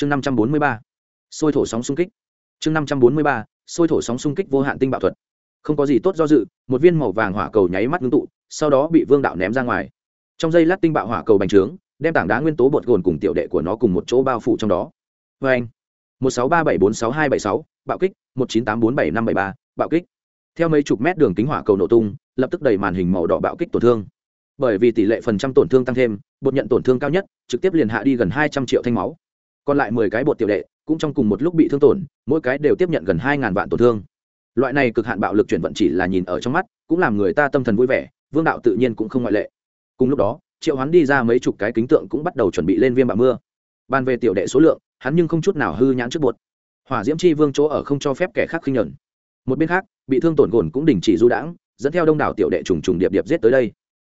chương năm trăm bốn mươi ba, sôi thổ sóng xung kích. Chương năm trăm bốn mươi ba, sôi thổ sóng xung kích vô hạn tinh bạo thuật. Không có gì tốt do dự, một viên màu vàng hỏa cầu nháy mắt ngưng tụ, sau đó bị vương đạo ném ra ngoài. Trong giây lát tinh bạo hỏa cầu bành trướng, đem tảng đá nguyên tố bột gồn cùng tiểu đệ của nó cùng một chỗ bao phủ trong đó. Vê anh, một sáu ba bảy bốn sáu hai bảy sáu, bạo kích, một chín tám bốn bảy năm bảy ba, bạo kích. Theo mấy chục mét đường kính hỏa cầu nổ tung, lập tức đầy màn hình màu đỏ bạo kích tổn thương. Bởi vì tỷ lệ phần trăm tổn thương tăng thêm, bột nhận tổn thương cao nhất, trực tiếp liền hạ đi gần hai trăm triệu thanh máu còn lại mười cái bột tiểu đệ, cũng trong cùng một lúc bị thương tổn, mỗi cái đều tiếp nhận gần hai ngàn vạn tổn thương. Loại này cực hạn bạo lực chuyển vận chỉ là nhìn ở trong mắt, cũng làm người ta tâm thần vui vẻ, vương đạo tự nhiên cũng không ngoại lệ. Cùng lúc đó, triệu hoán đi ra mấy chục cái kính tượng cũng bắt đầu chuẩn bị lên viêm bạo mưa. Ban về tiểu đệ số lượng, hắn nhưng không chút nào hư nhãn trước bột. Hỏa diễm chi vương chỗ ở không cho phép kẻ khác khinh nhẫn. Một bên khác, bị thương tổn gồn cũng đình chỉ du đãng, dẫn theo đông đảo tiểu đệ trùng trùng điệp điệp giết tới đây.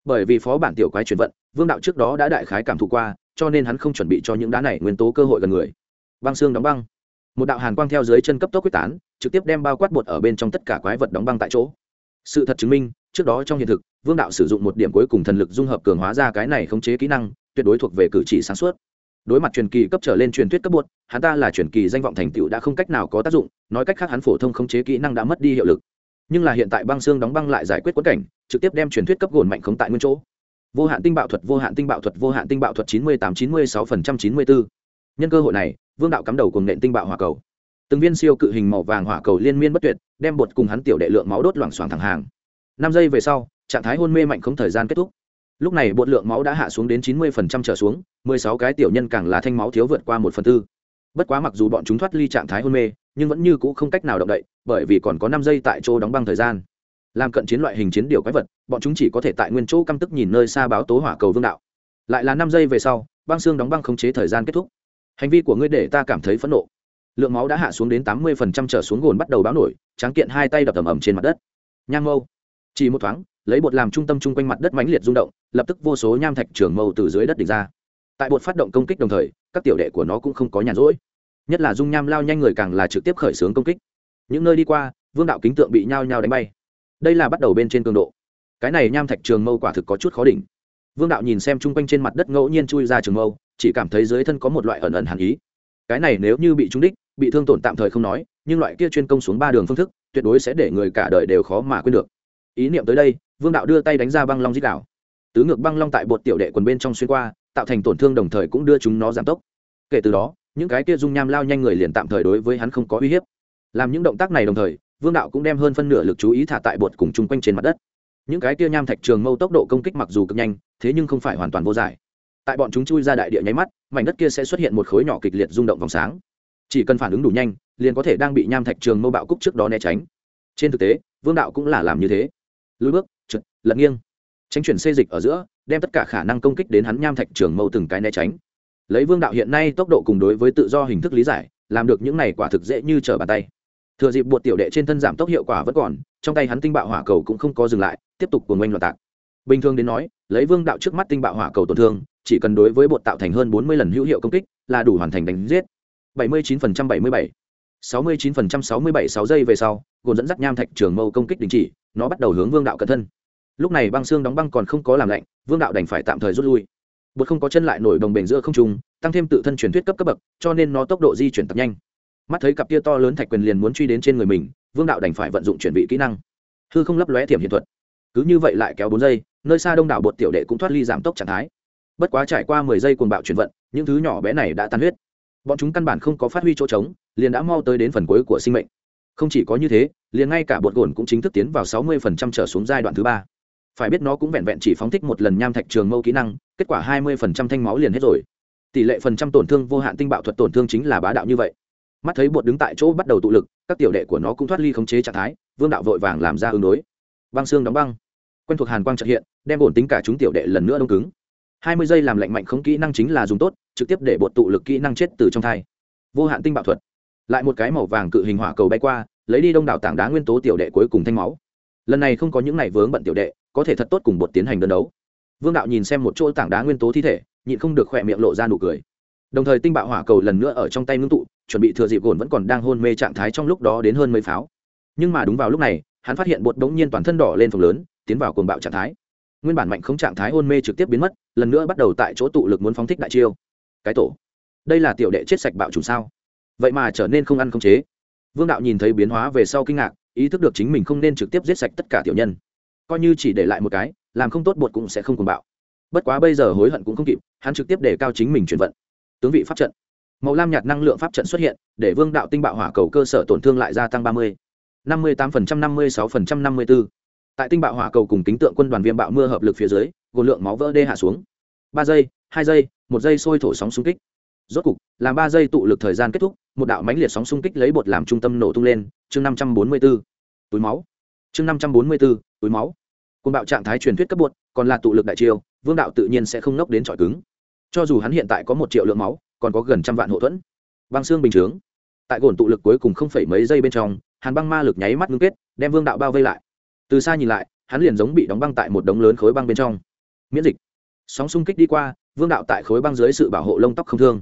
Bởi vì phó bản tiểu quái chuyển vận, vương đạo trước đó đã đại khái cảm thụ qua cho nên hắn không chuẩn bị cho những đá này nguyên tố cơ hội gần người. Băng xương đóng băng. Một đạo hàn quang theo dưới chân cấp tốc quyết tán, trực tiếp đem bao quát bột ở bên trong tất cả quái vật đóng băng tại chỗ. Sự thật chứng minh, trước đó trong hiện thực, vương đạo sử dụng một điểm cuối cùng thần lực dung hợp cường hóa ra cái này khống chế kỹ năng, tuyệt đối thuộc về cử chỉ sáng suốt. Đối mặt truyền kỳ cấp trở lên truyền thuyết cấp bột, hắn ta là truyền kỳ danh vọng thành tựu đã không cách nào có tác dụng, nói cách khác hắn phổ thông khống chế kỹ năng đã mất đi hiệu lực. Nhưng là hiện tại băng xương đóng băng lại giải quyết quất cảnh, trực tiếp đem truyền thuyết cấp gồn mạnh khống tại nguyên chỗ vô hạn tinh bạo thuật, vô hạn tinh bạo thuật, vô hạn tinh bạo thuật chín mươi tám, chín mươi sáu phần trăm chín mươi bốn nhân cơ hội này, vương đạo cắm đầu cùng nện tinh bạo hỏa cầu. Từng viên siêu cự hình màu vàng hỏa cầu liên miên bất tuyệt, đem bột cùng hắn tiểu đệ lượng máu đốt loảng xoảng thẳng hàng. Năm giây về sau, trạng thái hôn mê mạnh không thời gian kết thúc. Lúc này bột lượng máu đã hạ xuống đến chín mươi phần trăm trở xuống, mười sáu cái tiểu nhân càng là thanh máu thiếu vượt qua một phần tư. Bất quá mặc dù bọn chúng thoát ly trạng thái hôn mê, nhưng vẫn như c ũ không cách nào động đậy, bởi vì còn có năm giây tại chỗ đóng băng thời gian làm cận chiến loại hình chiến điều quái vật, bọn chúng chỉ có thể tại nguyên chỗ căm tức nhìn nơi xa báo tố hỏa cầu vương đạo. Lại là năm giây về sau, băng xương đóng băng khống chế thời gian kết thúc. Hành vi của ngươi để ta cảm thấy phẫn nộ. Lượng máu đã hạ xuống đến tám mươi phần trăm trở xuống gồn bắt đầu báo nổi, tráng kiện hai tay đập tầm ầm trên mặt đất. Nham mâu. Chỉ một thoáng, lấy bột làm trung tâm chung quanh mặt đất mãnh liệt rung động, lập tức vô số nham thạch trường mâu từ dưới đất địch ra. Tại bột phát động công kích đồng thời, các tiểu đệ của nó cũng không có nhàn rỗi. Nhất là dung nham lao nhanh người càng là trực tiếp khởi xướng công kích. Những nơi đi qua, vương đạo kính tượng bị nhao nhao đánh bay đây là bắt đầu bên trên cường độ. Cái này nham thạch trường mâu quả thực có chút khó đỉnh. Vương đạo nhìn xem chung quanh trên mặt đất ngẫu nhiên chui ra trường mâu, chỉ cảm thấy dưới thân có một loại ẩn ẩn hàn ý. Cái này nếu như bị trúng đích, bị thương tổn tạm thời không nói, nhưng loại kia chuyên công xuống ba đường phương thức, tuyệt đối sẽ để người cả đời đều khó mà quên được. Ý niệm tới đây, vương đạo đưa tay đánh ra băng long dít đảo tứ ngược băng long tại bột tiểu đệ quần bên trong xuyên qua, tạo thành tổn thương đồng thời cũng đưa chúng nó giảm tốc. Kể từ đó, những cái kia dung nham lao nhanh người liền tạm thời đối với hắn không có uy hiếp. Làm những động tác này đồng thời vương đạo cũng đem hơn phân nửa lực chú ý thả tại bột cùng chung quanh trên mặt đất. Những cái kia nham thạch trường mâu tốc độ công kích mặc dù cực nhanh, thế nhưng không phải hoàn toàn vô giải. Tại bọn chúng chui ra đại địa nháy mắt, mảnh đất kia sẽ xuất hiện một khối nhỏ kịch liệt rung động vòng sáng. Chỉ cần phản ứng đủ nhanh, liền có thể đang bị nham thạch trường mâu bạo cúc trước đó né tránh. Trên thực tế, vương đạo cũng là làm như thế. Lùi bước trượt lật nghiêng. Tránh chuyển xê dịch ở giữa, đem tất cả khả năng công kích đến hắn nham thạch trường mâu từng cái né tránh. Lấy vương đạo hiện nay tốc độ cùng đối với tự do hình thức lý giải, làm được những này quả thực dễ như trở bàn tay thừa dịp buộc tiểu đệ trên thân giảm tốc hiệu quả vẫn còn, trong tay hắn tinh bạo hỏa cầu cũng không có dừng lại, tiếp tục cuồng oanh loạt tạc. Bình thường đến nói, lấy vương đạo trước mắt tinh bạo hỏa cầu tổn thương, chỉ cần đối với bột tạo thành hơn bốn mươi lần hữu hiệu công kích, là đủ hoàn thành đánh giết. Bảy mươi chín phần trăm bảy mươi bảy. Sáu mươi chín phần trăm sáu mươi bảy, sáu giây về sau, gồn dẫn dắt nham thạch trường mâu công kích đình chỉ, nó bắt đầu hướng vương đạo cẩn thân. Lúc này băng xương đóng băng còn không có làm lạnh, vương đạo đành phải tạm thời rút lui. Bột không có chân lại nổi đồng bền giữa không trung, tăng thêm tự thân truyền thuyết cấp cấp bậc, cho nên nó tốc độ di chuyển tập nhanh mắt thấy cặp tia to lớn thạch quyền liền muốn truy đến trên người mình, vương đạo đành phải vận dụng chuẩn bị kỹ năng. Hư không lấp lóe thiểm hiện thuật. Cứ như vậy lại kéo bốn giây, nơi xa đông đảo bột tiểu đệ cũng thoát ly giảm tốc trạng thái. Bất quá trải qua mười giây cuồng bạo chuyển vận, những thứ nhỏ bé này đã tan huyết. Bọn chúng căn bản không có phát huy chỗ trống, liền đã mau tới đến phần cuối của sinh mệnh. Không chỉ có như thế, liền ngay cả bột gồn cũng chính thức tiến vào sáu mươi phần trăm trở xuống giai đoạn thứ ba. Phải biết nó cũng vẹn vẹn chỉ phóng thích một lần nham thạch trường mâu kỹ năng, kết quả hai mươi phần trăm thanh máu liền hết rồi. Tỷ lệ phần trăm tổn thương vô hạn tinh bạo thuật tổn thương chính là bá đạo như vậy mắt thấy bột đứng tại chỗ bắt đầu tụ lực, các tiểu đệ của nó cũng thoát ly khống chế trạng thái, vương đạo vội vàng làm ra ứng đối. Băng xương đóng băng. Quen thuộc hàn quang trợ hiện, đem ổn tính cả chúng tiểu đệ lần nữa đông cứng. Hai mươi giây làm lạnh mạnh không kỹ năng chính là dùng tốt, trực tiếp để bột tụ lực kỹ năng chết từ trong thai. Vô hạn tinh bạo thuật. Lại một cái màu vàng cự hình hỏa cầu bay qua, lấy đi đông đảo tảng đá nguyên tố tiểu đệ cuối cùng thanh máu. Lần này không có những này vướng bận tiểu đệ, có thể thật tốt cùng bột tiến hành đơn đấu. Vương đạo nhìn xem một chỗ tảng đá nguyên tố thi thể, nhịn không được khỏe miệng lộ ra nụ cười đồng thời tinh bạo hỏa cầu lần nữa ở trong tay ngưng tụ, chuẩn bị thừa dịp gồn vẫn còn đang hôn mê trạng thái trong lúc đó đến hơn mấy pháo. Nhưng mà đúng vào lúc này, hắn phát hiện bột đống nhiên toàn thân đỏ lên phòng lớn, tiến vào cuồng bạo trạng thái. Nguyên bản mạnh không trạng thái hôn mê trực tiếp biến mất, lần nữa bắt đầu tại chỗ tụ lực muốn phóng thích đại chiêu. Cái tổ. Đây là tiểu đệ chết sạch bạo chủ sao? Vậy mà trở nên không ăn không chế. Vương đạo nhìn thấy biến hóa về sau kinh ngạc, ý thức được chính mình không nên trực tiếp giết sạch tất cả tiểu nhân. Coi như chỉ để lại một cái, làm không tốt bột cũng sẽ không cùng bạo. Bất quá bây giờ hối hận cũng không kịp, hắn trực tiếp để cao chính mình chuyển vận tướng vị pháp trận. Màu lam nhạt năng lượng pháp trận xuất hiện, để vương đạo tinh bạo hỏa cầu cơ sở tổn thương lại gia tăng ba mươi. năm mươi tám năm mươi sáu năm mươi bốn tại tinh bạo hỏa cầu cùng kính tượng quân đoàn viêm bạo mưa hợp lực phía dưới, gồm lượng máu vỡ đê hạ xuống. Ba giây, hai giây, một giây sôi thổ sóng xung kích. Rốt cục, làm ba giây tụ lực thời gian kết thúc, một đạo mãnh liệt sóng xung kích lấy bột làm trung tâm nổ tung lên. Chương năm trăm bốn mươi b ố túi máu. Chương năm trăm bốn mươi b ố túi máu. Côn bạo trạng thái truyền thuyết cấp bột, còn là tụ lực đại chiêu, vương đạo tự nhiên sẽ không nốc đến trọi cứng cho dù hắn hiện tại có một triệu lượng máu, còn có gần trăm vạn hộ thuẫn. Băng xương bình chướng. Tại gồn tụ lực cuối cùng không phải mấy giây bên trong, hàn băng ma lực nháy mắt ngưng kết, đem vương đạo bao vây lại. Từ xa nhìn lại, hắn liền giống bị đóng băng tại một đống lớn khối băng bên trong. Miễn dịch. Sóng xung kích đi qua, vương đạo tại khối băng dưới sự bảo hộ lông tóc không thương.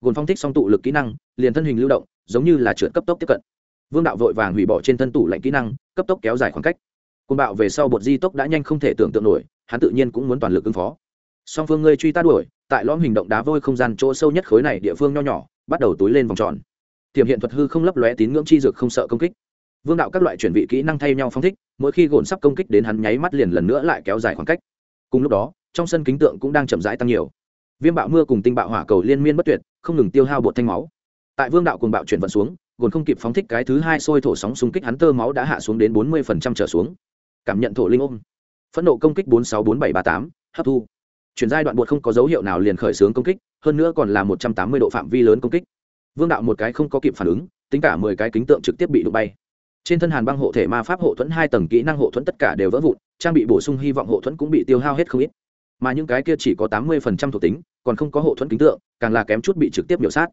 Gồn phong thích song tụ lực kỹ năng, liền thân hình lưu động, giống như là trượt cấp tốc tiếp cận. Vương đạo vội vàng hủy bỏ trên thân tủ lạnh kỹ năng, cấp tốc kéo dài khoảng cách. Côn bạo về sau bột di tốc đã nhanh không thể tưởng tượng nổi, hắn tự nhiên cũng muốn toàn lực ứng phó. Song phương ngươi truy ta đuổi tại lõm hình động đá vôi không gian chỗ sâu nhất khối này địa phương nho nhỏ, bắt đầu túi lên vòng tròn. Tiềm hiện thuật hư không lấp lóe tín ngưỡng chi dược không sợ công kích. Vương đạo các loại chuyển vị kỹ năng thay nhau phong thích, mỗi khi gồn sắp công kích đến hắn nháy mắt liền lần nữa lại kéo dài khoảng cách. Cùng lúc đó, trong sân kính tượng cũng đang chậm rãi tăng nhiều. Viêm bạo mưa cùng tinh bạo hỏa cầu liên miên bất tuyệt, không ngừng tiêu hao bột thanh máu. Tại vương đạo cùng bạo chuyển vận xuống, gồn không kịp phóng thích cái thứ hai sôi thổ sóng xung kích hắn tơ máu đã hạ xuống đến bốn mươi trở xuống. Cảm nhận thổ linh ôm. Phẫn nộ công kích bốn sáu bốn bảy ba tám, hấp thu chuyển giai đoạn buộc không có dấu hiệu nào liền khởi xướng công kích, hơn nữa còn là một trăm tám mươi độ phạm vi lớn công kích. Vương đạo một cái không có kịp phản ứng, tính cả mười cái kính tượng trực tiếp bị đụng bay. Trên thân hàn băng hộ thể ma pháp hộ thuẫn hai tầng kỹ năng hộ thuẫn tất cả đều vỡ vụn, trang bị bổ sung hy vọng hộ thuẫn cũng bị tiêu hao hết không ít. Mà những cái kia chỉ có tám mươi phần trăm thuộc tính, còn không có hộ thuẫn kính tượng, càng là kém chút bị trực tiếp biểu sát.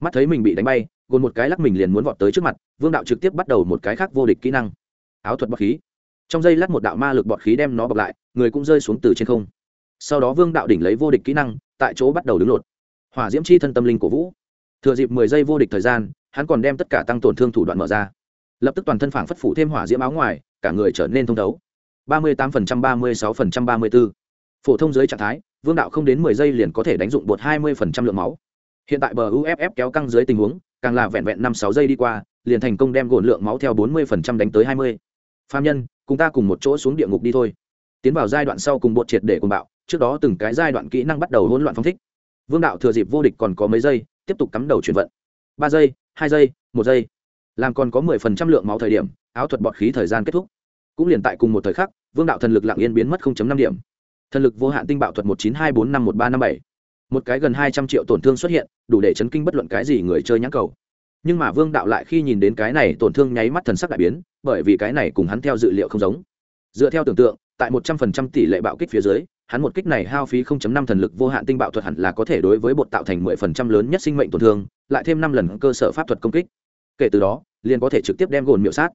Mắt thấy mình bị đánh bay gồm một cái lắc mình liền muốn vọt tới trước mặt, vương đạo trực tiếp bắt đầu một cái khác vô địch kỹ năng. Áo thuật bọc khí. Trong giây lát một đạo ma lực bọt khí đem nó bọc lại, người cũng rơi xuống từ trên không sau đó vương đạo đỉnh lấy vô địch kỹ năng, tại chỗ bắt đầu đứng lột. Hỏa diễm chi thân tâm linh của vũ. Thừa dịp mười giây vô địch thời gian, hắn còn đem tất cả tăng tổn thương thủ đoạn mở ra. Lập tức toàn thân phảng phất phủ thêm hỏa diễm áo ngoài, cả người trở nên thông thấu. Ba mươi tám phần trăm, ba mươi sáu phần trăm, ba mươi bốn phổ thông dưới trạng thái, vương đạo không đến mười giây liền có thể đánh dụng bột hai mươi phần trăm lượng máu. Hiện tại bờ uff kéo căng dưới tình huống, càng là vẹn vẹn năm sáu giây đi qua, liền thành công đem gồn lượng máu theo bốn mươi phần trăm đánh tới hai mươi. Phạm nhân, cùng ta cùng một chỗ xuống địa ngục đi thôi tiến vào giai đoạn sau cùng bột triệt để cùng bạo, trước đó từng cái giai đoạn kỹ năng bắt đầu hỗn loạn phong thích. Vương đạo thừa dịp vô địch còn có mấy giây, tiếp tục cắm đầu chuyển vận. Ba giây, hai giây, một giây. Làm còn có mười phần trăm lượng máu thời điểm, áo thuật bọt khí thời gian kết thúc. Cũng liền tại cùng một thời khắc, vương đạo thần lực lặng yên biến mất năm điểm. Thần lực vô hạn tinh bạo thuật một chín hai bốn năm một ba năm bảy. Một cái gần hai trăm triệu tổn thương xuất hiện, đủ để chấn kinh bất luận cái gì người chơi nhãn cầu. Nhưng mà vương đạo lại khi nhìn đến cái này tổn thương nháy mắt thần sắc đại biến, bởi vì cái này cùng hắn theo dự liệu không giống. Dựa theo tưởng tượng tại một trăm phần trăm tỷ lệ bạo kích phía dưới hắn một kích này hao phí 0.5 thần lực vô hạn tinh bạo thuật hẳn là có thể đối với bột tạo thành 10% lớn nhất sinh mệnh tổn thương, lại thêm 5 lần cơ sở pháp thuật công kích. Kể từ đó, liền có thể trực tiếp đem gồn miểu sát.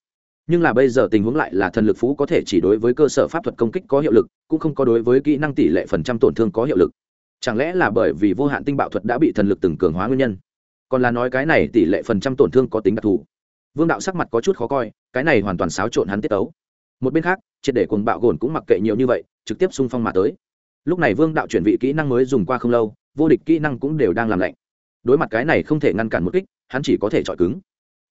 Nhưng là bây giờ tình huống lại là thần lực phú có thể chỉ đối với cơ sở pháp thuật công kích có hiệu lực, cũng không có đối với kỹ năng tỷ lệ phần trăm tổn thương có hiệu lực. Chẳng lẽ là bởi vì vô hạn tinh bạo thuật đã bị thần lực từng cường hóa nguyên nhân? Còn là nói cái này tỷ lệ phần trăm tổn thương có tính đặc thù. Vương đạo sắc mặt có chút khó coi, cái này hoàn toàn xáo trộn hắn tiết tấu. Một bên khác, triệt để cuồng bạo gồn cũng mặc kệ nhiều như vậy, trực tiếp xung phong mà tới. Lúc này vương đạo chuyển vị kỹ năng mới dùng qua không lâu vô địch kỹ năng cũng đều đang làm lạnh. Đối mặt cái này không thể ngăn cản một kích hắn chỉ có thể chọi cứng.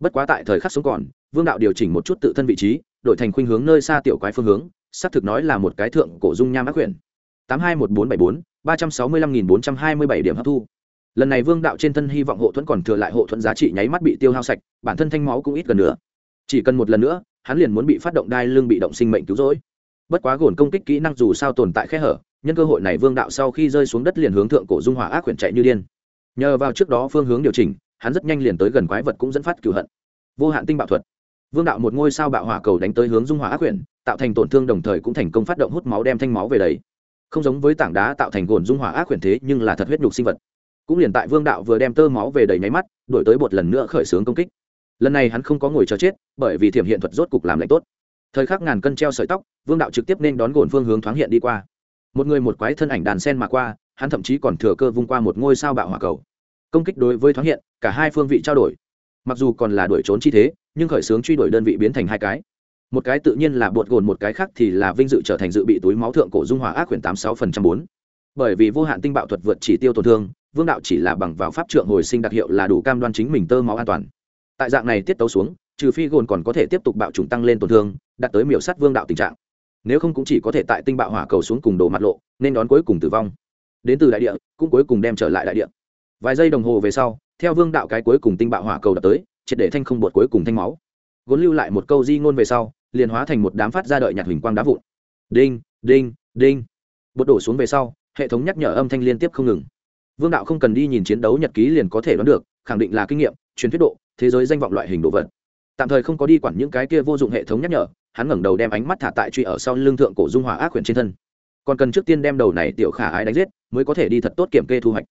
Bất quá tại thời khắc sống còn vương đạo điều chỉnh một chút tự thân vị trí đổi thành khuynh hướng nơi xa tiểu quái phương hướng xác thực nói là một cái thượng cổ dung nham ác quyển tám hai một bốn bảy bốn ba trăm sáu mươi lăm nghìn bốn trăm hai mươi bảy điểm hấp thu. Lần này vương đạo trên thân hy vọng hộ thuẫn còn thừa lại hộ thuẫn giá trị nháy mắt bị tiêu hao sạch bản thân thanh máu cũng ít gần nữa. Chỉ cần một lần nữa hắn liền muốn bị phát động đai lưng bị động sinh mệnh cứu rỗi. Bất quá gồn công kích kỹ năng dù sao tồn tại khe hở, nhân cơ hội này vương đạo sau khi rơi xuống đất liền hướng thượng cổ dung hỏa ác quyển chạy như điên. Nhờ vào trước đó phương hướng điều chỉnh, hắn rất nhanh liền tới gần quái vật cũng dẫn phát cửu hận. Vô hạn tinh bạo thuật. Vương đạo một ngôi sao bạo hỏa cầu đánh tới hướng dung hỏa ác quyển tạo thành tổn thương đồng thời cũng thành công phát động hút máu đem thanh máu về đấy không giống với tảng đá tạo thành gồn dung hỏa ác quyển thế nhưng là thật huyết nhục sinh vật. Cũng liền tại vương đạo vừa đem tơ máu về đầy nháy mắt, đổi tới một lần nữa khởi xướng công kích lần này hắn không có ngồi chờ chết, bởi vì thiểm hiện thuật rốt cục làm lạnh tốt. Thời khắc ngàn cân treo sợi tóc, vương đạo trực tiếp nên đón gồn phương hướng thoáng hiện đi qua. Một người một quái thân ảnh đàn sen mà qua, hắn thậm chí còn thừa cơ vung qua một ngôi sao bạo hỏa cầu. Công kích đối với thoáng hiện, cả hai phương vị trao đổi. Mặc dù còn là đuổi trốn chi thế, nhưng khởi xướng truy đuổi đơn vị biến thành hai cái. Một cái tự nhiên là bột gồn, một cái khác thì là vinh dự trở thành dự bị túi máu thượng cổ dung hòa ác quyển tám sáu phần trăm bốn. Bởi vì vô hạn tinh bạo thuật vượt chỉ tiêu tổn thương, vương đạo chỉ là bằng vào pháp trượng hồi sinh đặc hiệu là đủ cam đoan chính mình tơ máu an toàn tại dạng này tiết tấu xuống, trừ phi gồn còn có thể tiếp tục bạo trùng tăng lên tổn thương, đạt tới miểu sát vương đạo tình trạng. Nếu không cũng chỉ có thể tại tinh bạo hỏa cầu xuống cùng đồ mặt lộ, nên đón cuối cùng tử vong. Đến từ đại địa, cũng cuối cùng đem trở lại đại địa. Vài giây đồng hồ về sau, theo vương đạo cái cuối cùng tinh bạo hỏa cầu đập tới, triệt để thanh không bột cuối cùng thanh máu. Gốn lưu lại một câu di ngôn về sau, liền hóa thành một đám phát ra đợi nhạt hình quang đá vụn. Đinh đinh đinh. Bột đổ xuống về sau, hệ thống nhắc nhở âm thanh liên tiếp không ngừng. Vương đạo không cần đi nhìn chiến đấu nhật ký liền có thể đoán được, khẳng định là kinh nghiệm, truyền thuyết độ thế giới danh vọng loại hình đồ vật. Tạm thời không có đi quản những cái kia vô dụng hệ thống nhắc nhở, hắn ngẩng đầu đem ánh mắt thả tại truy ở sau lưng thượng cổ dung hỏa ác quyển trên thân. Còn cần trước tiên đem đầu này tiểu khả ái đánh giết, mới có thể đi thật tốt kiểm kê thu hoạch.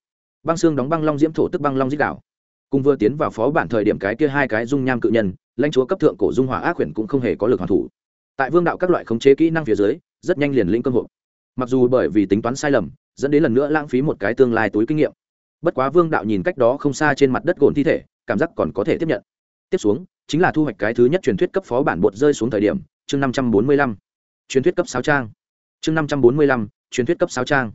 Băng xương đóng băng long diễm thổ tức băng long dích đảo cùng vừa tiến vào phó bản thời điểm cái kia hai cái dung nham cự nhân, lãnh chúa cấp thượng cổ dung hỏa ác quyển cũng không hề có lực hoàn thủ. Tại vương đạo các loại khống chế kỹ năng phía dưới, rất nhanh liền lĩnh cơ hội mặc dù bởi vì tính toán sai lầm, dẫn đến lần nữa lãng phí một cái tương lai túi kinh nghiệm. Bất quá vương đạo nhìn cách đó không xa trên mặt đất gồn thi thể cảm giác còn có thể tiếp nhận. Tiếp xuống, chính là thu hoạch cái thứ nhất truyền thuyết cấp phó bản bột rơi xuống thời điểm, chương năm trăm bốn mươi lăm. Truyền thuyết cấp sáu trang. Chương năm trăm bốn mươi lăm, truyền thuyết cấp sáu trang.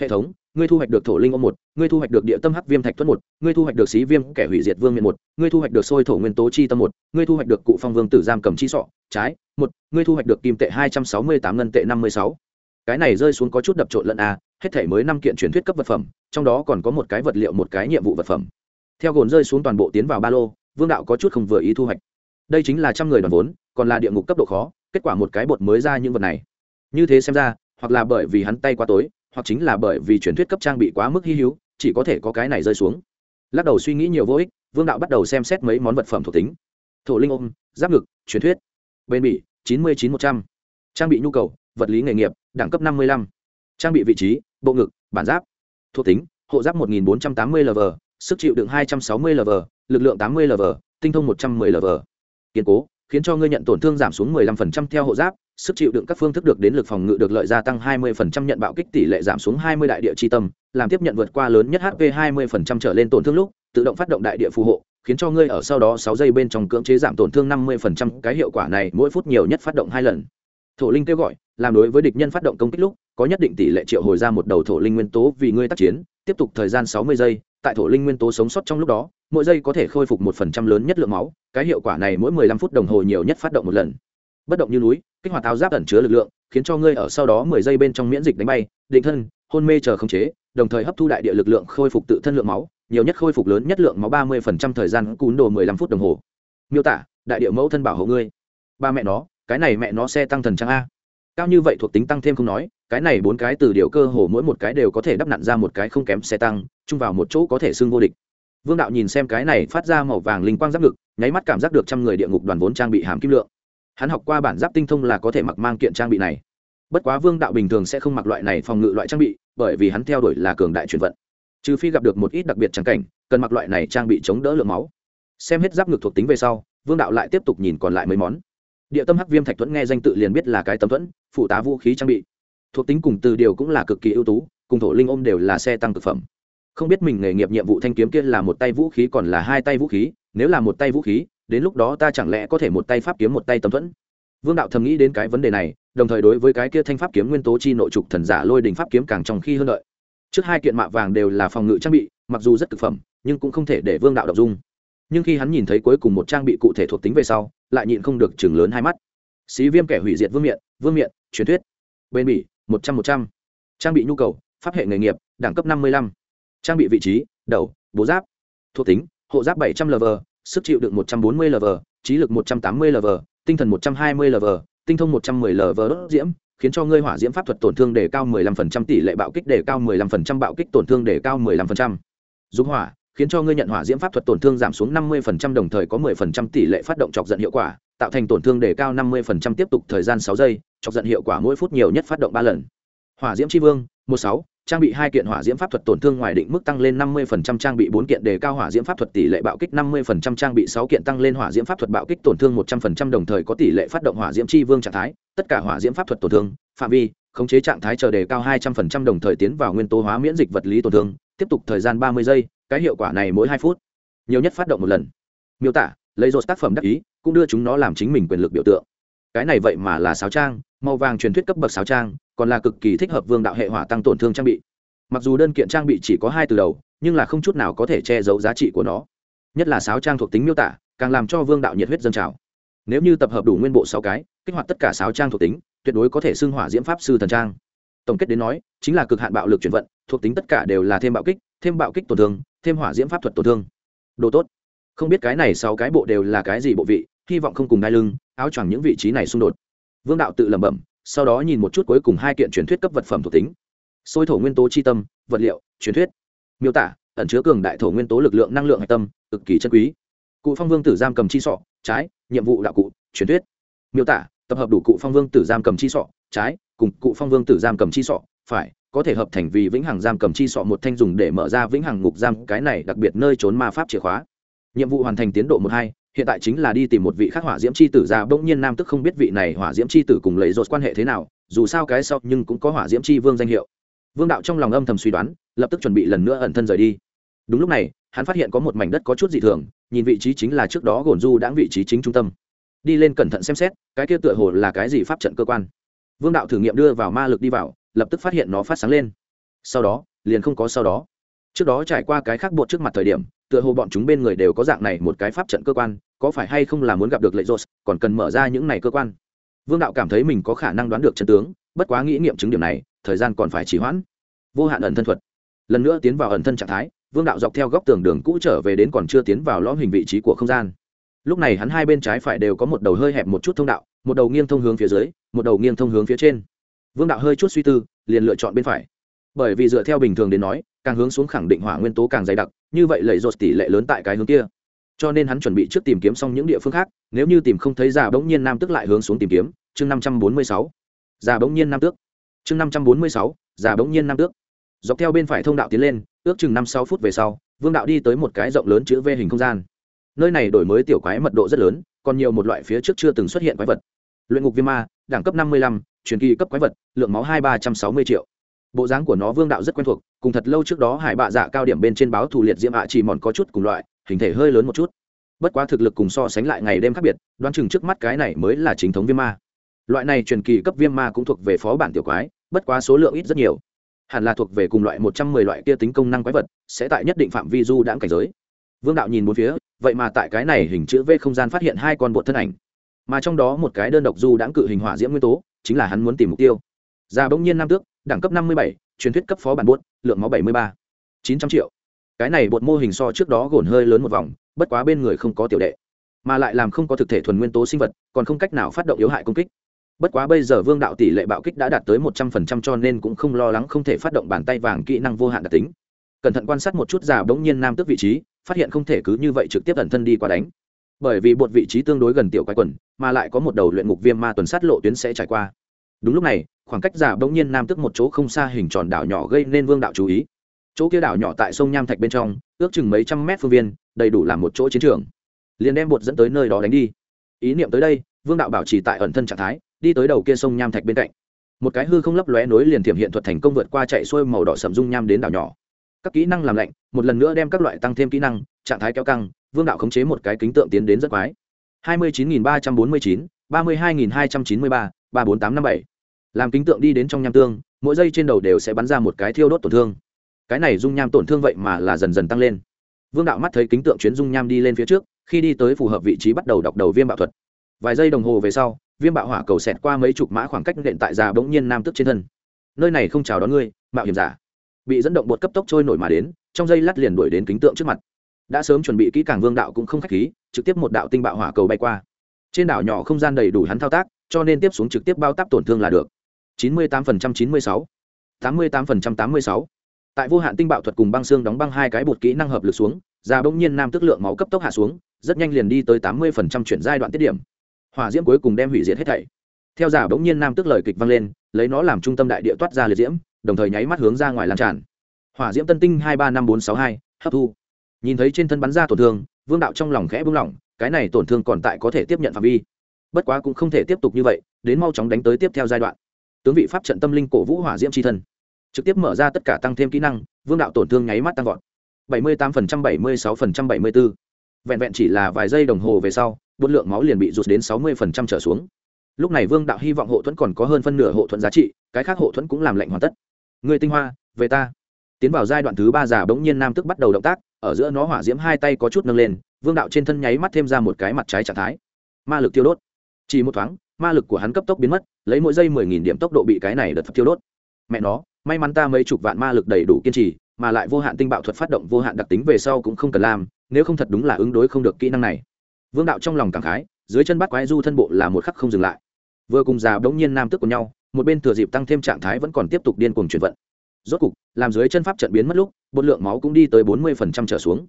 Hệ thống, ngươi thu hoạch được thổ linh ô một, ngươi thu hoạch được địa tâm hắc viêm thạch tuất một, ngươi thu hoạch được xí viêm, kẻ hủy diệt vương miện một, ngươi thu hoạch được sôi thổ nguyên tố chi tâm một, ngươi thu hoạch được cụ phong vương tử giam cầm chi sọ, trái, một, ngươi thu hoạch được kim tệ hai trăm sáu mươi tám ngân tệ năm mươi sáu. Cái này rơi xuống có chút đập trộn lẫn a hết thể mới năm kiện truyền thuyết cấp vật phẩm, trong đó còn có một cái vật liệu, một cái nhiệm vụ vật phẩm theo gồn rơi xuống toàn bộ tiến vào ba lô, vương đạo có chút không vừa ý thu hoạch. Đây chính là trăm người đoàn vốn, còn là địa ngục cấp độ khó, kết quả một cái bột mới ra những vật này. Như thế xem ra, hoặc là bởi vì hắn tay quá tối, hoặc chính là bởi vì truyền thuyết cấp trang bị quá mức hy hữu, chỉ có thể có cái này rơi xuống. Lắc đầu suy nghĩ nhiều vô ích, vương đạo bắt đầu xem xét mấy món vật phẩm thuộc tính. Thổ linh ôm, giáp ngực, truyền thuyết. Bên bỉ, chín mươi chín một trăm. Trang bị nhu cầu, vật lý nghề nghiệp, đẳng cấp năm mươi lăm. Trang bị vị trí, bộ ngực, bản giáp. Thuộc tính, hộ giáp một nghìn bốn trăm tám mươi lv sức chịu đựng hai trăm sáu mươi lv lực lượng tám mươi lv tinh thông một trăm m ư ơ i lv kiên cố khiến cho ngươi nhận tổn thương giảm xuống 15% theo hộ giáp sức chịu đựng các phương thức được đến lực phòng ngự được lợi gia tăng 20% nhận bạo kích tỷ lệ giảm xuống 20 đại địa chi tâm làm tiếp nhận vượt qua lớn nhất hp 20% trở lên tổn thương lúc tự động phát động đại địa phù hộ khiến cho ngươi ở sau đó 6 giây bên trong cưỡng chế giảm tổn thương 50%, cái hiệu quả này mỗi phút nhiều nhất phát động hai lần. Thổ linh kêu gọi làm đối với địch nhân phát động công kích lúc có nhất định tỷ lệ triệu hồi ra một đầu thổ linh nguyên tố vì ngươi tác chiến, tiếp tục thời gian 60 giây, tại thổ linh nguyên tố sống sót trong lúc đó, mỗi giây có thể khôi phục một phần trăm lớn nhất lượng máu, cái hiệu quả này mỗi mười lăm phút đồng hồ nhiều nhất phát động một lần. Bất động như núi, kích hoạt áo giáp ẩn chứa lực lượng, khiến cho ngươi ở sau đó mười giây bên trong miễn dịch đánh bay, định thân, hôn mê chờ khống chế, đồng thời hấp thu đại địa lực lượng khôi phục tự thân lượng máu, nhiều nhất khôi phục lớn nhất lượng máu ba mươi phần trăm thời gian cún đồ mười lăm phút đồng hồ. Miêu tả, đại địa mẫu thân bảo hộ ngươi. Ba mẹ nó, cái này mẹ nó xe tăng thần trang a. Cao như vậy thuộc tính tăng thêm không nói cái này bốn cái từ điều cơ hồ mỗi một cái đều có thể đắp nặn ra một cái không kém xe tăng, chung vào một chỗ có thể xưng vô địch. Vương đạo nhìn xem cái này phát ra màu vàng linh quang giáp ngực, nháy mắt cảm giác được trăm người địa ngục đoàn vốn trang bị hàm kim lượng. Hắn học qua bản giáp tinh thông là có thể mặc mang kiện trang bị này. Bất quá vương đạo bình thường sẽ không mặc loại này phòng ngự loại trang bị, bởi vì hắn theo đuổi là cường đại chuyển vận. Trừ phi gặp được một ít đặc biệt trắng cảnh, cần mặc loại này trang bị chống đỡ lượng máu. Xem hết giáp ngực thuộc tính về sau, vương đạo lại tiếp tục nhìn còn lại mấy món. Địa tâm hắc viêm thạch thuẫn nghe danh tự liền biết là cái tấm thuẫn, phụ tá vũ khí trang bị thuộc tính cùng từ điều cũng là cực kỳ ưu tú, cùng thổ linh ôm đều là xe tăng thực phẩm. Không biết mình nghề nghiệp nhiệm vụ thanh kiếm kia là một tay vũ khí còn là hai tay vũ khí, nếu là một tay vũ khí, đến lúc đó ta chẳng lẽ có thể một tay pháp kiếm một tay tấm thuẫn? Vương đạo thầm nghĩ đến cái vấn đề này, đồng thời đối với cái kia thanh pháp kiếm nguyên tố chi nội trục thần giả lôi đình pháp kiếm càng trong khi hơn đợi. Trước hai kiện mạ vàng đều là phòng ngự trang bị, mặc dù rất thực phẩm, nhưng cũng không thể để vương đạo đọc dung. Nhưng khi hắn nhìn thấy cuối cùng một trang bị cụ thể thuộc tính về sau, lại nhịn không được chừng lớn hai mắt. Xí viêm kẻ hủy diệt vương miện vương miện, truyền thuyết. Bên bỉ một trăm một trăm. Trang bị nhu cầu pháp hệ nghề nghiệp đẳng cấp năm mươi lăm. Trang bị vị trí đầu bố giáp. Thuộc tính hộ giáp bảy trăm l sức chịu đựng một trăm bốn mươi l trí lực một trăm tám mươi l tinh thần một trăm hai mươi l tinh thông một trăm 110 l đốt diễm khiến cho ngươi hỏa diễm pháp thuật tổn thương đề cao 15% tỷ lệ bạo kích đề cao 15% bạo kích tổn thương đề cao 15%. Dung hỏa, khiến cho ngươi nhận hỏa diễm pháp thuật tổn thương giảm xuống 50% đồng thời có 10% tỷ lệ phát động chọc giận hiệu quả, tạo thành tổn thương đề cao 50% tiếp tục thời gian 6 giây, chọc giận hiệu quả mỗi phút nhiều nhất phát động 3 lần. Hỏa diễm chi vương, 16, trang bị hai kiện hỏa diễm pháp thuật tổn thương ngoài định mức tăng lên 50% trang bị bốn kiện đề cao hỏa diễm pháp thuật tỷ lệ bạo kích 50% trang bị sáu kiện tăng lên hỏa diễm pháp thuật bạo kích tổn thương 100% đồng thời có tỷ lệ phát động hỏa diễm chi vương trạng thái, tất cả hỏa diễm pháp thuật tổn thương, phạm vi, khống chế trạng thái chờ đề cao 200% đồng thời tiến vào nguyên tố hóa miễn dịch vật lý tổn thương, tiếp tục thời gian 30 giây, cái hiệu quả này mỗi 2 phút, nhiều nhất phát động một lần. Miêu tả, lấy rốt tác phẩm đắc ý, cũng đưa chúng nó làm chính mình quyền lực biểu tượng. Cái này vậy mà là sáo trang, màu vàng truyền thuyết cấp bậc sáo trang, còn là cực kỳ thích hợp vương đạo hệ hỏa tăng tổn thương trang bị. Mặc dù đơn kiện trang bị chỉ có hai từ đầu nhưng là không chút nào có thể che giấu giá trị của nó. Nhất là sáo trang thuộc tính miêu tả càng làm cho vương đạo nhiệt huyết dân trào. Nếu như tập hợp đủ nguyên bộ sáu cái kích hoạt tất cả sáo trang thuộc tính tuyệt đối có thể xưng hỏa diễm pháp sư thần trang. Tổng kết đến nói chính là cực hạn bạo lực chuyển vận thuộc tính tất cả đều là thêm bạo kích thêm bạo kích tổn thương thêm hỏa diễm pháp thuật tổn thương. Đồ tốt không biết cái này sau cái bộ đều là cái gì bộ vị, hy vọng không cùng đai lưng, áo choàng những vị trí này xung đột. Vương đạo tự lẩm bẩm, sau đó nhìn một chút cuối cùng hai kiện truyền thuyết cấp vật phẩm thuộc tính. Sôi thổ nguyên tố chi tâm, vật liệu, truyền thuyết. Miêu tả, ẩn chứa cường đại thổ nguyên tố lực lượng năng lượng hạch tâm, cực kỳ chân quý. Cụ phong vương tử giam cầm chi sọ, trái, nhiệm vụ đạo cụ, truyền thuyết. Miêu tả, tập hợp đủ cụ phong vương tử giam cầm chi sọ, trái, cùng cụ phong vương tử giam cầm chi sọ, phải, có thể hợp thành vì vĩnh hằng giam cầm chi sọ một thanh dùng để mở ra vĩnh hằng ngục giam, cái này đặc biệt nơi trốn ma pháp chìa khóa nhiệm vụ hoàn thành tiến độ một hai, hiện tại chính là đi tìm một vị khác hỏa diễm c h i tử ra, bỗng nhiên nam tức không biết vị này hỏa diễm c h i tử cùng lấy rột quan hệ thế nào, dù sao cái sau nhưng cũng có hỏa diễm c h i vương danh hiệu. Vương đạo trong lòng âm thầm suy đoán, lập tức chuẩn bị lần nữa ẩn thân rời đi. Đúng lúc này, hắn phát hiện có một mảnh đất có chút dị thường, nhìn vị trí chính là trước đó gồn du đãng vị trí chính trung tâm. Đi lên cẩn thận xem xét, cái kia tựa hồ là cái gì pháp trận cơ quan. Vương đạo thử nghiệm đưa vào ma lực đi vào, lập tức phát hiện nó phát sáng lên. Sau đó, liền không có sau đó. Trước đó trải qua cái khác bột trước mặt thời điểm tựa hồ bọn chúng bên người đều có dạng này một cái pháp trận cơ quan, có phải hay không là muốn gặp được lệ rột còn cần mở ra những này cơ quan? Vương đạo cảm thấy mình có khả năng đoán được chân tướng, bất quá nghĩ nghiệm chứng điểm này, thời gian còn phải trì hoãn. Vô hạn ẩn thân thuật. Lần nữa tiến vào ẩn thân trạng thái, vương đạo dọc theo góc tường đường cũ trở về đến còn chưa tiến vào lõm hình vị trí của không gian. Lúc này hắn hai bên trái phải đều có một đầu hơi hẹp một chút thông đạo, một đầu nghiêng thông hướng phía dưới, một đầu nghiêng thông hướng phía trên. Vương đạo hơi chút suy tư, liền lựa chọn bên phải. Bởi vì dựa theo bình thường đến nói, càng hướng xuống khẳng định hỏa nguyên tố càng dày đặc như vậy lầy rột tỷ lệ lớn tại cái hướng kia. Cho nên hắn chuẩn bị trước tìm kiếm xong những địa phương khác, nếu như tìm không thấy già bỗng nhiên nam tức lại hướng xuống tìm kiếm, chương năm trăm bốn mươi sáu. Già bỗng nhiên nam tước. Chương năm trăm bốn mươi sáu, già bỗng nhiên nam tước. Dọc theo bên phải thông đạo tiến lên, ước chừng năm sáu phút về sau, vương đạo đi tới một cái rộng lớn chữ v hình không gian. Nơi này đổi mới tiểu quái mật độ rất lớn, còn nhiều một loại phía trước chưa từng xuất hiện quái vật. Luyện ngục viêm ma, đẳng cấp năm mươi lăm, truyền kỳ cấp quái vật, lượng máu hai ba trăm sáu mươi triệu bộ dáng của nó vương đạo rất quen thuộc, cùng thật lâu trước đó hải bạ dạ cao điểm bên trên báo thù liệt diễm ạ chỉ mòn có chút cùng loại, hình thể hơi lớn một chút. Bất quá thực lực cùng so sánh lại ngày đêm khác biệt, đoán chừng trước mắt cái này mới là chính thống viêm ma. Loại này truyền kỳ cấp viêm ma cũng thuộc về phó bản tiểu quái, bất quá số lượng ít rất nhiều. Hẳn là thuộc về cùng loại một trăm mười loại kia tính công năng quái vật, sẽ tại nhất định phạm vi du đãng cảnh giới. Vương đạo nhìn bốn phía, vậy mà tại cái này hình chữ v không gian phát hiện hai con bột thân ảnh. Mà trong đó một cái đơn độc du đãng cự hình hỏa diễm nguyên tố, chính là hắn muốn tìm mục tiêu. Già bỗng nhiên nam tước đẳng cấp năm mươi bảy, truyền thuyết cấp phó bản buốt, lượng máu bảy mươi ba. Chín trăm triệu. Cái này bột mô hình so trước đó gồn hơi lớn một vòng, bất quá bên người không có tiểu đệ. Mà lại làm không có thực thể thuần nguyên tố sinh vật, còn không cách nào phát động yếu hại công kích. Bất quá bây giờ vương đạo tỷ lệ bạo kích đã đạt tới một trăm phần trăm cho nên cũng không lo lắng không thể phát động bàn tay vàng kỹ năng vô hạn đặc tính. Cẩn thận quan sát một chút già bỗng nhiên nam tức vị trí, phát hiện không thể cứ như vậy trực tiếp ẩn thân đi qua đánh. Bởi vì bột vị trí tương đối gần tiểu quái quần, mà lại có một đầu luyện ngục viêm ma tuần sát lộ tuyến sẽ trải qua đúng lúc này, khoảng cách giả bỗng nhiên nam tức một chỗ không xa hình tròn đảo nhỏ gây nên vương đạo chú ý. Chỗ kia đảo nhỏ tại sông nham thạch bên trong, ước chừng mấy trăm mét phương viên, đầy đủ làm một chỗ chiến trường. Liền đem bột dẫn tới nơi đó đánh đi. Ý niệm tới đây, vương đạo bảo trì tại ẩn thân trạng thái, đi tới đầu kia sông nham thạch bên cạnh. Một cái hư không lấp lóe nối liền thiểm hiện thuật thành công vượt qua chạy xuôi màu đỏ sầm dung nham đến đảo nhỏ. Các kỹ năng làm lạnh, một lần nữa đem các loại tăng thêm kỹ năng, trạng thái kéo căng, vương đạo khống chế một cái kính tượng tiến đến rất quái. Hai mươi chín ba trăm bốn mươi chín ba mươi hai hai trăm chín mươi ba ba bốn tám năm bảy. Làm kính tượng đi đến trong nham tương, mỗi giây trên đầu đều sẽ bắn ra một cái thiêu đốt tổn thương. Cái này dung nham tổn thương vậy mà là dần dần tăng lên. Vương đạo mắt thấy kính tượng chuyến dung nham đi lên phía trước, khi đi tới phù hợp vị trí bắt đầu đọc đầu viêm bạo thuật. Vài giây đồng hồ về sau, viêm bạo hỏa cầu xẹt qua mấy chục mã khoảng cách nện tại già bỗng nhiên nam tức trên thân. Nơi này không chào đón ngươi, mạo hiểm giả. Bị dẫn động bột cấp tốc trôi nổi mà đến, trong dây lát liền đuổi đến kính tượng trước mặt. Đã sớm chuẩn bị kỹ càng vương đạo cũng không khách khí, trực tiếp một đạo tinh bạo hỏa cầu bay qua trên đảo nhỏ không gian đầy đủ hắn thao tác cho nên tiếp xuống trực tiếp bao táp tổn thương là được 98% 96, 88% 86. Tại vô hạn tinh bạo thuật cùng băng xương đóng băng hai cái bột kỹ năng hợp lực xuống, già bỗng nhiên nam tức lượng máu cấp tốc hạ xuống, rất nhanh liền đi tới 80% chuyển giai đoạn tiết điểm. Hỏa diễm cuối cùng đem hủy diệt hết thảy. Theo giả bỗng nhiên nam tức lời kịch vang lên, lấy nó làm trung tâm đại địa toát ra liệt diễm, đồng thời nháy mắt hướng ra ngoài lan tràn. Hỏa diễm tân tinh 235462, hấp thu. Nhìn thấy trên thân bắn ra tổn thương, Vương đạo trong lòng khẽ buông lỏng, cái này tổn thương còn tại có thể tiếp nhận phạm vi. Bất quá cũng không thể tiếp tục như vậy, đến mau chóng đánh tới tiếp theo giai đoạn. Tướng vị pháp trận tâm linh cổ vũ hỏa diễm c h i thân. Trực tiếp mở ra tất cả tăng thêm kỹ năng vương đạo tổn thương nháy mắt tăng vọt. Bảy mươi tám bảy mươi sáu bảy mươi bốn vẹn vẹn chỉ là vài giây đồng hồ về sau buôn lượng máu liền bị rụt đến sáu mươi trở xuống. Lúc này vương đạo hy vọng hộ thuẫn còn có hơn phân nửa hộ thuẫn giá trị cái khác hộ thuẫn cũng làm lạnh hoàn tất. Người tinh hoa về ta. Tiến vào giai đoạn thứ ba già bỗng nhiên nam tức bắt đầu động tác ở giữa nó hỏa diễm hai tay có chút nâng lên vương đạo trên thân nháy mắt thêm ra một cái mặt trái trạng thái. Ma lực tiêu đốt. Chỉ một thoáng, ma lực của hắn cấp tốc biến mất, lấy mỗi giây mười nghìn điểm tốc độ bị cái này đợt tiêu đốt. Mẹ nó, may mắn ta mấy chục vạn ma lực đầy đủ kiên trì, mà lại vô hạn tinh bạo thuật phát động vô hạn đặc tính về sau cũng không cần làm, nếu không thật đúng là ứng đối không được kỹ năng này. Vương đạo trong lòng cảm khái, dưới chân bắt quái du thân bộ là một khắc không dừng lại. Vừa cùng già bỗng nhiên nam tức của nhau, một bên thừa dịp tăng thêm trạng thái vẫn còn tiếp tục điên cuồng chuyển vận. Rốt cục, làm dưới chân pháp trận biến mất lúc, bột lượng máu cũng đi tới bốn mươi trở xuống.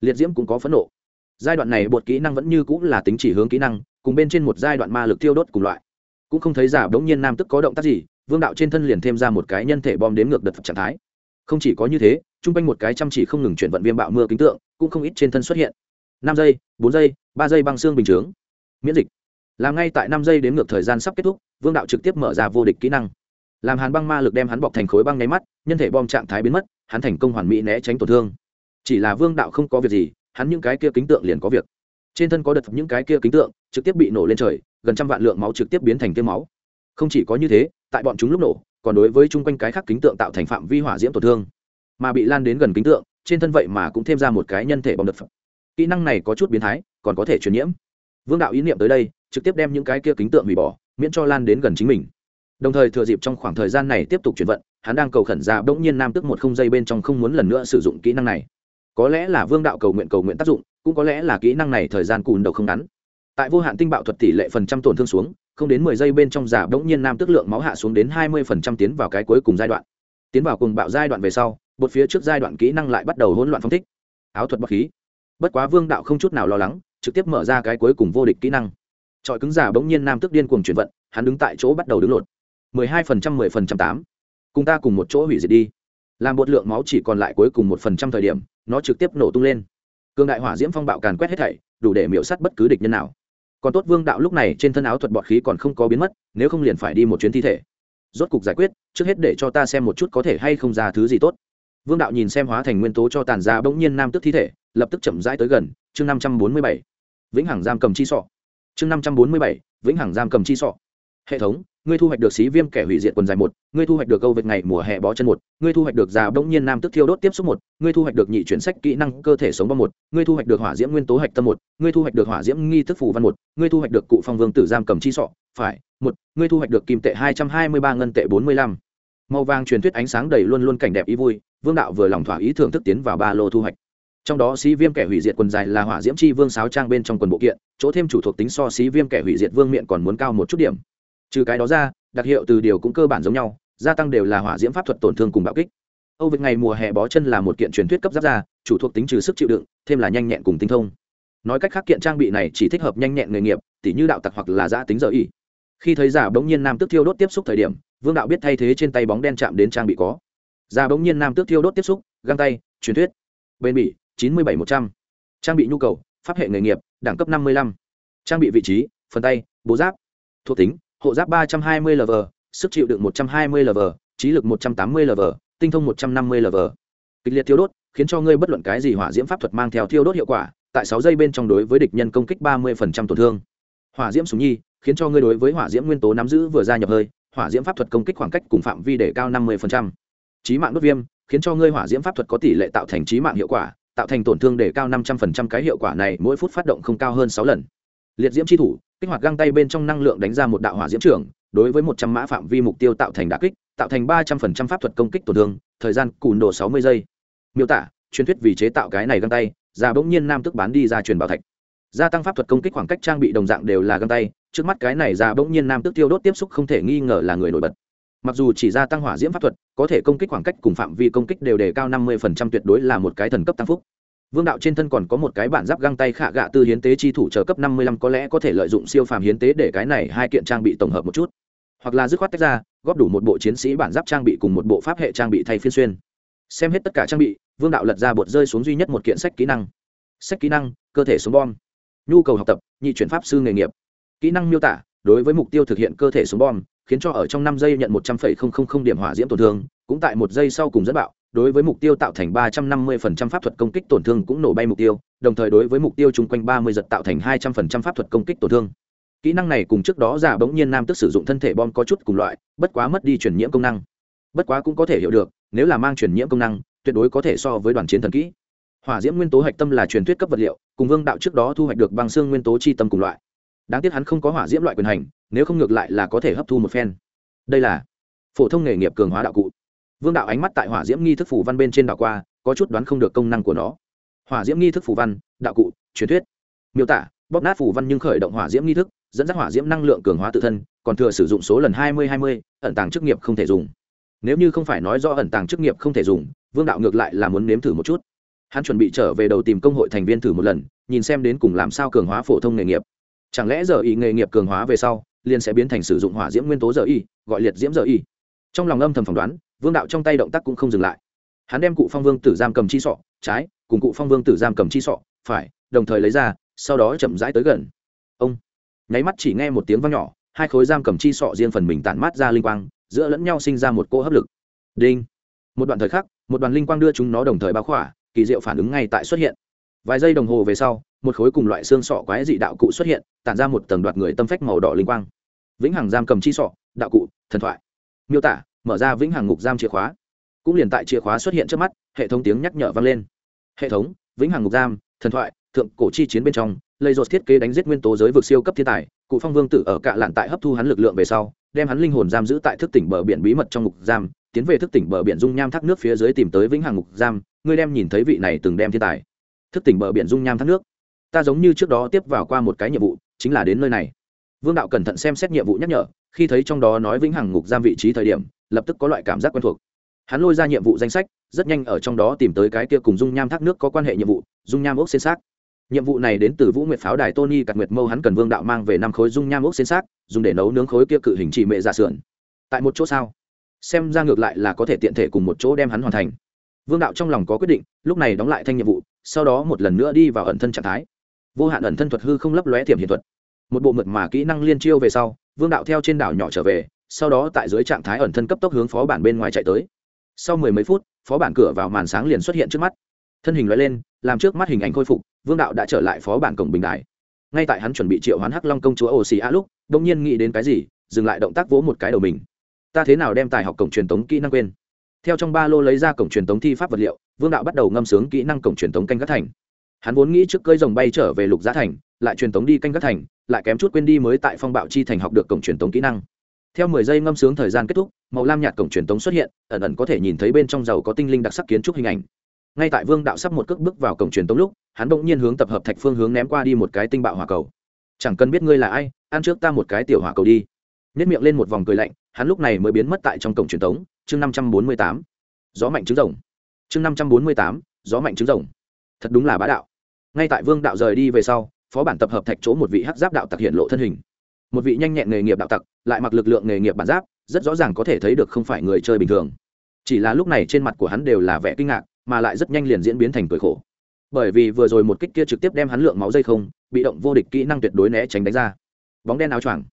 Liệt diễm cũng có phẫn nộ giai đoạn này bột kỹ năng vẫn như cũng là tính chỉ hướng kỹ năng, cùng bên trên một giai đoạn ma lực tiêu đốt cùng loại. Cũng không thấy giả bỗng nhiên nam tức có động tác gì, vương đạo trên thân liền thêm ra một cái nhân thể bom đếm ngược đợt trạng thái. Không chỉ có như thế, chung quanh một cái chăm chỉ không ngừng chuyển vận viêm bạo mưa kính tượng, cũng không ít trên thân xuất hiện. Năm giây, bốn giây, ba giây băng xương bình chướng. Miễn dịch. Làm ngay tại năm giây đến ngược thời gian sắp kết thúc, vương đạo trực tiếp mở ra vô địch kỹ năng. Làm hàn băng ma lực đem hắn bọc thành khối băng nháy mắt, nhân thể bom trạng thái biến mất, hắn thành công hoàn mỹ né tránh tổn thương. Chỉ là vương đạo không có việc gì hắn những cái kia kính tượng liền có việc. Trên thân có đợt những cái kia kính tượng trực tiếp bị nổ lên trời, gần trăm vạn lượng máu trực tiếp biến thành tiêm máu. Không chỉ có như thế, tại bọn chúng lúc nổ, còn đối với chung quanh cái khác kính tượng tạo thành phạm vi hỏa diễm tổn thương. Mà bị lan đến gần kính tượng, trên thân vậy mà cũng thêm ra một cái nhân thể bom đợt kỹ năng này có chút biến thái, còn có thể truyền nhiễm. Vương đạo ý niệm tới đây, trực tiếp đem những cái kia kính tượng hủy bỏ, miễn cho lan đến gần chính mình. Đồng thời thừa dịp trong khoảng thời gian này tiếp tục chuyển vận, hắn đang cầu khẩn ra bỗng nhiên nam tức một không giây bên trong không muốn lần nữa sử dụng kỹ năng này có lẽ là vương đạo cầu nguyện cầu nguyện tác dụng, cũng có lẽ là kỹ năng này thời gian cùn đầu không ngắn. Tại vô hạn tinh bạo thuật tỷ lệ phần trăm tổn thương xuống, không đến mười giây bên trong giả bỗng nhiên nam tức lượng máu hạ xuống đến hai mươi phần trăm tiến vào cái cuối cùng giai đoạn. Tiến vào cùng bạo giai đoạn về sau, bột phía trước giai đoạn kỹ năng lại bắt đầu hỗn loạn phong thích. Áo thuật bất khí. Bất quá vương đạo không chút nào lo lắng, trực tiếp mở ra cái cuối cùng vô địch kỹ năng. Trọi cứng giả bỗng nhiên nam tức điên cuồng chuyển vận, hắn đứng tại chỗ bắt đầu đứng lột. mười hai phần trăm, mười phần trăm tám. Cùng ta cùng một chỗ hủy diệt đi. Làm bột lượng máu chỉ còn lại cuối cùng một phần trăm thời điểm nó trực tiếp nổ tung lên. Cương đại hỏa diễm phong bạo càn quét hết thảy, đủ để miễu sắt bất cứ địch nhân nào. Còn tốt vương đạo lúc này trên thân áo thuật bọt khí còn không có biến mất, nếu không liền phải đi một chuyến thi thể. Rốt cục giải quyết, trước hết để cho ta xem một chút có thể hay không ra thứ gì tốt. Vương đạo nhìn xem hóa thành nguyên tố cho tàn ra bỗng nhiên nam tức thi thể, lập tức chậm rãi tới gần, chương năm trăm bốn mươi bảy. Vĩnh hằng giam cầm chi sọ. Chương năm trăm bốn mươi bảy, vĩnh hằng giam cầm chi sọ hệ thống, ngươi thu hoạch được xí viêm kẻ hủy diệt quần dài một, ngươi thu hoạch được câu vệt ngày mùa hè bó chân một, ngươi thu hoạch được già bỗng nhiên nam tức thiêu đốt tiếp xúc một, ngươi thu hoạch được nhị chuyển sách kỹ năng cơ thể sống bom một, ngươi thu hoạch được hỏa diễm nguyên tố hạch tâm một, ngươi thu hoạch được hỏa diễm nghi thức phù văn một, ngươi thu hoạch được cụ phong vương tử giam cầm chi sọ, phải, một, ngươi thu hoạch được kim tệ hai trăm hai mươi ba ngân tệ bốn mươi lăm. Màu vàng truyền thuyết ánh sáng đầy luôn luôn cảnh đẹp ý vui, vương đạo vừa lòng thỏa ý thưởng thức tiến vào ba lô thu hoạch. Trong đó xí viêm kẻ hủy diệt quần dài là hỏa diễm chi vương sáo trang bên trong quần bộ kiện, chỗ thêm chủ thuộc tính so xí viêm kẻ hủy diệt vương miệng còn muốn cao một chút điểm trừ cái đó ra, đặc hiệu từ điều cũng cơ bản giống nhau, gia tăng đều là hỏa diễm pháp thuật tổn thương cùng bạo kích. Âu việt ngày mùa hè bó chân là một kiện truyền thuyết cấp giáp ra chủ thuộc tính trừ sức chịu đựng, thêm là nhanh nhẹn cùng tinh thông. Nói cách khác kiện trang bị này chỉ thích hợp nhanh nhẹn nghề nghiệp, tỉ như đạo tặc hoặc là giã tính giờ y. Khi thấy giả bỗng nhiên nam tước thiêu đốt tiếp xúc thời điểm, vương đạo biết thay thế trên tay bóng đen chạm đến trang bị có. Giả bỗng nhiên nam tước thiêu đốt tiếp xúc, găng tay, truyền thuyết. Bên bỉ, chín mươi bảy một trăm. Trang bị nhu cầu, pháp hệ nghề nghiệp, đẳng cấp năm mươi lăm. Trang bị vị trí, phần tay bố giáp. Thuộc tính hộ giáp ba trăm hai mươi lv sức chịu đựng một trăm hai mươi lv trí lực một trăm tám mươi lv tinh thông một trăm năm mươi lv kịch liệt thiêu đốt, khiến cho ngươi bất luận cái gì hỏa diễm pháp thuật mang theo thiêu đốt hiệu quả, tại sáu giây bên trong đối với địch nhân công kích ba mươi tổn thương. Hỏa diễm súng nhi, khiến cho ngươi đối với hỏa diễm nguyên tố nắm giữ vừa ra nhập hơi, hỏa diễm pháp thuật công kích khoảng cách cùng phạm vi để cao năm mươi trí mạng đốt viêm, khiến cho ngươi hỏa diễm pháp thuật có tỷ lệ tạo thành trí mạng hiệu quả, tạo thành tổn thương để cao năm trăm linh cái hiệu quả này mỗi phút phát động không cao hơn sáu lần. Liệt diễm chi thủ kích hoạt găng tay bên trong năng lượng đánh ra một đạo hỏa diễm trưởng, đối với một trăm mã phạm vi mục tiêu tạo thành đà kích, tạo thành ba trăm phần trăm pháp thuật công kích tổn thương, thời gian cùn đồ sáu mươi giây. Miêu tả, truyền thuyết vì chế tạo cái này găng tay, già bỗng nhiên nam tức bán đi ra truyền bảo thạch. Gia tăng pháp thuật công kích khoảng cách trang bị đồng dạng đều là găng tay, trước mắt cái này già bỗng nhiên nam tức tiêu đốt tiếp xúc không thể nghi ngờ là người nổi bật. Mặc dù chỉ gia tăng hỏa diễm pháp thuật, có thể công kích khoảng cách cùng phạm vi công kích đều đề cao năm mươi phần trăm tuyệt đối là một cái thần cấp tăng phúc vương đạo trên thân còn có một cái bản giáp găng tay khạ gạ tư hiến tế chi thủ trợ cấp năm mươi lăm có lẽ có thể lợi dụng siêu phàm hiến tế để cái này hai kiện trang bị tổng hợp một chút. Hoặc là dứt khoát tách ra, góp đủ một bộ chiến sĩ bản giáp trang bị cùng một bộ pháp hệ trang bị thay phiên xuyên. Xem hết tất cả trang bị, vương đạo lật ra bột rơi xuống duy nhất một kiện sách kỹ năng. Sách kỹ năng, cơ thể sống bom. Nhu cầu học tập, nhị chuyển pháp sư nghề nghiệp. Kỹ năng miêu tả, đối với mục tiêu thực hiện cơ thể sống bom, khiến cho ở trong năm giây nhận một trăm linh điểm hỏa diễm tổn thương, cũng tại một giây sau cùng dẫn bạo đối với mục tiêu tạo thành ba trăm năm mươi phần trăm pháp thuật công kích tổn thương cũng nổ bay mục tiêu, đồng thời đối với mục tiêu chung quanh ba mươi giật tạo thành hai trăm phần trăm pháp thuật công kích tổn thương. Kỹ năng này cùng trước đó giả bỗng nhiên nam tức sử dụng thân thể bom có chút cùng loại, bất quá mất đi truyền nhiễm công năng. Bất quá cũng có thể hiểu được, nếu là mang truyền nhiễm công năng, tuyệt đối có thể so với đoàn chiến thần kỹ. Hỏa diễm nguyên tố hạch tâm là truyền thuyết cấp vật liệu, cùng vương đạo trước đó thu hoạch được băng xương nguyên tố chi tâm cùng loại. Đáng tiếc hắn không có hỏa diễm loại quyền hành, nếu không ngược lại là có thể hấp thu một phen. Đây là phổ thông nghề nghiệp cường hóa đạo cụ vương đạo ánh mắt tại hỏa diễm nghi thức phủ văn bên trên đảo qua, có chút đoán không được công năng của nó. Hỏa diễm nghi thức phủ văn, đạo cụ, truyền thuyết. Miêu tả, bóp nát phủ văn nhưng khởi động hỏa diễm nghi thức, dẫn dắt hỏa diễm năng lượng cường hóa tự thân, còn thừa sử dụng số lần hai mươi hai mươi, ẩn tàng chức nghiệp không thể dùng. Nếu như không phải nói do ẩn tàng chức nghiệp không thể dùng, vương đạo ngược lại là muốn nếm thử một chút. Hắn chuẩn bị trở về đầu tìm công hội thành viên thử một lần, nhìn xem đến cùng làm sao cường hóa phổ thông nghề nghiệp. Chẳng lẽ giờ y nghề nghiệp cường hóa về sau, liền sẽ biến thành sử dụng hỏa diễm nguyên tố giờ y, gọi liệt diễm giờ y? Trong lòng âm thầm phỏng đoán vương đạo trong tay động tác cũng không dừng lại. Hắn đem cụ phong vương tử giam cầm chi sọ, trái, cùng cụ phong vương tử giam cầm chi sọ, phải, đồng thời lấy ra, sau đó chậm rãi tới gần. Ông, nháy mắt chỉ nghe một tiếng vang nhỏ, hai khối giam cầm chi sọ riêng phần mình tản mát ra linh quang, giữa lẫn nhau sinh ra một cỗ hấp lực. Đinh. Một đoạn thời khắc, một đoàn linh quang đưa chúng nó đồng thời bao khỏa, kỳ diệu phản ứng ngay tại xuất hiện. Vài giây đồng hồ về sau, một khối cùng loại xương sọ quái dị đạo cụ xuất hiện, tản ra một tầng đoạt người tâm phách màu đỏ linh quang. Vĩnh hằng giam cầm chi sọ, đạo cụ, thần thoại. Miêu tả mở ra vĩnh hằng ngục giam chìa khóa. Cũng liền tại chìa khóa xuất hiện trước mắt, hệ thống tiếng nhắc nhở vang lên. Hệ thống, vĩnh hằng ngục giam, thần thoại, thượng cổ chi chiến bên trong lây dột thiết kế đánh giết nguyên tố giới vực siêu cấp thiên tài, cụ phong vương tử ở cạ lạn tại hấp thu hắn lực lượng về sau, đem hắn linh hồn giam giữ tại thức tỉnh bờ biển bí mật trong ngục giam, tiến về thức tỉnh bờ biển dung nham thác nước phía dưới tìm tới vĩnh hằng ngục giam, ngươi đem nhìn thấy vị này từng đem thiên tài. Thức tỉnh bờ biển dung nham thác nước. Ta giống như trước đó tiếp vào qua một cái nhiệm vụ, chính là đến nơi này. Vương đạo cẩn thận xem xét nhiệm vụ nhắc nhở, khi thấy trong đó nói vĩnh hằng ngục giam vị trí thời điểm lập tức có loại cảm giác quen thuộc. Hắn lôi ra nhiệm vụ danh sách, rất nhanh ở trong đó tìm tới cái kia cùng dung nham thác nước có quan hệ nhiệm vụ, dung nham ốc xên xác. Nhiệm vụ này đến từ vũ nguyệt pháo đài tony cặt nguyệt mâu hắn cần vương đạo mang về năm khối dung nham ốc xên xác, dùng để nấu nướng khối kia cự hình chỉ mệ giả sườn. Tại một chỗ sao? Xem ra ngược lại là có thể tiện thể cùng một chỗ đem hắn hoàn thành. Vương đạo trong lòng có quyết định, lúc này đóng lại thanh nhiệm vụ, sau đó một lần nữa đi vào ẩn thân trạng thái. Vô hạn ẩn thân thuật hư không lấp lóe thiểm hiện thuật. Một bộ mượt mà kỹ năng liên chiêu về sau, vương đạo theo trên đảo nhỏ trở về sau đó tại dưới trạng thái ẩn thân cấp tốc hướng phó bản bên ngoài chạy tới. Sau mười mấy phút, phó bản cửa vào màn sáng liền xuất hiện trước mắt. Thân hình loại lên, làm trước mắt hình ảnh khôi phục, vương đạo đã trở lại phó bản cổng bình đài. Ngay tại hắn chuẩn bị triệu hoán hắc long công chúa ồ xì a lúc đ ỗ n g nhiên nghĩ đến cái gì, dừng lại động tác vỗ một cái đầu mình. Ta thế nào đem tài học cổng truyền tống kỹ năng quên? Theo trong ba lô lấy ra cổng truyền tống thi pháp vật liệu, vương đạo bắt đầu ngâm sướng kỹ năng cổng truyền tống canh gác thành. Hắn vốn nghĩ trước cơi rồng bay trở về lục giá thành, lại truyền tống đi canh gác thành, lại kém chút quên đi mới tại phong bạo chi thành học được cổng truyền tống kỹ năng theo mười giây ngâm sướng thời gian kết thúc, màu lam nhạt cổng truyền tống xuất hiện, ẩn ẩn có thể nhìn thấy bên trong giàu có tinh linh đặc sắc kiến trúc hình ảnh. Ngay tại vương đạo sắp một cước bước vào cổng truyền tống lúc, hắn bỗng nhiên hướng tập hợp thạch phương hướng ném qua đi một cái tinh bạo hỏa cầu. Chẳng cần biết ngươi là ai, ăn trước ta một cái tiểu hỏa cầu đi. Nếp miệng lên một vòng cười lạnh, hắn lúc này mới biến mất tại trong cổng truyền tống, chương năm trăm bốn mươi tám. Gió mạnh trứng rồng. Chương năm trăm bốn mươi tám, gió mạnh trứng rồng. Thật đúng là bá đạo. Ngay tại vương đạo rời đi về sau, phó bản tập hợp thạch chỗ một vị hắc giáp đạo tặc hiện lộ thân hình một vị nhanh nhẹn nghề nghiệp đạo tặc, lại mặc lực lượng nghề nghiệp bản giáp, rất rõ ràng có thể thấy được không phải người chơi bình thường. Chỉ là lúc này trên mặt của hắn đều là vẻ kinh ngạc, mà lại rất nhanh liền diễn biến thành cười khổ. Bởi vì vừa rồi một kích kia trực tiếp đem hắn lượng máu dây không, bị động vô địch kỹ năng tuyệt đối né tránh đánh ra. Bóng đen áo choàng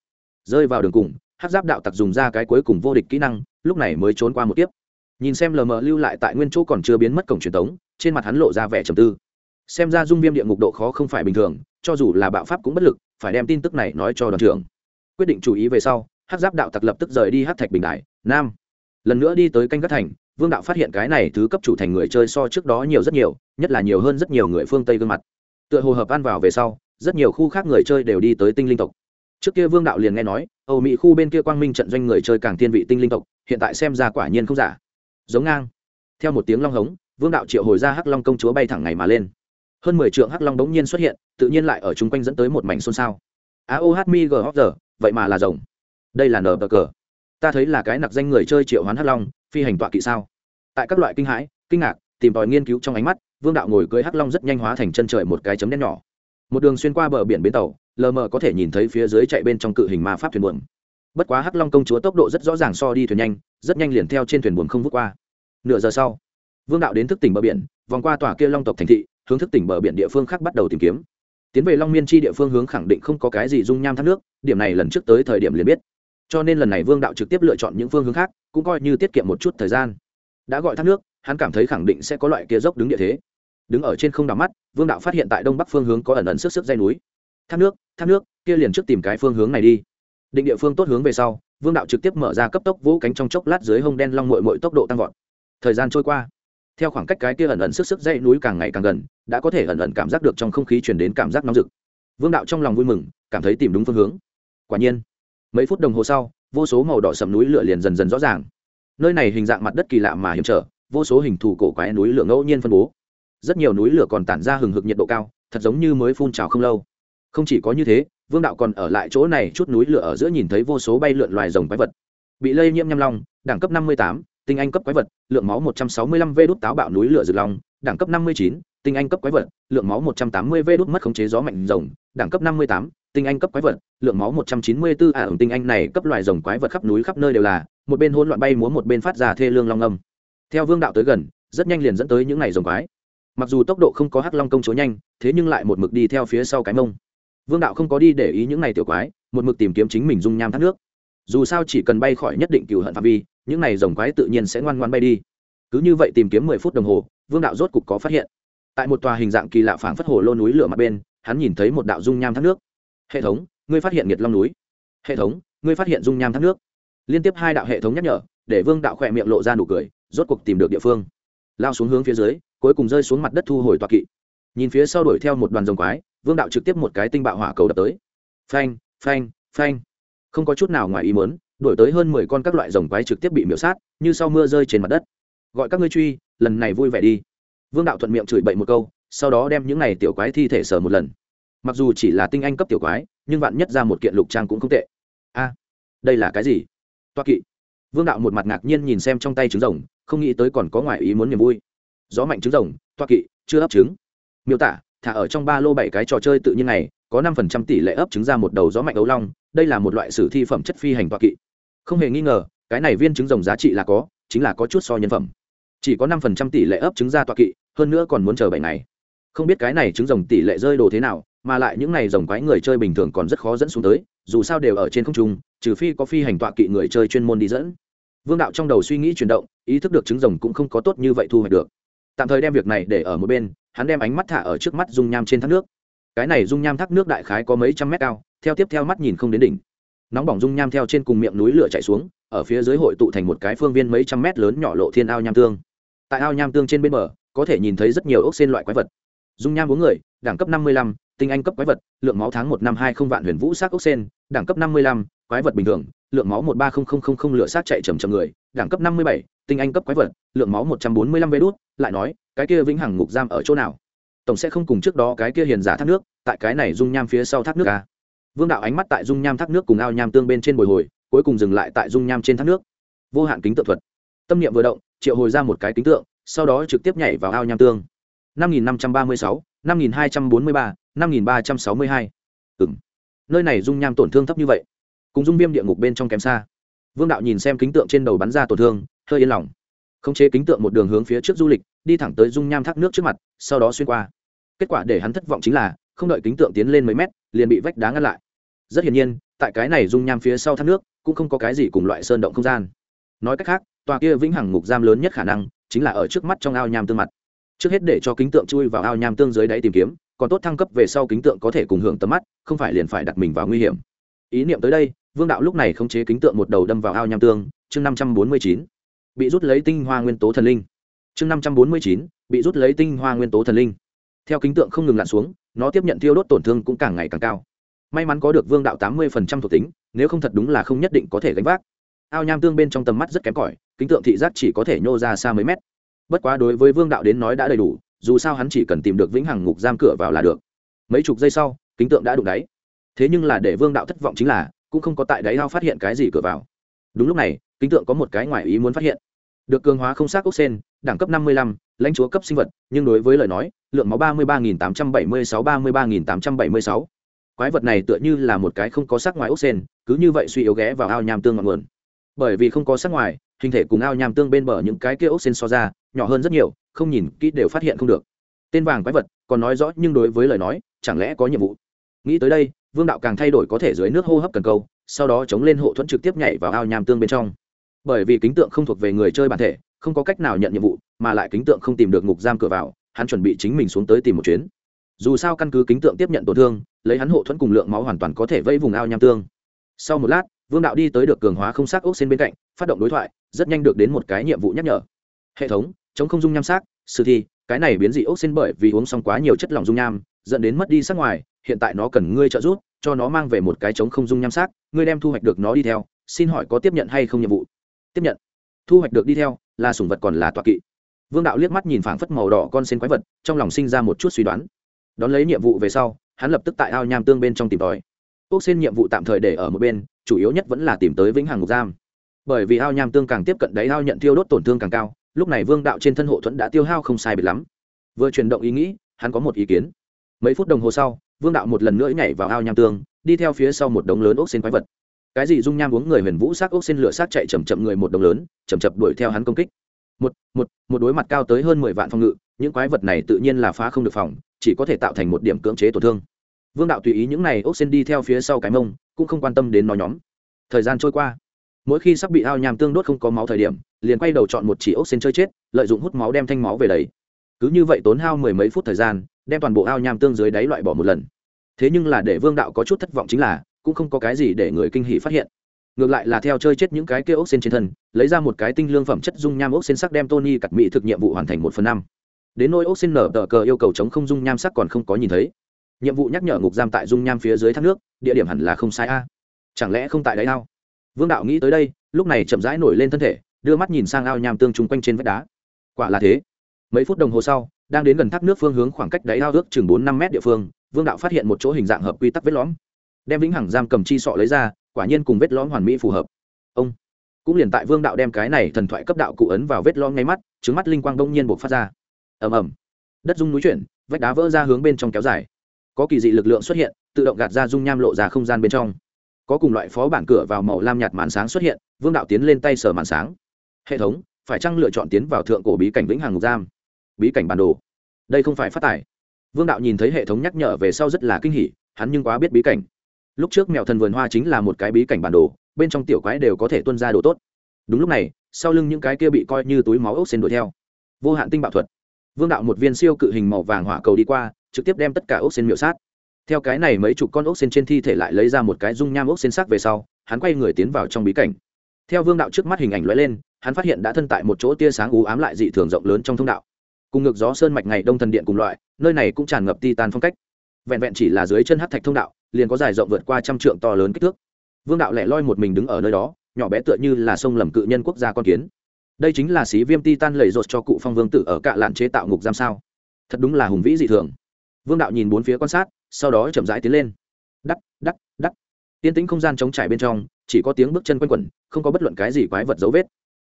rơi vào đường cùng, hát giáp đạo tặc dùng ra cái cuối cùng vô địch kỹ năng, lúc này mới trốn qua một tiếp nhìn xem lờ mờ lưu lại tại nguyên chỗ còn chưa biến mất cổng truyền thống trên mặt hắn lộ ra vẻ trầm tư xem ra dung viêm địa ngục độ khó không phải bình thường, cho dù là bạo pháp cũng bất lực, phải đem tin tức này nói cho đoàn trưởng. Quyết định chú ý về sau hát giáp đạo tặc lập tức rời đi hát thạch bình đại, nam. Lần nữa đi tới canh các thành, vương đạo phát hiện cái này thứ cấp chủ thành người chơi so trước đó nhiều rất nhiều, nhất là nhiều hơn rất nhiều người phương tây gương mặt. Tựa hồ hợp ăn vào về sau, rất nhiều khu khác người chơi đều đi tới tinh linh tộc. Trước kia vương đạo liền nghe nói, âu mỹ khu bên kia quang minh trận doanh người chơi càng thiên vị tinh linh tộc, hiện tại xem ra quả nhiên không giả. Giống ngang. Theo một tiếng long hống, vương đạo triệu hồi ra hắc long công chúa bay thẳng ngày mà lên hơn mười trượng hắc long đống nhiên xuất hiện, tự nhiên lại ở chung quanh dẫn tới một mảnh xôn xao. A o h mi g h giờ, vậy mà là rồng. Đây là nờ bờ cờ. Ta thấy là cái nặc danh người chơi triệu hoán hắc long, phi hành tọa kỵ sao? Tại các loại kinh hãi, kinh ngạc, tìm tòi nghiên cứu trong ánh mắt, vương đạo ngồi cưới hắc long rất nhanh hóa thành chân trời một cái chấm đen nhỏ. Một đường xuyên qua bờ biển bến tàu, lờ mờ có thể nhìn thấy phía dưới chạy bên trong cự hình ma pháp thuyền buồm. Bất quá hắc long công chúa tốc độ rất rõ ràng so đi thuyền nhanh, rất nhanh liền theo trên thuyền buồm không vút qua. Nửa giờ sau, vương đạo đến thức tỉnh bờ biển, vòng qua tòa kia long tộc thành thị hướng thức tỉnh bờ biển địa phương khác bắt đầu tìm kiếm. Tiến về long miên chi địa phương hướng khẳng định không có cái gì dung nham thác nước, điểm này lần trước tới thời điểm liền biết. Cho nên lần này vương đạo trực tiếp lựa chọn những phương hướng khác, cũng coi như tiết kiệm một chút thời gian. Đã gọi thác nước, hắn cảm thấy khẳng định sẽ có loại kia dốc đứng địa thế. Đứng ở trên không đào mắt, vương đạo phát hiện tại đông bắc phương hướng có ẩn ẩn sức sức dây núi. Thác nước thác nước, kia liền trước tìm cái phương hướng này đi. Định địa phương tốt hướng về sau, vương đạo trực tiếp mở ra cấp tốc vũ cánh trong chốc lát dưới hông đen long mội mội tốc độ tăng vọt. Thời gian trôi qua theo khoảng cách cái kia ẩn ẩn sức sức dãy núi càng ngày càng gần, đã có thể ẩn ẩn cảm giác được trong không khí chuyển đến cảm giác nóng rực. Vương đạo trong lòng vui mừng, cảm thấy tìm đúng phương hướng. Quả nhiên, mấy phút đồng hồ sau, vô số màu đỏ sầm núi lửa liền dần dần rõ ràng. Nơi này hình dạng mặt đất kỳ lạ mà hiểm trở, vô số hình thù cổ quái núi lửa ngẫu nhiên phân bố. Rất nhiều núi lửa còn tản ra hừng hực nhiệt độ cao, thật giống như mới phun trào không lâu. Không chỉ có như thế, vương đạo còn ở lại chỗ này chút núi lửa ở giữa nhìn thấy vô số bay lượn loài rồng quái vật. Bị lây nhiễm nham long, đẳng cấp năm mươi tám tinh anh cấp quái vật, lượng máu một trăm sáu mươi lăm vê đốt táo bạo núi lửa rực long, đẳng cấp năm mươi chín, tinh anh cấp quái vật, lượng máu một trăm tám mươi vê đốt mất khống chế gió mạnh rồng, đẳng cấp năm mươi tám, tinh anh cấp quái vật, lượng máu một trăm chín à, ừ, tinh anh này cấp loài rồng quái vật khắp núi khắp nơi đều là, một bên hỗn loạn bay múa một bên phát ra thê lương long âm. Theo vương đạo tới gần, rất nhanh liền dẫn tới những này rồng quái. Mặc dù tốc độ không có hắc long công chúa nhanh, thế nhưng lại một mực đi theo phía sau cái mông. Vương đạo không có đi để ý những này tiểu quái, một mực tìm kiếm chính mình dung nham thác nước. Dù sao chỉ cần bay khỏi nhất định cừu hận phạm vi những này rồng quái tự nhiên sẽ ngoan ngoan bay đi. Cứ như vậy tìm kiếm mười phút đồng hồ, vương đạo rốt cục có phát hiện. Tại một tòa hình dạng kỳ lạ phảng phất hồ lô núi lửa mặt bên, hắn nhìn thấy một đạo dung nham thác nước. Hệ thống, ngươi phát hiện nhiệt long núi. Hệ thống, ngươi phát hiện dung nham thác nước. Liên tiếp hai đạo hệ thống nhắc nhở, để vương đạo khỏe miệng lộ ra nụ cười, rốt cuộc tìm được địa phương. Lao xuống hướng phía dưới, cuối cùng rơi xuống mặt đất thu hồi toa kỵ. Nhìn phía sau đuổi theo một đoàn rồng quái, vương đạo trực tiếp một cái tinh bạo hỏa cầu đập tới. Phanh phanh phanh. Không có chút nào ngoài ý muốn đuổi tới hơn mười con các loại rồng quái trực tiếp bị miễu sát, như sau mưa rơi trên mặt đất. Gọi các ngươi truy, lần này vui vẻ đi. Vương đạo thuận miệng chửi bậy một câu, sau đó đem những này tiểu quái thi thể sờ một lần. Mặc dù chỉ là tinh anh cấp tiểu quái, nhưng vạn nhất ra một kiện lục trang cũng không tệ. A, đây là cái gì? Toa kỵ. Vương đạo một mặt ngạc nhiên nhìn xem trong tay trứng rồng, không nghĩ tới còn có ngoài ý muốn niềm vui. Gió mạnh trứng rồng, toa kỵ, chưa ấp trứng. Miêu tả, thả ở trong ba lô bảy cái trò chơi tự nhiên này, có năm phần trăm tỷ lệ ấp trứng ra một đầu gió mạnh ấu long, đây là một loại sử thi phẩm chất phi hành toa kỵ không hề nghi ngờ, cái này viên trứng rồng giá trị là có, chính là có chút so nhân phẩm. Chỉ có năm phần trăm tỷ lệ ấp trứng ra tọa kỵ, hơn nữa còn muốn chờ bảy ngày. Không biết cái này trứng rồng tỷ lệ rơi đồ thế nào, mà lại những này rồng quái người chơi bình thường còn rất khó dẫn xuống tới, dù sao đều ở trên không trung, trừ phi có phi hành tọa kỵ người chơi chuyên môn đi dẫn. Vương đạo trong đầu suy nghĩ chuyển động, ý thức được trứng rồng cũng không có tốt như vậy thu hoạch được. Tạm thời đem việc này để ở một bên, hắn đem ánh mắt thả ở trước mắt dung nham trên thác nước. Cái này dung nham thác nước đại khái có mấy trăm mét cao, theo tiếp theo mắt nhìn không đến đỉnh nóng bỏng dung nham theo trên cùng miệng núi lửa chạy xuống, ở phía dưới hội tụ thành một cái phương viên mấy trăm mét lớn nhỏ lộ thiên ao nham tương. Tại ao nham tương trên bên bờ, có thể nhìn thấy rất nhiều ốc xên loại quái vật. Dung nham bốn người, đẳng cấp năm mươi lăm, tinh anh cấp quái vật, lượng máu tháng một năm hai không vạn huyền vũ sát ốc sen đẳng cấp năm mươi lăm, quái vật bình thường, lượng máu một ba không không không không lửa sát chạy chầm chầm người, đẳng cấp năm mươi bảy, tinh anh cấp quái vật, lượng máu một trăm bốn mươi lăm vé đốt lại nói, cái kia vĩnh hằng ngục giam ở chỗ nào? Tổng sẽ không cùng trước đó cái kia hiền giả thác nước, tại cái này dung nham phía sau thác nước à vương đạo ánh mắt tại dung nham thác nước cùng ao nham tương bên trên bồi hồi, cuối cùng dừng lại tại dung nham trên thác nước. Vô hạn kính tượng thuật. Tâm niệm vừa động, triệu hồi ra một cái kính tượng, sau đó trực tiếp nhảy vào ao nham tương. Năm nghìn năm trăm ba mươi sáu, năm nghìn hai trăm bốn mươi ba, năm nghìn ba trăm sáu mươi hai. Ừng nơi này dung nham tổn thương thấp như vậy, cùng dung viêm địa ngục bên trong kém xa. Vương đạo nhìn xem kính tượng trên đầu bắn ra tổn thương, hơi yên lòng. Khống chế kính tượng một đường hướng phía trước du lịch, đi thẳng tới dung nham thác nước trước mặt, sau đó xuyên qua. Kết quả để hắn thất vọng chính là không đợi kính tượng tiến lên mấy mét, liền bị vách đá ngăn lại. Rất hiển nhiên, tại cái này dung nham phía sau thác nước, cũng không có cái gì cùng loại sơn động không gian. Nói cách khác, tòa kia vĩnh hằng ngục giam lớn nhất khả năng, chính là ở trước mắt trong ao nham tương mặt. Trước hết để cho kính tượng chui vào ao nham tương dưới đáy tìm kiếm, còn tốt thăng cấp về sau kính tượng có thể cùng hưởng tầm mắt, không phải liền phải đặt mình vào nguy hiểm. Ý niệm tới đây, vương đạo lúc này không chế kính tượng một đầu đâm vào ao nham tương, chương năm trăm bốn mươi chín, bị rút lấy tinh hoa nguyên tố thần linh. Chương năm trăm bốn mươi chín, bị rút lấy tinh hoa nguyên tố thần linh. Theo kính tượng không ngừng lặn xuống nó tiếp nhận thiêu đốt tổn thương cũng càng ngày càng cao. May mắn có được vương đạo tám mươi thuộc tính, nếu không thật đúng là không nhất định có thể gánh vác. Ao nham tương bên trong tầm mắt rất kém cỏi, kính tượng thị giác chỉ có thể nhô ra xa mấy mét. Bất quá đối với vương đạo đến nói đã đầy đủ, dù sao hắn chỉ cần tìm được vĩnh hằng ngục giam cửa vào là được. Mấy chục giây sau, kính tượng đã đụng đáy. Thế nhưng là để vương đạo thất vọng chính là, cũng không có tại đáy ao phát hiện cái gì cửa vào. Đúng lúc này, kính tượng có một cái ngoài ý muốn phát hiện. Được cường hóa không xác ốc sen, đẳng cấp năm mươi lăm, lãnh chúa cấp sinh vật, nhưng đối với lời nói lượng máu ba mươi ba nghìn tám trăm bảy mươi sáu, ba mươi ba nghìn tám trăm bảy mươi sáu. Quái vật này tựa như là một cái không có sắc ngoài ốc sen cứ như vậy suy yếu ghé vào ao nham tương ngọn nguồn. Bởi vì không có sắc ngoài, hình thể cùng ao nham tương bên bờ những cái kia ốc sen so ra, nhỏ hơn rất nhiều, không nhìn kỹ đều phát hiện không được. Tên vàng quái vật còn nói rõ nhưng đối với lời nói, chẳng lẽ có nhiệm vụ? Nghĩ tới đây, vương đạo càng thay đổi có thể dưới nước hô hấp cần câu, sau đó chống lên hộ thuẫn trực tiếp nhảy vào ao nham tương bên trong. Bởi vì kính tượng không thuộc về người chơi bản thể, không có cách nào nhận nhiệm vụ, mà lại kính tượng không tìm được ngục giam cửa vào hắn chuẩn bị chính mình xuống tới tìm một chuyến. Dù sao căn cứ kính tượng tiếp nhận tổn thương, lấy hắn hộ thuẫn cùng lượng máu hoàn toàn có thể vây vùng ao nham tương. Sau một lát, vương đạo đi tới được cường hóa không xác ốc xên bên cạnh, phát động đối thoại, rất nhanh được đến một cái nhiệm vụ nhắc nhở. Hệ thống, chống không dung nham sắc sử thi, cái này biến dị ốc xen bởi vì uống xong quá nhiều chất lỏng dung nham, dẫn đến mất đi sắc ngoài, hiện tại nó cần ngươi trợ giúp, cho nó mang về một cái chống không dung nham sắc ngươi đem thu hoạch được nó đi theo, xin hỏi có tiếp nhận hay không nhiệm vụ? Tiếp nhận. Thu hoạch được đi theo là sủng vật còn là tọa kỵ vương đạo liếc mắt nhìn phảng phất màu đỏ con sen quái vật, trong lòng sinh ra một chút suy đoán. Đón lấy nhiệm vụ về sau, hắn lập tức tại ao nham tương bên trong tìm tòi. Ốc xin nhiệm vụ tạm thời để ở một bên, chủ yếu nhất vẫn là tìm tới vĩnh hằng ngục giam. Bởi vì ao nham tương càng tiếp cận đáy ao nhận tiêu đốt tổn thương càng cao, lúc này vương đạo trên thân hộ thuẫn đã tiêu hao không sai biệt lắm. Vừa chuyển động ý nghĩ, hắn có một ý kiến. Mấy phút đồng hồ sau, vương đạo một lần nữa nhảy vào ao nham tương, đi theo phía sau một đống lớn ốc xin quái vật. Cái gì dung nham uống người huyền vũ xác ốc xin lửa xác chạy chầm chậm người một đống lớn chầm chậm đuổi theo hắn công kích một một một đối mặt cao tới hơn mười vạn phòng ngự, những quái vật này tự nhiên là phá không được phòng, chỉ có thể tạo thành một điểm cưỡng chế tổn thương. Vương đạo tùy ý những này ốc xen đi theo phía sau cái mông, cũng không quan tâm đến nó nhóm. Thời gian trôi qua, mỗi khi sắp bị ao nhàm tương đốt không có máu thời điểm, liền quay đầu chọn một chỉ ốc xen chơi chết, lợi dụng hút máu đem thanh máu về đấy cứ như vậy tốn hao mười mấy phút thời gian, đem toàn bộ ao nham tương dưới đáy loại bỏ một lần. Thế nhưng là để vương đạo có chút thất vọng chính là, cũng không có cái gì để người kinh hỉ phát hiện ngược lại là theo chơi chết những cái kia ốc sen trên thân, lấy ra một cái tinh lương phẩm chất dung nham ốc sen sắc đem tony cặt mỹ thực nhiệm vụ hoàn thành một phần năm. Đến nỗi ốc sen nở tờ cờ yêu cầu chống không dung nham sắc còn không có nhìn thấy. Nhiệm vụ nhắc nhở ngục giam tại dung nham phía dưới thác nước, địa điểm hẳn là không sai a. Chẳng lẽ không tại đáy ao? Vương đạo nghĩ tới đây, lúc này chậm rãi nổi lên thân thể, đưa mắt nhìn sang ao nham tương chung quanh trên vách đá. Quả là thế. Mấy phút đồng hồ sau, đang đến gần thác nước phương hướng khoảng cách đáy ao ước chừng bốn năm mét địa phương, vương đạo phát hiện một chỗ hình dạng hợp quy tắc vết lõm. Đem vĩnh hằng giam cầm chi sọ lấy ra quả nhiên cùng vết lõm hoàn mỹ phù hợp. Ông cũng liền tại vương đạo đem cái này thần thoại cấp đạo cụ ấn vào vết lõm ngay mắt, trứng mắt linh quang đông nhiên buộc phát ra. Ầm ầm. Đất dung núi chuyển, vách đá vỡ ra hướng bên trong kéo dài. Có kỳ dị lực lượng xuất hiện, tự động gạt ra dung nham lộ ra không gian bên trong. Có cùng loại phó bản cửa vào màu lam nhạt màn sáng xuất hiện, vương đạo tiến lên tay sờ màn sáng. Hệ thống, phải chăng lựa chọn tiến vào thượng cổ bí cảnh vĩnh hằng ngục giam? Bí cảnh bản đồ. Đây không phải phát tài vương đạo nhìn thấy hệ thống nhắc nhở về sau rất là kinh hỉ, hắn nhưng quá biết bí cảnh lúc trước mèo thần vườn hoa chính là một cái bí cảnh bản đồ, bên trong tiểu quái đều có thể tuân ra đồ tốt. Đúng lúc này, sau lưng những cái kia bị coi như túi máu ốc xen đuổi theo. Vô hạn tinh bạo thuật. Vương đạo một viên siêu cự hình màu vàng hỏa cầu đi qua, trực tiếp đem tất cả ốc xen miểu sát. Theo cái này mấy chục con ốc xen trên thi thể lại lấy ra một cái dung nham ốc xen sắc về sau, hắn quay người tiến vào trong bí cảnh. Theo vương đạo trước mắt hình ảnh lóe lên, hắn phát hiện đã thân tại một chỗ tia sáng ú ám lại dị thường rộng lớn trong thông đạo. Cùng ngược gió sơn mạch ngày đông thần điện cùng loại, nơi này cũng tràn ngập ti tan phong cách. Vẹn vẹn chỉ là dưới chân hát thạch thông đạo liền có dài rộng vượt qua trăm trượng to lớn kích thước. Vương đạo lẻ loi một mình đứng ở nơi đó, nhỏ bé tựa như là sông lầm cự nhân quốc gia con kiến. Đây chính là xí viêm ti tan lầy rột cho cụ phong vương tử ở cạ lạn chế tạo ngục giam sao? Thật đúng là hùng vĩ dị thường. Vương đạo nhìn bốn phía quan sát, sau đó chậm rãi tiến lên. Đắc đắc đắc. Tiên tĩnh không gian trống trải bên trong, chỉ có tiếng bước chân quanh quẩn, không có bất luận cái gì quái vật dấu vết.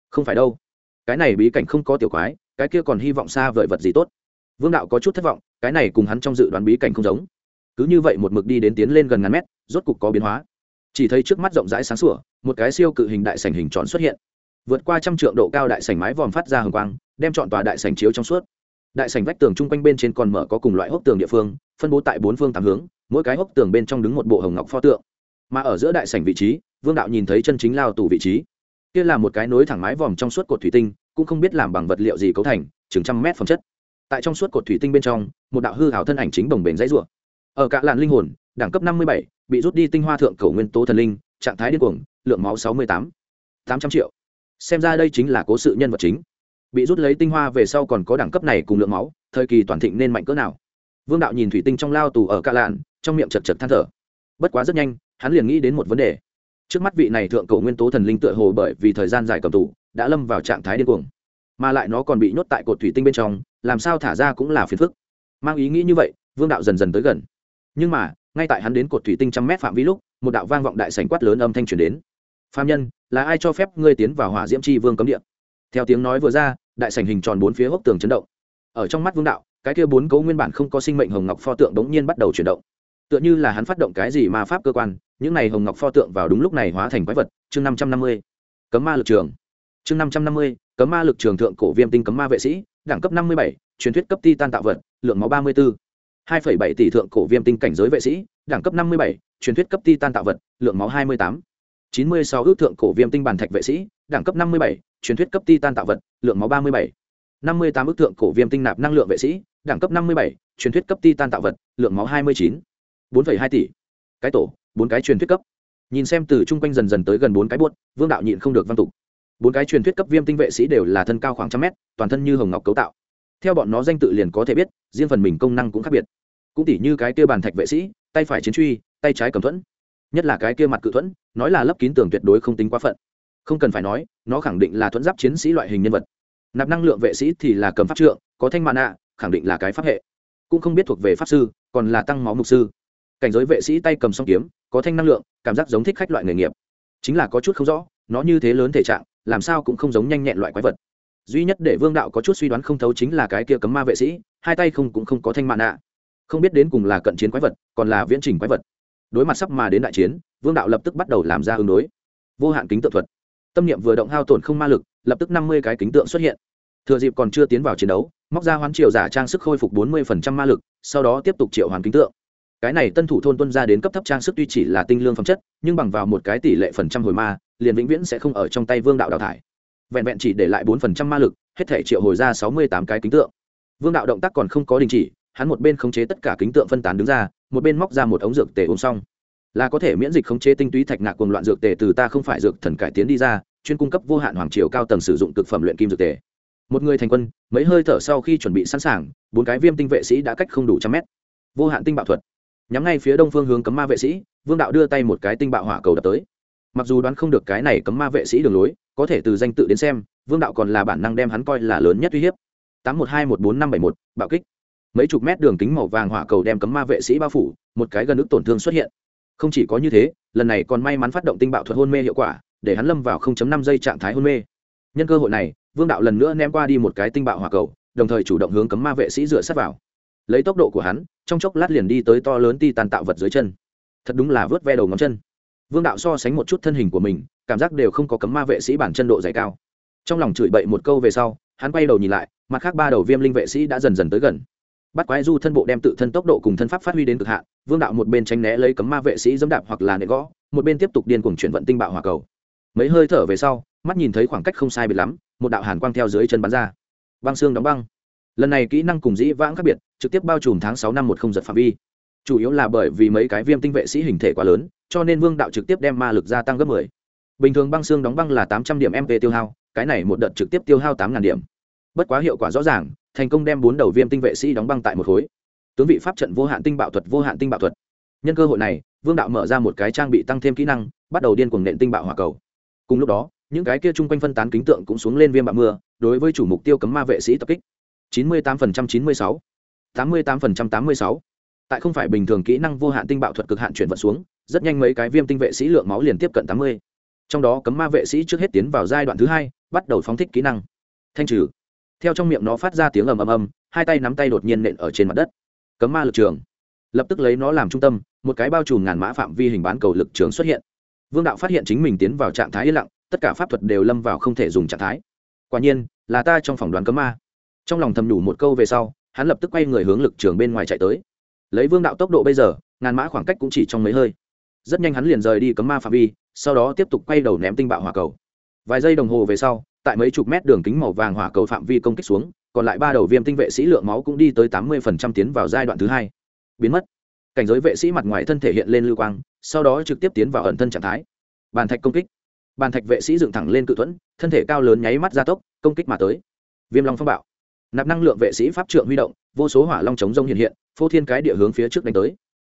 Không phải đâu. Cái này bí cảnh không có tiểu quái, cái kia còn hy vọng xa vời vật gì tốt. Vương đạo có chút thất vọng, cái này cùng hắn trong dự đoán bí cảnh không giống cứ như vậy một mực đi đến tiến lên gần ngàn mét, rốt cục có biến hóa. Chỉ thấy trước mắt rộng rãi sáng sủa, một cái siêu cự hình đại sảnh hình tròn xuất hiện. Vượt qua trăm trượng độ cao đại sảnh mái vòm phát ra hồng quang, đem chọn tòa đại sảnh chiếu trong suốt. Đại sảnh vách tường chung quanh bên trên còn mở có cùng loại hốc tường địa phương, phân bố tại bốn phương tám hướng, mỗi cái hốc tường bên trong đứng một bộ hồng ngọc pho tượng. Mà ở giữa đại sảnh vị trí, vương đạo nhìn thấy chân chính lao tù vị trí. Kia là một cái nối thẳng mái vòm trong suốt cột thủy tinh, cũng không biết làm bằng vật liệu gì cấu thành, chừng trăm mét phẩm chất. Tại trong suốt cột thủy tinh bên trong, một đạo hư hảo thân ảnh chính đồng bền dãy rủa ở cả làn linh hồn, đẳng cấp năm mươi bảy, bị rút đi tinh hoa thượng cầu nguyên tố thần linh, trạng thái điên cuồng, lượng máu sáu mươi tám tám trăm triệu. Xem ra đây chính là cố sự nhân vật chính. Bị rút lấy tinh hoa về sau còn có đẳng cấp này cùng lượng máu, thời kỳ toàn thịnh nên mạnh cỡ nào. Vương đạo nhìn thủy tinh trong lao tù ở cả làn, trong miệng chật chật than thở. Bất quá rất nhanh, hắn liền nghĩ đến một vấn đề. Trước mắt vị này thượng cầu nguyên tố thần linh tựa hồ bởi vì thời gian dài cầm tù, đã lâm vào trạng thái điên cuồng. Mà lại nó còn bị nhốt tại cột thủy tinh bên trong, làm sao thả ra cũng là phiền phức. Mang ý nghĩ như vậy, vương đạo dần dần tới gần nhưng mà, ngay tại hắn đến cột thủy tinh trăm mét phạm vi lúc, một đạo vang vọng đại sảnh quát lớn âm thanh truyền đến. Phạm nhân, là ai cho phép ngươi tiến vào hỏa diễm tri vương cấm địa? Theo tiếng nói vừa ra, đại sảnh hình tròn bốn phía hốc tường chấn động. Ở trong mắt vương đạo, cái kia bốn cấu nguyên bản không có sinh mệnh hồng ngọc pho tượng đống nhiên bắt đầu chuyển động. Tựa như là hắn phát động cái gì mà pháp cơ quan, những này hồng ngọc pho tượng vào đúng lúc này hóa thành quái vật, chương năm trăm năm mươi, cấm ma lực trường. Chương năm trăm năm mươi, cấm ma lực trường thượng cổ viêm tinh cấm ma vệ sĩ, đẳng cấp năm mươi bảy, truyền thuyết cấp ti tan tạo vật, lượng máu ba mươi b ố 2,7 tỷ thượng cổ viêm tinh cảnh giới vệ sĩ, đẳng cấp 57, truyền thuyết cấp titan tạo vật, lượng máu 28. 96 ước thượng cổ viêm tinh bản thạch vệ sĩ, đẳng cấp 57, truyền thuyết cấp titan tạo vật, lượng máu 37. 58 ước thượng cổ viêm tinh nạp năng lượng vệ sĩ, đẳng cấp 57, truyền thuyết cấp titan tạo vật, lượng máu 29. 4,2 tỷ. Cái tổ, bốn cái truyền thuyết cấp. Nhìn xem từ trung quanh dần dần tới gần bốn cái buốt, Vương đạo nhịn không được văn tụ. Bốn cái truyền thuyết cấp viêm tinh vệ sĩ đều là thân cao khoảng trăm mét, toàn thân như hồng ngọc cấu tạo theo bọn nó danh tự liền có thể biết, riêng phần mình công năng cũng khác biệt. Cũng tỉ như cái kia bàn thạch vệ sĩ, tay phải chiến truy, tay trái cầm thuẫn. Nhất là cái kia mặt cự thuẫn, nói là lấp kín tường tuyệt đối không tính quá phận. Không cần phải nói, nó khẳng định là thuẫn giáp chiến sĩ loại hình nhân vật. Nạp năng lượng vệ sĩ thì là cầm pháp trượng, có thanh mạn ạ, khẳng định là cái pháp hệ. Cũng không biết thuộc về pháp sư, còn là tăng máu mục sư. Cảnh giới vệ sĩ tay cầm song kiếm, có thanh năng lượng, cảm giác giống thích khách loại nghề nghiệp. Chính là có chút không rõ, nó như thế lớn thể trạng, làm sao cũng không giống nhanh nhẹn loại quái vật duy nhất để vương đạo có chút suy đoán không thấu chính là cái kia cấm ma vệ sĩ, hai tay không cũng không có thanh mạn nạ không biết đến cùng là cận chiến quái vật, còn là viễn trình quái vật. Đối mặt sắp mà đến đại chiến, vương đạo lập tức bắt đầu làm ra ứng đối. Vô hạn kính tượng thuật. Tâm niệm vừa động hao tổn không ma lực, lập tức năm mươi cái kính tượng xuất hiện. Thừa dịp còn chưa tiến vào chiến đấu, móc ra hoán triều giả trang sức khôi phục bốn mươi ma lực, sau đó tiếp tục triệu hoàn kính tượng. Cái này tân thủ thôn tuân ra đến cấp thấp trang sức tuy chỉ là tinh lương phẩm chất, nhưng bằng vào một cái tỷ lệ phần trăm hồi ma, liền vĩnh viễn sẽ không ở trong tay vương đạo đào thải vẹn vẹn chỉ để lại bốn phần trăm ma lực, hết thể triệu hồi ra sáu mươi tám cái kính tượng. Vương đạo động tác còn không có đình chỉ, hắn một bên khống chế tất cả kính tượng phân tán đứng ra, một bên móc ra một ống dược tề uống xong. Là có thể miễn dịch khống chế tinh túy thạch nạc cùng loạn dược tề từ ta không phải dược thần cải tiến đi ra, chuyên cung cấp vô hạn hoàng triều cao tầng sử dụng thực phẩm luyện kim dược tề. Một người thành quân, mấy hơi thở sau khi chuẩn bị sẵn sàng, bốn cái viêm tinh vệ sĩ đã cách không đủ trăm mét. Vô hạn tinh bạo thuật. Nhắm ngay phía đông phương hướng cấm ma vệ sĩ, vương đạo đưa tay một cái tinh bạo hỏa cầu đập tới. Mặc dù đoán không được cái này cấm ma vệ sĩ đường lối có thể từ danh tự đến xem, vương đạo còn là bản năng đem hắn coi là lớn nhất uy hiếp. tám một hai một bốn năm bảy một, bạo kích. Mấy chục mét đường kính màu vàng hỏa cầu đem cấm ma vệ sĩ bao phủ, một cái gần ức tổn thương xuất hiện. Không chỉ có như thế, lần này còn may mắn phát động tinh bạo thuật hôn mê hiệu quả, để hắn lâm vào 0.5 giây trạng thái hôn mê. Nhân cơ hội này, vương đạo lần nữa ném qua đi một cái tinh bạo hỏa cầu, đồng thời chủ động hướng cấm ma vệ sĩ dựa sát vào. Lấy tốc độ của hắn, trong chốc lát liền đi tới to lớn ti tàn tạo vật dưới chân. Thật đúng là vớt ve đầu ngón chân. Vương đạo so sánh một chút thân hình của mình cảm giác đều không có cấm ma vệ sĩ bản chân độ dày cao. Trong lòng chửi bậy một câu về sau, hắn quay đầu nhìn lại, mặt khác ba đầu viêm linh vệ sĩ đã dần dần tới gần. Bắt quái du thân bộ đem tự thân tốc độ cùng thân pháp phát huy đến cực hạn, vương đạo một bên tránh né lấy cấm ma vệ sĩ dẫm đạp hoặc là nệ gõ, một bên tiếp tục điên cuồng chuyển vận tinh bạo hỏa cầu. Mấy hơi thở về sau, mắt nhìn thấy khoảng cách không sai biệt lắm, một đạo hàn quang theo dưới chân bắn ra. Băng xương đóng băng. Lần này kỹ năng cùng dĩ vãng khác biệt, trực tiếp bao trùm tháng sáu năm một không giật phạm vi. Chủ yếu là bởi vì mấy cái viêm tinh vệ sĩ hình thể quá lớn, cho nên vương đạo trực tiếp đem ma lực gia tăng gấp mười bình thường băng xương đóng băng là tám trăm điểm mp tiêu hao, cái này một đợt trực tiếp tiêu hao tám ngàn điểm. Bất quá hiệu quả rõ ràng, thành công đem bốn đầu viêm tinh vệ sĩ đóng băng tại một khối. Tướng vị pháp trận vô hạn tinh bạo thuật, vô hạn tinh bạo thuật. Nhân cơ hội này, vương đạo mở ra một cái trang bị tăng thêm kỹ năng, bắt đầu điên cuồng nện tinh bạo hỏa cầu. Cùng lúc đó, những cái kia chung quanh phân tán kính tượng cũng xuống lên viêm bạo mưa, đối với chủ mục tiêu cấm ma vệ sĩ tập kích. chín mươi tám phần trăm chín mươi sáu. tám mươi tám phần trăm tám mươi sáu. Tại không phải bình thường kỹ năng vô hạn tinh bạo thuật cực hạn chuyển vận xuống, rất nhanh mấy cái viêm tinh vệ sĩ lượng máu liền tiếp cận tám mươi trong đó cấm ma vệ sĩ trước hết tiến vào giai đoạn thứ hai, bắt đầu phóng thích kỹ năng. Thanh trừ. Theo trong miệng nó phát ra tiếng ầm ầm ầm, hai tay nắm tay đột nhiên nện ở trên mặt đất. Cấm ma lực trường. Lập tức lấy nó làm trung tâm, một cái bao trùm ngàn mã phạm vi hình bán cầu lực trường xuất hiện. Vương đạo phát hiện chính mình tiến vào trạng thái yên lặng, tất cả pháp thuật đều lâm vào không thể dùng trạng thái. Quả nhiên, là ta trong phòng đoán cấm ma. Trong lòng thầm nhủ một câu về sau, hắn lập tức quay người hướng lực trường bên ngoài chạy tới. Lấy vương đạo tốc độ bây giờ, ngàn mã khoảng cách cũng chỉ trong mấy hơi. Rất nhanh hắn liền rời đi cấm ma phạm vi sau đó tiếp tục quay đầu ném tinh bạo hỏa cầu. Vài giây đồng hồ về sau, tại mấy chục mét đường kính màu vàng hỏa cầu phạm vi công kích xuống, còn lại ba đầu viêm tinh vệ sĩ lượng máu cũng đi tới tám mươi tiến vào giai đoạn thứ hai. Biến mất. Cảnh giới vệ sĩ mặt ngoài thân thể hiện lên lưu quang, sau đó trực tiếp tiến vào ẩn thân trạng thái. Bàn thạch công kích. Bàn thạch vệ sĩ dựng thẳng lên cự thuẫn, thân thể cao lớn nháy mắt gia tốc, công kích mà tới. Viêm long phong bạo. Nạp năng lượng vệ sĩ pháp trượng huy động, vô số hỏa long chống rông hiện hiện, phô thiên cái địa hướng phía trước đánh tới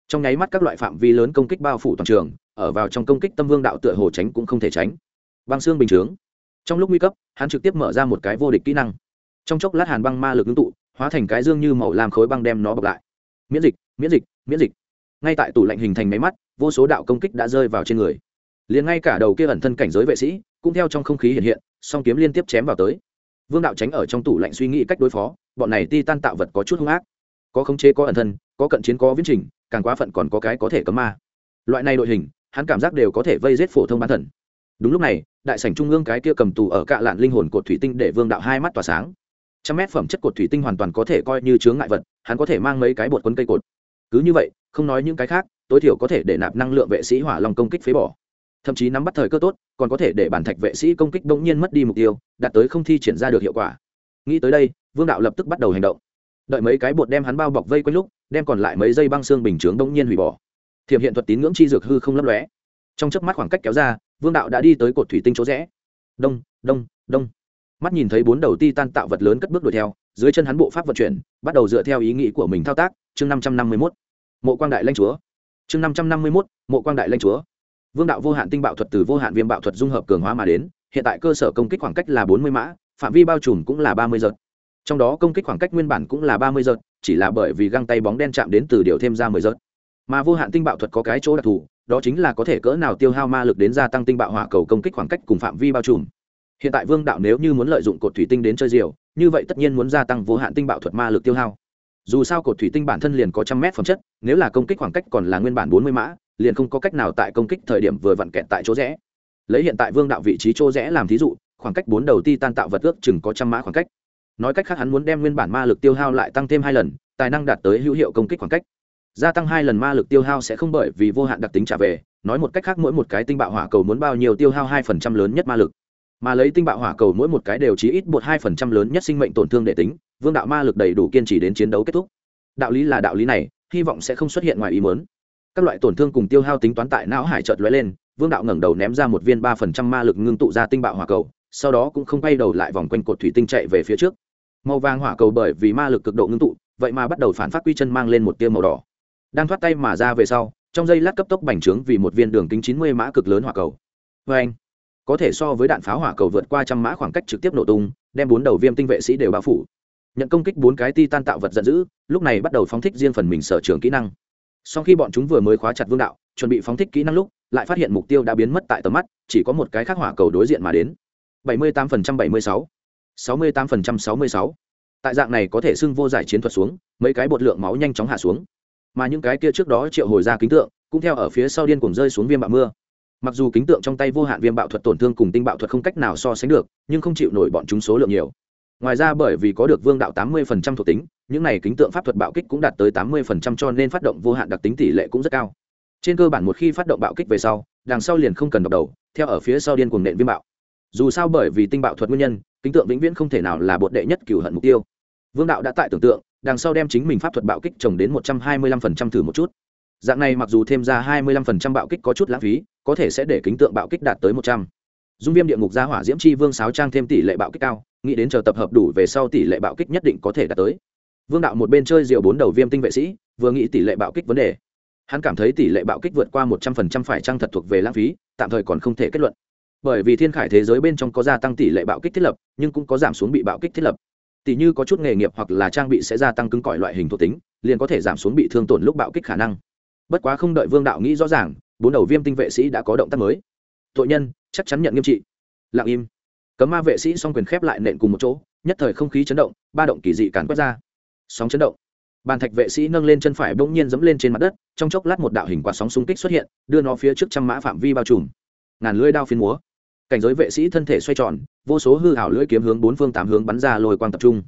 trong nháy mắt các loại phạm vi lớn công kích bao phủ toàn trường, ở vào trong công kích tâm vương đạo tựa hồ tránh cũng không thể tránh. Băng xương bình chướng. Trong lúc nguy cấp, hắn trực tiếp mở ra một cái vô địch kỹ năng. Trong chốc lát hàn băng ma lực ngưng tụ, hóa thành cái dương như màu làm khối băng đem nó bọc lại. Miễn dịch miễn dịch miễn dịch. Ngay tại tủ lạnh hình thành máy mắt, vô số đạo công kích đã rơi vào trên người. Liền ngay cả đầu kia ẩn thân cảnh giới vệ sĩ, cũng theo trong không khí hiện hiện, song kiếm liên tiếp chém vào tới. Vương đạo tránh ở trong tủ lạnh suy nghĩ cách đối phó, bọn này ti tan tạo vật có chút hung ác. Có khống chế, có ẩn thân, có cận chiến, có viễn trình càng quá phận còn có cái có thể cấm ma. Loại này đội hình, hắn cảm giác đều có thể vây giết phổ thông bán thần. Đúng lúc này, đại sảnh trung ương cái kia cầm tù ở cạ lạn linh hồn cột thủy tinh để vương đạo hai mắt tỏa sáng. Trăm mét phẩm chất cột thủy tinh hoàn toàn có thể coi như chướng ngại vật, hắn có thể mang mấy cái bột quân cây cột. Cứ như vậy, không nói những cái khác, tối thiểu có thể để nạp năng lượng vệ sĩ hỏa long công kích phế bỏ. Thậm chí nắm bắt thời cơ tốt, còn có thể để bản thạch vệ sĩ công kích bỗng nhiên mất đi mục tiêu, đạt tới không thi triển ra được hiệu quả. Nghĩ tới đây, vương đạo lập tức bắt đầu hành động đợi mấy cái bột đem hắn bao bọc vây quanh lúc, đem còn lại mấy dây băng xương bình chướng đông nhiên hủy bỏ. Thiểm hiện thuật tín ngưỡng chi dược hư không lấp lóe. Trong chớp mắt khoảng cách kéo ra, vương đạo đã đi tới cột thủy tinh chỗ rẽ. Đông đông đông. Mắt nhìn thấy bốn đầu ti tan tạo vật lớn cất bước đuổi theo, dưới chân hắn bộ pháp vận chuyển, bắt đầu dựa theo ý nghĩ của mình thao tác, chương năm trăm năm mươi mốt. Mộ quang đại lanh chúa. Chương năm trăm năm mươi mốt, mộ quang đại lanh chúa. Vương đạo vô hạn tinh bạo thuật từ vô hạn viêm bạo thuật dung hợp cường hóa mà đến, hiện tại cơ sở công kích khoảng cách là bốn mươi mã, phạm vi bao trùm cũng là ba mươi giật trong đó công kích khoảng cách nguyên bản cũng là ba mươi giật, chỉ là bởi vì găng tay bóng đen chạm đến từ điều thêm ra mười giật. Mà vô hạn tinh bạo thuật có cái chỗ đặc thù, đó chính là có thể cỡ nào tiêu hao ma lực đến gia tăng tinh bạo hỏa cầu công kích khoảng cách cùng phạm vi bao trùm. Hiện tại vương đạo nếu như muốn lợi dụng cột thủy tinh đến chơi diều, như vậy tất nhiên muốn gia tăng vô hạn tinh bạo thuật ma lực tiêu hao. Dù sao cột thủy tinh bản thân liền có trăm mét phẩm chất, nếu là công kích khoảng cách còn là nguyên bản bốn mươi mã, liền không có cách nào tại công kích thời điểm vừa vặn kẹt tại chỗ rẽ. Lấy hiện tại vương đạo vị trí chỗ rẽ làm thí dụ, khoảng cách bốn đầu ti tan tạo vật ước chừng có trăm mã khoảng cách nói cách khác hắn muốn đem nguyên bản ma lực tiêu hao lại tăng thêm hai lần, tài năng đạt tới hữu hiệu công kích khoảng cách. Gia tăng hai lần ma lực tiêu hao sẽ không bởi vì vô hạn đặc tính trả về, nói một cách khác mỗi một cái tinh bạo hỏa cầu muốn bao nhiêu tiêu hao hai phần trăm lớn nhất ma lực. Mà lấy tinh bạo hỏa cầu mỗi một cái đều chỉ ít một hai phần trăm lớn nhất sinh mệnh tổn thương để tính, vương đạo ma lực đầy đủ kiên trì đến chiến đấu kết thúc. Đạo lý là đạo lý này, hy vọng sẽ không xuất hiện ngoài ý muốn. Các loại tổn thương cùng tiêu hao tính toán tại não hải chợt lóe lên, vương đạo ngẩng đầu ném ra một viên ba phần trăm ma lực ngưng tụ ra tinh bạo hỏa cầu, sau đó cũng không quay đầu lại vòng quanh cột thủy tinh chạy về phía trước màu vàng hỏa cầu bởi vì ma lực cực độ ngưng tụ vậy mà bắt đầu phản phát quy chân mang lên một tia màu đỏ. Đang thoát tay mà ra về sau trong giây lát cấp tốc bành trướng vì một viên đường kính chín mươi mã cực lớn hỏa cầu. Vê anh có thể so với đạn pháo hỏa cầu vượt qua trăm mã khoảng cách trực tiếp nổ tung đem bốn đầu viêm tinh vệ sĩ đều bao phủ. Nhận công kích bốn cái ti tan tạo vật giận dữ lúc này bắt đầu phóng thích riêng phần mình sở trường kỹ năng. Sau khi bọn chúng vừa mới khóa chặt vương đạo chuẩn bị phóng thích kỹ năng lúc lại phát hiện mục tiêu đã biến mất tại tầm mắt chỉ có một cái khác hỏa cầu đối diện mà đến. 78% 76, 68% 66. tại dạng này có thể xưng vô giải chiến thuật xuống, mấy cái bột lượng máu nhanh chóng hạ xuống. Mà những cái kia trước đó triệu hồi ra kính tượng, cũng theo ở phía sau điên cuồng rơi xuống viêm bạo mưa. Mặc dù kính tượng trong tay vô hạn viêm bạo thuật tổn thương cùng tinh bạo thuật không cách nào so sánh được, nhưng không chịu nổi bọn chúng số lượng nhiều. Ngoài ra bởi vì có được vương đạo tám mươi phần trăm thuộc tính, những này kính tượng pháp thuật bạo kích cũng đạt tới tám mươi phần trăm cho nên phát động vô hạn đặc tính tỷ lệ cũng rất cao. Trên cơ bản một khi phát động bạo kích về sau, đằng sau liền không cần độc đầu, theo ở phía sau điên cuồng nện viêm bạo dù sao bởi vì tinh bạo thuật nguyên nhân, kính tượng vĩnh viễn không thể nào là bột đệ nhất cửu hận mục tiêu. Vương đạo đã tại tưởng tượng, đằng sau đem chính mình pháp thuật bạo kích trồng đến một trăm hai mươi lăm phần trăm thử một chút. Dạng này mặc dù thêm ra hai mươi lăm phần trăm bạo kích có chút lãng phí, có thể sẽ để kính tượng bạo kích đạt tới một trăm. Dung viêm địa ngục gia hỏa diễm chi vương sáo trang thêm tỷ lệ bạo kích cao, nghĩ đến chờ tập hợp đủ về sau tỷ lệ bạo kích nhất định có thể đạt tới. Vương đạo một bên chơi rượu bốn đầu viêm tinh vệ sĩ, vừa nghĩ tỷ lệ bạo kích vấn đề. Hắn cảm thấy tỷ lệ bạo kích vượt qua một trăm phần trăm phải trăng thật thuộc về lãng phí, tạm thời còn không thể kết luận bởi vì thiên khải thế giới bên trong có gia tăng tỷ lệ bạo kích thiết lập, nhưng cũng có giảm xuống bị bạo kích thiết lập. Tỷ như có chút nghề nghiệp hoặc là trang bị sẽ gia tăng cứng cỏi loại hình thuộc tính, liền có thể giảm xuống bị thương tổn lúc bạo kích khả năng. Bất quá không đợi vương đạo nghĩ rõ ràng, bốn đầu viêm tinh vệ sĩ đã có động tác mới. Tội nhân, chắc chắn nhận nghiêm trị. Lặng im. Cấm ma vệ sĩ song quyền khép lại nện cùng một chỗ, nhất thời không khí chấn động, ba động kỳ dị càn quét ra. Sóng chấn động. Bàn thạch vệ sĩ nâng lên chân phải bỗng nhiên dẫm lên trên mặt đất, trong chốc lát một đạo hình quả sóng xung kích xuất hiện, đưa nó phía trước trăm mã phạm vi bao trùm. Ngàn lưỡi đao phiến múa cảnh giới vệ sĩ thân thể xoay tròn, vô số hư hảo lưỡi kiếm hướng bốn phương tám hướng bắn ra lôi quang tập trung.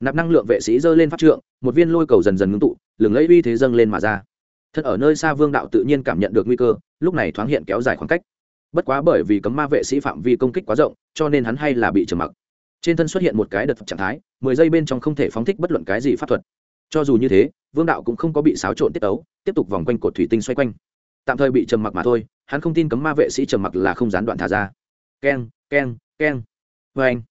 Nạp năng lượng vệ sĩ giơ lên pháp trượng, một viên lôi cầu dần dần ngưng tụ, lừng lấy uy thế dâng lên mà ra. Thật ở nơi xa vương đạo tự nhiên cảm nhận được nguy cơ, lúc này thoáng hiện kéo dài khoảng cách. Bất quá bởi vì cấm ma vệ sĩ phạm vi công kích quá rộng, cho nên hắn hay là bị trầm mặc. Trên thân xuất hiện một cái đợt trạng thái, mười giây bên trong không thể phóng thích bất luận cái gì pháp thuật. Cho dù như thế, vương đạo cũng không có bị xáo trộn tiết tấu, tiếp tục vòng quanh cột thủy tinh xoay quanh. Tạm thời bị trầm mặc mà thôi, hắn không tin cấm ma vệ sĩ trầm mặc là không gián đoạn thả ra keng keng keng. Vê anh,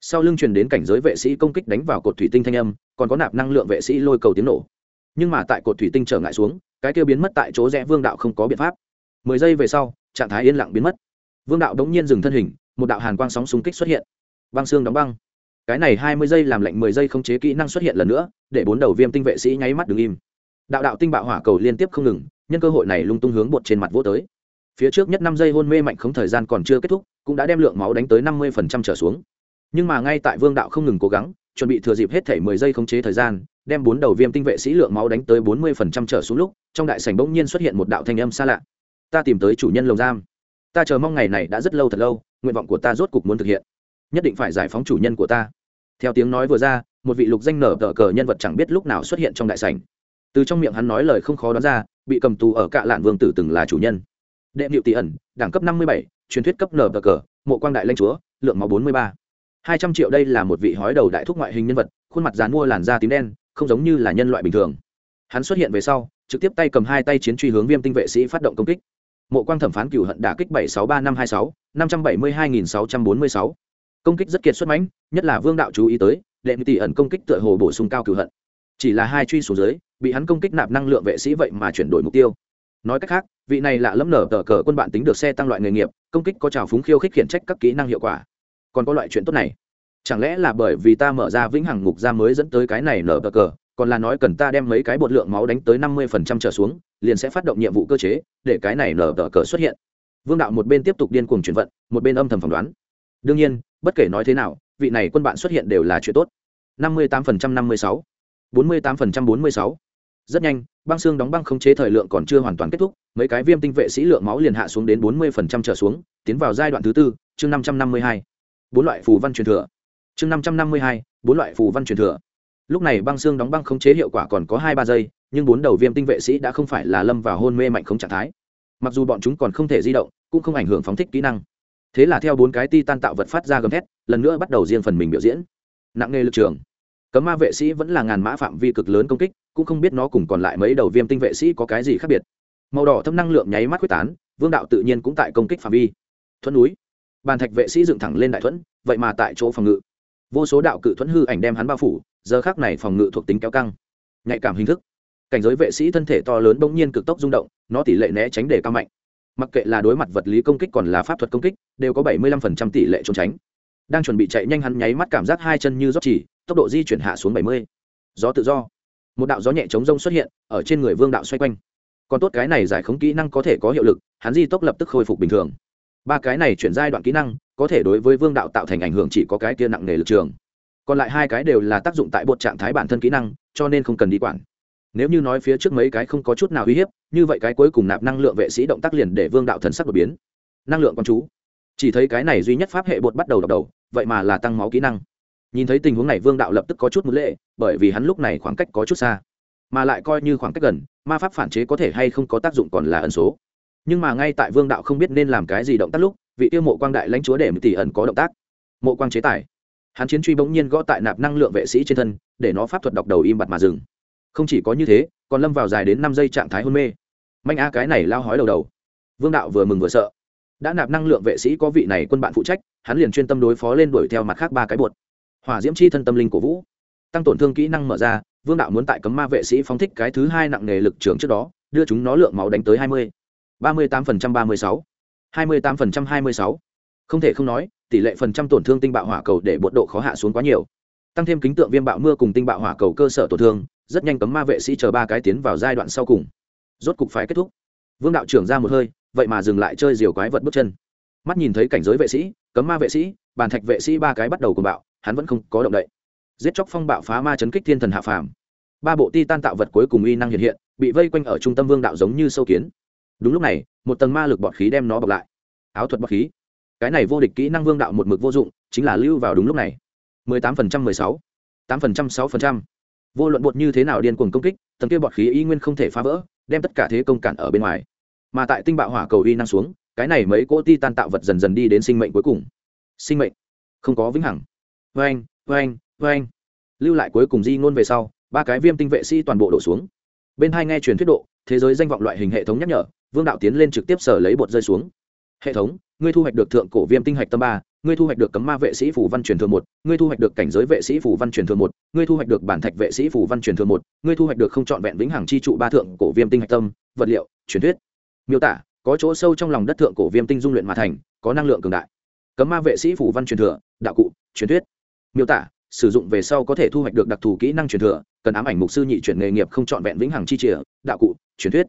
sau lưng truyền đến cảnh giới vệ sĩ công kích đánh vào cột thủy tinh thanh âm, còn có nạp năng lượng vệ sĩ lôi cầu tiếng nổ. Nhưng mà tại cột thủy tinh trở ngại xuống, cái kia biến mất tại chỗ rẽ vương đạo không có biện pháp. Mười giây về sau, trạng thái yên lặng biến mất. Vương đạo đống nhiên dừng thân hình, một đạo hàn quang sóng xung kích xuất hiện. Băng xương đóng băng. Cái này hai mươi giây làm lệnh mười giây không chế kỹ năng xuất hiện lần nữa, để bốn đầu viêm tinh vệ sĩ nháy mắt đứng im. Đạo đạo tinh bạo hỏa cầu liên tiếp không ngừng, nhân cơ hội này lung tung hướng bột trên mặt vô tới. Phía trước nhất năm giây hôn mê mạnh không thời gian còn chưa kết thúc cũng đã đem lượng máu đánh tới năm mươi phần trăm trở xuống. Nhưng mà ngay tại vương đạo không ngừng cố gắng, chuẩn bị thừa dịp hết thể mười giây không chế thời gian, đem bốn đầu viêm tinh vệ sĩ lượng máu đánh tới bốn mươi phần trăm trở xuống lúc, trong đại sảnh bỗng nhiên xuất hiện một đạo thanh âm xa lạ. Ta tìm tới chủ nhân lồng giam. Ta chờ mong ngày này đã rất lâu thật lâu, nguyện vọng của ta rốt cục muốn thực hiện. Nhất định phải giải phóng chủ nhân của ta. Theo tiếng nói vừa ra, một vị lục danh nở tờ cờ nhân vật chẳng biết lúc nào xuất hiện trong đại sảnh. Từ trong miệng hắn nói lời không khó đoán ra, bị cầm tù ở cạ lạn vương tử từng là chủ nhân. Đệ nhịu tỷ ẩn, đẳng cấp năm mươi bảy truyền thuyết cấp nở bờ cờ mộ quang đại lanh chúa, lượng máu bốn mươi ba. hai trăm triệu đây là một vị hói đầu đại thúc ngoại hình nhân vật, khuôn mặt dán mua làn da tím đen, không giống như là nhân loại bình thường. Hắn xuất hiện về sau, trực tiếp tay cầm hai tay chiến truy hướng viêm tinh vệ sĩ phát động công kích. Mộ quang thẩm phán cửu hận đả kích bảy sáu ba năm hai sáu, năm trăm bảy mươi hai nghìn sáu trăm bốn mươi sáu. Công kích rất kiệt xuất mãnh, nhất là vương đạo chú ý tới, đệ tỷ ẩn công kích tựa hồ bổ sung cao cửu hận. Chỉ là hai truy xuống dưới, bị hắn công kích nạp năng lượng vệ sĩ vậy mà chuyển đổi mục tiêu nói cách khác, vị này lạ lẫm nở tờ cờ quân bạn tính được xe tăng loại nghề nghiệp, công kích có trào phúng khiêu khích khiển trách các kỹ năng hiệu quả. Còn có loại chuyện tốt này. Chẳng lẽ là bởi vì ta mở ra vĩnh hằng ngục ra mới dẫn tới cái này nở tờ cờ, còn là nói cần ta đem mấy cái bột lượng máu đánh tới năm mươi phần trăm trở xuống, liền sẽ phát động nhiệm vụ cơ chế, để cái này nở tờ cờ xuất hiện. Vương đạo một bên tiếp tục điên cuồng chuyển vận, một bên âm thầm phỏng đoán. Đương nhiên, bất kể nói thế nào, vị này quân bạn xuất hiện đều là chuyện tốt. năm mươi tám phần trăm năm mươi sáu, bốn mươi tám phần trăm bốn mươi sáu. Rất nhanh băng xương đóng băng không chế thời lượng còn chưa hoàn toàn kết thúc, mấy cái viêm tinh vệ sĩ lượng máu liền hạ xuống đến bốn mươi trở xuống, tiến vào giai đoạn thứ tư, chương năm trăm năm mươi hai. Bốn loại phù văn truyền thừa. Chương năm trăm năm mươi hai, bốn loại phù văn truyền thừa. Lúc này băng xương đóng băng không chế hiệu quả còn có hai ba giây, nhưng bốn đầu viêm tinh vệ sĩ đã không phải là lâm vào hôn mê mạnh không trạng thái. Mặc dù bọn chúng còn không thể di động, cũng không ảnh hưởng phóng thích kỹ năng. Thế là theo bốn cái ti tan tạo vật phát ra gầm thét, lần nữa bắt đầu riêng phần mình biểu diễn. Nặng nề lực trường. Cấm ma vệ sĩ vẫn là ngàn mã phạm vi cực lớn công kích cũng không biết nó cùng còn lại mấy đầu viêm tinh vệ sĩ có cái gì khác biệt. Màu đỏ thâm năng lượng nháy mắt quyết tán, vương đạo tự nhiên cũng tại công kích phạm vi. Thuẫn núi. Bàn thạch vệ sĩ dựng thẳng lên đại thuẫn, vậy mà tại chỗ phòng ngự. Vô số đạo cự thuẫn hư ảnh đem hắn bao phủ, giờ khác này phòng ngự thuộc tính kéo căng. Nhạy cảm hình thức. Cảnh giới vệ sĩ thân thể to lớn bỗng nhiên cực tốc rung động, nó tỷ lệ né tránh để cao mạnh. Mặc kệ là đối mặt vật lý công kích còn là pháp thuật công kích, đều có bảy mươi lăm phần trăm tỷ lệ trốn tránh. Đang chuẩn bị chạy nhanh hắn nháy mắt cảm giác hai chân như rót chỉ, tốc độ di chuyển hạ xuống bảy mươi. Gió tự do một đạo gió nhẹ chống rông xuất hiện ở trên người vương đạo xoay quanh. Còn tốt cái này giải khống kỹ năng có thể có hiệu lực, hắn di tốc lập tức khôi phục bình thường. Ba cái này chuyển giai đoạn kỹ năng, có thể đối với vương đạo tạo thành ảnh hưởng chỉ có cái kia nặng nề lực trường. Còn lại hai cái đều là tác dụng tại bột trạng thái bản thân kỹ năng, cho nên không cần đi quản. Nếu như nói phía trước mấy cái không có chút nào uy hiếp, như vậy cái cuối cùng nạp năng lượng vệ sĩ động tác liền để vương đạo thần sắc đột biến. Năng lượng con chú. Chỉ thấy cái này duy nhất pháp hệ bột bắt đầu đọc đầu, vậy mà là tăng máu kỹ năng nhìn thấy tình huống này, vương đạo lập tức có chút một lệ, bởi vì hắn lúc này khoảng cách có chút xa, mà lại coi như khoảng cách gần, ma pháp phản chế có thể hay không có tác dụng còn là ẩn số. Nhưng mà ngay tại vương đạo không biết nên làm cái gì động tác lúc, vị tiêu mộ quang đại lãnh chúa để tỷ ẩn có động tác. Mộ quang chế tài. Hắn chiến truy bỗng nhiên gõ tại nạp năng lượng vệ sĩ trên thân, để nó pháp thuật đọc đầu im bặt mà dừng. Không chỉ có như thế, còn lâm vào dài đến năm giây trạng thái hôn mê. Manh a cái này lao hói đầu đầu. Vương đạo vừa mừng vừa sợ. Đã nạp năng lượng vệ sĩ có vị này quân bạn phụ trách, hắn liền chuyên tâm đối phó lên đuổi theo mặt khác ba cái bột hỏa diễm chi thân tâm linh cổ vũ. Tăng tổn thương kỹ năng mở ra, vương đạo muốn tại cấm ma vệ sĩ phóng thích cái thứ hai nặng nghề lực trưởng trước đó, đưa chúng nó lượng máu đánh tới hai mươi, ba mươi tám phần trăm ba mươi sáu, hai mươi tám phần trăm hai mươi sáu. Không thể không nói, tỷ lệ phần trăm tổn thương tinh bạo hỏa cầu để bột độ khó hạ xuống quá nhiều. Tăng thêm kính tượng viêm bạo mưa cùng tinh bạo hỏa cầu cơ sở tổn thương, rất nhanh cấm ma vệ sĩ chờ ba cái tiến vào giai đoạn sau cùng. Rốt cục phải kết thúc. Vương đạo trưởng ra một hơi, vậy mà dừng lại chơi diều quái vật bước chân. Mắt nhìn thấy cảnh giới vệ sĩ, cấm ma vệ sĩ, bàn thạch vệ sĩ ba cái bắt đầu cùng bạo hắn vẫn không có động đậy. Giết chóc phong bạo phá ma chấn kích thiên thần hạ phàm. Ba bộ ti tan tạo vật cuối cùng uy năng hiện hiện, bị vây quanh ở trung tâm vương đạo giống như sâu kiến. Đúng lúc này, một tầng ma lực bọt khí đem nó bọc lại. Áo thuật bọt khí. Cái này vô địch kỹ năng vương đạo một mực vô dụng, chính là lưu vào đúng lúc này. mười tám phần trăm mười sáu, tám phần trăm sáu phần trăm. Vô luận bột như thế nào điên cuồng công kích, tầng kia bọt khí y nguyên không thể phá vỡ, đem tất cả thế công cản ở bên ngoài. Mà tại tinh bạo hỏa cầu uy năng xuống, cái này mấy cỗ ti tan tạo vật dần dần đi đến sinh mệnh cuối cùng. Sinh mệnh. Không có vĩnh hằng vâng vâng vâng lưu lại cuối cùng di ngôn về sau, ba cái viêm tinh vệ sĩ toàn bộ đổ xuống. Bên hai nghe truyền thuyết độ, thế giới danh vọng loại hình hệ thống nhắc nhở, vương đạo tiến lên trực tiếp sở lấy bột rơi xuống. Hệ thống, ngươi thu hoạch được thượng cổ viêm tinh hạch tâm ba, ngươi thu hoạch được cấm ma vệ sĩ phủ văn truyền thừa một, ngươi thu hoạch được cảnh giới vệ sĩ phủ văn truyền thừa một, ngươi thu hoạch được bản thạch vệ sĩ phủ văn truyền thừa một, ngươi thu hoạch được không trọn vẹn vĩnh hằng chi trụ ba thượng cổ viêm tinh hạch tâm, vật liệu, truyền thuyết. Miêu tả, có chỗ sâu trong lòng đất thượng cổ viêm tinh dung luyện mà thành, có năng lượng cường đại. Cấm ma vệ sĩ phủ văn truyền thừa, đạo cụ, truyền thuyết miêu tả, sử dụng về sau có thể thu hoạch được đặc thù kỹ năng truyền thừa, cần ám ảnh mục sư nhị chuyển nghề nghiệp không trọn vẹn vĩnh hằng chi chìa, đạo cụ, truyền thuyết.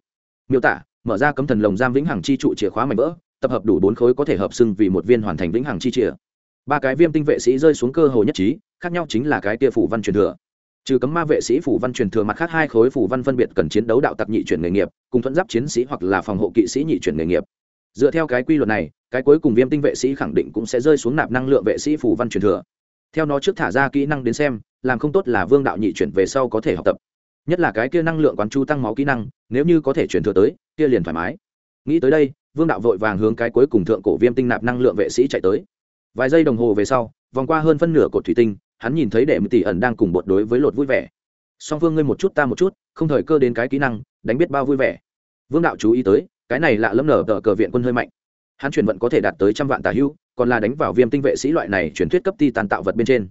Miêu tả, mở ra cấm thần lồng giam vĩnh hằng chi trụ chìa khóa mảnh vỡ, tập hợp đủ bốn khối có thể hợp xưng vì một viên hoàn thành vĩnh hằng chi chìa. Ba cái viêm tinh vệ sĩ rơi xuống cơ hồ nhất trí, khác nhau chính là cái tia phủ văn truyền thừa. Trừ cấm ma vệ sĩ phủ văn truyền thừa mặt khác hai khối phủ văn phân biệt cần chiến đấu đạo tặc nhị chuyển nghề nghiệp, cùng thuận giáp chiến sĩ hoặc là phòng hộ kỵ sĩ nhị chuyển nghề nghiệp. Dựa theo cái quy luật này, cái cuối cùng viêm tinh vệ sĩ khẳng định cũng sẽ rơi xuống nạp năng lượng vệ sĩ phủ văn truyền thừa theo nó trước thả ra kỹ năng đến xem, làm không tốt là vương đạo nhị chuyển về sau có thể học tập. Nhất là cái kia năng lượng quán chu tăng máu kỹ năng, nếu như có thể chuyển thừa tới, kia liền thoải mái. Nghĩ tới đây, vương đạo vội vàng hướng cái cuối cùng thượng cổ viêm tinh nạp năng lượng vệ sĩ chạy tới. Vài giây đồng hồ về sau, vòng qua hơn phân nửa cột thủy tinh, hắn nhìn thấy đệ một tỷ ẩn đang cùng bột đối với lột vui vẻ. Song phương ngươi một chút ta một chút, không thời cơ đến cái kỹ năng, đánh biết bao vui vẻ. Vương đạo chú ý tới, cái này lạ lẫm nở tờ cờ viện quân hơi mạnh hắn chuyển vận có thể đạt tới trăm vạn tà hưu, còn là đánh vào viêm tinh vệ sĩ loại này truyền thuyết cấp ti tàn tạo vật bên trên.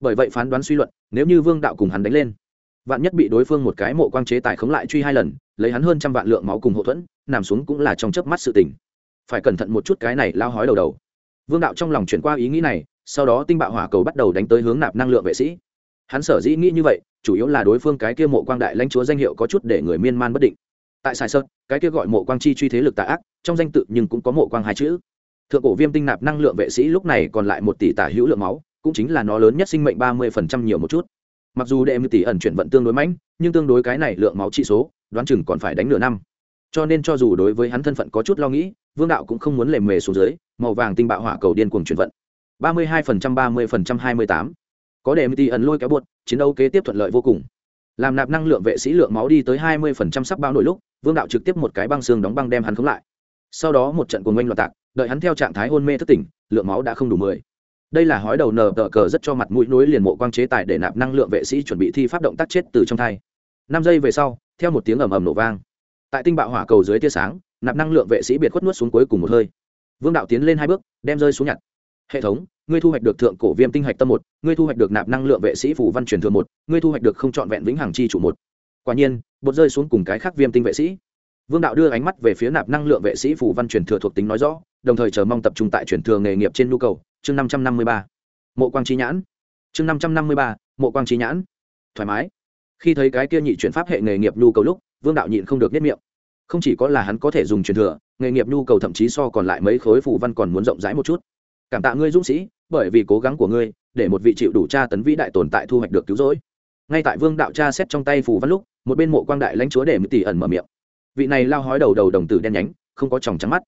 Bởi vậy phán đoán suy luận, nếu như vương đạo cùng hắn đánh lên, vạn nhất bị đối phương một cái mộ quang chế tài khống lại truy hai lần, lấy hắn hơn trăm vạn lượng máu cùng hậu thuẫn, nằm xuống cũng là trong chớp mắt sự tình. Phải cẩn thận một chút cái này lao hói đầu đầu. Vương đạo trong lòng chuyển qua ý nghĩ này, sau đó tinh bạo hỏa cầu bắt đầu đánh tới hướng nạp năng lượng vệ sĩ. Hắn sở dĩ nghĩ như vậy, chủ yếu là đối phương cái kia mộ quang đại lãnh chúa danh hiệu có chút để người miên man bất định tại sai sơn, cái kia gọi mộ quang chi truy thế lực tà ác, trong danh tự nhưng cũng có mộ quang hai chữ. Thượng cổ viêm tinh nạp năng lượng vệ sĩ lúc này còn lại một tỷ tả hữu lượng máu, cũng chính là nó lớn nhất sinh mệnh ba mươi phần trăm nhiều một chút. Mặc dù đệ tỷ ẩn chuyển vận tương đối mãnh nhưng tương đối cái này lượng máu trị số, đoán chừng còn phải đánh nửa năm. Cho nên cho dù đối với hắn thân phận có chút lo nghĩ, vương đạo cũng không muốn lề mề xuống dưới, màu vàng tinh bạo hỏa cầu điên cuồng chuyển vận. ba mươi hai phần trăm, ba mươi phần trăm, hai mươi tám. Có đệ tỷ ẩn lôi kéo buột chiến đấu kế tiếp thuận lợi vô cùng. Làm nạp năng lượng vệ sĩ lượng máu đi tới hai mươi phần trăm sắp bao nổi lúc vương đạo trực tiếp một cái băng xương đóng băng đem hắn khống lại. Sau đó một trận cuồng oanh loạt tạc, đợi hắn theo trạng thái hôn mê thất tỉnh, lượng máu đã không đủ mười. Đây là hói đầu nờ tờ cờ rất cho mặt mũi nối liền mộ quang chế tài để nạp năng lượng vệ sĩ chuẩn bị thi pháp động tác chết từ trong thai. Năm giây về sau, theo một tiếng ầm ầm nổ vang. Tại tinh bạo hỏa cầu dưới tia sáng, nạp năng lượng vệ sĩ biệt khuất nuốt xuống cuối cùng một hơi. Vương đạo tiến lên hai bước, đem rơi xuống nhặt. Hệ thống, ngươi thu hoạch được thượng cổ viêm tinh hạch tâm một, ngươi thu hoạch được nạp năng lượng vệ sĩ phủ văn truyền thừa một, ngươi thu hoạch được không trọn vẹn vĩnh hằng chi trụ một quả nhiên, bột rơi xuống cùng cái khác viêm tinh vệ sĩ. Vương đạo đưa ánh mắt về phía nạp năng lượng vệ sĩ phủ văn truyền thừa thuộc tính nói rõ, đồng thời chờ mong tập trung tại truyền thừa nghề nghiệp trên nhu cầu. Chương năm trăm năm mươi ba. Mộ quang trí nhãn. Chương năm trăm năm mươi ba. Mộ quang trí nhãn. Thoải mái. Khi thấy cái kia nhị chuyển pháp hệ nghề nghiệp nhu cầu lúc, vương đạo nhịn không được nhất miệng. Không chỉ có là hắn có thể dùng truyền thừa, nghề nghiệp nhu cầu thậm chí so còn lại mấy khối phủ văn còn muốn rộng rãi một chút. Cảm tạ ngươi dũng sĩ, bởi vì cố gắng của ngươi, để một vị chịu đủ tra tấn vĩ đại tồn tại thu hoạch được cứu rỗi ngay tại vương đạo tra xét trong tay phù văn lúc, một bên mộ quang đại lãnh chúa để mỹ tỷ ẩn mở miệng. Vị này lao hói đầu đầu đồng tử đen nhánh, không có tròng trắng mắt.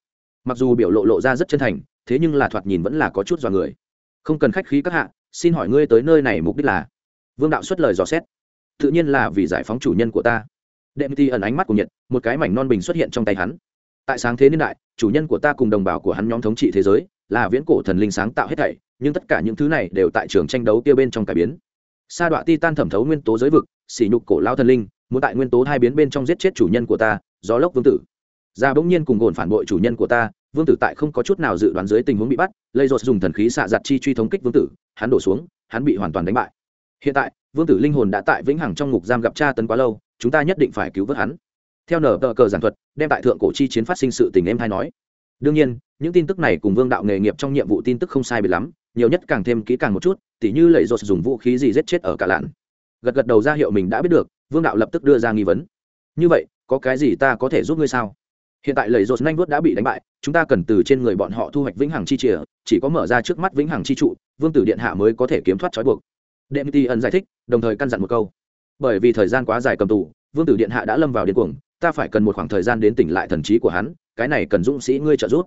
Mặc dù biểu lộ lộ ra rất chân thành, thế nhưng là thoạt nhìn vẫn là có chút dọa người. Không cần khách khí các hạ, xin hỏi ngươi tới nơi này mục đích là? Vương đạo xuất lời dò xét. Tự nhiên là vì giải phóng chủ nhân của ta. Đệm ti ẩn ánh mắt của nhật một cái mảnh non bình xuất hiện trong tay hắn. Tại sáng thế niên đại, chủ nhân của ta cùng đồng bào của hắn nhóm thống trị thế giới, là viễn cổ thần linh sáng tạo hết thảy, nhưng tất cả những thứ này đều tại trường tranh đấu kia bên trong cải biến sa đọa ti tan thẩm thấu nguyên tố giới vực xỉ nhục cổ lao thần linh, muốn tại nguyên tố hai biến bên trong giết chết chủ nhân của ta, gió lốc vương tử. Ra bỗng nhiên cùng gồn phản bội chủ nhân của ta, vương tử tại không có chút nào dự đoán dưới tình huống bị bắt lây dột dùng thần khí xạ giặt chi truy thống kích vương tử, hắn đổ xuống, hắn bị hoàn toàn đánh bại. Hiện tại, vương tử linh hồn đã tại vĩnh hằng trong ngục giam gặp cha tấn quá lâu, chúng ta nhất định phải cứu vớt hắn. Theo nở tờ cờ giản thuật, đem tại thượng cổ chi chiến phát sinh sự tình em hay nói. Đương nhiên, những tin tức này cùng vương đạo nghề nghiệp trong nhiệm vụ tin tức không sai biệt lắm nhiều nhất càng thêm kỹ càng một chút, tỉ như lầy dột dùng vũ khí gì giết chết ở cả lạn. Gật gật đầu ra hiệu mình đã biết được, vương đạo lập tức đưa ra nghi vấn. Như vậy, có cái gì ta có thể giúp ngươi sao? Hiện tại lầy dột nhanh vuốt đã bị đánh bại, chúng ta cần từ trên người bọn họ thu hoạch vĩnh hằng chi chìa, chỉ có mở ra trước mắt vĩnh hằng chi trụ, vương tử điện hạ mới có thể kiếm thoát trói buộc. Đệm ti ẩn giải thích, đồng thời căn dặn một câu. Bởi vì thời gian quá dài cầm tù, vương tử điện hạ đã lâm vào điên cuồng, ta phải cần một khoảng thời gian đến tỉnh lại thần trí của hắn, cái này cần dũng sĩ ngươi trợ giúp.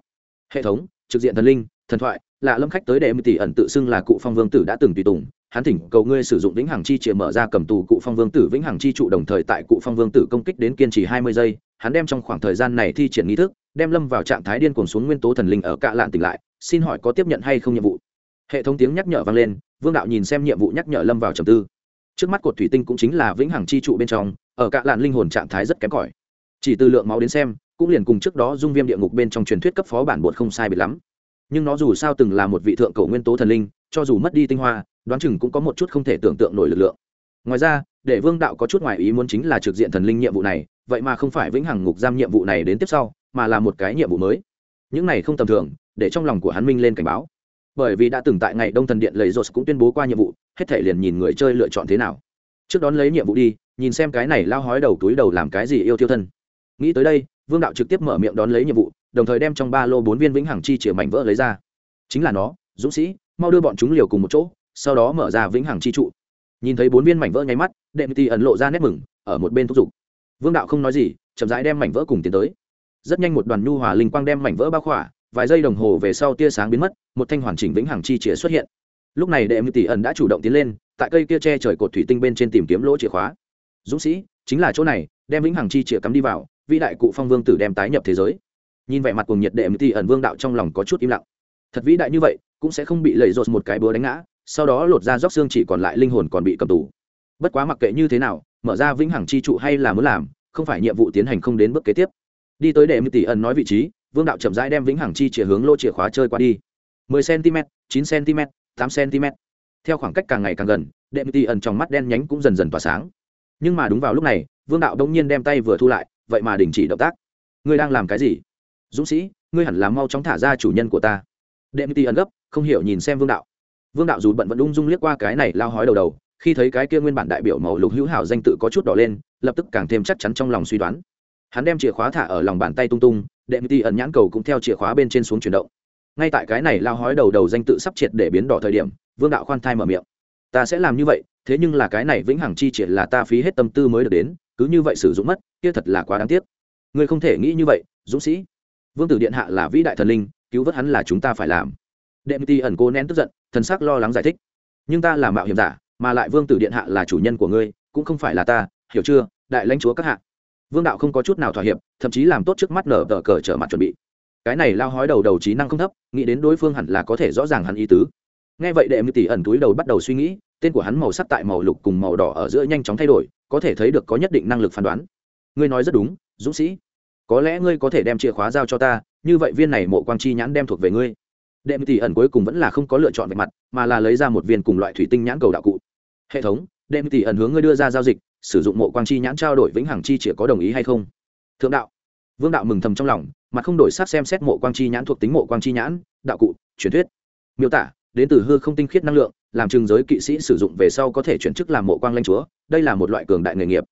Hệ thống, trực diện thần linh thần thoại lạ lâm khách tới đệ tỷ ẩn tự xưng là cụ phong vương tử đã từng tùy tùng. Hắn thỉnh cầu ngươi sử dụng vĩnh hằng chi chìa mở ra cầm tù cụ phong vương tử, vĩnh hằng chi trụ đồng thời tại cụ phong vương tử công kích đến kiên trì hai mươi giây. Hắn đem trong khoảng thời gian này thi triển nghi thức, đem lâm vào trạng thái điên cuồng xuống nguyên tố thần linh ở cạ lạn tỉnh lại, xin hỏi có tiếp nhận hay không nhiệm vụ? Hệ thống tiếng nhắc nhở vang lên, vương đạo nhìn xem nhiệm vụ nhắc nhở lâm vào trầm tư. Trước mắt cột thủy tinh cũng chính là vĩnh hằng chi trụ bên trong, ở cạ lạn linh hồn trạng thái rất kém cỏi. Chỉ từ lượng máu đến xem, cũng liền cùng trước đó dung viêm địa ngục bên trong truyền thuyết cấp phó bản bột không sai biệt lắm nhưng nó dù sao từng là một vị thượng cổ nguyên tố thần linh, cho dù mất đi tinh hoa, đoán chừng cũng có một chút không thể tưởng tượng nổi lực lượng. Ngoài ra, để vương đạo có chút ngoài ý muốn chính là trực diện thần linh nhiệm vụ này, vậy mà không phải vĩnh hằng ngục giam nhiệm vụ này đến tiếp sau, mà là một cái nhiệm vụ mới. Những này không tầm thường, để trong lòng của hắn minh lên cảnh báo. Bởi vì đã từng tại ngày đông thần điện lầy rột cũng tuyên bố qua nhiệm vụ, hết thể liền nhìn người chơi lựa chọn thế nào. Trước đón lấy nhiệm vụ đi, nhìn xem cái này lao hói đầu túi đầu làm cái gì yêu tiêu thân. Nghĩ tới đây, vương đạo trực tiếp mở miệng đón lấy nhiệm vụ đồng thời đem trong ba lô bốn viên vĩnh hằng chi chìa mảnh vỡ lấy ra. Chính là nó, dũng sĩ, mau đưa bọn chúng liều cùng một chỗ, sau đó mở ra vĩnh hằng chi trụ. Nhìn thấy bốn viên mảnh vỡ nháy mắt, đệm tì ẩn lộ ra nét mừng, ở một bên thúc giục. Vương đạo không nói gì, chậm rãi đem mảnh vỡ cùng tiến tới. Rất nhanh một đoàn nhu hòa linh quang đem mảnh vỡ bao khỏa, vài giây đồng hồ về sau tia sáng biến mất, một thanh hoàn chỉnh vĩnh hằng chi chìa xuất hiện. Lúc này đệm tì ẩn đã chủ động tiến lên, tại cây kia che trời cột thủy tinh bên trên tìm kiếm lỗ chìa khóa. Dũng sĩ, chính là chỗ này, đem vĩnh hằng chi chìa cắm đi vào, vĩ đại cụ phong vương tử đem tái nhập thế giới nhìn vẻ mặt cùng nhiệt đệm thì ẩn vương đạo trong lòng có chút im lặng. Thật vĩ đại như vậy, cũng sẽ không bị lầy rột một cái búa đánh ngã, sau đó lột ra róc xương chỉ còn lại linh hồn còn bị cầm tù. Bất quá mặc kệ như thế nào, mở ra vĩnh hằng chi trụ hay là muốn làm, không phải nhiệm vụ tiến hành không đến bước kế tiếp. Đi tới đệm tỷ ẩn nói vị trí, vương đạo chậm rãi đem vĩnh hằng chi chìa hướng lô chìa khóa chơi qua đi. Mười cm 9 cm 8 cm theo khoảng cách càng ngày càng gần, đệ tỷ ẩn trong mắt đen nhánh cũng dần dần tỏa sáng. Nhưng mà đúng vào lúc này, vương đạo đông nhiên đem tay vừa thu lại, vậy mà đình chỉ động tác. Ngươi đang làm cái gì? Dũng sĩ, ngươi hẳn là mau chóng thả ra chủ nhân của ta. Đệm mưu ẩn gấp, không hiểu nhìn xem vương đạo. Vương đạo dù bận vẫn ung dung liếc qua cái này lao hói đầu đầu, khi thấy cái kia nguyên bản đại biểu màu lục hữu hảo danh tự có chút đỏ lên, lập tức càng thêm chắc chắn trong lòng suy đoán. Hắn đem chìa khóa thả ở lòng bàn tay tung tung, đệm mỹ ẩn nhãn cầu cũng theo chìa khóa bên trên xuống chuyển động. Ngay tại cái này lao hói đầu đầu danh tự sắp triệt để biến đỏ thời điểm, vương đạo khoan thai mở miệng. Ta sẽ làm như vậy, thế nhưng là cái này vĩnh hằng chi triệt là ta phí hết tâm tư mới được đến, cứ như vậy sử dụng mất, kia thật là quá đáng tiếc. Ngươi không thể nghĩ như vậy, dũng sĩ vương tử điện hạ là vĩ đại thần linh, cứu vớt hắn là chúng ta phải làm. Đệm ti ẩn cố nén tức giận, thần sắc lo lắng giải thích. Nhưng ta là mạo hiểm giả, mà lại vương tử điện hạ là chủ nhân của ngươi, cũng không phải là ta, hiểu chưa, đại lãnh chúa các hạ. Vương đạo không có chút nào thỏa hiệp, thậm chí làm tốt trước mắt nở tờ cờ trở mặt chuẩn bị. Cái này lao hói đầu đầu trí năng không thấp, nghĩ đến đối phương hẳn là có thể rõ ràng hắn ý tứ. Nghe vậy đệm mưu tỷ ẩn túi đầu bắt đầu suy nghĩ, tên của hắn màu sắc tại màu lục cùng màu đỏ ở giữa nhanh chóng thay đổi, có thể thấy được có nhất định năng lực phán đoán. Ngươi nói rất đúng, dũng sĩ có lẽ ngươi có thể đem chìa khóa giao cho ta, như vậy viên này mộ quang chi nhãn đem thuộc về ngươi. Đệ tỷ ẩn cuối cùng vẫn là không có lựa chọn về mặt, mà là lấy ra một viên cùng loại thủy tinh nhãn cầu đạo cụ. Hệ thống đệ tỷ ẩn hướng ngươi đưa ra giao dịch, sử dụng mộ quang chi nhãn trao đổi vĩnh hằng chi chỉ có đồng ý hay không? Thượng đạo, vương đạo mừng thầm trong lòng, mà không đổi sát xem xét mộ quang chi nhãn thuộc tính mộ quang chi nhãn, đạo cụ, truyền thuyết. Miêu tả, đến từ hư không tinh khiết năng lượng, làm trường giới kỵ sĩ sử dụng về sau có thể chuyển chức làm mộ quang lanh chúa, đây là một loại cường đại nghề nghiệp.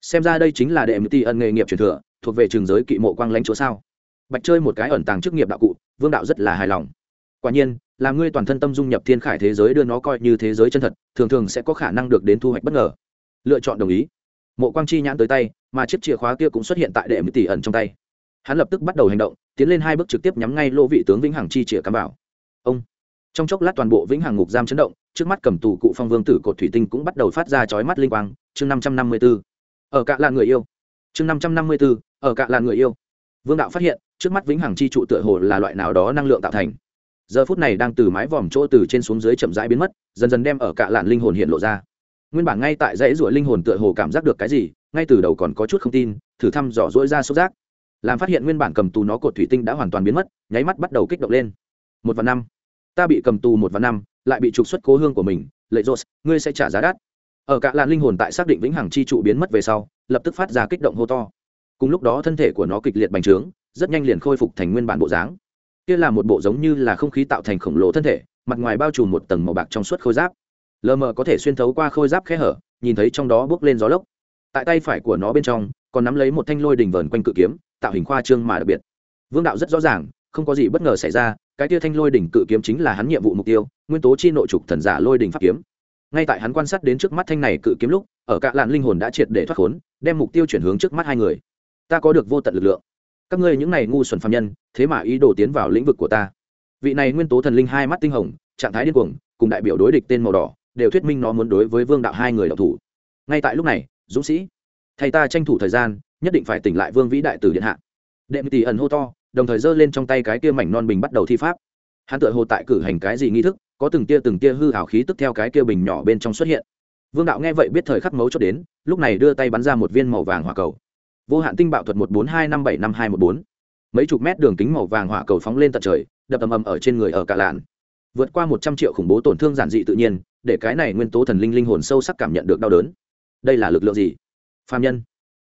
Xem ra đây chính là đệ tỷ ẩn nghề nghiệp truyền thừa thuộc về trường giới kỵ mộ quang lãnh chúa sao? Bạch chơi một cái ẩn tàng chức nghiệp đạo cụ, vương đạo rất là hài lòng. Quả nhiên, là ngươi toàn thân tâm dung nhập thiên khải thế giới đưa nó coi như thế giới chân thật, thường thường sẽ có khả năng được đến thu hoạch bất ngờ. Lựa chọn đồng ý. Mộ quang chi nhãn tới tay, mà chiếc chìa khóa kia cũng xuất hiện tại đệ mỹ tỷ ẩn trong tay. Hắn lập tức bắt đầu hành động, tiến lên hai bước trực tiếp nhắm ngay lô vị tướng vĩnh hằng chi chìa cắm vào. Ông! Trong chốc lát toàn bộ vĩnh hằng ngục giam chấn động, trước mắt cầm tù cụ phong vương tử cột thủy tinh cũng bắt đầu phát ra chói mắt linh quang, chương năm trăm năm mươi b ố ở cạ là người yêu chương năm trăm năm mươi b ố ở cạ là người yêu. Vương đạo phát hiện, trước mắt vĩnh hằng chi trụ tựa hồ là loại nào đó năng lượng tạo thành. Giờ phút này đang từ mái vòm chỗ từ trên xuống dưới chậm rãi biến mất, dần dần đem ở cạ lạn linh hồn hiện lộ ra. Nguyên bản ngay tại dãy ruổi linh hồn tựa hồ cảm giác được cái gì, ngay từ đầu còn có chút không tin, thử thăm dò dỗi ra xúc giác. Làm phát hiện nguyên bản cầm tù nó cột thủy tinh đã hoàn toàn biến mất, nháy mắt bắt đầu kích động lên. Một và năm. Ta bị cầm tù một và năm, lại bị trục xuất cố hương của mình, lệ rột ngươi sẽ trả giá đắt. Ở cả làn linh hồn tại xác định vĩnh hằng chi trụ biến mất về sau lập tức phát ra kích động hô to. Cùng lúc đó thân thể của nó kịch liệt bành trướng, rất nhanh liền khôi phục thành nguyên bản bộ dáng. Kia là một bộ giống như là không khí tạo thành khổng lồ thân thể, mặt ngoài bao trùm một tầng màu bạc trong suốt khôi giáp. Lờ mờ có thể xuyên thấu qua khôi giáp khe hở, nhìn thấy trong đó bước lên gió lốc. Tại tay phải của nó bên trong, còn nắm lấy một thanh lôi đỉnh vờn quanh cự kiếm, tạo hình khoa trương mà đặc biệt. Vương đạo rất rõ ràng, không có gì bất ngờ xảy ra, cái tia thanh lôi đỉnh cự kiếm chính là hắn nhiệm vụ mục tiêu, nguyên tố chi nội trục thần giả lôi đỉnh pháp kiếm ngay tại hắn quan sát đến trước mắt thanh này cự kiếm lúc, ở cạ lạn linh hồn đã triệt để thoát khốn, đem mục tiêu chuyển hướng trước mắt hai người. Ta có được vô tận lực lượng. Các ngươi những này ngu xuẩn phạm nhân, thế mà ý đồ tiến vào lĩnh vực của ta. Vị này nguyên tố thần linh hai mắt tinh hồng, trạng thái điên cuồng, cùng đại biểu đối địch tên màu đỏ, đều thuyết minh nó muốn đối với vương đạo hai người đạo thủ. Ngay tại lúc này, dũng sĩ thầy ta tranh thủ thời gian, nhất định phải tỉnh lại vương vĩ đại tử điện hạ. Đệ tỷ ẩn hô to, đồng thời giơ lên trong tay cái kia mảnh non bình bắt đầu thi pháp. Hắn tự hồ tại cử hành cái gì nghi thức có từng tia từng tia hư ảo khí tức theo cái kia bình nhỏ bên trong xuất hiện. Vương đạo nghe vậy biết thời khắc mấu chốt đến, lúc này đưa tay bắn ra một viên màu vàng hỏa cầu. Vô hạn tinh bạo thuật một bốn hai năm bảy năm hai một bốn. Mấy chục mét đường kính màu vàng hỏa cầu phóng lên tận trời, đập ầm ầm ở trên người ở cả làn vượt qua một trăm triệu khủng bố tổn thương giản dị tự nhiên, để cái này nguyên tố thần linh linh hồn sâu sắc cảm nhận được đau đớn. Đây là lực lượng gì? Phạm nhân,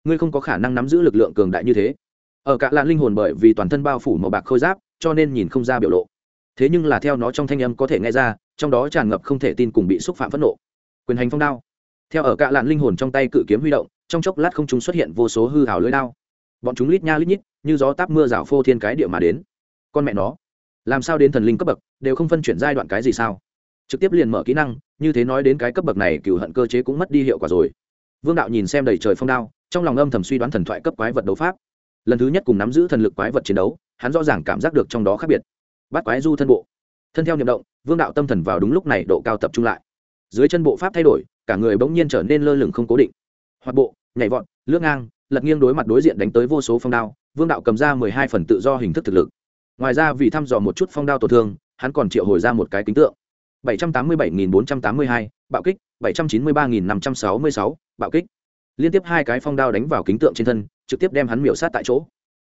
ngươi không có khả năng nắm giữ lực lượng cường đại như thế. Ở cả làn linh hồn bởi vì toàn thân bao phủ màu bạc khôi giáp, cho nên nhìn không ra biểu lộ thế nhưng là theo nó trong thanh âm có thể nghe ra, trong đó tràn ngập không thể tin cùng bị xúc phạm phẫn nộ. Quyền hành phong đao. Theo ở cạ lạn linh hồn trong tay cự kiếm huy động, trong chốc lát không chúng xuất hiện vô số hư hào lưỡi đao. Bọn chúng lít nha lít nhít, như gió táp mưa rào phô thiên cái địa mà đến. Con mẹ nó, làm sao đến thần linh cấp bậc, đều không phân chuyển giai đoạn cái gì sao? Trực tiếp liền mở kỹ năng, như thế nói đến cái cấp bậc này cựu hận cơ chế cũng mất đi hiệu quả rồi. Vương đạo nhìn xem đầy trời phong đao, trong lòng âm thầm suy đoán thần thoại cấp quái vật đấu pháp. Lần thứ nhất cùng nắm giữ thần lực quái vật chiến đấu, hắn rõ ràng cảm giác được trong đó khác biệt bắt quái du thân bộ. Thân theo niệm động vương đạo tâm thần vào đúng lúc này độ cao tập trung lại. Dưới chân bộ pháp thay đổi cả người bỗng nhiên trở nên lơ lửng không cố định. Hoạt bộ nhảy vọt lướt ngang lật nghiêng đối mặt đối diện đánh tới vô số phong đao vương đạo cầm ra mười hai phần tự do hình thức thực lực. Ngoài ra vì thăm dò một chút phong đao tổn thương hắn còn triệu hồi ra một cái kính tượng. 787.482, bạo kích 793.566, bạo kích. Liên tiếp hai cái phong đao đánh vào kính tượng trên thân trực tiếp đem hắn miểu sát tại chỗ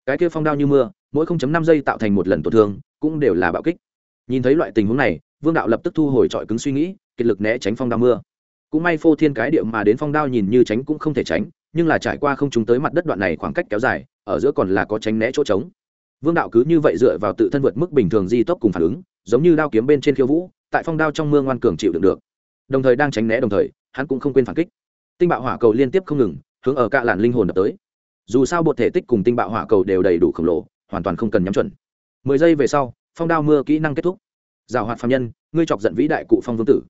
cái kia phong đao như mưa, mỗi 0.5 giây tạo thành một lần tổn thương, cũng đều là bạo kích. Nhìn thấy loại tình huống này, vương đạo lập tức thu hồi trọi cứng suy nghĩ, kiệt lực né tránh phong đao mưa. Cũng may phô thiên cái điệu mà đến phong đao nhìn như tránh cũng không thể tránh, nhưng là trải qua không chúng tới mặt đất đoạn này khoảng cách kéo dài, ở giữa còn là có tránh né chỗ trống. Vương đạo cứ như vậy dựa vào tự thân vượt mức bình thường di tốc cùng phản ứng, giống như đao kiếm bên trên khiêu vũ, tại phong đao trong mưa ngoan cường chịu đựng được. Đồng thời đang tránh né đồng thời, hắn cũng không quên phản kích. Tinh bạo hỏa cầu liên tiếp không ngừng, hướng ở cạ làn linh hồn đập tới dù sao bột thể tích cùng tinh bạo hỏa cầu đều đầy đủ khổng lồ, hoàn toàn không cần nhắm chuẩn. Mười giây về sau, phong đao mưa kỹ năng kết thúc. Giảo hoạt phạm nhân, ngươi chọc giận vĩ đại cụ phong vương tử.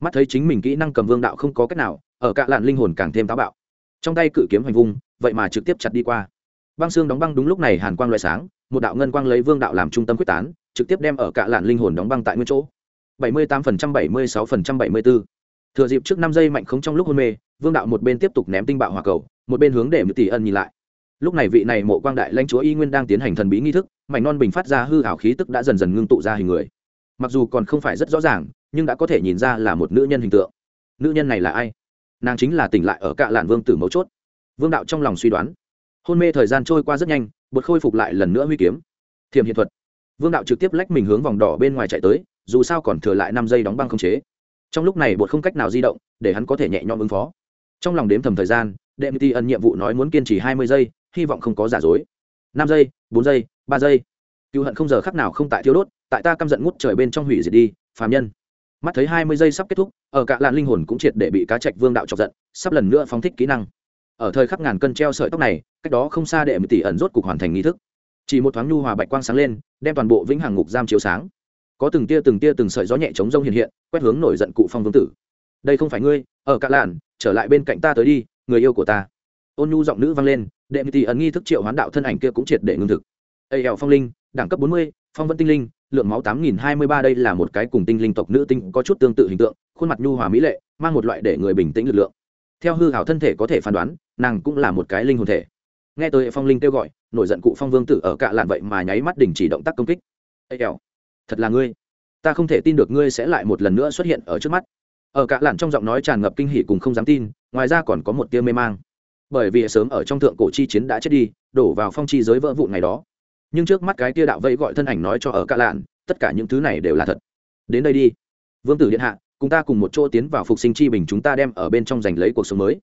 Mắt thấy chính mình kỹ năng cầm vương đạo không có cách nào, ở cạ làn linh hồn càng thêm táo bạo. Trong tay cự kiếm hành vung, vậy mà trực tiếp chặt đi qua. Băng xương đóng băng đúng lúc này hàn quang loại sáng, một đạo ngân quang lấy vương đạo làm trung tâm quyết tán, trực tiếp đem ở cạ làn linh hồn đóng băng tại nguyên chỗ. 78% 76% 74. thừa dịp trước năm giây mạnh không trong lúc hôn mê, vương đạo một bên tiếp tục ném tinh bạo hỏa cầu, một bên hướng để một tỷ ân nhìn lại lúc này vị này mộ quang đại lãnh chúa y nguyên đang tiến hành thần bí nghi thức, mảnh non bình phát ra hư hảo khí tức đã dần dần ngưng tụ ra hình người. Mặc dù còn không phải rất rõ ràng, nhưng đã có thể nhìn ra là một nữ nhân hình tượng. Nữ nhân này là ai? Nàng chính là tỉnh lại ở cạ lạn vương tử mấu chốt. Vương đạo trong lòng suy đoán. Hôn mê thời gian trôi qua rất nhanh, bột khôi phục lại lần nữa huy kiếm. Thiềm hiện thuật. Vương đạo trực tiếp lách mình hướng vòng đỏ bên ngoài chạy tới, dù sao còn thừa lại năm giây đóng băng không chế. Trong lúc này bột không cách nào di động, để hắn có thể nhẹ nhõm ứng phó. Trong lòng đếm thầm thời gian đệm ti ẩn nhiệm vụ nói muốn kiên trì hai mươi giây hy vọng không có giả dối. Năm giây, bốn giây, ba giây. Cựu hận không giờ khắc nào không tại thiếu đốt, tại ta căm giận ngút trời bên trong hủy diệt đi, phàm nhân. Mắt thấy hai mươi giây sắp kết thúc, ở cả làn linh hồn cũng triệt để bị cá trạch vương đạo chọc giận, sắp lần nữa phóng thích kỹ năng. Ở thời khắc ngàn cân treo sợi tóc này, cách đó không xa đệ một tỷ ẩn rốt cục hoàn thành nghi thức. Chỉ một thoáng nhu hòa bạch quang sáng lên, đem toàn bộ vĩnh hằng ngục giam chiếu sáng. Có từng tia từng tia từng sợi gió nhẹ chống rông hiện hiện, quét hướng nổi giận cụ phong vương tử. Đây không phải ngươi, ở cả làn trở lại bên cạnh ta tới đi, người yêu của ta ôn nhu giọng nữ vang lên đệm tỷ ẩn nghi thức triệu hoán đạo thân ảnh kia cũng triệt để ngưng thực. Ây eo phong linh, đẳng cấp bốn mươi, phong vân tinh linh, lượng máu tám nghìn hai mươi ba, đây là một cái cùng tinh linh tộc nữ tinh có chút tương tự hình tượng, khuôn mặt nhu hòa mỹ lệ, mang một loại để người bình tĩnh lực lượng. Theo hư hảo thân thể có thể phán đoán, nàng cũng là một cái linh hồn thể. Nghe tới phong linh kêu gọi, nổi giận cụ phong vương tử ở cạ lạn vậy mà nháy mắt đình chỉ động tác công kích. Ây eo, thật là ngươi. Ta không thể tin được ngươi sẽ lại một lần nữa xuất hiện ở trước mắt. Ở cạ lạn trong giọng nói tràn ngập kinh hỉ cùng không dám tin, ngoài ra còn có một tia mê mang bởi vì sớm ở trong thượng cổ chi chiến đã chết đi, đổ vào phong chi giới vỡ vụn ngày đó. Nhưng trước mắt cái tia đạo vẫy gọi thân ảnh nói cho ở cạ lạn, tất cả những thứ này đều là thật. Đến đây đi. Vương tử điện hạ, cùng ta cùng một chỗ tiến vào phục sinh chi bình chúng ta đem ở bên trong giành lấy cuộc sống mới.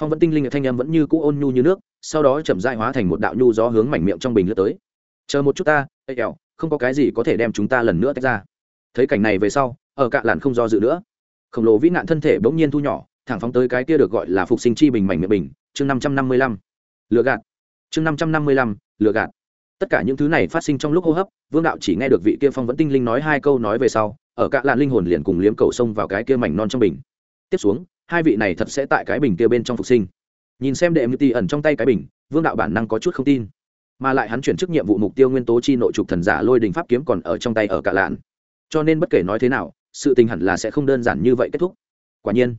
Phong vẫn tinh linh thanh em vẫn như cũ ôn nhu như nước, sau đó chậm dại hóa thành một đạo nhu gió hướng mảnh miệng trong bình lướt tới. Chờ một chút ta ây kẹo không có cái gì có thể đem chúng ta lần nữa tách ra. Thấy cảnh này về sau, ở cạ lạn không do dự nữa. Khổng lồ vĩ nạn thân thể bỗng nhiên thu nhỏ, thẳng phóng tới cái kia được gọi là phục sinh chi bình mảnh miệng bình chương năm trăm năm mươi lăm lựa gạt. Chương năm trăm năm mươi lăm lựa gạt. Tất cả những thứ này phát sinh trong lúc hô hấp, vương đạo chỉ nghe được vị kia phong vẫn tinh linh nói hai câu nói về sau, ở cạ lạn linh hồn liền cùng liếm cầu sông vào cái kia mảnh non trong bình. Tiếp xuống, hai vị này thật sẽ tại cái bình kia bên trong phục sinh. Nhìn xem đệ mưu ti ẩn trong tay cái bình, vương đạo bản năng có chút không tin. Mà lại hắn chuyển chức nhiệm vụ mục tiêu nguyên tố chi nội trục thần giả lôi đình pháp kiếm còn ở trong tay ở cạ lạn. Cho nên bất kể nói thế nào, sự tình hẳn là sẽ không đơn giản như vậy kết thúc. Quả nhiên,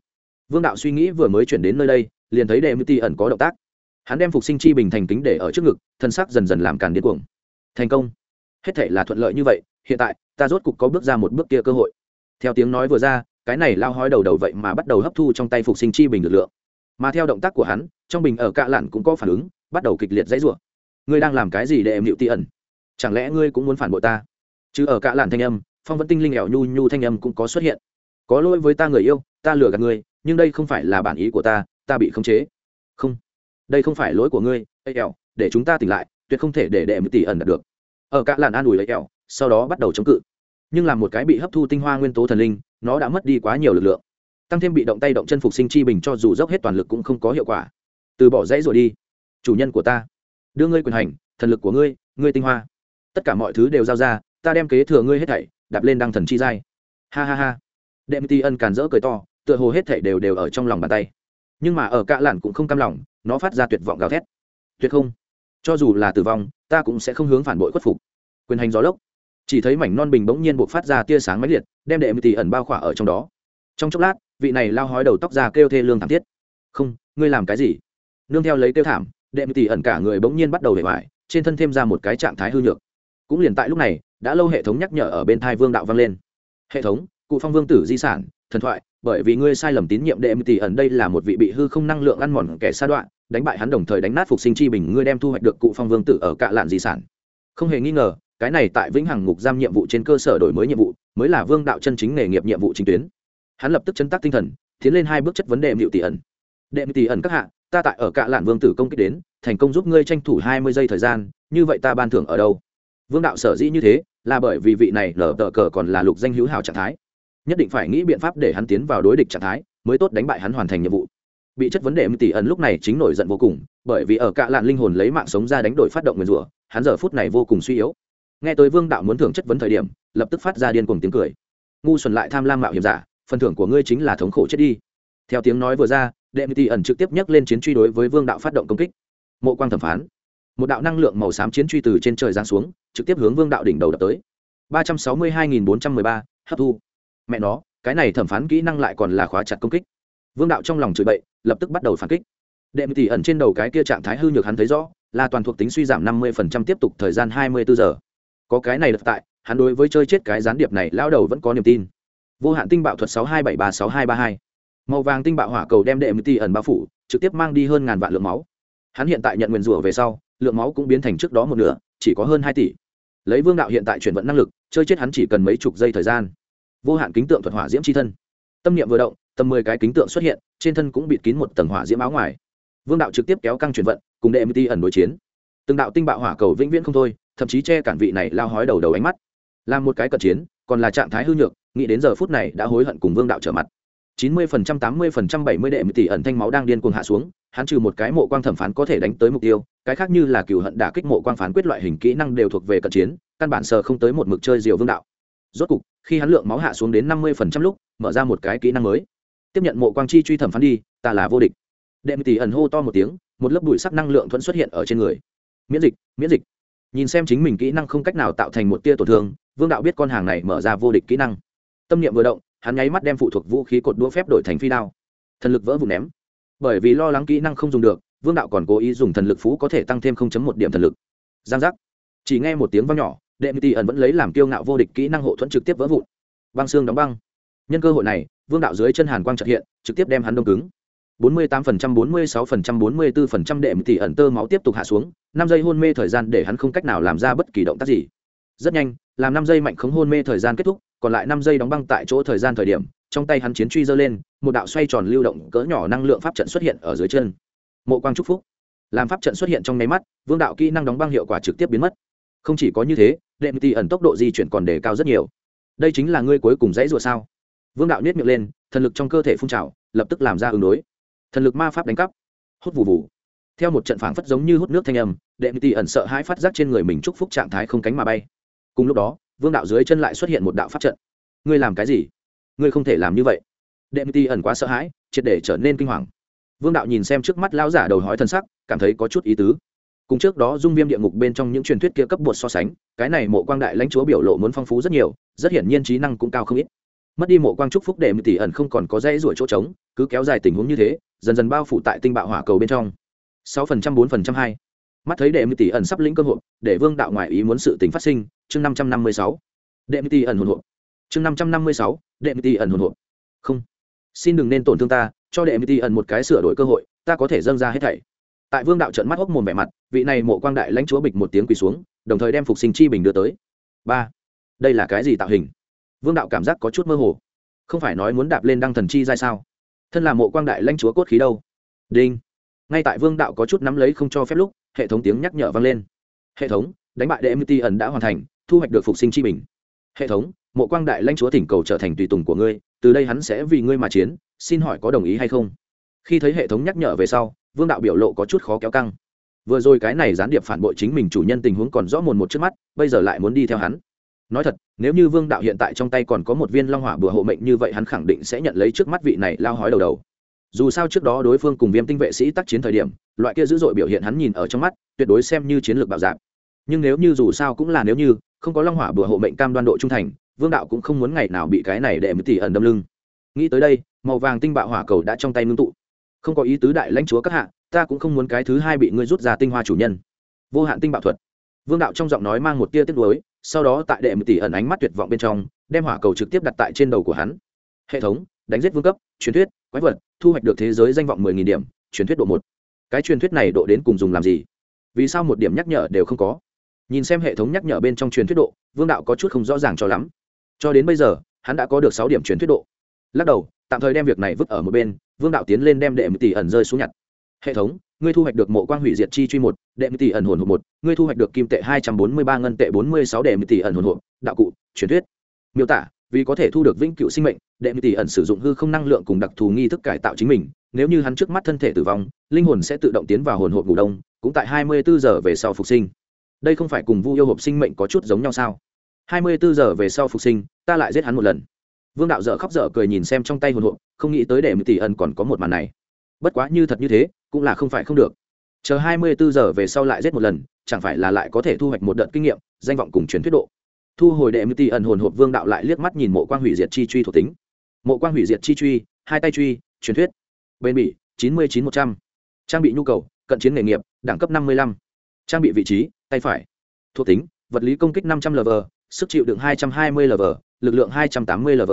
vương đạo suy nghĩ vừa mới chuyển đến nơi đây liền thấy đệ mưu ti ẩn có động tác. Hắn đem phục sinh chi bình thành kính để ở trước ngực, thân xác dần dần làm càn điên cuồng. Thành công. Hết thể là thuận lợi như vậy, hiện tại, ta rốt cục có bước ra một bước kia cơ hội. Theo tiếng nói vừa ra, cái này lao hói đầu đầu vậy mà bắt đầu hấp thu trong tay phục sinh chi bình lực lượng. Mà theo động tác của hắn, trong bình ở cạ lặn cũng có phản ứng, bắt đầu kịch liệt dãy rủa. Ngươi đang làm cái gì để em hiệu ti ẩn? Chẳng lẽ ngươi cũng muốn phản bội ta? Chứ ở cạ lặn thanh âm, phong vẫn tinh linh ẻo nhu nhu thanh âm cũng có xuất hiện. Có lỗi với ta người yêu, ta lừa gạt ngươi, nhưng đây không phải là bản ý của ta ta bị khống chế. Không. Đây không phải lỗi của ngươi ây ẻo để chúng ta tỉnh lại, tuyệt không thể để đệ một tỷ ẩn đạt được. Ở cả làn an ủi ây ẻo sau đó bắt đầu chống cự. Nhưng là một cái bị hấp thu tinh hoa nguyên tố thần linh, nó đã mất đi quá nhiều lực lượng. Tăng thêm bị động tay động chân phục sinh chi bình cho dù dốc hết toàn lực cũng không có hiệu quả. Từ bỏ dãy rồi đi. Chủ nhân của ta. Đưa ngươi quyền hành, thần lực của ngươi ngươi tinh hoa. Tất cả mọi thứ đều giao ra, ta đem kế thừa ngươi hết thảy, đạp lên đăng thần chi giai. Ha ha ha. Đệm ti ân càn rỡ cười to, tựa hồ hết thảy đều đều ở trong lòng bàn tay nhưng mà ở cạ lặn cũng không cam lòng, nó phát ra tuyệt vọng gào thét. Tuyệt không. Cho dù là tử vong, ta cũng sẽ không hướng phản bội khuất phục. Quyền hành gió lốc. Chỉ thấy mảnh non bình bỗng nhiên buộc phát ra tia sáng mãnh liệt, đem đệ tỷ ẩn bao khỏa ở trong đó. Trong chốc lát, vị này lao hói đầu tóc ra kêu thê lương thảm thiết. Không, ngươi làm cái gì? Nương theo lấy kêu thảm, đệ tỷ ẩn cả người bỗng nhiên bắt đầu hề hoại, trên thân thêm ra một cái trạng thái hư nhược. Cũng liền tại lúc này, đã lâu hệ thống nhắc nhở ở bên thai vương đạo vang lên. Hệ thống, cụ phong vương tử di sản, thần thoại bởi vì ngươi sai lầm tín nhiệm đệ tỷ ẩn đây là một vị bị hư không năng lượng ăn mòn kẻ sa đoạn đánh bại hắn đồng thời đánh nát phục sinh chi bình, ngươi đem thu hoạch được cụ phong vương tử ở cạ lạn di sản. Không hề nghi ngờ, cái này tại vĩnh hằng ngục giam nhiệm vụ trên cơ sở đổi mới nhiệm vụ, mới là vương đạo chân chính nghề nghiệp nhiệm vụ chính tuyến. Hắn lập tức chấn tác tinh thần, tiến lên hai bước chất vấn đề mịu tỷ ẩn. Đệ tỷ ẩn các hạ, ta tại ở cạ lạn vương tử công kích đến, thành công giúp ngươi tranh thủ hai mươi giây thời gian, như vậy ta ban thưởng ở đâu? Vương đạo sở dĩ như thế, là bởi vì vị này lở tờ cờ còn là lục danh hữu hảo trạng thái nhất định phải nghĩ biện pháp để hắn tiến vào đối địch trạng thái, mới tốt đánh bại hắn hoàn thành nhiệm vụ. Bị chất vấn đề tỷ ẩn lúc này chính nổi giận vô cùng, bởi vì ở cạ lạn linh hồn lấy mạng sống ra đánh đổi phát động nguyên rủa, hắn giờ phút này vô cùng suy yếu. Nghe tới vương đạo muốn thưởng chất vấn thời điểm, lập tức phát ra điên cùng tiếng cười. Ngu xuẩn lại tham lam mạo hiểm giả, phần thưởng của ngươi chính là thống khổ chết đi. Theo tiếng nói vừa ra, đệ tỷ ẩn trực tiếp nhắc lên chiến truy đối với vương đạo phát động công kích. Mộ quang thẩm phán. Một đạo năng lượng màu xám chiến truy từ trên trời giáng xuống, trực tiếp hướng vương đạo đỉnh đầu đập tới. ba trăm sáu mươi hai nghìn bốn trăm mười ba, hấp thu mẹ nó, cái này thẩm phán kỹ năng lại còn là khóa chặt công kích. Vương đạo trong lòng chửi bậy, lập tức bắt đầu phản kích. Đệm tỉ ẩn trên đầu cái kia trạng thái hư nhược hắn thấy rõ, là toàn thuộc tính suy giảm năm mươi tiếp tục thời gian hai mươi bốn giờ. Có cái này lập tại, hắn đối với chơi chết cái gián điệp này lao đầu vẫn có niềm tin. Vô hạn tinh bạo thuật sáu hai bảy ba sáu hai ba hai. Màu vàng tinh bạo hỏa cầu đem đệm tỉ ẩn bao phủ, trực tiếp mang đi hơn ngàn vạn lượng máu. Hắn hiện tại nhận nguyền rủa về sau, lượng máu cũng biến thành trước đó một nửa, chỉ có hơn hai tỷ. Lấy vương đạo hiện tại chuyển vận năng lực, chơi chết hắn chỉ cần mấy chục giây thời gian vô hạn kính tượng thuật hỏa diễm c h i thân. Tâm niệm vừa động, tầm mười cái kính tượng xuất hiện, trên thân cũng bịt kín một tầng hỏa diễm áo ngoài. Vương đạo trực tiếp kéo căng chuyển vận, cùng đệ mt ẩn đối chiến. Từng đạo tinh bạo hỏa cầu vĩnh viễn không thôi, thậm chí che cản vị này lao hói đầu đầu ánh mắt. Làm một cái cận chiến, còn là trạng thái hư nhược, nghĩ đến giờ phút này đã hối hận cùng vương đạo trở mặt. Chín mươi phần trăm, tám mươi phần trăm, bảy mươi đệ một tỷ ẩn thanh máu đang điên cuồng hạ xuống, hắn trừ một cái mộ quang thẩm phán có thể đánh tới mục tiêu, cái khác như là cựu hận đả kích mộ quang phán quyết loại hình kỹ năng đều thuộc về cận chiến, căn bản sờ không tới một mực chơi diều vương đạo rốt cục, khi hắn lượng máu hạ xuống đến năm mươi phần trăm lúc, mở ra một cái kỹ năng mới. Tiếp nhận mộ quang chi truy thẩm phán đi, ta là vô địch. Đệm tỷ ẩn hô to một tiếng, một lớp bụi sắc năng lượng thuẫn xuất hiện ở trên người. Miễn dịch miễn dịch. Nhìn xem chính mình kỹ năng không cách nào tạo thành một tia tổn thương, vương đạo biết con hàng này mở ra vô địch kỹ năng. Tâm niệm vừa động, hắn nháy mắt đem phụ thuộc vũ khí cột đũa phép đổi thành phi đao. Thần lực vỡ vùng ném. Bởi vì lo lắng kỹ năng không dùng được, vương đạo còn cố ý dùng thần lực phú có thể tăng thêm một điểm thần lực. Giang giác. Chỉ nghe một tiếng vang nhỏ đệ mỹ tỷ ẩn vẫn lấy làm kiêu ngạo vô địch kỹ năng hộ thuẫn trực tiếp vỡ vụn. Băng xương đóng băng. Nhân cơ hội này vương đạo dưới chân hàn quang trật hiện trực tiếp đem hắn đông cứng. 48%, 46%, 44% đệ mỹ tỷ ẩn tơ máu tiếp tục hạ xuống năm giây hôn mê thời gian để hắn không cách nào làm ra bất kỳ động tác gì. Rất nhanh làm năm giây mạnh khống hôn mê thời gian kết thúc còn lại năm giây đóng băng tại chỗ thời gian thời điểm trong tay hắn chiến truy giơ lên một đạo xoay tròn lưu động cỡ nhỏ năng lượng pháp trận xuất hiện ở dưới chân. Mộ quang trúc phúc. Làm pháp trận xuất hiện trong nháy mắt vương đạo kỹ năng đóng băng hiệu quả trực tiếp biến mất. Không chỉ có như thế đệm tỷ ẩn tốc độ di chuyển còn đề cao rất nhiều. Đây chính là ngươi cuối cùng dãy rùa sao? Vương đạo nhét miệng lên, thần lực trong cơ thể phun trào, lập tức làm ra ứng đối. Thần lực ma pháp đánh cắp. Hút vụ vụ theo một trận phảng phất giống như hút nước thanh âm đệm tỷ ẩn sợ hãi phát giác trên người mình chúc phúc trạng thái không cánh mà bay. Cùng lúc đó, vương đạo dưới chân lại xuất hiện một đạo pháp trận. Ngươi làm cái gì? Ngươi không thể làm như vậy. Đệm tỷ ẩn quá sợ hãi, triệt để trở nên kinh hoàng. Vương đạo nhìn xem trước mắt lão giả đầu hói thân sắc, cảm thấy có chút ý tứ cùng trước đó dung viêm địa ngục bên trong những truyền thuyết kia cấp bột so sánh, cái này mộ quang đại lãnh chúa biểu lộ muốn phong phú rất nhiều, rất hiển nhiên trí năng cũng cao không ít. Mất đi mộ quang trúc phúc để mười tỷ ẩn không còn có dãy ruổi chỗ trống, cứ kéo dài tình huống như thế, dần dần bao phủ tại tinh bạo hỏa cầu bên trong. sáu phần trăm, bốn phần trăm hai. Mắt thấy đệ mười tỷ ẩn sắp lĩnh cơ hội để vương đạo ngoại ý muốn sự tình phát sinh, chương năm trăm năm mươi sáu. Đệ mười tỷ ẩn hồn hộ chương năm trăm năm mươi sáu, đệ mười tỷ ẩn hồn hộ không. Xin đừng nên tổn thương ta, cho đệ mười tỷ ẩn một cái sửa đổi cơ hội, ta có thể dâng ra hết thảy tại vương đạo trận mắt hốc mồm vẻ mặt, vị này mộ quang đại lãnh chúa bịch một tiếng quỳ xuống, đồng thời đem phục sinh chi bình đưa tới. Ba, đây là cái gì tạo hình? Vương đạo cảm giác có chút mơ hồ. Không phải nói muốn đạp lên đăng thần chi ra sao? Thân là mộ quang đại lãnh chúa cốt khí đâu? Đinh. Ngay tại vương đạo có chút nắm lấy không cho phép lúc, hệ thống tiếng nhắc nhở vang lên. Hệ thống, đánh bại đệ mt ẩn đã hoàn thành, thu hoạch được phục sinh chi bình. Hệ thống, mộ quang đại lãnh chúa thỉnh cầu trở thành tùy tùng của ngươi, từ đây hắn sẽ vì ngươi mà chiến, xin hỏi có đồng ý hay không? Khi thấy hệ thống nhắc nhở về sau vương đạo biểu lộ có chút khó kéo căng. Vừa rồi cái này gián điệp phản bội chính mình chủ nhân tình huống còn rõ mồn một trước mắt, bây giờ lại muốn đi theo hắn. Nói thật, nếu như vương đạo hiện tại trong tay còn có một viên long hỏa bừa hộ mệnh như vậy hắn khẳng định sẽ nhận lấy trước mắt vị này lao hói đầu đầu. Dù sao trước đó đối phương cùng viêm tinh vệ sĩ tác chiến thời điểm, loại kia dữ dội biểu hiện hắn nhìn ở trong mắt, tuyệt đối xem như chiến lược bảo giảm nhưng nếu như dù sao cũng là nếu như, không có long hỏa bừa hộ mệnh cam đoan độ trung thành, vương đạo cũng không muốn ngày nào bị cái này để mất tỷ ẩn đâm lưng. Nghĩ tới đây, màu vàng tinh bạo hỏa cầu đã trong tay ngưng tụ không có ý tứ đại lãnh chúa các hạ, ta cũng không muốn cái thứ hai bị ngươi rút ra tinh hoa chủ nhân. Vô hạn tinh bạo thuật. Vương đạo trong giọng nói mang một tia tiếc nuối, sau đó tại đệ một tỷ ẩn ánh mắt tuyệt vọng bên trong, đem hỏa cầu trực tiếp đặt tại trên đầu của hắn. Hệ thống, đánh giết vương cấp, truyền thuyết, quái vật, thu hoạch được thế giới danh vọng mười nghìn điểm, truyền thuyết độ một. Cái truyền thuyết này độ đến cùng dùng làm gì? Vì sao một điểm nhắc nhở đều không có? Nhìn xem hệ thống nhắc nhở bên trong truyền thuyết độ, vương đạo có chút không rõ ràng cho lắm. Cho đến bây giờ, hắn đã có được sáu điểm truyền thuyết độ. Lắc đầu, tạm thời đem việc này vứt ở một bên vương đạo tiến lên đem đệ tỷ ẩn rơi xuống nhặt. Hệ thống, ngươi thu hoạch được mộ quang hủy diệt chi truy một, đệ tỷ ẩn hồn hộp một, ngươi thu hoạch được kim tệ hai trăm bốn mươi ba, ngân tệ bốn mươi sáu đệ tỷ ẩn hồn hộp, đạo cụ, truyền thuyết. Miêu tả, vì có thể thu được vĩnh cựu sinh mệnh, đệ tỷ ẩn sử dụng hư không năng lượng cùng đặc thù nghi thức cải tạo chính mình, nếu như hắn trước mắt thân thể tử vong, linh hồn sẽ tự động tiến vào hồn hộp ngủ đông, cũng tại hai mươi bốn giờ về sau phục sinh. Đây không phải cùng vu yêu hộp sinh mệnh có chút giống nhau sao? Hai mươi bốn giờ về sau phục sinh, ta lại giết hắn một lần vương đạo dở khóc dở cười nhìn xem trong tay hồn hộp, không nghĩ tới để một tỷ ẩn còn có một màn này. Bất quá như thật như thế, cũng là không phải không được. Chờ hai mươi bốn giờ về sau lại giết một lần, chẳng phải là lại có thể thu hoạch một đợt kinh nghiệm, danh vọng cùng truyền thuyết độ. Thu hồi đệ một tỷ ẩn hồn hộp, vương đạo lại liếc mắt nhìn mộ quang hủy diệt chi truy thuộc tính. Mộ quang hủy diệt chi truy, hai tay truy, truyền thuyết. Bên bỉ, chín mươi chín một trăm. Trang bị nhu cầu, cận chiến nghề nghiệp, đẳng cấp năm mươi lăm. Trang bị vị trí, tay phải. Thuộc tính, vật lý công kích năm trăm l v sức chịu đựng hai trăm hai mươi l v lực lượng 280 lv.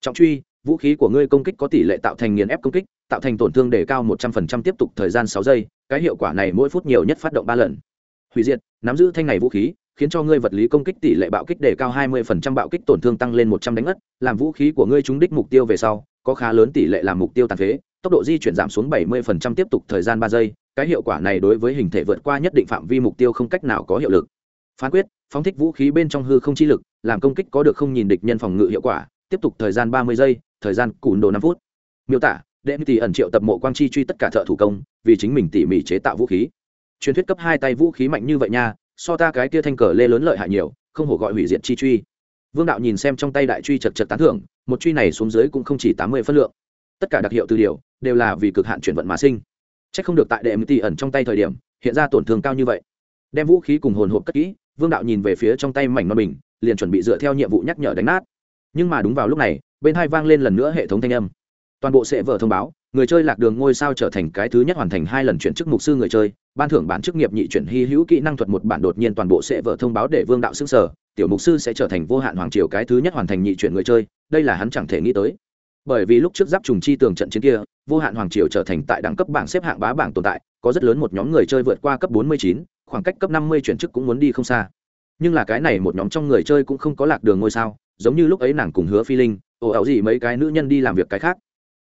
trọng truy, vũ khí của ngươi công kích có tỷ lệ tạo thành nghiền ép công kích, tạo thành tổn thương để cao một trăm phần trăm tiếp tục thời gian 6 giây, cái hiệu quả này mỗi phút nhiều nhất phát động ba lần hủy diệt, nắm giữ thanh này vũ khí, khiến cho ngươi vật lý công kích tỷ lệ bạo kích đề cao hai mươi phần trăm, bạo kích tổn thương tăng lên một trăm đánh ngất, làm vũ khí của ngươi trúng đích mục tiêu về sau, có khá lớn tỷ lệ làm mục tiêu tàn phế, tốc độ di chuyển giảm xuống bảy mươi phần trăm tiếp tục thời gian 3 giây, cái hiệu quả này đối với hình thể vượt qua nhất định phạm vi mục tiêu không cách nào có hiệu lực phán quyết phóng thích vũ khí bên trong hư không chi lực, làm công kích có được không nhìn địch nhân phòng ngự hiệu quả, tiếp tục thời gian ba mươi giây, thời gian cùn đồ năm phút. Miêu tả, đệ tỷ ẩn triệu tập mộ quang chi truy tất cả thợ thủ công, vì chính mình tỉ mỉ chế tạo vũ khí. Truyền thuyết cấp hai tay vũ khí mạnh như vậy nha, so ta cái kia thanh cờ lê lớn lợi hại nhiều, không hổ gọi hủy diệt chi truy. Vương đạo nhìn xem trong tay đại truy chật chật tán thưởng, một truy này xuống dưới cũng không chỉ tám mươi phân lượng. Tất cả đặc hiệu từ điều, đều là vì cực hạn chuyển vận mà sinh. C h ắ c không được tại đệ tỷ ẩn trong tay thời điểm, hiện ra tổn thương cao như vậy. Đem vũ khí cùng hồn hộp cất kỹ vương đạo nhìn về phía trong tay mảnh non bình liền chuẩn bị dựa theo nhiệm vụ nhắc nhở đánh nát. Nhưng mà đúng vào lúc này, bên hai vang lên lần nữa hệ thống thanh âm. Toàn bộ sẽ vở thông báo, người chơi lạc đường ngôi sao trở thành cái thứ nhất hoàn thành hai lần chuyển chức mục sư người chơi, ban thưởng bản chức nghiệp nhị chuyển hy hữu kỹ năng thuật một bản đột nhiên toàn bộ sẽ vở thông báo để vương đạo xưng sở tiểu mục sư sẽ trở thành vô hạn hoàng triều cái thứ nhất hoàn thành nhị chuyển người chơi, đây là hắn chẳng thể nghĩ tới bởi vì lúc trước giáp trùng chi tường trận chiến kia vô hạn hoàng triều trở thành tại đẳng cấp bảng xếp hạng bá bảng tồn tại có rất lớn một nhóm người chơi vượt qua cấp 49, khoảng cách cấp 50 chuyển chức cũng muốn đi không xa. Nhưng là cái này một nhóm trong người chơi cũng không có lạc đường ngôi sao giống như lúc ấy nàng cùng hứa phi linh ồ ảo gì mấy cái nữ nhân đi làm việc cái khác.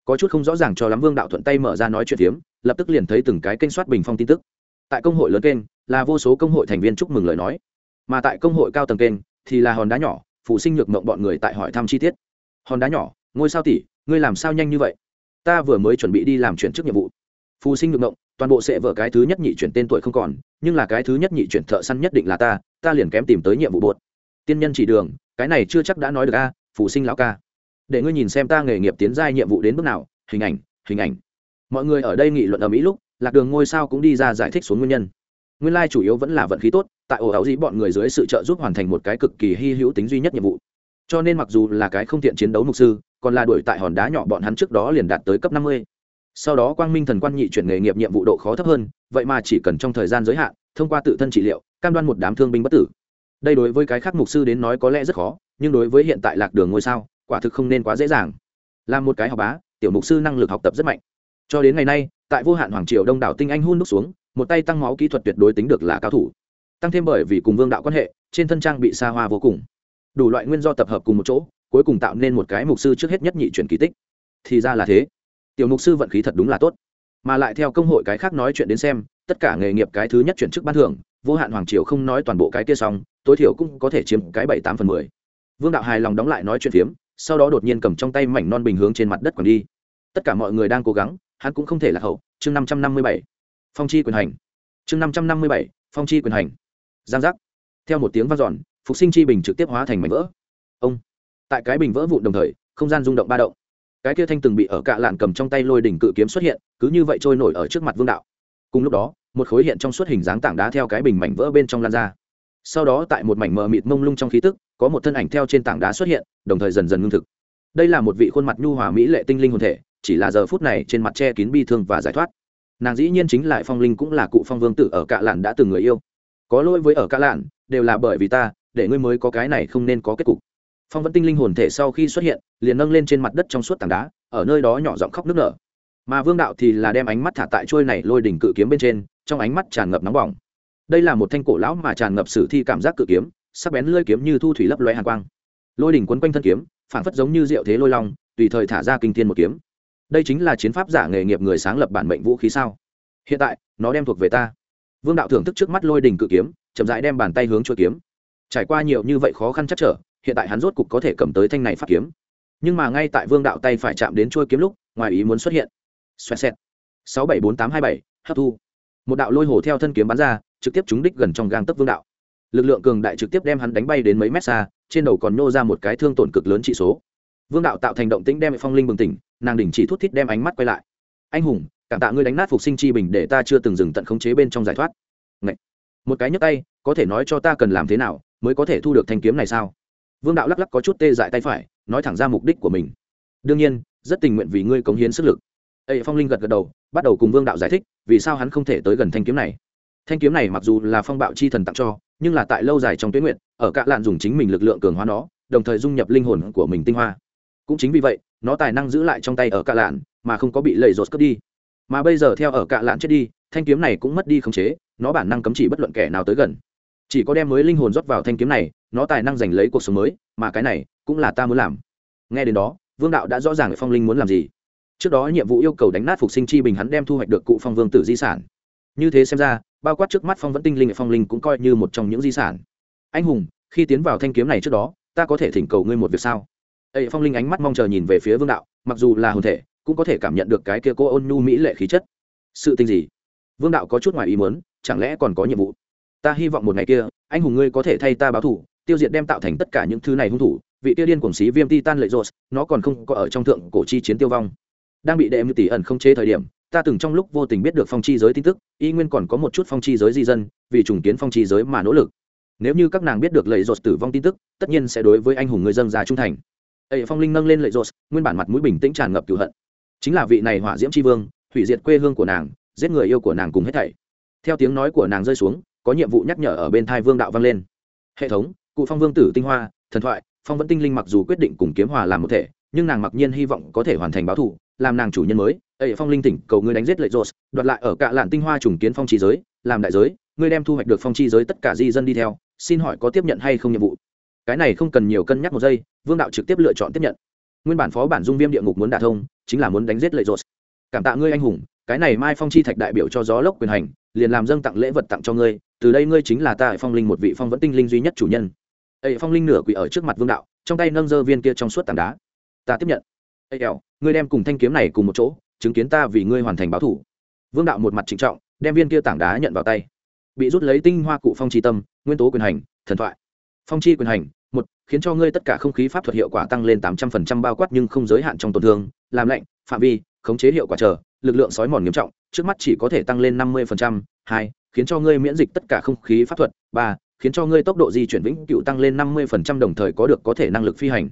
Có chút không rõ ràng cho lắm vương đạo thuận tay mở ra nói chuyện phiếm lập tức liền thấy từng cái kênh soát bình phong tin tức. Tại công hội lớn kênh là vô số công hội thành viên chúc mừng lời nói. Mà tại công hội cao tầng kênh thì là hòn đá nhỏ phụ sinh nhược mộng bọn người tại hỏi thăm chi tiết. Hòn đá nhỏ ngôi sao tỷ ngươi làm sao nhanh như vậy? Ta vừa mới chuẩn bị đi làm chuyển chức nhiệm vụ. Phù sinh ngược ngộng, toàn bộ sẽ vợ cái thứ nhất nhị chuyển tên tuổi không còn, nhưng là cái thứ nhất nhị chuyển thợ săn nhất định là ta ta liền kém tìm tới nhiệm vụ bột tiên nhân chỉ đường, cái này chưa chắc đã nói được a, phù sinh lão ca. Để ngươi nhìn xem ta nghề nghiệp tiến giai nhiệm vụ đến bước nào, hình ảnh hình ảnh. Mọi người ở đây nghị luận ở mỹ lúc, lạc đường ngôi sao cũng đi ra giải thích xuống nguyên nhân. Nguyên lai chủ yếu vẫn là vận khí tốt, tại ổ áo dĩ bọn người dưới sự trợ giúp hoàn thành một cái cực kỳ hy hữu tính duy nhất nhiệm vụ. Cho nên mặc dù là cái không thiện chiến đấu mục sư còn là đuổi tại hòn đá nhỏ bọn hắn trước đó liền đạt tới cấp năm mươi. Sau đó quang minh thần quan nhị chuyển nghề nghiệp nhiệm vụ độ khó thấp hơn, vậy mà chỉ cần trong thời gian giới hạn, thông qua tự thân trị liệu, cam đoan một đám thương binh bất tử. Đây đối với cái khác mục sư đến nói có lẽ rất khó, nhưng đối với hiện tại lạc đường ngôi sao, quả thực không nên quá dễ dàng. Làm một cái học bá, tiểu mục sư năng lực học tập rất mạnh. Cho đến ngày nay, tại vô hạn hoàng triều đông đảo tinh anh hun đúc xuống, một tay tăng máu kỹ thuật tuyệt đối tính được là cao thủ. Tăng thêm bởi vì cùng vương đạo quan hệ, trên thân trang bị xa hoa vô cùng. Đủ loại nguyên do tập hợp cùng một chỗ cuối cùng tạo nên một cái mục sư trước hết nhất nhị chuyển kỳ tích. Thì ra là thế. Tiểu mục sư vận khí thật đúng là tốt. Mà lại theo công hội cái khác nói chuyện đến xem, tất cả nghề nghiệp cái thứ nhất chuyển chức ban thưởng, vô hạn hoàng triều không nói toàn bộ cái kia xong, tối thiểu cũng có thể chiếm cái bảy tám phần mười. Vương đạo hài lòng đóng lại nói chuyện phiếm, sau đó đột nhiên cầm trong tay mảnh non bình hướng trên mặt đất còn đi. Tất cả mọi người đang cố gắng, hắn cũng không thể lạc hậu. Chương năm trăm năm mươi bảy. Phong chi quyền hành. Chương năm trăm năm mươi bảy. Phong chi quyền hành. Giang giác. Theo một tiếng v a n giòn phục sinh chi bình trực tiếp hóa thành mảnh vỡ. Ông tại cái bình vỡ vụn đồng thời, không gian rung động ba động. Cái kia thanh từng bị ở cạ lạn cầm trong tay lôi đỉnh cự kiếm xuất hiện, cứ như vậy trôi nổi ở trước mặt vương đạo. Cùng lúc đó, một khối hiện trong suốt hình dáng tảng đá theo cái bình mảnh vỡ bên trong lan ra. Sau đó tại một mảnh mờ mịt mông lung trong khí tức, có một thân ảnh theo trên tảng đá xuất hiện, đồng thời dần dần ngưng thực. Đây là một vị khuôn mặt nhu hòa mỹ lệ tinh linh hồn thể, chỉ là giờ phút này trên mặt che kín bi thương và giải thoát. Nàng dĩ nhiên chính lại phong linh cũng là cụ phong vương tử ở cạ lạn đã từng người yêu. Có lỗi với ở cạ lạn, đều là bởi vì ta, để ngươi mới có cái này không nên có kết cục phong vẫn tinh linh hồn thể sau khi xuất hiện, liền nâng lên trên mặt đất trong suốt tảng đá, ở nơi đó nhỏ giọng khóc nức nở. Mà vương đạo thì là đem ánh mắt thả tại trôi này lôi đỉnh cự kiếm bên trên, trong ánh mắt tràn ngập nóng bỏng. Đây là một thanh cổ lão mà tràn ngập sử thi cảm giác cự kiếm, sắc bén lơi kiếm như thu thủy lấp loe hàn quang. Lôi đỉnh quấn quanh thân kiếm phản phất giống như diệu thế lôi long, tùy thời thả ra kinh thiên một kiếm. Đây chính là chiến pháp giả nghề nghiệp người sáng lập bản mệnh vũ khí sao? Hiện tại, nó đem thuộc về ta. Vương đạo thưởng thức trước mắt lôi đỉnh cự kiếm, chậm rãi đem bàn tay hướng chuôi kiếm. Trải qua nhiều như vậy khó khăn chắc trở hiện tại hắn rốt cục có thể cầm tới thanh này phát kiếm. Nhưng mà ngay tại vương đạo tay phải chạm đến chuôi kiếm lúc, ngoài ý muốn xuất hiện. Xoẹt xẹt. Sáu bảy bốn tám hai bảy, hấp thu. Một đạo lôi hồ theo thân kiếm bắn ra, trực tiếp trúng đích gần trong gang tấc vương đạo. Lực lượng cường đại trực tiếp đem hắn đánh bay đến mấy mét xa, trên đầu còn nô ra một cái thương tổn cực lớn trị số. Vương đạo tạo thành động tĩnh đem phong linh bừng tỉnh, nàng đình chỉ thút thít đem ánh mắt quay lại. Anh hùng, cảm tạ ngươi đánh nát phục sinh chi bình để ta chưa từng dừng tận khống chế bên trong giải thoát. Ngậy! một cái nhấc tay, có thể nói cho ta cần làm thế nào mới có thể thu được thanh kiếm này sao? Vương đạo lắc lắc có chút tê dại tay phải, nói thẳng ra mục đích của mình. Đương nhiên, rất tình nguyện vì ngươi cống hiến sức lực. Ây phong linh gật gật đầu, bắt đầu cùng vương đạo giải thích, vì sao hắn không thể tới gần thanh kiếm này. Thanh kiếm này mặc dù là phong bạo chi thần tặng cho, nhưng là tại lâu dài trong tuyến nguyện, ở cạ lạn dùng chính mình lực lượng cường hóa nó, đồng thời dung nhập linh hồn của mình tinh hoa. Cũng chính vì vậy, nó tài năng giữ lại trong tay ở cạ lạn, mà không có bị lầy rột cướp đi. Mà bây giờ theo ở cạ lạn chết đi, thanh kiếm này cũng mất đi khống chế, nó bản năng cấm chỉ bất luận kẻ nào tới gần chỉ có đem mới linh hồn rót vào thanh kiếm này, nó tài năng giành lấy cuộc sống mới, mà cái này cũng là ta muốn làm. Nghe đến đó, vương đạo đã rõ ràng phong linh muốn làm gì. Trước đó nhiệm vụ yêu cầu đánh nát phục sinh chi bình hắn đem thu hoạch được cụ phong vương tử di sản. Như thế xem ra, bao quát trước mắt phong vẫn tinh linh, phong linh cũng coi như một trong những di sản. Anh hùng, khi tiến vào thanh kiếm này trước đó, ta có thể thỉnh cầu ngươi một việc sao? Ấy phong linh ánh mắt mong chờ nhìn về phía vương đạo, mặc dù là hồn thể, cũng có thể cảm nhận được cái kia cô ôn nhu mỹ lệ khí chất. Sự tình gì? Vương đạo có chút ngoài ý muốn, chẳng lẽ còn có nhiệm vụ? Ta hy vọng một ngày kia, anh hùng ngươi có thể thay ta báo thủ, tiêu diệt đem tạo thành tất cả những thứ này hung thủ, vị tiêu điên cuồng xí viêm titan lệ rột nó còn không có ở trong thượng cổ chi chiến tiêu vong. Đang bị đệ em tỷ ẩn không chế thời điểm, ta từng trong lúc vô tình biết được phong chi giới tin tức, y nguyên còn có một chút phong chi giới di dân, vì trùng kiến phong chi giới mà nỗ lực. Nếu như các nàng biết được lệ rột tử vong tin tức, tất nhiên sẽ đối với anh hùng người dân già trung thành. Ệ phong linh nâng lên lệ rột nguyên bản mặt mũi bình tĩnh tràn ngập cựu hận. Chính là vị này hỏa diễm tri vương, hủy diệt quê hương của nàng, giết người yêu của nàng cùng hết thảy. Theo tiếng nói của nàng rơi xuống có nhiệm vụ nhắc nhở ở bên thai vương đạo vang lên. Hệ thống, cụ phong vương tử tinh hoa, thần thoại, phong vẫn tinh linh mặc dù quyết định cùng kiếm hòa làm một thể, nhưng nàng mặc nhiên hy vọng có thể hoàn thành báo thù, làm nàng chủ nhân mới. Ấy phong linh tỉnh, cầu ngươi đánh giết lệ rột đoạt lại ở cả lạn tinh hoa trùng kiến phong chi giới, làm đại giới, ngươi đem thu hoạch được phong chi giới tất cả di dân đi theo, xin hỏi có tiếp nhận hay không nhiệm vụ? Cái này không cần nhiều cân nhắc một giây, vương đạo trực tiếp lựa chọn tiếp nhận. Nguyên bản phó bản dung viêm địa ngục muốn đả thông, chính là muốn đánh giết lệ rột cảm tạ ngươi anh hùng, cái này mai phong chi thạch đại biểu cho gió lốc quyền hành, liền làm dâng tặng lễ vật tặng cho ngươi từ đây ngươi chính là ta phong linh một vị phong vẫn tinh linh duy nhất chủ nhân. Ấy phong linh nửa quỷ ở trước mặt vương đạo, trong tay nâng dơ viên kia trong suốt tảng đá. Ta tiếp nhận. Ấy ẻo ngươi đem cùng thanh kiếm này cùng một chỗ, chứng kiến ta vì ngươi hoàn thành báo thủ. Vương đạo một mặt trịnh trọng, đem viên kia tảng đá nhận vào tay. Bị rút lấy tinh hoa cụ phong chi tâm, nguyên tố quyền hành, thần thoại. Phong chi quyền hành, một, khiến cho ngươi tất cả không khí pháp thuật hiệu quả tăng lên tám trăm phần trăm bao quát nhưng không giới hạn trong tổn thương, làm lạnh, phạm vi, khống chế hiệu quả chờ, lực lượng sói mòn nghiêm trọng, trước mắt chỉ có thể tăng lên năm mươi phần trăm, hai khiến cho ngươi miễn dịch tất cả không khí pháp thuật. Ba, khiến cho ngươi tốc độ di chuyển vĩnh cựu tăng lên năm mươi phần trăm đồng thời có được có thể năng lực phi hành.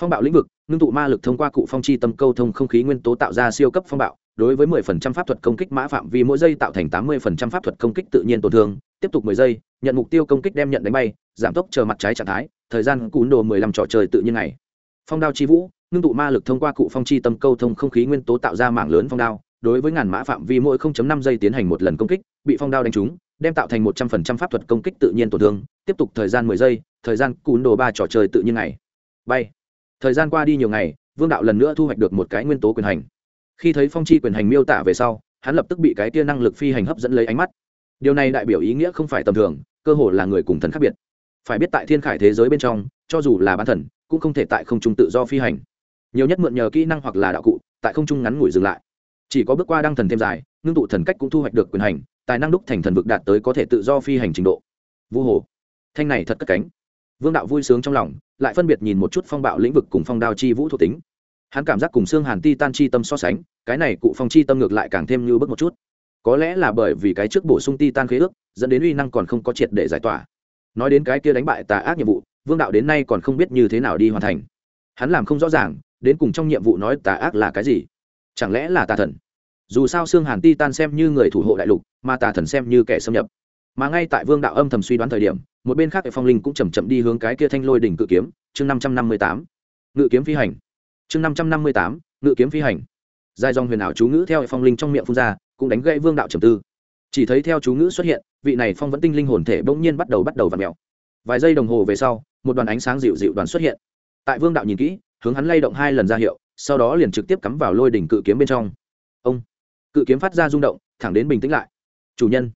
Phong bạo lĩnh vực, ngưng tụ ma lực thông qua cụ phong chi tâm câu thông không khí nguyên tố tạo ra siêu cấp phong bạo, đối với 10% pháp thuật công kích mã phạm vi mỗi giây tạo thành 80% pháp thuật công kích tự nhiên tổn thương, tiếp tục 10 giây, nhận mục tiêu công kích đem nhận đánh bay, giảm tốc chờ mặt trái trạng thái, thời gian cún đồ 15 trò chơi tự nhiên này phong đao chi vũ, ngưng tụ ma lực thông qua cụ phong chi tâm câu thông không khí nguyên tố tạo ra mạng lớn phong đao đối với ngàn mã phạm vi mỗi 0.5 giây tiến hành một lần công kích, bị phong đao đánh trúng, đem tạo thành 100% pháp thuật công kích tự nhiên tổn thương, tiếp tục thời gian 10 giây, thời gian cún đồ ba trò chơi tự nhiên này bay. Thời gian qua đi nhiều ngày, vương đạo lần nữa thu hoạch được một cái nguyên tố quyền hành. Khi thấy phong chi quyền hành miêu tả về sau, hắn lập tức bị cái tia năng lực phi hành hấp dẫn lấy ánh mắt. Điều này đại biểu ý nghĩa không phải tầm thường, cơ hồ là người cùng thần khác biệt. Phải biết tại thiên khải thế giới bên trong, cho dù là bán thần, cũng không thể tại không trung tự do phi hành. Nhiều nhất mượn nhờ kỹ năng hoặc là đạo cụ, tại không trung ngắn ngủi dừng lại chỉ có bước qua đăng thần thêm dài, ngưng tụ thần cách cũng thu hoạch được quyền hành, tài năng đúc thành thần vực đạt tới có thể tự do phi hành trình độ. Vu hồ, thanh này thật cất cánh. Vương đạo vui sướng trong lòng, lại phân biệt nhìn một chút phong bạo lĩnh vực cùng phong đao chi vũ thuộc tính. Hắn cảm giác cùng xương hàn ti tan chi tâm so sánh, cái này cụ phong chi tâm ngược lại càng thêm như bước một chút. Có lẽ là bởi vì cái trước bổ sung ti tan khế ước, dẫn đến uy năng còn không có triệt để giải tỏa. Nói đến cái kia đánh bại tà ác nhiệm vụ, vương đạo đến nay còn không biết như thế nào đi hoàn thành. Hắn làm không rõ ràng, đến cùng trong nhiệm vụ nói tà ác là cái gì chẳng lẽ là tà thần? Dù sao xương hàn ti tan xem như người thủ hộ đại lục, mà tà thần xem như kẻ xâm nhập. Mà ngay tại vương đạo âm thầm suy đoán thời điểm, một bên khác phong linh cũng chầm chậm đi hướng cái kia thanh lôi đỉnh cự kiếm, chương năm trăm năm mươi tám. Ngự kiếm phi hành. Chương năm trăm năm mươi tám, ngự kiếm phi hành. Dài dòng huyền ảo chú ngữ theo phong linh trong miệng phun ra, cũng đánh gãy vương đạo trầm tư. Chỉ thấy theo chú ngữ xuất hiện, vị này phong vẫn tinh linh hồn thể bỗng nhiên bắt đầu bắt đầu v ặ mèo. Vài giây đồng hồ về sau, một đoàn ánh sáng dịu dịu đoàn xuất hiện. Tại vương đạo nhìn kỹ hướng hắn lay động hai lần ra hiệu, sau đó liền trực tiếp cắm vào lôi đỉnh cự kiếm bên trong. Ông, cự kiếm phát ra rung động, thẳng đến bình tĩnh lại. Chủ nhân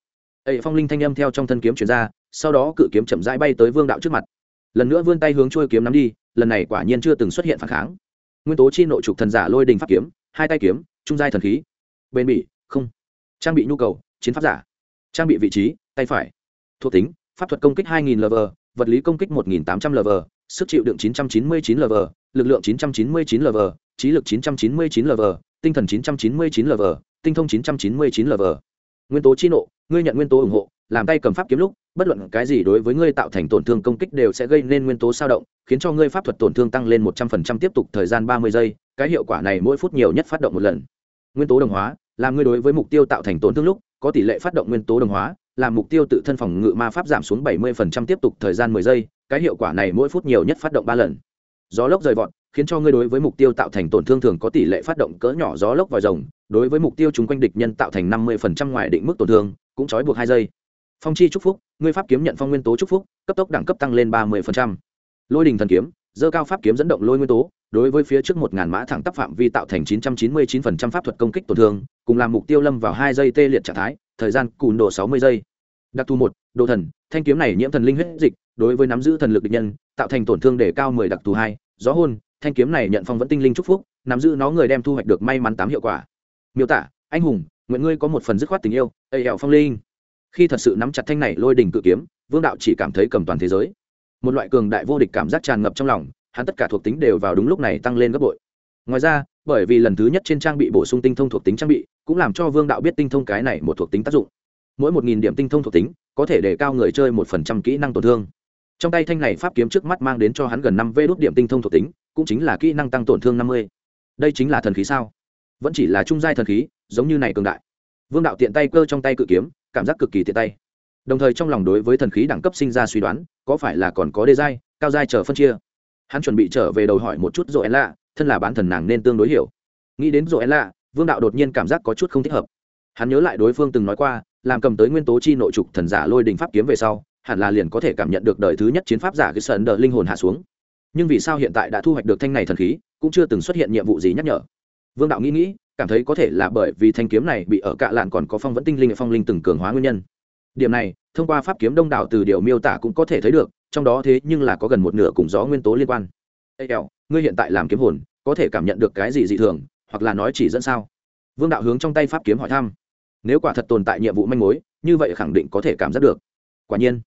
ệ phong linh thanh âm theo trong thân kiếm chuyển ra, sau đó cự kiếm chậm rãi bay tới vương đạo trước mặt. Lần nữa vươn tay hướng trôi kiếm nắm đi, lần này quả nhiên chưa từng xuất hiện phản kháng. Nguyên tố chi nội trục thần giả lôi đình pháp kiếm, hai tay kiếm, trung giai thần khí. Bền bỉ, không. Trang bị nhu cầu, chiến pháp giả. Trang bị vị trí, tay phải. Thuộc tính, pháp thuật công kích 2000 lv vật lý công kích 1800 lv sức chịu đựng 999 lv lực lượng 999 lv trí lực 999 lv tinh thần 999 lv tinh thông 999 lv nguyên tố chi nộ, ngươi nhận nguyên tố ủng hộ, làm tay cầm pháp kiếm lúc, bất luận cái gì đối với ngươi tạo thành tổn thương công kích đều sẽ gây nên nguyên tố sao động, khiến cho ngươi pháp thuật tổn thương tăng lên một trăm phần trăm tiếp tục thời gian ba mươi giây, cái hiệu quả này mỗi phút nhiều nhất phát động một lần. Nguyên tố đồng hóa, làm ngươi đối với mục tiêu tạo thành tổn thương lúc, có tỷ lệ phát động nguyên tố đồng hóa, làm mục tiêu tự thân phòng ngự ma pháp giảm xuống bảy mươi phần trăm tiếp tục thời gian mười giây cái hiệu quả này mỗi phút nhiều nhất phát động ba lần. Gió lốc rời vọt, khiến cho ngươi đối với mục tiêu tạo thành tổn thương thường có tỷ lệ phát động cỡ nhỏ gió lốc vòi rồng, đối với mục tiêu chúng quanh địch nhân tạo thành năm mươi phần trăm ngoài định mức tổn thương, cũng trói buộc hai giây. Phong chi chúc phúc, ngươi pháp kiếm nhận phong nguyên tố chúc phúc, cấp tốc đẳng cấp tăng lên ba mươi lôi đình thần kiếm, dơ cao pháp kiếm dẫn động lôi nguyên tố, đối với phía trước một ngàn mã thẳng tắp phạm vi tạo thành chín trăm chín mươi chín phần trăm pháp thuật công kích tổn thương, cùng làm mục tiêu lâm vào hai giây tê liệt trạng thái, thời gian cùn độ sáu mươi giây. Đặc thù một, đồ thần, thanh kiếm này nhiễm thần linh huyết dịch đối với nắm giữ thần lực địch nhân, tạo thành tổn thương để cao mười đặc thù hai, gió hôn, thanh kiếm này nhận phong vẫn tinh linh chúc phúc, nắm giữ nó người đem thu hoạch được may mắn tám hiệu quả. Miêu tả, anh hùng, nguyện ngươi có một phần dứt khoát tình yêu, ây hẹo phong linh. Khi thật sự nắm chặt thanh này lôi đình cự kiếm, vương đạo chỉ cảm thấy cầm toàn thế giới. Một loại cường đại vô địch cảm giác tràn ngập trong lòng, hắn tất cả thuộc tính đều vào đúng lúc này tăng lên gấp bội. Ngoài ra, bởi vì lần thứ nhất trên trang bị bổ sung tinh thông thuộc tính trang bị, cũng làm cho vương đạo biết tinh thông cái này một thuộc tính tác dụng. Mỗi một nghìn điểm tinh thông thuộc tính, có thể để cao người chơi một phần trăm kỹ năng tổn thương trong tay thanh này pháp kiếm trước mắt mang đến cho hắn gần năm vê đốt điểm tinh thông thuộc tính, cũng chính là kỹ năng tăng tổn thương năm mươi. Đây chính là thần khí sao? Vẫn chỉ là trung giai thần khí, giống như này cường đại. Vương đạo tiện tay cơ trong tay cự kiếm, cảm giác cực kỳ tiện tay. Đồng thời trong lòng đối với thần khí đẳng cấp sinh ra suy đoán, có phải là còn có đê giai, cao giai chờ phân chia? Hắn chuẩn bị trở về đầu hỏi một chút rồi lạ thân là bán thần nàng nên tương đối hiểu. Nghĩ đến rồi lạ vương đạo đột nhiên cảm giác có chút không thích hợp. Hắn nhớ lại đối phương từng nói qua, làm cầm tới nguyên tố chi nội trục thần giả lôi đình pháp kiếm về sau hẳn là liền có thể cảm nhận được đời thứ nhất chiến pháp giả cái sơn đờ linh hồn hạ xuống. Nhưng vì sao hiện tại đã thu hoạch được thanh này thần khí, cũng chưa từng xuất hiện nhiệm vụ gì nhắc nhở. Vương đạo nghĩ nghĩ, cảm thấy có thể là bởi vì thanh kiếm này bị ở cạ lạn còn có phong vẫn tinh linh, phong linh từng cường hóa nguyên nhân. Điểm này, thông qua pháp kiếm đông đảo từ điều miêu tả cũng có thể thấy được, trong đó thế nhưng là có gần một nửa cùng gió nguyên tố liên quan. Ê kẹo ngươi hiện tại làm kiếm hồn, có thể cảm nhận được cái gì dị thường, hoặc là nói chỉ dẫn sao? Vương đạo hướng trong tay pháp kiếm hỏi thăm. Nếu quả thật tồn tại nhiệm vụ manh mối, như vậy khẳng định có thể cảm giác được. Quả nhiên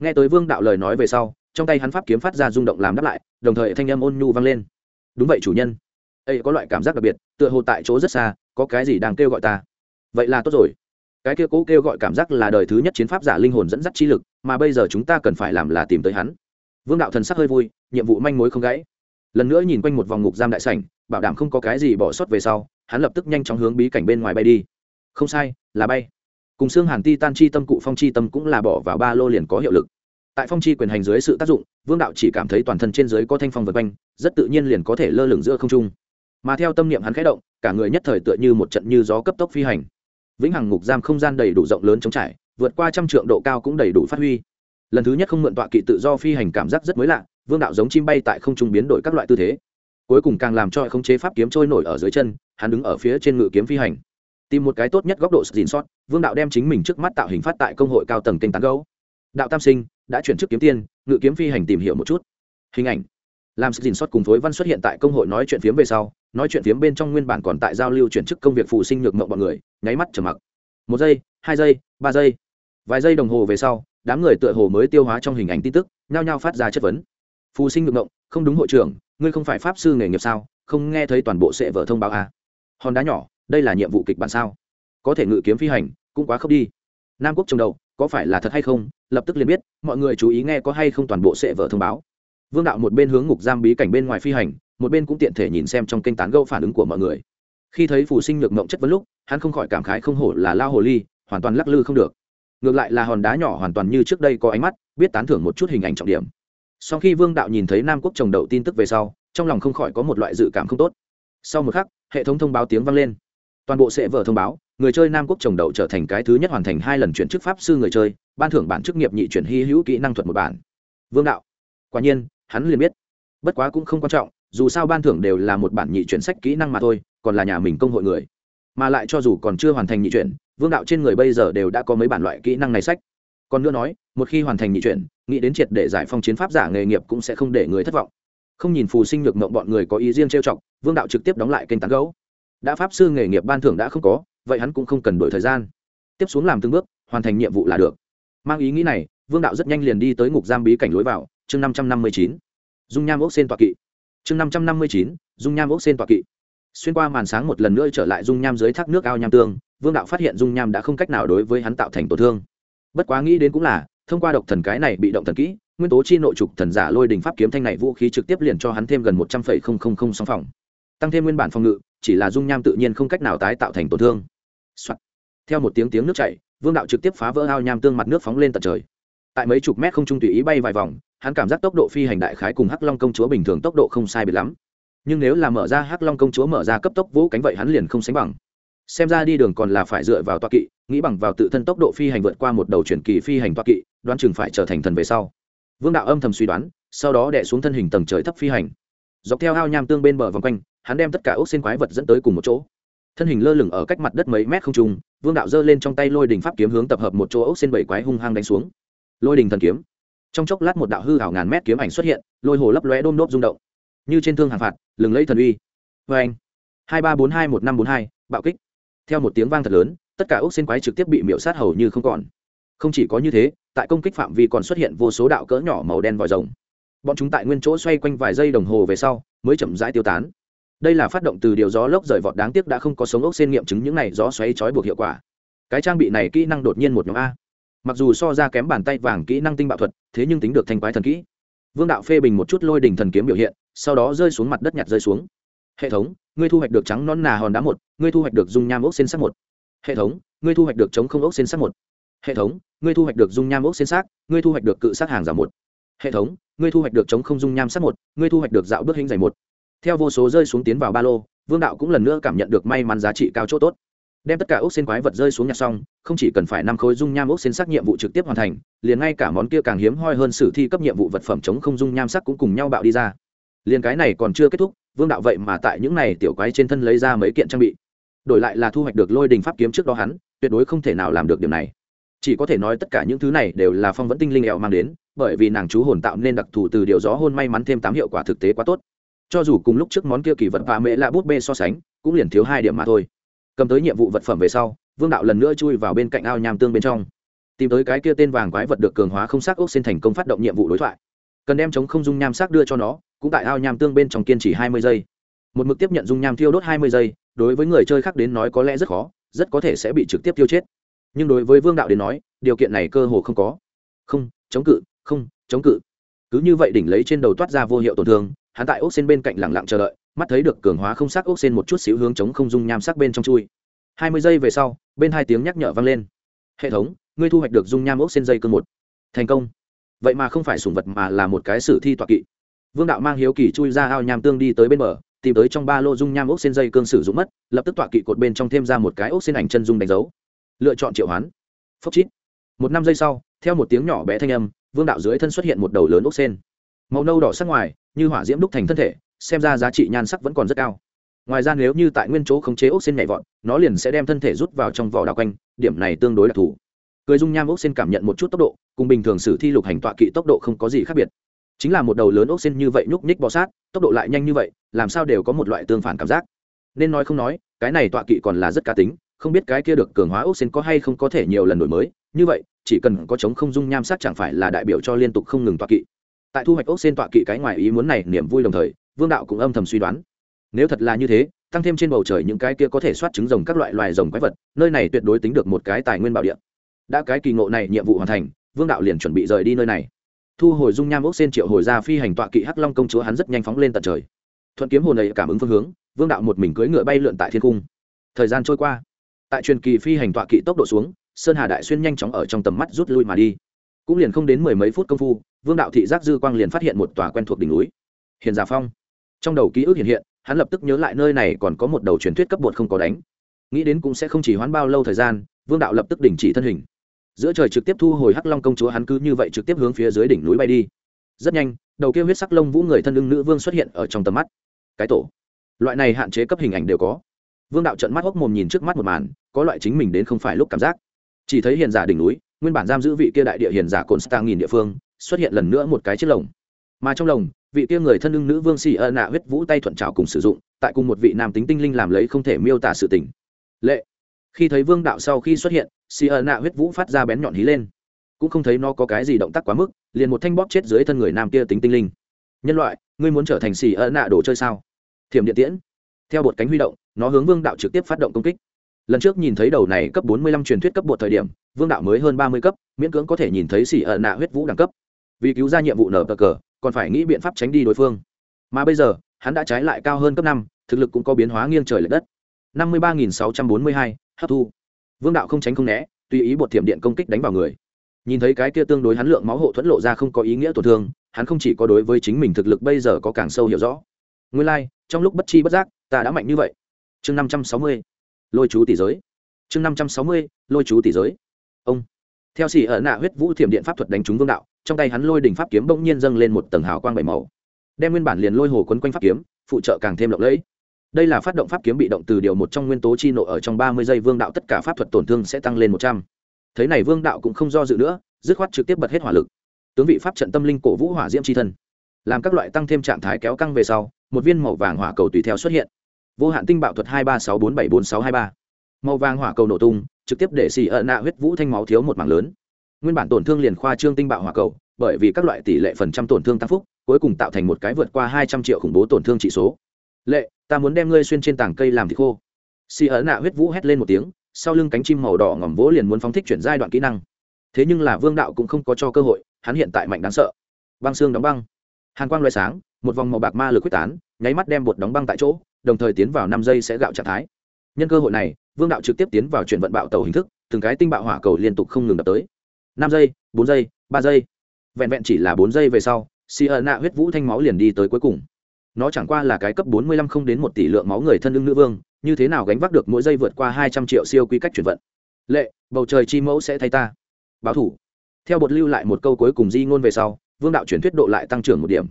nghe tới vương đạo lời nói về sau, trong tay hắn pháp kiếm phát ra rung động làm đáp lại, đồng thời thanh âm ôn nhu vang lên. Đúng vậy, chủ nhân. Ấy có loại cảm giác đặc biệt, tựa hồ tại chỗ rất xa, có cái gì đang kêu gọi ta? Vậy là tốt rồi. Cái kia cố kêu gọi cảm giác là đời thứ nhất chiến pháp giả linh hồn dẫn dắt chi lực, mà bây giờ chúng ta cần phải làm là tìm tới hắn. Vương đạo thần sắc hơi vui, nhiệm vụ manh mối không gãy. Lần nữa nhìn quanh một vòng ngục giam đại sảnh, bảo đảm không có cái gì bỏ sót về sau, hắn lập tức nhanh chóng hướng bí cảnh bên ngoài bay đi. Không sai, là bay cùng xương hàn ti tan chi tâm cụ phong chi tâm cũng là bỏ vào ba lô liền có hiệu lực. Tại phong chi quyền hành dưới sự tác dụng, vương đạo chỉ cảm thấy toàn thân trên dưới có thanh phong vật quanh, rất tự nhiên liền có thể lơ lửng giữa không trung. Mà theo tâm niệm hắn khẽ động, cả người nhất thời tựa như một trận như gió cấp tốc phi hành. Vĩnh hằng ngục giam không gian đầy đủ rộng lớn chống trải, vượt qua trăm trượng độ cao cũng đầy đủ phát huy. Lần thứ nhất không mượn tọa kỵ tự do phi hành cảm giác rất mới lạ, vương đạo giống chim bay tại không trung biến đổi các loại tư thế. Cuối cùng càng làm cho khống chế pháp kiếm trôi nổi ở dưới chân, hắn đứng ở phía trên ngự kiếm phi hành. Tìm một cái tốt nhất góc độ dìn sót vương đạo đem chính mình trước mắt tạo hình phát tại công hội cao tầng kênh tán gấu đạo tam sinh đã chuyển chức kiếm tiên, ngự kiếm phi hành tìm hiểu một chút. Hình ảnh. Làm sự dình xót cùng phối văn xuất hiện tại công hội nói chuyện phiếm về sau, nói chuyện phiếm bên trong nguyên bản còn tại giao lưu chuyển chức công việc phụ sinh nhược mộng bọn người, nháy mắt trầm mặc. Một giây, hai giây, ba giây. Vài giây đồng hồ về sau, đám người tựa hồ mới tiêu hóa trong hình ảnh tin tức, nhao nhao phát ra chất vấn. Phù sinh nhược mộng, không đúng hội trưởng, ngươi không phải pháp sư nghề nghiệp sao? Không nghe thấy toàn bộ sệ vợ thông báo à. hòn đá nhỏ, đây là nhiệm vụ kịch bản sao? Có thể ngự kiếm phi hành cũng quá khốc đi. Nam quốc trồng đầu, có phải là thật hay không? Lập tức liền biết, mọi người chú ý nghe có hay không toàn bộ sệ vợ thông báo. Vương đạo một bên hướng ngục giam bí cảnh bên ngoài phi hành, một bên cũng tiện thể nhìn xem trong kênh tán gẫu phản ứng của mọi người. Khi thấy phù sinh nhược mộng chất vấn lúc, hắn không khỏi cảm khái không hổ là lao hồ ly, hoàn toàn lắc lư không được. Ngược lại là hòn đá nhỏ hoàn toàn như trước đây có ánh mắt, biết tán thưởng một chút hình ảnh trọng điểm. Sau khi vương đạo nhìn thấy nam quốc trồng đậu tin tức về sau, trong lòng không khỏi có một loại dự cảm không tốt. Sau một khắc, hệ thống thông báo tiếng vang lên toàn bộ sẽ vở thông báo, người chơi nam quốc trồng đậu trở thành cái thứ nhất hoàn thành hai lần chuyển chức pháp sư người chơi, ban thưởng bản chức nghiệp nhị chuyển hy hữu kỹ năng thuật một bản. Vương đạo. Quả nhiên, hắn liền biết. Bất quá cũng không quan trọng, dù sao ban thưởng đều là một bản nhị chuyển sách kỹ năng mà thôi, còn là nhà mình công hội người. Mà lại cho dù còn chưa hoàn thành nhị chuyển, vương đạo trên người bây giờ đều đã có mấy bản loại kỹ năng này sách. Còn nữa nói, một khi hoàn thành nhị chuyển, nghĩ đến triệt để giải phong chiến pháp giả nghề nghiệp cũng sẽ không để người thất vọng. Không nhìn phù sinh nhược mộng bọn người có ý riêng trêu chọc, vương đạo trực tiếp đóng lại kênh tán gấu đã pháp sư nghề nghiệp ban thưởng đã không có, vậy hắn cũng không cần đổi thời gian. Tiếp xuống làm từng bước, hoàn thành nhiệm vụ là được. Mang ý nghĩ này, vương đạo rất nhanh liền đi tới ngục giam bí cảnh lối vào, chương năm trăm năm mươi chín. Dung nham ốc sen tọa kỵ. Chương năm trăm năm mươi chín, dung nham ốc sen tọa kỵ. Xuyên qua màn sáng một lần nữa trở lại dung nham dưới thác nước ao nham tương, vương đạo phát hiện dung nham đã không cách nào đối với hắn tạo thành tổn thương. Bất quá nghĩ đến cũng là, thông qua độc thần cái này bị động thần kỹ, nguyên tố chi nội trục thần giả lôi đình pháp kiếm thanh này vũ khí trực tiếp liền cho hắn thêm gần một trăm phẩy không không không song phòng. Tăng thêm nguyên bản phòng ngự chỉ là dung nham tự nhiên không cách nào tái tạo thành tổn thương、Soạn. theo một tiếng tiếng nước chảy, vương đạo trực tiếp phá vỡ ao nham tương mặt nước phóng lên tận trời. Tại mấy chục mét không trung tùy ý bay vài vòng, hắn cảm giác tốc độ phi hành đại khái cùng hắc long công chúa bình thường tốc độ không sai biệt lắm. Nhưng nếu là mở ra hắc long công chúa mở ra cấp tốc vũ cánh vậy hắn liền không sánh bằng. Xem ra đi đường còn là phải dựa vào toa kỵ, nghĩ bằng vào tự thân tốc độ phi hành vượt qua một đầu chuyển kỳ phi hành toa kỵ, đoán chừng phải trở thành thần về sau. Vương đạo âm thầm suy đoán, sau đó đẻ xuống thân hình tầng trời thấp phi hành. Dọc theo ao nham tương bên bờ vòng quanh hắn đem tất cả ốc xin quái vật dẫn tới cùng một chỗ. Thân hình lơ lửng ở cách mặt đất mấy mét không trung, vương đạo giơ lên trong tay lôi đình pháp kiếm hướng tập hợp một chỗ ốc xin bảy quái hung hăng đánh xuống. Lôi đình thần kiếm. Trong chốc lát một đạo hư hảo ngàn mét kiếm ảnh xuất hiện, lôi hồ lấp lóe đôm đốp rung động. Như trên thương hàng phạt, lừng lấy thần uy. Vê anh, hai ba bốn hai một năm bốn hai, bạo kích. Theo một tiếng vang thật lớn, tất cả ốc xin quái trực tiếp bị miễu sát hầu như không còn. Không chỉ có như thế, tại công kích phạm vi còn xuất hiện vô số đạo cỡ nhỏ màu đen vòi rồng. Bọn chúng tại nguyên chỗ xoay quanh vài giây đồng hồ về sau, mới chậm rãi tiêu tán đây là phát động từ điều gió lốc rời vọt đáng tiếc đã không có sống ốc xen nghiệm chứng những này gió xoáy trói buộc hiệu quả. Cái trang bị này kỹ năng đột nhiên một nhóm a. Mặc dù so ra kém bàn tay vàng kỹ năng tinh bạo thuật, thế nhưng tính được thanh quái thần kỹ. Vương đạo phê bình một chút lôi đỉnh thần kiếm biểu hiện, sau đó rơi xuống mặt đất nhặt rơi xuống. Hệ thống, ngươi thu hoạch được trắng non nà hòn đá một, ngươi thu hoạch được dung nham ốc xen sắc một. Hệ thống, ngươi thu hoạch được chống không ốc xen sắc một. Hệ thống, ngươi thu hoạch được dung nham ốc xen sắc ngươi thu hoạch được cự sát hàng giả một. Hệ thống, ngươi thu hoạch được chống không dung nham sắc một, ngươi thu hoạch được dạo bước hình dày một theo vô số rơi xuống tiến vào ba lô, vương đạo cũng lần nữa cảm nhận được may mắn giá trị cao chỗ tốt. Đem tất cả ốc xên quái vật rơi xuống nhặt xong, không chỉ cần phải năm khối dung nham ốc xên sắc nhiệm vụ trực tiếp hoàn thành, liền ngay cả món kia càng hiếm hoi hơn sử thi cấp nhiệm vụ vật phẩm chống không dung nham sắc cũng cùng nhau bạo đi ra. Liền cái này còn chưa kết thúc, vương đạo vậy mà tại những này tiểu quái trên thân lấy ra mấy kiện trang bị. Đổi lại là thu hoạch được lôi đình pháp kiếm trước đó hắn, tuyệt đối không thể nào làm được điều này. Chỉ có thể nói tất cả những thứ này đều là phong vẫn tinh linh ẹo mang đến, bởi vì nàng chú hồn tạo nên đặc thù từ điều gió hôn may mắn thêm tám hiệu quả thực tế quá tốt cho dù cùng lúc trước món kia kỳ vật và mễ lạ bút bê so sánh, cũng liền thiếu hai điểm mà thôi. Cầm tới nhiệm vụ vật phẩm về sau, vương đạo lần nữa chui vào bên cạnh ao nham tương bên trong. Tìm tới cái kia tên vàng quái vật được cường hóa không xác ốc xin thành công phát động nhiệm vụ đối thoại. Cần đem chống không dung nham xác đưa cho nó, cũng tại ao nham tương bên trong kiên trì hai mươi giây. Một mực tiếp nhận dung nham thiêu đốt hai mươi giây, đối với người chơi khác đến nói có lẽ rất khó, rất có thể sẽ bị trực tiếp tiêu chết. Nhưng đối với vương đạo đến nói, điều kiện này cơ hồ không có. Không, chống cự, không, chống cự. Cứ như vậy đỉnh lấy trên đầu toát ra vô hiệu tổn thương hắn tại ốc sen bên cạnh lẳng lặng chờ đợi, mắt thấy được cường hóa không sắc ốc sen một chút xíu hướng chống không dung nham sắc bên trong chui. Hai mươi giây về sau, bên hai tiếng nhắc nhở vang lên. Hệ thống, ngươi thu hoạch được dung nham ốc sen dây cương một. Thành công. Vậy mà không phải sủng vật mà là một cái sử thi tọa kỵ. Vương đạo mang hiếu kỳ chui ra ao nham tương đi tới bên bờ, tìm tới trong ba lô dung nham ốc sen dây cương sử dụng mất, lập tức tọa kỵ cột bên trong thêm ra một cái ốc sen ảnh chân dung đánh dấu. Lựa chọn triệu hoán. Phốc chít. Một năm giây sau, theo một tiếng nhỏ bé thanh âm, vương đạo dưới thân xuất hiện một đầu lớn ốc sen. Màu nâu đỏ sắc ngoài như hỏa diễm đúc thành thân thể, xem ra giá trị nhan sắc vẫn còn rất cao. Ngoài ra nếu như tại nguyên chỗ khống chế ốc xên nhảy vọt, nó liền sẽ đem thân thể rút vào trong vỏ đào quanh, điểm này tương đối đặc thù. Cười dung nham ốc xên cảm nhận một chút tốc độ, cùng bình thường sử thi lục hành tọa kỵ tốc độ không có gì khác biệt. Chính là một đầu lớn ốc xên như vậy nhúc nhích bò sát, tốc độ lại nhanh như vậy, làm sao đều có một loại tương phản cảm giác. Nên nói không nói, cái này tọa kỵ còn là rất cá tính, không biết cái kia được cường hóa ốc xên có hay không có thể nhiều lần đổi mới. Như vậy, chỉ cần có chống không dung nham sắc chẳng phải là đại biểu cho liên tục không ngừng tọa kỵ tại thu hoạch ốc xên tọa kỵ cái ngoài ý muốn này, niềm vui đồng thời, vương đạo cũng âm thầm suy đoán. Nếu thật là như thế, tăng thêm trên bầu trời những cái kia có thể soát trứng rồng các loại loài rồng quái vật, nơi này tuyệt đối tính được một cái tài nguyên bảo địa. Đã cái kỳ ngộ này nhiệm vụ hoàn thành, vương đạo liền chuẩn bị rời đi nơi này. Thu hồi dung nham ốc xên triệu hồi ra phi hành tọa kỵ hắc long công chúa hắn rất nhanh phóng lên tận trời. Thuận kiếm hồn này cảm ứng phương hướng, vương đạo một mình cưỡi ngựa bay lượn tại thiên cung. Thời gian trôi qua. Tại truyền kỳ phi hành tọa kỵ tốc độ xuống, sơn hà đại xuyên nhanh chóng ở trong tầm mắt rút lui mà đi cũng liền không đến mười mấy phút công phu, vương đạo thị giác dư quang liền phát hiện một tòa quen thuộc đỉnh núi, hiền giả phong. Trong đầu ký ức hiện hiện, hắn lập tức nhớ lại nơi này còn có một đầu truyền thuyết cấp bột không có đánh. Nghĩ đến cũng sẽ không chỉ hoãn bao lâu thời gian, vương đạo lập tức đình chỉ thân hình. Giữa trời trực tiếp thu hồi hắc long công chúa, hắn cứ như vậy trực tiếp hướng phía dưới đỉnh núi bay đi. Rất nhanh, đầu kia huyết sắc lông vũ người thân ưng nữ vương xuất hiện ở trong tầm mắt. Cái tổ. Loại này hạn chế cấp hình ảnh đều có. Vương đạo trận mắt hốc mồm nhìn trước mắt một màn, có loại chính mình đến không phải lúc cảm giác. Chỉ thấy hiền giả đỉnh núi nguyên bản giam giữ vị kia đại địa hiền giả cồn stang nghìn địa phương, xuất hiện lần nữa một cái chiếc lồng. Mà trong lồng, vị kia người thân ưng nữ vương xì ơ nạ huyết vũ tay thuận trào cùng sử dụng, tại cùng một vị nam tính tinh linh làm lấy không thể miêu tả sự tình. Lệ. Khi thấy vương đạo sau khi xuất hiện xì ơ nạ huyết vũ phát ra bén nhọn hí lên. Cũng không thấy nó có cái gì động tác quá mức, liền một thanh bóp chết dưới thân người nam kia tính tinh linh. Nhân loại, ngươi muốn trở thành xì ơ nạ đồ chơi sao? Thiểm điện tiễn. Theo bột cánh huy động, nó hướng vương đạo trực tiếp phát động công kích lần trước nhìn thấy đầu này cấp bốn mươi lăm truyền thuyết cấp bột thời điểm vương đạo mới hơn ba mươi cấp miễn cưỡng có thể nhìn thấy xỉ ợ nạ huyết vũ đẳng cấp. Vì cứu ra nhiệm vụ nở cờ cờ còn phải nghĩ biện pháp tránh đi đối phương. Mà bây giờ hắn đã trái lại cao hơn cấp năm thực lực cũng có biến hóa nghiêng trời l ệ đất. năm mươi ba nghìn sáu trăm bốn mươi hai hấp thu. Vương đạo không tránh không né tùy ý bột thiểm điện công kích đánh vào người. Nhìn thấy cái kia tương đối hắn lượng máu hộ thuẫn lộ ra không có ý nghĩa tổn thương hắn không chỉ có đối với chính mình thực lực bây giờ có càng sâu hiểu rõ. Nguyên lai、like, trong lúc bất chi bất giác ta đã mạnh như vậy. Chương năm trăm sáu mươi lôi chú tỷ giới. Chương năm trăm sáu mươi, lôi chú tỷ giới. Ông. Theo xỉ ở nạ huyết vũ thiểm điện pháp thuật đánh trúng vương đạo, trong tay hắn lôi đỉnh pháp kiếm bỗng nhiên dâng lên một tầng hào quang bảy màu. Đem nguyên bản liền lôi hồ quấn quanh pháp kiếm, phụ trợ càng thêm lộng lẫy. Đây là phát động pháp kiếm bị động từ điều một trong nguyên tố chi nộ ở trong ba mươi giây vương đạo tất cả pháp thuật tổn thương sẽ tăng lên một trăm. Thế này vương đạo cũng không do dự nữa, dứt khoát trực tiếp bật hết hỏa lực. Tướng vị pháp trận tâm linh cổ vũ hỏa diễm c thân. Làm các loại tăng thêm trạng thái kéo căng về sau, một viên màu vàng hỏa cầu tùy theo xuất hiện vô hạn tinh bạo thuật hai ba sáu bốn bảy bốn sáu hai ba. Màu vàng hỏa cầu nổ tung, trực tiếp để xì ợ nạ huyết vũ thanh máu thiếu một mảng lớn. Nguyên bản tổn thương liền khoa trương tinh bạo hỏa cầu, bởi vì các loại tỷ lệ phần trăm tổn thương tăng phúc, cuối cùng tạo thành một cái vượt qua hai trăm triệu khủng bố tổn thương trị số. Lệ, ta muốn đem ngươi xuyên trên tảng cây làm thịt khô. Xì ợ nạ huyết vũ hét lên một tiếng, sau lưng cánh chim màu đỏ ngỏm vỗ liền muốn phóng thích chuyển giai đoạn kỹ năng. Thế nhưng là vương đạo cũng không có cho cơ hội, hắn hiện tại mạnh đáng sợ. Băng xương đóng băng. Hàn quang loại sáng, một vòng màu bạc ma lực quyết tán, nháy mắt đem bột đóng băng tại chỗ đồng thời tiến vào năm giây sẽ gạo trạng thái. Nhân cơ hội này, vương đạo trực tiếp tiến vào chuyển vận bạo tàu hình thức, từng cái tinh bạo hỏa cầu liên tục không ngừng đập tới. Năm giây, bốn giây, ba giây. Vẹn vẹn chỉ là bốn giây về sau si ơ nạ huyết vũ thanh máu liền đi tới cuối cùng. Nó chẳng qua là cái cấp bốn mươi lăm không đến một tỷ lượng máu người thân ưng nữ vương, như thế nào gánh vác được mỗi giây vượt qua hai trăm triệu siêu quy cách chuyển vận? Lệ, bầu trời chi mẫu sẽ thay ta. Báo thủ. Theo bột lưu lại một câu cuối cùng di ngôn về sau, vương đạo chuyển thuyết độ lại tăng trưởng một điểm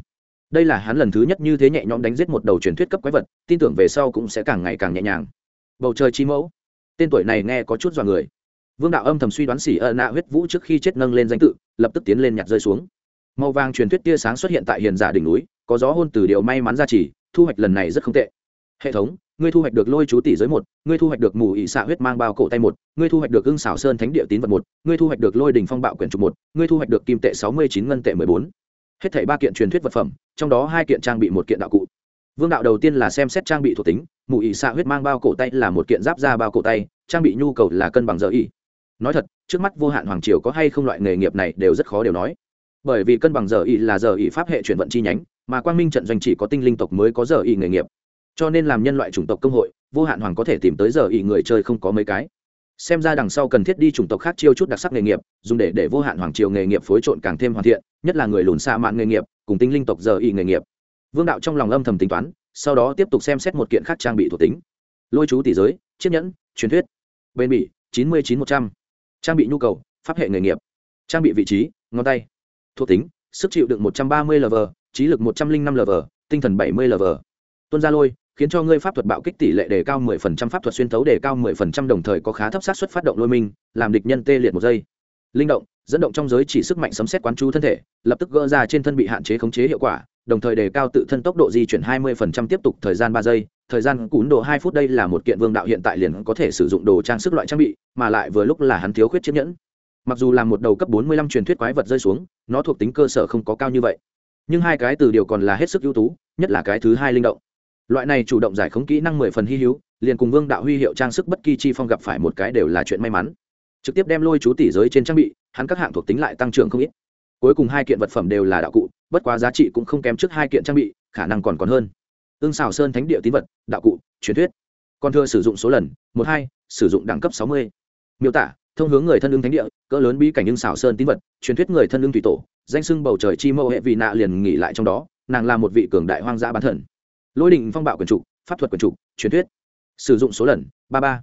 đây là hắn lần thứ nhất như thế nhẹ nhõm đánh giết một đầu truyền thuyết cấp quái vật, tin tưởng về sau cũng sẽ càng ngày càng nhẹ nhàng. Bầu trời chi mẫu. Tên tuổi này nghe có chút dọa người. Vương đạo âm thầm suy đoán xỉ ợ nạ huyết vũ trước khi chết nâng lên danh tự, lập tức tiến lên nhặt rơi xuống. Màu vàng truyền thuyết tia sáng xuất hiện tại hiền giả đỉnh núi, có gió hôn từ điều may mắn ra chỉ, thu hoạch lần này rất không tệ. Hệ thống, ngươi thu hoạch được lôi chú tỷ giới một, ngươi thu hoạch được mù ị xạ huyết mang bao cổ tay một, ngươi thu hoạch được ưng xảo sơn thánh địa tín vật một, ngươi thu hoạch được lôi đình phong bạo quyển trục một, ngươi thu hoạch được kim tệ sáu mươi chín ngân tệ mười bốn hết thảy ba kiện truyền thuyết vật phẩm, trong đó hai kiện trang bị một kiện đạo cụ. Vương đạo đầu tiên là xem xét trang bị thuộc tính mụ ỉ xạ huyết mang bao cổ tay là một kiện giáp da bao cổ tay, trang bị nhu cầu là cân bằng giờ ỉ nói thật, trước mắt vô hạn hoàng triều có hay không loại nghề nghiệp này đều rất khó đều nói. Bởi vì cân bằng giờ ỉ là giờ ỉ pháp hệ chuyển vận chi nhánh, mà quang minh trận doanh chỉ có tinh linh tộc mới có giờ ỉ nghề nghiệp. Cho nên làm nhân loại chủng tộc công hội, vô hạn hoàng có thể tìm tới giờ ỉ người chơi không có mấy cái xem ra đằng sau cần thiết đi chủng tộc khác chiêu chút đặc sắc nghề nghiệp, dùng để để vô hạn hoàng triều nghề nghiệp phối trộn càng thêm hoàn thiện, nhất là người lùn xa mạn nghề nghiệp, cùng tinh linh tộc giờ y nghề nghiệp. Vương đạo trong lòng âm thầm tính toán, sau đó tiếp tục xem xét một kiện khác trang bị thuộc tính. Lôi chú tỷ giới, chiếc nhẫn, truyền thuyết. Bên bỉ, chín mươi chín một trăm. Trang bị nhu cầu, pháp hệ nghề nghiệp. Trang bị vị trí, ngón tay. Thuộc tính, sức chịu đựng một trăm ba mươi lv trí lực một trăm linh năm lv tinh thần bảy mươi lv tuân gia lôi khiến cho ngươi pháp thuật bạo kích tỷ lệ đề cao 10% pháp thuật xuyên thấu đề cao 10% đồng thời có khá thấp xác suất phát động lôi minh, làm địch nhân tê liệt một giây. Linh động, dẫn động trong giới chỉ sức mạnh sấm xét quán chú thân thể, lập tức gỡ ra trên thân bị hạn chế khống chế hiệu quả, đồng thời đề cao tự thân tốc độ di chuyển 20% tiếp tục thời gian 3 giây, thời gian cún độ 2 phút đây là một kiện vương đạo hiện tại liền có thể sử dụng đồ trang sức loại trang bị, mà lại vừa lúc là hắn thiếu khuyết chiếc nhẫn. Mặc dù là một đầu cấp 45 truyền thuyết quái vật rơi xuống, nó thuộc tính cơ sở không có cao như vậy, nhưng hai cái từ điều còn là hết sức ưu tú, nhất là cái thứ hai linh động loại này chủ động giải khống kỹ năng mười phần hy hữu, liền cùng vương đạo huy hiệu trang sức bất kỳ chi phong gặp phải một cái đều là chuyện may mắn. Trực tiếp đem lôi chú tỷ giới trên trang bị, hắn các hạng thuộc tính lại tăng trưởng không ít. Cuối cùng hai kiện vật phẩm đều là đạo cụ, bất quá giá trị cũng không kém trước hai kiện trang bị, khả năng còn còn hơn. Ương xào sơn thánh địa tín vật, đạo cụ, truyền thuyết. Còn thưa sử dụng số lần, một, hai, sử dụng đẳng cấp sáu mươi. Miêu tả, thông hướng người thân ưng thánh địa, cỡ lớn bí cảnh ưng xảo sơn tín vật, truyền thuyết người thân ưng thủy tổ, danh sưng bầu trời chi mẫu hệ vị nạ liền nghỉ lại trong đó, nàng là một vị cường đại hoang dã bán thần lôi đình phong bạo quyền trục, pháp thuật quyền trục, truyền thuyết. Sử dụng số lần, ba ba.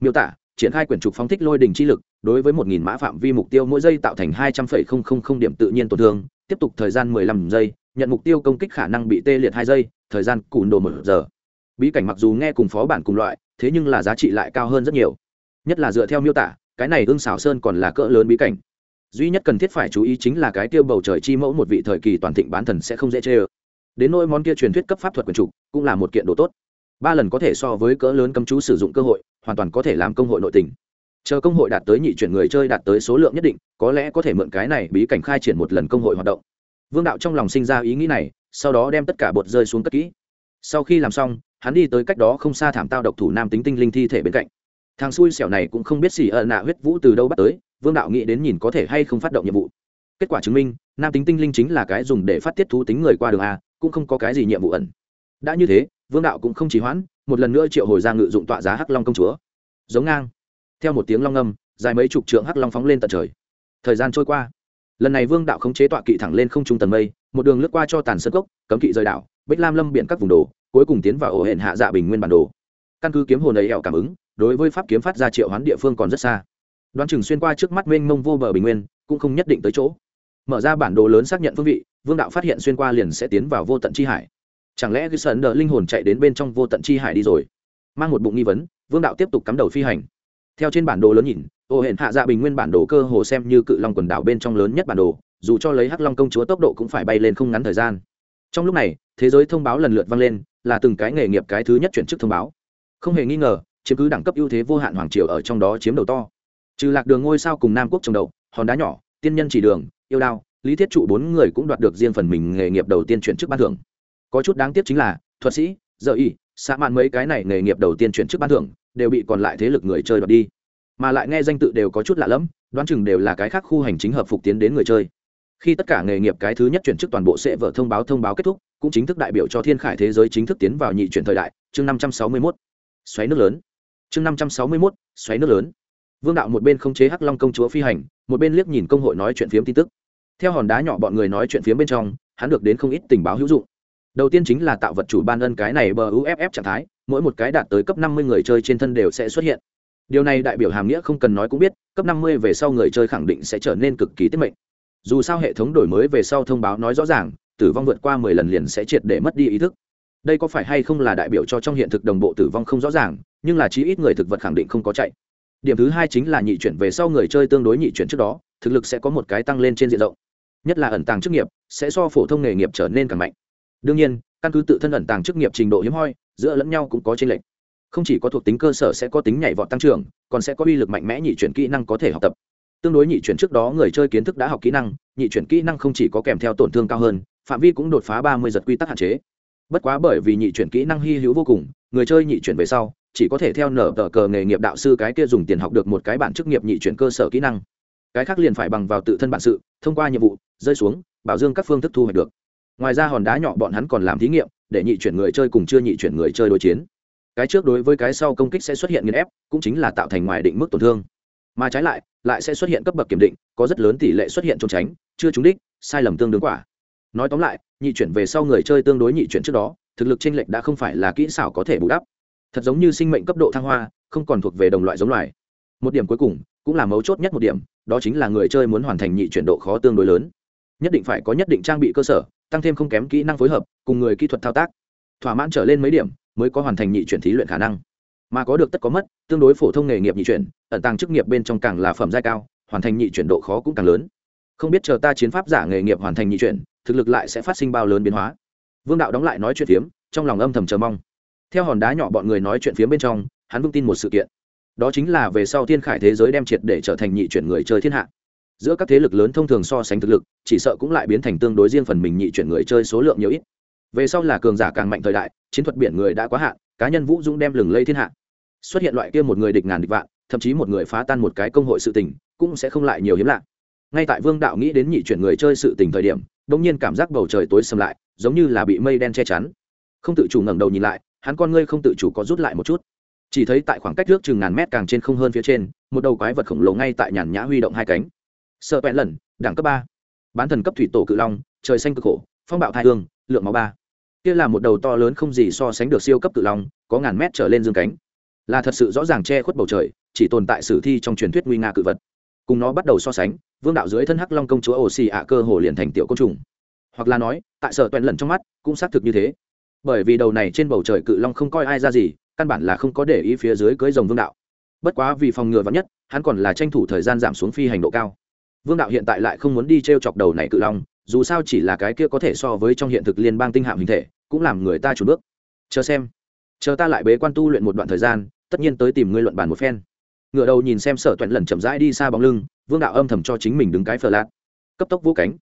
Miêu tả, triển khai quyển trục phóng thích lôi đình chi lực, đối với một nghìn mã phạm vi mục tiêu mỗi giây tạo thành hai trăm phẩy không không không điểm tự nhiên tổn thương, tiếp tục thời gian mười lăm giây, nhận mục tiêu công kích khả năng bị tê liệt hai giây, thời gian cùn đồ một giờ. Bí cảnh mặc dù nghe cùng phó bản cùng loại, thế nhưng là giá trị lại cao hơn rất nhiều. Nhất là dựa theo miêu tả, cái này ương xảo sơn còn là cỡ lớn bí cảnh. Duy nhất cần thiết phải chú ý chính là cái tiêu bầu trời chi mẫu một vị thời kỳ toàn thịnh bán thần sẽ không dễ chê ơ đến nỗi món kia truyền thuyết cấp pháp thuật quyền trục cũng là một kiện đồ tốt. Ba lần có thể so với cỡ lớn cấm chú sử dụng cơ hội, hoàn toàn có thể làm công hội nội tình. Chờ công hội đạt tới nhị chuyển người chơi đạt tới số lượng nhất định, có lẽ có thể mượn cái này bí cảnh khai triển một lần công hội hoạt động. Vương đạo trong lòng sinh ra ý nghĩ này, sau đó đem tất cả bột rơi xuống cất kỹ. Sau khi làm xong, hắn đi tới cách đó không xa thảm tao độc thủ nam tính tinh linh thi thể bên cạnh. Thằng xui xẻo này cũng không biết xỉ ợ nạ huyết vũ từ đâu bắt tới, vương đạo nghĩ đến nhìn có thể hay không phát động nhiệm vụ. Kết quả chứng minh nam tính tinh linh chính là cái dùng để phát tiết thú tính người qua đường a, cũng không có cái gì nhiệm vụ ẩn. Đã như thế, vương đạo cũng không chỉ hoãn, một lần nữa triệu hồi ra ngự dụng tọa giá hắc long công chúa. Giống ngang. Theo một tiếng long âm dài mấy chục trượng hắc long phóng lên tận trời. Thời gian trôi qua. Lần này vương đạo khống chế tọa kỵ thẳng lên không trung tầng mây, một đường lướt qua cho tàn sân cốc, cấm kỵ rời đảo, bích lam lâm biển các vùng đồ, cuối cùng tiến vào ổ hển hạ dạ bình nguyên bản đồ. Căn cứ kiếm hồn ấy ẻo cảm ứng, đối với pháp kiếm phát ra triệu hoán địa phương còn rất xa. Đoán chừng xuyên qua trước mắt mênh mông vô bờ bình nguyên, cũng không nhất định tới chỗ mở ra bản đồ lớn xác nhận phương vị, vương đạo phát hiện xuyên qua liền sẽ tiến vào vô tận chi hải. Chẳng lẽ cái sơn đờ linh hồn chạy đến bên trong vô tận chi hải đi rồi? Mang một bụng nghi vấn, vương đạo tiếp tục cắm đầu phi hành. Theo trên bản đồ lớn nhìn, ô hển hạ dạ bình nguyên bản đồ cơ hồ xem như cự long quần đảo bên trong lớn nhất bản đồ, dù cho lấy hắc long công chúa tốc độ cũng phải bay lên không ngắn thời gian. Trong lúc này, thế giới thông báo lần lượt vang lên, là từng cái nghề nghiệp cái thứ nhất chuyển chức thông báo. Không hề nghi ngờ, chiếm cứ đẳng cấp ưu thế vô hạn hoàng triều ở trong đó chiếm đầu to. Trừ lạc đường ngôi sao cùng nam quốc trồng đầu hòn đá nhỏ tiên nhân chỉ đường, yêu đao, lý thiết trụ bốn người cũng đoạt được riêng phần mình nghề nghiệp đầu tiên chuyển chức ban thưởng. Có chút đáng tiếc chính là, thuật sĩ, giờ y, xã mạn mấy cái này nghề nghiệp đầu tiên chuyển chức ban thưởng, đều bị còn lại thế lực người chơi đoạt đi. Mà lại nghe danh tự đều có chút lạ lẫm, đoán chừng đều là cái khác khu hành chính hợp phục tiến đến người chơi. Khi tất cả nghề nghiệp cái thứ nhất chuyển chức toàn bộ sẽ vở thông báo thông báo kết thúc, cũng chính thức đại biểu cho thiên khải thế giới chính thức tiến vào nhị chuyển thời đại, chương năm trăm sáu mươi mốt. Xoáy nước lớn. Chương năm trăm sáu mươi mốt, xoáy nước lớn vương đạo một bên không chế hắc long công chúa phi hành, một bên liếc nhìn công hội nói chuyện phiếm tin tức. Theo hòn đá nhỏ bọn người nói chuyện phiếm bên trong, hắn được đến không ít tình báo hữu dụng. Đầu tiên chính là tạo vật chủ ban ân cái này bờ uff trạng thái, mỗi một cái đạt tới cấp năm mươi người chơi trên thân đều sẽ xuất hiện. Điều này đại biểu hàm nghĩa không cần nói cũng biết, cấp năm mươi về sau người chơi khẳng định sẽ trở nên cực kỳ tiết mệnh. Dù sao hệ thống đổi mới về sau thông báo nói rõ ràng, tử vong vượt qua mười lần liền sẽ triệt để mất đi ý thức. Đây có phải hay không là đại biểu cho trong hiện thực đồng bộ tử vong không rõ ràng, nhưng là chí ít người thực vật khẳng định không có chạy điểm thứ hai chính là nhị chuyển về sau người chơi tương đối nhị chuyển trước đó, thực lực sẽ có một cái tăng lên trên diện rộng. Nhất là ẩn tàng chức nghiệp, sẽ so phổ thông nghề nghiệp trở nên càng mạnh. Đương nhiên, căn cứ tự thân ẩn tàng chức nghiệp trình độ hiếm hoi, giữa lẫn nhau cũng có tranh lệch. Không chỉ có thuộc tính cơ sở sẽ có tính nhảy vọt tăng trưởng, còn sẽ có uy lực mạnh mẽ nhị chuyển kỹ năng có thể học tập. Tương đối nhị chuyển trước đó người chơi kiến thức đã học kỹ năng, nhị chuyển kỹ năng không chỉ có kèm theo tổn thương cao hơn, phạm vi cũng đột phá ba mươi giật quy tắc hạn chế bất quá bởi vì nhị chuyển kỹ năng hy hữu vô cùng, người chơi nhị chuyển về sau, chỉ có thể theo nở tờ cờ nghề nghiệp đạo sư cái kia dùng tiền học được một cái bản chức nghiệp nhị chuyển cơ sở kỹ năng. Cái khác liền phải bằng vào tự thân bản sự, thông qua nhiệm vụ, rơi xuống, bảo dương các phương thức thu hoạch được. Ngoài ra hòn đá nhỏ bọn hắn còn làm thí nghiệm, để nhị chuyển người chơi cùng chưa nhị chuyển người chơi đối chiến. Cái trước đối với cái sau công kích sẽ xuất hiện nghiền ép, cũng chính là tạo thành ngoài định mức tổn thương. Mà trái lại lại sẽ xuất hiện cấp bậc kiểm định, có rất lớn tỷ lệ xuất hiện trốn tránh, chưa trúng đích, sai lầm tương đương quả nói tóm lại, nhị chuyển về sau người chơi tương đối nhị chuyển trước đó, thực lực t r ê n lệch đã không phải là kỹ xảo có thể bù đắp. Thật giống như sinh mệnh cấp độ thăng hoa, không còn thuộc về đồng loại giống loài. Một điểm cuối cùng, cũng là mấu chốt nhất một điểm, đó chính là người chơi muốn hoàn thành nhị chuyển độ khó tương đối lớn. Nhất định phải có nhất định trang bị cơ sở, tăng thêm không kém kỹ năng phối hợp, cùng người kỹ thuật thao tác. Thỏa mãn trở lên mấy điểm, mới có hoàn thành nhị chuyển thí luyện khả năng. Mà có được tất có mất, tương đối phổ thông nghề nghiệp nhị chuyển, ẩn tàng chức nghiệp bên trong càng là phẩm giai cao, hoàn thành nhị chuyển độ khó cũng càng lớn. Không biết chờ ta chiến pháp giả nghề nghiệp hoàn thành nhị chuyển thực lực lại sẽ phát sinh bao lớn biến hóa. Vương đạo đóng lại nói chuyện phiếm, trong lòng âm thầm chờ mong. Theo hòn đá nhỏ bọn người nói chuyện phiếm bên trong, hắn vững tin một sự kiện. Đó chính là về sau thiên khải thế giới đem triệt để trở thành nhị chuyển người chơi thiên hạ. Giữa các thế lực lớn thông thường so sánh thực lực, chỉ sợ cũng lại biến thành tương đối riêng phần mình nhị chuyển người chơi số lượng nhiều ít. Về sau là cường giả càng mạnh thời đại, chiến thuật biển người đã quá hạn, cá nhân vũ dũng đem lừng lây thiên hạ. Xuất hiện loại kia một người địch ngàn địch vạn, thậm chí một người phá tan một cái công hội sự tình, cũng sẽ không lại nhiều hiếm lạ. Ngay tại vương đạo nghĩ đến nhị chuyển người chơi sự tình thời điểm bỗng nhiên cảm giác bầu trời tối sầm lại, giống như là bị mây đen che chắn. Không tự chủ ngẩng đầu nhìn lại, hắn con ngươi không tự chủ có rút lại một chút. Chỉ thấy tại khoảng cách trước chừng ngàn mét càng trên không hơn phía trên, một đầu quái vật khổng lồ ngay tại nhàn nhã huy động hai cánh. Sợ bẹn lần đẳng cấp ba. Bán thần cấp thủy tổ cự long, trời xanh cực khổ, phong bạo thai hương, lượng máu ba. Kia là một đầu to lớn không gì so sánh được siêu cấp cự long, có ngàn mét trở lên dương cánh. Là thật sự rõ ràng che khuất bầu trời, chỉ tồn tại sử thi trong truyền thuyết nguy nga cự vật. Cùng nó bắt đầu so sánh vương đạo dưới thân hắc long công chúa ổ xì ạ cơ hồ liền thành tiểu côn trùng. Hoặc là nói, tại sở toẹn lần trong mắt, cũng xác thực như thế. Bởi vì đầu này trên bầu trời cự long không coi ai ra gì, căn bản là không có để ý phía dưới cưới rồng vương đạo. Bất quá vì phòng ngừa vắn nhất, hắn còn là tranh thủ thời gian giảm xuống phi hành độ cao. Vương đạo hiện tại lại không muốn đi t r e o chọc đầu này cự long, dù sao chỉ là cái kia có thể so với trong hiện thực liên bang tinh hạm hình thể, cũng làm người ta chủ bước. Chờ xem. Chờ ta lại bế quan tu luyện một đoạn thời gian, tất nhiên tới tìm ngươi luận bàn một phen. Ngựa đầu nhìn xem sở toẹn lần chậm rãi đi xa bóng lưng vương đạo âm thầm cho chính mình đứng cái phờ lạt. Cấp tốc vũ cánh.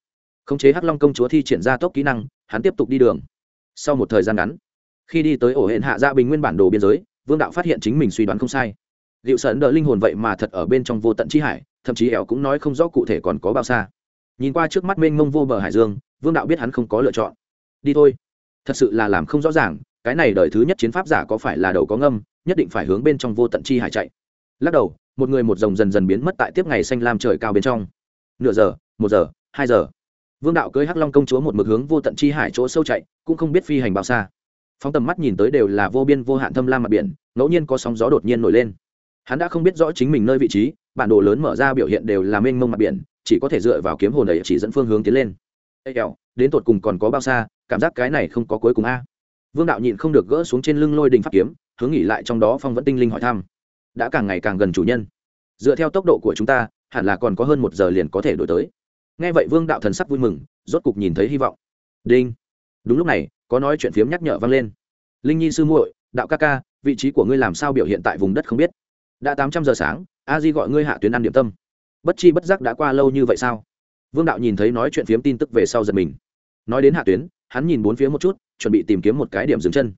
Khống chế hắc long công chúa thi triển ra tốc kỹ năng, hắn tiếp tục đi đường. Sau một thời gian ngắn, khi đi tới ổ hẹn hạ gia bình nguyên bản đồ biên giới, vương đạo phát hiện chính mình suy đoán không sai. Liệu sợn đỡ linh hồn vậy mà thật ở bên trong vô tận chi hải, thậm chí ẻo cũng nói không rõ cụ thể còn có bao xa. Nhìn qua trước mắt mênh mông vô bờ hải dương, vương đạo biết hắn không có lựa chọn. Đi thôi. Thật sự là làm không rõ ràng, cái này đời thứ nhất chiến pháp giả có phải là đầu có ngâm, nhất định phải hướng bên trong vô tận chi hải chạy. Lắc đầu một người một dòng dần dần biến mất tại tiếp ngày xanh lam trời cao bên trong. Nửa giờ, một giờ, hai giờ. Vương đạo cưới hắc long công chúa một mực hướng vô tận chi hải chỗ sâu chạy, cũng không biết phi hành bao xa. Phóng tầm mắt nhìn tới đều là vô biên vô hạn thâm lam mặt biển, ngẫu nhiên có sóng gió đột nhiên nổi lên. Hắn đã không biết rõ chính mình nơi vị trí, bản đồ lớn mở ra biểu hiện đều là mênh mông mặt biển, chỉ có thể dựa vào kiếm hồn ấy chỉ dẫn phương hướng tiến lên. Ê kẹo đến tột cùng còn có bao xa, cảm giác cái này không có cuối cùng a. Vương đạo nhịn không được gỡ xuống trên lưng lôi đình pháp kiếm, hướng nghỉ lại trong đó phong vẫn tinh linh hỏi thăm đã càng ngày càng gần chủ nhân. Dựa theo tốc độ của chúng ta, hẳn là còn có hơn một giờ liền có thể đổi tới. Nghe vậy vương đạo thần sắc vui mừng, rốt cục nhìn thấy hy vọng. Đinh. Đúng lúc này, có nói chuyện phiếm nhắc nhở vang lên. Linh nhi sư muội, đạo ca ca, vị trí của ngươi làm sao biểu hiện tại vùng đất không biết? Đã tám trăm giờ sáng, a di gọi ngươi hạ tuyến ăn điểm tâm. Bất chi bất giác đã qua lâu như vậy sao? Vương đạo nhìn thấy nói chuyện phiếm tin tức về sau giật mình. Nói đến hạ tuyến, hắn nhìn bốn phía một chút, chuẩn bị tìm kiếm một cái điểm dừng chân.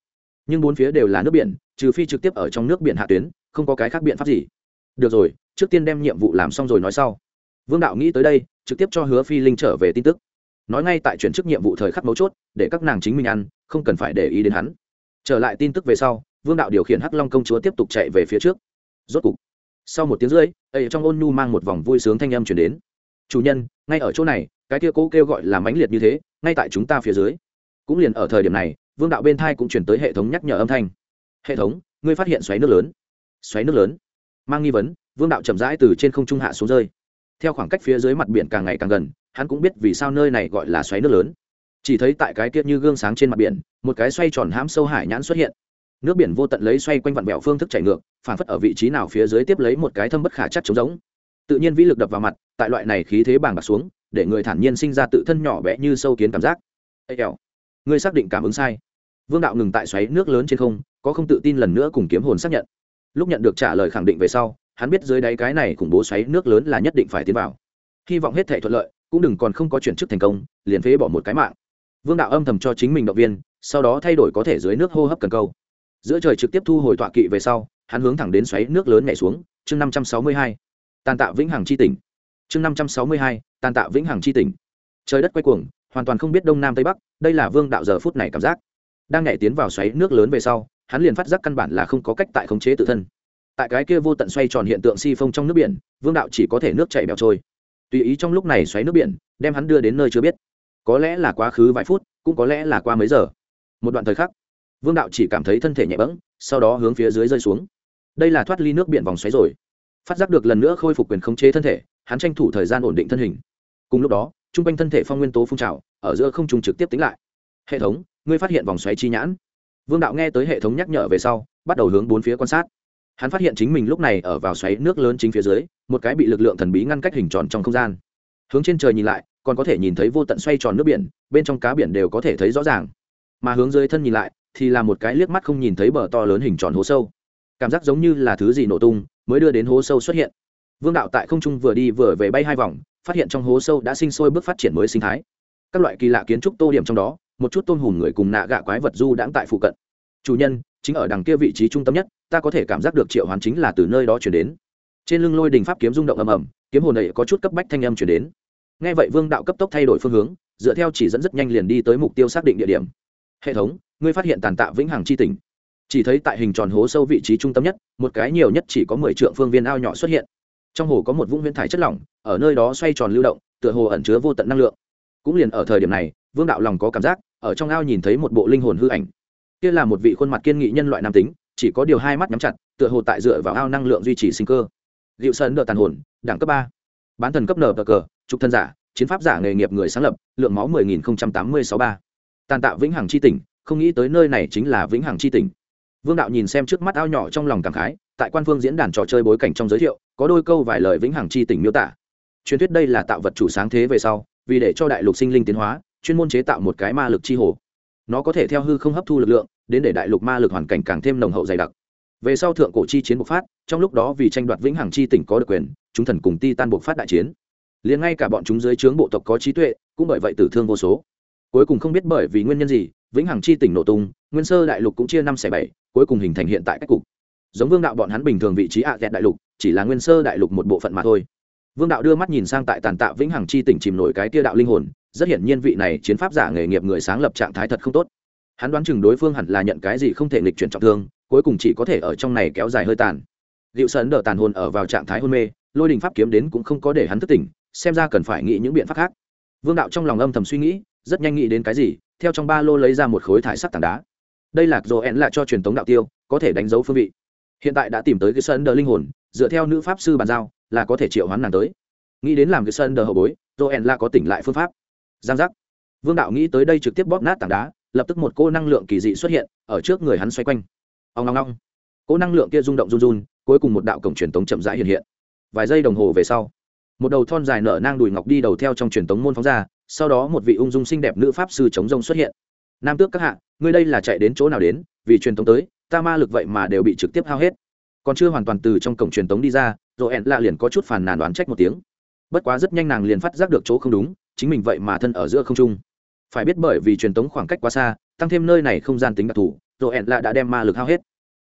Nhưng bốn phía đều là nước biển, trừ phi trực tiếp ở trong nước biển hạ tuyến không có cái khác biện pháp gì. Được rồi, trước tiên đem nhiệm vụ làm xong rồi nói sau. Vương đạo nghĩ tới đây, trực tiếp cho hứa phi linh trở về tin tức. Nói ngay tại chuyển chức nhiệm vụ thời khắc mấu chốt, để các nàng chính mình ăn, không cần phải để ý đến hắn. Trở lại tin tức về sau, vương đạo điều khiển hắc long công chúa tiếp tục chạy về phía trước. Rốt cục, sau một tiếng rưỡi, ấy trong ôn nhu mang một vòng vui sướng thanh âm chuyển đến. Chủ nhân, ngay ở chỗ này, cái kia cố kêu gọi là mãnh liệt như thế, ngay tại chúng ta phía dưới. Cũng liền ở thời điểm này, vương đạo bên thai cũng chuyển tới hệ thống nhắc nhở âm thanh. Hệ thống, ngươi phát hiện xoáy nước lớn xoáy nước lớn. Mang nghi vấn, vương đạo chậm rãi từ trên không trung hạ xuống rơi. Theo khoảng cách phía dưới mặt biển càng ngày càng gần, hắn cũng biết vì sao nơi này gọi là xoáy nước lớn. Chỉ thấy tại cái kiệt như gương sáng trên mặt biển, một cái xoay tròn hãm sâu hải nhãn xuất hiện. Nước biển vô tận lấy xoay quanh vặn vẹo phương thức chảy ngược, phản phất ở vị trí nào phía dưới tiếp lấy một cái thâm bất khả chắc trống giống tự nhiên vĩ lực đập vào mặt, tại loại này khí thế bàng bạc xuống, để người thản nhiên sinh ra tự thân nhỏ bé như sâu kiến cảm giác. Ây kẹo, ngươi xác định cảm ứng sai. Vương đạo ngừng tại xoáy nước lớn trên không, có không tự tin lần nữa cùng kiếm hồn xác nhận lúc nhận được trả lời khẳng định về sau, hắn biết dưới đáy cái này khủng bố xoáy nước lớn là nhất định phải tiến vào. Hy vọng hết thể thuận lợi, cũng đừng còn không có chuyển chức thành công, liền phế bỏ một cái mạng. Vương đạo âm thầm cho chính mình động viên, sau đó thay đổi có thể dưới nước hô hấp cần câu. Giữa trời trực tiếp thu hồi tọa kỵ về sau, hắn hướng thẳng đến xoáy nước lớn nhảy xuống, chương năm trăm sáu mươi hai. Tàn tạ vĩnh hằng c h i tỉnh. Chương năm trăm sáu mươi hai, tàn tạ vĩnh hằng c h i tỉnh. Trời đất quay cuồng, hoàn toàn không biết đông nam tây bắc, đây là vương đạo giờ phút này cảm giác. Đang nhảy tiến vào xoáy nước lớn về sau hắn liền phát giác căn bản là không có cách tại khống chế tự thân. Tại cái kia vô tận xoay tròn hiện tượng si phong trong nước biển, vương đạo chỉ có thể nước chảy bèo trôi. Tùy ý trong lúc này xoáy nước biển, đem hắn đưa đến nơi chưa biết. Có lẽ là quá khứ vài phút, cũng có lẽ là qua mấy giờ. Một đoạn thời khắc, vương đạo chỉ cảm thấy thân thể nhẹ bẫng, sau đó hướng phía dưới rơi xuống. Đây là thoát ly nước biển vòng xoáy rồi. Phát giác được lần nữa khôi phục quyền khống chế thân thể, hắn tranh thủ thời gian ổn định thân hình. Cùng lúc đó t r u n g quanh thân thể phong nguyên tố phun trào, ở giữa không trung trực tiếp tính lại. Hệ thống, ngươi phát hiện vòng xoáy chi nhãn vương đạo nghe tới hệ thống nhắc nhở về sau, bắt đầu hướng bốn phía quan sát. Hắn phát hiện chính mình lúc này ở vào xoáy nước lớn chính phía dưới, một cái bị lực lượng thần bí ngăn cách hình tròn trong không gian. Hướng trên trời nhìn lại, còn có thể nhìn thấy vô tận xoay tròn nước biển, bên trong cá biển đều có thể thấy rõ ràng. Mà hướng dưới thân nhìn lại, thì là một cái liếc mắt không nhìn thấy bờ to lớn hình tròn hố sâu. Cảm giác giống như là thứ gì nổ tung, mới đưa đến hố sâu xuất hiện. Vương đạo tại không trung vừa đi vừa về bay hai vòng, phát hiện trong hố sâu đã sinh sôi bước phát triển mới sinh thái. Các loại kỳ lạ kiến trúc tô điểm trong đó một chút tôn hùm người cùng nạ gạ quái vật du đãng tại phụ cận. Chủ nhân, chính ở đằng kia vị trí trung tâm nhất, ta có thể cảm giác được triệu hoán chính là từ nơi đó chuyển đến. Trên lưng lôi đình pháp kiếm rung động ầm ầm, kiếm hồn này có chút cấp bách thanh âm chuyển đến. Nghe vậy vương đạo cấp tốc thay đổi phương hướng, dựa theo chỉ dẫn rất nhanh liền đi tới mục tiêu xác định địa điểm. Hệ thống, ngươi phát hiện tàn tạ vĩnh hằng chi tỉnh. Chỉ thấy tại hình tròn hố sâu vị trí trung tâm nhất, một cái nhiều nhất chỉ có mười triệu phương viên ao nhỏ xuất hiện. Trong hồ có một vũng huyễn thải chất lỏng, ở nơi đó xoay tròn lưu động, tựa hồ ẩn chứa vô tận năng lượng. Cũng liền ở thời điểm này vương đạo lòng có cảm giác, ở trong ao nhìn thấy một bộ linh hồn hư ảnh. Kia là một vị khuôn mặt kiên nghị nhân loại nam tính, chỉ có điều hai mắt nhắm chặt, tựa hồ tại dựa vào ao năng lượng duy trì sinh cơ. Liệu sơn đỡ tàn hồn, đẳng cấp ba. Bán thần cấp nở cờ cờ, trục thân giả, chiến pháp giả nghề nghiệp người sáng lập, lượng máu mười nghìn tám mươi sáu ba. Tàn tạo vĩnh hằng c h i tỉnh, không nghĩ tới nơi này chính là vĩnh hằng c h i tỉnh. Vương đạo nhìn xem trước mắt ao nhỏ trong lòng cảm khái, tại quan phương diễn đàn trò chơi bối cảnh trong giới thiệu, có đôi câu vài lời vĩnh hằng c h i tỉnh miêu tả. Truyền thuyết đây là tạo vật chủ sáng thế về sau, vì để cho đại lục sinh linh tiến hóa chuyên môn chế tạo một cái ma lực chi hồ. Nó có thể theo hư không hấp thu lực lượng, đến để đại lục ma lực hoàn cảnh càng thêm nồng hậu dày đặc. Về sau thượng cổ chi chiến bộc phát, trong lúc đó vì tranh đoạt vĩnh hằng chi tỉnh có được quyền, chúng thần cùng ti tan bộc phát đại chiến. Liền ngay cả bọn chúng dưới trướng bộ tộc có trí tuệ, cũng bởi vậy tử thương vô số. Cuối cùng không biết bởi vì nguyên nhân gì, vĩnh hằng chi tỉnh nổ tung, nguyên sơ đại lục cũng chia năm xẻ bảy, cuối cùng hình thành hiện tại cách cục. Giống vương đạo bọn hắn bình thường vị trí ạ à dẹt đại lục, chỉ là nguyên sơ đại lục một bộ phận mà thôi. Vương đạo đưa mắt nhìn sang tại tàn tạ vĩnh hằng chi tỉnh chìm nổi cái tia đạo linh hồn rất hiển nhiên vị này chiến pháp giả nghề nghiệp người sáng lập trạng thái thật không tốt. Hắn đoán chừng đối phương hẳn là nhận cái gì không thể nghịch chuyển trọng thương, cuối cùng chỉ có thể ở trong này kéo dài hơi tàn. Liệu sơn đỡ tàn hồn ở vào trạng thái hôn mê, lôi đình pháp kiếm đến cũng không có để hắn thức tỉnh, xem ra cần phải nghĩ những biện pháp khác. Vương đạo trong lòng âm thầm suy nghĩ, rất nhanh nghĩ đến cái gì, theo trong ba lô lấy ra một khối thải sắc tảng đá. Đây là dồ ẹn lại cho truyền thống đạo tiêu, có thể đánh dấu phương vị. Hiện tại đã tìm tới cái sơn đờ linh hồn, dựa theo nữ pháp sư bàn giao, là có thể triệu hoán nàng tới. Nghĩ đến làm cái sơn đờ hậu bối dồ ẹn là có tỉnh lại phương pháp giang giác. Vương đạo nghĩ tới đây trực tiếp bóp nát tảng đá, lập tức một cô năng lượng kỳ dị xuất hiện ở trước người hắn xoay quanh. Ông long long cô năng lượng kia rung động run run, cuối cùng một đạo cổng truyền tống chậm rãi hiện hiện. Vài giây đồng hồ về sau, một đầu thon dài nở nang đùi ngọc đi đầu theo trong truyền tống môn phóng ra, sau đó một vị ung dung xinh đẹp nữ pháp sư chống rông xuất hiện. Nam tước các hạ, ngươi đây là chạy đến chỗ nào đến, vì truyền tống tới, ta ma lực vậy mà đều bị trực tiếp hao hết. Còn chưa hoàn toàn từ trong cổng truyền tống đi ra rồi ẹn lạ liền có chút phàn nàn đoán trách một tiếng. Bất quá rất nhanh nàng liền phát giác được chỗ không đúng chính mình vậy mà thân ở giữa không trung. Phải biết bởi vì truyền tống khoảng cách quá xa, tăng thêm nơi này không gian tính đặc thù rồi ẹn lạ đã đem ma lực hao hết.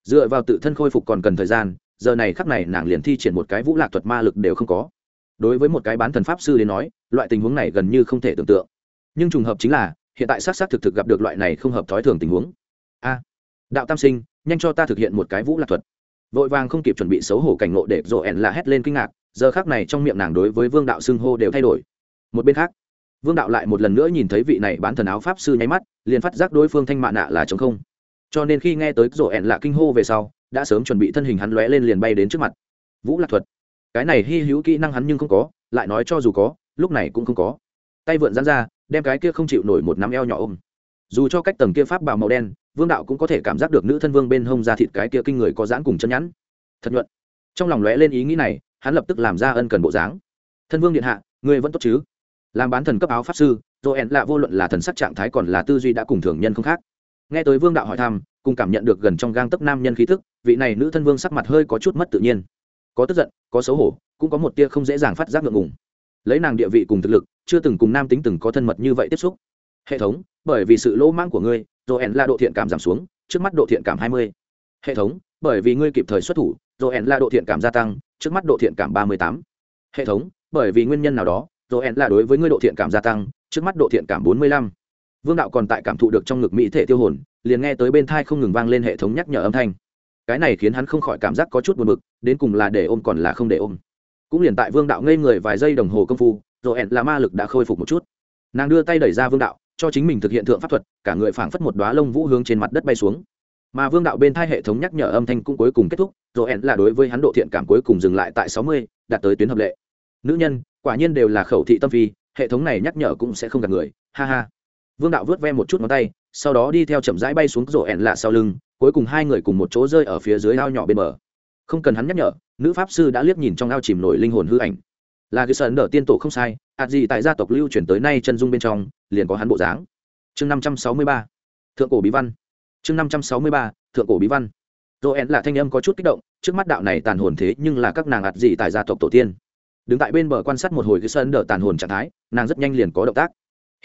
Dựa vào tự thân khôi phục còn cần thời gian, giờ này khắc này nàng liền thi triển một cái vũ lạc thuật ma lực đều không có. Đối với một cái bán thần pháp sư đến nói, loại tình huống này gần như không thể tưởng tượng. Nhưng trùng hợp chính là, hiện tại xác xác thực thực gặp được loại này không hợp thói thường tình huống. A, đạo tam sinh, nhanh cho ta thực hiện một cái vũ lạc thuật. Vội vàng không kịp chuẩn bị xấu hổ cảnh ngộ để rộ ẻn là hét lên kinh ngạc, giờ khác này trong miệng nàng đối với vương đạo xưng hô đều thay đổi. Một bên khác vương đạo lại một lần nữa nhìn thấy vị này bán thần áo pháp sư nháy mắt, liền phát giác đối phương thanh mạ nạ là chống không. Cho nên khi nghe tới rổ ẹn là kinh hô về sau, đã sớm chuẩn bị thân hình hắn lóe lên liền bay đến trước mặt. Vũ lạc thuật. Cái này hy hữu kỹ năng hắn nhưng không có, lại nói cho dù có, lúc này cũng không có. Tay vượn dán ra, đem cái kia không chịu nổi một nắm eo nhỏ ôm. Dù cho cách tầng kia pháp bào màu đen, vương đạo cũng có thể cảm giác được nữ thân vương bên hông ra thịt cái kia kinh người có dãn cùng chân nhẵn. Thật nhuận. Trong lòng lóe lên ý nghĩ này, hắn lập tức làm ra ân cần bộ dáng. Thân vương điện hạ, người vẫn tốt chứ? Làm bán thần cấp áo pháp sư, joel lạ vô luận là thần sắc trạng thái còn là tư duy đã cùng thường nhân không khác. Nghe tới vương đạo hỏi thăm, cùng cảm nhận được gần trong gang tấc nam nhân khí thức, vị này nữ thân vương sắc mặt hơi có chút mất tự nhiên. Có tức giận, có xấu hổ, cũng có một tia không dễ dàng phát giác ngượng ngùng. Lấy nàng địa vị cùng thực lực, chưa từng cùng nam tính từng có thân mật như vậy tiếp xúc. Hệ thống, bởi vì sự lỗ mãng của ngươi, joel là độ thiện cảm giảm xuống, trước mắt độ thiện cảm hai mươi. Hệ thống, bởi vì ngươi kịp thời xuất thủ, joel là độ thiện cảm gia tăng, trước mắt độ thiện cảm ba mươi tám. Hệ thống, bởi vì nguyên nhân nào đó joel là đối với ngươi độ thiện cảm gia tăng, trước mắt độ thiện cảm bốn mươi lăm. Vương đạo còn tại cảm thụ được trong ngực mỹ thể tiêu hồn, liền nghe tới bên thai không ngừng vang lên hệ thống nhắc nhở âm thanh. Cái này khiến hắn không khỏi cảm giác có chút buồn bực, đến cùng là để ôm còn là không để ôm. Cũng liền tại vương đạo ngây người vài giây đồng hồ công phu rồi ẹn là ma lực đã khôi phục một chút. Nàng đưa tay đẩy ra vương đạo, cho chính mình thực hiện thượng pháp thuật, cả người phảng phất một đoá lông vũ hướng trên mặt đất bay xuống. Mà vương đạo bên thai hệ thống nhắc nhở âm thanh cũng cuối cùng kết thúc rồi ẹn là đối với hắn độ thiện cảm cuối cùng dừng lại tại sáu mươi, đạt tới tuyến hợp lệ. Nữ nhân quả nhiên đều là khẩu thị tâm phi, hệ thống này nhắc nhở cũng sẽ không gặp người, ha ha. Vương đạo vớt ve một chút ngón tay, sau đó đi theo chậm rãi bay xuống rổ ẹn lạ sau lưng, cuối cùng hai người cùng một chỗ rơi ở phía dưới ao nhỏ bên bờ. Không cần hắn nhắc nhở, nữ pháp sư đã liếc nhìn trong ao chìm nổi linh hồn hư ảnh. Là cái sơn đỡ tiên tổ không sai ạt gì tại gia tộc lưu chuyển tới nay chân dung bên trong, liền có hắn bộ dáng. Chương năm trăm sáu mươi ba, thượng cổ bí văn. Chương năm trăm sáu mươi ba, thượng cổ bí văn. Rổ joel lạ thanh âm có chút kích động, trước mắt đạo này tàn hồn thế nhưng là các nàng ạt gì tại gia tộc tổ tiên đứng tại bên bờ quan sát một hồi cái sơn đỡ tàn hồn trạng thái, nàng rất nhanh liền có động tác.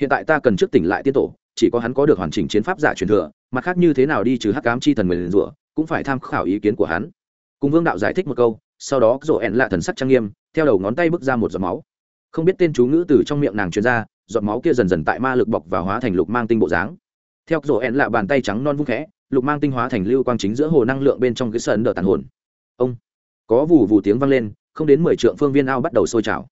Hiện tại ta cần trước tỉnh lại tiên tổ, chỉ có hắn có được hoàn chỉnh chiến pháp giả truyền thừa, mặt khác như thế nào đi trừ hắc ám chi thần mình rủa, cũng phải tham khảo ý kiến của hắn. Cùng vương đạo giải thích một câu, sau đó rổ ẹn lạ thần sắc trang nghiêm, theo đầu ngón tay bước ra một giọt máu. Không biết tên chú ngữ từ trong miệng nàng truyền ra, giọt máu kia dần dần tại ma lực bọc và hóa thành lục mang tinh bộ dáng. Theo rổ ẹn lạ bàn tay trắng non vung khẽ, lục mang tinh hóa thành lưu quang chính giữa hồ năng lượng bên trong cái sân đỡ tàn hồn. Ông, có vù vù tiếng vang lên không đến mười trượng phương viên ao bắt đầu sôi trào.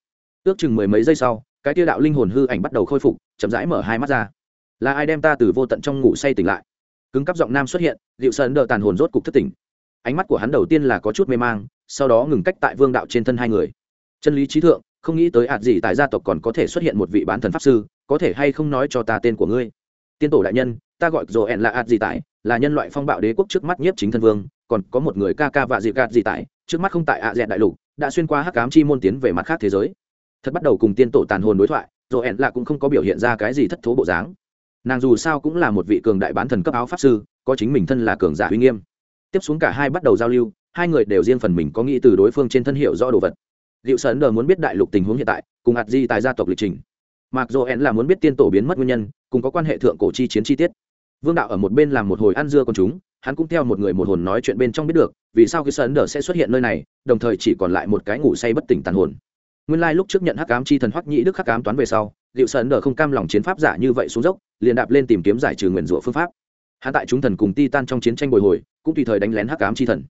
Ước chừng mười mấy giây sau, cái tia đạo linh hồn hư ảnh bắt đầu khôi phục, chậm rãi mở hai mắt ra. Là ai đem ta từ vô tận trong ngủ say tỉnh lại? Cứng cắp giọng nam xuất hiện dịu sơn đỡ tàn hồn rốt cục thất tỉnh. Ánh mắt của hắn đầu tiên là có chút mê mang, sau đó ngừng cách tại vương đạo trên thân hai người. Chân lý trí thượng, không nghĩ tới ạt gì tại gia tộc còn có thể xuất hiện một vị bán thần pháp sư, có thể hay không nói cho ta tên của ngươi? Tiên tổ đại nhân, ta gọi rồ ẹn là ạt gì tại, là nhân loại phong bạo đế quốc trước mắt nhiếp chính thân vương, còn có một người ca ca và dịp gạt gì tại, trước mắt không tại ạ dẹn đại lục đã xuyên qua hắc cám chi môn tiến về mặt khác thế giới. Thật bắt đầu cùng tiên tổ tàn hồn đối thoại rồi ẹn lạ cũng không có biểu hiện ra cái gì thất thố bộ dáng. Nàng dù sao cũng là một vị cường đại bán thần cấp áo pháp sư, có chính mình thân là cường giả uy nghiêm. Tiếp xuống cả hai bắt đầu giao lưu, hai người đều riêng phần mình có nghĩ từ đối phương trên thân hiệu rõ đồ vật. Liệu sơn đờ muốn biết đại lục tình huống hiện tại, cùng hạt di tài gia tộc lịch trình. Mặc dù ẹn là muốn biết tiên tổ biến mất nguyên nhân, cùng có quan hệ thượng cổ chi chiến chi tiết. Vương đạo ở một bên làm một hồi ăn dưa con chúng hắn cũng theo một người một hồn nói chuyện bên trong biết được, vì sao cái sơn đờ sẽ xuất hiện nơi này, đồng thời chỉ còn lại một cái ngủ say bất tỉnh tàn hồn. Nguyên lai lúc trước nhận hắc ám chi thần hoắc nhĩ đức hắc ám toán về sau, liệu sơn đờ không cam lòng chiến pháp giả như vậy xuống dốc, liền đạp lên tìm kiếm giải trừ nguyền rủa phương pháp. Hắn tại chúng thần cùng ti tan trong chiến tranh bồi hồi, cũng tùy thời đánh lén hắc ám chi thần.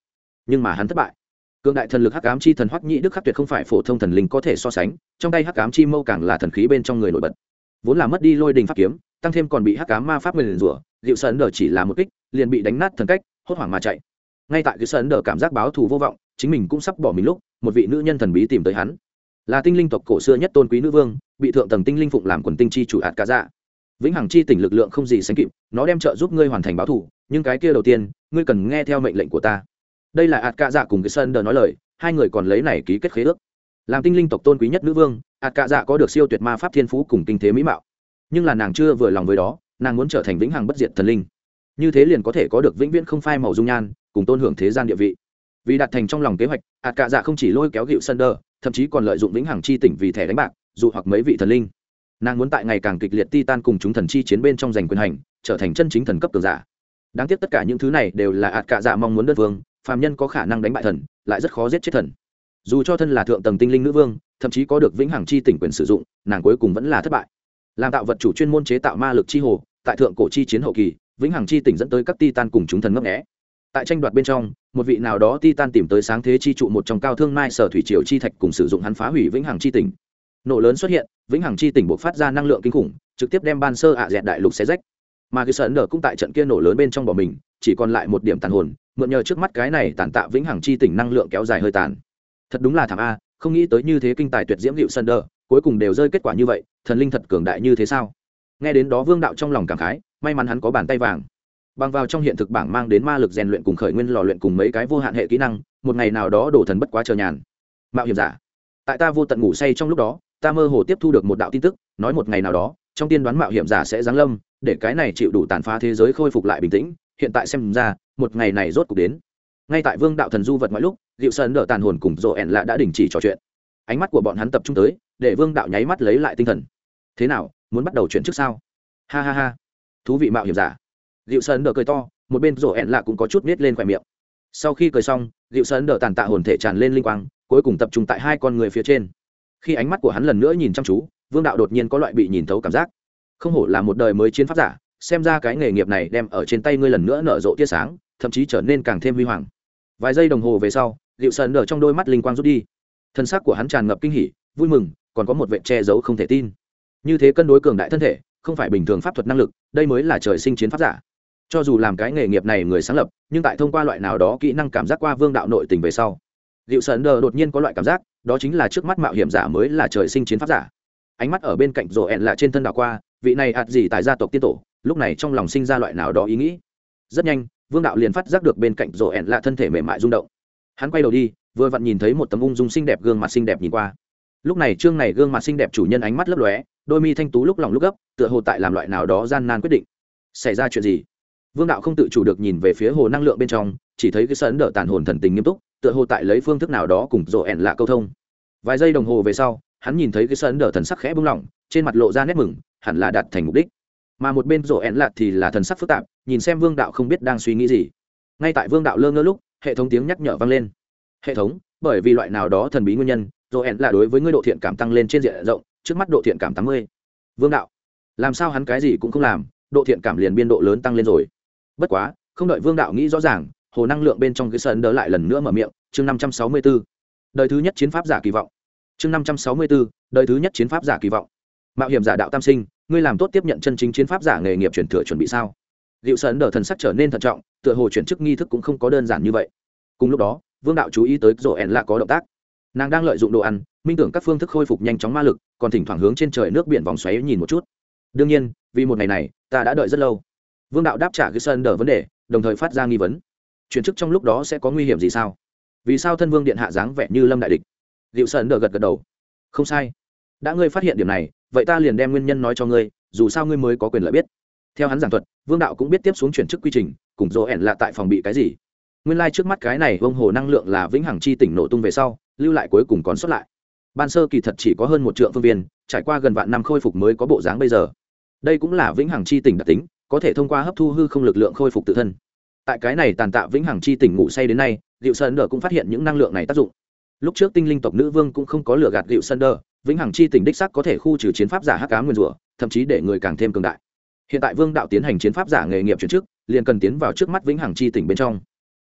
Nhưng mà hắn thất bại. Cương đại thần lực hắc ám chi thần hoắc nhĩ đức khắc tuyệt không phải phổ thông thần linh có thể so sánh, trong tay hắc ám chi mâu càng là thần khí bên trong người nổi bật. Vốn là mất đi lôi đình pháp kiếm, tăng thêm còn bị hắc ám ma pháp nguyền rủa, liệu sơn đờ chỉ là một kích liền bị đánh nát thần cách, hốt hoảng mà chạy. Ngay tại cái sơn đờ cảm giác báo thù vô vọng, chính mình cũng sắp bỏ mình lúc, một vị nữ nhân thần bí tìm tới hắn. Là tinh linh tộc cổ xưa nhất tôn quý nữ vương, bị thượng tầng tinh linh phụng làm quần tinh chi chủ hạt cá dạ vĩnh hằng chi tỉnh lực lượng không gì sánh kịp, nó đem trợ giúp ngươi hoàn thành báo thù, nhưng cái kia đầu tiên, ngươi cần nghe theo mệnh lệnh của ta. Đây là hạt cá dạ cùng cái sơn đờ nói lời, hai người còn lấy này ký kết khế ước. Làm tinh linh tộc tôn quý nhất nữ vương hạt cá dạ có được siêu tuyệt ma pháp thiên phú cùng kinh thế mỹ mạo. Nhưng là nàng chưa vừa lòng với đó, nàng muốn trở thành vĩnh hằng bất diệt thần linh như thế liền có thể có được vĩnh viễn không phai màu dung nhan, cùng tôn hưởng thế gian địa vị. Vì đạt thành trong lòng kế hoạch ạt cạ dạ không chỉ lôi kéo hiệu sân đơ thậm chí còn lợi dụng vĩnh hằng chi tỉnh vì thẻ đánh bạc, dụ hoặc mấy vị thần linh. Nàng muốn tại ngày càng kịch liệt ti tan cùng chúng thần chi chiến bên trong giành quyền hành, trở thành chân chính thần cấp cường giả. Đáng tiếc tất cả những thứ này đều là ạt cạ dạ mong muốn đất vương phàm nhân có khả năng đánh bại thần, lại rất khó giết chết thần. Dù cho thân là thượng tầng tinh linh nữ vương, thậm chí có được vĩnh hằng chi tỉnh quyền sử dụng, nàng cuối cùng vẫn là thất bại. Làm tạo vật chủ chuyên môn chế tạo ma lực chi hồ, tại thượng cổ chi chiến hậu kỳ vĩnh hằng chi tỉnh dẫn tới các titan cùng chúng thần ngấp nghé. Tại tranh đoạt bên trong, một vị nào đó titan tìm tới sáng thế chi trụ một trong cao thương mai sở thủy triều chi thạch cùng sử dụng hắn phá hủy vĩnh hằng chi tỉnh. Nổ lớn xuất hiện, vĩnh hằng chi tỉnh buộc phát ra năng lượng kinh khủng, trực tiếp đem ban sơ ạ dẹt đại lục xé rách. Mà cái sơn nở cũng tại trận kia nổ lớn bên trong bỏ mình, chỉ còn lại một điểm tàn hồn, mượn nhờ trước mắt cái này tàn tạ vĩnh hằng chi tỉnh năng lượng kéo dài hơi tàn. Thật đúng là thảm a, không nghĩ tới như thế kinh tài tuyệt diễm liệu sơn đờ, cuối cùng đều rơi kết quả như vậy, thần linh thật cường đại như thế sao? Nghe đến đó vương đạo trong lòng cảm khái may mắn hắn có bàn tay vàng. Bằng vào trong hiện thực bảng mang đến ma lực rèn luyện cùng khởi nguyên lò luyện cùng mấy cái vô hạn hệ kỹ năng, một ngày nào đó đổ thần bất quá chờ nhàn. Mạo hiểm giả. Tại ta vô tận ngủ say trong lúc đó, ta mơ hồ tiếp thu được một đạo tin tức, nói một ngày nào đó, trong tiên đoán mạo hiểm giả sẽ giáng lâm, để cái này chịu đủ tàn phá thế giới khôi phục lại bình tĩnh, hiện tại xem ra, một ngày này rốt cuộc đến. Ngay tại vương đạo thần du vật mọi lúc dịu sơn đỡ tàn hồn cùng rộ ẻn lạ đã đình chỉ trò chuyện. Ánh mắt của bọn hắn tập trung tới, để vương đạo nháy mắt lấy lại tinh thần. Thế nào, muốn bắt đầu chuyển trước sao? Ha ha ha thú vị mạo hiểm giả. Liệu sơn đờ cười to, một bên rổ ẹn lạ cũng có chút nết lên khoe miệng. Sau khi cười xong liệu sơn đờ tàn tạ hồn thể tràn lên linh quang, cuối cùng tập trung tại hai con người phía trên. Khi ánh mắt của hắn lần nữa nhìn chăm chú, vương đạo đột nhiên có loại bị nhìn thấu cảm giác. Không hổ là một đời mới chiến pháp giả, xem ra cái nghề nghiệp này đem ở trên tay ngươi lần nữa nở rộ tia sáng, thậm chí trở nên càng thêm huy hoàng. Vài giây đồng hồ về sau liệu sơn đờ trong đôi mắt linh quang rút đi. Thân xác của hắn tràn ngập kinh hỉ, vui mừng, còn có một vệ che giấu không thể tin. Như thế cân đối cường đại thân thể không phải bình thường pháp thuật năng lực, đây mới là trời sinh chiến pháp giả. Cho dù làm cái nghề nghiệp này người sáng lập, nhưng tại thông qua loại nào đó kỹ năng cảm giác qua vương đạo nội tình về sau liệu sơn đờ đột nhiên có loại cảm giác, đó chính là trước mắt mạo hiểm giả mới là trời sinh chiến pháp giả. Ánh mắt ở bên cạnh rổ ẹn lạ trên thân đảo qua, vị này ạt gì tại gia tộc tiên tổ, lúc này trong lòng sinh ra loại nào đó ý nghĩ. Rất nhanh, vương đạo liền phát giác được bên cạnh rổ ẹn lạ thân thể mềm mại rung động. Hắn quay đầu đi, vừa vặn nhìn thấy một tấm ung dung xinh đẹp gương mặt xinh đẹp nhìn qua lúc này trương này gương mặt xinh đẹp chủ nhân ánh mắt lấp lóe, đôi mi thanh tú lúc lòng lúc gấp, tựa hồ tại làm loại nào đó gian nan quyết định. Xảy ra chuyện gì? Vương đạo không tự chủ được nhìn về phía hồ năng lượng bên trong, chỉ thấy cái sấn đỡ tàn hồn thần tình nghiêm túc, tựa hồ tại lấy phương thức nào đó cùng rộ ẻn lạ câu thông. Vài giây đồng hồ về sau, hắn nhìn thấy cái sấn đỡ thần sắc khẽ bung lỏng, trên mặt lộ ra nét mừng, hẳn là đạt thành mục đích. Mà một bên rộ ẻn lạ thì là thần sắc phức tạp, nhìn xem vương đạo không biết đang suy nghĩ gì. Ngay tại vương đạo lơ ngơ lúc, hệ thống tiếng nhắc nhở vang lên. Hệ thống, bởi vì loại nào đó thần bí nguyên nhân rộ ẻn là đối với ngươi độ thiện cảm tăng lên trên diện rộng, trước mắt độ thiện cảm tám mươi. Vương đạo, làm sao hắn cái gì cũng không làm, độ thiện cảm liền biên độ lớn tăng lên rồi. Bất quá, không đợi vương đạo nghĩ rõ ràng, hồ năng lượng bên trong cái sân đỡ lại lần nữa mở miệng, chương năm trăm sáu mươi b ố đời thứ nhất chiến pháp giả kỳ vọng. Chương năm trăm sáu mươi bốn đời thứ nhất chiến pháp giả kỳ vọng. Mạo hiểm giả đạo tam sinh, ngươi làm tốt tiếp nhận chân chính chiến pháp giả nghề nghiệp chuyển thừa chuẩn bị sao? Liệu sơn đỡ thần sắc trở nên thận trọng, tựa hồ chuyển chức nghi thức cũng không có đơn giản như vậy. Cùng lúc đó, vương đạo chú ý tới rổ ẻn là có động tác nàng đang lợi dụng đồ ăn, minh tưởng các phương thức khôi phục nhanh chóng ma lực, còn thỉnh thoảng hướng trên trời nước biển vòng xoáy nhìn một chút. Đương nhiên, vì một ngày này, ta đã đợi rất lâu. Vương đạo đáp trả cái sơn đờ vấn đề, đồng thời phát ra nghi vấn. Chuyển chức trong lúc đó sẽ có nguy hiểm gì sao? Vì sao thân vương điện hạ dáng vẻ như lâm đại địch? Liệu sơn đờ gật gật đầu. Không sai. Đã ngươi phát hiện điểm này, vậy ta liền đem nguyên nhân nói cho ngươi, dù sao ngươi mới có quyền lợi biết. Theo hắn giảng thuật, vương đạo cũng biết tiếp xuống chuyển chức quy trình, cùng dỗ ẻn là tại phòng bị cái gì. Nguyên lai、like、trước mắt cái này vông hồ năng lượng là vĩnh hằng chi tỉnh nổ tung về sau lưu lại cuối cùng còn xuất lại. Ban sơ kỳ thật chỉ có hơn một triệu phương viên, trải qua gần vạn năm khôi phục mới có bộ dáng bây giờ. Đây cũng là vĩnh hằng chi tỉnh đặc tính, có thể thông qua hấp thu hư không lực lượng khôi phục tự thân. Tại cái này tàn tạ vĩnh hằng chi tỉnh ngủ say đến nay liệu sơn đờ cũng phát hiện những năng lượng này tác dụng. Lúc trước tinh linh tộc nữ vương cũng không có lừa gạt liệu sơn đờ, vĩnh hằng chi tỉnh đích sắc có thể khu trừ chiến pháp giả hắc cá nguyên rủa, thậm chí để người càng thêm cường đại. Hiện tại vương đạo tiến hành chiến pháp giả nghề nghiệp chuyển chức, liền cần tiến vào trước mắt vĩnh hằng chi tỉnh bên trong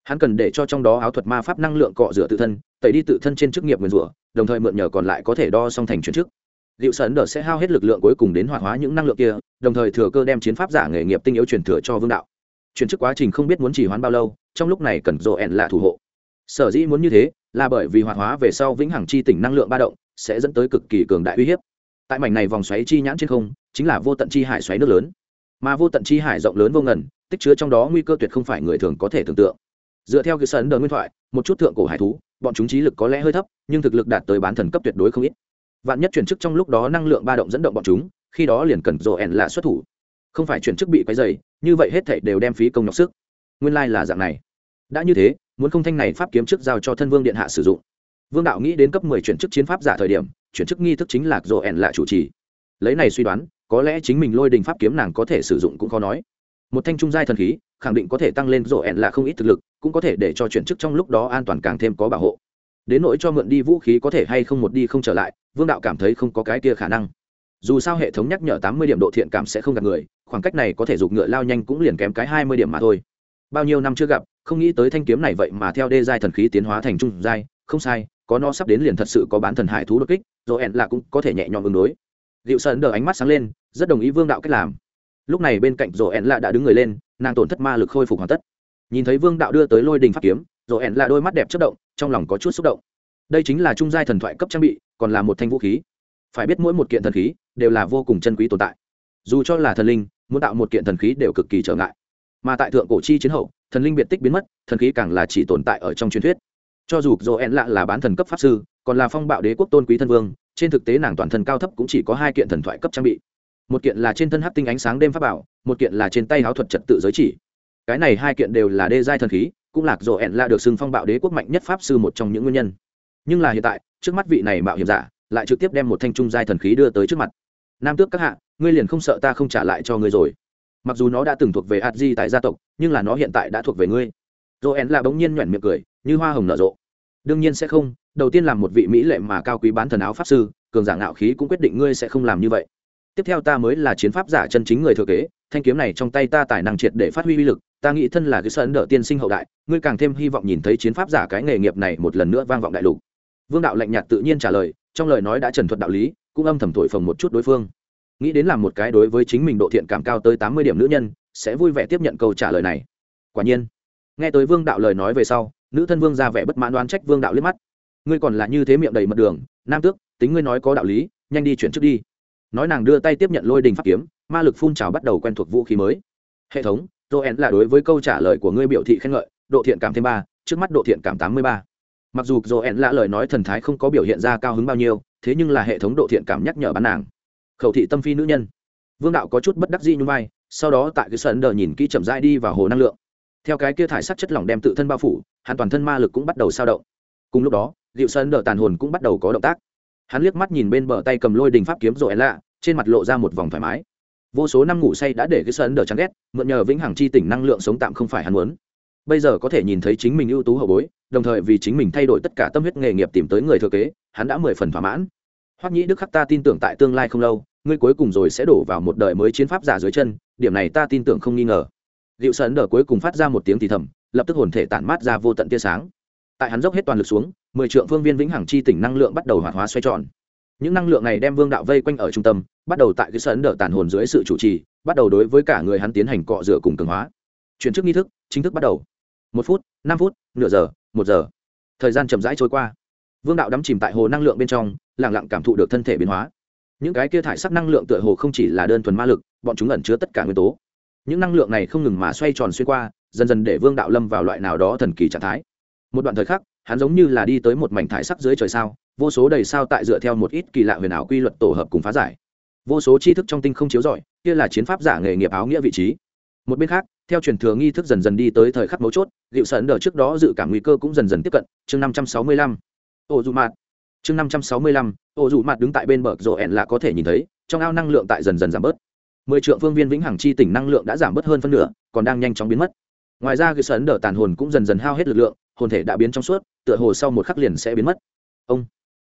hắn cần để cho trong đó áo thuật ma pháp năng lượng cọ rửa tự thân, tẩy đi tự thân trên chức nghiệp nguyên rủa, đồng thời mượn nhờ còn lại có thể đo song thành chuyển chức. Liệu sơn đờ sẽ hao hết lực lượng cuối cùng đến hoạt hóa những năng lượng kia, đồng thời thừa cơ đem chiến pháp giả nghề nghiệp tinh yếu truyền thừa cho vương đạo. Chuyển chức quá trình không biết muốn chỉ hoãn bao lâu, trong lúc này cần rộ ẹn là thủ hộ. Sở dĩ muốn như thế, là bởi vì hoạt hóa về sau vĩnh hằng chi tỉnh năng lượng ba động, sẽ dẫn tới cực kỳ cường đại uy hiếp. Tại mảnh này vòng xoáy chi nhãn trên không, chính là vô tận chi hải xoáy nước lớn. Mà vô tận chi hải rộng lớn vô ngần, tích chứa trong đó nguy cơ tuyệt không phải người thường có thể tưởng tượng dựa theo cái sơn đờ nguyên thoại, một chút thượng cổ hải thú, bọn chúng trí lực có lẽ hơi thấp, nhưng thực lực đạt tới bán thần cấp tuyệt đối không ít. Vạn nhất chuyển chức trong lúc đó năng lượng ba động dẫn động bọn chúng, khi đó liền cần rồ ẻn là xuất thủ. Không phải chuyển chức bị quấy dày như vậy hết thảy đều đem phí công nhọc sức. Nguyên lai là dạng này. Đã như thế, muốn không thanh này pháp kiếm chức giao cho thân vương điện hạ sử dụng. Vương đạo nghĩ đến cấp mười chuyển chức chiến pháp giả thời điểm, chuyển chức nghi thức chính là rồ ẻn là chủ trì. Lấy này suy đoán, có lẽ chính mình lôi đình pháp kiếm nàng có thể sử dụng cũng khó nói một thanh trung giai thần khí, khẳng định có thể tăng lên rổ ẹn là không ít thực lực, cũng có thể để cho chuyển chức trong lúc đó an toàn càng thêm có bảo hộ. Đến nỗi cho mượn đi vũ khí có thể hay không một đi không trở lại, vương đạo cảm thấy không có cái kia khả năng. Dù sao hệ thống nhắc nhở tám mươi điểm độ thiện cảm sẽ không gặp người, khoảng cách này có thể giục ngựa lao nhanh cũng liền kém cái hai mươi điểm mà thôi. Bao nhiêu năm chưa gặp, không nghĩ tới thanh kiếm này vậy mà theo đê giai thần khí tiến hóa thành trung giai, không sai, có nó sắp đến liền thật sự có bán thần hải thú đột kích rồi ẹn là cũng có thể nhẹ nhõm ứng đối. Liệu sơn đờ ánh mắt sáng lên, rất đồng ý vương đạo cách làm lúc này bên cạnh rổ ẹn lạ đã đứng người lên, nàng tổn thất ma lực khôi phục hoàn tất. Nhìn thấy vương đạo đưa tới lôi đình pháp kiếm, rổ ẹn lạ đôi mắt đẹp chất động, trong lòng có chút xúc động. Đây chính là trung giai thần thoại cấp trang bị, còn là một thanh vũ khí. Phải biết mỗi một kiện thần khí đều là vô cùng chân quý tồn tại. Dù cho là thần linh, muốn tạo một kiện thần khí đều cực kỳ trở ngại. Mà tại thượng cổ chi chiến hậu, thần linh biệt tích biến mất, thần khí càng là chỉ tồn tại ở trong truyền thuyết. Cho dù dồ ẹn lạ là bán thần cấp pháp sư, còn là phong bạo đế quốc tôn quý thân vương, trên thực tế nàng toàn thân cao thấp cũng chỉ có hai kiện thần thoại cấp trang bị một kiện là trên thân hát tinh ánh sáng đêm pháp bảo, một kiện là trên tay háo thuật trật tự giới chỉ. Cái này hai kiện đều là đê giai thần khí, cũng lạc dồ ẹn là được xưng phong bạo đế quốc mạnh nhất pháp sư một trong những nguyên nhân. Nhưng là hiện tại, trước mắt vị này mạo hiểm giả, lại trực tiếp đem một thanh trung giai thần khí đưa tới trước mặt. Nam tước các hạ, ngươi liền không sợ ta không trả lại cho ngươi rồi. Mặc dù nó đã từng thuộc về hạt di tại gia tộc, nhưng là nó hiện tại đã thuộc về ngươi. Joel là bỗng nhiên nhoẻn miệng cười, như hoa hồng nở rộ. Đương nhiên sẽ không, đầu tiên làm một vị mỹ lệ mà cao quý bán thần áo pháp sư, cường giả ngạo khí cũng quyết định ngươi sẽ không làm như vậy tiếp theo ta mới là chiến pháp giả chân chính người thừa kế, thanh kiếm này trong tay ta tài năng triệt để phát huy uy lực, ta nghĩ thân là cái sơn đỡ tiên sinh hậu đại, ngươi càng thêm hy vọng nhìn thấy chiến pháp giả cái nghề nghiệp này một lần nữa vang vọng đại lục. Vương đạo lạnh nhạt tự nhiên trả lời, trong lời nói đã trần thuật đạo lý, cũng âm thầm thổi phồng một chút đối phương. Nghĩ đến làm một cái đối với chính mình độ thiện cảm cao tới tám mươi điểm nữ nhân, sẽ vui vẻ tiếp nhận câu trả lời này. Quả nhiên, nghe tới vương đạo lời nói về sau, nữ thân vương ra vẻ bất mãn đoán trách vương đạo liếc mắt. Ngươi còn là như thế miệng đầy mật đường, nam tước, tính ngươi nói có đạo lý, nhanh đi chuyển trước đi nói nàng đưa tay tiếp nhận lôi đình pháp kiếm, ma lực phun trào bắt đầu quen thuộc vũ khí mới. Hệ thống, joel là đối với câu trả lời của ngươi biểu thị khen ngợi, độ thiện cảm thêm ba, trước mắt độ thiện cảm tám mươi ba. Mặc dù joel là lời nói thần thái không có biểu hiện ra cao hứng bao nhiêu, thế nhưng là hệ thống độ thiện cảm nhắc nhở bán nàng. Khẩu thị tâm phi nữ nhân. Vương đạo có chút bất đắc dĩ như vai, sau đó tại cái sân đờ nhìn kỹ chậm rãi đi vào hồ năng lượng. Theo cái kia thải sắc chất lỏng đem tự thân bao phủ, hắn toàn thân ma lực cũng bắt đầu sao động. Cùng lúc đó liệu sơn đờ tàn hồn cũng bắt đầu có động tác hắn liếc mắt nhìn bên bờ tay cầm lôi đình pháp kiếm rồi lạ, trên mặt lộ ra một vòng thoải mái. Vô số năm ngủ say đã để cái sơn đờ chán ghét, mượn nhờ vĩnh hằng chi tỉnh năng lượng sống tạm không phải hắn muốn. Bây giờ có thể nhìn thấy chính mình ưu tú hậu bối, đồng thời vì chính mình thay đổi tất cả tâm huyết nghề nghiệp tìm tới người thừa kế, hắn đã mười phần thỏa mãn. Hoắc nhĩ đức khắc ta tin tưởng tại tương lai không lâu, ngươi cuối cùng rồi sẽ đổ vào một đời mới chiến pháp giả dưới chân, điểm này ta tin tưởng không nghi ngờ. Liệu sơn đờ cuối cùng phát ra một tiếng thì thầm, lập tức hồn thể tản mát ra vô tận tia sáng tại hắn dốc hết toàn lực xuống, mười triệu phương viên vĩnh hằng chi tỉnh năng lượng bắt đầu hoạt hóa xoay tròn. Những năng lượng này đem vương đạo vây quanh ở trung tâm, bắt đầu tại cái sân đỡ tàn hồn dưới sự chủ trì, bắt đầu đối với cả người hắn tiến hành cọ rửa cùng cường hóa. Chuyển chức nghi thức, chính thức bắt đầu. Một phút, năm phút, nửa giờ, một giờ. Thời gian chậm rãi trôi qua. Vương đạo đắm chìm tại hồ năng lượng bên trong lẳng lặng cảm thụ được thân thể biến hóa. Những cái kia thải sắc năng lượng tựa hồ không chỉ là đơn thuần ma lực, bọn chúng ẩn chứa tất cả nguyên tố. Những năng lượng này không ngừng mà xoay tròn xuyên qua, dần dần để vương đạo lâm vào loại nào đó thần kỳ trạng thái một đoạn thời khắc, hắn giống như là đi tới một mảnh thải sắc dưới trời sao, vô số đầy sao tại dựa theo một ít kỳ lạ huyền ảo quy luật tổ hợp cùng phá giải. Vô số tri thức trong tinh không chiếu rọi, kia là chiến pháp giả nghề nghiệp áo nghĩa vị trí. Một bên khác, theo truyền thừa nghi thức dần dần đi tới thời khắc mấu chốt liệu sấn đờ trước đó dự cảm nguy cơ cũng dần dần tiếp cận, chương năm trăm sáu mươi lăm. Ô dù mạt. Chương năm trăm sáu mươi lăm, ô dù mạt đứng tại bên bờ rộ ẹn là có thể nhìn thấy, trong ao năng lượng tại dần dần giảm bớt. Mười triệu phương viên vĩnh hằng chi tỉnh năng lượng đã giảm bớt hơn phân nửa, còn đang nhanh chóng biến mất. Ngoài ra cái sấn đờ tàn hồn cũng dần dần hao hết lực lượng hồn thể đã biến trong suốt, tựa hồ sau một khắc liền sẽ biến mất. Ông,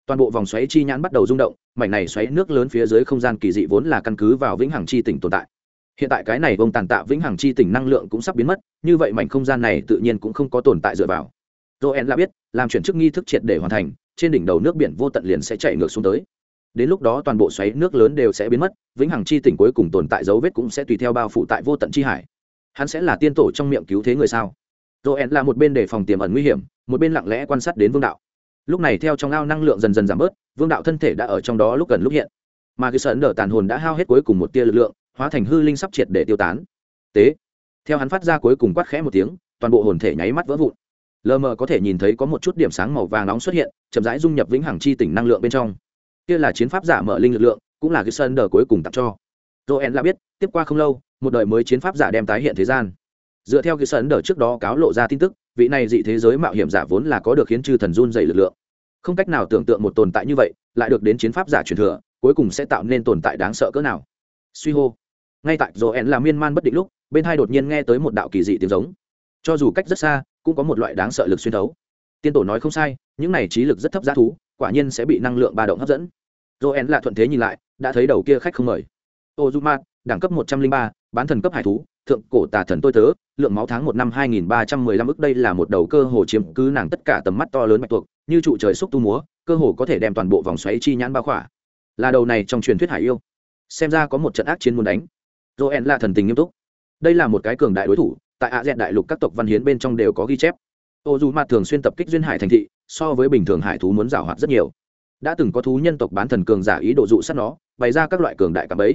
toàn bộ vòng xoáy chi nhãn bắt đầu rung động, mảnh này xoáy nước lớn phía dưới không gian kỳ dị vốn là căn cứ vào vĩnh hằng chi tỉnh tồn tại. Hiện tại cái này vông tàn tạ vĩnh hằng chi tỉnh năng lượng cũng sắp biến mất, như vậy mảnh không gian này tự nhiên cũng không có tồn tại dựa vào. Joel là biết, làm chuyển chức nghi thức triệt để hoàn thành, trên đỉnh đầu nước biển vô tận liền sẽ chạy ngược xuống tới. Đến lúc đó toàn bộ xoáy nước lớn đều sẽ biến mất, vĩnh hằng chi tỉnh cuối cùng tồn tại dấu vết cũng sẽ tùy theo bao phủ tại vô tận chi hải. Hắn sẽ là tiên tổ trong miệng cứu thế người sao? Joel là một bên để phòng tiềm ẩn nguy hiểm, một bên lặng lẽ quan sát đến vương đạo. Lúc này theo trong ao năng lượng dần dần giảm bớt, vương đạo thân thể đã ở trong đó lúc gần lúc hiện. Mà cái sợn đờ tàn hồn đã hao hết cuối cùng một tia lực lượng, hóa thành hư linh sắp triệt để tiêu tán. Tế. Theo hắn phát ra cuối cùng quát khẽ một tiếng, toàn bộ hồn thể nháy mắt vỡ vụn. Lờ mờ có thể nhìn thấy có một chút điểm sáng màu vàng nóng xuất hiện, chậm rãi dung nhập vĩnh hằng chi tỉnh năng lượng bên trong. Kia là chiến pháp giả mở linh lực lượng, cũng là cái sân đờ cuối cùng tặng cho. Joel là biết, tiếp qua không lâu, một đời mới chiến pháp giả đem tái hiện thế gian dựa theo cái sân đờ trước đó cáo lộ ra tin tức, vị này dị thế giới mạo hiểm giả vốn là có được khiến chư thần run dày lực lượng. Không cách nào tưởng tượng một tồn tại như vậy, lại được đến chiến pháp giả truyền thừa, cuối cùng sẽ tạo nên tồn tại đáng sợ cỡ nào. Suy hô. Ngay tại joel là miên man bất định lúc, bên hai đột nhiên nghe tới một đạo kỳ dị tiếng giống. Cho dù cách rất xa, cũng có một loại đáng sợ lực xuyên thấu. Tiên tổ nói không sai, những này trí lực rất thấp giá thú, quả nhiên sẽ bị năng lượng ba động hấp dẫn. Joel là thuận thế nhìn lại, đã thấy đầu kia khách không mời. Ozuma đẳng cấp một trăm linh ba, bán thần cấp hải thú, thượng cổ tà thần tôi tớ, lượng máu tháng một năm hai nghìn ba trăm mười lăm ức đây là một đầu cơ hồ chiếm cứ nàng tất cả tầm mắt to lớn mạch tuộc, như trụ trời xúc tu múa, cơ hồ có thể đem toàn bộ vòng xoáy chi nhãn bao khỏa. Là đầu này trong truyền thuyết hải yêu. Xem ra có một trận ác chiến muốn đánh. Joel là thần tình nghiêm túc. Đây là một cái cường đại đối thủ, tại ạ dẹn đại lục các tộc văn hiến bên trong đều có ghi chép. Ô dù mặt thường xuyên tập kích duyên hải thành thị, so với bình thường hải thú muốn giảo hoạt rất nhiều. Đã từng có thú nhân tộc bán thần cường giả ý đồ dụ sát nó, bày ra các loại cường đại cảm ấy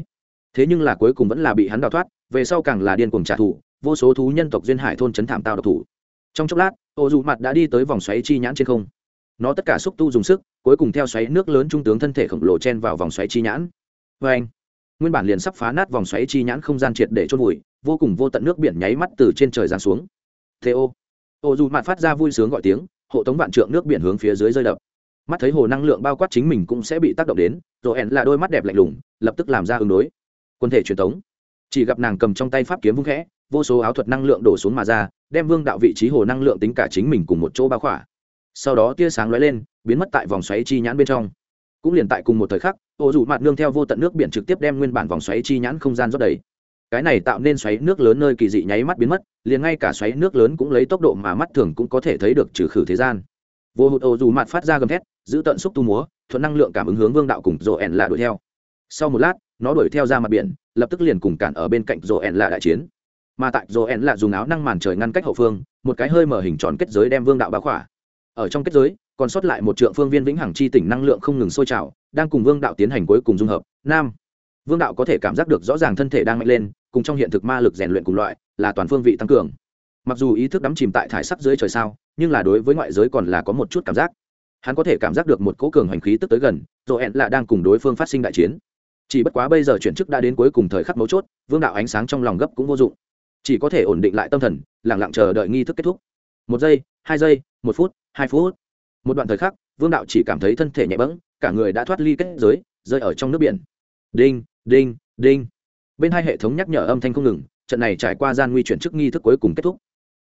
thế nhưng là cuối cùng vẫn là bị hắn đào thoát, về sau càng là điên cuồng trả thù, vô số thú nhân tộc duyên hải thôn chấn thảm tạo độc thủ. Trong chốc lát, ô dù mặt đã đi tới vòng xoáy chi nhãn trên không. Nó tất cả xúc tu dùng sức, cuối cùng theo xoáy nước lớn trung tướng thân thể khổng lồ chen vào vòng xoáy chi nhãn. Vê anh nguyên bản liền sắp phá nát vòng xoáy chi nhãn không gian triệt để chôn vùi, vô cùng vô tận nước biển nháy mắt từ trên trời giáng xuống. Thế ô ô dù mặt phát ra vui sướng gọi tiếng, hộ tống vạn trượng nước biển hướng phía dưới rơi đập. Mắt thấy hồ năng lượng bao quát chính mình cũng sẽ bị tác động đến rồi ẻn là đôi mắt đẹp lạnh lùng, lập tức làm ra ứng đối quân thể truyền thống. Chỉ gặp nàng cầm trong tay pháp kiếm vung khẽ, vô số áo thuật năng lượng đổ xuống mà ra, đem vương đạo vị trí hồ năng lượng tính cả chính mình cùng một chỗ bao khỏa. Sau đó tia sáng lóe lên, biến mất tại vòng xoáy chi nhãn bên trong. Cũng liền tại cùng một thời khắc, ô dù mặt nương theo vô tận nước biển trực tiếp đem nguyên bản vòng xoáy chi nhãn không gian rót đầy. Cái này tạo nên xoáy nước lớn nơi kỳ dị nháy mắt biến mất, liền ngay cả xoáy nước lớn cũng lấy tốc độ mà mắt thường cũng có thể thấy được trừ khử thế gian. Vô hụt ô dù mặt phát ra gầm thét, giữ tận xúc tu múa, thuận năng lượng cảm ứng hướng vương đạo cùng rộ ẻn là đuổi theo. Sau một lát nó đuổi theo ra mặt biển, lập tức liền cùng cản ở bên cạnh rộ ẻn lạ đại chiến. Mà tại rộ ẻn lạ dùng áo năng màn trời ngăn cách hậu phương, một cái hơi mở hình tròn kết giới đem vương đạo bá khỏa. Ở trong kết giới, còn sót lại một trượng phương viên vĩnh hằng chi tỉnh năng lượng không ngừng sôi trào, đang cùng vương đạo tiến hành cuối cùng dung hợp. Nam, vương đạo có thể cảm giác được rõ ràng thân thể đang mạnh lên, cùng trong hiện thực ma lực rèn luyện cùng loại, là toàn phương vị tăng cường. Mặc dù ý thức đắm chìm tại thải sắc dưới trời sao, nhưng là đối với ngoại giới còn là có một chút cảm giác. Hắn có thể cảm giác được một cố cường hành khí tức tới gần rồi hẹn là đang cùng đối phương phát sinh đại chiến chỉ bất quá bây giờ chuyển chức đã đến cuối cùng thời khắc mấu chốt, vương đạo ánh sáng trong lòng gấp cũng vô dụng. Chỉ có thể ổn định lại tâm thần lẳng lặng chờ đợi nghi thức kết thúc. Một giây, hai giây, một phút, hai phút. Một đoạn thời khắc, vương đạo chỉ cảm thấy thân thể nhẹ bẫng, cả người đã thoát ly kết giới, rơi ở trong nước biển. Đinh đinh đinh. Bên hai hệ thống nhắc nhở âm thanh không ngừng, trận này trải qua gian nguy chuyển chức nghi thức cuối cùng kết thúc.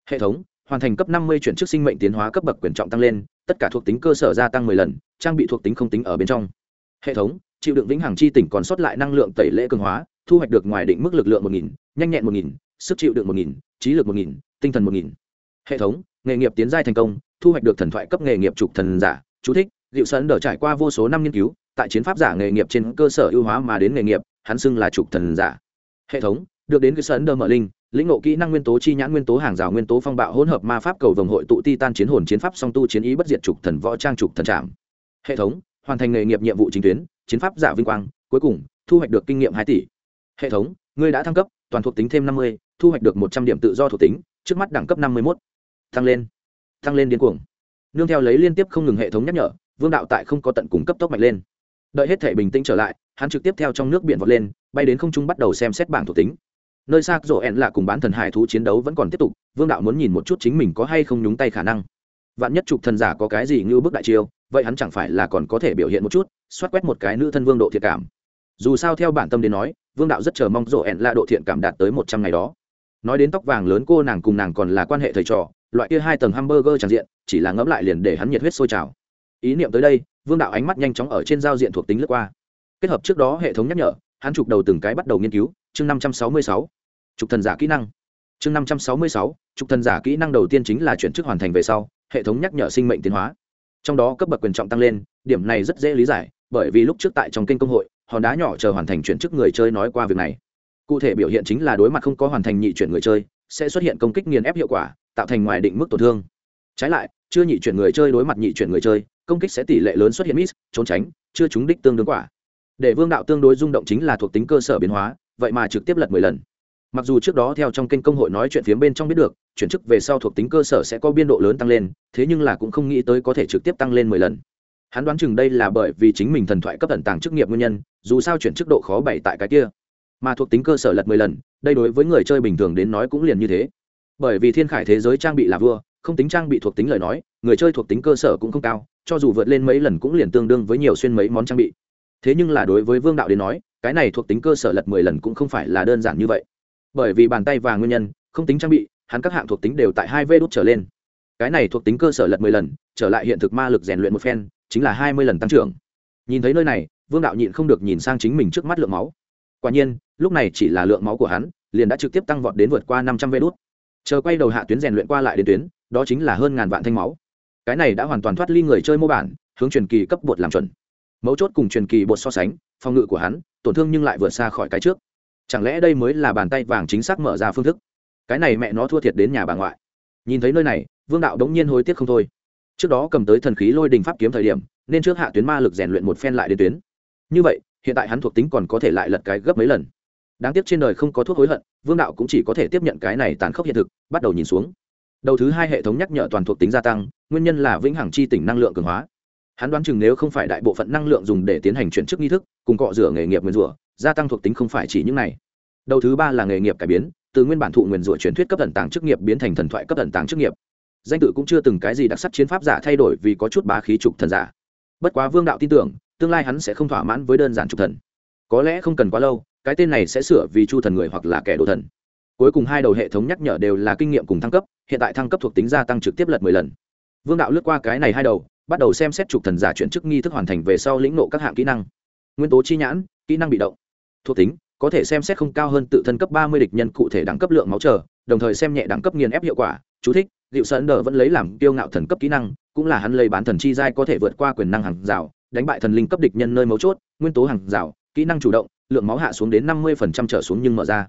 Hệ thống, hoàn thành cấp năm mươi chuyển chức sinh mệnh tiến hóa cấp bậc quyền trọng tăng lên, tất cả thuộc tính cơ sở gia tăng 10 lần, trang bị thuộc tính không tính ở bên trong. Hệ thống chịu đựng vĩnh hằng chi tỉnh còn sót lại năng lượng tẩy lễ cường hóa thu hoạch được ngoài định mức lực lượng 1000, nhanh nhẹn 1000, sức chịu đựng 1000, trí lực 1000, tinh thần 1000. hệ thống nghề nghiệp tiến giai thành công thu hoạch được thần thoại cấp nghề nghiệp trục thần giả chú thích liệu sơn đỡ trải qua vô số năm nghiên cứu tại chiến pháp giả nghề nghiệp trên cơ sở ưu hóa mà đến nghề nghiệp hắn xưng là trục thần giả hệ thống được đến cái sơn đờ mở linh lĩnh ngộ kỹ năng nguyên tố chi nhãn nguyên tố hàng rào nguyên tố phong bạo hỗn hợp ma pháp cầu vồng hội tụ ti tan chiến hồn chiến pháp song tu chiến ý bất diệt trục thần võ trang trục thần trạm hệ thống hoàn thành nghề nghiệp nhiệm vụ chính tuyến chiến pháp giả vinh quang, cuối cùng, thu hoạch được kinh nghiệm hai tỷ. Hệ thống, ngươi đã thăng cấp, toàn thuộc tính thêm năm mươi, thu hoạch được một trăm điểm tự do thuộc tính, trước mắt đẳng cấp năm mươi một tăng lên tăng lên điên cuồng. Nương theo lấy liên tiếp không ngừng hệ thống nhắc nhở, vương đạo tại không có tận cùng cấp tốc mạnh lên. Đợi hết thể bình tĩnh trở lại, hắn trực tiếp theo trong nước biển vọt lên, bay đến không trung bắt đầu xem xét bảng thuộc tính. Nơi xác rổ ẹn là cùng bán thần hải thú chiến đấu vẫn còn tiếp tục, vương đạo muốn nhìn một chút chính mình có hay không nhúng tay khả năng. Vạn nhất chụp thần giả có cái gì như bức đại chiêu vậy hắn chẳng phải là còn có thể biểu hiện một chút, xoát quét một cái nữ thân vương độ thiện cảm. Dù sao theo bản tâm đến nói, vương đạo rất chờ mong rộ ẹn là độ thiện cảm đạt tới một trăm ngày đó. Nói đến tóc vàng lớn cô nàng cùng nàng còn là quan hệ thầy trò, loại kia hai tầng hamburger tràn diện, chỉ là ngẫm lại liền để hắn nhiệt huyết sôi trào. Ý niệm tới đây, vương đạo ánh mắt nhanh chóng ở trên giao diện thuộc tính lướt qua. Kết hợp trước đó hệ thống nhắc nhở, hắn chụp đầu từng cái bắt đầu nghiên cứu, chương năm trăm sáu mươi sáu. Trục thần giả kỹ năng. Chương năm trăm sáu mươi sáu trục thần giả kỹ năng đầu tiên chính là chuyển chức hoàn thành về sau, hệ thống nhắc nhở sinh mệnh tiến hóa trong đó cấp bậc quyền trọng tăng lên, điểm này rất dễ lý giải, bởi vì lúc trước tại trong kênh công hội, hòn đá nhỏ chờ hoàn thành chuyển chức người chơi nói qua việc này. Cụ thể biểu hiện chính là đối mặt không có hoàn thành nhị chuyển người chơi, sẽ xuất hiện công kích nghiền ép hiệu quả, tạo thành ngoài định mức tổn thương. Trái lại, chưa nhị chuyển người chơi đối mặt nhị chuyển người chơi, công kích sẽ tỷ lệ lớn xuất hiện miss, trốn tránh, chưa trúng đích tương đương quả. Để vương đạo tương đối rung động chính là thuộc tính cơ sở biến hóa, vậy mà trực tiếp lật mười lần mặc dù trước đó theo trong kênh công hội nói chuyện phía bên trong biết được, chuyển chức về sau thuộc tính cơ sở sẽ có biên độ lớn tăng lên, thế nhưng là cũng không nghĩ tới có thể trực tiếp tăng lên mười lần. Hắn đoán chừng đây là bởi vì chính mình thần thoại cấp tận tàng chức nghiệp nguyên nhân, dù sao chuyển chức độ khó bảy tại cái kia. Mà thuộc tính cơ sở lật mười lần, đây đối với người chơi bình thường đến nói cũng liền như thế. Bởi vì thiên khải thế giới trang bị là vua, không tính trang bị thuộc tính lời nói, người chơi thuộc tính cơ sở cũng không cao, cho dù vượt lên mấy lần cũng liền tương đương với nhiều xuyên mấy món trang bị. Thế nhưng là đối với vương đạo đến nói, cái này thuộc tính cơ sở lật mười lần cũng không phải là đơn giản như vậy bởi vì bàn tay và nguyên nhân, không tính trang bị, hắn các hạng thuộc tính đều tại hai vê đốt trở lên. Cái này thuộc tính cơ sở lật mười lần, trở lại hiện thực ma lực rèn luyện một phen, chính là hai mươi lần tăng trưởng. Nhìn thấy nơi này, vương đạo nhịn không được nhìn sang chính mình trước mắt lượng máu. Quả nhiên, lúc này chỉ là lượng máu của hắn, liền đã trực tiếp tăng vọt đến vượt qua năm trăm vê đốt. Chờ quay đầu hạ tuyến rèn luyện qua lại đến tuyến, đó chính là hơn ngàn vạn thanh máu. Cái này đã hoàn toàn thoát ly người chơi mô bản, hướng truyền kỳ cấp bột làm chuẩn. Mấu chốt cùng truyền kỳ bột so sánh, phòng ngự của hắn, tổn thương nhưng lại vượt xa khỏi cái trước chẳng lẽ đây mới là bàn tay vàng chính xác mở ra phương thức? Cái này mẹ nó thua thiệt đến nhà bà ngoại. Nhìn thấy nơi này, vương đạo đống nhiên hối tiếc không thôi. Trước đó cầm tới thần khí lôi đình pháp kiếm thời điểm, nên trước hạ tuyến ma lực rèn luyện một phen lại đến tuyến. Như vậy, hiện tại hắn thuộc tính còn có thể lại lật cái gấp mấy lần. Đáng tiếc trên đời không có thuốc hối hận, vương đạo cũng chỉ có thể tiếp nhận cái này tàn khốc hiện thực, bắt đầu nhìn xuống. Đầu thứ hai hệ thống nhắc nhở toàn thuộc tính gia tăng, nguyên nhân là vĩnh hằng chi tỉnh năng lượng cường hóa. Hắn đoán chừng nếu không phải đại bộ phận năng lượng dùng để tiến hành chuyển chức nghi thức, cùng cọ rửa nghề nghiệp nguyên rủa gia tăng thuộc tính không phải chỉ những này. Đầu thứ ba là nghề nghiệp cải biến, từ nguyên bản thụ nguyên rủa truyền thuyết cấp thần tàng chức nghiệp biến thành thần thoại cấp thần tàng chức nghiệp. Danh tự cũng chưa từng cái gì đặc sắc chiến pháp giả thay đổi vì có chút bá khí trục thần giả. Bất quá vương đạo tin tưởng, tương lai hắn sẽ không thỏa mãn với đơn giản trục thần. Có lẽ không cần quá lâu, cái tên này sẽ sửa vì chu thần người hoặc là kẻ đồ thần. Cuối cùng hai đầu hệ thống nhắc nhở đều là kinh nghiệm cùng thăng cấp, hiện tại thăng cấp thuộc tính gia tăng trực tiếp lật mười lần. Vương đạo lướt qua cái này hai đầu, bắt đầu xem xét trục thần giả chuyển chức nghi thức hoàn thành về sau lĩnh nộ các hạng kỹ năng. Nguyên tố chi nhãn, kỹ năng bị động thuộc tính, có thể xem xét không cao hơn tự thân cấp ba mươi địch nhân cụ thể đẳng cấp lượng máu chờ, đồng thời xem nhẹ đẳng cấp nghiền ép hiệu quả. Chú thích liệu sơn đờ vẫn lấy làm kiêu ngạo thần cấp kỹ năng, cũng là hắn lấy bán thần chi giai có thể vượt qua quyền năng hàng rào, đánh bại thần linh cấp địch nhân nơi mấu chốt, nguyên tố hàng rào, kỹ năng chủ động, lượng máu hạ xuống đến năm mươi trở xuống nhưng mở ra.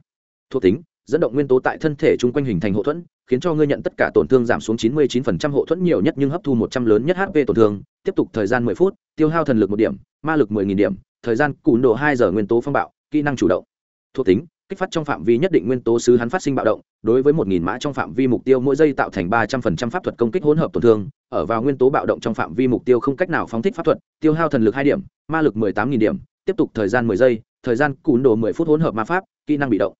Thuộc tính, dẫn động nguyên tố tại thân thể chung quanh hình thành hộ thuẫn, khiến cho ngươi nhận tất cả tổn thương giảm xuống 99% hộ thuẫn nhiều nhất nhưng hấp thu 100 lớn nhất hp tổn thương. Tiếp tục thời gian 10 phút, tiêu hao thần lực một điểm, ma lực 10.000 điểm, thời gian củ độ hai giờ nguyên tố phong bạo kỹ năng chủ động. Thuộc tính, kích phát trong phạm vi nhất định nguyên tố sứ hắn phát sinh bạo động, đối với 1.000 mã trong phạm vi mục tiêu mỗi giây tạo thành 300% pháp thuật công kích hỗn hợp tổn thương, ở vào nguyên tố bạo động trong phạm vi mục tiêu không cách nào phóng thích pháp thuật, tiêu hao thần lực hai điểm, ma lực 18.000 điểm, tiếp tục thời gian 10 giây, thời gian cún đồ mười phút hỗn hợp ma pháp, kỹ năng bị động.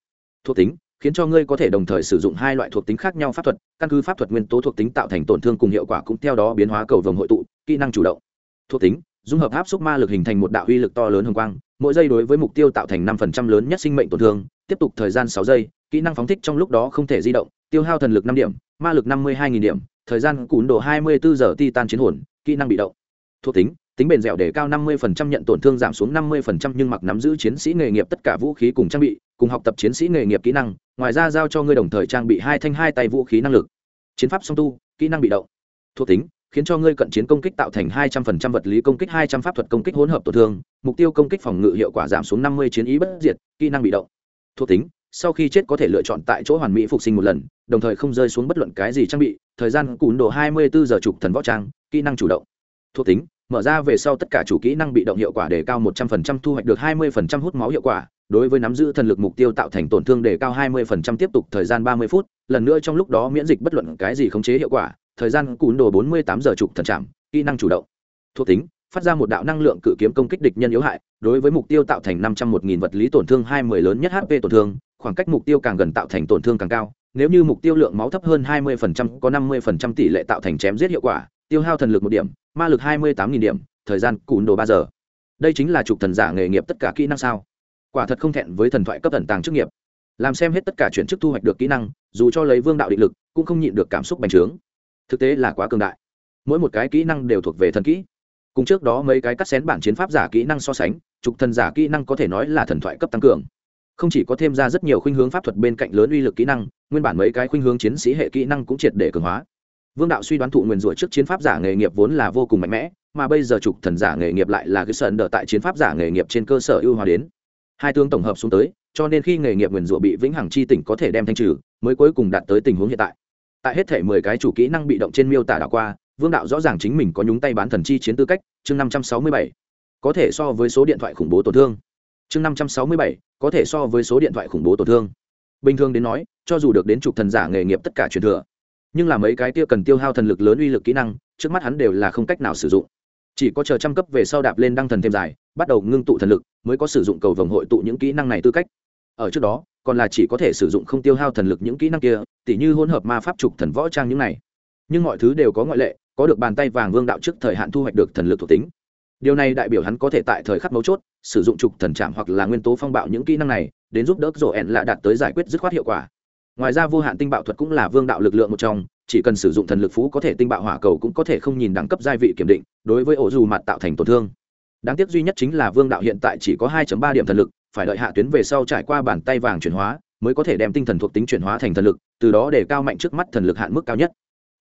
Thuộc tính, khiến cho ngươi có thể đồng thời sử dụng hai loại thuộc tính khác nhau pháp thuật, căn cứ pháp thuật nguyên tố thuộc tính tạo thành tổn thương cùng hiệu quả cũng theo đó biến hóa cầu vồng hội tụ, kỹ năng chủ động. Thuộc tính, dung hợp áp xúc ma lực hình thành một đạo uy lực to lớn hồng quang mỗi giây đối với mục tiêu tạo thành 5% lớn nhất sinh mệnh tổn thương tiếp tục thời gian 6 giây kỹ năng phóng thích trong lúc đó không thể di động tiêu hao thần lực 5 điểm ma lực năm mươi hai điểm thời gian cún độ hai mươi bốn giờ ti tan chiến hồn kỹ năng bị động thuộc tính tính bền dẻo để cao 50% nhận tổn thương giảm xuống 50% nhưng mặc nắm giữ chiến sĩ nghề nghiệp tất cả vũ khí cùng trang bị, cùng học tập chiến sĩ nghề nghiệp kỹ năng, ngoài ra giao cho ngươi đồng thời trang bị hai thanh hai tay vũ khí năng lực. Chiến pháp song tu, kỹ năng bị động. thuộc tính khiến cho ngươi cận chiến công kích tạo thành hai trăm phần trăm vật lý công kích, hai trăm pháp thuật công kích hỗn hợp tổn thương, mục tiêu công kích phòng ngự hiệu quả giảm xuống năm mươi chiến ý bất diệt, kỹ năng bị động. Thuộc tính, sau khi chết có thể lựa chọn tại chỗ hoàn mỹ phục sinh một lần, đồng thời không rơi xuống bất luận cái gì trang bị, thời gian cùn độ hai mươi bốn giờ trục thần võ trang, kỹ năng chủ động. Thuộc tính, mở ra về sau tất cả chủ kỹ năng bị động hiệu quả đề cao một trăm phần trăm, thu hoạch được hai mươi phần trăm hút máu hiệu quả, đối với nắm giữ thần lực mục tiêu tạo thành tổn thương đề cao hai mươi phần trăm, tiếp tục thời gian ba mươi phút, lần nữa trong lúc đó miễn dịch bất luận cái gì khống chế hiệu quả thời gian cún đồ bốn mươi tám giờ trục thần trạm, kỹ năng chủ động. Thuộc tính, phát ra một đạo năng lượng cự kiếm công kích địch nhân yếu hại, đối với mục tiêu tạo thành năm trăm một nghìn vật lý tổn thương hai mươi lớn nhất hp tổn thương, khoảng cách mục tiêu càng gần tạo thành tổn thương càng cao. Nếu như mục tiêu lượng máu thấp hơn hai mươi phần trăm, có năm mươi phần trăm tỷ lệ tạo thành chém giết hiệu quả, tiêu hao thần lực một điểm, ma lực hai mươi tám nghìn điểm, thời gian cún đồ ba giờ. Đây chính là trục thần giả nghề nghiệp tất cả kỹ năng sao? Quả thật không thẹn với thần thoại cấp thần tàng chức nghiệp. Làm xem hết tất cả chuyển chức thu hoạch được kỹ năng, dù cho lấy vương đạo định lực, cũng không nhịn được cảm xúc bành trướng thực tế là quá cường đại. Mỗi một cái kỹ năng đều thuộc về thần kỹ. Cùng trước đó mấy cái cắt xén bản chiến pháp giả kỹ năng so sánh, trục thần giả kỹ năng có thể nói là thần thoại cấp tăng cường. Không chỉ có thêm ra rất nhiều khuynh hướng pháp thuật bên cạnh lớn uy lực kỹ năng, nguyên bản mấy cái khuynh hướng chiến sĩ hệ kỹ năng cũng triệt để cường hóa. Vương đạo suy đoán thụ nguyền rủa trước chiến pháp giả nghề nghiệp vốn là vô cùng mạnh mẽ, mà bây giờ trục thần giả nghề nghiệp lại là cái sơn đỡ tại chiến pháp giả nghề nghiệp trên cơ sở ưu hóa đến. Hai tướng tổng hợp xuống tới, cho nên khi nghề nghiệp nguyền rủa bị vĩnh hằng chi tỉnh có thể đem thanh trừ, mới cuối cùng đạt tới tình huống hiện tại tại hết thể mười cái chủ kỹ năng bị động trên miêu tả đảo qua, vương đạo rõ ràng chính mình có nhúng tay bán thần chi chiến tư cách, chương năm trăm sáu mươi bảy. Có thể so với số điện thoại khủng bố tổn thương. Chương năm trăm sáu mươi bảy, có thể so với số điện thoại khủng bố tổn thương. Bình thường đến nói, cho dù được đến trục thần giả nghề nghiệp tất cả truyền thừa, nhưng là mấy cái tiêu cần tiêu hao thần lực lớn uy lực kỹ năng, trước mắt hắn đều là không cách nào sử dụng. Chỉ có chờ trăm cấp về sau đạp lên đăng thần thêm dài, bắt đầu ngưng tụ thần lực, mới có sử dụng cầu vồng hội tụ những kỹ năng này tư cách. Ở trước đó còn là chỉ có thể sử dụng không tiêu hao thần lực những kỹ năng kia, tỉ như hỗn hợp ma pháp trục thần võ trang những này. Nhưng mọi thứ đều có ngoại lệ, có được bàn tay vàng vương đạo trước thời hạn thu hoạch được thần lực thuộc tính. Điều này đại biểu hắn có thể tại thời khắc mấu chốt, sử dụng trục thần trạm hoặc là nguyên tố phong bạo những kỹ năng này, đến giúp đỡ rổ ẹn là đạt tới giải quyết dứt khoát hiệu quả. Ngoài ra vô hạn tinh bạo thuật cũng là vương đạo lực lượng một trong, chỉ cần sử dụng thần lực phú có thể tinh bạo hỏa cầu cũng có thể không nhìn đẳng cấp gia vị kiểm định, đối với ổ dù mặt tạo thành tổn thương. Đáng tiếc duy nhất chính là vương đạo hiện tại chỉ có 2 ba điểm thần lực phải đợi hạ tuyến về sau trải qua bàn tay vàng chuyển hóa, mới có thể đem tinh thần thuộc tính chuyển hóa thành thần lực, từ đó để cao mạnh trước mắt thần lực hạn mức cao nhất.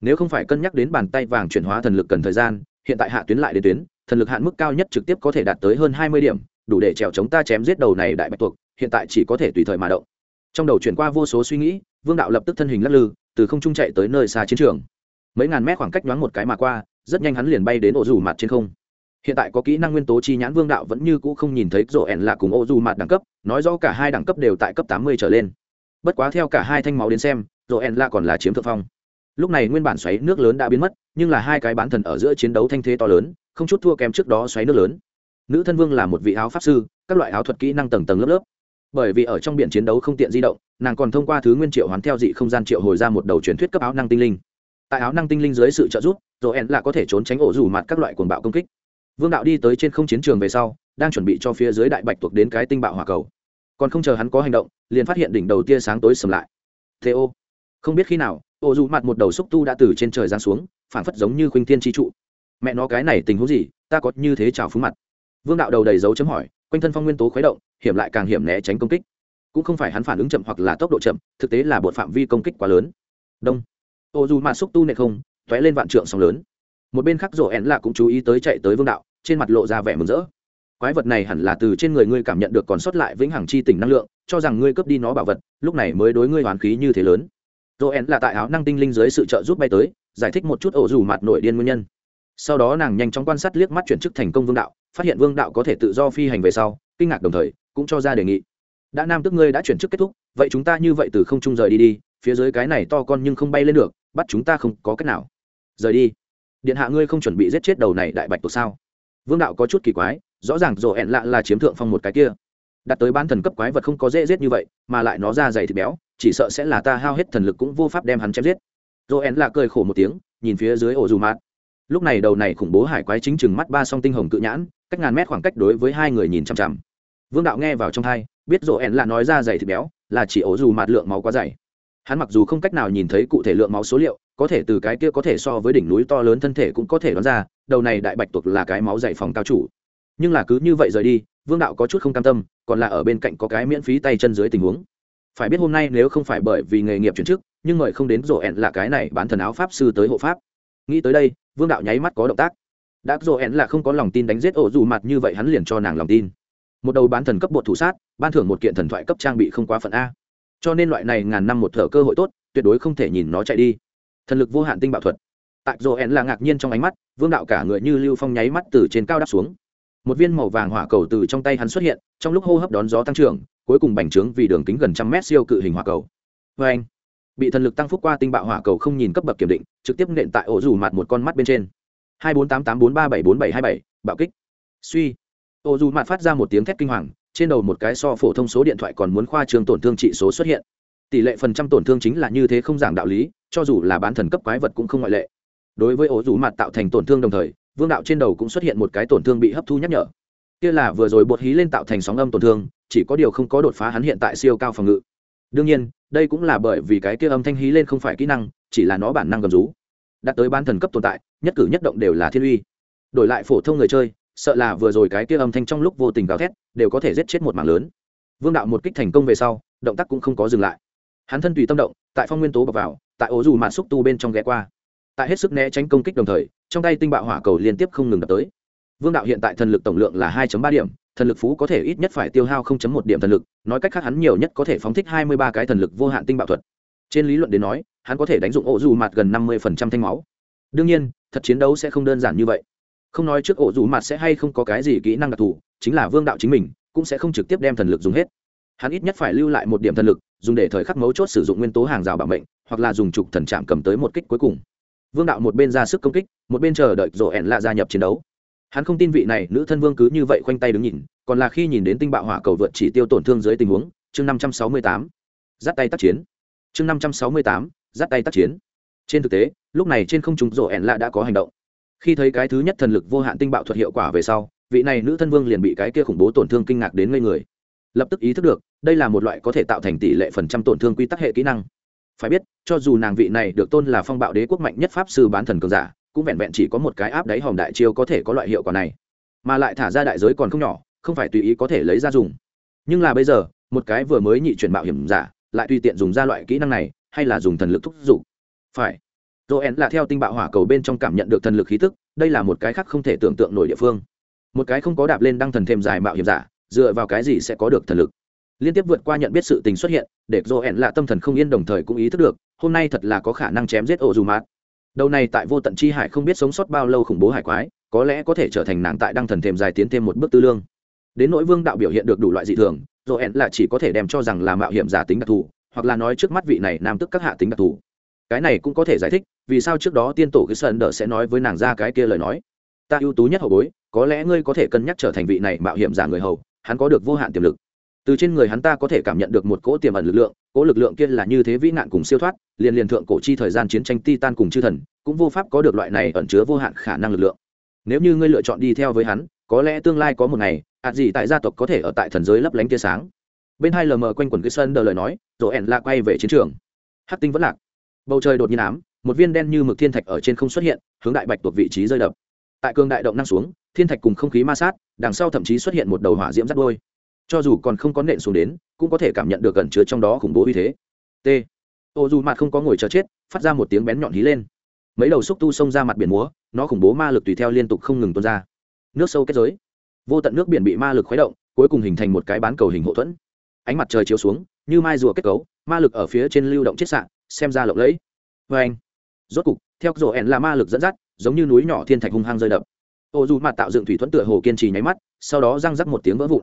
Nếu không phải cân nhắc đến bàn tay vàng chuyển hóa thần lực cần thời gian, hiện tại hạ tuyến lại đến tuyến, thần lực hạn mức cao nhất trực tiếp có thể đạt tới hơn hai mươi điểm, đủ để trèo chống ta chém giết đầu này đại bạch tuộc, hiện tại chỉ có thể tùy thời mà động. Trong đầu chuyển qua vô số suy nghĩ, vương đạo lập tức thân hình lắc lư, từ không trung chạy tới nơi xa chiến trường. Mấy ngàn mét khoảng cách nhoáng một cái mà qua, rất nhanh hắn liền bay đến ổ dù mặt trên không hiện tại có kỹ năng nguyên tố chi nhãn vương đạo vẫn như cũ không nhìn thấy rổ ẻn là cùng ô dù mặt đẳng cấp, nói rõ cả hai đẳng cấp đều tại cấp tám mươi trở lên. Bất quá theo cả hai thanh máu đến xem, rổ ẻn là còn là chiếm thượng phong. Lúc này nguyên bản xoáy nước lớn đã biến mất, nhưng là hai cái bán thần ở giữa chiến đấu thanh thế to lớn, không chút thua kém trước đó xoáy nước lớn. Nữ thân vương là một vị áo pháp sư, các loại áo thuật kỹ năng tầng tầng lớp lớp. Bởi vì ở trong biển chiến đấu không tiện di động, nàng còn thông qua thứ nguyên triệu hoán theo dị không gian triệu hồi ra một đầu truyền thuyết cấp áo năng tinh linh. Tại áo năng tinh linh dưới sự trợ giúp rồi en là có thể trốn tránh ổ rủ mặt các loại cuồng bạo công kích vương đạo đi tới trên không chiến trường về sau, đang chuẩn bị cho phía dưới đại bạch tuộc đến cái tinh bạo hỏa cầu. Còn không chờ hắn có hành động, liền phát hiện đỉnh đầu tia sáng tối sầm lại. Thế ô không biết khi nào, ô dù mặt một đầu xúc tu đã từ trên trời giáng xuống phản phất giống như khuynh thiên tri trụ. Mẹ nó cái này tình huống gì, ta có như thế chào phúng mặt. Vương đạo đầu đầy dấu chấm hỏi, quanh thân phong nguyên tố khuấy động, hiểm lại càng hiểm né tránh công kích. Cũng không phải hắn phản ứng chậm hoặc là tốc độ chậm, thực tế là bột phạm vi công kích quá lớn. Đông. Ô dù mặt xúc tu nệ không t ó é lên vạn trượng sóng lớn. Một bên khác rổ ẻn lạ cũng chú ý tới chạy tới vương đạo trên mặt lộ ra vẻ mừng rỡ. Quái vật này hẳn là từ trên người ngươi cảm nhận được còn sót lại vĩnh hằng chi tỉnh năng lượng, cho rằng ngươi cướp đi nó bảo vật, lúc này mới đối ngươi hoàn khí như thế lớn. Rổ là tại áo năng tinh linh dưới sự trợ giúp bay tới, giải thích một chút ổ dù mặt nổi điên nguyên nhân. Sau đó nàng nhanh chóng quan sát liếc mắt chuyển chức thành công vương đạo, phát hiện vương đạo có thể tự do phi hành về sau, kinh ngạc đồng thời, cũng cho ra đề nghị. Đã nam tức ngươi đã chuyển chức kết thúc, vậy chúng ta như vậy từ không trung rời đi đi, phía dưới cái này to con nhưng không bay lên được, bắt chúng ta không có cách nào. Rời đi. Điện hạ ngươi không chuẩn bị giết chết đầu này đại bạch tuộc sao? Vương đạo có chút kỳ quái, rõ ràng rổ ẹn lạ là chiếm thượng phong một cái kia. Đặt tới bán thần cấp quái vật không có dễ giết như vậy, mà lại nó ra dày thịt béo, chỉ sợ sẽ là ta hao hết thần lực cũng vô pháp đem hắn chém giết. Rổ ẹn lạ cười khổ một tiếng, nhìn phía dưới ổ dù mạt. Lúc này đầu này khủng bố hải quái chính chừng mắt ba song tinh hồng cự nhãn, cách ngàn mét khoảng cách đối với hai người nhìn chằm chằm. Vương đạo nghe vào trong hai, biết rổ ẹn Lạ nói ra dày thịt béo, là chỉ ổ dù mạt lượng máu quá dày hắn mặc dù không cách nào nhìn thấy cụ thể lượng máu số liệu, có thể từ cái kia có thể so với đỉnh núi to lớn thân thể cũng có thể đoán ra, đầu này đại bạch tuộc là cái máu dày phòng cao chủ. Nhưng là cứ như vậy rời đi, vương đạo có chút không cam tâm, còn là ở bên cạnh có cái miễn phí tay chân dưới tình huống. Phải biết hôm nay nếu không phải bởi vì nghề nghiệp chuyển chức, nhưng mời không đến rổ ẹn là cái này bán thần áo pháp sư tới hộ pháp. Nghĩ tới đây, vương đạo nháy mắt có động tác. Đã rổ ẹn là không có lòng tin đánh giết ổ dù mặt như vậy hắn liền cho nàng lòng tin. Một đầu bán thần cấp bột thủ sát, ban thưởng một kiện thần thoại cấp trang bị không quá phận a cho nên loại này ngàn năm một thở cơ hội tốt, tuyệt đối không thể nhìn nó chạy đi. Thần lực vô hạn tinh bạo thuật. Tại dồ ẹn là ngạc nhiên trong ánh mắt, vương đạo cả người như lưu phong nháy mắt từ trên cao đáp xuống. Một viên màu vàng hỏa cầu từ trong tay hắn xuất hiện, trong lúc hô hấp đón gió tăng trưởng, cuối cùng bành trướng vì đường kính gần trăm mét siêu cự hình hỏa cầu. Vê anh, bị thần lực tăng phúc qua tinh bạo hỏa cầu không nhìn cấp bậc kiểm định, trực tiếp nện tại ổ rủ mặt một con mắt bên trên. Hai bốn tám tám bốn ba bảy bốn bảy hai bảy, bạo kích. Suy. Ổ rủ mặt phát ra một tiếng thét kinh hoàng trên đầu một cái so phổ thông số điện thoại còn muốn khoa trường tổn thương trị số xuất hiện. Tỷ lệ phần trăm tổn thương chính là như thế không giảng đạo lý, cho dù là bán thần cấp quái vật cũng không ngoại lệ. Đối với ổ rủ mặt tạo thành tổn thương đồng thời, vương đạo trên đầu cũng xuất hiện một cái tổn thương bị hấp thu nhắc nhở. Kia là vừa rồi bột hí lên tạo thành sóng âm tổn thương, chỉ có điều không có đột phá hắn hiện tại siêu cao phòng ngự. Đương nhiên, đây cũng là bởi vì cái kia âm thanh hí lên không phải kỹ năng, chỉ là nó bản năng gầm rú. Đạt tới ban thần cấp tồn tại, nhất cử nhất động đều là thiên uy. Đổi lại phổ thông người chơi sợ là vừa rồi cái kia âm thanh trong lúc vô tình gào thét, đều có thể giết chết một mạng lớn. Vương đạo một kích thành công về sau, động tác cũng không có dừng lại. Hắn thân tùy tâm động, tại phong nguyên tố bọc vào, tại ố dù mạn xúc tu bên trong ghé qua. Tại hết sức né tránh công kích đồng thời, trong tay tinh bạo hỏa cầu liên tiếp không ngừng đập tới. Vương đạo hiện tại thần lực tổng lượng là 2 ba điểm, thần lực phú có thể ít nhất phải tiêu hao 0.1 điểm thần lực, nói cách khác hắn nhiều nhất có thể phóng thích 23 cái thần lực vô hạn tinh bạo thuật. Trên lý luận đến nói, hắn có thể đánh dụng ổ dù mạt gần 50% thanh máu. Đương nhiên, thật chiến đấu sẽ không đơn giản như vậy không nói trước ổ dù mặt sẽ hay không có cái gì kỹ năng đặc thù, chính là vương đạo chính mình, cũng sẽ không trực tiếp đem thần lực dùng hết. Hắn ít nhất phải lưu lại một điểm thần lực, dùng để thời khắc mấu chốt sử dụng nguyên tố hàng rào bảo mệnh, hoặc là dùng trục thần trạm cầm tới một kích cuối cùng. Vương đạo một bên ra sức công kích, một bên chờ đợi rổ ẻn lạ gia nhập chiến đấu. Hắn không tin vị này nữ thân vương cứ như vậy khoanh tay đứng nhìn, còn là khi nhìn đến tinh bạo hỏa cầu vượt chỉ tiêu tổn thương dưới tình huống, chương năm trăm sáu mươi tám. Dắt tay tác chiến. Chương năm trăm sáu mươi tám dắt tay tác chiến. Trên thực tế, lúc này trên không trung rổ ẻn lạ đã có hành động khi thấy cái thứ nhất thần lực vô hạn tinh bạo thuật hiệu quả về sau, vị này nữ thân vương liền bị cái kia khủng bố tổn thương kinh ngạc đến ngây người. Lập tức ý thức được, đây là một loại có thể tạo thành tỷ lệ phần trăm tổn thương quy tắc hệ kỹ năng. Phải biết, cho dù nàng vị này được tôn là phong bạo đế quốc mạnh nhất pháp sư bán thần cường giả, cũng vẹn vẹn chỉ có một cái áp đáy hòm đại chiêu có thể có loại hiệu quả này. Mà lại thả ra đại giới còn không nhỏ, không phải tùy ý có thể lấy ra dùng. Nhưng là bây giờ, một cái vừa mới nhị chuyển mạo hiểm giả, lại tùy tiện dùng ra loại kỹ năng này, hay là dùng thần lực thúc giục. Phải joel là theo tinh bạo hỏa cầu bên trong cảm nhận được thần lực khí tức, đây là một cái khác không thể tưởng tượng nổi địa phương. Một cái không có đạp lên đăng thần thêm dài mạo hiểm giả, dựa vào cái gì sẽ có được thần lực? Liên tiếp vượt qua nhận biết sự tình xuất hiện, để joel là tâm thần không yên đồng thời cũng ý thức được, hôm nay thật là có khả năng chém giết ổ dù mát đầu này tại vô tận chi hải không biết sống sót bao lâu khủng bố hải quái, có lẽ có thể trở thành nàng tại đăng thần thềm dài tiến thêm một bước tư lương. Đến nỗi vương đạo biểu hiện được đủ loại dị thường rồi En là chỉ có thể đem cho rằng là mạo hiểm giả tính đặc thù, hoặc là nói trước mắt vị này nam tức các hạ tính đặc thù cái này cũng có thể giải thích vì sao trước đó tiên tổ cái sơn đờ sẽ nói với nàng ra cái kia lời nói. Ta ưu tú nhất hậu bối, có lẽ ngươi có thể cân nhắc trở thành vị này mạo hiểm giả người hầu, hắn có được vô hạn tiềm lực. Từ trên người hắn ta có thể cảm nhận được một cỗ tiềm ẩn lực lượng, cỗ lực lượng kia là như thế vĩ nạn cùng siêu thoát, liền liền thượng cổ chi thời gian chiến tranh titan cùng chư thần, cũng vô pháp có được loại này ẩn chứa vô hạn khả năng lực lượng. Nếu như ngươi lựa chọn đi theo với hắn, có lẽ tương lai có một ngày ạt gì tại gia tộc có thể ở tại thần giới lấp lánh tia sáng. Bên hai lờ mờ quanh quần cái sân đờ lời nói, rồi ẻn la quay về chiến trường. Hát tinh vẫn lạc bầu trời đột nhiên ám, một viên đen như mực thiên thạch ở trên không xuất hiện, hướng đại bạch thuộc vị trí rơi đập. Tại cường đại động năng xuống, thiên thạch cùng không khí ma sát, đằng sau thậm chí xuất hiện một đầu hỏa diễm rắt đôi. Cho dù còn không có nện xuống đến, cũng có thể cảm nhận được gần chứa trong đó khủng bố uy thế. T. Ô dù mặt không có ngồi chờ chết, phát ra một tiếng bén nhọn hí lên. Mấy đầu xúc tu xông ra mặt biển múa, nó khủng bố ma lực tùy theo liên tục không ngừng tuôn ra. Nước sâu kết giới. Vô tận nước biển bị ma lực khuấy động, cuối cùng hình thành một cái bán cầu hình hậu thuẫn. Ánh mặt trời chiếu xuống, như mai rùa kết cấu, ma lực ở phía trên lưu động chiết xạ xem ra lộng lẫy. Vê anh, rốt cục, theo rổ ẹn là ma lực dẫn dắt, giống như núi nhỏ thiên thạch hung hăng rơi đập. Ô dù mặt tạo dựng thủy thuẫn tựa hồ kiên trì nháy mắt, sau đó răng rắc một tiếng vỡ vụn.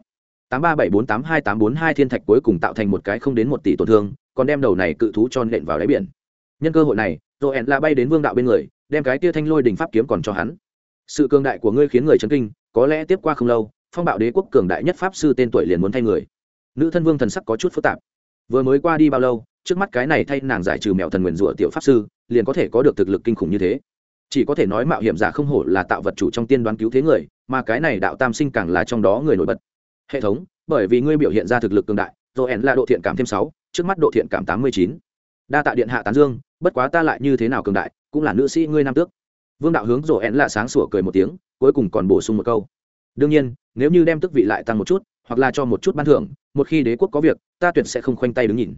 Tám ba bảy bốn tám hai tám bốn hai thiên thạch cuối cùng tạo thành một cái không đến một tỷ tổn thương, còn đem đầu này cự thú cho nện vào đáy biển. Nhân cơ hội này, rổ ẹn là bay đến vương đạo bên người, đem cái tia thanh lôi đình pháp kiếm còn cho hắn. Sự cường đại của ngươi khiến người chấn kinh, có lẽ tiếp qua không lâu, phong bạo đế quốc cường đại nhất pháp sư tên tuổi liền muốn thay người. Nữ thân vương thần sắc có chút phức tạp. Vừa mới qua đi bao lâu trước mắt cái này thay nàng giải trừ mẹo thần nguyền rủa tiểu pháp sư, liền có thể có được thực lực kinh khủng như thế. Chỉ có thể nói mạo hiểm giả không hổ là tạo vật chủ trong tiên đoán cứu thế người, mà cái này đạo tam sinh càng là trong đó người nổi bật. Hệ thống, bởi vì ngươi biểu hiện ra thực lực cường đại rồi ẻn là độ thiện cảm thêm sáu, trước mắt độ thiện cảm tám mươi chín. Đa tạ điện hạ tán dương, bất quá ta lại như thế nào cường đại, cũng là nữ sĩ ngươi nam tước. Vương đạo hướng rồi ẻn là sáng sủa cười một tiếng, cuối cùng còn bổ sung một câu. Đương nhiên, nếu như đem tước vị lại tăng một chút, hoặc là cho một chút ban thưởng, một khi đế quốc có việc, ta tuyệt sẽ không khoanh tay đứng nhìn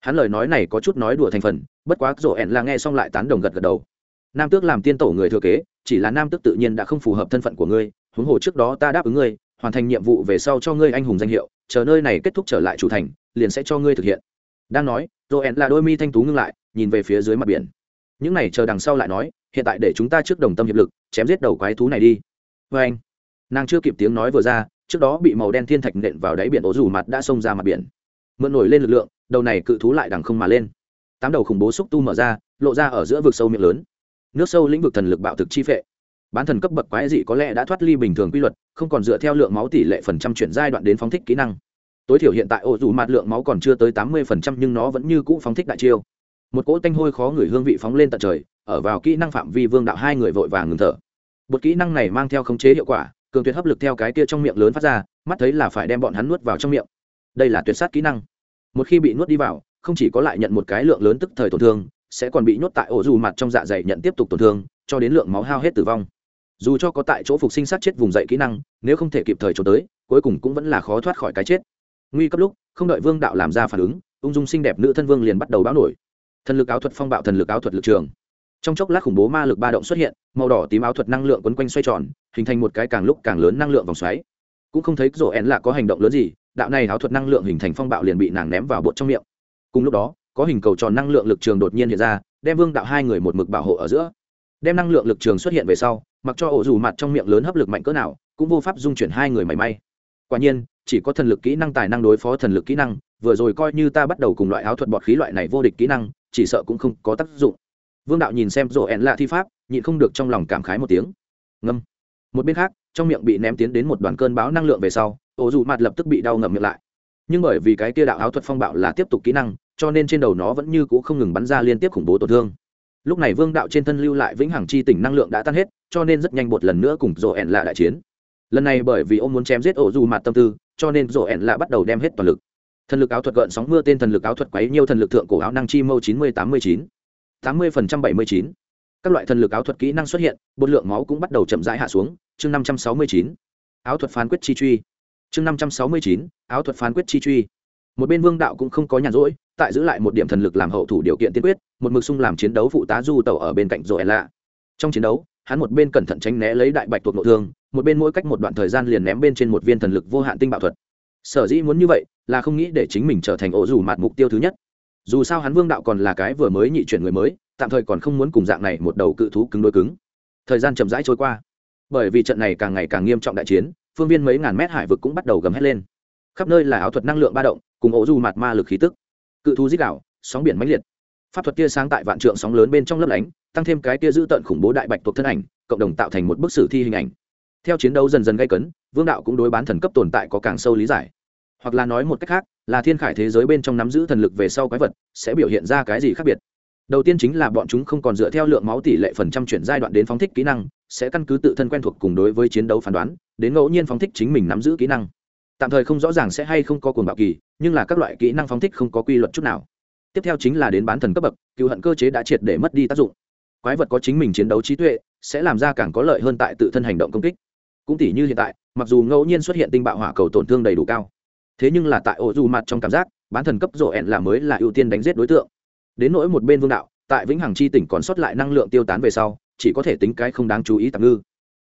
hắn lời nói này có chút nói đùa thành phần, bất quá rổ ẹn là nghe xong lại tán đồng gật gật đầu. Nam tước làm tiên tổ người thừa kế, chỉ là nam tước tự nhiên đã không phù hợp thân phận của ngươi, huống hồ trước đó ta đáp ứng ngươi, hoàn thành nhiệm vụ về sau cho ngươi anh hùng danh hiệu, chờ nơi này kết thúc trở lại chủ thành, liền sẽ cho ngươi thực hiện. Đang nói joel là đôi mi thanh tú ngưng lại, nhìn về phía dưới mặt biển. Những này chờ đằng sau lại nói, hiện tại để chúng ta trước đồng tâm hiệp lực, chém giết đầu quái thú này đi. Vê anh, nàng chưa kịp tiếng nói vừa ra, trước đó bị màu đen thiên thạch nện vào đáy biển ổ rủ mặt đã xông ra mặt biển. Mượn nổi lên lực lượng đầu này cự thú lại đằng không mà lên. Tám đầu khủng bố xúc tu mở ra, lộ ra ở giữa vực sâu miệng lớn. Nước sâu lĩnh vực thần lực bạo thực chi phệ. Bán thần cấp bậc quái dị có lẽ đã thoát ly bình thường quy luật, không còn dựa theo lượng máu tỷ lệ phần trăm chuyển giai đoạn đến phóng thích kỹ năng. Tối thiểu hiện tại ô dù mặt lượng máu còn chưa tới tám mươi phần trăm nhưng nó vẫn như cũ phóng thích đại chiêu. Một cỗ tanh hôi khó người hương vị phóng lên tận trời, ở vào kỹ năng phạm vi vương đạo hai người vội vàng ngừng thở. Một kỹ năng này mang theo khống chế hiệu quả, cường tuyệt hấp lực theo cái kia trong miệng lớn phát ra, mắt thấy là phải đem bọn hắn nuốt vào trong miệng. Đây là tuyệt sát kỹ năng một khi bị nuốt đi vào, không chỉ có lại nhận một cái lượng lớn tức thời tổn thương, sẽ còn bị nhốt tại ổ dù mặt trong dạ dày nhận tiếp tục tổn thương, cho đến lượng máu hao hết tử vong. Dù cho có tại chỗ phục sinh sát chết vùng dậy kỹ năng, nếu không thể kịp thời trốn tới, cuối cùng cũng vẫn là khó thoát khỏi cái chết. Nguy cấp lúc, không đợi vương đạo làm ra phản ứng, ung dung xinh đẹp nữ thân vương liền bắt đầu báo nổi. Thần lực áo thuật phong bạo thần lực áo thuật lực trường. Trong chốc lát khủng bố ma lực ba động xuất hiện, màu đỏ tím áo thuật năng lượng quấn quanh xoay tròn, hình thành một cái càng lúc càng lớn năng lượng vòng xoáy. Cũng không thấy rổ én lạ có hành động lớn gì đạo này áo thuật năng lượng hình thành phong bạo liền bị nàng ném vào bột trong miệng. Cùng lúc đó, có hình cầu tròn năng lượng lực trường đột nhiên hiện ra, đem vương đạo hai người một mực bảo hộ ở giữa. Đem năng lượng lực trường xuất hiện về sau, mặc cho ổ dù mặt trong miệng lớn hấp lực mạnh cỡ nào, cũng vô pháp dung chuyển hai người mảy may. Quả nhiên, chỉ có thần lực kỹ năng tài năng đối phó thần lực kỹ năng, vừa rồi coi như ta bắt đầu cùng loại áo thuật bọt khí loại này vô địch kỹ năng, chỉ sợ cũng không có tác dụng. Vương đạo nhìn xem rổ ẹn lạ thi pháp, nhịn không được trong lòng cảm khái một tiếng. Ngâm. Một bên khác, trong miệng bị ném tiến đến một đoàn cơn báo năng lượng về sau ổ dù mặt lập tức bị đau ngậm miệng lại. Nhưng bởi vì cái kia đạo áo thuật phong bạo là tiếp tục kỹ năng, cho nên trên đầu nó vẫn như c ũ không ngừng bắn ra liên tiếp khủng bố tổn thương. Lúc này vương đạo trên thân lưu lại vĩnh hằng chi tỉnh năng lượng đã tan hết, cho nên rất nhanh một lần nữa cùng rổ ẹn lạ đại chiến. Lần này bởi vì ông muốn chém giết ổ dù mặt tâm tư, cho nên rổ ẹn lạ bắt đầu đem hết toàn lực. Thần lực áo thuật gợn sóng mưa tên thần lực áo thuật quấy nhiều thần lực thượng cổ áo năng chi mâu chín mươi tám mươi chín, tám mươi phần trăm bảy mươi chín. Các loại thần lực áo thuật kỹ năng xuất hiện, bột lượng máu cũng bắt đầu chậm rãi hạ xuống, chương năm trăm sáu mươi chín. Áo thuật phán quyết chi truy chương năm trăm sáu mươi chín, áo thuật phán quyết chi truy. Một bên vương đạo cũng không có nhàn rỗi, tại giữ lại một điểm thần lực làm hậu thủ điều kiện tiên quyết, một mực sung làm chiến đấu phụ tá du tàu ở bên cạnh rồi lạ. Trong chiến đấu, hắn một bên cẩn thận tránh né lấy đại bạch tuộc nội thương, một bên mỗi cách một đoạn thời gian liền ném bên trên một viên thần lực vô hạn tinh bạo thuật. Sở dĩ muốn như vậy, là không nghĩ để chính mình trở thành ổ rủ mặt mục tiêu thứ nhất. Dù sao hắn vương đạo còn là cái vừa mới nhị chuyển người mới, tạm thời còn không muốn cùng dạng này một đầu cự thú cứng đôi cứng. Thời gian chậm rãi trôi qua. Bởi vì trận này càng ngày càng nghiêm trọng đại chiến phương viên mấy ngàn mét hải vực cũng bắt đầu gầm hét lên. Khắp nơi là áo thuật năng lượng ba động cùng ổ du mạt ma lực khí tức. Cự thú dích đảo, sóng biển mãnh liệt. Pháp thuật tia sáng tại vạn trượng sóng lớn bên trong lấp lánh tăng thêm cái tia giữ tận khủng bố đại bạch thuộc thân ảnh cộng đồng tạo thành một bức sử thi hình ảnh. Theo chiến đấu dần dần gây cấn vương đạo cũng đối bán thần cấp tồn tại có càng sâu lý giải. Hoặc là nói một cách khác là thiên khải thế giới bên trong nắm giữ thần lực về sau quái vật sẽ biểu hiện ra cái gì khác biệt? Đầu tiên chính là bọn chúng không còn dựa theo lượng máu tỷ lệ phần trăm chuyển giai đoạn đến phóng thích kỹ năng sẽ căn cứ tự thân quen thuộc cùng đối với chiến đấu phán đoán đến ngẫu nhiên phóng thích chính mình nắm giữ kỹ năng. Tạm thời không rõ ràng sẽ hay không có cuồng bạo kỳ, nhưng là các loại kỹ năng phóng thích không có quy luật chút nào. Tiếp theo chính là đến bán thần cấp bậc, cựu hận cơ chế đã triệt để mất đi tác dụng. Quái vật có chính mình chiến đấu trí tuệ, sẽ làm ra càng có lợi hơn tại tự thân hành động công kích. Cũng tỷ như hiện tại, mặc dù ngẫu nhiên xuất hiện tinh bạo hỏa cầu tổn thương đầy đủ cao, thế nhưng là tại ổ dù mặt trong cảm giác, bán thần cấp rổ ẹn là mới là ưu tiên đánh giết đối tượng. Đến nỗi một bên vương đạo, tại vĩnh hằng chi tỉnh còn sót lại năng lượng tiêu tán về sau, chỉ có thể tính cái không đáng chú ý tạm ngư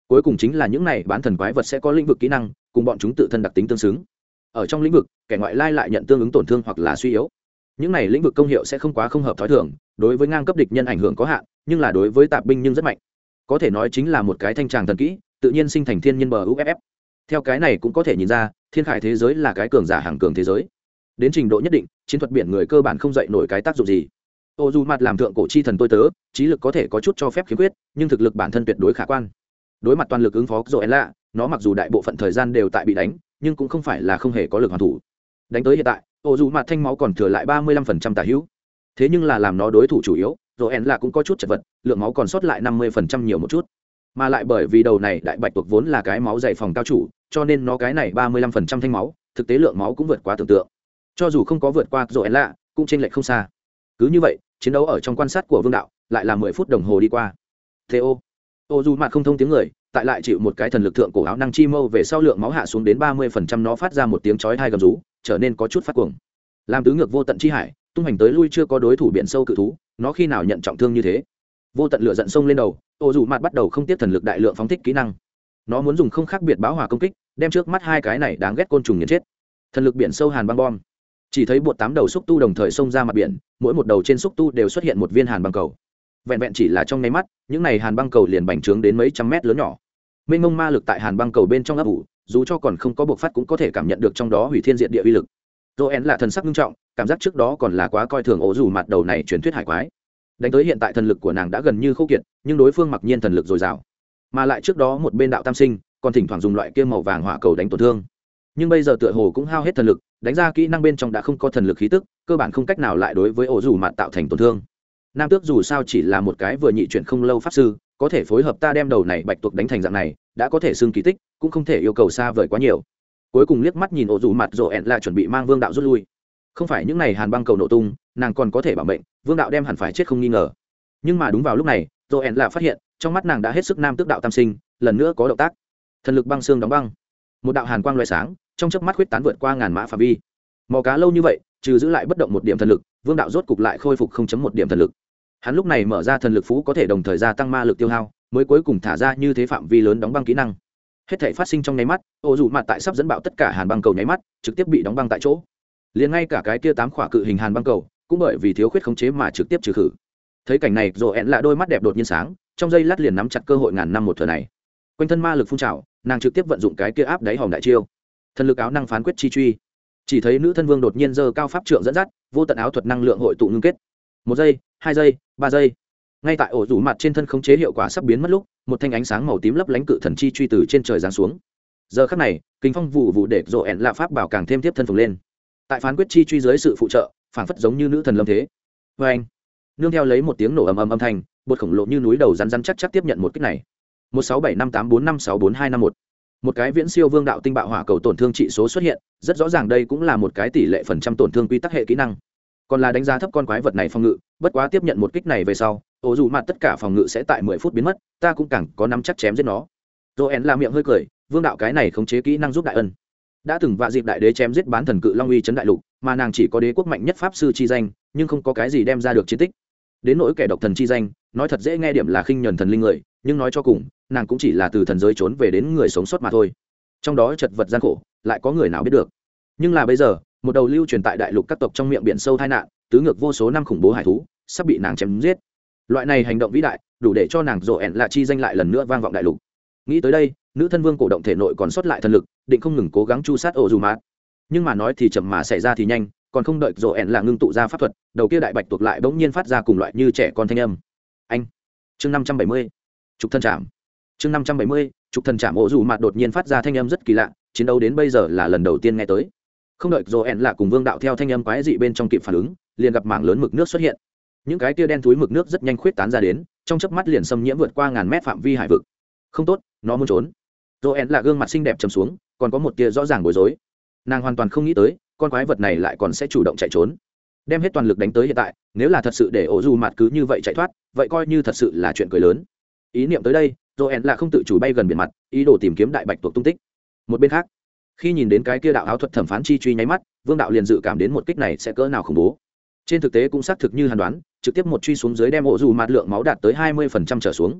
cuối cùng chính là những này bán thần quái vật sẽ có lĩnh vực kỹ năng, cùng bọn chúng tự thân đặc tính tương xứng. Ở trong lĩnh vực, kẻ ngoại lai lại nhận tương ứng tổn thương hoặc là suy yếu. Những này lĩnh vực công hiệu sẽ không quá không hợp thói thường, đối với ngang cấp địch nhân ảnh hưởng có hạn, nhưng là đối với tạp binh nhưng rất mạnh. Có thể nói chính là một cái thanh tràng thần kỹ, tự nhiên sinh thành thiên nhân bờ uff theo cái này cũng có thể nhìn ra, thiên khải thế giới là cái cường giả hàng cường thế giới. Đến trình độ nhất định, chiến thuật biển người cơ bản không dạy nổi cái tác dụng gì. Ô dù mặt làm thượng cổ chi thần tôi tớ, trí lực có thể có chút cho phép khiếm khuyết, nhưng thực lực bản thân tuyệt đối khả quan đối mặt toàn lực ứng phó rồi lạ, nó mặc dù đại bộ phận thời gian đều tại bị đánh, nhưng cũng không phải là không hề có lực hoàn thủ. Đánh tới hiện tại, ô dù mặt thanh máu còn thừa lại ba mươi lăm phần trăm tả hữu. Thế nhưng là làm nó đối thủ chủ yếu rồi lạ cũng có chút chật vật, lượng máu còn sót lại năm mươi phần trăm nhiều một chút. Mà lại bởi vì đầu này đại bạch tuộc vốn là cái máu dày phòng cao chủ, cho nên nó cái này ba mươi lăm phần trăm thanh máu, thực tế lượng máu cũng vượt quá tưởng tượng. Cho dù không có vượt qua rồi lạ, cũng t r ê n lệch không xa. Cứ như vậy, chiến đấu ở trong quan sát của vương đạo lại là mười phút đồng hồ đi qua. Thế ô ô dù mặt không thông tiếng người, tại lại chịu một cái thần lực thượng cổ áo năng chi mâu về sau lượng máu hạ xuống đến ba mươi phần trăm nó phát ra một tiếng chói hai gầm rú, trở nên có chút phát cuồng. Làm tứ ngược vô tận chi hải, tung hành tới lui chưa có đối thủ biển sâu cự thú, nó khi nào nhận trọng thương như thế? Vô tận lửa giận sông lên đầu ô dù mặt bắt đầu không tiếp thần lực đại lượng phóng thích kỹ năng. Nó muốn dùng không khác biệt báo hỏa công kích, đem trước mắt hai cái này đáng ghét côn trùng nghiền chết. Thần lực biển sâu hàn băng bom. Chỉ thấy bột tám đầu xúc tu đồng thời xông ra mặt biển, mỗi một đầu trên xúc tu đều xuất hiện một viên hàn băng cầu vẹn vẹn chỉ là trong nháy mắt, những này hàn băng cầu liền bành trướng đến mấy trăm mét lớn nhỏ. Mênh mông ma lực tại hàn băng cầu bên trong ấp ủ, dù cho còn không có bộc phát cũng có thể cảm nhận được trong đó hủy thiên diện địa uy lực. Joel là thần sắc nghiêm trọng, cảm giác trước đó còn là quá coi thường ổ dù mặt đầu này truyền thuyết hải quái. Đánh tới hiện tại thần lực của nàng đã gần như khô kiệt, nhưng đối phương mặc nhiên thần lực dồi dào. Mà lại trước đó một bên đạo tam sinh, còn thỉnh thoảng dùng loại kia màu vàng hỏa cầu đánh tổn thương. Nhưng bây giờ tựa hồ cũng hao hết thần lực, đánh ra kỹ năng bên trong đã không có thần lực khí tức, cơ bản không cách nào lại đối với ổ dù mặt tạo thành tổn thương nam tước dù sao chỉ là một cái vừa nhị chuyển không lâu pháp sư, có thể phối hợp ta đem đầu này bạch tuộc đánh thành dạng này, đã có thể xưng kỳ tích, cũng không thể yêu cầu xa vời quá nhiều. Cuối cùng liếc mắt nhìn ổ dù mặt rộ ẹn là chuẩn bị mang vương đạo rút lui. Không phải những n à y hàn băng cầu nổ tung, nàng còn có thể bảo mệnh, vương đạo đem hẳn phải chết không nghi ngờ. Nhưng mà đúng vào lúc này rộ ẹn là phát hiện, trong mắt nàng đã hết sức nam tước đạo tam sinh, lần nữa có động tác. Thần lực băng xương đóng băng. Một đạo hàn quang loại sáng, trong chớp mắt huyết tán vượt qua ngàn mã phạm vi. Mò cá lâu như vậy, trừ giữ lại bất động một điểm thần lực, vương đạo rốt cục lại khôi phục không chấm một điểm thần lực hắn lúc này mở ra thần lực phú có thể đồng thời gia tăng ma lực tiêu hao, mới cuối cùng thả ra như thế phạm vi lớn đóng băng kỹ năng. Hết thể phát sinh trong nháy mắt, ô dù mặt tại sắp dẫn bạo tất cả hàn băng cầu nháy mắt, trực tiếp bị đóng băng tại chỗ. Liền ngay cả cái kia tám khỏa cự hình hàn băng cầu, cũng bởi vì thiếu khuyết khống chế mà trực tiếp trừ khử. Thấy cảnh này rồi ẹn là đôi mắt đẹp đột nhiên sáng, trong giây lát liền nắm chặt cơ hội ngàn năm một thừa này. Quanh thân ma lực phun trào, nàng trực tiếp vận dụng cái kia áp đáy hòm đại chiêu. Thần lực áo năng phán quyết chi truy. Chỉ thấy nữ thân vương đột nhiên giơ cao pháp trượng dẫn dắt, vô tận áo thuật năng lượng hội tụ ngưng kết một giây, hai giây, ba giây. Ngay tại ổ rủ mặt trên thân khống chế hiệu quả sắp biến mất lúc, một thanh ánh sáng màu tím lấp lánh cự thần chi truy từ trên trời giáng xuống. Giờ khắc này, kinh phong vụ vụ để rộ ẹn lạ pháp bảo càng thêm tiếp thân phồng lên. Tại phán quyết chi truy dưới sự phụ trợ phản phất giống như nữ thần lâm thế. Vê anh, nương theo lấy một tiếng nổ ầm ầm âm thanh, bột khổng lồ như núi đầu rắn rắn chắc chắc tiếp nhận một kích này. Một sáu bảy năm tám bốn năm sáu bốn hai năm một. Một cái viễn siêu vương đạo tinh bạo hỏa cầu tổn thương trị số xuất hiện, rất rõ ràng đây cũng là một cái tỷ lệ phần trăm tổn thương quy tắc hệ kỹ năng còn là đánh giá thấp con quái vật này phòng ngự, bất quá tiếp nhận một kích này về sau, ổ dù mặt tất cả phòng ngự sẽ tại mười phút biến mất, ta cũng càng có nắm chắc chém giết nó. Joel là miệng hơi cười, vương đạo cái này khống chế kỹ năng giúp đại ân. Đã từng vạ dịp đại đế chém giết bán thần cự long uy chấn đại lục, mà nàng chỉ có đế quốc mạnh nhất pháp sư chi danh, nhưng không có cái gì đem ra được chiến tích. Đến nỗi kẻ độc thần chi danh, nói thật dễ nghe điểm là khinh nhuần thần linh người, nhưng nói cho cùng, nàng cũng chỉ là từ thần giới trốn về đến người sống sót mà thôi. Trong đó chật vật gian khổ, lại có người nào biết được. Nhưng là bây giờ một đầu lưu truyền tại đại lục các tộc trong miệng biển sâu tai nạn, tứ ngược vô số năm khủng bố hải thú, sắp bị nàng chém giết. Loại này hành động vĩ đại, đủ để cho nàng rộ ẹn là chi danh lại lần nữa vang vọng đại lục. Nghĩ tới đây, nữ thân vương cổ động thể nội còn sót lại thần lực, định không ngừng cố gắng chu sát ổ dù mát nhưng mà nói thì chậm mà xảy ra thì nhanh, còn không đợi rộ ẹn là ngưng tụ ra pháp thuật, đầu kia đại bạch tuộc lại bỗng nhiên phát ra cùng loại như trẻ con thanh âm. Anh! Chương năm trăm bảy mươi, trục thân chạm. Chương năm trăm bảy mươi, trục thân chạm ổ dù mạt đột nhiên phát ra thanh âm rất kỳ lạ, chiến đấu đến bây giờ là lần đầu tiên nghe tới không đợi rộ ẹn là cùng vương đạo theo thanh âm quái dị bên trong kịp phản ứng, liền gặp mảng lớn mực nước xuất hiện. Những cái tia đen túi mực nước rất nhanh khuyết tán ra đến, trong chớp mắt liền xâm nhiễm vượt qua ngàn mét phạm vi hải vực. Không tốt, nó muốn trốn. Joel là gương mặt xinh đẹp trầm xuống, còn có một tia rõ ràng bối rối. Nàng hoàn toàn không nghĩ tới, con quái vật này lại còn sẽ chủ động chạy trốn. Đem hết toàn lực đánh tới hiện tại, nếu là thật sự để ổ dù mặt cứ như vậy chạy thoát, vậy coi như thật sự là chuyện cười lớn. Ý niệm tới đây, joel là không tự chủ bay gần biển mặt, ý đồ tìm kiếm đại bạch tuộc tung tích. Một bên khác khi nhìn đến cái kia đạo áo thuật thẩm phán chi truy nháy mắt, vương đạo liền dự cảm đến một kích này sẽ cỡ nào khủng bố. Trên thực tế cũng xác thực như hàn đoán, trực tiếp một truy xuống dưới đem ổ dù mạt lượng máu đạt tới hai mươi phần trăm trở xuống.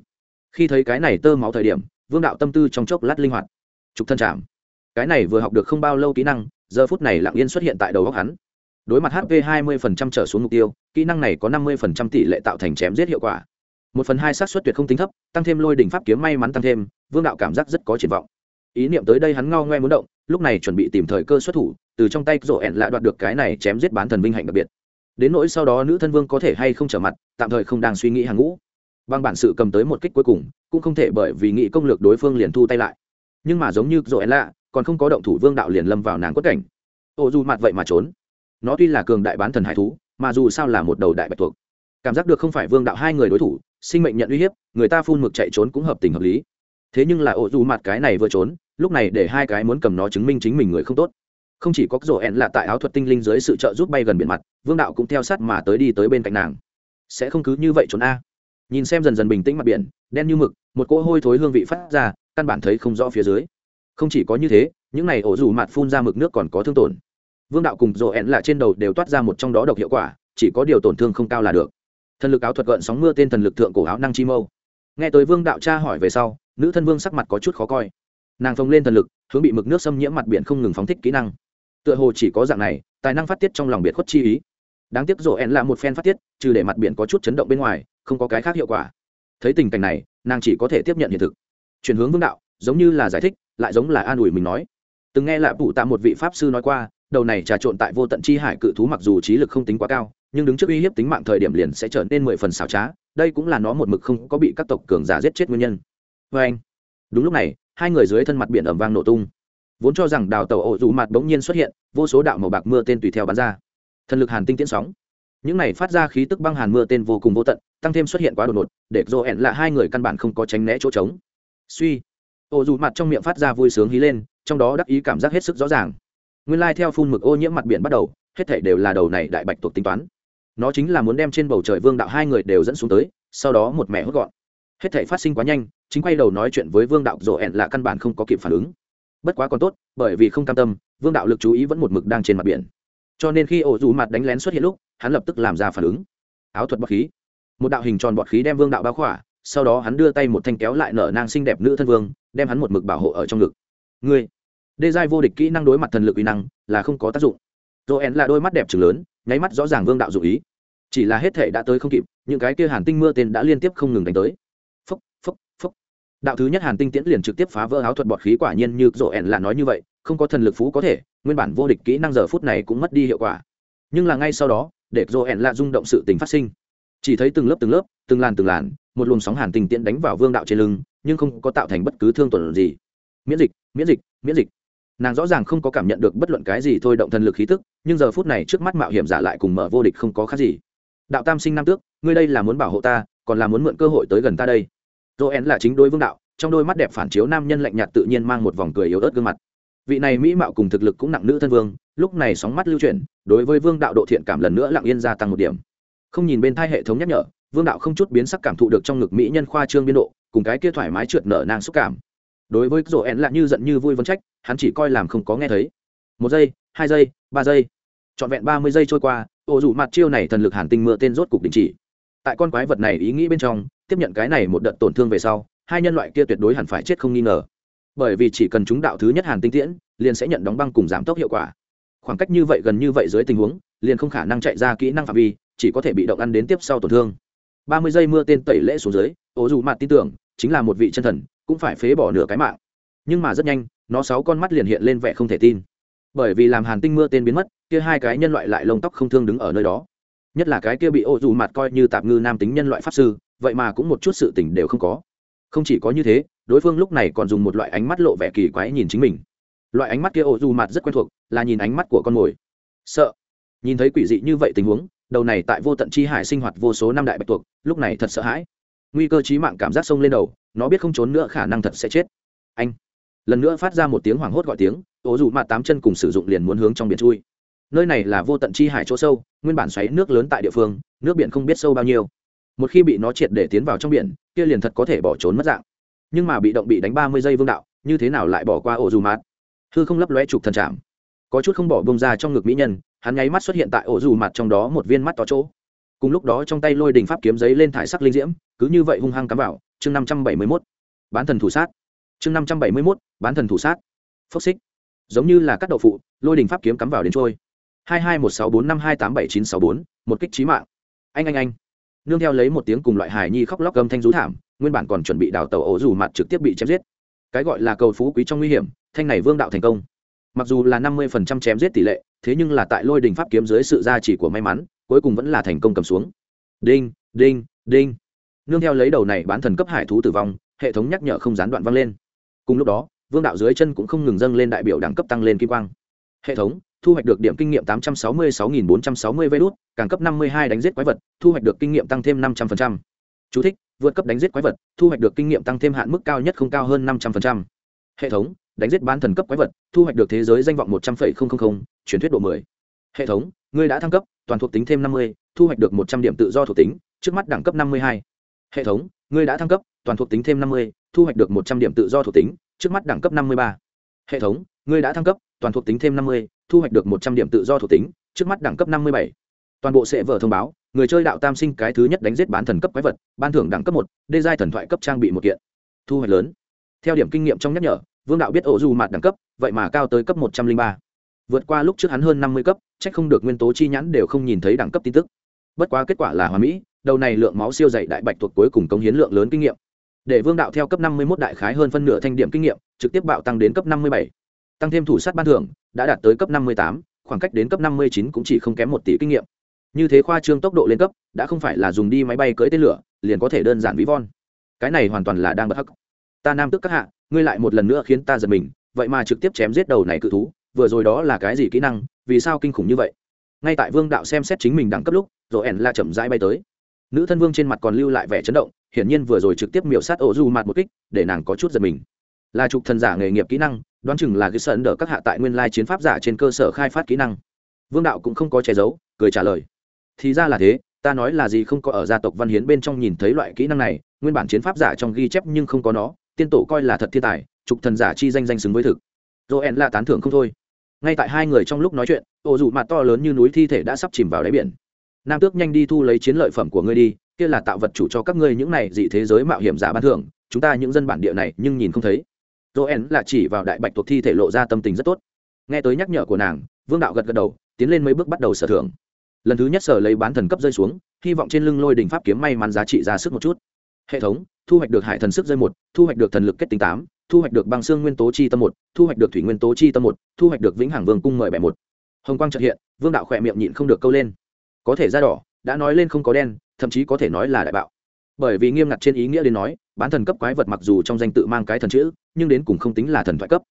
Khi thấy cái này tơ máu thời điểm, vương đạo tâm tư trong chốc lát linh hoạt. Trục thân chạm. Cái này vừa học được không bao lâu kỹ năng, giờ phút này lặng yên xuất hiện tại đầu góc hắn. Đối mặt hp hai mươi phần trăm trở xuống mục tiêu, kỹ năng này có năm mươi phần trăm tỷ lệ tạo thành chém giết hiệu quả. Một phần hai xác suất tuyệt không tính thấp, tăng thêm lôi đỉnh pháp kiếm may mắn tăng thêm, vương đạo cảm giác rất có triển vọng ý niệm tới đây hắn ngao ngoe muốn động, lúc này chuẩn bị tìm thời cơ xuất thủ, từ trong tay rộ ẹn lại đoạt được cái này chém giết bán thần vinh hạnh đặc biệt. Đến nỗi sau đó nữ thân vương có thể hay không trở mặt, tạm thời không đang suy nghĩ hàng ngũ. Bằng bản sự cầm tới một kích cuối cùng, cũng không thể bởi vì nghĩ công lược đối phương liền thu tay lại. Nhưng mà giống như rồi lạ, còn không có động thủ vương đạo liền lâm vào nàng quất cảnh. Ô dù mặt vậy mà trốn. Nó tuy là cường đại bán thần hải thú, mà dù sao là một đầu đại bạch thuộc cảm giác được không phải vương đạo hai người đối thủ, sinh mệnh nhận uy hiếp, người ta phun mực chạy trốn cũng hợp tình hợp lý thế nhưng là ổ dù mặt cái này vừa trốn, lúc này để hai cái muốn cầm nó chứng minh chính mình người không tốt. Không chỉ có rổ ẹn là tại áo thuật tinh linh dưới sự trợ giúp bay gần biển mặt, vương đạo cũng theo sát mà tới đi tới bên cạnh nàng. Sẽ không cứ như vậy trốn a. Nhìn xem dần dần bình tĩnh mặt biển, đen như mực, một cỗ hôi thối hương vị phát ra, căn bản thấy không rõ phía dưới. Không chỉ có như thế, những này ổ dù mặt phun ra mực nước còn có thương tổn. Vương đạo cùng rổ ẹn là trên đầu đều toát ra một trong đó độc hiệu quả, chỉ có điều tổn thương không cao là được. Thần lực áo thuật gợn sóng mưa tên thần lực thượng cổ áo năng chi mâu. Nghe tới vương đạo cha hỏi về sau nữ thân vương sắc mặt có chút khó coi. Nàng phồng lên thần lực, hướng bị mực nước xâm nhiễm mặt biển không ngừng phóng thích kỹ năng. Tựa hồ chỉ có dạng này, tài năng phát tiết trong lòng biệt khuất chi ý. Đáng tiếc rổ ẹn là một phen phát tiết, trừ để mặt biển có chút chấn động bên ngoài, không có cái khác hiệu quả. Thấy tình cảnh này, nàng chỉ có thể tiếp nhận hiện thực. Chuyển hướng vương đạo, giống như là giải thích, lại giống là an ủi mình nói. Từng nghe lạ phụ tạ một vị pháp sư nói qua, đầu này trà trộn tại vô tận chi hải cự thú mặc dù trí lực không tính quá cao, nhưng đứng trước uy hiếp tính mạng thời điểm liền sẽ trở nên mười phần xảo trá, đây cũng là nó một mực không có bị các tộc cường giả giết chết nguyên nhân vê anh. Đúng lúc này, hai người dưới thân mặt biển ẩm vang nổ tung. Vốn cho rằng đào tàu ổ dù mặt bỗng nhiên xuất hiện, vô số đạo màu bạc mưa tên tùy theo bắn ra. Thần lực hàn tinh tiễn sóng. Những này phát ra khí tức băng hàn mưa tên vô cùng vô tận, tăng thêm xuất hiện quá đột ngột, để dồ ẹn là hai người căn bản không có tránh né chỗ trống. Suy. Ổ dù mặt trong miệng phát ra vui sướng hí lên, trong đó đắc ý cảm giác hết sức rõ ràng. Nguyên lai theo phun mực ô nhiễm mặt biển bắt đầu, hết thể đều là đầu này đại bạch tuộc tính toán. Nó chính là muốn đem trên bầu trời vương đạo hai người đều dẫn xuống tới, sau đó một mẹ hốt gọn hết thể phát sinh quá nhanh, chính quay đầu nói chuyện với vương đạo rộ ẹn là căn bản không có kịp phản ứng. Bất quá còn tốt, bởi vì không cam tâm, vương đạo lực chú ý vẫn một mực đang trên mặt biển. Cho nên khi ổ dù mặt đánh lén xuất hiện lúc, hắn lập tức làm ra phản ứng. Áo thuật bọt khí. Một đạo hình tròn bọt khí đem vương đạo bao khỏa, sau đó hắn đưa tay một thanh kéo lại nở nang xinh đẹp nữ thân vương, đem hắn một mực bảo hộ ở trong ngực. Ngươi, đê giai vô địch kỹ năng đối mặt thần lực uy năng, là không có tác dụng. Joel là đôi mắt đẹp trừng lớn, nháy mắt rõ ràng vương đạo dụ ý. Chỉ là hết thể đã tới không kịp, những cái kia hàn tinh mưa tên đã liên tiếp không ngừng đánh tới đạo thứ nhất hàn tinh tiễn liền trực tiếp phá vỡ áo thuật bọt khí quả nhiên như joel là nói như vậy, không có thần lực phú có thể, nguyên bản vô địch kỹ năng giờ phút này cũng mất đi hiệu quả. Nhưng là ngay sau đó, để joel là rung động sự tình phát sinh. Chỉ thấy từng lớp từng lớp, từng làn từng làn, một luồng sóng hàn tinh tiễn đánh vào vương đạo trên lưng, nhưng không có tạo thành bất cứ thương tổn gì. Miễn dịch miễn dịch miễn dịch. Nàng rõ ràng không có cảm nhận được bất luận cái gì thôi động thần lực khí tức, nhưng giờ phút này trước mắt mạo hiểm giả lại cùng mở vô địch không có khác gì. Đạo tam sinh nam tước, ngươi đây là muốn bảo hộ ta, còn là muốn mượn cơ hội tới gần ta đây? Joel là chính đối vương đạo, trong đôi mắt đẹp phản chiếu nam nhân lạnh nhạt tự nhiên mang một vòng cười yếu ớt gương mặt. Vị này mỹ mạo cùng thực lực cũng nặng nữ thân vương, lúc này sóng mắt lưu chuyển, đối với vương đạo độ thiện cảm lần nữa lặng yên gia tăng một điểm. Không nhìn bên thai hệ thống nhắc nhở, vương đạo không chút biến sắc cảm thụ được trong ngực mỹ nhân khoa trương biên độ, cùng cái kia thoải mái trượt nở nang xúc cảm. Đối với rổ ẹn lạ như giận như vui vấn trách, hắn chỉ coi làm không có nghe thấy. Một giây, hai giây, ba giây. Trọn vẹn ba mươi giây trôi qua ổ dù mặt chiêu này thần lực hàn tinh mưa tên rốt cục đình chỉ. Tại con quái vật này ý nghĩ bên trong tiếp nhận cái này một đợt tổn thương về sau, hai nhân loại kia tuyệt đối hẳn phải chết không nghi ngờ. Bởi vì chỉ cần chúng đạo thứ nhất hàn tinh tiễn, liền sẽ nhận đóng băng cùng giảm tốc hiệu quả. Khoảng cách như vậy gần như vậy dưới tình huống, liền không khả năng chạy ra kỹ năng phạm vi, chỉ có thể bị động ăn đến tiếp sau tổn thương. Ba mươi giây mưa tên tẩy lễ xuống dưới ố dù mặt tin tưởng, chính là một vị chân thần, cũng phải phế bỏ nửa cái mạng. Nhưng mà rất nhanh, nó sáu con mắt liền hiện lên vẻ không thể tin. Bởi vì làm hàn tinh mưa tên biến mất, kia hai cái nhân loại lại lông tóc không thương đứng ở nơi đó. Nhất là cái kia bị ô dù mặt coi như tạp ngư nam tính nhân loại pháp sư vậy mà cũng một chút sự tình đều không có. Không chỉ có như thế, đối phương lúc này còn dùng một loại ánh mắt lộ vẻ kỳ quái nhìn chính mình. Loại ánh mắt kia ô dù mặt rất quen thuộc, là nhìn ánh mắt của con mồi. Sợ. Nhìn thấy quỷ dị như vậy tình huống, đầu này tại vô tận chi hải sinh hoạt vô số năm đại bạch tuộc, lúc này thật sợ hãi. Nguy cơ chí mạng cảm giác sông lên đầu, nó biết không trốn nữa khả năng thật sẽ chết. Anh. Lần nữa phát ra một tiếng hoảng hốt gọi tiếng ố dù mặt tám chân cùng sử dụng liền muốn hướng trong biển chui. Nơi này là vô tận chi hải chỗ sâu, nguyên bản xoáy nước lớn tại địa phương, nước biển không biết sâu bao nhiêu một khi bị nó triệt để tiến vào trong biển, kia liền thật có thể bỏ trốn mất dạng. Nhưng mà bị động bị đánh ba mươi giây vương đạo, như thế nào lại bỏ qua ổ dù mạt hư không lấp lóe trục thần chạm có chút không bỏ bông ra trong ngực mỹ nhân, hắn nháy mắt xuất hiện tại ổ dù mặt trong đó một viên mắt to chỗ. Cùng lúc đó trong tay lôi đình pháp kiếm giấy lên thải sắc linh diễm, cứ như vậy hung hăng cắm vào, chương năm trăm bảy mươi mốt. Bán thần thủ sát. Chương năm trăm bảy mươi mốt, bán thần thủ sát. Phốc xích. Giống như là cắt đậu phụ, lôi đình pháp kiếm cắm vào đến trôi. Hai hai một sáu bốn năm hai tám bảy chín sáu bốn, một kích trí mạng. Anh anh anh nương theo lấy một tiếng cùng loại hài nhi khóc lóc gầm thanh rú thảm, nguyên bản còn chuẩn bị đào tàu ổ dù mặt trực tiếp bị chém giết. Cái gọi là cầu phú quý trong nguy hiểm, thanh này vương đạo thành công. Mặc dù là năm mươi phần trăm chém giết tỷ lệ, thế nhưng là tại lôi đình pháp kiếm dưới sự gia trì của may mắn, cuối cùng vẫn là thành công cầm xuống. Đinh đinh đinh. Nương theo lấy đầu này bán thần cấp hải thú tử vong, hệ thống nhắc nhở không gián đoạn vang lên. Cùng lúc đó, vương đạo dưới chân cũng không ngừng dâng lên đại biểu đẳng cấp tăng lên kim quang. Hệ thống thu hoạch được điểm kinh nghiệm 866.460 vđút, càng cấp 52 đánh giết quái vật, thu hoạch được kinh nghiệm tăng thêm 500%. Chú thích: Vượt cấp đánh giết quái vật, thu hoạch được kinh nghiệm tăng thêm hạn mức cao nhất không cao hơn 500%. Hệ thống: Đánh giết bán thần cấp quái vật, thu hoạch được thế giới danh vọng 100.000, truyền thuyết độ 10. Hệ thống: Ngươi đã thăng cấp, toàn thuộc tính thêm 50, thu hoạch được 100 điểm tự do thuộc tính, trước mắt đẳng cấp 52. Hệ thống: Ngươi đã thăng cấp, toàn thuộc tính thêm 50, thu hoạch được 100 điểm tự do thuộc tính, trước mắt đẳng cấp 53. Hệ thống: Ngươi đã thăng cấp, toàn thuộc tính thêm 50, thu hoạch được một trăm điểm tự do thuộc tính, trước mắt đẳng cấp năm mươi bảy. Toàn bộ sẽ vở thông báo, người chơi đạo tam sinh cái thứ nhất đánh giết bán thần cấp quái vật, ban thưởng đẳng cấp một, đê giai thần thoại cấp trang bị một kiện. Thu hoạch lớn. Theo điểm kinh nghiệm trong nhắc nhở, vương đạo biết ổ dù mặt đẳng cấp, vậy mà cao tới cấp một trăm linh ba. Vượt qua lúc trước hắn hơn năm mươi cấp c h ắ c không được nguyên tố chi nhãn đều không nhìn thấy đẳng cấp tin tức. Bất quá kết quả là hòa mỹ, đầu này lượng máu siêu dày đại bạch thuộc cuối cùng cống hiến lượng lớn kinh nghiệm. Để vương đạo theo cấp năm mươi một đại khái hơn phân nửa thanh điểm kinh nghiệm, trực tiếp bạo tăng đến cấp năm mươi bảy tăng thêm thủ sát ban thưởng, đã đạt tới cấp năm mươi tám, khoảng cách đến cấp năm mươi chín cũng chỉ không kém một tỷ kinh nghiệm. Như thế khoa trương tốc độ lên cấp, đã không phải là dùng đi máy bay cưỡi tên lửa, liền có thể đơn giản ví von. Cái này hoàn toàn là đang bất hắc. Ta nam tức các hạ, ngươi lại một lần nữa khiến ta giật mình, vậy mà trực tiếp chém giết đầu này cự thú, vừa rồi đó là cái gì kỹ năng, vì sao kinh khủng như vậy? Ngay tại vương đạo xem xét chính mình đẳng cấp lúc rồi ẻn la chậm rãi bay tới. Nữ thân vương trên mặt còn lưu lại vẻ chấn động, hiển nhiên vừa rồi trực tiếp miểu sát ổ du mặt một kích, để nàng có chút giật mình. Là trục thần giả nghề nghiệp kỹ năng đoán chừng là cái sơn đỡ các hạ tại nguyên lai chiến pháp giả trên cơ sở khai phát kỹ năng. Vương đạo cũng không có che giấu, cười trả lời. Thì ra là thế, ta nói là gì không có ở gia tộc văn hiến bên trong nhìn thấy loại kỹ năng này, nguyên bản chiến pháp giả trong ghi chép nhưng không có nó, tiên tổ coi là thật thiên tài, trục thần giả chi danh danh xứng với thực. Joel là tán thưởng không thôi. Ngay tại hai người trong lúc nói chuyện ổ dù mặt to lớn như núi thi thể đã sắp chìm vào đáy biển. Nam tước nhanh đi thu lấy chiến lợi phẩm của ngươi đi, kia là tạo vật chủ cho các ngươi những này dị thế giới mạo hiểm giả ban thưởng, chúng ta những dân bản địa này nhưng nhìn không thấy joel là chỉ vào đại bạch thuộc thi thể lộ ra tâm tình rất tốt. Nghe tới nhắc nhở của nàng, vương đạo gật gật đầu, tiến lên mấy bước bắt đầu sở thưởng. Lần thứ nhất sở lấy bán thần cấp rơi xuống, hy vọng trên lưng lôi đỉnh pháp kiếm may mắn giá trị ra sức một chút. Hệ thống, thu hoạch được hải thần sức rơi một, thu hoạch được thần lực kết tính tám, thu hoạch được băng xương nguyên tố chi tâm một, thu hoạch được thủy nguyên tố chi tâm một, thu hoạch được vĩnh hằng vương cung mười bảy một. Hồng quang chợt hiện, vương đạo khỏe miệng nhịn không được câu lên. Có thể ra đỏ, đã nói lên không có đen, thậm chí có thể nói là đại bạo bởi vì nghiêm ngặt trên ý nghĩa đến nói, bán thần cấp quái vật mặc dù trong danh tự mang cái thần chữ, nhưng đến cùng không tính là thần thoại cấp.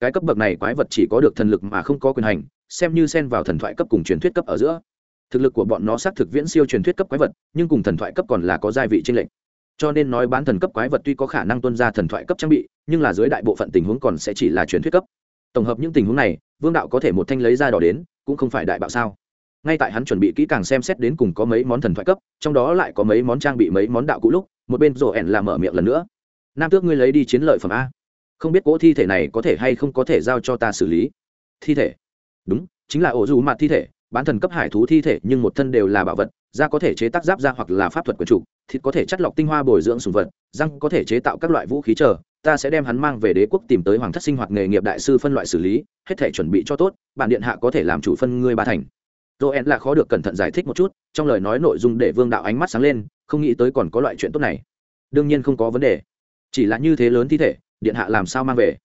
Cái cấp bậc này quái vật chỉ có được thần lực mà không có quyền hành, xem như xen vào thần thoại cấp cùng truyền thuyết cấp ở giữa. Thực lực của bọn nó xác thực viễn siêu truyền thuyết cấp quái vật, nhưng cùng thần thoại cấp còn là có gia vị trên lệnh cho nên nói bán thần cấp quái vật tuy có khả năng tuân ra thần thoại cấp trang bị, nhưng là dưới đại bộ phận tình huống còn sẽ chỉ là truyền thuyết cấp. Tổng hợp những tình huống này, vương đạo có thể một thanh lấy ra đỏ đến, cũng không phải đại bạo sao ngay tại hắn chuẩn bị kỹ càng xem xét đến cùng có mấy món thần thoại cấp, trong đó lại có mấy món trang bị, mấy món đạo cũ lúc, một bên rổ ẻn làm mở miệng lần nữa. Nam tước ngươi lấy đi chiến lợi phẩm a. Không biết cỗ thi thể này có thể hay không có thể giao cho ta xử lý? Thi thể? Đúng, chính là ổ dù mặt thi thể, bán thần cấp hải thú thi thể, nhưng một thân đều là bảo vật, da có thể chế tác giáp da hoặc là pháp thuật quần chủ, thịt có thể chất lọc tinh hoa bồi dưỡng sùng vật, răng có thể chế tạo các loại vũ khí chờ, ta sẽ đem hắn mang về đế quốc tìm tới hoàng thất sinh hoạt nghề nghiệp đại sư phân loại xử lý, hết thể chuẩn bị cho tốt, bản điện hạ có thể làm chủ phân ngươi ba thành joel là khó được cẩn thận giải thích một chút, trong lời nói nội dung để vương đạo ánh mắt sáng lên, không nghĩ tới còn có loại chuyện tốt này. Đương nhiên không có vấn đề. Chỉ là như thế lớn thi thể, điện hạ làm sao mang về?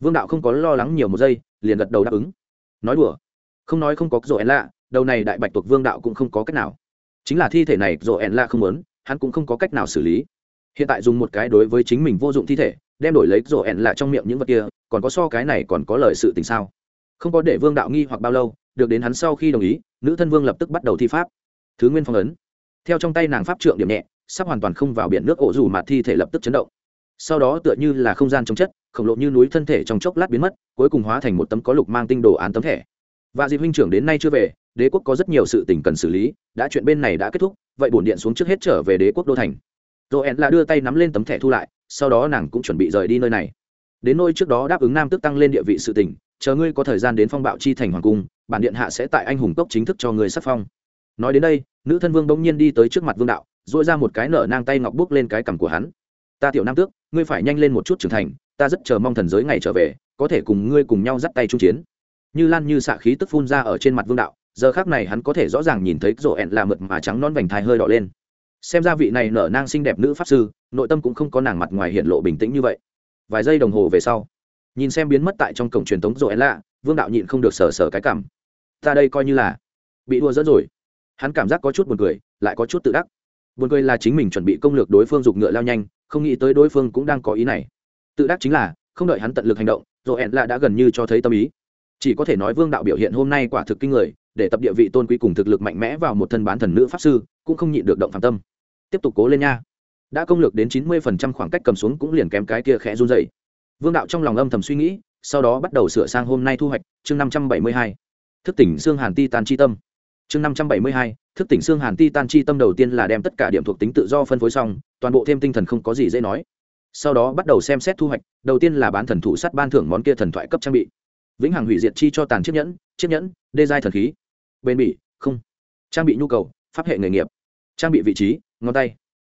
Vương đạo không có lo lắng nhiều một giây, liền gật đầu đáp ứng. Nói đùa. Không nói không có rộ ẻn lạ, đầu này đại bạch tuộc vương đạo cũng không có cách nào. Chính là thi thể này rộ ẻn lạ không muốn, hắn cũng không có cách nào xử lý. Hiện tại dùng một cái đối với chính mình vô dụng thi thể, đem đổi lấy rộ ẻn lạ trong miệng những vật kia, còn có so cái này còn có lời sự tình sao? Không có để vương đạo nghi hoặc bao lâu, được đến hắn sau khi đồng ý nữ thân vương lập tức bắt đầu thi pháp. Thứ nguyên phong ấn. Theo trong tay nàng pháp trượng điểm nhẹ, sắp hoàn toàn không vào biển nước ổ dù mà thi thể lập tức chấn động. Sau đó tựa như là không gian chống chất, khổng lồ như núi thân thể trong chốc lát biến mất, cuối cùng hóa thành một tấm có lục mang tinh đồ án tấm thẻ. Và dịp huynh trưởng đến nay chưa về, đế quốc có rất nhiều sự tình cần xử lý, đã chuyện bên này đã kết thúc, vậy bổn điện xuống trước hết trở về đế quốc đô thành. Rồi ẹn là đưa tay nắm lên tấm thẻ thu lại, sau đó nàng cũng chuẩn bị rời đi nơi này. Đến nơi trước đó đáp ứng nam tức tăng lên địa vị sự tình chờ ngươi có thời gian đến phong bạo chi thành hoàng cung, bản điện hạ sẽ tại anh hùng cốc chính thức cho ngươi sắc phong. Nói đến đây, nữ thân vương bỗng nhiên đi tới trước mặt vương đạo dội ra một cái nở nang tay ngọc bước lên cái cằm của hắn. Ta tiểu nam tước, ngươi phải nhanh lên một chút trưởng thành, ta rất chờ mong thần giới ngày trở về, có thể cùng ngươi cùng nhau dắt tay trung chiến. Như lan như xạ khí tức phun ra ở trên mặt vương đạo, giờ khác này hắn có thể rõ ràng nhìn thấy rổ ẹn là mượt mà trắng non vành thai hơi đỏ lên. Xem ra vị này nở nang xinh đẹp nữ pháp sư, nội tâm cũng không có nàng mặt ngoài hiện lộ bình tĩnh như vậy. Vài giây đồng hồ về sau nhìn xem biến mất tại trong cổng truyền thống rồi lạ vương đạo nhịn không được sờ sờ cái cảm. Ta đây coi như là bị đua dẫn rồi. Hắn cảm giác có chút buồn cười, lại có chút tự đắc. Buồn cười là chính mình chuẩn bị công lược đối phương giục ngựa lao nhanh, không nghĩ tới đối phương cũng đang có ý này. Tự đắc chính là, không đợi hắn tận lực hành động rồi ẹn lạ đã gần như cho thấy tâm ý. Chỉ có thể nói vương đạo biểu hiện hôm nay quả thực kinh người, để tập địa vị tôn quý cùng thực lực mạnh mẽ vào một thân bán thần nữ pháp sư, cũng không nhịn được động phạm tâm. Tiếp tục cố lên nha. Đã công lược đến chín mươi phần trăm khoảng cách cầm xuống cũng liền kém cái kia khẽ run dày vương đạo trong lòng âm thầm suy nghĩ, sau đó bắt đầu sửa sang hôm nay thu hoạch, chương năm trăm bảy mươi hai. Thức tỉnh xương hàn ti tan chi tâm. Chương năm trăm bảy mươi hai, thức tỉnh xương hàn ti tan chi tâm đầu tiên là đem tất cả điểm thuộc tính tự do phân phối xong, toàn bộ thêm tinh thần không có gì dễ nói. Sau đó bắt đầu xem xét thu hoạch, đầu tiên là bán thần thủ sắt ban thưởng món kia thần thoại cấp trang bị. Vĩnh hằng hủy diệt chi cho tàn chiếc nhẫn chiếc nhẫn, đê giai thần khí. Bền bỉ, không. Trang bị nhu cầu, pháp hệ nghề nghiệp. Trang bị vị trí, ngón tay.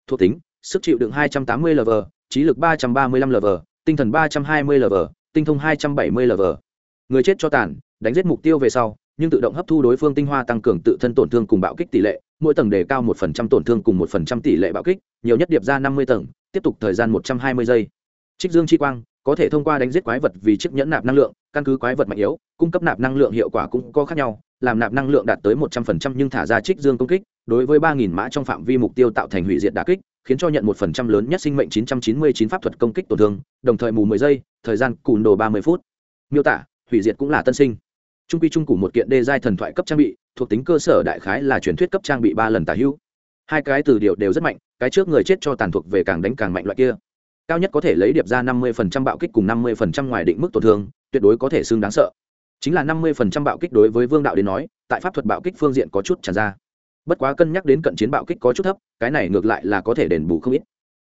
Thuộc tính, sức chịu đựng 280 lv trí lực 335 lv tinh thần 320 lv tinh thông 270 lv người chết cho tàn, đánh giết mục tiêu về sau, nhưng tự động hấp thu đối phương tinh hoa tăng cường tự thân tổn thương cùng bạo kích tỷ lệ, mỗi tầng đề cao một phần trăm tổn thương cùng một phần trăm tỷ lệ bạo kích, nhiều nhất điệp ra năm mươi tầng, tiếp tục thời gian một trăm hai mươi giây. Trích dương chi quang, có thể thông qua đánh giết quái vật vì chiếc nhẫn nạp năng lượng, căn cứ quái vật mạnh yếu, cung cấp nạp năng lượng hiệu quả cũng có khác nhau, làm nạp năng lượng đạt tới một trăm phần trăm nhưng thả ra trích dương công kích, đối với ba nghìn mã trong phạm vi mục tiêu tạo thành hủy diệt đà kích khiến cho nhận một phần trăm lớn nhất sinh mệnh chín trăm chín mươi chín pháp thuật công kích tổn thương, đồng thời mù mười giây, thời gian cùn đồ ba mươi phút. Miêu tả, hủy diệt cũng là tân sinh. Trung quy trung củ một kiện đê giai thần thoại cấp trang bị, thuộc tính cơ sở đại khái là truyền thuyết cấp trang bị ba lần tả hữu. Hai cái từ điều đều rất mạnh, cái trước người chết cho tàn thuộc về càng đánh càng mạnh loại kia. Cao nhất có thể lấy điệp ra năm mươi phần trăm bạo kích cùng năm mươi phần trăm ngoài định mức tổn thương, tuyệt đối có thể xương đáng sợ. Chính là năm mươi phần trăm bạo kích đối với vương đạo đến nói, tại pháp thuật bạo kích phương diện có chút tràn ra bất quá cân nhắc đến cận chiến bạo kích có chút thấp, cái này ngược lại là có thể đền bù không ít.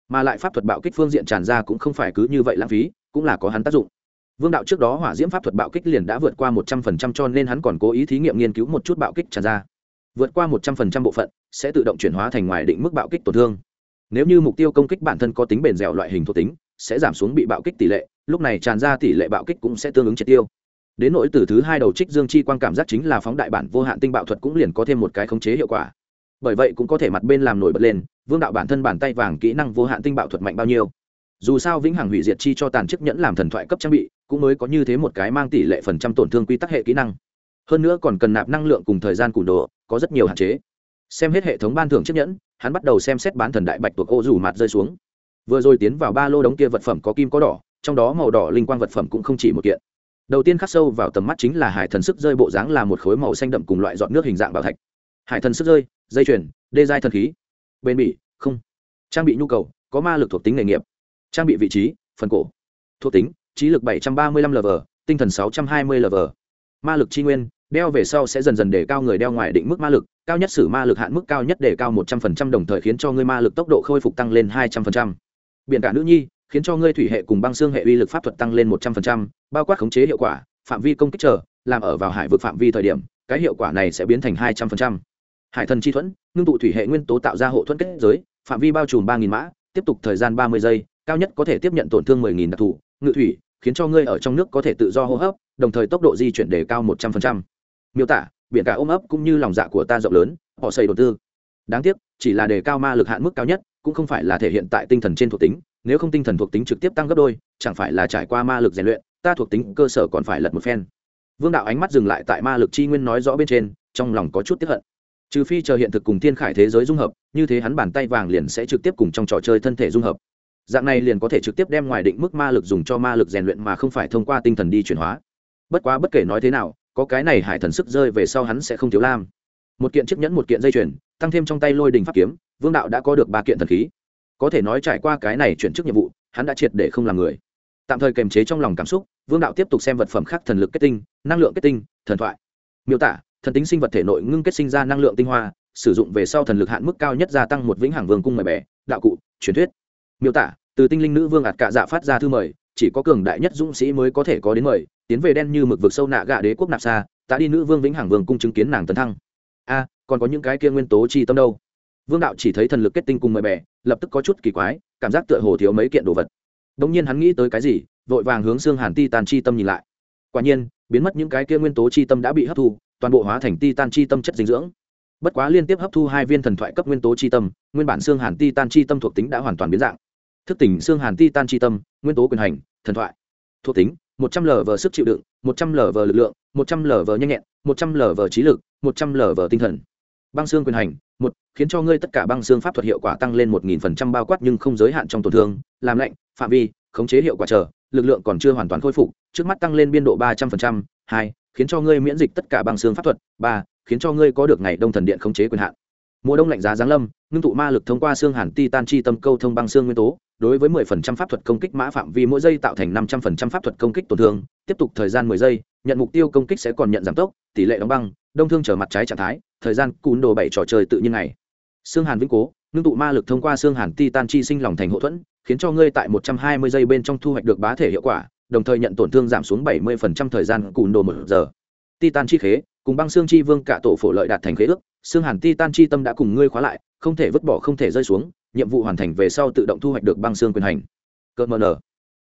Mà lại pháp thuật bạo kích phương diện tràn ra cũng không phải cứ như vậy lãng phí, cũng là có hắn tác dụng. Vương đạo trước đó hỏa diễm pháp thuật bạo kích liền đã vượt qua một trăm phần trăm cho nên hắn còn cố ý thí nghiệm nghiên cứu một chút bạo kích tràn ra. Vượt qua một trăm phần trăm bộ phận, sẽ tự động chuyển hóa thành ngoài định mức bạo kích tổn thương. Nếu như mục tiêu công kích bản thân có tính bền dẻo loại hình thuộc tính, sẽ giảm xuống bị bạo kích tỷ lệ, lúc này tràn ra tỷ lệ bạo kích cũng sẽ tương ứng triệt tiêu đến nỗi từ thứ hai đầu trích dương chi quan cảm giác chính là phóng đại bản vô hạn tinh bạo thuật cũng liền có thêm một cái khống chế hiệu quả. Bởi vậy cũng có thể mặt bên làm nổi bật lên, vương đạo bản thân bàn tay vàng kỹ năng vô hạn tinh bạo thuật mạnh bao nhiêu. Dù sao vĩnh hằng hủy diệt chi cho tàn chức nhẫn làm thần thoại cấp trang bị, cũng mới có như thế một cái mang tỷ lệ phần trăm tổn thương quy tắc hệ kỹ năng. Hơn nữa còn cần nạp năng lượng cùng thời gian cùn đồ, có rất nhiều hạn chế. Xem hết hệ thống ban thưởng chiếc nhẫn, hắn bắt đầu xem xét bán thần đại bạch tuộc ô rủ mặt rơi xuống. Vừa rồi tiến vào ba lô đống kia vật phẩm có kim có đỏ, trong đó màu đỏ linh quang vật phẩm cũng không chỉ một kiện đầu tiên khắc sâu vào tầm mắt chính là hải thần sức rơi bộ dáng là một khối màu xanh đậm cùng loại dọn nước hình dạng bảo thạch. Hải thần sức rơi, dây chuyền, đê giai thần khí. Bên bị không. Trang bị nhu cầu, có ma lực thuộc tính nghề nghiệp. Trang bị vị trí, phần cổ. Thuộc tính, trí lực 735 lv tinh thần 620 lv ma lực chi nguyên, đeo về sau sẽ dần dần để cao người đeo ngoài định mức ma lực, cao nhất sử ma lực hạn mức cao nhất để cao 100% đồng thời khiến cho người ma lực tốc độ khôi phục tăng lên 200%. biện cả nữ nhi khiến cho ngươi thủy hệ cùng băng xương hệ uy lực pháp thuật tăng lên 100%, bao quát khống chế hiệu quả phạm vi công kích trở, làm ở vào hải vực phạm vi thời điểm cái hiệu quả này sẽ biến thành 200%. hải thần chi thuẫn ngưng tụ thủy hệ nguyên tố tạo ra hộ thuẫn kết giới phạm vi bao trùm ba nghìn mã tiếp tục thời gian 30 giây cao nhất có thể tiếp nhận tổn thương mười nghìn đặc thù ngự thủy khiến cho ngươi ở trong nước có thể tự do hô hấp đồng thời tốc độ di chuyển đề cao một trăm linh miêu tả biển cả ôm ấp cũng như lòng dạ của ta rộng lớn họ xây đầu tư. Đáng tiếc chỉ là đề cao ma lực hạn mức cao nhất cũng không phải là thể hiện tại tinh thần trên thuộc tính nếu không tinh thần thuộc tính trực tiếp tăng gấp đôi, chẳng phải là trải qua ma lực rèn luyện, ta thuộc tính cơ sở còn phải lật một phen. Vương đạo ánh mắt dừng lại tại ma lực chi nguyên nói rõ bên trên, trong lòng có chút tiếp hận. Trừ phi chờ hiện thực cùng thiên khải thế giới dung hợp, như thế hắn bàn tay vàng liền sẽ trực tiếp cùng trong trò chơi thân thể dung hợp. Dạng này liền có thể trực tiếp đem ngoài định mức ma lực dùng cho ma lực rèn luyện mà không phải thông qua tinh thần đi chuyển hóa. Bất quá bất kể nói thế nào, có cái này hải thần sức rơi về sau hắn sẽ không thiếu lam. Một kiện chiếc nhẫn một kiện dây chuyền, tăng thêm trong tay lôi đình pháp kiếm, vương đạo đã có được ba kiện thần khí có thể nói trải qua cái này chuyển chức nhiệm vụ, hắn đã triệt để không làm người. Tạm thời kềm chế trong lòng cảm xúc, vương đạo tiếp tục xem vật phẩm khác thần lực kết tinh, năng lượng kết tinh, thần thoại. Miêu tả, thần tính sinh vật thể nội ngưng kết sinh ra năng lượng tinh hoa, sử dụng về sau thần lực hạn mức cao nhất gia tăng một vĩnh hằng vương cung mời bè, đạo cụ, truyền thuyết. Miêu tả, từ tinh linh nữ vương ạt cạ dạ phát ra thư mời, chỉ có cường đại nhất dũng sĩ mới có thể có đến mời, tiến về đen như mực vực sâu nạ gạ đế quốc nạp xa ta đi nữ vương vĩnh hằng vương cung chứng kiến nàng tấn thăng. A, còn có những cái kia nguyên tố chi tâm đâu? Vương đạo chỉ thấy thần lực kết tinh cùng mời bè, lập tức có chút kỳ quái, cảm giác tựa hồ thiếu mấy kiện đồ vật. Đống nhiên hắn nghĩ tới cái gì, vội vàng hướng xương hàn ti tàn chi tâm nhìn lại. Quả nhiên, biến mất những cái kia nguyên tố chi tâm đã bị hấp thu, toàn bộ hóa thành ti tan chi tâm chất dinh dưỡng. Bất quá liên tiếp hấp thu hai viên thần thoại cấp nguyên tố chi tâm, nguyên bản xương hàn ti tan chi tâm thuộc tính đã hoàn toàn biến dạng. Thức tỉnh xương hàn ti tan chi tâm, nguyên tố quyền hành, thần thoại. Thuộc tính, một trăm l vờ sức chịu đựng, một trăm l vờ lực lượng, một trăm l vờ nhanh nhẹn, một trăm l vờ trí lực, một trăm l vờ tinh thần. Băng xương quyền hành một, khiến cho ngươi tất cả băng xương pháp thuật hiệu quả tăng lên một nghìn phần trăm bao quát nhưng không giới hạn trong tổn thương, làm lạnh, phạm vi, khống chế hiệu quả chờ, lực lượng còn chưa hoàn toàn khôi phục, trước mắt tăng lên biên độ ba trăm phần trăm, hai, khiến cho ngươi miễn dịch tất cả băng xương pháp thuật, ba, khiến cho ngươi có được ngày đông thần điện khống chế quyền hạn. Mùa đông lạnh giá giáng lâm, ngưng tụ ma lực thông qua xương hàn ti tan chi tâm câu thông băng xương nguyên tố, đối với 10% pháp thuật công kích mã phạm vi mỗi giây tạo thành 500% pháp thuật công kích tổn thương, tiếp tục thời gian 10 giây, nhận mục tiêu công kích sẽ còn nhận giảm tốc, tỷ lệ đóng băng, đông thương trở mặt trái trạng thái thời gian cún đồ bảy trò chơi tự nhiên này xương hàn vĩnh cố, ngưng tụ ma lực thông qua xương hàn ti tan chi sinh lòng thành hậu thuẫn, khiến cho ngươi tại 120 giây bên trong thu hoạch được bá thể hiệu quả, đồng thời nhận tổn thương giảm xuống 70% thời gian cún đồ một giờ. Titan chi khế, cùng băng xương chi vương cả tổ phổ lợi đạt thành khế ước xương hàn titan chi tâm đã cùng ngươi khóa lại, không thể vứt bỏ, không thể rơi xuống, nhiệm vụ hoàn thành về sau tự động thu hoạch được băng xương quyền hành. Cơ mờ nở.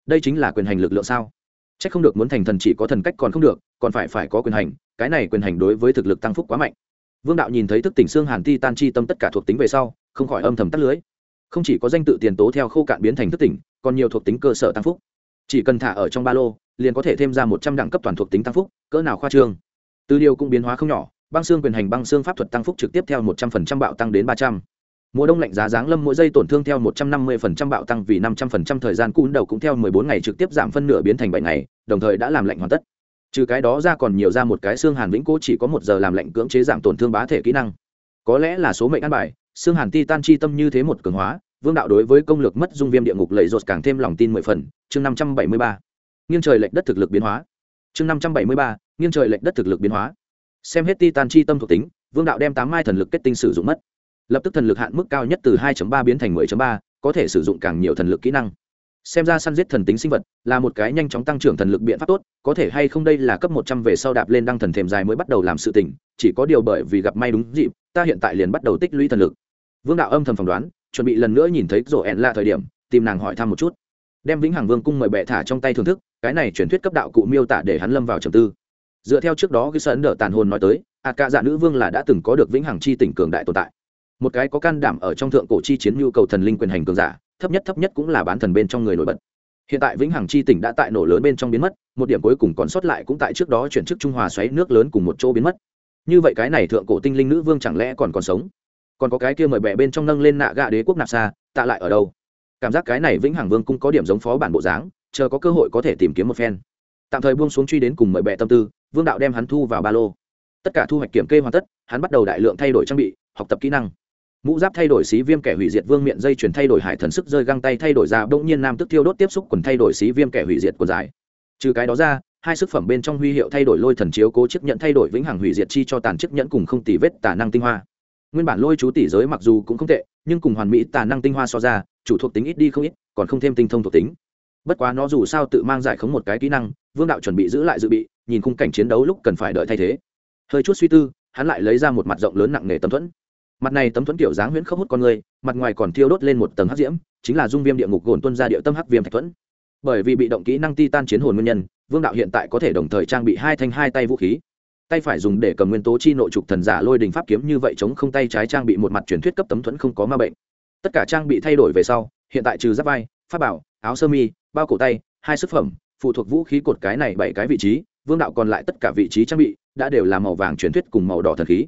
Đây chính là quyền hành lực lượng sao? C h ắ c không được muốn thành thần chỉ có thần cách còn không được, còn phải phải có quyền hành, cái này quyền hành đối với thực lực tăng phúc quá mạnh vương đạo nhìn thấy thức tỉnh xương hàn ti tan chi tâm tất cả thuộc tính về sau, không khỏi âm thầm tắt lưới. Không chỉ có danh tự tiền tố theo khô cạn biến thành thức tỉnh, còn nhiều thuộc tính cơ sở tăng phúc. Chỉ cần thả ở trong ba lô, liền có thể thêm ra một trăm đẳng cấp toàn thuộc tính tăng phúc, cỡ nào khoa trương. Từ điều cũng biến hóa không nhỏ, băng xương quyền hành băng xương pháp thuật tăng phúc trực tiếp theo một trăm phần trăm bạo tăng đến ba trăm. Mùa đông lạnh giá giáng lâm mỗi giây tổn thương theo một trăm năm mươi phần trăm bạo tăng vì năm trăm phần trăm thời gian cún đầu cũng theo mười bốn ngày trực tiếp giảm phân nửa biến thành bảy ngày, đồng thời đã làm lạnh hoàn tất trừ cái đó ra còn nhiều ra một cái xương hàn vĩnh cố chỉ có một giờ làm lệnh cưỡng chế giảm tổn thương bá thể kỹ năng. Có lẽ là số mệnh ăn bài xương hàn ti tan chi tâm như thế một cường hóa vương đạo đối với công lược mất dung viêm địa ngục lầy rột càng thêm lòng tin mười phần chương năm trăm bảy mươi ba. Nghiêng trời lệch đất thực lực biến hóa. Chương năm trăm bảy mươi ba nghiêng trời lệch đất thực lực biến hóa. Xem hết ti tan chi tâm thuộc tính vương đạo đem tám mai thần lực kết tinh sử dụng mất. Lập tức thần lực hạn mức cao nhất từ 2 ba biến thành 10 ba, có thể sử dụng càng nhiều thần lực kỹ năng xem ra săn giết thần tính sinh vật là một cái nhanh chóng tăng trưởng thần lực biện pháp tốt, có thể hay không đây là cấp một trăm về sau đạp lên đăng thần thềm dài mới bắt đầu làm sự tình, chỉ có điều bởi vì gặp may đúng dịp, ta hiện tại liền bắt đầu tích lũy thần lực. Vương đạo âm thầm phỏng đoán, chuẩn bị lần nữa nhìn thấy rổ ẹn là thời điểm, tìm nàng hỏi thăm một chút. Đem vĩnh hằng vương cung mời bệ thả trong tay thưởng thức, cái này truyền thuyết cấp đạo cụ miêu tả để hắn lâm vào trầm tư. Dựa theo trước đó cái sơn đỡ tàn hồn nói tới, a ca dạ nữ vương là đã từng có được vĩnh hằng chi tỉnh cường đại tồn tại. Một cái có can đảm ở trong thượng cổ chi chiến nhu cầu thần linh quyền hành cường giả thấp nhất thấp nhất cũng là bán thần bên trong người nổi bật. Hiện tại vĩnh hằng chi tỉnh đã tại nổ lớn bên trong biến mất, một điểm cuối cùng còn sót lại cũng tại trước đó chuyển chức trung hòa xoáy nước lớn cùng một chỗ biến mất. Như vậy cái này thượng cổ tinh linh nữ vương chẳng lẽ còn còn sống? Còn có cái kia mời bẹ bên trong nâng lên nạ gạ đế quốc nạp xa, tạ lại ở đâu? Cảm giác cái này vĩnh hằng vương cũng có điểm giống phó bản bộ dáng, chờ có cơ hội có thể tìm kiếm một phen. Tạm thời buông xuống truy đến cùng mời bẹ tâm tư, vương đạo đem hắn thu vào ba lô. Tất cả thu hoạch kiểm kê hoàn tất, hắn bắt đầu đại lượng thay đổi trang bị, học tập kỹ năng mũ giáp thay đổi xí viêm kẻ hủy diệt vương miệng dây chuyển thay đổi hải thần sức rơi găng tay thay đổi ra bỗng nhiên nam tức tiêu đốt tiếp xúc quần thay đổi xí viêm kẻ hủy diệt quần dài. Trừ cái đó ra, hai sức phẩm bên trong huy hiệu thay đổi lôi thần chiếu cố chiếc nhận thay đổi vĩnh hằng hủy diệt chi cho tàn chiếc nhẫn cùng không tỷ vết tà năng tinh hoa. Nguyên bản lôi chú tỷ giới mặc dù cũng không tệ, nhưng cùng hoàn mỹ tà năng tinh hoa so ra, chủ thuộc tính ít đi không ít, còn không thêm tinh thông thuộc tính. Bất quá nó dù sao tự mang giải khống một cái kỹ năng, vương đạo chuẩn bị giữ lại dự bị, nhìn khung cảnh chiến đấu lúc cần phải đợi thay thế. Hơi chút suy tư, hắn lại lấy ra một mặt rộng lớn nặng nề tấm thuẫn mặt này tấm thuẫn kiểu dáng huyễn khốc hút con người, mặt ngoài còn thiêu đốt lên một tầng hắc diễm, chính là dung viêm địa ngục gồn tuân ra địa tâm hắc viêm thạch thuẫn. Bởi vì bị động kỹ năng titan chiến hồn nguyên nhân, vương đạo hiện tại có thể đồng thời trang bị hai thanh hai tay vũ khí. Tay phải dùng để cầm nguyên tố chi nội trục thần giả lôi đình pháp kiếm như vậy chống không tay trái trang bị một mặt truyền thuyết cấp tấm thuẫn không có ma bệnh. Tất cả trang bị thay đổi về sau, hiện tại trừ giáp vai, pháp bảo, áo sơ mi, bao cổ tay, hai sức phẩm, phụ thuộc vũ khí cột cái này bảy cái vị trí, vương đạo còn lại tất cả vị trí trang bị đã đều là màu vàng truyền thuyết cùng màu đỏ thần khí.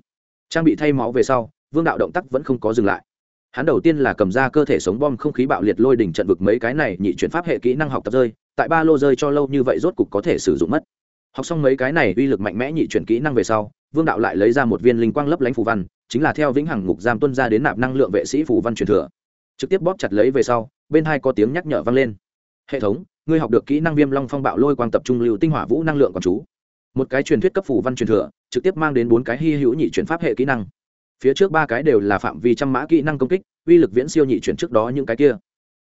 Trang bị thay máu về sau vương đạo động tác vẫn không có dừng lại. Hắn đầu tiên là cầm ra cơ thể sống bom không khí bạo liệt lôi đỉnh trận vực mấy cái này nhị chuyển pháp hệ kỹ năng học tập rơi, tại ba lô rơi cho lâu như vậy rốt cục có thể sử dụng mất. Học xong mấy cái này uy lực mạnh mẽ nhị chuyển kỹ năng về sau, vương đạo lại lấy ra một viên linh quang lấp lánh phù văn, chính là theo vĩnh hằng ngục giam tuân ra đến nạp năng lượng vệ sĩ phù văn truyền thừa. Trực tiếp bóp chặt lấy về sau, bên hai có tiếng nhắc nhở vang lên. Hệ thống, ngươi học được kỹ năng viêm long phong bạo lôi quang tập trung lưu tinh hỏa vũ năng lượng còn chú. Một cái truyền thuyết cấp phù văn truyền thừa, trực tiếp mang đến bốn cái hy hữu nhị chuyển pháp hệ kỹ năng phía trước ba cái đều là phạm vi trăm mã kỹ năng công kích, uy lực viễn siêu nhị chuyển trước đó những cái kia.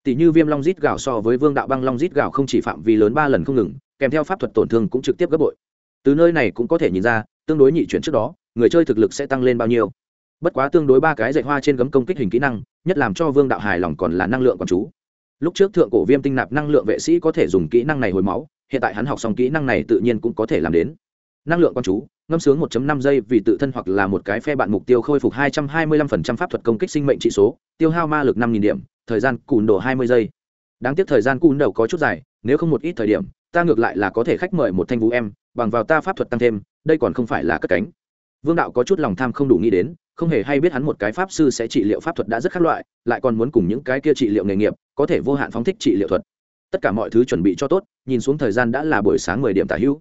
Tỷ như viêm long rít gạo so với vương đạo băng long rít gạo không chỉ phạm vi lớn ba lần không ngừng, kèm theo pháp thuật tổn thương cũng trực tiếp gấp bội. Từ nơi này cũng có thể nhìn ra, tương đối nhị chuyển trước đó, người chơi thực lực sẽ tăng lên bao nhiêu. Bất quá tương đối ba cái dạy hoa trên gấm công kích hình kỹ năng, nhất làm cho vương đạo hài lòng còn là năng lượng còn chú. Lúc trước thượng cổ viêm tinh nạp năng lượng vệ sĩ có thể dùng kỹ năng này hồi máu, hiện tại hắn học xong kỹ năng này tự nhiên cũng có thể làm đến năng lượng con chú ngâm sướng 1.5 giây vì tự thân hoặc là một cái phe bạn mục tiêu khôi phục 225% pháp thuật công kích sinh mệnh trị số, tiêu hao ma lực 5000 điểm, thời gian cùn đổ 20 giây. Đáng tiếc thời gian cùn đầu có chút dài, nếu không một ít thời điểm, ta ngược lại là có thể khách mời một thanh vũ em, bằng vào ta pháp thuật tăng thêm, đây còn không phải là cất cánh. Vương đạo có chút lòng tham không đủ nghĩ đến, không hề hay biết hắn một cái pháp sư sẽ trị liệu pháp thuật đã rất khác loại, lại còn muốn cùng những cái kia trị liệu nghề nghiệp, có thể vô hạn phóng thích trị liệu thuật. Tất cả mọi thứ chuẩn bị cho tốt, nhìn xuống thời gian đã là buổi sáng 10 điểm tả hữu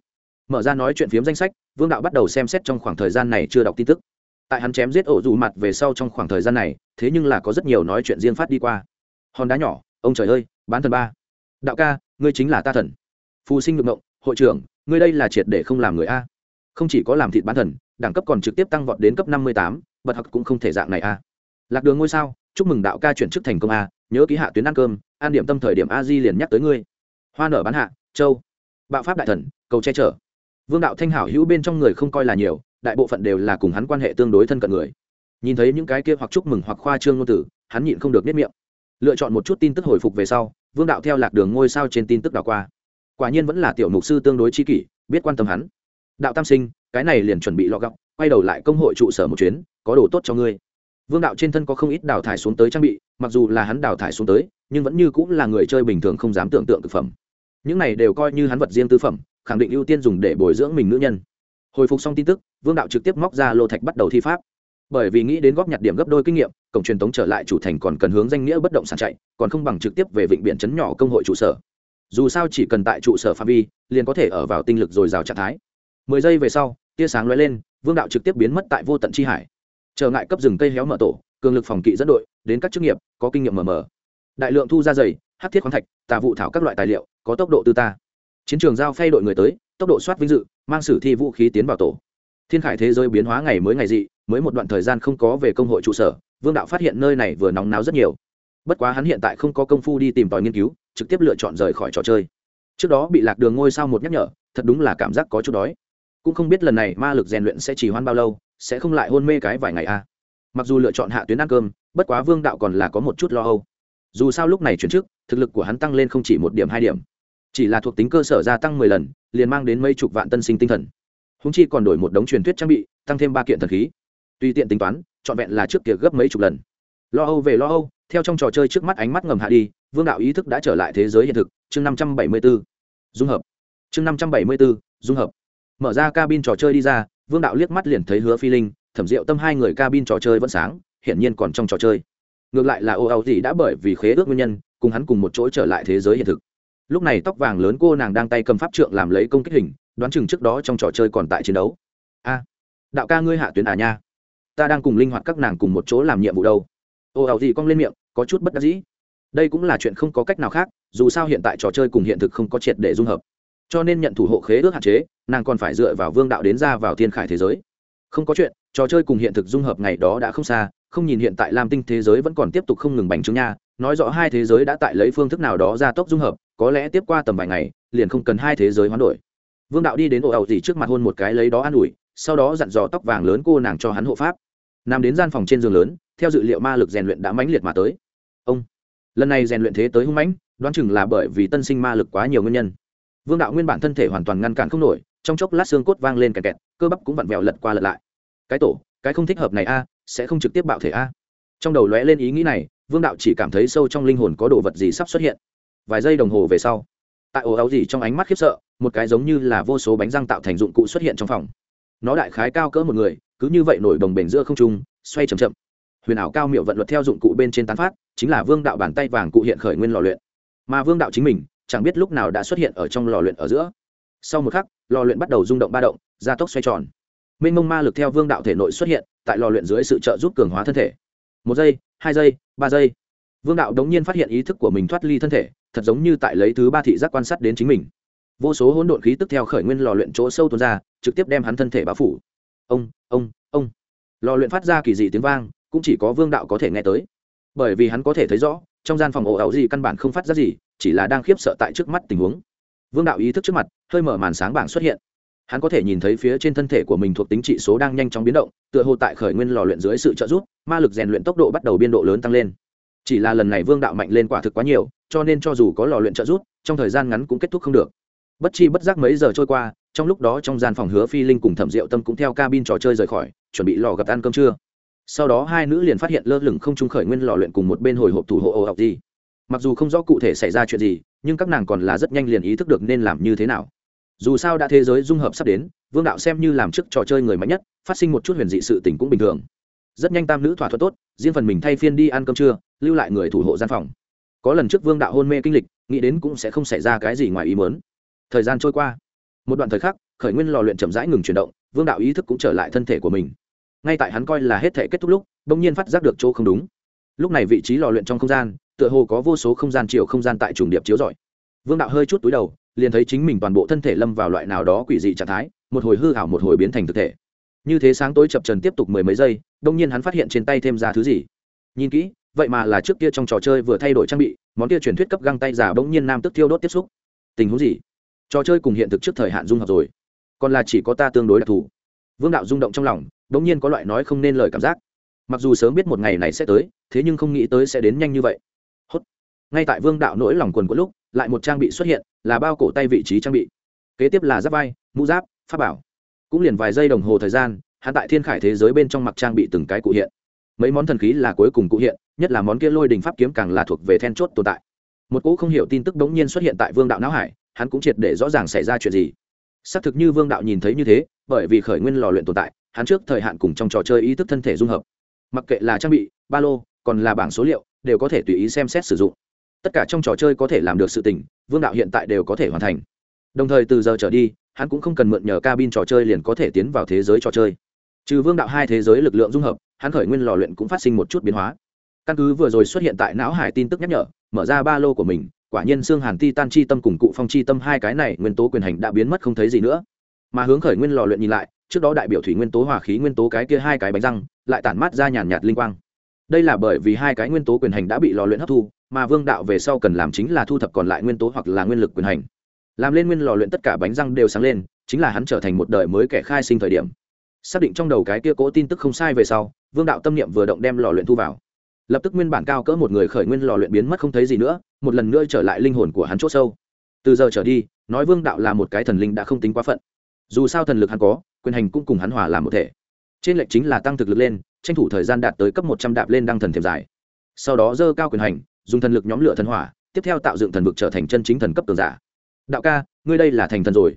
mở ra nói chuyện phiếm danh sách, vương đạo bắt đầu xem xét trong khoảng thời gian này chưa đọc tin tức. Tại hắn chém giết ổ dù mặt về sau trong khoảng thời gian này, thế nhưng là có rất nhiều nói chuyện riêng phát đi qua. Hòn đá nhỏ, ông trời ơi, bán thần ba. Đạo ca, ngươi chính là ta thần. Phù sinh được ngộng, hội trưởng, ngươi đây là triệt để không làm người a. Không chỉ có làm thịt bán thần, đẳng cấp còn trực tiếp tăng vọt đến cấp năm mươi tám bật học cũng không thể dạng này a. Lạc đường ngôi sao, chúc mừng đạo ca chuyển chức thành công a, nhớ ký hạ tuyến ăn cơm, an điểm tâm thời điểm a di liền nhắc tới ngươi. Hoa nở bán hạ, châu. Bạo pháp đại thần, cầu che chở vương đạo thanh hảo hữu bên trong người không coi là nhiều, đại bộ phận đều là cùng hắn quan hệ tương đối thân cận người. Nhìn thấy những cái kia hoặc chúc mừng hoặc khoa trương ngôn tử, hắn nhịn không được nếp miệng. Lựa chọn một chút tin tức hồi phục về sau, vương đạo theo lạc đường ngôi sao trên tin tức đảo qua. Quả nhiên vẫn là tiểu mục sư tương đối chi kỷ, biết quan tâm hắn. Đạo tam sinh, cái này liền chuẩn bị lọ gọng, quay đầu lại công hội trụ sở một chuyến, có đồ tốt cho ngươi. Vương đạo trên thân có không ít đào thải xuống tới trang bị, mặc dù là hắn đào thải xuống tới, nhưng vẫn như cũng là người chơi bình thường không dám tưởng tượng thực phẩm. Những này đều coi như hắn vật riêng tư phẩm khẳng định ưu tiên dùng để bồi dưỡng mình nữ nhân. Hồi phục xong tin tức, vương đạo trực tiếp móc ra lô thạch bắt đầu thi pháp. Bởi vì nghĩ đến góp nhặt điểm gấp đôi kinh nghiệm, cổng truyền thống trở lại chủ thành còn cần hướng danh nghĩa bất động sản chạy, còn không bằng trực tiếp về vịnh biển chấn nhỏ công hội trụ sở. Dù sao chỉ cần tại trụ sở phạm vi, liền có thể ở vào tinh lực dồi dào trạng thái. Mười giây về sau, tia sáng lóe lên, vương đạo trực tiếp biến mất tại vô tận chi hải. Trở ngại cấp rừng cây héo mở tổ, cường lực phòng kỵ dẫn đội, đến các chức nghiệp, có kinh nghiệm mờ mờ. Đại lượng thu ra dày hát thiết khoáng thạch, tà vụ thảo các loại tài liệu, có tốc độ tư ta chiến trường giao phay đội người tới, tốc độ soát vinh dự, mang sử thi vũ khí tiến vào tổ. Thiên khải thế giới biến hóa ngày mới ngày dị, mới một đoạn thời gian không có về công hội trụ sở, vương đạo phát hiện nơi này vừa nóng náo rất nhiều. Bất quá hắn hiện tại không có công phu đi tìm tòi nghiên cứu, trực tiếp lựa chọn rời khỏi trò chơi. Trước đó bị lạc đường ngôi sao một nhắc nhở, thật đúng là cảm giác có chút đói. Cũng không biết lần này ma lực rèn luyện sẽ chỉ hoan bao lâu, sẽ không lại hôn mê cái vài ngày a à. mặc dù lựa chọn hạ tuyến ăn cơm, bất quá vương đạo còn là có một chút lo âu. Dù sao lúc này chuyển trước, thực lực của hắn tăng lên không chỉ một điểm hai điểm chỉ là thuộc tính cơ sở gia tăng mười lần, liền mang đến mấy chục vạn tân sinh tinh thần. Húng chi còn đổi một đống truyền thuyết trang bị, tăng thêm ba kiện thần khí. Tùy tiện tính toán, trọn vẹn là trước kia gấp mấy chục lần. Lo âu về lo âu, theo trong trò chơi trước mắt ánh mắt ngầm hạ đi, vương đạo ý thức đã trở lại thế giới hiện thực, chương năm trăm bảy mươi b ố dung hợp. Chương năm trăm bảy mươi b ố dung hợp. Mở ra cabin trò chơi đi ra, vương đạo liếc mắt liền thấy hứa phi linh, thẩm diệu tâm hai người cabin trò chơi vẫn sáng, hiển nhiên còn trong trò chơi. Ngược lại là ô âu gì đã bởi vì khế ước nguyên nhân, cùng hắn cùng một chỗ trở lại thế giới hiện thực lúc này tóc vàng lớn cô nàng đang tay cầm pháp trượng làm lấy công kích hình, đoán chừng trước đó trong trò chơi còn tại chiến đấu. A, đạo ca ngươi hạ tuyến à nha. Ta đang cùng linh hoạt các nàng cùng một chỗ làm nhiệm vụ đâu. Ô ảo gì cong lên miệng, có chút bất đắc dĩ. Đây cũng là chuyện không có cách nào khác, dù sao hiện tại trò chơi cùng hiện thực không có triệt để dung hợp. Cho nên nhận thủ hộ khế ước hạn chế, nàng còn phải dựa vào vương đạo đến ra vào thiên khải thế giới. Không có chuyện, trò chơi cùng hiện thực dung hợp ngày đó đã không xa, không nhìn hiện tại lam tinh thế giới vẫn còn tiếp tục không ngừng bành trướng nha. Nói rõ hai thế giới đã tại lấy phương thức nào đó ra tốc dung hợp có lẽ tiếp qua tầm vài ngày, liền không cần hai thế giới hoán đổi. Vương đạo đi đến ổ ẩu gì trước mặt hôn một cái lấy đó an ủi, sau đó dặn dò tóc vàng lớn cô nàng cho hắn hộ pháp. Nằm đến gian phòng trên giường lớn, theo dự liệu ma lực rèn luyện đã mãnh liệt mà tới. Ông, lần này rèn luyện thế tới hung mãnh, đoán chừng là bởi vì tân sinh ma lực quá nhiều nguyên nhân. Vương đạo nguyên bản thân thể hoàn toàn ngăn cản không nổi, trong chốc lát xương cốt vang lên kẹt kẹt, cơ bắp cũng vặn vẹo lật qua lật lại. Cái tổ, cái không thích hợp này a, sẽ không trực tiếp bạo thể a. Trong đầu lóe lên ý nghĩ này, vương đạo chỉ cảm thấy sâu trong linh hồn có đồ vật gì sắp xuất hiện vài giây đồng hồ về sau, tại ổ áo gì trong ánh mắt khiếp sợ, một cái giống như là vô số bánh răng tạo thành dụng cụ xuất hiện trong phòng. Nó đại khái cao cỡ một người, cứ như vậy nổi đồng bền giữa không trung, xoay chậm chậm. Huyền ảo cao miệu vận luật theo dụng cụ bên trên tán phát, chính là vương đạo bàn tay vàng cụ hiện khởi nguyên lò luyện. Mà vương đạo chính mình, chẳng biết lúc nào đã xuất hiện ở trong lò luyện ở giữa. Sau một khắc, lò luyện bắt đầu rung động ba động, gia tốc xoay tròn. Minh mông ma lực theo vương đạo thể nội xuất hiện, tại lò luyện dưới sự trợ giúp cường hóa thân thể. Một giây, hai giây, ba giây. Vương đạo đống nhiên phát hiện ý thức của mình thoát ly thân thể thật giống như tại lấy thứ ba thị giác quan sát đến chính mình. Vô số hỗn độn khí tức theo khởi nguyên lò luyện chỗ sâu tuôn ra, trực tiếp đem hắn thân thể bao phủ. Ông ông ông. Lò luyện phát ra kỳ dị tiếng vang, cũng chỉ có vương đạo có thể nghe tới. Bởi vì hắn có thể thấy rõ, trong gian phòng ồ ẩu gì căn bản không phát ra gì, chỉ là đang khiếp sợ tại trước mắt tình huống. Vương đạo ý thức trước mặt, hơi mở màn sáng bảng xuất hiện. Hắn có thể nhìn thấy phía trên thân thể của mình thuộc tính trị số đang nhanh chóng biến động, tựa hồ tại khởi nguyên lò luyện dưới sự trợ giúp, ma lực rèn luyện tốc độ bắt đầu biên độ lớn tăng lên chỉ là lần này vương đạo mạnh lên quả thực quá nhiều, cho nên cho dù có lò luyện trợ giúp, trong thời gian ngắn cũng kết thúc không được. Bất chi bất giác mấy giờ trôi qua, trong lúc đó trong gian phòng hứa phi linh cùng thẩm diệu tâm cũng theo cabin trò chơi rời khỏi, chuẩn bị lò gặp ăn cơm trưa. Sau đó hai nữ liền phát hiện lơ lửng không trung khởi nguyên lò luyện cùng một bên hồi hộp thủ hộ ồ học gì mặc dù không rõ cụ thể xảy ra chuyện gì, nhưng các nàng còn là rất nhanh liền ý thức được nên làm như thế nào. Dù sao đã thế giới dung hợp sắp đến, vương đạo xem như làm trước trò chơi người mạnh nhất, phát sinh một chút huyền dị sự tình cũng bình thường rất nhanh tam nữ thỏa thuận tốt, riêng phần mình thay phiên đi ăn cơm trưa, lưu lại người thủ hộ gian phòng. Có lần trước vương đạo hôn mê kinh lịch, nghĩ đến cũng sẽ không xảy ra cái gì ngoài ý mớn thời gian trôi qua. Một đoạn thời khắc, khởi nguyên lò luyện chậm rãi ngừng chuyển động, vương đạo ý thức cũng trở lại thân thể của mình. Ngay tại hắn coi là hết thể kết thúc lúc đ ỗ n g nhiên phát giác được chỗ không đúng. Lúc này vị trí lò luyện trong không gian, tựa hồ có vô số không gian chiều không gian tại trùng điệp chiếu rọi. Vương đạo hơi chút túi đầu, liền thấy chính mình toàn bộ thân thể lâm vào loại nào đó quỷ dị trạng thái, một hồi hư hảo một hồi biến thành thực thể như thế sáng tối chập trần tiếp tục mười mấy giây, đông nhiên hắn phát hiện trên tay thêm ra thứ gì. Nhìn kỹ, vậy mà là trước kia trong trò chơi vừa thay đổi trang bị, món kia truyền thuyết cấp găng tay giả bỗng nhiên nam tức thiêu đốt tiếp xúc. Tình huống gì? Trò chơi cùng hiện thực trước thời hạn dung hợp rồi. Còn là chỉ có ta tương đối đặc thù. Vương đạo rung động trong lòng đ ỗ n g nhiên có loại nói không nên lời cảm giác. Mặc dù sớm biết một ngày này sẽ tới, thế nhưng không nghĩ tới sẽ đến nhanh như vậy. Hốt. Ngay tại vương đạo nỗi lòng quần của lúc, lại một trang bị xuất hiện, là bao cổ tay vị trí trang bị. Kế tiếp là giáp vai, mũ giáp, pháp bảo cũng liền vài giây đồng hồ thời gian, hắn tại thiên khải thế giới bên trong mặc trang bị từng cái cụ hiện. Mấy món thần khí là cuối cùng cụ hiện, nhất là món kia lôi đình pháp kiếm càng là thuộc về then chốt tồn tại. Một cỗ không hiểu tin tức bỗng nhiên xuất hiện tại vương đạo não hải, hắn cũng triệt để rõ ràng xảy ra chuyện gì. Xác thực như vương đạo nhìn thấy như thế, bởi vì khởi nguyên lò luyện tồn tại, hắn trước thời hạn cùng trong trò chơi ý thức thân thể dung hợp. Mặc kệ là trang bị, ba lô, còn là bảng số liệu, đều có thể tùy ý xem xét sử dụng. Tất cả trong trò chơi có thể làm được sự tình, vương đạo hiện tại đều có thể hoàn thành đồng thời từ giờ trở đi, hắn cũng không cần mượn nhờ cabin trò chơi liền có thể tiến vào thế giới trò chơi. Trừ vương đạo hai thế giới lực lượng dung hợp, hắn khởi nguyên lò luyện cũng phát sinh một chút biến hóa. Căn cứ vừa rồi xuất hiện tại não hải tin tức nhắc nhở, mở ra ba lô của mình, quả nhiên xương hàn ti tan chi tâm cùng cụ phong chi tâm hai cái này nguyên tố quyền hành đã biến mất không thấy gì nữa. Mà hướng khởi nguyên lò luyện nhìn lại, trước đó đại biểu thủy nguyên tố hỏa khí nguyên tố cái kia hai cái bánh răng, lại tản mát ra nhàn nhạt linh quang. Đây là bởi vì hai cái nguyên tố quyền hành đã bị lò luyện hấp thu, mà vương đạo về sau cần làm chính là thu thập còn lại nguyên tố hoặc là nguyên lực quyền hành làm lên nguyên lò luyện tất cả bánh răng đều sáng lên, chính là hắn trở thành một đời mới kẻ khai sinh thời điểm. Xác định trong đầu cái kia cố tin tức không sai về sau, vương đạo tâm niệm vừa động đem lò luyện thu vào. Lập tức nguyên bản cao cỡ một người khởi nguyên lò luyện biến mất không thấy gì nữa, một lần nữa trở lại linh hồn của hắn c h ỗ sâu. Từ giờ trở đi, nói vương đạo là một cái thần linh đã không tính quá phận. Dù sao thần lực hắn có, quyền hành cũng cùng hắn hòa làm một thể. Trên lệnh chính là tăng thực lực lên, tranh thủ thời gian đạt tới cấp một trăm đạp lên đăng thần thiềm dài sau đó dơ cao quyền hành, dùng thần lực nhóm lửa thần hỏa, tiếp theo tạo dựng thần vực trở thành chân chính thần cấp tường giả đạo ca, ngươi đây là thành thần rồi.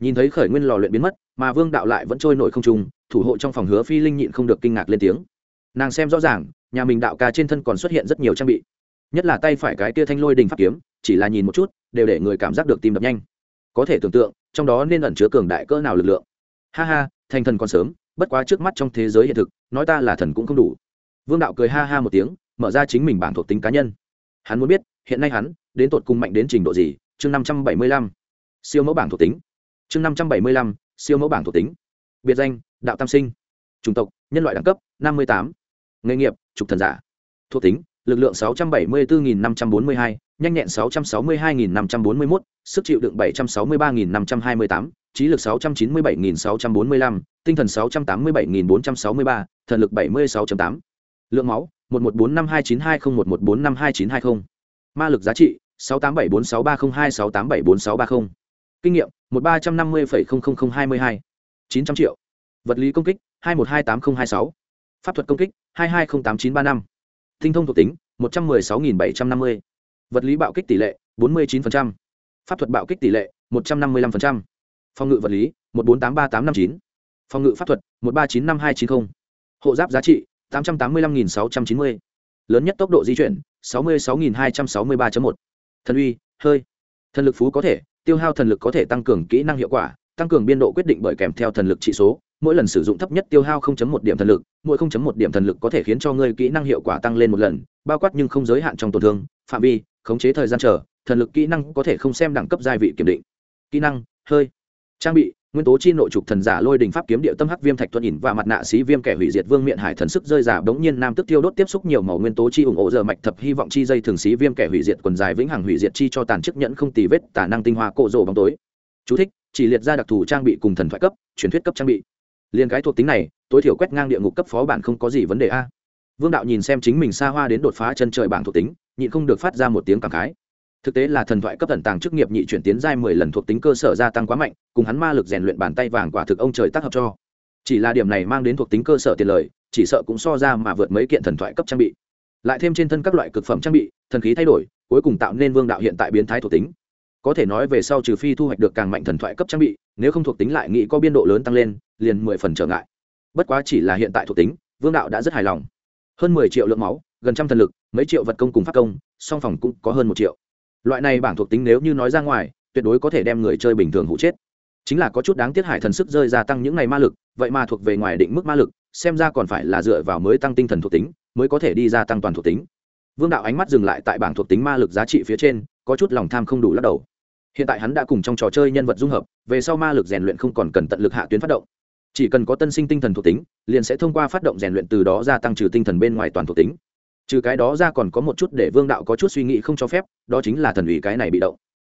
Nhìn thấy khởi nguyên lò luyện biến mất, mà vương đạo lại vẫn trôi nổi không trung, thủ hộ trong phòng hứa phi linh nhịn không được kinh ngạc lên tiếng. Nàng xem rõ ràng, nhà mình đạo ca trên thân còn xuất hiện rất nhiều trang bị. Nhất là tay phải cái kia thanh lôi đình pháp kiếm, chỉ là nhìn một chút, đều để người cảm giác được tim đập nhanh. Có thể tưởng tượng, trong đó nên ẩn chứa cường đại cỡ nào lực lượng. Ha ha, thành thần còn sớm, bất quá trước mắt trong thế giới hiện thực, nói ta là thần cũng không đủ. Vương đạo cười ha ha một tiếng, mở ra chính mình bảng thuộc tính cá nhân. Hắn muốn biết, hiện nay hắn, đến tột cùng mạnh đến trình độ gì chương năm trăm bảy mươi lăm, siêu mẫu bảng thuộc tính. Chương năm trăm bảy mươi lăm, siêu mẫu bảng thuộc tính. Biệt danh, đạo tam sinh. Chủng tộc, nhân loại đẳng cấp, năm mươi tám. Nghề nghiệp, trục thần giả. Thuộc tính, lực lượng sáu trăm bảy mươi bốn năm trăm bốn mươi hai, nhanh nhẹn sáu trăm sáu mươi hai năm trăm bốn mươi một sức chịu đựng bảy trăm sáu mươi ba năm trăm hai mươi tám, trí lực sáu trăm chín mươi bảy sáu trăm bốn mươi lăm, tinh thần sáu trăm tám mươi bảy bốn trăm sáu mươi ba, thần lực bảy mươi sáu tám. Lượng máu, một một bốn năm hai chín hai không, một một bốn năm hai chín hai không. Ma lực giá trị 687463026874630. Kinh nghiệm 1350,00022. 900 triệu. Vật lý công kích 2128026 Pháp thuật công kích 2208935 Tinh thông thuộc tính 116750. Vật lý bạo kích tỷ lệ 49%. Pháp thuật bạo kích tỷ lệ 155%. Phòng ngự vật lý 1483859. Phòng ngự pháp thuật 1395290. Hộ giáp giá trị 885690. Lớn nhất tốc độ di chuyển 66263.1 thần uy, hơi. Thần lực phú có thể, tiêu hao thần lực có thể tăng cường kỹ năng hiệu quả, tăng cường biên độ quyết định bởi kèm theo thần lực trị số. Mỗi lần sử dụng thấp nhất tiêu hao 0.1 điểm thần lực, mỗi 0.1 điểm thần lực có thể khiến cho ngươi kỹ năng hiệu quả tăng lên một lần, bao quát nhưng không giới hạn trong tổn thương, phạm vi, khống chế thời gian chờ, thần lực kỹ năng có thể không xem đẳng cấp gia vị kiểm định. Kỹ năng, hơi. Trang bị nguyên tố chi nội trục thần giả lôi đình pháp kiếm địa tâm hắc viêm thạch thuận ỉn và mặt nạ xí viêm kẻ hủy diệt vương miện hải thần sức rơi giả bỗng nhiên nam tức tiêu đốt tiếp xúc nhiều màu nguyên tố chi ủng hộ giờ mạch thập hy vọng chi dây thường xí viêm kẻ hủy diệt quần dài vĩnh hằng hủy diệt chi cho tàn chức nhẫn không tì vết tả năng tinh hoa cộ rổ bóng tối. Chú thích, chỉ liệt ra đặc thù trang bị cùng thần thoại cấp, truyền thuyết cấp trang bị. Liên cái thuộc tính này, tối thiểu quét ngang địa ngục cấp phó bản không có gì vấn đề a. Vương đạo nhìn xem chính mình xa hoa đến đột phá chân trời bảng thuộc tính, nhịn không được phát ra một tiếng cảm khái thực tế là thần thoại cấp tận tàng chức nghiệp nhị chuyển tiến giai mười lần thuộc tính cơ sở gia tăng quá mạnh, cùng hắn ma lực rèn luyện bàn tay vàng quả thực ông trời tác hợp cho. Chỉ là điểm này mang đến thuộc tính cơ sở tiền lời, chỉ sợ cũng so ra mà vượt mấy kiện thần thoại cấp trang bị. Lại thêm trên thân các loại cực phẩm trang bị, thần khí thay đổi, cuối cùng tạo nên vương đạo hiện tại biến thái thuộc tính. Có thể nói về sau trừ phi thu hoạch được càng mạnh thần thoại cấp trang bị, nếu không thuộc tính lại nghĩ có biên độ lớn tăng lên, liền mười phần trở ngại. Bất quá chỉ là hiện tại thuộc tính, vương đạo đã rất hài lòng. Hơn mười triệu lượng máu, gần trăm thần lực, mấy triệu vật công cùng phát công, song phòng cũng có hơn một triệu loại này bảng thuộc tính nếu như nói ra ngoài, tuyệt đối có thể đem người chơi bình thường hụ chết. Chính là có chút đáng tiếc hải thần sức rơi gia tăng những ngày ma lực, vậy mà thuộc về ngoài định mức ma lực, xem ra còn phải là dựa vào mới tăng tinh thần thuộc tính, mới có thể đi gia tăng toàn thuộc tính. Vương đạo ánh mắt dừng lại tại bảng thuộc tính ma lực giá trị phía trên, có chút lòng tham không đủ lắc đầu. Hiện tại hắn đã cùng trong trò chơi nhân vật dung hợp, về sau ma lực rèn luyện không còn cần tận lực hạ tuyến phát động. Chỉ cần có tân sinh tinh thần thuộc tính, liền sẽ thông qua phát động rèn luyện từ đó gia tăng trừ tinh thần bên ngoài toàn thuộc tính trừ cái đó ra còn có một chút để vương đạo có chút suy nghĩ không cho phép, đó chính là thần ủy cái này bị động.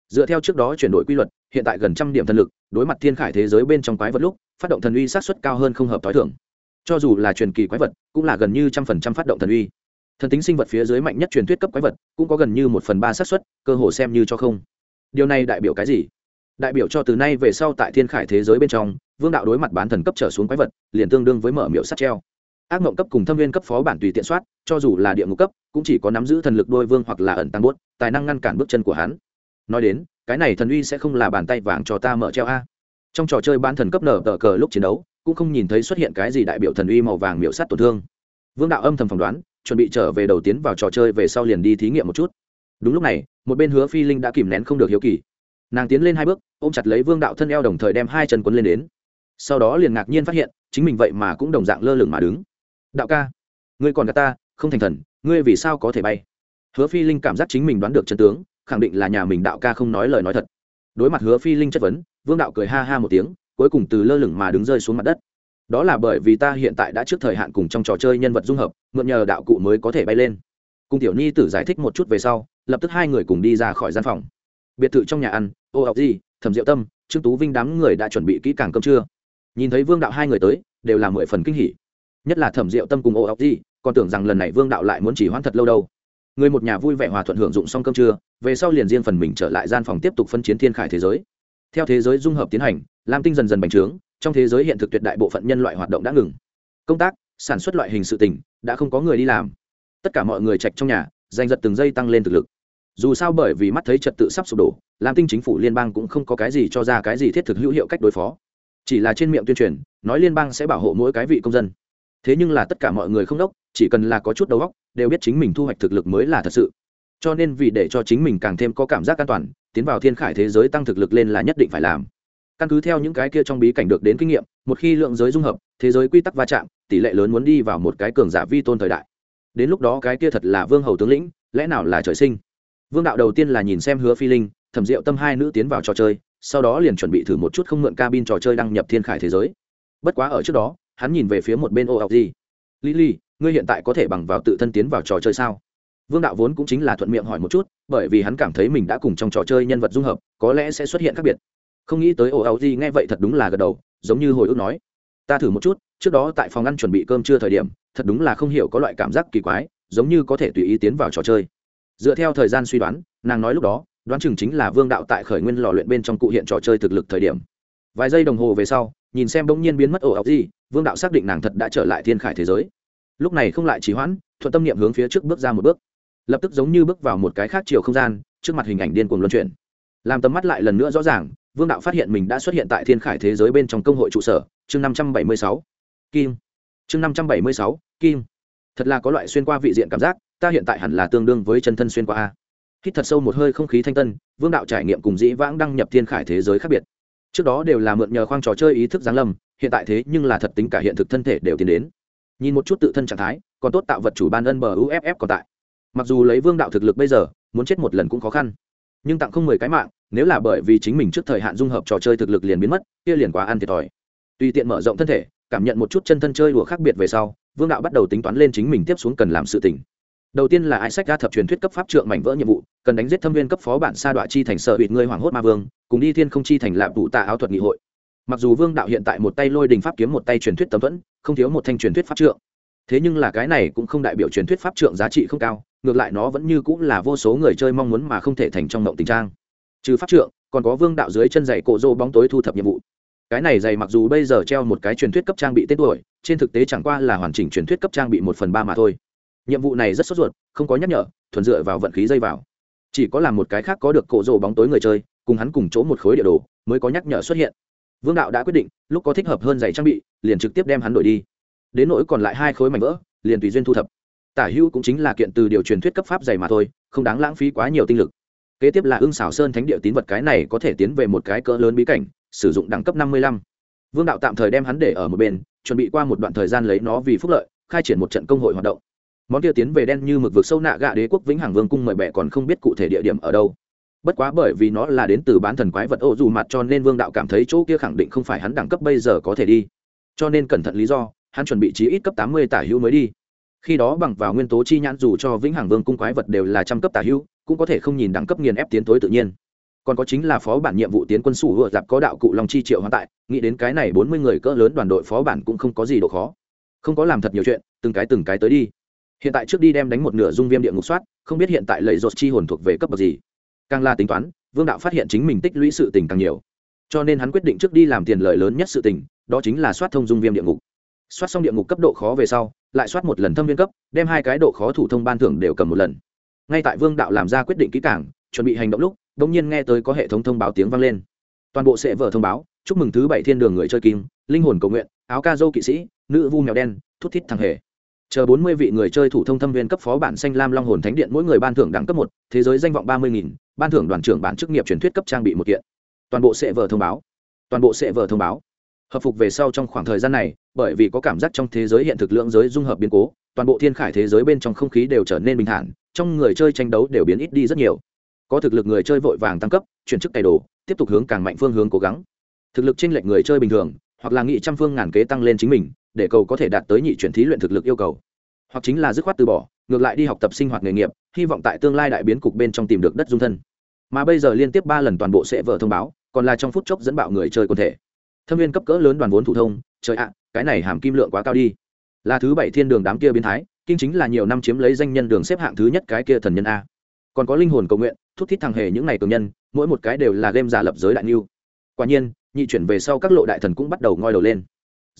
Dựa theo trước đó chuyển đổi quy luật, hiện tại gần trăm điểm thần lực, đối mặt thiên khải thế giới bên trong quái vật lúc, phát động thần uy sát xuất cao hơn không hợp t h o i thưởng cho dù là truyền kỳ quái vật, cũng là gần như trăm phần trăm phát động thần uy. Thần tính sinh vật phía dưới mạnh nhất truyền thuyết cấp quái vật, cũng có gần như một phần ba xác suất, cơ hồ xem như cho không. Điều này đại biểu cái gì? Đại biểu cho từ nay về sau tại thiên khải thế giới bên trong, vương đạo đối mặt bán thần cấp trở xuống quái vật, liền tương đương với mở miệu sắt treo ác mộng cấp cùng thâm viên cấp phó bản tùy tiện soát cho dù là địa ngục cấp cũng chỉ có nắm giữ thần lực đôi vương hoặc là ẩn tăng bút, tài năng ngăn cản bước chân của hắn. Nói đến cái này thần uy sẽ không là bàn tay vàng cho ta mở treo a. Trong trò chơi ban thần cấp nở tờ cờ lúc chiến đấu cũng không nhìn thấy xuất hiện cái gì đại biểu thần uy màu vàng miễu sát tổn thương. Vương đạo âm thầm phỏng đoán chuẩn bị trở về đầu tiến vào trò chơi về sau liền đi thí nghiệm một chút. Đúng lúc này một bên hứa phi linh đã kìm nén không được hiếu kỳ. Nàng tiến lên hai bước ôm chặt lấy vương đạo thân eo đồng thời đem hai chân quấn lên đến. Sau đó liền ngạc nhiên phát hiện chính mình vậy mà cũng đồng dạng lơ lửng mà đứng đạo ca, ngươi còn gà ta, không thành thần, ngươi vì sao có thể bay? Hứa phi linh cảm giác chính mình đoán được chân tướng, khẳng định là nhà mình đạo ca không nói lời nói thật. Đối mặt hứa phi linh chất vấn, vương đạo cười ha ha một tiếng, cuối cùng từ lơ lửng mà đứng rơi xuống mặt đất. Đó là bởi vì ta hiện tại đã trước thời hạn cùng trong trò chơi nhân vật dung hợp, mượn nhờ đạo cụ mới có thể bay lên. Cùng tiểu nhi tử giải thích một chút về sau, lập tức hai người cùng đi ra khỏi gian phòng. Biệt thự trong nhà ăn, ô học gì, thẩm diệu tâm, trương tú vinh đám người đã chuẩn bị kỹ càng cơm trưa. Nhìn thấy vương đạo hai người tới, đều là mười phần kinh hỉ nhất là thẩm diệu tâm cùng ô ốc gì, còn tưởng rằng lần này vương đạo lại muốn chỉ hoãn thật lâu đâu. Người một nhà vui vẻ hòa thuận hưởng dụng xong cơm trưa, về sau liền riêng phần mình trở lại gian phòng tiếp tục phân chiến thiên khải thế giới. Theo thế giới dung hợp tiến hành, lam tinh dần dần bành trướng, trong thế giới hiện thực tuyệt đại bộ phận nhân loại hoạt động đã ngừng. Công tác, sản xuất loại hình sự tình, đã không có người đi làm. Tất cả mọi người chạch trong nhà, giành giật từng giây tăng lên thực lực. Dù sao bởi vì mắt thấy trật tự sắp sụp đổ, lam tinh chính phủ liên bang cũng không có cái gì cho ra cái gì thiết thực hữu hiệu cách đối phó. Chỉ là trên miệng tuyên truyền, nói liên bang sẽ bảo hộ mỗi cái vị công dân thế nhưng là tất cả mọi người không đốc, chỉ cần là có chút đầu óc, đều biết chính mình thu hoạch thực lực mới là thật sự. Cho nên vì để cho chính mình càng thêm có cảm giác an toàn, tiến vào thiên khải thế giới tăng thực lực lên là nhất định phải làm. Căn cứ theo những cái kia trong bí cảnh được đến kinh nghiệm, một khi lượng giới dung hợp, thế giới quy tắc va chạm, tỷ lệ lớn muốn đi vào một cái cường giả vi tôn thời đại. Đến lúc đó cái kia thật là vương hầu tướng lĩnh, lẽ nào là trời sinh? Vương đạo đầu tiên là nhìn xem hứa phi linh, thẩm diệu tâm hai nữ tiến vào trò chơi, sau đó liền chuẩn bị thử một chút không mượn cabin trò chơi đăng nhập thiên khải thế giới. Bất quá ở trước đó hắn nhìn về phía một bên ô học gì. Lily ngươi hiện tại có thể bằng vào tự thân tiến vào trò chơi sao? Vương đạo vốn cũng chính là thuận miệng hỏi một chút, bởi vì hắn cảm thấy mình đã cùng trong trò chơi nhân vật dung hợp, có lẽ sẽ xuất hiện khác biệt. Không nghĩ tới ô áo gì nghe vậy thật đúng là gật đầu, giống như hồi ức nói, ta thử một chút, trước đó tại phòng ăn chuẩn bị cơm trưa thời điểm, thật đúng là không hiểu có loại cảm giác kỳ quái, giống như có thể tùy ý tiến vào trò chơi. Dựa theo thời gian suy đoán, nàng nói lúc đó, đoán chừng chính là vương đạo tại khởi nguyên lò luyện bên trong cụ hiện trò chơi thực lực thời điểm. Vài giây đồng hồ về sau, nhìn xem bỗng nhiên biến mất ổ ọc gì vương đạo xác định nàng thật đã trở lại thiên khải thế giới. Lúc này không lại trì hoãn, thuận tâm niệm hướng phía trước bước ra một bước. Lập tức giống như bước vào một cái khác chiều không gian, trước mặt hình ảnh điên cuồng luân chuyển. Làm tầm mắt lại lần nữa rõ ràng, vương đạo phát hiện mình đã xuất hiện tại thiên khải thế giới bên trong công hội trụ sở, chương năm trăm bảy mươi sáu, kim. Chương năm trăm bảy mươi sáu, kim. Thật là có loại xuyên qua vị diện cảm giác, ta hiện tại hẳn là tương đương với chân thân xuyên qua a. Hít thật sâu một hơi không khí thanh tân, vương đạo trải nghiệm cùng dĩ vãng đăng nhập thiên khải thế giới khác biệt. Trước đó đều là mượn nhờ khoang trò chơi ý thức giáng lâm hiện tại thế nhưng là thật tính cả hiện thực thân thể đều tiến đến. Nhìn một chút tự thân trạng thái, còn tốt tạo vật chủ ban ân bờ uff còn tại. Mặc dù lấy vương đạo thực lực bây giờ, muốn chết một lần cũng khó khăn. Nhưng tặng không mười cái mạng, nếu là bởi vì chính mình trước thời hạn dung hợp trò chơi thực lực liền biến mất, kia liền quá ăn thiệt thòi. Tùy tiện mở rộng thân thể, cảm nhận một chút chân thân chơi đùa khác biệt về sau, vương đạo bắt đầu tính toán lên chính mình tiếp xuống cần làm sự tỉnh đầu tiên là ai sách ra thập truyền thuyết cấp pháp trượng mảnh vỡ nhiệm vụ, cần đánh giết thâm viên cấp phó bản sa đọa chi thành sợ bịt ngươi hoàng hốt ma vương, cùng đi thiên không chi thành lạp đủ tạ áo thuật nghị hội mặc dù vương đạo hiện tại một tay lôi đình pháp kiếm, một tay truyền thuyết tấm vẫn không thiếu một thanh truyền thuyết pháp trượng. Thế nhưng là cái này cũng không đại biểu truyền thuyết pháp trượng giá trị không cao, ngược lại nó vẫn như cũng là vô số người chơi mong muốn mà không thể thành trong mộng tình trang. Trừ pháp trượng, còn có vương đạo dưới chân giày cổ rô bóng tối thu thập nhiệm vụ. Cái này giày mặc dù bây giờ treo một cái truyền thuyết cấp trang bị tên tuổi, trên thực tế chẳng qua là hoàn chỉnh truyền thuyết cấp trang bị một phần ba mà thôi. Nhiệm vụ này rất sốt ruột, không có nhắc nhở, thuần dựa vào vận khí dây vào. Chỉ có làm một cái khác có được cổ rô bóng tối người chơi, cùng hắn cùng chỗ một khối địa đồ, mới có nhắc nhở xuất hiện vương đạo đã quyết định, lúc có thích hợp hơn giày trang bị, liền trực tiếp đem hắn đổi đi. Đến nỗi còn lại hai khối mảnh vỡ, liền tùy duyên thu thập. Tả hữu cũng chính là kiện từ điều truyền thuyết cấp pháp giày mà thôi, không đáng lãng phí quá nhiều tinh lực. Kế tiếp là ưng xảo sơn thánh địa tín vật cái này có thể tiến về một cái cỡ lớn bí cảnh, sử dụng đẳng cấp năm mươi lăm. Vương đạo tạm thời đem hắn để ở một bên, chuẩn bị qua một đoạn thời gian lấy nó vì phúc lợi, khai triển một trận công hội hoạt động. Món kia tiến về đen như mực vực sâu nạ gạ đế quốc vĩnh hằng vương cung mời bệ còn không biết cụ thể địa điểm ở đâu bất quá bởi vì nó là đến từ bán thần quái vật ô dù mặt cho nên vương đạo cảm thấy chỗ kia khẳng định không phải hắn đẳng cấp bây giờ có thể đi. Cho nên cẩn thận lý do, hắn chuẩn bị chí ít cấp tám mươi tả hữu mới đi. Khi đó bằng vào nguyên tố chi nhãn dù cho vĩnh hằng vương cung quái vật đều là trăm cấp tả hữu, cũng có thể không nhìn đẳng cấp nghiền ép tiến tối tự nhiên. Còn có chính là phó bản nhiệm vụ tiến quân sủ vừa dạp có đạo cụ long chi triệu hóa tại, nghĩ đến cái này bốn mươi người cỡ lớn đoàn đội phó bản cũng không có gì độ khó. Không có làm thật nhiều chuyện, từng cái từng cái tới đi. Hiện tại trước đi đem đánh một nửa dung viêm địa ngục soát, không biết hiện tại lầy rột chi hồn thuộc về cấp bậc gì càng là tính toán, vương đạo phát hiện chính mình tích lũy sự tình càng nhiều. Cho nên hắn quyết định trước đi làm tiền lợi lớn nhất sự tình, đó chính là soát thông dung viêm địa ngục. Soát xong địa ngục cấp độ khó về sau, lại soát một lần thâm viên cấp, đem hai cái độ khó thủ thông ban thưởng đều cầm một lần. Ngay tại vương đạo làm ra quyết định kỹ càng, chuẩn bị hành động lúc đ ỗ n g nhiên nghe tới có hệ thống thông báo tiếng vang lên. Toàn bộ sẽ vở thông báo, chúc mừng thứ bảy thiên đường người chơi kim, linh hồn cầu nguyện, áo ca dâu kỵ sĩ, nữ vu mèo đen, thút thít thằng hề chờ bốn mươi vị người chơi thủ thông thâm viên cấp phó bản xanh lam long hồn thánh điện mỗi người ban thưởng đẳng cấp một, thế giới danh vọng ba mươi nghìn, ban thưởng đoàn trưởng bản chức nghiệp truyền thuyết cấp trang bị một kiện. Toàn bộ sẽ vở thông báo. Toàn bộ sẽ vở thông báo. Hợp phục về sau trong khoảng thời gian này, bởi vì có cảm giác trong thế giới hiện thực lượng giới dung hợp biến cố, toàn bộ thiên khải thế giới bên trong không khí đều trở nên bình thản, trong người chơi tranh đấu đều biến ít đi rất nhiều. Có thực lực người chơi vội vàng tăng cấp, chuyển chức cày đồ, tiếp tục hướng càng mạnh phương hướng cố gắng. Thực lực trên lệch người chơi bình thường, hoặc là nghị trăm phương ngàn kế tăng lên chính mình để cầu có thể đạt tới nhị chuyển thí luyện thực lực yêu cầu. Hoặc chính là dứt khoát từ bỏ, ngược lại đi học tập sinh hoạt nghề nghiệp, hy vọng tại tương lai đại biến cục bên trong tìm được đất dung thân. Mà bây giờ liên tiếp ba lần toàn bộ sẽ vợ thông báo, còn là trong phút chốc dẫn bạo người chơi quần thể. Thâm viên cấp cỡ lớn đoàn vốn thủ thông, trời ạ, cái này hàm kim lượng quá cao đi. Là thứ bảy thiên đường đám kia biến thái, kinh chính là nhiều năm chiếm lấy danh nhân đường xếp hạng thứ nhất cái kia thần nhân a. Còn có linh hồn cầu nguyện thúc thích thằng hề những ngày cường nhân, mỗi một cái đều là game giả lập giới đại niu quả nhiên, nhị chuyển về sau các lộ đại thần cũng bắt đầu ngoi đầu lên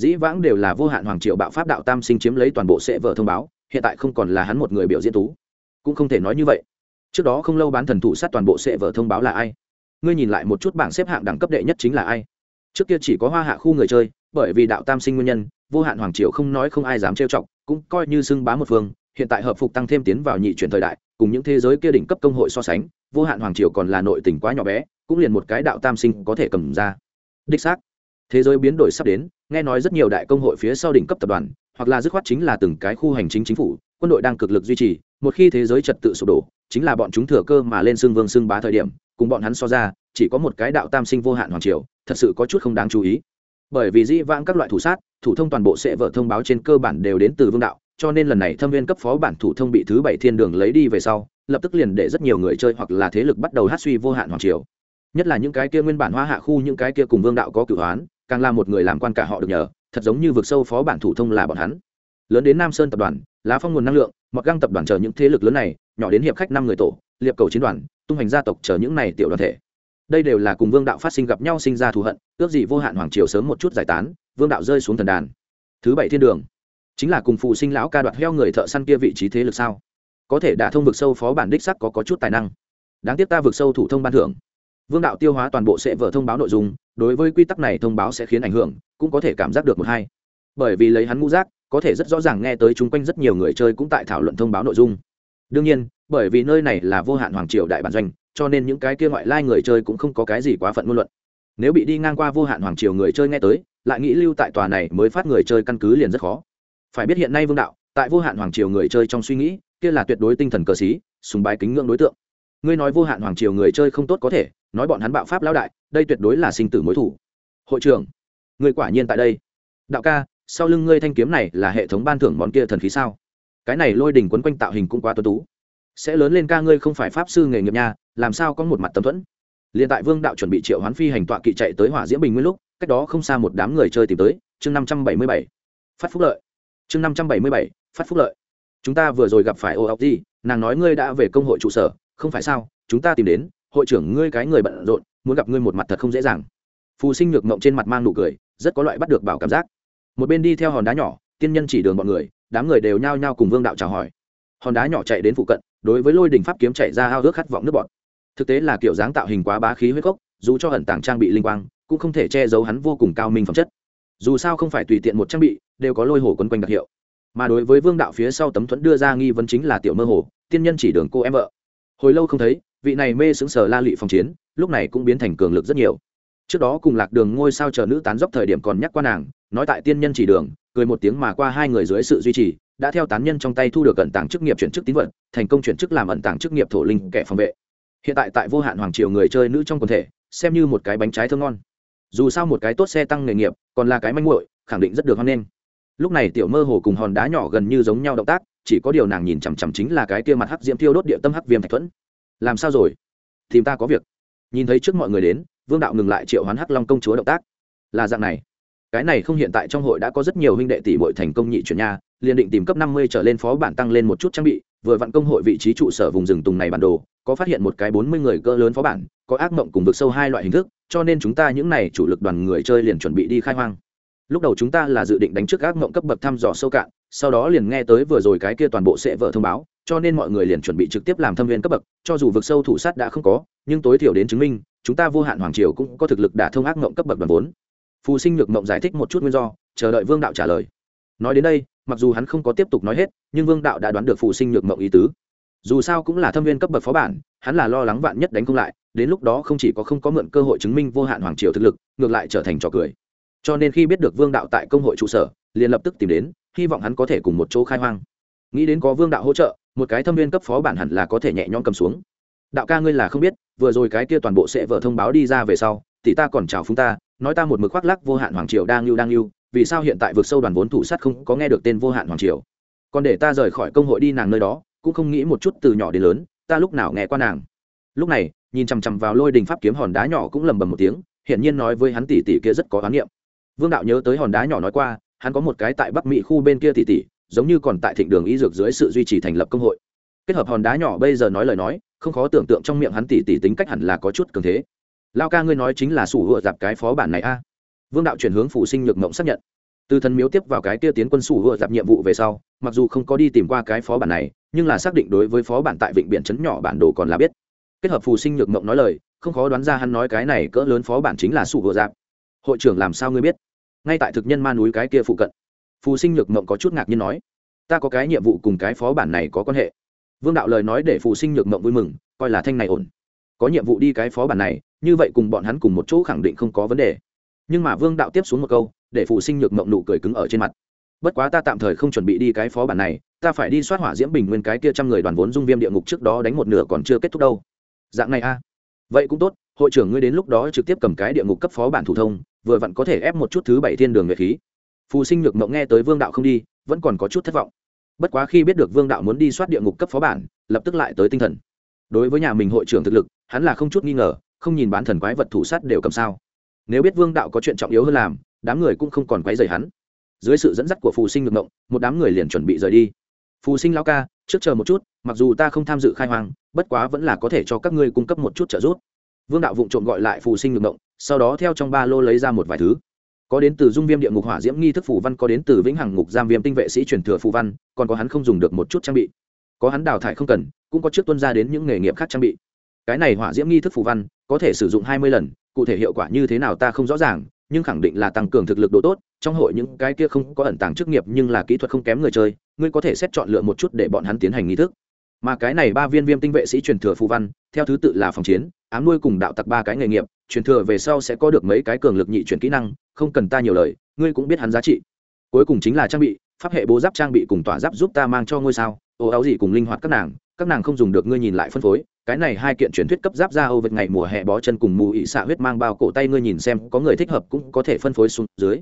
dĩ vãng đều là vô hạn hoàng triệu bạo pháp đạo tam sinh chiếm lấy toàn bộ sẽ vợ thông báo, hiện tại không còn là hắn một người biểu diễn tú. Cũng không thể nói như vậy. Trước đó không lâu bán thần thủ sát toàn bộ sẽ vợ thông báo là ai? Ngươi nhìn lại một chút bảng xếp hạng đẳng cấp đệ nhất chính là ai? Trước kia chỉ có hoa hạ khu người chơi, bởi vì đạo tam sinh nguyên nhân, vô hạn hoàng triều không nói không ai dám trêu chọc, cũng coi như xưng bá một phương, hiện tại hợp phục tăng thêm tiến vào nhị chuyển thời đại, cùng những thế giới kia đỉnh cấp công hội so sánh, vô hạn hoàng triều còn là nội tỉnh quá nhỏ bé, cũng liền một cái đạo tam sinh có thể cầm ra. Đích xác, thế giới biến đổi sắp đến nghe nói rất nhiều đại công hội phía sau đỉnh cấp tập đoàn, hoặc là dứt khoát chính là từng cái khu hành chính chính phủ, quân đội đang cực lực duy trì, một khi thế giới trật tự sụp đổ, chính là bọn chúng thừa cơ mà lên xương vương xương bá thời điểm, cùng bọn hắn so ra, chỉ có một cái đạo tam sinh vô hạn hoàng triều, thật sự có chút không đáng chú ý. Bởi vì dĩ vãng các loại thủ sát, thủ thông toàn bộ sẽ vợ thông báo trên cơ bản đều đến từ vương đạo, cho nên lần này thâm viên cấp phó bản thủ thông bị thứ bảy thiên đường lấy đi về sau, lập tức liền để rất nhiều người chơi hoặc là thế lực bắt đầu hát suy vô hạn hoàng triều. Nhất là những cái kia nguyên bản hoa hạ khu, những cái kia cùng vương đạo có cửu hoán càng là một người làm quan cả họ được nhờ thật giống như vực sâu phó bản thủ thông là bọn hắn. Lớn đến nam sơn tập đoàn lá phong nguồn năng lượng mọt găng tập đoàn chờ những thế lực lớn này nhỏ đến hiệp khách năm người tổ liệp cầu chiến đoàn tung hành gia tộc chờ những này tiểu đoàn thể. Đây đều là cùng vương đạo phát sinh gặp nhau sinh ra thù hận ước gì vô hạn hoàng triều sớm một chút giải tán vương đạo rơi xuống thần đàn. Thứ bảy thiên đường. Chính là cùng phụ sinh lão ca đoạt heo người thợ săn kia vị trí thế lực sao? Có thể đả thông vực sâu phó bản đích sắc có, có chút tài năng. Đáng tiếc ta vực sâu thủ thông ban thưởng. Vương đạo tiêu hóa toàn bộ sẽ vở thông báo nội dung đối với quy tắc này thông báo sẽ khiến ảnh hưởng, cũng có thể cảm giác được một hai. Bởi vì lấy hắn ngũ giác, có thể rất rõ ràng nghe tới chung quanh rất nhiều người chơi cũng tại thảo luận thông báo nội dung. Đương nhiên, bởi vì nơi này là vô hạn hoàng triều đại bản doanh, cho nên những cái kia ngoại lai người chơi cũng không có cái gì quá phận ngôn luận. Nếu bị đi ngang qua vô hạn hoàng triều người chơi nghe tới, lại nghĩ lưu tại tòa này mới phát người chơi căn cứ liền rất khó. Phải biết hiện nay vương đạo, tại vô hạn hoàng triều người chơi trong suy nghĩ, kia là tuyệt đối tinh thần cờ xí, sùng bái kính ngưỡng đối tượng. Ngươi nói vô hạn hoàng triều người chơi không tốt có thể nói bọn hắn bạo pháp lão đại, đây tuyệt đối là sinh tử mối thủ. Hội trưởng, người quả nhiên tại đây. Đạo ca, sau lưng ngươi thanh kiếm này là hệ thống ban thưởng món kia thần khí sao? Cái này lôi đỉnh quấn quanh tạo hình cũng quá tuấn tú. Sẽ lớn lên ca ngươi không phải pháp sư nghề nghiệp nha, làm sao có một mặt tấm thuẫn? Liền tại vương đạo chuẩn bị triệu hoán phi hành tọa kỵ chạy tới hỏa diễm bình nguyên lúc, cách đó không xa một đám người chơi tìm tới, chương năm trăm bảy mươi bảy. Phát phúc lợi. Chương năm trăm bảy mươi bảy, phát phúc lợi. Chúng ta vừa rồi gặp phải ô ốc gì nàng nói ngươi đã về công hội trụ sở, không phải sao? Chúng ta tìm đến hội trưởng ngươi cái người bận rộn, muốn gặp ngươi một mặt thật không dễ dàng. Phù sinh nhược mộng trên mặt mang nụ cười, rất có loại bắt được bảo cảm giác. Một bên đi theo hòn đá nhỏ, tiên nhân chỉ đường bọn người, đám người đều nhao nhao cùng vương đạo chào hỏi. Hòn đá nhỏ chạy đến phụ cận, đối với lôi đình pháp kiếm chạy ra ao ước khát vọng nước bọn thực tế là kiểu dáng tạo hình quá bá khí huyết cốc dù cho ẩn tàng trang bị linh quang, cũng không thể che giấu hắn vô cùng cao minh phẩm chất. Dù sao không phải tùy tiện một trang bị, đều có lôi hồ quấn quanh đặc hiệu. Mà đối với vương đạo phía sau tấm thuẫn đưa ra nghi vấn chính là tiểu mơ hồ, tiên nhân chỉ đường cô em vợ. Hồi lâu không thấy vị này mê sững sờ la lị phòng chiến, lúc này cũng biến thành cường lực rất nhiều. Trước đó cùng lạc đường ngôi sao chờ nữ tán dốc thời điểm còn nhắc qua nàng, nói tại tiên nhân chỉ đường, cười một tiếng mà qua hai người dưới sự duy trì, đã theo tán nhân trong tay thu được ẩn tàng chức nghiệp chuyển chức tín vật, thành công chuyển chức làm ẩn tàng chức nghiệp thổ linh kẻ phòng vệ. Hiện tại tại vô hạn hoàng triều người chơi nữ trong quần thể, xem như một cái bánh trái thơm ngon. Dù sao một cái tốt xe tăng nghề nghiệp, còn là cái manh muội, khẳng định rất được hoan nghênh. Lúc này tiểu mơ hồ cùng hòn đá nhỏ gần như giống nhau động tác, chỉ có điều nàng nhìn chằm chằm chính là cái kia mặt hắc diễm tiêu đốt địa tâm hắc viêm thạch thuẫn làm sao rồi? Tìm ta có việc. Nhìn thấy trước mọi người đến vương đạo ngừng lại triệu hoán hắc long công chúa động tác. Là dạng này. Cái này không hiện tại trong hội đã có rất nhiều huynh đệ tỷ bội thành công nhị chuyển nhà, liền định tìm cấp năm mươi trở lên phó bản tăng lên một chút trang bị vừa vặn công hội vị trí trụ sở vùng rừng tùng này bản đồ có phát hiện một cái bốn mươi người cỡ lớn phó bản có ác mộng cùng vực sâu hai loại hình thức cho nên chúng ta những này chủ lực đoàn người chơi liền chuẩn bị đi khai hoang. Lúc đầu chúng ta là dự định đánh trước ác mộng cấp bậc thăm dò sâu cạn sau đó liền nghe tới vừa rồi cái kia toàn bộ sẽ vợ thông báo cho nên mọi người liền chuẩn bị trực tiếp làm thâm viên cấp bậc, cho dù vực sâu thủ sát đã không có, nhưng tối thiểu đến chứng minh, chúng ta vô hạn hoàng triều cũng có thực lực đả thông ác mộng cấp bậc đoàn vốn. Phù sinh nhược mộng giải thích một chút nguyên do, chờ đợi vương đạo trả lời. Nói đến đây, mặc dù hắn không có tiếp tục nói hết, nhưng vương đạo đã đoán được phù sinh nhược mộng ý tứ. Dù sao cũng là thâm viên cấp bậc phó bản, hắn là lo lắng vạn nhất đánh không lại, đến lúc đó không chỉ có không có mượn cơ hội chứng minh vô hạn hoàng triều thực lực, ngược lại trở thành trò cười. Cho nên khi biết được vương đạo tại công hội trụ sở, liền lập tức tìm đến, hy vọng hắn có thể cùng một chỗ khai hoang nghĩ đến có vương đạo hỗ trợ, một cái thâm viên cấp phó bản hẳn là có thể nhẹ nhõm cầm xuống. Đạo ca ngươi là không biết, vừa rồi cái kia toàn bộ sẽ vợ thông báo đi ra về sau, thì ta còn chào phúng ta, nói ta một mực khoác lắc vô hạn hoàng triều đang lưu đang lưu, vì sao hiện tại vượt sâu đoàn vốn thủ sát không có nghe được tên vô hạn hoàng triều. Còn để ta rời khỏi công hội đi nàng nơi đó, cũng không nghĩ một chút từ nhỏ đến lớn, ta lúc nào nghe qua nàng. Lúc này, nhìn chằm chằm vào lôi đình pháp kiếm hòn đá nhỏ cũng lầm bầm một tiếng, hiển nhiên nói với hắn tỷ tỷ kia rất có oán niệm. Vương đạo nhớ tới hòn đá nhỏ nói qua, hắn có một cái tại bắc mỹ khu bên kia tỷ tỷ giống như còn tại thịnh đường y dược dưới sự duy trì thành lập công hội. Kết hợp hòn đá nhỏ bây giờ nói lời nói, không khó tưởng tượng trong miệng hắn tỷ tỷ tính cách hẳn là có chút cường thế. Lao ca ngươi nói chính là sủ hựa dạp cái phó bản này a. Vương đạo chuyển hướng phụ sinh nhược mộng xác nhận. Từ thần miếu tiếp vào cái kia tiến quân sủ hựa dạp nhiệm vụ về sau, mặc dù không có đi tìm qua cái phó bản này, nhưng là xác định đối với phó bản tại vịnh biển trấn nhỏ bản đồ còn là biết. Kết hợp phù sinh nhược mộng nói lời, không khó đoán ra hắn nói cái này cỡ lớn phó bản chính là sủ hựa dạp hội trưởng làm sao ngươi biết? Ngay tại thực nhân ma núi cái kia phụ cận phù sinh nhược mộng có chút ngạc nhiên nói, ta có cái nhiệm vụ cùng cái phó bản này có quan hệ. Vương đạo lời nói để phù sinh nhược mộng vui mừng, coi là thanh này ổn. Có nhiệm vụ đi cái phó bản này, như vậy cùng bọn hắn cùng một chỗ khẳng định không có vấn đề. Nhưng mà vương đạo tiếp xuống một câu, để phù sinh nhược mộng nụ cười cứng ở trên mặt. Bất quá ta tạm thời không chuẩn bị đi cái phó bản này, ta phải đi soát hỏa diễm bình nguyên cái kia trăm người đoàn vốn dung viêm địa ngục trước đó đánh một nửa còn chưa kết thúc đâu. Dạng này a. Vậy cũng tốt, hội trưởng ngươi đến lúc đó trực tiếp cầm cái địa ngục cấp phó bản thủ thông, vừa vặn có thể ép một chút thứ bảy thiên đường nguyệt khí phù sinh nhược mộng nghe tới vương đạo không đi, vẫn còn có chút thất vọng. Bất quá khi biết được vương đạo muốn đi soát địa ngục cấp phó bản, lập tức lại tới tinh thần. Đối với nhà mình hội trưởng thực lực, hắn là không chút nghi ngờ, không nhìn bán thần quái vật thủ sát đều cầm sao. Nếu biết vương đạo có chuyện trọng yếu hơn làm, đám người cũng không còn quấy rầy hắn. Dưới sự dẫn dắt của phù sinh ngược ngộng một đám người liền chuẩn bị rời đi. Phù sinh lao ca, trước chờ một chút, mặc dù ta không tham dự khai hoang, bất quá vẫn là có thể cho các ngươi cung cấp một chút trợ giúp. Vương đạo vụng trộm gọi lại phù sinh ngược ngộng sau đó theo trong ba lô lấy ra một vài thứ có đến từ dung viêm địa ngục hỏa diễm nghi thức phù văn, có đến từ vĩnh hằng ngục giam viêm tinh vệ sĩ truyền thừa phù văn, còn có hắn không dùng được một chút trang bị. Có hắn đào thải không cần, cũng có trước tuân ra đến những nghề nghiệp khác trang bị. Cái này hỏa diễm nghi thức phù văn, có thể sử dụng hai mươi lần, cụ thể hiệu quả như thế nào ta không rõ ràng, nhưng khẳng định là tăng cường thực lực độ tốt, trong hội những cái kia không có ẩn tàng chức nghiệp nhưng là kỹ thuật không kém người chơi, ngươi có thể xét chọn lựa một chút để bọn hắn tiến hành nghi thức. Mà cái này ba viên viêm tinh vệ sĩ truyền thừa phù văn, theo thứ tự là phòng chiến, ám nuôi cùng đạo tặc ba cái nghề nghiệp, truyền thừa về sau sẽ có được mấy cái cường lực nhị chuyển kỹ năng không cần ta nhiều lời, ngươi cũng biết hắn giá trị. Cuối cùng chính là trang bị, pháp hệ bố giáp trang bị cùng tỏa giáp giúp ta mang cho ngôi sao, ô áo gì cùng linh hoạt các nàng các nàng không dùng được ngươi nhìn lại phân phối, cái này hai kiện truyền thuyết cấp giáp ra âu vệt ngày mùa hè bó chân cùng mù ị xạ huyết mang bao cổ tay ngươi nhìn xem, có người thích hợp cũng có thể phân phối xuống dưới.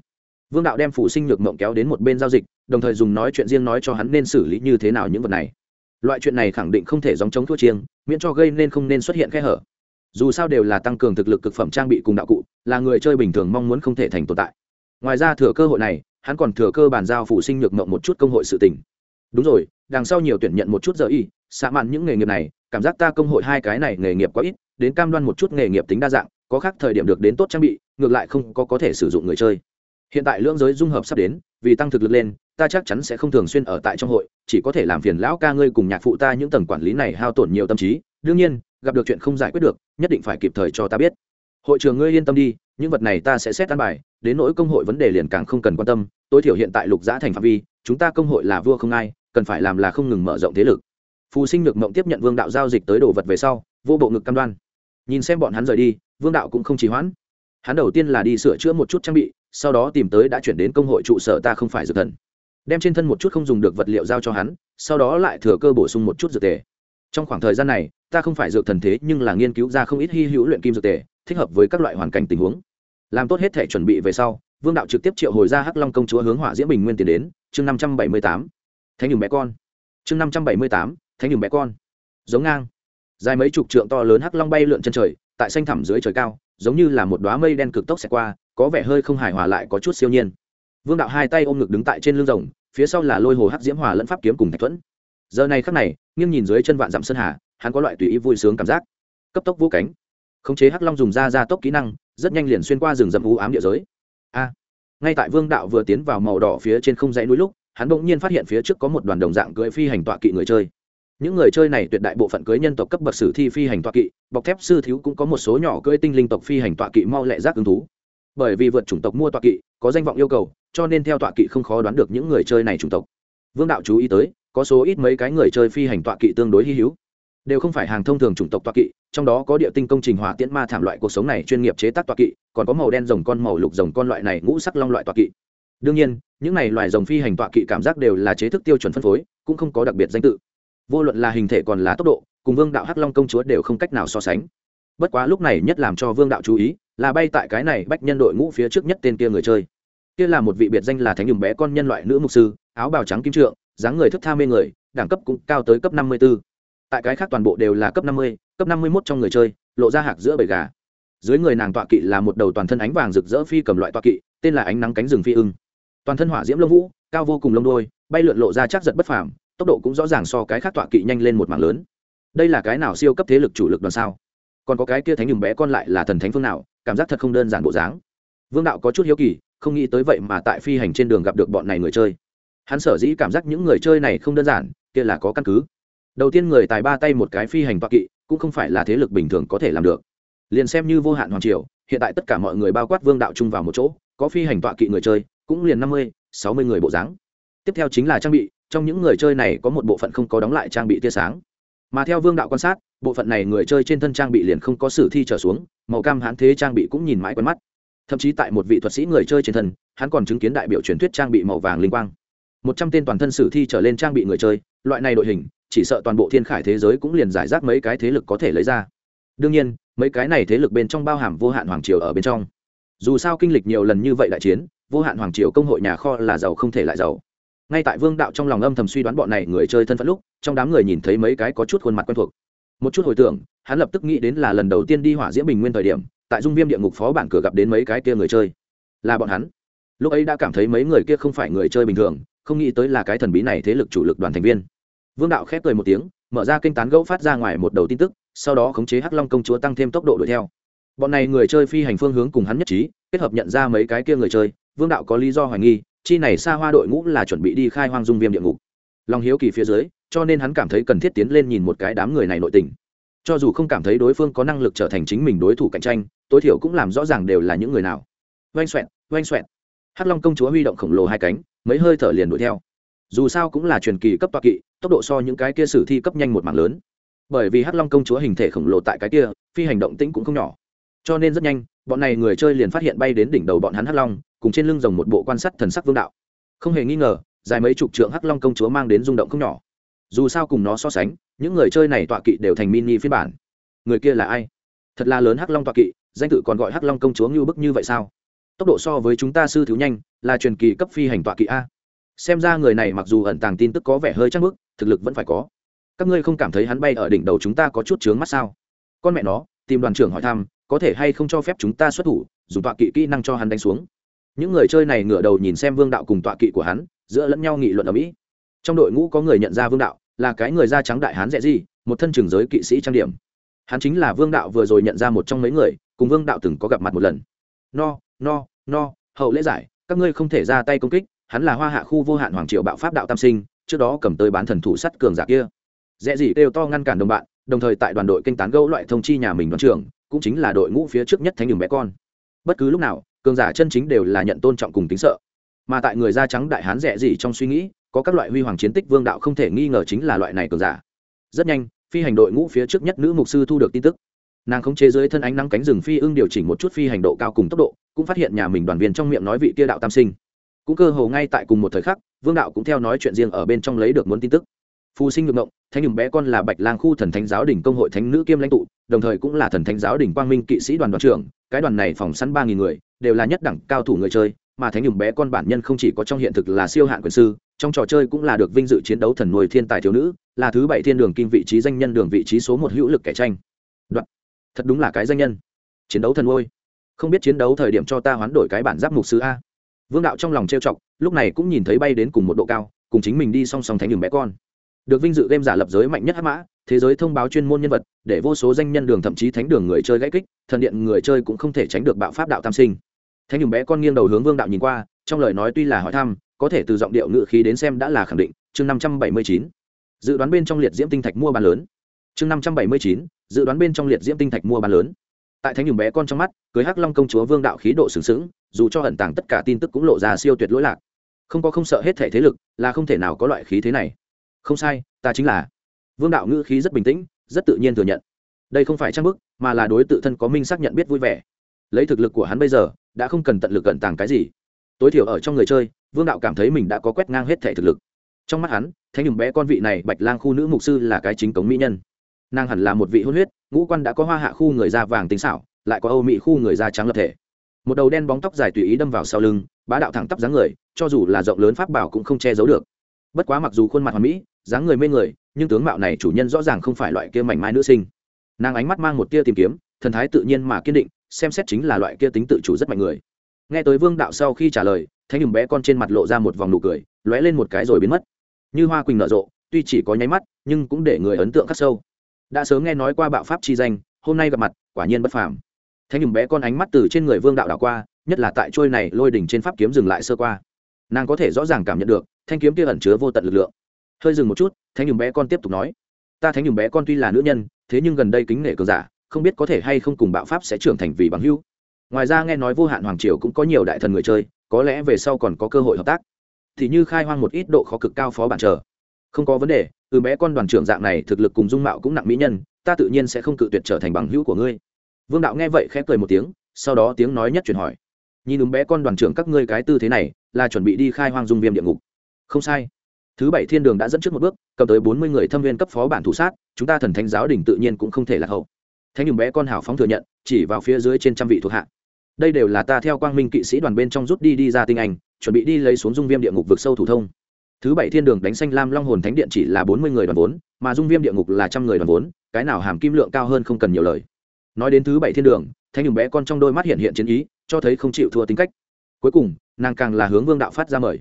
Vương đạo đem phụ sinh nhược mộng kéo đến một bên giao dịch, đồng thời dùng nói chuyện riêng nói cho hắn nên xử lý như thế nào những vật này. Loại chuyện này khẳng định không thể dòng chống thua chiêng, miễn cho gây nên không nên xuất hiện khe hở dù sao đều là tăng cường thực lực cực phẩm trang bị cùng đạo cụ, là người chơi bình thường mong muốn không thể thành tồn tại. Ngoài ra thừa cơ hội này, hắn còn thừa cơ bàn giao phủ sinh nhược mộng một chút công hội sự tình. Đúng rồi, đằng sau nhiều tuyển nhận một chút giờ y, xạ mạn những nghề nghiệp này, cảm giác ta công hội hai cái này nghề nghiệp quá ít, đến cam đoan một chút nghề nghiệp tính đa dạng, có khác thời điểm được đến tốt trang bị, ngược lại không có có thể sử dụng người chơi. Hiện tại lưỡng giới dung hợp sắp đến, vì tăng thực lực lên, ta chắc chắn sẽ không thường xuyên ở tại trong hội, chỉ có thể làm phiền lão ca ngươi cùng nhạc phụ ta những tầng quản lý này hao tổn nhiều tâm trí. Đương nhiên gặp được chuyện không giải quyết được, nhất định phải kịp thời cho ta biết. Hội trường ngươi yên tâm đi, những vật này ta sẽ xét an bài, đến nỗi công hội vấn đề liền càng không cần quan tâm, tối thiểu hiện tại lục giã thành phạm vi, chúng ta công hội là vua không ai, cần phải làm là không ngừng mở rộng thế lực. Phù sinh nhược mộng tiếp nhận vương đạo giao dịch tới đồ vật về sau, vô bộ ngực cam đoan. Nhìn xem bọn hắn rời đi, vương đạo cũng không trì hoãn. Hắn đầu tiên là đi sửa chữa một chút trang bị, sau đó tìm tới đã chuyển đến công hội trụ sở ta không phải dược thần. Đem trên thân một chút không dùng được vật liệu giao cho hắn, sau đó lại thừa cơ bổ sung một chút dược tề trong khoảng thời gian này, ta không phải dược thần thế nhưng là nghiên cứu ra không ít hy hữu luyện kim dược tề, thích hợp với các loại hoàn cảnh tình huống. Làm tốt hết thể chuẩn bị về sau, vương đạo trực tiếp triệu hồi ra hắc long công chúa hướng hỏa diễm bình nguyên tiến đến, chương năm trăm bảy mươi tám. Thánh nhường bé con. Chương năm trăm bảy mươi tám, thánh nhường bé con. Giống ngang. Dài mấy chục trượng to lớn hắc long bay lượn chân trời, tại xanh thẳm dưới trời cao, giống như là một đoá mây đen cực tốc xẹt qua, có vẻ hơi không hài hòa lại có chút siêu nhiên. Vương đạo hai tay ôm ngực đứng tại trên lưng rồng, phía sau là lôi hồ hắc diễm hòa lẫn pháp kiếm cùng thạch thuẫn giờ này khắc này, nghiêng nhìn dưới chân vạn dặm sơn hà, hắn có loại tùy ý vui sướng cảm giác. Cấp tốc vũ cánh. Khống chế hắc long dùng ra gia tốc kỹ năng, rất nhanh liền xuyên qua rừng rậm u ám địa giới. A! Ngay tại vương đạo vừa tiến vào màu đỏ phía trên không dãy núi lúc, hắn bỗng nhiên phát hiện phía trước có một đoàn đồng dạng cưỡi phi hành tọa kỵ người chơi. Những người chơi này tuyệt đại bộ phận cưới nhân tộc cấp bậc sử thi phi hành tọa kỵ, bọc thép sư thiếu cũng có một số nhỏ cưỡi tinh linh tộc phi hành tọa kỵ mau lẹ giác ứng thú. Bởi vì vượt chủng tộc mua tọa kỵ, có danh vọng yêu cầu, cho nên theo tọa kỵ không khó đoán được những người chơi này chủng tộc. Vương đạo chú ý tới có số ít mấy cái người chơi phi hành tọa kỵ tương đối hy hữu. Đều không phải hàng thông thường chủng tộc tọa kỵ, trong đó có địa tinh công trình hỏa tiễn ma thảm loại cuộc sống này chuyên nghiệp chế tác tọa kỵ, còn có màu đen rồng con, màu lục rồng con loại này ngũ sắc long loại tọa kỵ. Đương nhiên, những này loài rồng phi hành tọa kỵ cảm giác đều là chế thức tiêu chuẩn phân phối, cũng không có đặc biệt danh tự. Vô luận là hình thể còn là tốc độ, cùng vương đạo hắc long công chúa đều không cách nào so sánh. Bất quá lúc này nhất làm cho vương đạo chú ý, là bay tại cái này bách nhân đội ngũ phía trước nhất tên kia người chơi. Kia là một vị biệt danh là thánh nhùng bé con nhân loại nữ mục sư, áo bào trắng kim trượng dáng người thức tha mê người, đẳng cấp cũng cao tới cấp năm mươi b ố tại cái khác toàn bộ đều là cấp năm mươi, cấp năm mươi mốt trong người chơi, lộ ra hạc giữa bầy gà. Dưới người nàng tọa kỵ là một đầu toàn thân ánh vàng rực rỡ phi cầm loại tọa kỵ, tên là ánh nắng cánh rừng phi ưng. Toàn thân hỏa diễm lông vũ, cao vô cùng lông đôi, bay lượn lộ ra chắc giật bất phàm, tốc độ cũng rõ ràng so cái khác tọa kỵ nhanh lên một mảng lớn. Đây là cái nào siêu cấp thế lực chủ lực đoàn sao? Còn có cái kia thánh nhùng bé con lại là thần thánh phương nào, cảm giác thật không đơn giản bộ dáng. Vương đạo có chút hiếu kỳ, không nghĩ tới vậy mà tại phi hành trên đường gặp được bọn này người chơi hắn sở dĩ cảm giác những người chơi này không đơn giản, kia là có căn cứ. Đầu tiên người tài ba tay một cái phi hành toa kỵ, cũng không phải là thế lực bình thường có thể làm được. Liền xem như vô hạn hoàng triều, hiện tại tất cả mọi người bao quát vương đạo chung vào một chỗ, có phi hành tọa kỵ người chơi, cũng liền năm mươi, sáu mươi người bộ dáng. Tiếp theo chính là trang bị, trong những người chơi này có một bộ phận không có đóng lại trang bị tia sáng. Mà theo vương đạo quan sát, bộ phận này người chơi trên thân trang bị liền không có sử thi trở xuống, màu cam hán thế trang bị cũng nhìn mãi quen mắt. Thậm chí tại một vị thuật sĩ người chơi trên thân, hắn còn chứng kiến đại biểu truyền thuyết trang bị màu vàng linh quang một trăm tên toàn thân sử thi trở lên trang bị người chơi, loại này đội hình, chỉ sợ toàn bộ thiên khải thế giới cũng liền giải rác mấy cái thế lực có thể lấy ra. Đương nhiên, mấy cái này thế lực bên trong bao hàm vô hạn hoàng triều ở bên trong. Dù sao kinh lịch nhiều lần như vậy đại chiến, vô hạn hoàng triều công hội nhà kho là giàu không thể lại giàu. Ngay tại vương đạo trong lòng âm thầm suy đoán bọn này người chơi thân phận lúc, trong đám người nhìn thấy mấy cái có chút khuôn mặt quen thuộc. Một chút hồi tưởng, hắn lập tức nghĩ đến là lần đầu tiên đi hỏa diễm bình nguyên thời điểm, tại dung viêm địa ngục phó bản cửa gặp đến mấy cái kia người chơi. Là bọn hắn. Lúc ấy đã cảm thấy mấy người kia không phải người chơi bình thường không nghĩ tới là cái thần bí này thế lực chủ lực đoàn thành viên. Vương đạo khép cười một tiếng, mở ra kênh tán gẫu phát ra ngoài một đầu tin tức, sau đó khống chế hắc long công chúa tăng thêm tốc độ đuổi theo. Bọn này người chơi phi hành phương hướng cùng hắn nhất trí, kết hợp nhận ra mấy cái kia người chơi, vương đạo có lý do hoài nghi, chi này xa hoa đội ngũ là chuẩn bị đi khai hoang dung viêm địa ngục. Lòng hiếu kỳ phía dưới, cho nên hắn cảm thấy cần thiết tiến lên nhìn một cái đám người này nội tình. Cho dù không cảm thấy đối phương có năng lực trở thành chính mình đối thủ cạnh tranh, tối thiểu cũng làm rõ ràng đều là những người nào. Oanh xoẹn oanh xoẹn hắc long công chúa huy động khổng lồ hai cánh mấy hơi thở liền đuổi theo. Dù sao cũng là truyền kỳ cấp toa kỵ, tốc độ so những cái kia sử thi cấp nhanh một mảng lớn. Bởi vì hắc long công chúa hình thể khổng lồ tại cái kia, phi hành động tĩnh cũng không nhỏ. Cho nên rất nhanh, bọn này người chơi liền phát hiện bay đến đỉnh đầu bọn hắn hắc long, cùng trên lưng rồng một bộ quan sát thần sắc vương đạo. Không hề nghi ngờ, dài mấy chục trượng hắc long công chúa mang đến rung động không nhỏ. Dù sao cùng nó so sánh, những người chơi này tọa kỵ đều thành mini phiên bản. Người kia là ai? Thật là lớn hắc long tọa kỵ, danh tự còn gọi hắc long công chúa như bức như vậy sao? Tốc độ so với chúng ta sư thiếu nhanh, là truyền kỳ cấp phi hành tọa kỵ a. Xem ra người này mặc dù ẩn tàng tin tức có vẻ hơi chắc bức, thực lực vẫn phải có. Các ngươi không cảm thấy hắn bay ở đỉnh đầu chúng ta có chút chướng mắt sao? Con mẹ nó, tìm đoàn trưởng hỏi thăm, có thể hay không cho phép chúng ta xuất thủ, dùng tọa kỵ kỹ năng cho hắn đánh xuống. Những người chơi này ngửa đầu nhìn xem vương đạo cùng tọa kỵ của hắn, giữa lẫn nhau nghị luận ở mỹ. Trong đội ngũ có người nhận ra vương đạo, là cái người da trắng đại hán rẻ gì một thân trường giới kỵ sĩ trang điểm. Hắn chính là vương đạo vừa rồi nhận ra một trong mấy người, cùng vương đạo từng có gặp mặt một lần. No no no, hậu lễ giải, các ngươi không thể ra tay công kích, hắn là hoa hạ khu vô hạn hoàng triệu bạo pháp đạo tam sinh, trước đó cầm tới bán thần thủ sắt cường giả kia. Dễ gì đều to ngăn cản đồng bạn, đồng thời tại đoàn đội kinh tán gẫu loại thông chi nhà mình đoàn trưởng, cũng chính là đội ngũ phía trước nhất thánh đường bé con. Bất cứ lúc nào, cường giả chân chính đều là nhận tôn trọng cùng tính sợ. Mà tại người da trắng đại hán rẻ gì trong suy nghĩ, có các loại huy hoàng chiến tích vương đạo không thể nghi ngờ chính là loại này cường giả. Rất nhanh, phi hành đội ngũ phía trước nhất nữ mục sư thu được tin tức nàng không chế dưới thân ánh nắng cánh rừng phi ưng điều chỉnh một chút phi hành độ cao cùng tốc độ, cũng phát hiện nhà mình đoàn viên trong miệng nói vị kia đạo tam sinh. Cũng cơ hồ ngay tại cùng một thời khắc, vương đạo cũng theo nói chuyện riêng ở bên trong lấy được muốn tin tức. Phù sinh ngược ngộng thanh nhùng bé con là bạch lang khu thần thánh giáo đình công hội thánh nữ kiêm lãnh tụ, đồng thời cũng là thần thánh giáo đình quang minh kỵ sĩ đoàn đoàn trưởng, cái đoàn này phòng săn ba nghìn người, đều là nhất đẳng cao thủ người chơi, mà thánh nhùng bé con bản nhân không chỉ có trong hiện thực là siêu hạn quyền sư, trong trò chơi cũng là được vinh dự chiến đấu thần nuôi thiên tài thiếu nữ, là thứ bảy thiên đường kim vị trí danh nhân đường vị trí số một hữu lực kẻ tranh thật đúng là cái danh nhân. Chiến đấu thần ôi. Không biết chiến đấu thời điểm cho ta hoán đổi cái bản giáp mục sư a. Vương đạo trong lòng trêu chọc, lúc này cũng nhìn thấy bay đến cùng một độ cao, cùng chính mình đi song song thánh đường bé con. Được vinh dự game giả lập giới mạnh nhất hát mã, thế giới thông báo chuyên môn nhân vật, để vô số danh nhân đường thậm chí thánh đường người chơi gãy kích, thần điện người chơi cũng không thể tránh được bạo pháp đạo tam sinh. Thánh đường bé con nghiêng đầu hướng vương đạo nhìn qua, trong lời nói tuy là hỏi thăm, có thể từ giọng điệu ngự khí đến xem đã là khẳng định, chương năm trăm bảy mươi chín. Dự đoán bên trong liệt diễm tinh thạch mua bán lớn chương năm trăm bảy mươi chín, dự đoán bên trong liệt diễm tinh thạch mua bán lớn. Tại thánh nhường bé con trong mắt, cưới hắc long công chúa vương đạo khí độ sừng sững, dù cho ẩn tàng tất cả tin tức cũng lộ ra siêu tuyệt lỗi lạc. Không có không sợ hết thể thế lực, là không thể nào có loại khí thế này. Không sai, ta chính là. Vương đạo ngữ khí rất bình tĩnh, rất tự nhiên thừa nhận. Đây không phải trang bức, mà là đối tự thân có minh xác nhận biết vui vẻ. Lấy thực lực của hắn bây giờ, đã không cần tận lực cận tàng cái gì. Tối thiểu ở trong người chơi, vương đạo cảm thấy mình đã có quét ngang hết thể thực lực. Trong mắt hắn, Thánh nhường bé con vị này bạch lang khu nữ mục sư là cái chính cống mỹ nhân nàng hẳn là một vị hôn huyết, ngũ quan đã có hoa hạ khu người da vàng tính xảo, lại có âu mỹ khu người da trắng lập thể. Một đầu đen bóng tóc dài tùy ý đâm vào sau lưng, bá đạo thẳng tắp dáng người, cho dù là rộng lớn pháp bảo cũng không che giấu được. Bất quá mặc dù khuôn mặt hoàn mỹ, dáng người mê người, nhưng tướng mạo này chủ nhân rõ ràng không phải loại kia mảnh mai nữ sinh. Nàng ánh mắt mang một tia tìm kiếm, thần thái tự nhiên mà kiên định, xem xét chính là loại kia tính tự chủ rất mạnh người. Nghe tới vương đạo sau khi trả lời thấy nhùng bé con trên mặt lộ ra một vòng nụ cười, lóe lên một cái rồi biến mất. Như hoa quỳnh nở rộ, tuy chỉ có nháy mắt, nhưng cũng để người ấn tượng khắc sâu đã sớm nghe nói qua bạo pháp chi danh, hôm nay gặp mặt, quả nhiên bất phàm. Thanh nhùng bé con ánh mắt từ trên người vương đạo đảo qua, nhất là tại trôi này lôi đỉnh trên pháp kiếm dừng lại sơ qua. Nàng có thể rõ ràng cảm nhận được, thanh kiếm kia ẩn chứa vô tận lực lượng. Hơi dừng một chút, thánh nhùng bé con tiếp tục nói, ta thánh nhùng bé con tuy là nữ nhân, thế nhưng gần đây kính nể cường giả, không biết có thể hay không cùng bạo pháp sẽ trưởng thành vì bằng hữu. Ngoài ra nghe nói vô hạn hoàng triều cũng có nhiều đại thần người chơi, có lẽ về sau còn có cơ hội hợp tác. Thì như khai hoang một ít độ khó cực cao phó bản chờ không có vấn đề, từ bé con đoàn trưởng dạng này thực lực cùng dung mạo cũng nặng mỹ nhân, ta tự nhiên sẽ không cự tuyệt trở thành bằng hữu của ngươi. Vương đạo nghe vậy khẽ cười một tiếng, sau đó tiếng nói nhất chuyển hỏi. Nhìn đúng bé con đoàn trưởng các ngươi cái tư thế này, là chuẩn bị đi khai hoang dung viêm địa ngục. Không sai. Thứ bảy thiên đường đã dẫn trước một bước, cầm tới bốn mươi người thâm viên cấp phó bản thủ sát, chúng ta thần thánh giáo đình tự nhiên cũng không thể lạc hậu. Thánh nhùng bé con hảo phóng thừa nhận, chỉ vào phía dưới trên trăm vị thuộc hạ. Đây đều là ta theo quang minh kỵ sĩ đoàn bên trong rút đi đi ra tinh anh, chuẩn bị đi lấy xuống dung viêm địa ngục vực sâu thủ thông thứ bảy thiên đường đánh xanh lam long hồn thánh điện chỉ là bốn mươi người đoàn vốn, mà dung viêm địa ngục là trăm người đoàn vốn, cái nào hàm kim lượng cao hơn không cần nhiều lời. Nói đến thứ bảy thiên đường thanh nhùng bé con trong đôi mắt hiện hiện chiến ý, cho thấy không chịu thua tính cách. Cuối cùng, nàng càng là hướng vương đạo phát ra mời.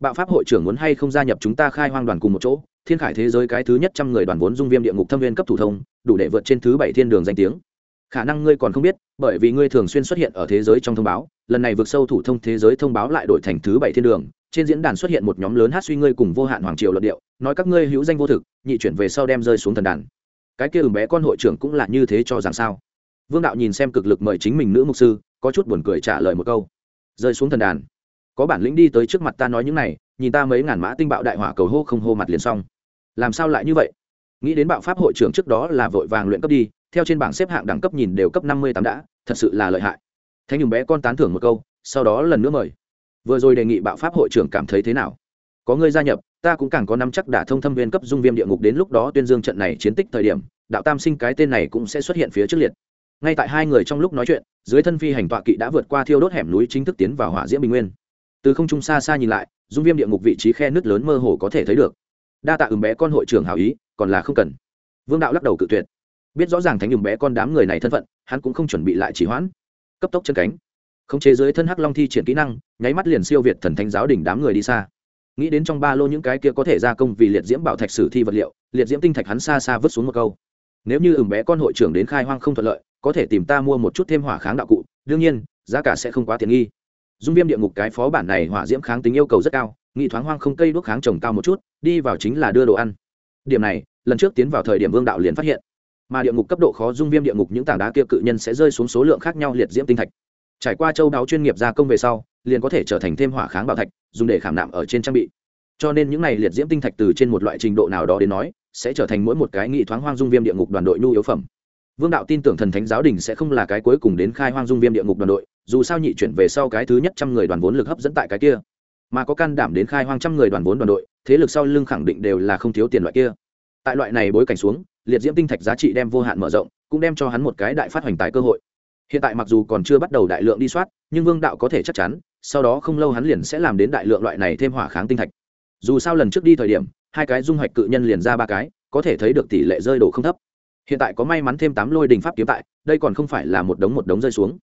Bạo pháp hội trưởng muốn hay không gia nhập chúng ta khai hoang đoàn cùng một chỗ, thiên khải thế giới cái thứ nhất trăm người đoàn vốn dung viêm địa ngục thâm viên cấp thủ thông, đủ để vượt trên thứ bảy thiên đường danh tiếng. Khả năng ngươi còn không biết, bởi vì ngươi thường xuyên xuất hiện ở thế giới trong thông báo, lần này vượt sâu thủ thông thế giới thông báo lại đổi thành thứ bảy thiên đường trên diễn đàn xuất hiện một nhóm lớn hát suy ngươi cùng vô hạn hoàng triều luận điệu, nói các ngươi hữu danh vô thực, nhị chuyển về sau đem rơi xuống thần đàn. Cái kia ửng bé con hội trưởng cũng là như thế cho rằng sao? Vương đạo nhìn xem cực lực mời chính mình nữ mục sư, có chút buồn cười trả lời một câu. Rơi xuống thần đàn. Có bản lĩnh đi tới trước mặt ta nói những này, nhìn ta mấy ngàn mã tinh bạo đại hỏa cầu hô không hô mặt liền xong. Làm sao lại như vậy? Nghĩ đến bạo pháp hội trưởng trước đó là vội vàng luyện cấp đi, theo trên bảng xếp hạng đẳng cấp nhìn đều cấp năm mươi tám đã, thật sự là lợi hại. Thế nhưng bé con tán thưởng một câu, sau đó lần nữa mời vừa rồi đề nghị bạo pháp hội trưởng cảm thấy thế nào? Có người gia nhập, ta cũng càng có năm chắc đả thông thâm viên cấp dung viêm địa ngục đến lúc đó tuyên dương trận này chiến tích thời điểm, đạo tam sinh cái tên này cũng sẽ xuất hiện phía trước liệt. Ngay tại hai người trong lúc nói chuyện, dưới thân phi hành tọa kỵ đã vượt qua thiêu đốt hẻm núi chính thức tiến vào hỏa diễm bình nguyên. Từ không trung xa xa nhìn lại, dung viêm địa ngục vị trí khe nứt lớn mơ hồ có thể thấy được. Đa tạ ứng bé con hội trưởng hào ý, còn là không cần. Vương đạo lắc đầu cự tuyệt. Biết rõ ràng thánh dùng bé con đám người này thân phận, hắn cũng không chuẩn bị lại chỉ hoãn. Cấp tốc chân cánh khống chế dưới thân hắc long thi triển kỹ năng, nháy mắt liền siêu việt thần thánh giáo đỉnh đám người đi xa. Nghĩ đến trong ba lô những cái kia có thể gia công vì liệt diễm bảo thạch sử thi vật liệu, liệt diễm tinh thạch hắn xa xa vứt xuống một câu. Nếu như ửng bé con hội trưởng đến khai hoang không thuận lợi, có thể tìm ta mua một chút thêm hỏa kháng đạo cụ, đương nhiên, giá cả sẽ không quá tiện nghi. Dung viêm địa ngục cái phó bản này hỏa diễm kháng tính yêu cầu rất cao nghị thoáng hoang không cây đuốc kháng trồng cao một chút, đi vào chính là đưa đồ ăn. Điểm này, lần trước tiến vào thời điểm vương đạo liền phát hiện. Mà địa ngục cấp độ khó dung viêm địa ngục những tảng đá kia cự nhân sẽ rơi xuống số lượng khác nhau liệt diễm tinh thạch trải qua châu đáo chuyên nghiệp gia công về sau, liền có thể trở thành thêm hỏa kháng bảo thạch, dùng để khảm nạm ở trên trang bị. Cho nên những này liệt diễm tinh thạch từ trên một loại trình độ nào đó đến nói, sẽ trở thành mỗi một cái nghị thoáng hoang dung viêm địa ngục đoàn đội nhu yếu phẩm. Vương đạo tin tưởng thần thánh giáo đình sẽ không là cái cuối cùng đến khai hoang dung viêm địa ngục đoàn đội, dù sao nhị chuyển về sau cái thứ nhất trăm người đoàn vốn lực hấp dẫn tại cái kia. Mà có can đảm đến khai hoang trăm người đoàn vốn đoàn đội, thế lực sau lưng khẳng định đều là không thiếu tiền loại kia. Tại loại này bối cảnh xuống, liệt diễm tinh thạch giá trị đem vô hạn mở rộng, cũng đem cho hắn một cái đại phát hoành tài cơ hội hiện tại mặc dù còn chưa bắt đầu đại lượng đi soát, nhưng vương đạo có thể chắc chắn, sau đó không lâu hắn liền sẽ làm đến đại lượng loại này thêm hỏa kháng tinh thạch. Dù sao lần trước đi thời điểm, hai cái dung hoạch cự nhân liền ra ba cái, có thể thấy được tỷ lệ rơi đổ không thấp. Hiện tại có may mắn thêm tám lôi đình pháp kiếm tại, đây còn không phải là một đống một đống rơi xuống.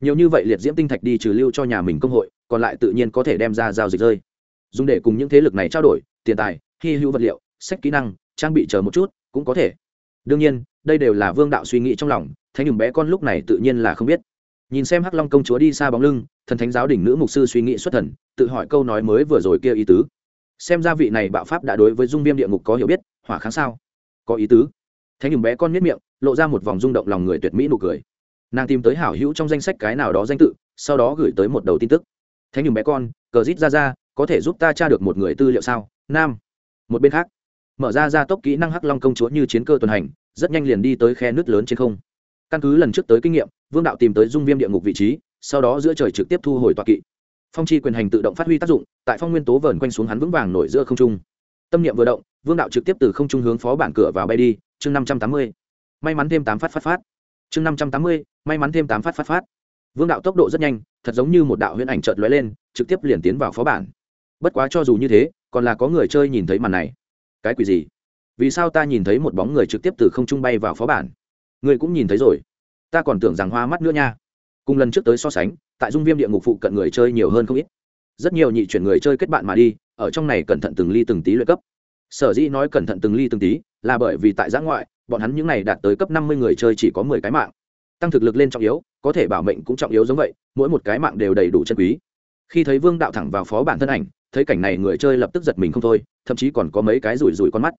Nhiều như vậy liệt diễm tinh thạch đi trừ lưu cho nhà mình công hội, còn lại tự nhiên có thể đem ra giao dịch rơi. Dùng để cùng những thế lực này trao đổi, tiền tài, hy hữu vật liệu, sách kỹ năng, trang bị chờ một chút, cũng có thể. Đương nhiên, đây đều là vương đạo suy nghĩ trong lòng thánh nhùng bé con lúc này tự nhiên là không biết. Nhìn xem hắc long công chúa đi xa bóng lưng, thần thánh giáo đỉnh nữ mục sư suy nghĩ xuất thần, tự hỏi câu nói mới vừa rồi kia ý tứ. Xem ra vị này bạo pháp đã đối với dung viêm địa ngục có hiểu biết, hỏa kháng sao? Có ý tứ. Thánh nhùng bé con miết miệng, lộ ra một vòng rung động lòng người tuyệt mỹ nụ cười. Nàng tìm tới hảo hữu trong danh sách cái nào đó danh tự, sau đó gửi tới một đầu tin tức. Thánh nhùng bé con, cờ rít ra ra, có thể giúp ta tra được một người tư liệu sao? Nam. Một bên khác, mở ra gia tốc kỹ năng hắc long công chúa như chiến cơ tuần hành, rất nhanh liền đi tới khe nước lớn trên không căn cứ lần trước tới kinh nghiệm, vương đạo tìm tới dung viêm địa ngục vị trí, sau đó giữa trời trực tiếp thu hồi tọa kỵ. Phong chi quyền hành tự động phát huy tác dụng, tại phong nguyên tố vờn quanh xuống hắn vững vàng nổi giữa không trung. Tâm niệm vừa động, vương đạo trực tiếp từ không trung hướng phó bản cửa vào bay đi, chương năm trăm tám mươi. May mắn thêm tám phát phát phát. Chương năm trăm tám mươi, may mắn thêm tám phát phát phát. Vương đạo tốc độ rất nhanh, thật giống như một đạo huyễn ảnh trợt lóe lên, trực tiếp liền tiến vào phó bản. Bất quá cho dù như thế, còn là có người chơi nhìn thấy màn này. Cái quỷ gì? Vì sao ta nhìn thấy một bóng người trực tiếp từ không trung bay vào phó bản? Ngươi cũng nhìn thấy rồi. Ta còn tưởng rằng hoa mắt nữa nha. Cùng lần trước tới so sánh, tại dung viêm địa ngục phụ cận người chơi nhiều hơn không ít. Rất nhiều nhị chuyển người chơi kết bạn mà đi, ở trong này cẩn thận từng ly từng tí luyện cấp. Sở dĩ nói cẩn thận từng ly từng tí, là bởi vì tại giã ngoại, bọn hắn những n à y đạt tới cấp năm mươi người chơi chỉ có mười cái mạng. Tăng thực lực lên trọng yếu, có thể bảo mệnh cũng trọng yếu giống vậy, mỗi một cái mạng đều đầy đủ chân quý. Khi thấy vương đạo thẳng vào phó bản thân ảnh, thấy cảnh này người chơi lập tức giật mình không thôi, thậm chí còn có mấy cái rủi rủi con mắt.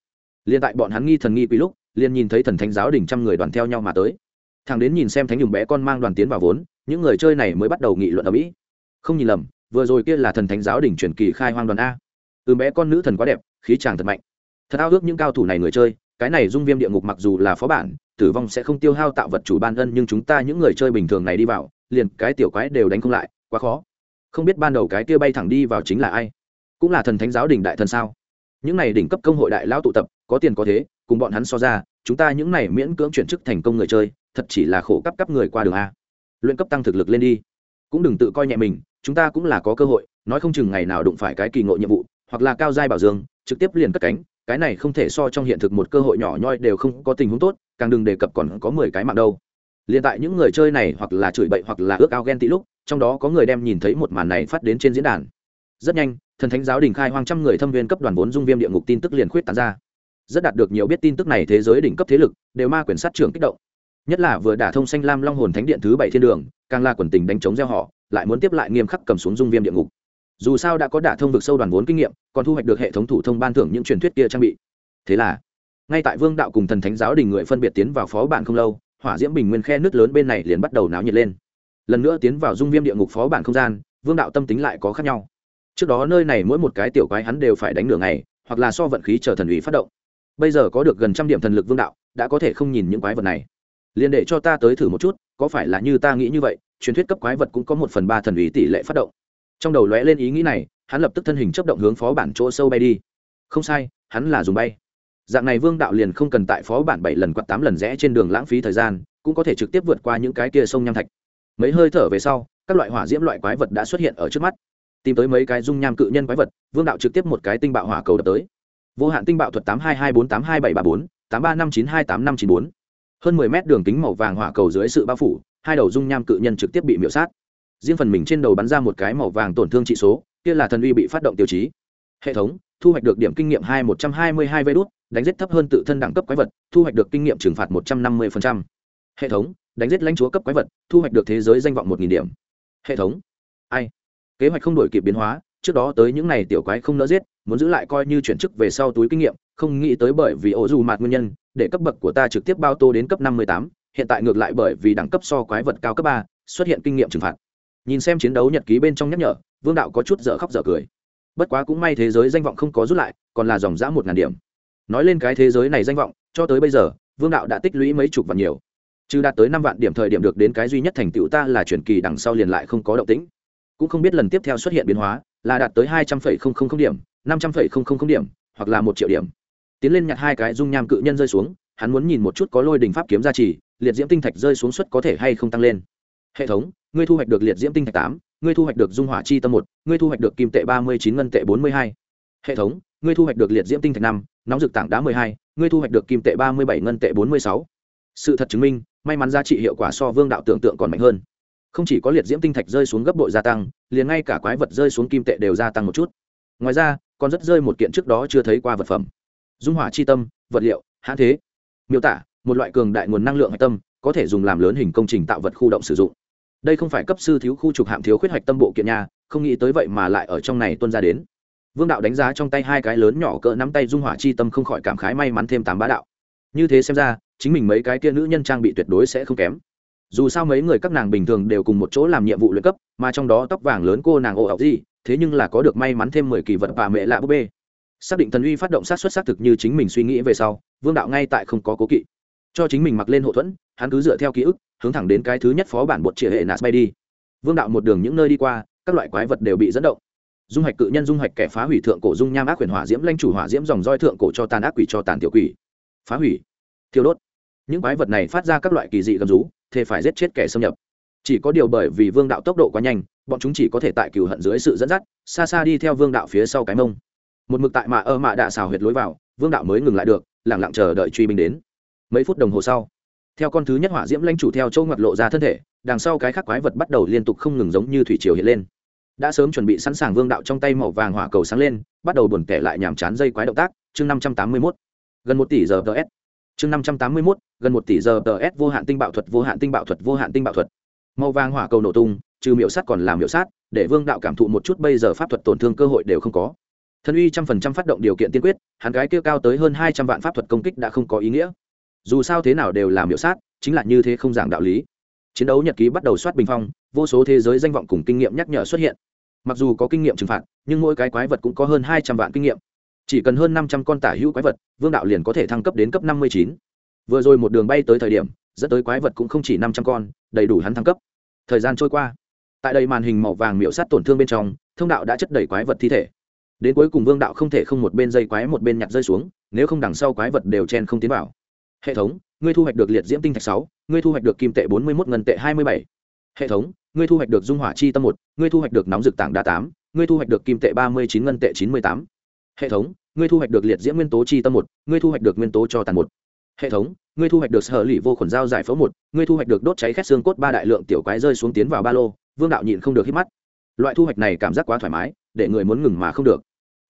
Liền tại bọn hắn nghi thần nghi quý lúc liền nhìn thấy thần thánh giáo đỉnh trăm người đoàn theo nhau mà tới. Thằng đến nhìn xem thánh nhùng bé con mang đoàn tiến vào vốn, những người chơi này mới bắt đầu nghị luận ở mỹ. Không nhìn lầm, vừa rồi kia là thần thánh giáo đỉnh truyền kỳ khai hoang đoàn a. Từ bé con nữ thần quá đẹp, khí chàng thật mạnh. Thật ao ước những cao thủ này người chơi, cái này dung viêm địa ngục mặc dù là phó bản, tử vong sẽ không tiêu hao tạo vật chủ ban ân nhưng chúng ta những người chơi bình thường này đi vào, liền cái tiểu quái đều đánh không lại, quá khó. Không biết ban đầu cái kia bay thẳng đi vào chính là ai? Cũng là thần thánh giáo đình đại thần sao? Những này đỉnh cấp công hội đại lão tụ tập, có tiền có thế cùng bọn hắn so ra, chúng ta những này miễn cưỡng chuyển chức thành công người chơi, thật chỉ là khổ cấp cấp người qua đường a. Luyện cấp tăng thực lực lên đi. Cũng đừng tự coi nhẹ mình, chúng ta cũng là có cơ hội, nói không chừng ngày nào đụng phải cái kỳ ngộ nhiệm vụ, hoặc là cao giai bảo dương, trực tiếp liền cất cánh, cái này không thể so trong hiện thực một cơ hội nhỏ nhoi đều không có tình huống tốt, càng đừng đề cập còn có mười cái mạng đâu. Liền tại những người chơi này hoặc là chửi bậy hoặc là ước ao ghen tị lúc, trong đó có người đem nhìn thấy một màn này phát đến trên diễn đàn. Rất nhanh, thần thánh giáo đình khai hoang trăm người thâm viên cấp đoàn vốn dung viêm địa ngục tin tức liền khuyết tán ra rất đạt được nhiều biết tin tức này thế giới đỉnh cấp thế lực đều ma quyển sát trưởng kích động. Nhất là vừa đả thông xanh lam long hồn thánh điện thứ bảy thiên đường, càng là quần tình đánh chống gieo họ, lại muốn tiếp lại nghiêm khắc cầm xuống dung viêm địa ngục. Dù sao đã có đả thông vực sâu đoàn vốn kinh nghiệm, còn thu hoạch được hệ thống thủ thông ban thưởng những truyền thuyết kia trang bị. Thế là, ngay tại vương đạo cùng thần thánh giáo đình người phân biệt tiến vào phó bản không lâu, hỏa diễm bình nguyên khe nước lớn bên này liền bắt đầu náo nhiệt lên. Lần nữa tiến vào dung viêm địa ngục phó bản không gian, vương đạo tâm tính lại có khác nhau. Trước đó nơi này mỗi một cái tiểu quái hắn đều phải đánh nửa ngày, hoặc là so vận khí chờ thần ủy phát động bây giờ có được gần trăm điểm thần lực vương đạo, đã có thể không nhìn những quái vật này. Liền để cho ta tới thử một chút, có phải là như ta nghĩ như vậy, truyền thuyết cấp quái vật cũng có một phần ba thần ủy tỷ lệ phát động. Trong đầu lóe lên ý nghĩ này, hắn lập tức thân hình chấp động hướng phó bản chỗ sâu bay đi. Không sai, hắn là dùng bay. Dạng này vương đạo liền không cần tại phó bản bảy lần quạt tám lần rẽ trên đường lãng phí thời gian, cũng có thể trực tiếp vượt qua những cái kia sông nham thạch. Mấy hơi thở về sau, các loại hỏa diễm loại quái vật đã xuất hiện ở trước mắt. Tìm tới mấy cái dung nham cự nhân quái vật, vương đạo trực tiếp một cái tinh bạo hỏa cầu đập tới vô hạn tinh bạo thuật tám hai hai bốn tám hai bảy ba bốn, tám ba năm chín hai tám năm chín bốn. Hơn mười mét đường kính màu vàng hỏa cầu dưới sự bao phủ, hai đầu dung nham cự nhân trực tiếp bị miễu sát. Riêng phần mình trên đầu bắn ra một cái màu vàng tổn thương trị số, kia là thần uy bị phát động tiêu chí. Hệ thống, thu hoạch được điểm kinh nghiệm hai một trăm hai mươi hai vê đốt đánh giết thấp hơn tự thân đẳng cấp quái vật, thu hoạch được kinh nghiệm trừng phạt một trăm năm mươi hệ thống, đánh giết lãnh chúa cấp quái vật, thu hoạch được thế giới danh vọng một điểm. Hệ thống, ai? Kế hoạch không đổi kịp biến hóa, trước đó tới những n à y tiểu quái không nỡ giết muốn giữ lại coi như chuyển chức về sau túi kinh nghiệm, không nghĩ tới bởi vì ổ dù mạt nguyên nhân, để cấp bậc của ta trực tiếp bao tô đến cấp năm mươi tám, hiện tại ngược lại bởi vì đẳng cấp so quái vật cao cấp ba, xuất hiện kinh nghiệm trừng phạt. Nhìn xem chiến đấu nhật ký bên trong nhắc nhở, vương đạo có chút dở khóc dở cười. Bất quá cũng may thế giới danh vọng không có rút lại, còn là dòng giã một ngàn điểm. Nói lên cái thế giới này danh vọng, cho tới bây giờ, vương đạo đã tích lũy mấy chục vạn nhiều. Chứ đạt tới năm vạn điểm thời điểm được đến cái duy nhất thành tựu ta là truyền kỳ đằng sau liền lại không có động tĩnh. Cũng không biết lần tiếp theo xuất hiện biến hóa là đạt tới hai trăm linh điểm, năm trăm linh điểm, hoặc là một triệu điểm. Tiến lên nhặt hai cái dung nham cự nhân rơi xuống, hắn muốn nhìn một chút có lôi đình pháp kiếm gia trì, liệt diễm tinh thạch rơi xuống suất có thể hay không tăng lên. Hệ thống, ngươi thu hoạch được liệt diễm tinh thạch tám, ngươi thu hoạch được dung hỏa chi tâm một, ngươi thu hoạch được kim tệ ba mươi chín ngân tệ bốn mươi hai. Hệ thống, ngươi thu hoạch được liệt diễm tinh thạch năm, nóng dực tảng đá mười hai, ngươi thu hoạch được kim tệ ba mươi bảy ngân tệ bốn mươi sáu. Sự thật chứng minh, may mắn giá trị hiệu quả so vương đạo tưởng tượng còn mạnh hơn không chỉ có liệt diễm tinh thạch rơi xuống gấp bội gia tăng, liền ngay cả quái vật rơi xuống kim tệ đều gia tăng một chút. Ngoài ra, còn rất rơi một kiện trước đó chưa thấy qua vật phẩm. Dung hỏa chi tâm, vật liệu, hãn thế. Miêu tả, một loại cường đại nguồn năng lượng hạch tâm, có thể dùng làm lớn hình công trình tạo vật khu động sử dụng. Đây không phải cấp sư thiếu khu trục hạm thiếu khuyết hạch tâm bộ kiện nhà không nghĩ tới vậy mà lại ở trong này tuân ra đến. Vương đạo đánh giá trong tay hai cái lớn nhỏ cỡ nắm tay dung hỏa chi tâm không khỏi cảm khái may mắn thêm tám bá đạo. Như thế xem ra, chính mình mấy cái kia nữ nhân trang bị tuyệt đối sẽ không kém dù sao mấy người các nàng bình thường đều cùng một chỗ làm nhiệm vụ luyện cấp, mà trong đó tóc vàng lớn cô nàng ồ ọc gì, thế nhưng là có được may mắn thêm mười kỳ vật và mẹ lạ búp bê. Xác định thần uy phát động sát xuất xác thực như chính mình suy nghĩ về sau, vương đạo ngay tại không có cố kỵ. Cho chính mình mặc lên hậu thuẫn, hắn cứ dựa theo ký ức, hướng thẳng đến cái thứ nhất phó bản bột trịa hệ nạt bay đi. Vương đạo một đường những nơi đi qua, các loại quái vật đều bị dẫn động. Dung hạch cự nhân, dung hạch kẻ phá hủy thượng cổ dung nham ác quyền hỏa diễm lanh chủ hỏa diễm dòng roi thượng cổ cho tàn ác quỷ cho tàn tiểu quỷ. Phá hủy. Thiêu đốt những quái vật này phát ra các loại kỳ dị gầm rú thế phải giết chết kẻ xâm nhập. Chỉ có điều bởi vì vương đạo tốc độ quá nhanh, bọn chúng chỉ có thể tại cừu hận dưới sự dẫn dắt, xa xa đi theo vương đạo phía sau cái mông. Một mực tại mạ ơ mạ đạ xào huyệt lối vào, vương đạo mới ngừng lại được lẳng lặng chờ đợi truy binh đến. Mấy phút đồng hồ sau, theo con thứ nhất hỏa diễm lanh chủ theo châu ngoặt lộ ra thân thể, đằng sau cái khác quái vật bắt đầu liên tục không ngừng giống như thủy triều hiện lên. Đã sớm chuẩn bị sẵn sàng vương đạo trong tay màu vàng hỏa cầu sáng lên, bắt đầu buồn kẻ lại nhàm chán dây quái động tác, chương năm trăm tám mươi mốt. Gần một tỷ giờ ts chương năm trăm tám mươi mốt, gần một tỷ giờ ts vô hạn tinh bạo thuật, vô hạn tinh bạo thuật, vô hạn tinh bạo thuật. Màu vàng hỏa cầu nổ tung, trừ miểu sát còn làm miểu sát, để vương đạo cảm thụ một chút bây giờ pháp thuật tổn thương cơ hội đều không có. Thần uy trăm phần trăm phát động điều kiện tiên quyết, hắn gái kia cao tới hơn hai trăm vạn pháp thuật công kích đã không có ý nghĩa. Dù sao thế nào đều làm miểu sát, chính là như thế không giảng đạo lý. Chiến đấu nhật ký bắt đầu soát bình phong, vô số thế giới danh vọng cùng kinh nghiệm nhắc nhở xuất hiện. Mặc dù có kinh nghiệm trừng phạt, nhưng mỗi cái quái vật cũng có hơn hai trăm vạn kinh nghiệm chỉ cần hơn năm trăm con tả hữu quái vật, vương đạo liền có thể thăng cấp đến cấp năm mươi chín. Vừa rồi một đường bay tới thời điểm, dẫn tới quái vật cũng không chỉ năm trăm con, đầy đủ hắn thăng cấp. Thời gian trôi qua. Tại đây màn hình màu vàng miễu sát tổn thương bên trong, thông đạo đã chất đầy quái vật thi thể. Đến cuối cùng vương đạo không thể không một bên dây quái một bên nhặt rơi xuống, nếu không đằng sau quái vật đều chen không tiến vào. Hệ thống, ngươi thu hoạch được liệt diễm tinh thạch sáu, ngươi thu hoạch được kim tệ bốn mươi một ngân tệ hai mươi bảy. Hệ thống, ngươi thu hoạch được dung hỏa chi tâm một, ngươi thu hoạch được nóng dực tảng đa tám, ngươi thu hoạch được kim tệ ba mươi chín, ngân tệ chín mươi tám hệ thống, ngươi thu hoạch được liệt diễm nguyên tố chi tâm một, ngươi thu hoạch được nguyên tố cho tàn một. Hệ thống, ngươi thu hoạch được sở lì vô khuẩn dao giải phẫu một, ngươi thu hoạch được đốt cháy khét xương cốt ba đại lượng tiểu quái rơi xuống tiến vào ba lô, vương đạo nhịn không được hít mắt. Loại thu hoạch này cảm giác quá thoải mái, để người muốn ngừng mà không được.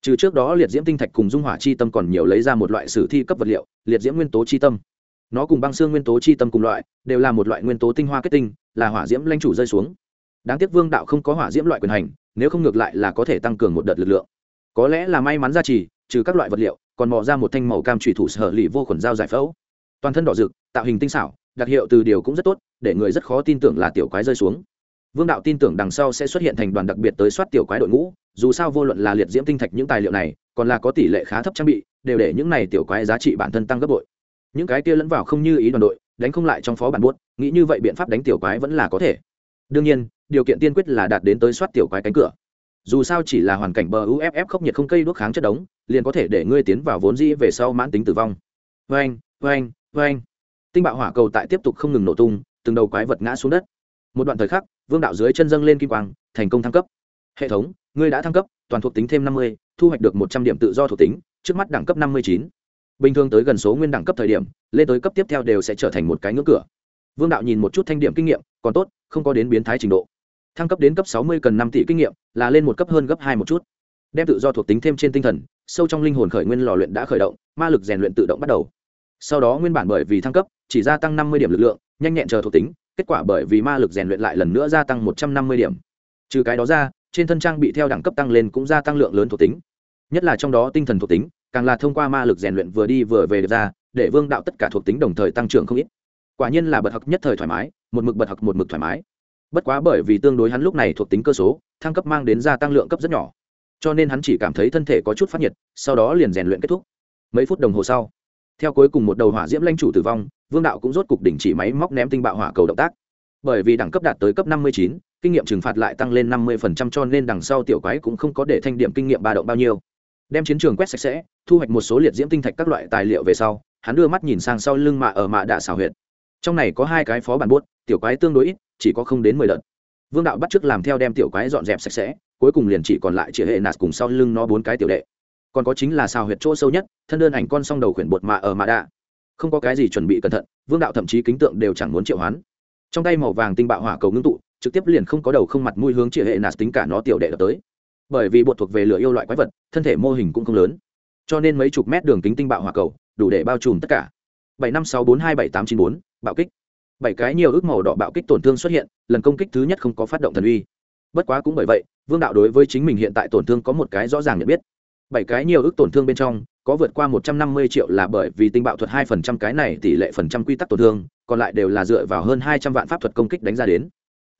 Trừ trước đó liệt diễm tinh thạch cùng dung hỏa chi tâm còn nhiều lấy ra một loại sử thi cấp vật liệu, liệt diễm nguyên tố chi tâm. Nó cùng băng xương nguyên tố chi tâm cùng loại, đều là một loại nguyên tố tinh hoa kết tinh, là hỏa diễm lanh chủ rơi xuống. Đáng tiếc vương đạo không có hỏa diễm loại quyền hành, nếu không ngược lại là có thể tăng cường một đợt lực lượng có lẽ là may mắn ra trì trừ các loại vật liệu, còn mò ra một thanh màu cam trùy thủ sở lì vô khuẩn dao giải phẫu. Toàn thân đỏ rực, tạo hình tinh xảo, đặc hiệu từ điều cũng rất tốt, để người rất khó tin tưởng là tiểu quái rơi xuống. Vương đạo tin tưởng đằng sau sẽ xuất hiện thành đoàn đặc biệt tới soát tiểu quái đội ngũ, dù sao vô luận là liệt diễm tinh thạch những tài liệu này, còn là có tỷ lệ khá thấp trang bị, đều để những này tiểu quái giá trị bản thân tăng gấp bội. Những cái kia lẫn vào không như ý đoàn đội, đánh không lại trong phó bản buốt, nghĩ như vậy biện pháp đánh tiểu quái vẫn là có thể. Đương nhiên, điều kiện tiên quyết là đạt đến tới soát tiểu quái cánh cửa dù sao chỉ là hoàn cảnh bờ uff khốc nhiệt không cây đuốc kháng chất đống liền có thể để ngươi tiến vào vốn dĩ về sau mãn tính tử vong. Vang, vang, vang. tinh bạo hỏa cầu tại tiếp tục không ngừng nổ tung từng đầu quái vật ngã xuống đất. Một đoạn thời khắc vương đạo dưới chân dâng lên kim quang thành công thăng cấp. Hệ thống ngươi đã thăng cấp toàn thuộc tính thêm năm mươi thu hoạch được một trăm điểm tự do thuộc tính trước mắt đẳng cấp năm mươi chín. Bình thường tới gần số nguyên đẳng cấp thời điểm lên tới cấp tiếp theo đều sẽ trở thành một cái ngưỡng cửa. Vương đạo nhìn một chút thanh điểm kinh nghiệm còn tốt không có đến biến thái trình độ thăng cấp đến cấp sáu mươi cần năm tỷ kinh nghiệm, là lên một cấp hơn gấp hai một chút. Đem tự do thuộc tính thêm trên tinh thần, sâu trong linh hồn khởi nguyên lò luyện đã khởi động, ma lực rèn luyện tự động bắt đầu. Sau đó nguyên bản bởi vì thăng cấp, chỉ gia tăng năm mươi điểm lực lượng, nhanh nhẹn chờ thuộc tính, kết quả bởi vì ma lực rèn luyện lại lần nữa gia tăng một trăm năm mươi điểm. Trừ cái đó ra, trên thân trang bị theo đẳng cấp tăng lên cũng gia tăng lượng lớn thuộc tính. Nhất là trong đó tinh thần thuộc tính, càng là thông qua ma lực rèn luyện vừa đi vừa về được ra, để vương đạo tất cả thuộc tính đồng thời tăng trưởng không ít. Quả nhiên là bật học nhất thời thoải mái, một mực bật học một mực thoải mái bất quá bởi vì tương đối hắn lúc này thuộc tính cơ số, thăng cấp mang đến gia tăng lượng cấp rất nhỏ. Cho nên hắn chỉ cảm thấy thân thể có chút phát nhiệt, sau đó liền rèn luyện kết thúc. Mấy phút đồng hồ sau, theo cuối cùng một đầu hỏa diễm lanh chủ tử vong, vương đạo cũng rốt cục đình chỉ máy móc ném tinh bạo hỏa cầu động tác. Bởi vì đẳng cấp đạt tới cấp năm mươi chín, kinh nghiệm trừng phạt lại tăng lên năm mươi cho nên đằng sau tiểu quái cũng không có để thanh điểm kinh nghiệm ba động bao nhiêu. Đem chiến trường quét sạch sẽ, thu hoạch một số liệt diễm tinh thạch các loại tài liệu về sau, hắn đưa mắt nhìn sang sau lưng mạ ở mạ đạ xào huyệt. Trong này có hai cái phó bản buốt, tiểu quái tương đối ít chỉ có không đến mười đợt. Vương đạo bắt t làm theo đem tiểu quái dọn dẹp sạch sẽ, cuối cùng liền chỉ còn lại chỉ hệ nạt cùng sau lưng nó bốn cái tiểu đệ. Còn có chính là xào huyệt chỗ sâu nhất, thân đơn ảnh con song đầu khuyển bột mạ ở mạ đạ. Không có cái gì chuẩn bị cẩn thận, vương đạo thậm chí kính tượng đều chẳng muốn triệu hoán. Trong tay màu vàng tinh bạo hỏa cầu ngưng tụ, trực tiếp liền không có đầu không mặt mũi hướng chia hệ nạt tính cả nó tiểu đệ đập tới. Bởi vì bột thuộc về lửa yêu loại quái vật, thân thể mô hình cũng không lớn. Cho nên mấy chục mét đường kính tinh bạo hỏa cầu, đủ để bao trùm tất cả. Bảy năm sáu bốn hai bảy tám chín bốn, bạo kích bảy cái nhiều ước màu đỏ bạo kích tổn thương xuất hiện lần công kích thứ nhất không có phát động thần uy. Bất quá cũng bởi vậy vương đạo đối với chính mình hiện tại tổn thương có một cái rõ ràng nhận biết. Bảy cái nhiều ước tổn thương bên trong có vượt qua một trăm năm mươi triệu là bởi vì tinh bạo thuật hai phần trăm cái này tỷ lệ phần trăm quy tắc tổn thương còn lại đều là dựa vào hơn hai trăm vạn pháp thuật công kích đánh ra đến.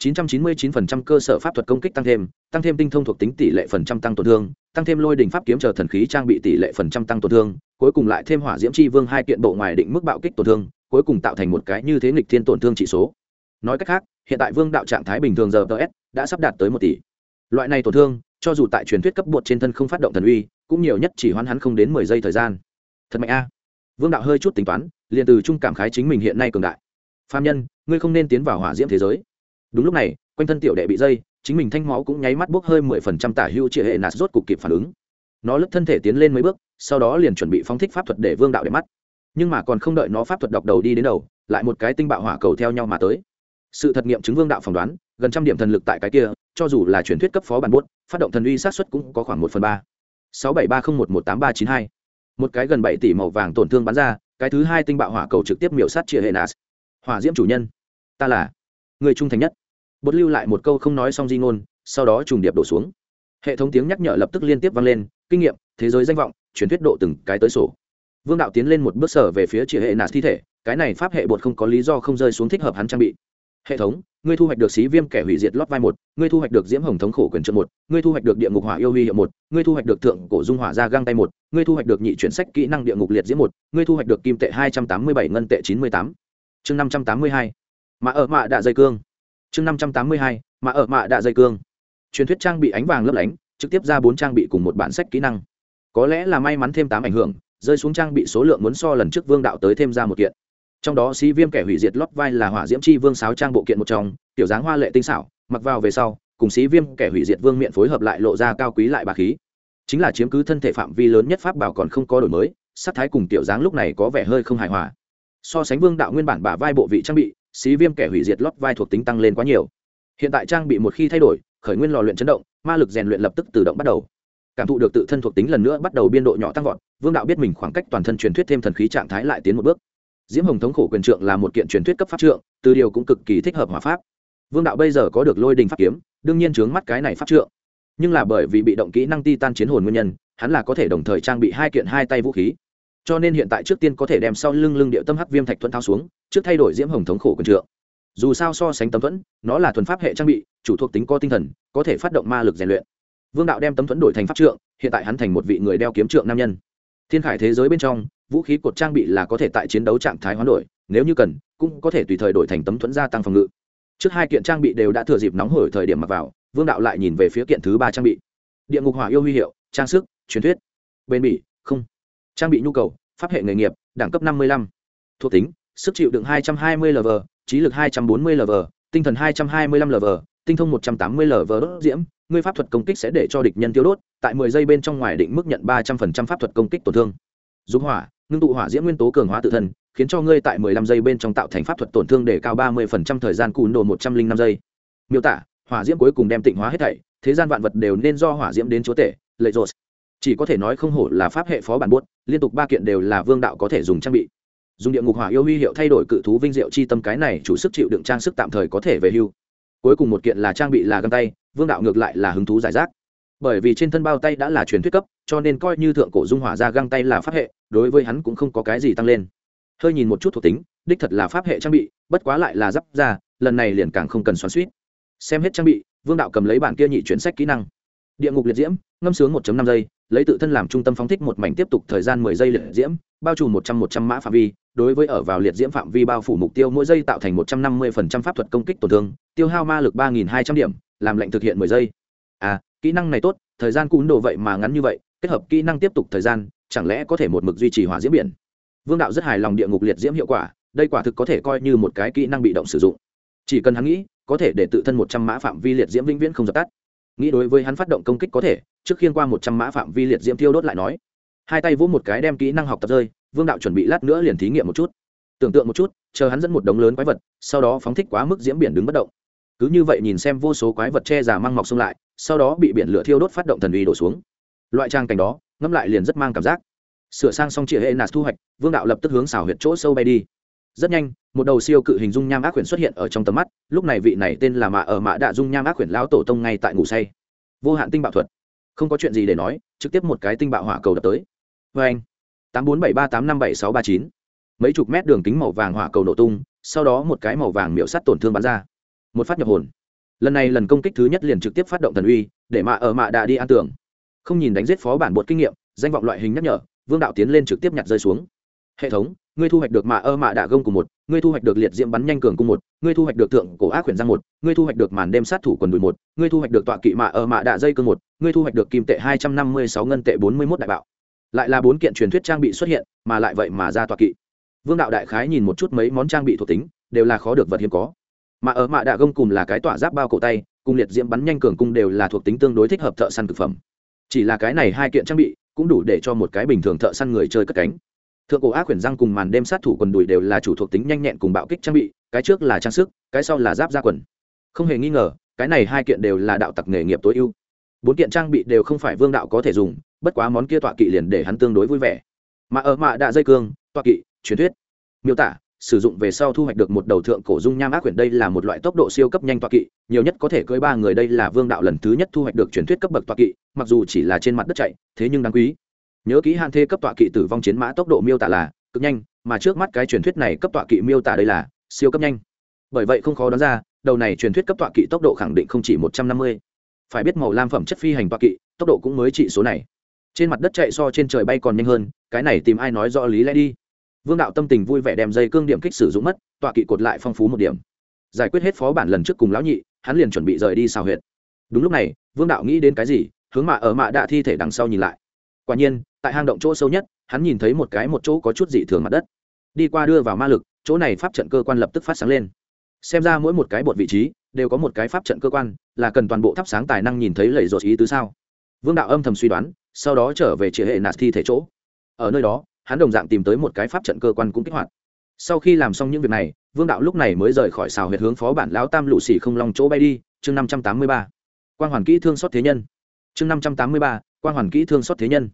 999% cơ sở pháp thuật công kích tăng thêm, tăng thêm tinh thông thuộc tính tỷ lệ phần trăm tăng tổn thương, tăng thêm lôi đỉnh pháp kiếm chờ thần khí trang bị tỷ lệ phần trăm tăng tổn thương, cuối cùng lại thêm hỏa diễm chi vương hai kiện bộ ngoài định mức bạo kích tổn thương, cuối cùng tạo thành một cái như thế nghịch thiên tổn thương chỉ số. Nói cách khác, hiện tại vương đạo trạng thái bình thường giờ DS đã sắp đạt tới một tỷ. Loại này tổn thương, cho dù tại truyền thuyết cấp bột trên thân không phát động thần uy, cũng nhiều nhất chỉ hoán hắn không đến mười giây thời gian. Thật mạnh a. Vương đạo hơi chút tính toán, liền từ trung cảm khái chính mình hiện nay cường đại. Phạm nhân, ngươi không nên tiến vào hỏa diễm thế giới đúng lúc này quanh thân tiểu đệ bị dây chính mình thanh máu cũng nháy mắt bốc hơi mười phần trăm tả hưu chia hệ nạt rốt cục kịp phản ứng nó lướt thân thể tiến lên mấy bước sau đó liền chuẩn bị phóng thích pháp thuật để vương đạo để mắt nhưng mà còn không đợi nó pháp thuật đọc đầu đi đến đầu, lại một cái tinh bạo hỏa cầu theo nhau mà tới. Sự thật nghiệm chứng vương đạo phỏng đoán, gần trăm điểm thần lực tại cái kia, cho dù là truyền thuyết cấp phó bản bút phát động thần uy sát xuất cũng có khoảng một phần ba. Sáu bảy ba không một một tám ba chín hai. Một cái gần bảy tỷ màu vàng tổn thương bắn ra, cái thứ hai tinh bạo hỏa cầu trực tiếp miểu sát chia hệ nas hỏa diễm chủ nhân, ta là người trung thành nhất. Bột lưu lại một câu không nói xong di ngôn, sau đó trùng điệp đổ xuống. Hệ thống tiếng nhắc nhở lập tức liên tiếp vang lên, kinh nghiệm, thế giới danh vọng, truyền thuyết độ từng cái tới sổ vương đạo tiến lên một bước sở về phía chị hệ nạt thi thể, cái này pháp hệ bột không có lý do không rơi xuống thích hợp hắn trang bị. Hệ thống, ngươi thu hoạch được xí viêm kẻ hủy diệt lót vai một, ngươi thu hoạch được diễm hồng thống khổ quyền trợ một, ngươi thu hoạch được địa ngục hỏa yêu huy hiệu một, ngươi thu hoạch được thượng cổ dung hỏa ra găng tay một, ngươi thu hoạch được nhị chuyển sách kỹ năng địa ngục liệt diễm một, ngươi thu hoạch được kim tệ hai trăm tám mươi bảy ngân tệ chín mươi tám. Chương năm trăm tám mươi hai. Mà ở mạ đạ dây cương. Chương năm trăm tám mươi hai. Mà ở mạ đạ dây cương. Truyền thuyết trang bị ánh vàng lấp lánh, trực tiếp ra bốn trang bị cùng một bản sách kỹ năng. Có lẽ là may mắn thêm tám ảnh hưởng rơi xuống trang bị số lượng muốn so lần trước vương đạo tới thêm ra một kiện. Trong đó sĩ viêm kẻ hủy diệt lót vai là hỏa diễm chi vương sáo trang bộ kiện một trong, tiểu dáng hoa lệ tinh xảo, mặc vào về sau, cùng sĩ viêm kẻ hủy diệt vương miệng phối hợp lại lộ ra cao quý lại bà khí. Chính là chiếm cứ thân thể phạm vi lớn nhất pháp bảo còn không có đổi mới, sắc thái cùng tiểu dáng lúc này có vẻ hơi không hài hòa. So sánh vương đạo nguyên bản bả vai bộ vị trang bị, xí viêm kẻ hủy diệt lót vai thuộc tính tăng lên quá nhiều. Hiện tại trang bị một khi thay đổi, khởi nguyên lò luyện chấn động, ma lực rèn luyện lập tức tự động bắt đầu cảm thụ được tự thân thuộc tính lần nữa bắt đầu biên độ nhỏ tăng vọt, vương đạo biết mình khoảng cách toàn thân truyền thuyết thêm thần khí trạng thái lại tiến một bước. Diễm hồng thống khổ quyền trượng là một kiện truyền thuyết cấp pháp trượng, từ điều cũng cực kỳ thích hợp hỏa pháp. Vương đạo bây giờ có được lôi đình pháp kiếm, đương nhiên chướng mắt cái này pháp trượng. Nhưng là bởi vì bị động kỹ năng ti tan chiến hồn nguyên nhân, hắn là có thể đồng thời trang bị hai kiện hai tay vũ khí. Cho nên hiện tại trước tiên có thể đem sau lưng lưng điệu tâm hắc viêm thạch thuẫn thao xuống, trước thay đổi diễm hồng thống khổ quyền trượng. Dù sao so sánh tấm thuẫn, nó là thuần pháp hệ trang bị, chủ thuộc tính có tinh thần, có thể phát động ma lực rèn luyện vương đạo đem tấm thuẫn đổi thành pháp trượng, hiện tại hắn thành một vị người đeo kiếm trượng nam nhân. Thiên khải thế giới bên trong, vũ khí cột trang bị là có thể tại chiến đấu trạng thái hoán đổi, nếu như cần, cũng có thể tùy thời đổi thành tấm thuẫn gia tăng phòng ngự. Trước hai kiện trang bị đều đã thừa dịp nóng hổi thời điểm mặc vào, vương đạo lại nhìn về phía kiện thứ ba trang bị. Địa ngục hỏa yêu huy hiệu, trang sức, truyền thuyết. Bền bỉ, không. Trang bị nhu cầu, pháp hệ nghề nghiệp, đẳng cấp năm mươi lăm. Thuộc tính, sức chịu đựng hai trăm hai mươi lv trí lực hai trăm bốn mươi lv tinh thần hai trăm hai mươi lăm lv tinh thông một trăm tám mươi lv đốt diễm ngươi pháp thuật công kích sẽ để cho địch nhân tiêu đốt, tại mười giây bên trong ngoài định mức nhận ba trăm phần trăm pháp thuật công kích tổn thương. Dùng hỏa, ngưng tụ hỏa diễm nguyên tố cường hóa tự thân, khiến cho ngươi tại mười lăm giây bên trong tạo thành pháp thuật tổn thương để cao ba mươi phần trăm thời gian cùn đồ một trăm linh năm giây. Miêu tả, hỏa diễm cuối cùng đem tịnh hóa hết thảy, thế gian vạn vật đều nên do hỏa diễm đến chúa tể, lệ rột. Chỉ có thể nói không hổ là pháp hệ phó bản buốt, liên tục ba kiện đều là vương đạo có thể dùng trang bị. Dùng địa ngục hỏa yêu huy hiệu thay đổi cự thú vinh diệu chi tâm cái này chủ sức chịu đựng trang sức tạm thời có thể về hưu. Cuối cùng một kiện là trang bị là găng tay vương đạo ngược lại là hứng thú giải rác. Bởi vì trên thân bao tay đã là truyền thuyết cấp, cho nên coi như thượng cổ dung hỏa ra găng tay là pháp hệ, đối với hắn cũng không có cái gì tăng lên. Hơi nhìn một chút thuộc tính, đích thật là pháp hệ trang bị, bất quá lại là giáp ra lần này liền càng không cần xoắn suýt xem hết trang bị, vương đạo cầm lấy bản kia nhị chuyển sách kỹ năng địa ngục liệt diễm, ngâm sướng 1 năm giây, lấy tự thân làm trung tâm phóng thích một mảnh tiếp tục thời gian mười giây liệt diễm, bao trùm một trăm một trăm mã phạm vi, đối với ở vào liệt diễm phạm vi bao phủ mục tiêu mỗi giây tạo thành một trăm năm mươi phần trăm pháp thuật công kích tổn thương, tiêu hao ma lực ba nghìn hai trăm điểm, làm lệnh thực hiện mười giây. À kỹ năng này tốt, thời gian cún đồ vậy mà ngắn như vậy, kết hợp kỹ năng tiếp tục thời gian, chẳng lẽ có thể một mực duy trì hỏa diễm biển? Vương đạo rất hài lòng địa ngục liệt diễm hiệu quả, đây quả thực có thể coi như một cái kỹ năng bị động sử dụng. Chỉ cần hắn nghĩ, có thể để tự thân một trăm mã phạm vi liệt diễm vĩnh viễn không dập tắt nghĩ đối với hắn phát động công kích có thể, trước khiên qua một trăm mã phạm vi liệt diễm tiêu đốt lại nói. Hai tay vỗ một cái đem kỹ năng học tập rơi, vương đạo chuẩn bị lát nữa liền thí nghiệm một chút. Tưởng tượng một chút, chờ hắn dẫn một đống lớn quái vật, sau đó phóng thích quá mức diễm biển đứng bất động. Cứ như vậy nhìn xem vô số quái vật che già mang mọc xông lại, sau đó bị biển lửa thiêu đốt phát động thần uy đổ xuống. Loại trang cảnh đó, ngẫm lại liền rất mang cảm giác. Sửa sang xong chia hệ nạt thu hoạch, vương đạo lập tức hướng xảo huyệt chỗ sâu bay đi rất nhanh, một đầu siêu cự hình dung nham ác quyển xuất hiện ở trong tầm mắt, lúc này vị này tên là mạ ở mạ đạ dung nham ác quyển lão tổ tông ngay tại ngủ say. Vô hạn tinh bạo thuật. Không có chuyện gì để nói, trực tiếp một cái tinh bạo hỏa cầu đập tới. Vê anh, tám bốn bảy ba tám năm bảy sáu ba chín. Mấy chục mét đường kính màu vàng hỏa cầu nổ tung, sau đó một cái màu vàng miểu sắt tổn thương bắn ra. Một phát nhập hồn. Lần này lần công kích thứ nhất liền trực tiếp phát động thần uy, để mạ ở mạ đạ đi an tưởng không nhìn đánh giết phó bản bột kinh nghiệm, danh vọng loại hình nhắc nhở, vương đạo tiến lên trực tiếp nhặt rơi xuống. Hệ thống ngươi thu hoạch được mạ ơ mạ đạ gông cùng một, ngươi thu hoạch được liệt diễm bắn nhanh cường cung một, ngươi thu hoạch được thượng cổ ác quyển giang một, ngươi thu hoạch được màn đêm sát thủ quần đùi một, ngươi thu hoạch được tọa kỵ mạ ơ mạ đạ dây cương một, ngươi thu hoạch được kim tệ hai trăm năm mươi sáu ngân tệ bốn mươi mốt đại bạo. Lại là bốn kiện truyền thuyết trang bị xuất hiện, mà lại vậy mà ra tọa kỵ. Vương đạo đại khái nhìn một chút mấy món trang bị thuộc tính, đều là khó được vật hiếm có. Mà ở mạ đạ gông cùng là cái tọa giáp bao cổ tay, cùng liệt diễm bắn nhanh cường cung đều là thuộc tính tương đối thích hợp thợ săn thực phẩm. Chỉ là cái này hai kiện trang bị, cũng đủ để cho một cái bình thường thợ săn người chơi cất cánh thượng cổ ác quyển răng cùng màn đêm sát thủ quần đùi đều là chủ thuộc tính nhanh nhẹn cùng bạo kích trang bị, cái trước là trang sức, cái sau là giáp gia quần. Không hề nghi ngờ, cái này hai kiện đều là đạo tặc nghề nghiệp tối ưu. Bốn kiện trang bị đều không phải vương đạo có thể dùng, bất quá món kia tọa kỵ liền để hắn tương đối vui vẻ. Mà ở mạ đạ dây cương, tọa kỵ, truyền thuyết, miêu tả, sử dụng về sau thu hoạch được một đầu thượng cổ dung nham ác quyển đây là một loại tốc độ siêu cấp nhanh tọa kỵ, nhiều nhất có thể cưỡi ba người đây là vương đạo lần thứ nhất thu hoạch được truyền thuyết cấp bậc tọa kỵ, mặc dù chỉ là trên mặt đất chạy, thế nhưng đáng quý nhớ kỹ hạn thê cấp tọa kỵ tử vong chiến mã tốc độ miêu tả là, cực nhanh, mà trước mắt cái truyền thuyết này cấp tọa kỵ miêu tả đây là, siêu cấp nhanh. Bởi vậy không khó đoán ra, đầu này truyền thuyết cấp tọa kỵ tốc độ khẳng định không chỉ một trăm năm mươi. Phải biết màu lam phẩm chất phi hành tọa kỵ, tốc độ cũng mới trị số này. Trên mặt đất chạy so trên trời bay còn nhanh hơn, cái này tìm ai nói rõ lý lẽ đi. Vương đạo tâm tình vui vẻ đem dây cương điểm kích sử dụng mất, tọa kỵ cột lại phong phú một điểm. Giải quyết hết phó bản lần trước cùng lão nhị, hắn liền chuẩn bị rời đi xào huyệt. Đúng lúc này, vương đạo nghĩ đến cái gì, hướng mạ ở mạ đạ thi thể đằng sau nhìn lại quả nhiên, tại hang động chỗ sâu nhất, hắn nhìn thấy một cái một chỗ có chút dị thường mặt đất. Đi qua đưa vào ma lực, chỗ này pháp trận cơ quan lập tức phát sáng lên. Xem ra mỗi một cái bột vị trí, đều có một cái pháp trận cơ quan, là cần toàn bộ thắp sáng tài năng nhìn thấy lầy rột ý tứ sao? Vương đạo âm thầm suy đoán, sau đó trở về chỉ hệ nạt thi thể chỗ. Ở nơi đó, hắn đồng dạng tìm tới một cái pháp trận cơ quan cũng kích hoạt. Sau khi làm xong những việc này, vương đạo lúc này mới rời khỏi xào huyệt hướng phó bản lão tam lụ xỉ không long chỗ bay đi, chương năm trăm tám mươi ba. Quan hoàn kỹ thương xót thế nhân. Chương năm trăm tám mươi ba quan hoàn kỹ thương xót thế nhân.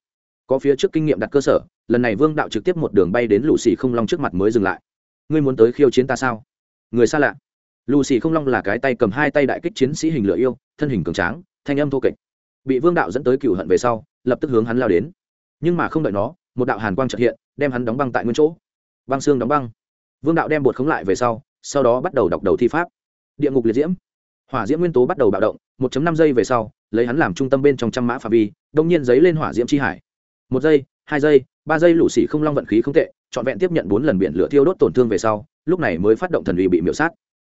Có phía trước kinh nghiệm đặt cơ sở, lần này vương đạo trực tiếp một đường bay đến lù xì không long trước mặt mới dừng lại. Ngươi muốn tới khiêu chiến ta sao? Người xa lạ. Lù xì không long là cái tay cầm hai tay đại kích chiến sĩ hình lửa yêu, thân hình cường tráng, thanh âm thô kệch. Bị vương đạo dẫn tới cựu hận về sau, lập tức hướng hắn lao đến. Nhưng mà không đợi nó, một đạo hàn quang trật hiện, đem hắn đóng băng tại nguyên chỗ. Băng xương đóng băng. Vương đạo đem bột khống lại về sau sau đó bắt đầu đọc đầu thi pháp. Địa ngục liệt diễm. Hỏa diễm nguyên tố bắt đầu bạo động 1 năm giây về sau, lấy hắn làm trung tâm bên trong trăm mã phạm vi, đông nhiên giấy lên hỏa diễm chi hải. Một giây, hai giây, ba giây lũ xỉ không long vận khí không tệ, trọn vẹn tiếp nhận bốn lần biển lửa thiêu đốt tổn thương về sau, lúc này mới phát động thần uy bị miễu sát.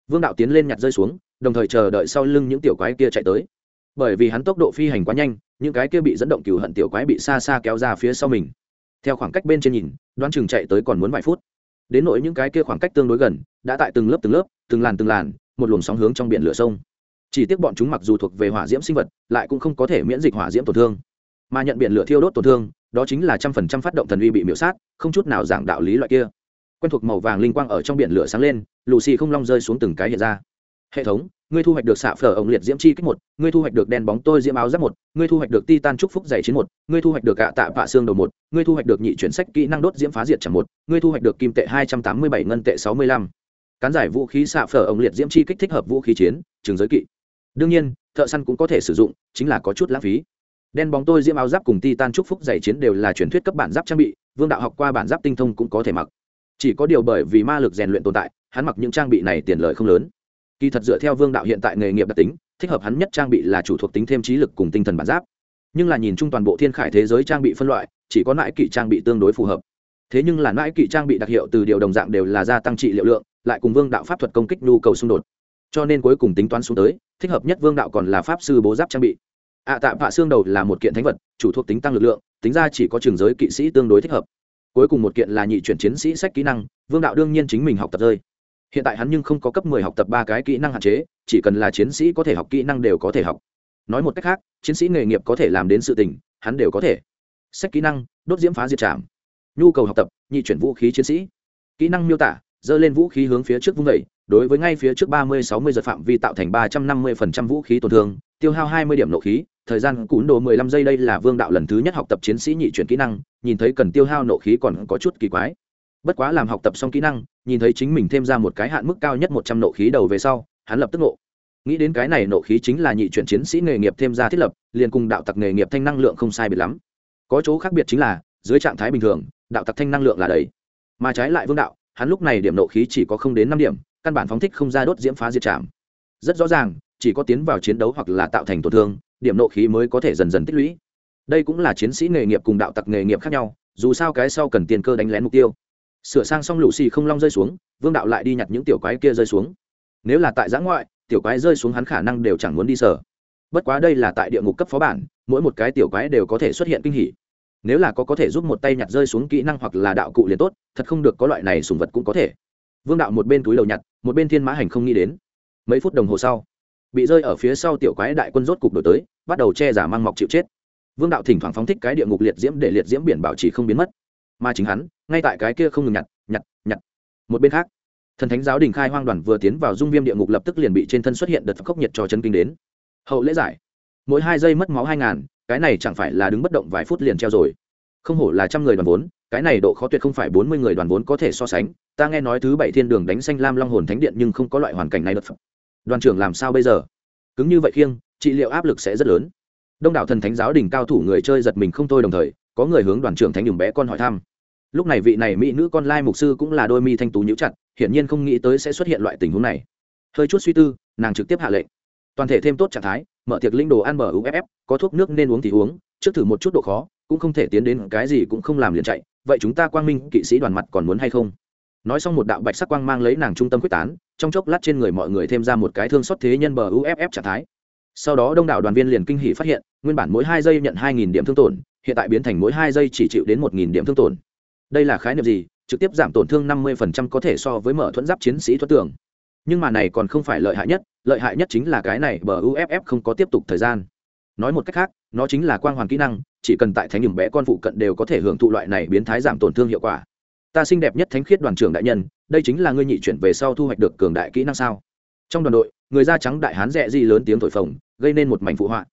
Vương đạo tiến lên nhặt rơi xuống, đồng thời chờ đợi sau lưng những tiểu quái kia chạy tới. Bởi vì hắn tốc độ phi hành quá nhanh, những cái kia bị dẫn động cừu hận tiểu quái bị xa xa kéo ra phía sau mình. Theo khoảng cách bên trên nhìn, đoán chừng chạy tới còn muốn vài phút. Đến nỗi những cái kia khoảng cách tương đối gần, đã tại từng lớp từng lớp, từng làn từng làn, một luồng sóng hướng trong biển lửa sông chỉ tiếc bọn chúng mặc dù thuộc về hỏa diễm sinh vật, lại cũng không có thể miễn dịch hỏa diễm tổn thương. Mà nhận biển lửa thiêu đốt tổn thương, đó chính là trăm phần trăm phát động thần uy bị miễu sát, không chút nào giảng đạo lý loại kia. Quen thuộc màu vàng linh quang ở trong biển lửa sáng lên lù xì không long rơi xuống từng cái hiện ra. Hệ thống, ngươi thu hoạch được xạ phở ống liệt diễm chi kích một, ngươi thu hoạch được đen bóng tôi diễm áo giáp một, ngươi thu hoạch được titan trúc phúc dày chiến một, ngươi thu hoạch được gạ tạ vạ xương đầu một, ngươi thu hoạch được nhị chuyển sách kỹ năng đốt diễm phá diệt chẳng một, ngươi thu hoạch được kim tệ hai trăm tám mươi bảy ngân tệ sáu mươi lăm. Cán giải vũ khí xạ phở ống liệt diễm chi kích thích hợp vũ khí chiến, trường giới kỵ đương nhiên, thợ săn cũng có thể sử dụng, chính là có chút lãng phí. Đen bóng tôi diễm áo giáp cùng titan trúc phúc dày chiến đều là truyền thuyết cấp bản giáp trang bị, vương đạo học qua bản giáp tinh thông cũng có thể mặc. Chỉ có điều bởi vì ma lực rèn luyện tồn tại, hắn mặc những trang bị này tiền lợi không lớn. Kỳ thật dựa theo vương đạo hiện tại nghề nghiệp đặc tính, thích hợp hắn nhất trang bị là chủ thuộc tính thêm trí lực cùng tinh thần bản giáp. Nhưng là nhìn chung toàn bộ thiên khải thế giới trang bị phân loại, chỉ có nãi kỵ trang bị tương đối phù hợp. Thế nhưng là nãi kỵ trang bị đặc hiệu từ điều đồng dạng đều là gia tăng trị liệu lượng, lại cùng vương đạo pháp thuật công kích nhu cầu xung đột. Cho nên cuối cùng tính toán xuống tới thích hợp nhất vương đạo còn là pháp sư bố giáp trang bị. Ạ à, tạ vạ xương đầu là một kiện thánh vật chủ thuộc tính tăng lực lượng tính ra chỉ có trường giới kỵ sĩ tương đối thích hợp. Cuối cùng một kiện là nhị chuyển chiến sĩ sách kỹ năng vương đạo đương nhiên chính mình học tập rơi. Hiện tại hắn nhưng không có cấp mười học tập ba cái kỹ năng hạn chế chỉ cần là chiến sĩ có thể học kỹ năng đều có thể học. Nói một cách khác chiến sĩ nghề nghiệp có thể làm đến sự tình hắn đều có thể. Sách kỹ năng đốt diễm phá diệt trảm. Nhu cầu học tập nhị chuyển vũ khí chiến sĩ. Kỹ năng miêu tả dơ lên vũ khí hướng phía trước vung vẩy đối với ngay phía trước ba mươi sáu mươi giật phạm vi tạo thành ba trăm năm mươi phần trăm vũ khí tổn thương, tiêu hao hai mươi điểm nộ khí, thời gian cún đồ mười lăm giây đây là vương đạo lần thứ nhất học tập chiến sĩ nhị chuyển kỹ năng, nhìn thấy cần tiêu hao nộ khí còn có chút kỳ quái. Bất quá làm học tập xong kỹ năng, nhìn thấy chính mình thêm ra một cái hạn mức cao nhất một trăm nộ khí đầu về sau, hắn lập tức nộ nghĩ đến cái này nộ khí chính là nhị chuyển chiến sĩ nghề nghiệp thêm ra thiết lập, liền cùng đạo tặc nghề nghiệp thanh năng lượng không sai biệt lắm. Có chỗ khác biệt chính là, dưới trạng thái bình thường, đạo tặc thanh năng lượng là đầy. Mà trái lại vương đạo, hắn lúc này điểm nộ khí chỉ có không đến năm điểm căn bản phóng thích không ra đốt diễm phá diệt chạm rất rõ ràng, chỉ có tiến vào chiến đấu hoặc là tạo thành tổn thương, điểm nộ khí mới có thể dần dần tích lũy. Đây cũng là chiến sĩ nghề nghiệp cùng đạo tặc nghề nghiệp khác nhau, dù sao cái sau cần tiền cơ đánh lén mục tiêu. Sửa sang xong lũ xì không long rơi xuống, vương đạo lại đi nhặt những tiểu quái kia rơi xuống. Nếu là tại giã ngoại, tiểu quái rơi xuống hắn khả năng đều chẳng muốn đi sở. Bất quá đây là tại địa ngục cấp phó bản, mỗi một cái tiểu quái đều có thể xuất hiện kinh hỉ. Nếu là có có thể giúp một tay nhặt rơi xuống kỹ năng hoặc là đạo cụ liền tốt, thật không được có loại này sùng vật cũng có thể. Vương đạo một bên túi đầu nhặt một bên thiên mã hành không nghĩ đến. Mấy phút đồng hồ sau, bị rơi ở phía sau tiểu quái đại quân rốt cục đổi tới, bắt đầu che giả mang mọc chịu chết. Vương đạo thỉnh thoảng phóng thích cái địa ngục liệt diễm để liệt diễm biển bảo trì không biến mất. Mà chính hắn, ngay tại cái kia không ngừng nhặt nhặt nhặt. Một bên khác, thần thánh giáo đình khai hoang đoàn vừa tiến vào dung viêm địa ngục lập tức liền bị trên thân xuất hiện đợt khốc nhiệt cho chân kinh đến. Hậu lễ giải. Mỗi hai giây mất máu hai ngàn, cái này chẳng phải là đứng bất động vài phút liền treo rồi không hổ là trăm người đoàn vốn, cái này độ khó tuyệt không phải bốn mươi người đoàn vốn có thể so sánh. Ta nghe nói thứ bảy thiên đường đánh xanh lam long hồn thánh điện nhưng không có loại hoàn cảnh này đợt đoàn trưởng làm sao bây giờ? Cứng như vậy khiêng, trị liệu áp lực sẽ rất lớn. Đông đảo thần thánh giáo đình cao thủ người chơi giật mình không thôi đồng thời, có người hướng đoàn trưởng thánh đường bé con hỏi thăm. Lúc này vị này mỹ nữ con lai mục sư cũng là đôi mi thanh tú nhũ chặt, hiển nhiên không nghĩ tới sẽ xuất hiện loại tình huống này. Hơi chút suy tư, nàng trực tiếp hạ lệnh. Toàn thể thêm tốt trạng thái mở tiệc linh đồ ăn mở uff có thuốc nước nên uống thì uống, trước thử một chút độ khó, cũng không thể tiến đến cái gì cũng không làm liền chạy. Vậy chúng ta quang minh kỵ sĩ đoàn mặt còn muốn hay không? Nói xong một đạo bạch sắc quang mang lấy nàng trung tâm quyết tán, trong chốc lát trên người mọi người thêm ra một cái thương xót thế nhân bờ uff trạng thái. Sau đó đông đảo đoàn viên liền kinh hỷ phát hiện, nguyên bản mỗi hai giây nhận hai nghìn điểm thương tổn, hiện tại biến thành mỗi hai giây chỉ chịu đến một nghìn điểm thương tổn. Đây là khái niệm gì? Trực tiếp giảm tổn thương năm mươi có thể so với mở thuẫn giáp chiến sĩ thuẫn tưởng. Nhưng mà này còn không phải lợi hại nhất lợi hại nhất chính là cái này bờ uff không có tiếp tục thời gian. Nói một cách khác, nó chính là quang hoàn kỹ năng, chỉ cần tại thánh nhường bé con phụ cận đều có thể hưởng thụ loại này biến thái giảm tổn thương hiệu quả. Ta xinh đẹp nhất thánh khiết đoàn trưởng đại nhân, đây chính là ngươi nhị chuyển về sau thu hoạch được cường đại kỹ năng sao? Trong đoàn đội, người da trắng đại hán rẽ di lớn tiếng thổi phồng, gây nên một mảnh phụ họa.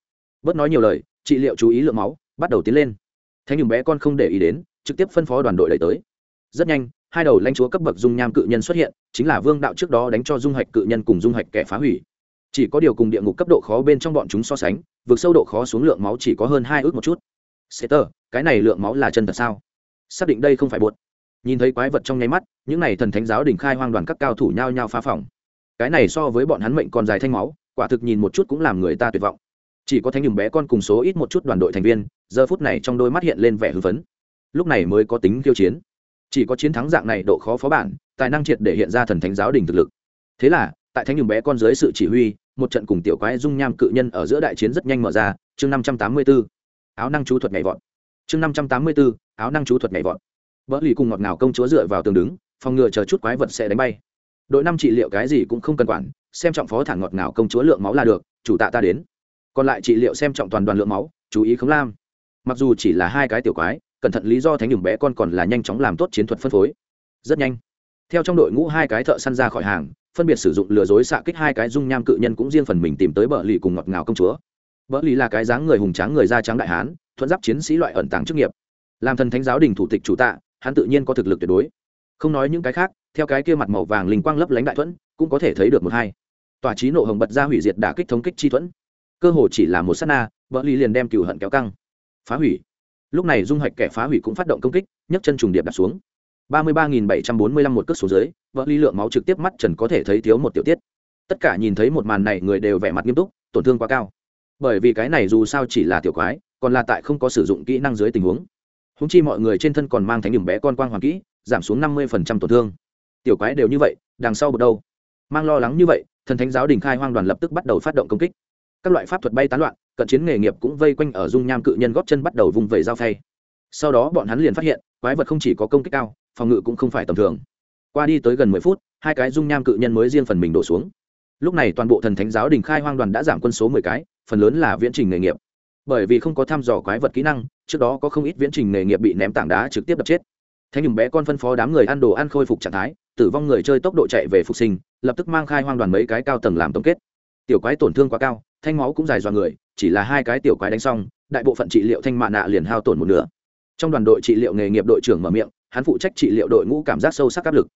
Bớt nói nhiều lời, trị liệu chú ý lượng máu, bắt đầu tiến lên. Thánh nhường bé con không để ý đến, trực tiếp phân phó đoàn đội đẩy tới. Rất nhanh hai đầu lãnh chúa cấp bậc dung nham cự nhân xuất hiện chính là vương đạo trước đó đánh cho dung hạch cự nhân cùng dung hạch kẻ phá hủy. Chỉ có điều cùng địa ngục cấp độ khó bên trong bọn chúng so sánh vượt sâu độ khó xuống lượng máu chỉ có hơn hai ước một chút. Setter, cái này lượng máu là chân thật sao? Xác định đây không phải bột nhìn thấy quái vật trong nháy mắt những n à y thần thánh giáo đình khai hoang đoàn các cao thủ nhao nhao phá phòng. Cái này so với bọn hắn mệnh còn dài thanh máu quả thực nhìn một chút cũng làm người ta tuyệt vọng. Chỉ có thánh nhùng bé con cùng số ít một chút đoàn đội thành viên giờ phút này trong đôi mắt hiện lên vẻ hưng phấn. Lúc này mới có tính khiêu chiến chỉ có chiến thắng dạng này độ khó phó bản, tài năng triệt để hiện ra thần thánh giáo đình thực lực. Thế là, tại thánh nhùng bé con dưới sự chỉ huy, một trận cùng tiểu quái dung nham cự nhân ở giữa đại chiến rất nhanh mở ra, chương năm trăm tám mươi b ố áo năng chú thuật nhảy vọt. Chương năm trăm tám mươi b ố áo năng chú thuật nhảy vọt. Vỡ lì cùng ngọt ngào công chúa dựa vào tường đứng, phòng ngừa chờ chút quái vật sẽ đánh bay. Đội năm trị liệu cái gì cũng không cần quản, xem trọng phó thả ngọt ngào công chúa lượng máu là được, chủ tạ ta đến. Còn lại trị liệu xem trọng toàn đoàn lượng máu, chú ý không lam. Mặc dù chỉ là hai cái tiểu quái cẩn thận lý do thánh nhường bé con còn là nhanh chóng làm tốt chiến thuật phân phối. Rất nhanh. Theo trong đội ngũ hai cái thợ săn ra khỏi hàng, phân biệt sử dụng lừa dối xạ kích hai cái dung nham cự nhân cũng riêng phần mình tìm tới bờ lì cùng ngọt ngào công chúa. Bờ lì là cái dáng người hùng tráng người da trắng đại hán, thuận giáp chiến sĩ loại ẩn tàng chức nghiệp. Làm thần thánh giáo đình thủ tịch chủ tạ, hắn tự nhiên có thực lực tuyệt đối. Không nói những cái khác, theo cái kia mặt màu vàng linh quang lấp lánh đại thuẫn, cũng có thể thấy được một hai. Tòa trí nộ hồng bật ra hủy diệt đả kích thống kích chi thuẫn. Cơ hồ chỉ là một s á t na vợ ly liền đem cựu hận kéo căng. Phá hủy lúc này dung hoạch kẻ phá hủy cũng phát động công kích, nhấc chân trùng điệp đặt xuống. ba mươi ba nghìn bảy trăm bốn mươi lăm một cước số dưới vỡ ly lượng máu trực tiếp mắt trần có thể thấy thiếu một tiểu tiết. Tất cả nhìn thấy một màn này, người đều vẻ mặt nghiêm túc, tổn thương quá cao. Bởi vì cái này dù sao chỉ là tiểu quái, còn là tại không có sử dụng kỹ năng dưới tình huống. Húng chi mọi người trên thân còn mang thánh điểm bé con quang hoàng kỹ, giảm xuống năm mươi tổn thương. Tiểu quái đều như vậy, đằng sau bật đâu? Mang lo lắng như vậy, thần thánh giáo đình khai hoang đoàn lập tức bắt đầu phát động công kích các loại pháp thuật bay tán loạn, cận chiến nghề nghiệp cũng vây quanh ở dung nham cự nhân góp chân bắt đầu vùng vẩy dao phay. Sau đó bọn hắn liền phát hiện, quái vật không chỉ có công kích cao, phòng ngự cũng không phải tầm thường. Qua đi tới gần mười phút, hai cái dung nham cự nhân mới riêng phần mình đổ xuống. Lúc này toàn bộ thần thánh giáo đình khai hoang đoàn đã giảm quân số mười cái, phần lớn là viễn trình nghề nghiệp. Bởi vì không có thăm dò quái vật kỹ năng, trước đó có không ít viễn trình nghề nghiệp bị ném tảng đá trực tiếp đập chết. Thánh nhùng bé con phân phó đám người ăn đồ ăn khôi phục trạng thái, tử vong người chơi tốc độ chạy về phục sinh, lập tức mang khai hoang đoàn mấy cái cao tầng làm tổng kết. Tiểu quái tổn thương quá cao thanh máu cũng dài dọa người, chỉ là hai cái tiểu quái đánh xong, đại bộ phận trị liệu thanh mạ nạ liền hao tổn một nửa. Trong đoàn đội trị liệu nghề nghiệp đội trưởng mở miệng, hắn phụ trách trị liệu đội ngũ cảm giác sâu sắc áp lực.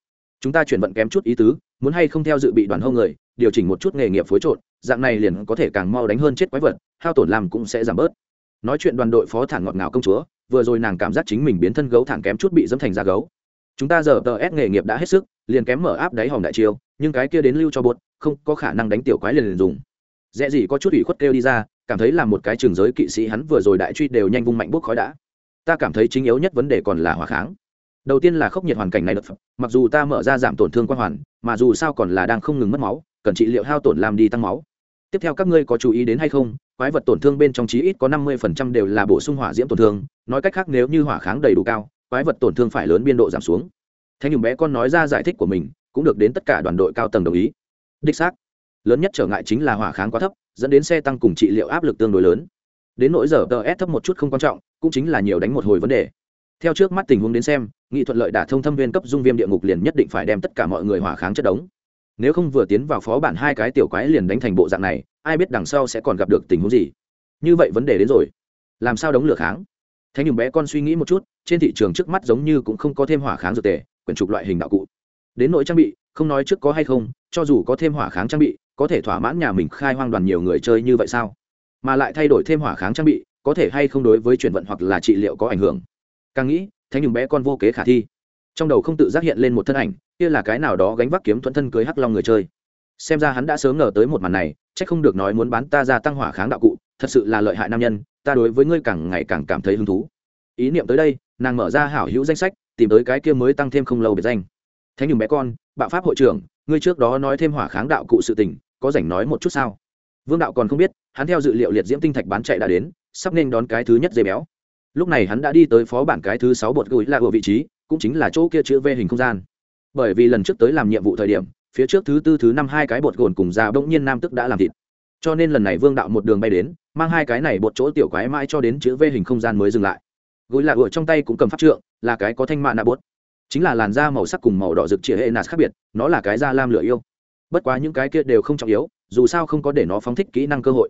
Chúng ta chuyển vận kém chút ý tứ, muốn hay không theo dự bị đoàn hông người, điều chỉnh một chút nghề nghiệp phối trộn, dạng này liền có thể càng mau đánh hơn chết quái vật, hao tổn làm cũng sẽ giảm bớt. Nói chuyện đoàn đội phó thản ngọt ngào công chúa, vừa rồi nàng cảm giác chính mình biến thân gấu thẳng kém chút bị dẫm thành da gấu. Chúng ta giờ tờ ép nghề nghiệp đã hết sức, liền kém mở áp đáy hòm đại chiêu, nhưng cái kia đến lưu cho bột, không có khả năng đánh tiểu quái liền liền dùng dễ gì có chút ủy khuất kêu đi ra, cảm thấy là một cái trường giới kỵ sĩ hắn vừa rồi đại truy đều nhanh vung mạnh bốc khói đã. Ta cảm thấy chính yếu nhất vấn đề còn là hỏa kháng. Đầu tiên là khốc nhiệt hoàn cảnh này đập mặc dù ta mở ra giảm tổn thương quan hoàn, mà dù sao còn là đang không ngừng mất máu, cần trị liệu hao tổn làm đi tăng máu. Tiếp theo các ngươi có chú ý đến hay không, quái vật tổn thương bên trong chí ít có năm mươi phần trăm đều là bổ sung hỏa diễm tổn thương, nói cách khác nếu như hỏa kháng đầy đủ cao, quái vật tổn thương phải lớn biên độ giảm xuống. Thanh nhùng bé con nói ra giải thích của mình, cũng được đến tất cả đoàn đội cao tầng đồng ý. Đích xác lớn nhất trở ngại chính là hỏa kháng quá thấp, dẫn đến xe tăng cùng trị liệu áp lực tương đối lớn. Đến nỗi giờ tờ s thấp một chút không quan trọng, cũng chính là nhiều đánh một hồi vấn đề. Theo trước mắt tình huống đến xem, nghị thuận lợi đả thông thâm viên cấp dung viêm địa ngục liền nhất định phải đem tất cả mọi người hỏa kháng chất đống. Nếu không vừa tiến vào phó bản hai cái tiểu quái liền đánh thành bộ dạng này, ai biết đằng sau sẽ còn gặp được tình huống gì. Như vậy vấn đề đến rồi. Làm sao đóng lửa kháng? Thế nhưng bé con suy nghĩ một chút, trên thị trường trước mắt giống như cũng không có thêm hỏa kháng dược tề, quyển trục loại hình đạo cụ. Đến nội trang bị, không nói trước có hay không, cho dù có thêm hỏa kháng trang bị có thể thỏa mãn nhà mình khai hoang đoàn nhiều người chơi như vậy sao? Mà lại thay đổi thêm hỏa kháng trang bị, có thể hay không đối với chuyển vận hoặc là trị liệu có ảnh hưởng? Càng nghĩ, thánh nhùng bé con vô kế khả thi. Trong đầu không tự giác hiện lên một thân ảnh, kia là cái nào đó gánh vác kiếm thuẫn thân cưới hắc long người chơi. Xem ra hắn đã sớm ngờ tới một màn này c h ắ c không được nói muốn bán ta ra tăng hỏa kháng đạo cụ, thật sự là lợi hại nam nhân, ta đối với ngươi càng ngày càng cảm thấy hứng thú. Ý niệm tới đây, nàng mở ra hảo hữu danh sách, tìm tới cái kia mới tăng thêm không lâu biệt danh. Thánh nhùng bé con, bạo pháp hội trưởng, ngươi trước đó nói thêm hỏa kháng đạo cụ sự tình có rảnh nói một chút sao? Vương đạo còn không biết, hắn theo dự liệu liệt diễm tinh thạch bán chạy đã đến, sắp nên đón cái thứ nhất dây béo. Lúc này hắn đã đi tới phó bản cái thứ sáu bột gửi là ở vị trí, cũng chính là chỗ kia chữ v hình không gian. Bởi vì lần trước tới làm nhiệm vụ thời điểm, phía trước thứ tư, thứ năm hai cái bột gồn cùng già bỗng nhiên nam tức đã làm thịt. Cho nên lần này vương đạo một đường bay đến, mang hai cái này bột chỗ tiểu quái mãi cho đến chữ v hình không gian mới dừng lại. Gối là ở trong tay cũng cầm pháp trượng, là cái có thanh mạ nạ bốt chính là làn da màu sắc cùng màu đỏ rực chĩa hệ nạt khác biệt, nó là cái da lam lửa yêu bất quá những cái kia đều không trọng yếu, dù sao không có để nó phóng thích kỹ năng cơ hội.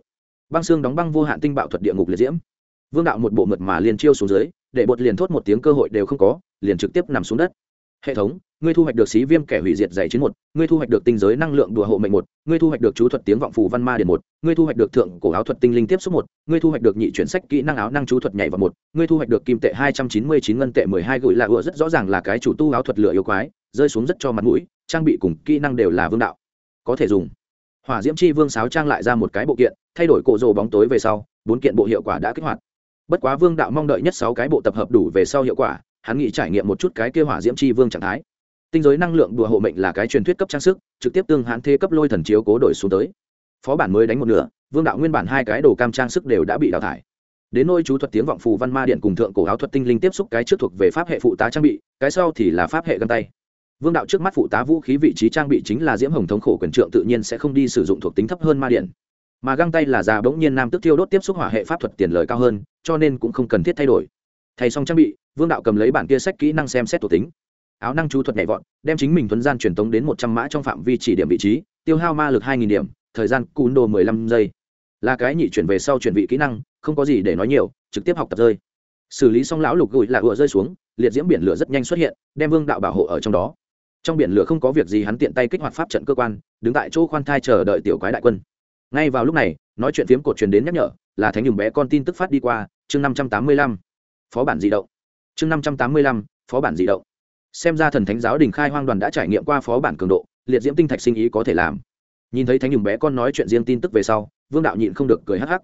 Băng xương đóng băng vô hạn tinh bạo thuật địa ngục liệt diễm. Vương đạo một bộ mượt mà liền chiêu xuống dưới, để bột liền thốt một tiếng cơ hội đều không có, liền trực tiếp nằm xuống đất. Hệ thống, ngươi thu hoạch được xí viêm kẻ hủy diệt dày chiến một, ngươi thu hoạch được tinh giới năng lượng đùa hộ mệnh một, ngươi thu hoạch được chú thuật tiếng vọng phù văn ma điện một, ngươi thu hoạch được thượng cổ áo thuật tinh linh tiếp xúc một, ngươi thu hoạch được nhị chuyển sách kỹ năng áo năng chú thuật nhảy vào một, ngươi thu hoạch được kim tệ hai trăm chín mươi chín ngân tệ mười hai gửi là ựa rất rõ ràng là cái chủ tu áo thuật lửa yêu quái, rơi xuống rất cho mặt mũi, trang bị cùng kỹ năng đều là vương đạo có thể dùng. Hỏa diễm chi vương sáo trang lại ra một cái bộ kiện, thay đổi cổ rồ bóng tối về sau, bốn kiện bộ hiệu quả đã kích hoạt. Bất quá vương đạo mong đợi nhất sáu cái bộ tập hợp đủ về sau hiệu quả, hắn nghĩ trải nghiệm một chút cái kêu hỏa diễm chi vương trạng thái. Tinh giới năng lượng đùa hộ mệnh là cái truyền thuyết cấp trang sức, trực tiếp tương hãn thế cấp lôi thần chiếu cố đổi xuống tới. Phó bản mới đánh một nửa, vương đạo nguyên bản hai cái đồ cam trang sức đều đã bị đào thải. Đến nôi chú thuật tiếng vọng phù văn ma điện cùng thượng cổ áo thuật tinh linh tiếp xúc cái trước thuộc về pháp hệ phụ tá trang bị, cái sau thì là pháp hệ găng tay vương đạo trước mắt phụ tá vũ khí vị trí trang bị chính là diễm hồng thống khổ quyền trượng tự nhiên sẽ không đi sử dụng thuộc tính thấp hơn ma điện. Mà găng tay là già bỗng nhiên nam tức thiêu đốt tiếp xúc hỏa hệ pháp thuật tiền lời cao hơn, cho nên cũng không cần thiết thay đổi. Thay xong trang bị, vương đạo cầm lấy bản kia sách kỹ năng xem xét thuộc tính. Áo năng chú thuật nhảy vọt, đem chính mình thuấn gian truyền tống đến một trăm mã trong phạm vi chỉ điểm vị trí, tiêu hao ma lực hai nghìn điểm, thời gian cún đồ mười lăm giây. Là cái nhị chuyển về sau chuyển vị kỹ năng, không có gì để nói nhiều, trực tiếp học tập rơi. Xử lý xong lão lục gùi là ựa rơi xuống, liệt diễm biển lửa rất nhanh xuất hiện, đem vương đạo bảo hộ ở trong đó trong biển lửa không có việc gì hắn tiện tay kích hoạt pháp trận cơ quan, đứng tại chỗ khoan thai chờ đợi tiểu quái đại quân. Ngay vào lúc này, nói chuyện phiếm cột truyền đến nhắc nhở, là thánh nhùng bé con tin tức phát đi qua, chương năm trăm tám mươi lăm. Phó bản di động. Chương năm trăm tám mươi lăm, phó bản di động. Xem ra thần thánh giáo đình khai hoang đoàn đã trải nghiệm qua phó bản cường độ, liệt diễm tinh thạch sinh ý có thể làm. Nhìn thấy thánh nhùng bé con nói chuyện riêng tin tức về sau, vương đạo nhịn không được cười hắc hắc.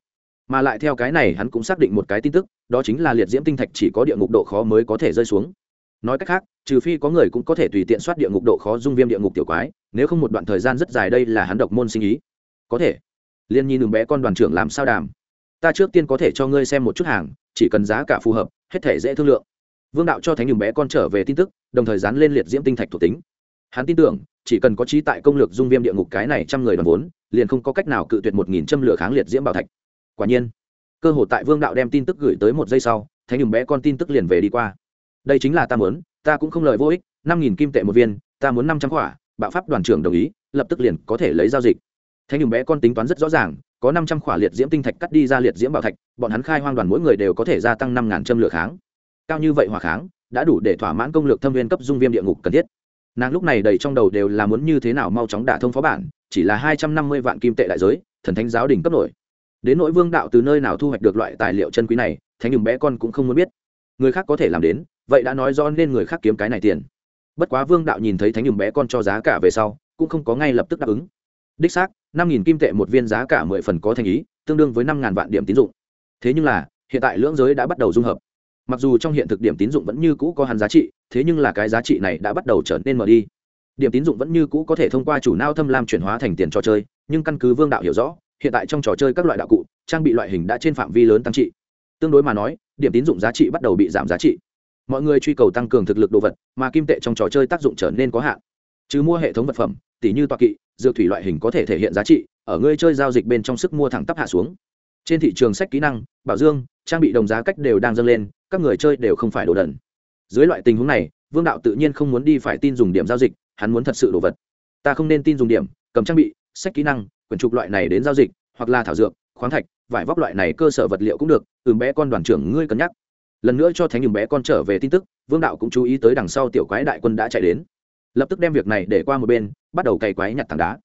Mà lại theo cái này hắn cũng xác định một cái tin tức, đó chính là liệt diễm tinh thạch chỉ có địa ngục độ khó mới có thể rơi xuống nói cách khác, trừ phi có người cũng có thể tùy tiện soát địa ngục độ khó dung viêm địa ngục tiểu quái, nếu không một đoạn thời gian rất dài đây là hắn độc môn sinh ý. Có thể. Liên nhi đường bé con đoàn trưởng làm sao đàm. Ta trước tiên có thể cho ngươi xem một chút hàng, chỉ cần giá cả phù hợp, hết thể dễ thương lượng. Vương đạo cho thánh nhùng bé con trở về tin tức, đồng thời dán lên liệt diễm tinh thạch thuộc tính. Hắn tin tưởng, chỉ cần có trí tại công lược dung viêm địa ngục cái này trăm người đoàn vốn, liền không có cách nào cự tuyệt một nghìn châm lửa kháng liệt diễm bảo thạch. Quả nhiên, cơ hội tại vương đạo đem tin tức gửi tới một giây sau, thánh nhùng bé con tin tức liền về đi qua đây chính là ta muốn, ta cũng không lời vô ích, năm nghìn kim tệ một viên, ta muốn năm trăm quả bạo pháp đoàn trưởng đồng ý, lập tức liền có thể lấy giao dịch. Thanh nhùng bé con tính toán rất rõ ràng, có năm trăm khỏa liệt diễm tinh thạch cắt đi ra liệt diễm bảo thạch, bọn hắn khai hoang đoàn mỗi người đều có thể gia tăng năm ngàn châm lửa kháng. Cao như vậy hỏa kháng, đã đủ để thỏa mãn công lược thâm viên cấp dung viêm địa ngục cần thiết. Nàng lúc này đầy trong đầu đều là muốn như thế nào mau chóng đả thông phó bản, chỉ là hai trăm năm mươi vạn kim tệ đại giới, thần thánh giáo đình cấp nổi. Đến nỗi vương đạo từ nơi nào thu hoạch được loại tài liệu chân quý này, thánh nhùng bé con cũng không muốn biết. Người khác có thể làm đến vậy đã nói rõ nên người khác kiếm cái này tiền. Bất quá vương đạo nhìn thấy thánh nhùng bé con cho giá cả về sau, cũng không có ngay lập tức đáp ứng. Đích xác, năm nghìn kim tệ một viên giá cả mười phần có thành ý, tương đương với năm ngàn vạn điểm tín dụng. Thế nhưng là, hiện tại lưỡng giới đã bắt đầu dung hợp. Mặc dù trong hiện thực điểm tín dụng vẫn như cũ có hẳn giá trị, thế nhưng là cái giá trị này đã bắt đầu trở nên mờ đi. Điểm tín dụng vẫn như cũ có thể thông qua chủ nao thâm lam chuyển hóa thành tiền trò chơi, nhưng căn cứ vương đạo hiểu rõ, hiện tại trong trò chơi các loại đạo cụ, trang bị loại hình đã trên phạm vi lớn tăng trị. Tương đối mà nói, điểm tín dụng giá trị bắt đầu bị giảm giá trị mọi người truy cầu tăng cường thực lực đồ vật, mà kim tệ trong trò chơi tác dụng trở nên có hạn. Chứ mua hệ thống vật phẩm, tỉ như toa kỵ, dược thủy loại hình có thể thể hiện giá trị, ở ngươi chơi giao dịch bên trong sức mua thẳng tắp hạ xuống. Trên thị trường sách kỹ năng, bảo dương, trang bị đồng giá cách đều đang dâng lên, các người chơi đều không phải đồ đần. Dưới loại tình huống này, vương đạo tự nhiên không muốn đi phải tin dùng điểm giao dịch, hắn muốn thật sự đồ vật. Ta không nên tin dùng điểm, cầm trang bị, sách kỹ năng, quyển trục loại này đến giao dịch, hoặc là thảo dược, khoáng thạch, vải vóc loại này cơ sở vật liệu cũng được, ừm bé con đoàn trưởng ngươi cân nhắc lần nữa cho thánh nhường bé con trở về tin tức, vương đạo cũng chú ý tới đằng sau tiểu quái đại quân đã chạy đến. Lập tức đem việc này để qua một bên, bắt đầu cày quái nhặt tảng đá.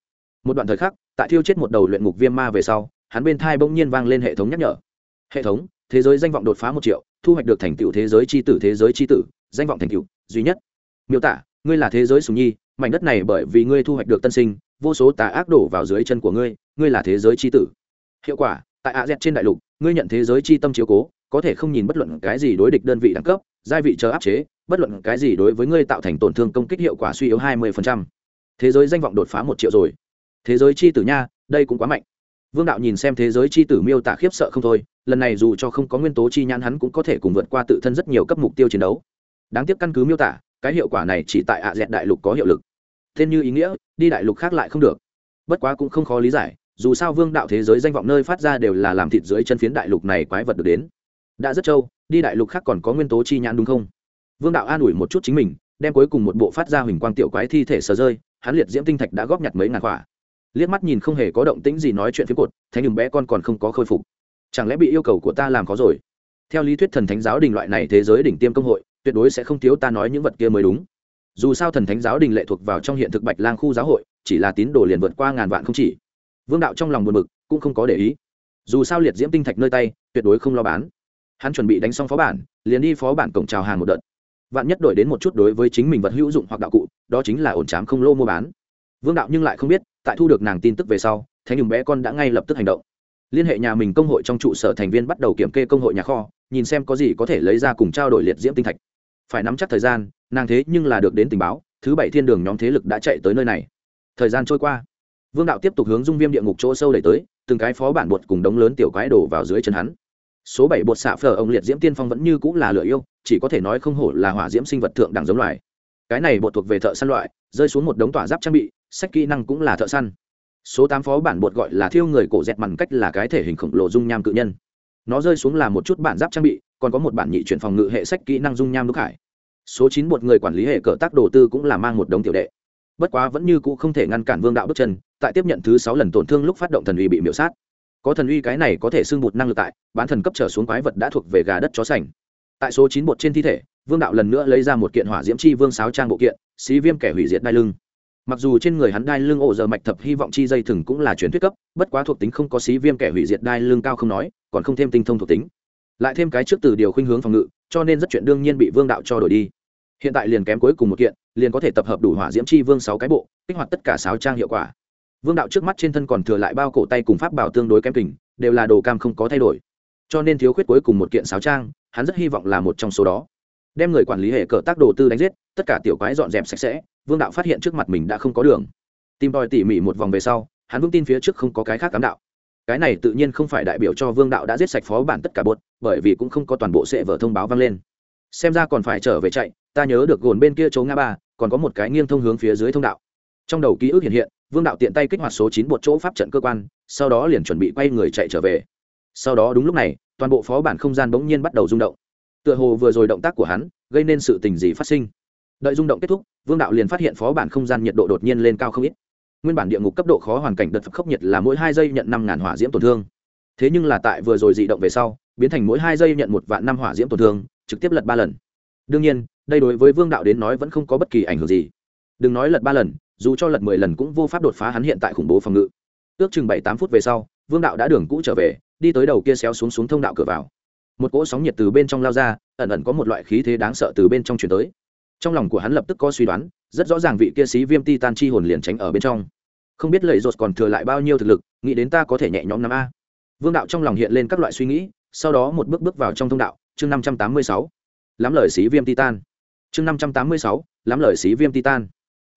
Một đoạn thời khắc, tại thiêu chết một đầu luyện ngục viêm ma về sau, hắn bên thai bỗng nhiên vang lên hệ thống nhắc nhở. Hệ thống, thế giới danh vọng đột phá một triệu, thu hoạch được thành tựu thế giới c h i tử, thế giới c h i tử, danh vọng thành tựu, duy nhất. Miêu tả, ngươi là thế giới sùng nhi, mảnh đất này bởi vì ngươi thu hoạch được tân sinh, vô số tà ác đổ vào dưới chân của ngươi ngươi là thế giới c h i tử. Hiệu quả tại a z trên đại lục, ngươi nhận thế giới c h i tâm chiếu cố, có thể không nhìn bất luận cái gì đối địch đơn vị đẳng cấp, giai vị chờ áp chế, bất luận cái gì đối với ngươi tạo thành tổn thương công kích hiệu quả suy yếu hai mươi thế giới danh vọng đột phá một triệu rồi. Thế giới c h i tử nha, đây cũng quá mạnh. Vương đạo nhìn xem thế giới c h i tử miêu tả khiếp sợ không thôi, lần này dù cho không có nguyên tố chi nhãn hắn cũng có thể cùng vượt qua tự thân rất nhiều cấp mục tiêu chiến đấu. Đáng tiếc căn cứ miêu tả, cái hiệu quả này chỉ tại ạ dẹt đại lục có hiệu lực. Tên như ý nghĩa, đi đại lục khác lại không được. Bất quá cũng không khó lý giải dù sao vương đạo thế giới danh vọng nơi phát ra đều là làm thịt dưới chân phiến đại lục này quái vật được đến. Đã rất trâu, đi đại lục khác còn có nguyên tố chi nhãn đúng không? Vương đạo an ủi một chút chính mình, đem cuối cùng một bộ phát ra huỳnh quang tiểu quái thi thể sờ rơi, hắn liệt diễm tinh thạch đã góp nhặt mấy ngàn quả. Liếc mắt nhìn không hề có động tĩnh gì nói chuyện phía cột thấy nhường bé con còn không có khôi phục. Chẳng lẽ bị yêu cầu của ta làm khó rồi? Theo lý thuyết thần thánh giáo đình loại này thế giới đỉnh tiêm công hội, tuyệt đối sẽ không thiếu ta nói những vật kia mới đúng. Dù sao thần thánh giáo đình lệ thuộc vào trong hiện thực bạch lang khu giáo hội, chỉ là tín đồ liền vượt qua ngàn vạn không chỉ vương đạo trong lòng buồn bực, cũng không có để ý. Dù sao liệt diễm tinh thạch nơi tay, tuyệt đối không lo bán. Hắn chuẩn bị đánh xong phó bản, liền đi phó bản cổng chào hàng một đợt. Vạn nhất đổi đến một chút đối với chính mình vật hữu dụng hoặc đạo cụ, đó chính là ổn trám không lô mua bán. Vương đạo nhưng lại không biết, tại thu được nàng tin tức về sau, thánh nhùng bé con đã ngay lập tức hành động. Liên hệ nhà mình công hội trong trụ sở thành viên bắt đầu kiểm kê công hội nhà kho, nhìn xem có gì có thể lấy ra cùng trao đổi liệt diễm tinh thạch. Phải nắm chắc thời gian, nàng thế nhưng là được đến tình báo, thứ bảy thiên đường nhóm thế lực đã chạy tới nơi này. Thời gian trôi qua vương đạo tiếp tục hướng dung viêm địa ngục chỗ sâu đẩy tới, từng cái phó bản bột cùng đống lớn tiểu quái đổ vào dưới chân hắn. Số bảy bột xạ phở ông liệt diễm tiên phong vẫn như cũng là lửa yêu, chỉ có thể nói không hổ là hỏa diễm sinh vật thượng đẳng giống loài. Cái này bột thuộc về thợ săn loại, rơi xuống một đống tỏa giáp trang bị, sách kỹ năng cũng là thợ săn. Số tám phó bản bột gọi là thiêu người cổ dẹt bằng cách là cái thể hình khổng lồ dung nham cự nhân. Nó rơi xuống là một chút bản giáp trang bị, còn có một bản nhị chuyển phòng ngự hệ sách kỹ năng dung nham đúc hải. Số chín bột người quản lý hệ cờ tác đầu tư cũng là mang một đống tiểu đệ. Bất quá vẫn như cũ không thể ngăn cản vương đạo bước chân tại tiếp nhận thứ sáu lần tổn thương lúc phát động thần uy bị miễu sát. Có thần uy cái này có thể xưng bụt năng lực tại, bán thần cấp trở xuống quái vật đã thuộc về gà đất chó sành. Tại số chín bột trên thi thể, vương đạo lần nữa lấy ra một kiện hỏa diễm chi vương sáo trang bộ kiện, xí viêm kẻ hủy diệt đai lưng. Mặc dù trên người hắn đai lưng ổ giờ mạch thập hy vọng chi dây thừng cũng là truyền thuyết cấp, bất quá thuộc tính không có xí viêm kẻ hủy diệt đai lưng cao không nói, còn không thêm tinh thông thuộc tính. Lại thêm cái trước từ điều khuynh hướng phòng ngự, cho nên rất chuyện đương nhiên bị vương đạo cho đổi đi. Hiện tại liền kém cuối cùng một kiện, liền có thể tập hợp đủ hỏa diễm chi vương sáu cái bộ, kích hoạt tất cả sáu trang hiệu quả vương đạo trước mắt trên thân còn thừa lại bao cổ tay cùng pháp bảo tương đối kém kình, đều là đồ cam không có thay đổi. Cho nên thiếu khuyết cuối cùng một kiện sáo trang, hắn rất hy vọng là một trong số đó. Đem người quản lý hệ cờ tác đồ tư đánh giết, tất cả tiểu quái dọn dẹp sạch sẽ, vương đạo phát hiện trước mặt mình đã không có đường. Tìm tòi tỉ mỉ một vòng về sau, hắn vững tin phía trước không có cái khác cám đạo. Cái này tự nhiên không phải đại biểu cho vương đạo đã giết sạch phó bản tất cả bột, bởi vì cũng không có toàn bộ sệ vở thông báo vang lên. Xem ra còn phải trở về chạy, ta nhớ được gồn bên kia chỗ ngã ba, còn có một cái nghiêng thông hướng phía dưới thông đạo. Trong đầu ký ức hiện hiện vương đạo tiện tay kích hoạt số chín một chỗ pháp trận cơ quan, sau đó liền chuẩn bị quay người chạy trở về. Sau đó đúng lúc này, toàn bộ phó bản không gian bỗng nhiên bắt đầu rung động. Tựa hồ vừa rồi động tác của hắn, gây nên sự tình gì phát sinh. Đợi rung động kết thúc, vương đạo liền phát hiện phó bản không gian nhiệt độ đột nhiên lên cao không ít. Nguyên bản địa ngục cấp độ khó hoàn cảnh đợt khốc nhiệt là mỗi hai giây nhận năm ngàn hỏa diễm tổn thương. Thế nhưng là tại vừa rồi dị động về sau, biến thành mỗi hai giây nhận một vạn năm hỏa diễm tổn thương, trực tiếp lật ba lần. Đương nhiên, đây đối với vương đạo đến nói vẫn không có bất kỳ ảnh hưởng gì. Đừng nói lật ba lần dù cho lật mười lần cũng vô pháp đột phá hắn hiện tại khủng bố phòng ngự. Ước chừng bảy tám phút về sau, vương đạo đã đường cũ trở về, đi tới đầu kia xéo xuống xuống thông đạo cửa vào. Một cỗ sóng nhiệt từ bên trong lao ra, ẩn ẩn có một loại khí thế đáng sợ từ bên trong chuyển tới. Trong lòng của hắn lập tức có suy đoán, rất rõ ràng vị kia sĩ viêm ti tan chi hồn liền tránh ở bên trong. Không biết lầy rột còn thừa lại bao nhiêu thực lực, nghĩ đến ta có thể nhẹ nhõm năm a. Vương đạo trong lòng hiện lên các loại suy nghĩ, sau đó một bước bước vào trong thông đạo, chương năm trăm tám mươi sáu. Lắm lời sĩ viêm titan. Chương năm trăm tám mươi sáu, lắm lời sĩ viêm titan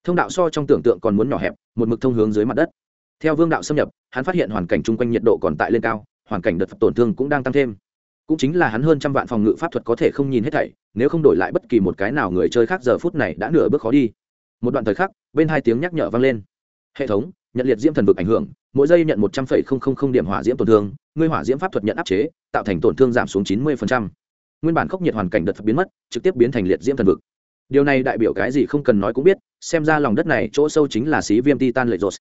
thông đạo so trong tưởng tượng còn muốn nhỏ hẹp, một mực thông hướng dưới mặt đất. Theo vương đạo xâm nhập, hắn phát hiện hoàn cảnh chung quanh nhiệt độ còn tại lên cao, hoàn cảnh đợt tổn thương cũng đang tăng thêm. Cũng chính là hắn hơn trăm vạn phòng ngự pháp thuật có thể không nhìn hết thảy, nếu không đổi lại bất kỳ một cái nào người chơi khác giờ phút này đã nửa bước khó đi. Một đoạn thời khắc, bên hai tiếng nhắc nhở vang lên. Hệ thống, nhận liệt diễm thần vực ảnh hưởng, mỗi giây nhận một trăm linh điểm hỏa diễm tổn thương, ngươi hỏa diễm pháp thuật nhận áp chế, tạo thành tổn thương giảm xuống chín mươi nguyên bản khốc nhiệt hoàn cảnh đợt biến mất, trực tiếp biến thành liệt diễm thần vực điều này đại biểu cái gì không cần nói cũng biết, xem ra lòng đất này chỗ sâu chính là xí viêm titan lệ rột.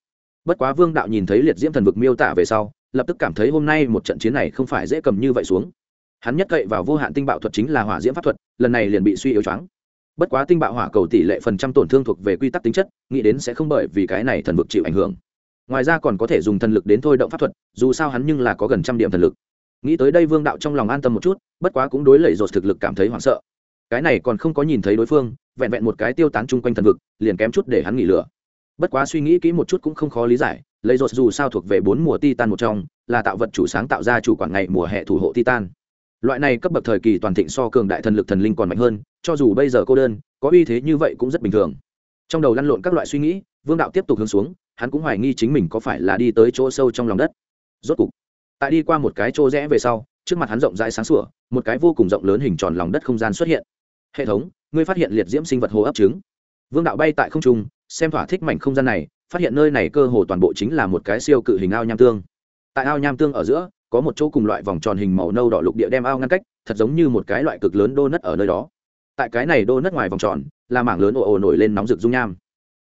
Bất quá vương đạo nhìn thấy liệt diễm thần vực miêu tả về sau, lập tức cảm thấy hôm nay một trận chiến này không phải dễ cầm như vậy xuống. Hắn nhất cậy vào vô hạn tinh bạo thuật chính là hỏa diễm pháp thuật, lần này liền bị suy yếu choáng. Bất quá tinh bạo hỏa cầu tỷ lệ phần trăm tổn thương thuộc về quy tắc tính chất, nghĩ đến sẽ không bởi vì cái này thần vực chịu ảnh hưởng. Ngoài ra còn có thể dùng thần lực đến thôi động pháp thuật, dù sao hắn nhưng là có gần trăm điểm thần lực. Nghĩ tới đây vương đạo trong lòng an tâm một chút, bất quá cũng đối lẩy rột thực lực cảm thấy hoảng sợ cái này còn không có nhìn thấy đối phương, vẹn vẹn một cái tiêu tán chung quanh thần vực, liền kém chút để hắn nghỉ lửa. Bất quá suy nghĩ kỹ một chút cũng không khó lý giải, lấy dột dù sao thuộc về bốn mùa titan một trong, là tạo vật chủ sáng tạo ra chủ quản ngày mùa hè thủ hộ titan. Loại này cấp bậc thời kỳ toàn thịnh so cường đại thần lực thần linh còn mạnh hơn, cho dù bây giờ cô đơn, có uy thế như vậy cũng rất bình thường. Trong đầu lăn lộn các loại suy nghĩ, vương đạo tiếp tục hướng xuống, hắn cũng hoài nghi chính mình có phải là đi tới chỗ sâu trong lòng đất. Rốt cục, tại đi qua một cái chỗ rẽ về sau, trước mặt hắn rộng rãi sáng sủa, một cái vô cùng rộng lớn hình tròn lòng đất không gian xuất hiện hệ thống, ngươi phát hiện liệt diễm sinh vật hồ ấp trứng. Vương đạo bay tại không trung, xem thỏa thích mảnh không gian này, phát hiện nơi này cơ hồ toàn bộ chính là một cái siêu cự hình ao nham tương. Tại ao nham tương ở giữa, có một chỗ cùng loại vòng tròn hình màu nâu đỏ lục địa đem ao ngăn cách, thật giống như một cái loại cực lớn đô nất ở nơi đó. Tại cái này đô nất ngoài vòng tròn, là mảng lớn ồ ồ nổi lên nóng rực dung nham.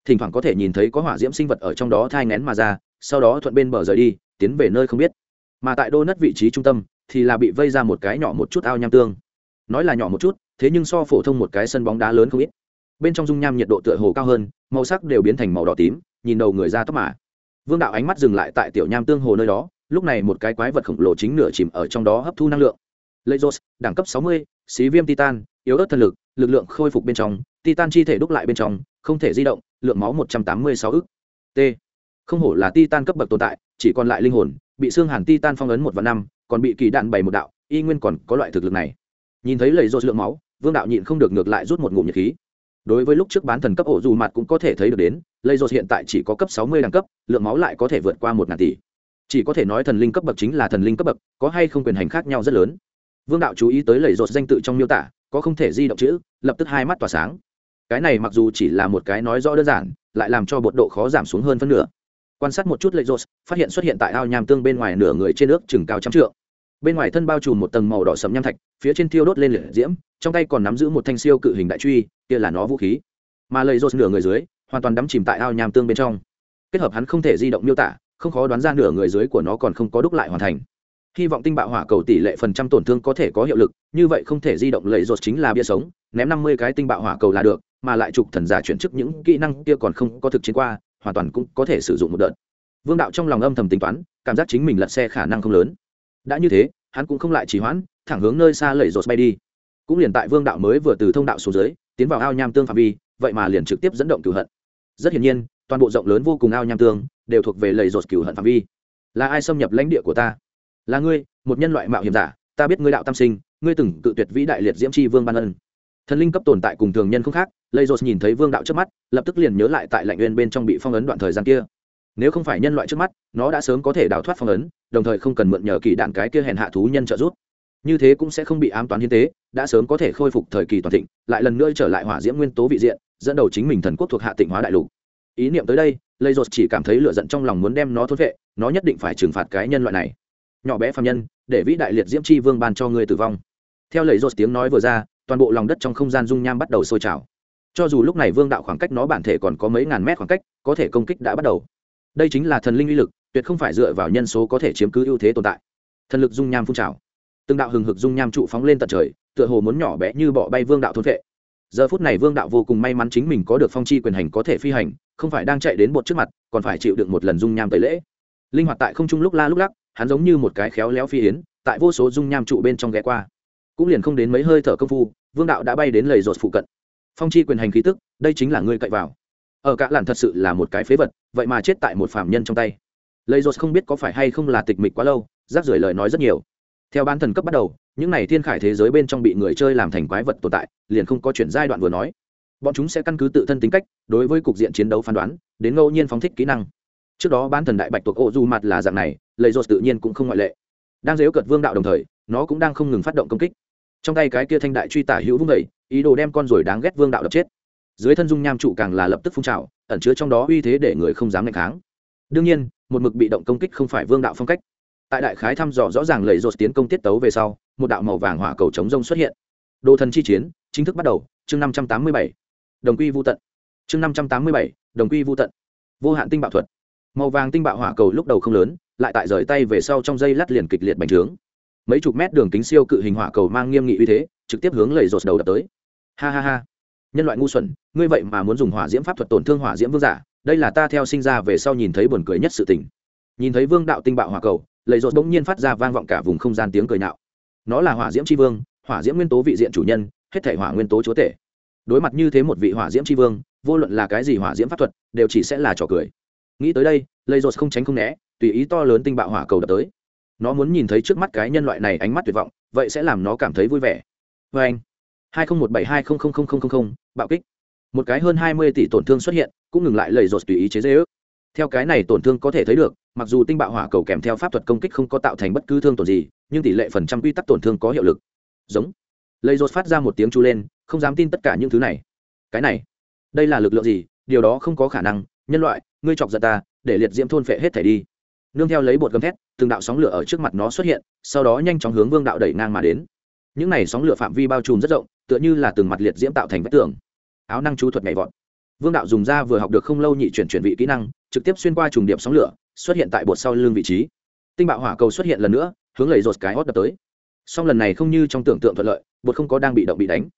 Thỉnh thoảng có thể nhìn thấy có hỏa diễm sinh vật ở trong đó thai ngén mà ra, sau đó thuận bên bờ rời đi, tiến về nơi không biết. Mà tại đô nất vị trí trung tâm, thì là bị vây ra một cái nhỏ một chút ao nham tương. Nói là nhỏ một chút thế nhưng so phổ thông một cái sân bóng đá lớn không ít bên trong dung nham nhiệt độ tựa hồ cao hơn màu sắc đều biến thành màu đỏ tím nhìn đầu người ra tóc mà vương đạo ánh mắt dừng lại tại tiểu nham tương hồ nơi đó lúc này một cái quái vật khổng lồ chính nửa chìm ở trong đó hấp thu năng lượng Lezos, đẳng cấp 60, xí viêm titan, yếu ớt thân lực, lực lượng khôi phục bên trong, titan chi thể đúc lại bên trong, không thể di động, lượng máu 186 ức. T. Không hổ là titan cấp bậc tồn tại, chỉ còn lại linh hồn, bị xương hàn titan phong ấn một và năm, còn bị kỳ đạn bảy một đạo, y nguyên còn có loại thực lực này. Nhìn thấy Lezos lượng máu, Vương đạo nhịn không được ngược lại rút một ngụm nhiệt khí. Đối với lúc trước bán thần cấp ổ dù mặt cũng có thể thấy được đến lây dột hiện tại chỉ có cấp sáu mươi đẳng cấp, lượng máu lại có thể vượt qua một ngàn tỷ. Chỉ có thể nói thần linh cấp bậc chính là thần linh cấp bậc, có hay không quyền hành khác nhau rất lớn. Vương đạo chú ý tới lầy dột danh tự trong miêu tả, có không thể di động chữ, lập tức hai mắt tỏa sáng. Cái này mặc dù chỉ là một cái nói rõ đơn giản, lại làm cho bột độ khó giảm xuống hơn phân nửa. Quan sát một chút lệ dột phát hiện xuất hiện tại ao nham tương bên ngoài nửa người trên nước chừng cao trăm trượng bên ngoài thân bao trùm một tầng màu đỏ sẫm nham thạch, phía trên thiêu đốt lên liệt diễm, trong tay còn nắm giữ một thanh siêu cự hình đại truy, kia là nó vũ khí. Mà lầy rột nửa người dưới, hoàn toàn đắm chìm tại ao nham tương bên trong. Kết hợp hắn không thể di động miêu tả, không khó đoán ra nửa người dưới của nó còn không có đúc lại hoàn thành. Hy vọng tinh bạo hỏa cầu tỷ lệ phần trăm tổn thương có thể có hiệu lực, như vậy không thể di động lầy rột chính là bia sống, ném năm mươi cái tinh bạo hỏa cầu là được, mà lại trục thần giả chuyển chức những kỹ năng kia còn không có thực chiến qua, hoàn toàn cũng có thể sử dụng một đợt. Vương đạo trong lòng âm thầm tính toán, cảm giác chính mình lật xe khả năng không lớn đã như thế, hắn cũng không lại trì hoãn, thẳng hướng nơi xa lẩy rột bay đi. Cũng liền tại vương đạo mới vừa từ thông đạo xuống dưới, tiến vào ao nham tương phạm vi, vậy mà liền trực tiếp dẫn động cửu hận. Rất hiển nhiên, toàn bộ rộng lớn vô cùng ao nham tương đều thuộc về lầy rột cửu hận phạm vi. Là ai xâm nhập lãnh địa của ta? Là ngươi, một nhân loại mạo hiểm giả, ta biết ngươi đạo tam sinh, ngươi từng cự tuyệt vĩ đại liệt diễm tri vương ban ân. Thần linh cấp tồn tại cùng thường nhân không khác, lầy rột nhìn thấy vương đạo trước mắt, lập tức liền nhớ lại tại lạnh nguyên bên trong bị phong ấn đoạn thời gian kia nếu không phải nhân loại trước mắt, nó đã sớm có thể đào thoát phong ấn, đồng thời không cần mượn nhờ kỳ đạn cái kia hèn hạ thú nhân trợ giúp. Như thế cũng sẽ không bị ám toán hiến tế, đã sớm có thể khôi phục thời kỳ toàn thịnh, lại lần nữa trở lại hỏa diễm nguyên tố vị diện, dẫn đầu chính mình thần quốc thuộc hạ tịnh hóa đại lục. Ý niệm tới đây lây dột chỉ cảm thấy lựa giận trong lòng muốn đem nó thốt vệ, nó nhất định phải trừng phạt cái nhân loại này. Nhỏ bé phạm nhân, để vĩ đại liệt diễm chi vương ban cho người tử vong. Theo lời dột tiếng nói vừa ra, toàn bộ lòng đất trong không gian dung nham bắt đầu sôi trào. Cho dù lúc này vương đạo khoảng cách nó bản thể còn có mấy ngàn mét khoảng cách, có thể công kích đã bắt đầu đây chính là thần linh uy lực, tuyệt không phải dựa vào nhân số có thể chiếm cứ ưu thế tồn tại. Thần lực dung nham phun trào. Từng đạo hừng hực dung nham trụ phóng lên tận trời, tựa hồ muốn nhỏ bé như bọ bay vương đạo thôn vệ. Giờ phút này vương đạo vô cùng may mắn chính mình có được phong chi quyền hành có thể phi hành, không phải đang chạy đến bột trước mặt, còn phải chịu đựng một lần dung nham tẩy lễ. Linh hoạt tại không trung lúc la lúc lắc, hắn giống như một cái khéo léo phi yến, tại vô số dung nham trụ bên trong ghé qua. Cũng liền không đến mấy hơi thở công phu, vương đạo đã bay đến lầy rột phụ cận. Phong chi quyền hành khí tức, đây chính là ngươi cậy vào ở cả làn thật sự là một cái phế vật, vậy mà chết tại một phạm nhân trong tay. Lấy rột không biết có phải hay không là tịch mịch quá lâu, rác rưởi lời nói rất nhiều. Theo ban thần cấp bắt đầu, những này thiên khải thế giới bên trong bị người chơi làm thành quái vật tồn tại, liền không có chuyển giai đoạn vừa nói. Bọn chúng sẽ căn cứ tự thân tính cách, đối với cục diện chiến đấu phán đoán, đến ngẫu nhiên phóng thích kỹ năng. Trước đó ban thần đại bạch thuộc ô du mặt là dạng này lấy rột tự nhiên cũng không ngoại lệ. Đang dếu cợt vương đạo đồng thời, nó cũng đang không ngừng phát động công kích. Trong tay cái kia thanh đại truy tả hữu vung vẩy ý đồ đem con rồi đáng ghét vương đạo đập chết dưới thân dung nham trụ càng là lập tức phun trào, ẩn chứa trong đó uy thế để người không dám ngạch kháng. Đương nhiên, một mực bị động công kích không phải vương đạo phong cách. Tại đại khái thăm dò rõ ràng lầy rột tiến công tiết tấu về sau, một đạo màu vàng hỏa cầu chống rông xuất hiện. Đồ thần chi chiến, chính thức bắt đầu, chương năm trăm tám mươi bảy. Đồng quy vô tận. Chương năm trăm tám mươi bảy, đồng quy vô tận. Vô hạn tinh bạo thuật. Màu vàng tinh bạo hỏa cầu lúc đầu không lớn, lại tại rời tay về sau trong dây lát liền kịch liệt bành trướng. Mấy chục mét đường kính siêu cự hình hỏa cầu mang nghiêm nghị uy thế, trực tiếp hướng lầy rột đầu đập tới. Ha ha ha nhân loại ngu xuẩn, ngươi vậy mà muốn dùng hỏa diễm pháp thuật tổn thương hỏa diễm vương giả, đây là ta theo sinh ra về sau nhìn thấy buồn cười nhất sự tình. Nhìn thấy vương đạo tinh bạo hỏa cầu lầy rột bỗng nhiên phát ra vang vọng cả vùng không gian tiếng cười nạo. Nó là hỏa diễm tri vương, hỏa diễm nguyên tố vị diện chủ nhân, hết thể hỏa nguyên tố chúa tể. Đối mặt như thế một vị hỏa diễm tri vương, vô luận là cái gì hỏa diễm pháp thuật, đều chỉ sẽ là trò cười. Nghĩ tới đây lầy rột không tránh không né, tùy ý to lớn tinh bạo hỏa cầu đập tới. Nó muốn nhìn thấy trước mắt cái nhân loại này ánh mắt tuyệt vọng, vậy sẽ làm nó cảm thấy vui vẻ. Vê anh hai nghìn một bảy hai bạo kích. Một cái hơn hai mươi tỷ tổn thương xuất hiện, cũng ngừng lại lầy rột tùy ý chế dế ước theo cái này tổn thương có thể thấy được, mặc dù tinh bạo hỏa cầu kèm theo pháp thuật công kích không có tạo thành bất cứ thương tổn gì, nhưng tỷ lệ phần trăm quy tắc tổn thương có hiệu lực. Giống. Lầy rột phát ra một tiếng chu lên, không dám tin tất cả những thứ này. Cái này, đây là lực lượng gì? Điều đó không có khả năng. Nhân loại, ngươi chọc giận ta, để liệt diễm thôn phệ hết thể đi. Nương theo lấy bột gầm thét, từng đạo sóng lửa ở trước mặt nó xuất hiện, sau đó nhanh chóng hướng vương đạo đẩy ngang mà đến. Những này sóng lửa phạm vi bao trùm rất rộng tựa như là từng mặt liệt diễm tạo thành vách tường. Áo năng chú thuật nhảy vọt. Vương đạo dùng ra vừa học được không lâu nhị chuyển chuyển vị kỹ năng, trực tiếp xuyên qua trùng điệp sóng lửa, xuất hiện tại bột sau lưng vị trí. Tinh bạo hỏa cầu xuất hiện lần nữa, hướng lầy rột cái hót đập tới. Song lần này không như trong tưởng tượng thuận lợi, bột không có đang bị động bị đánh.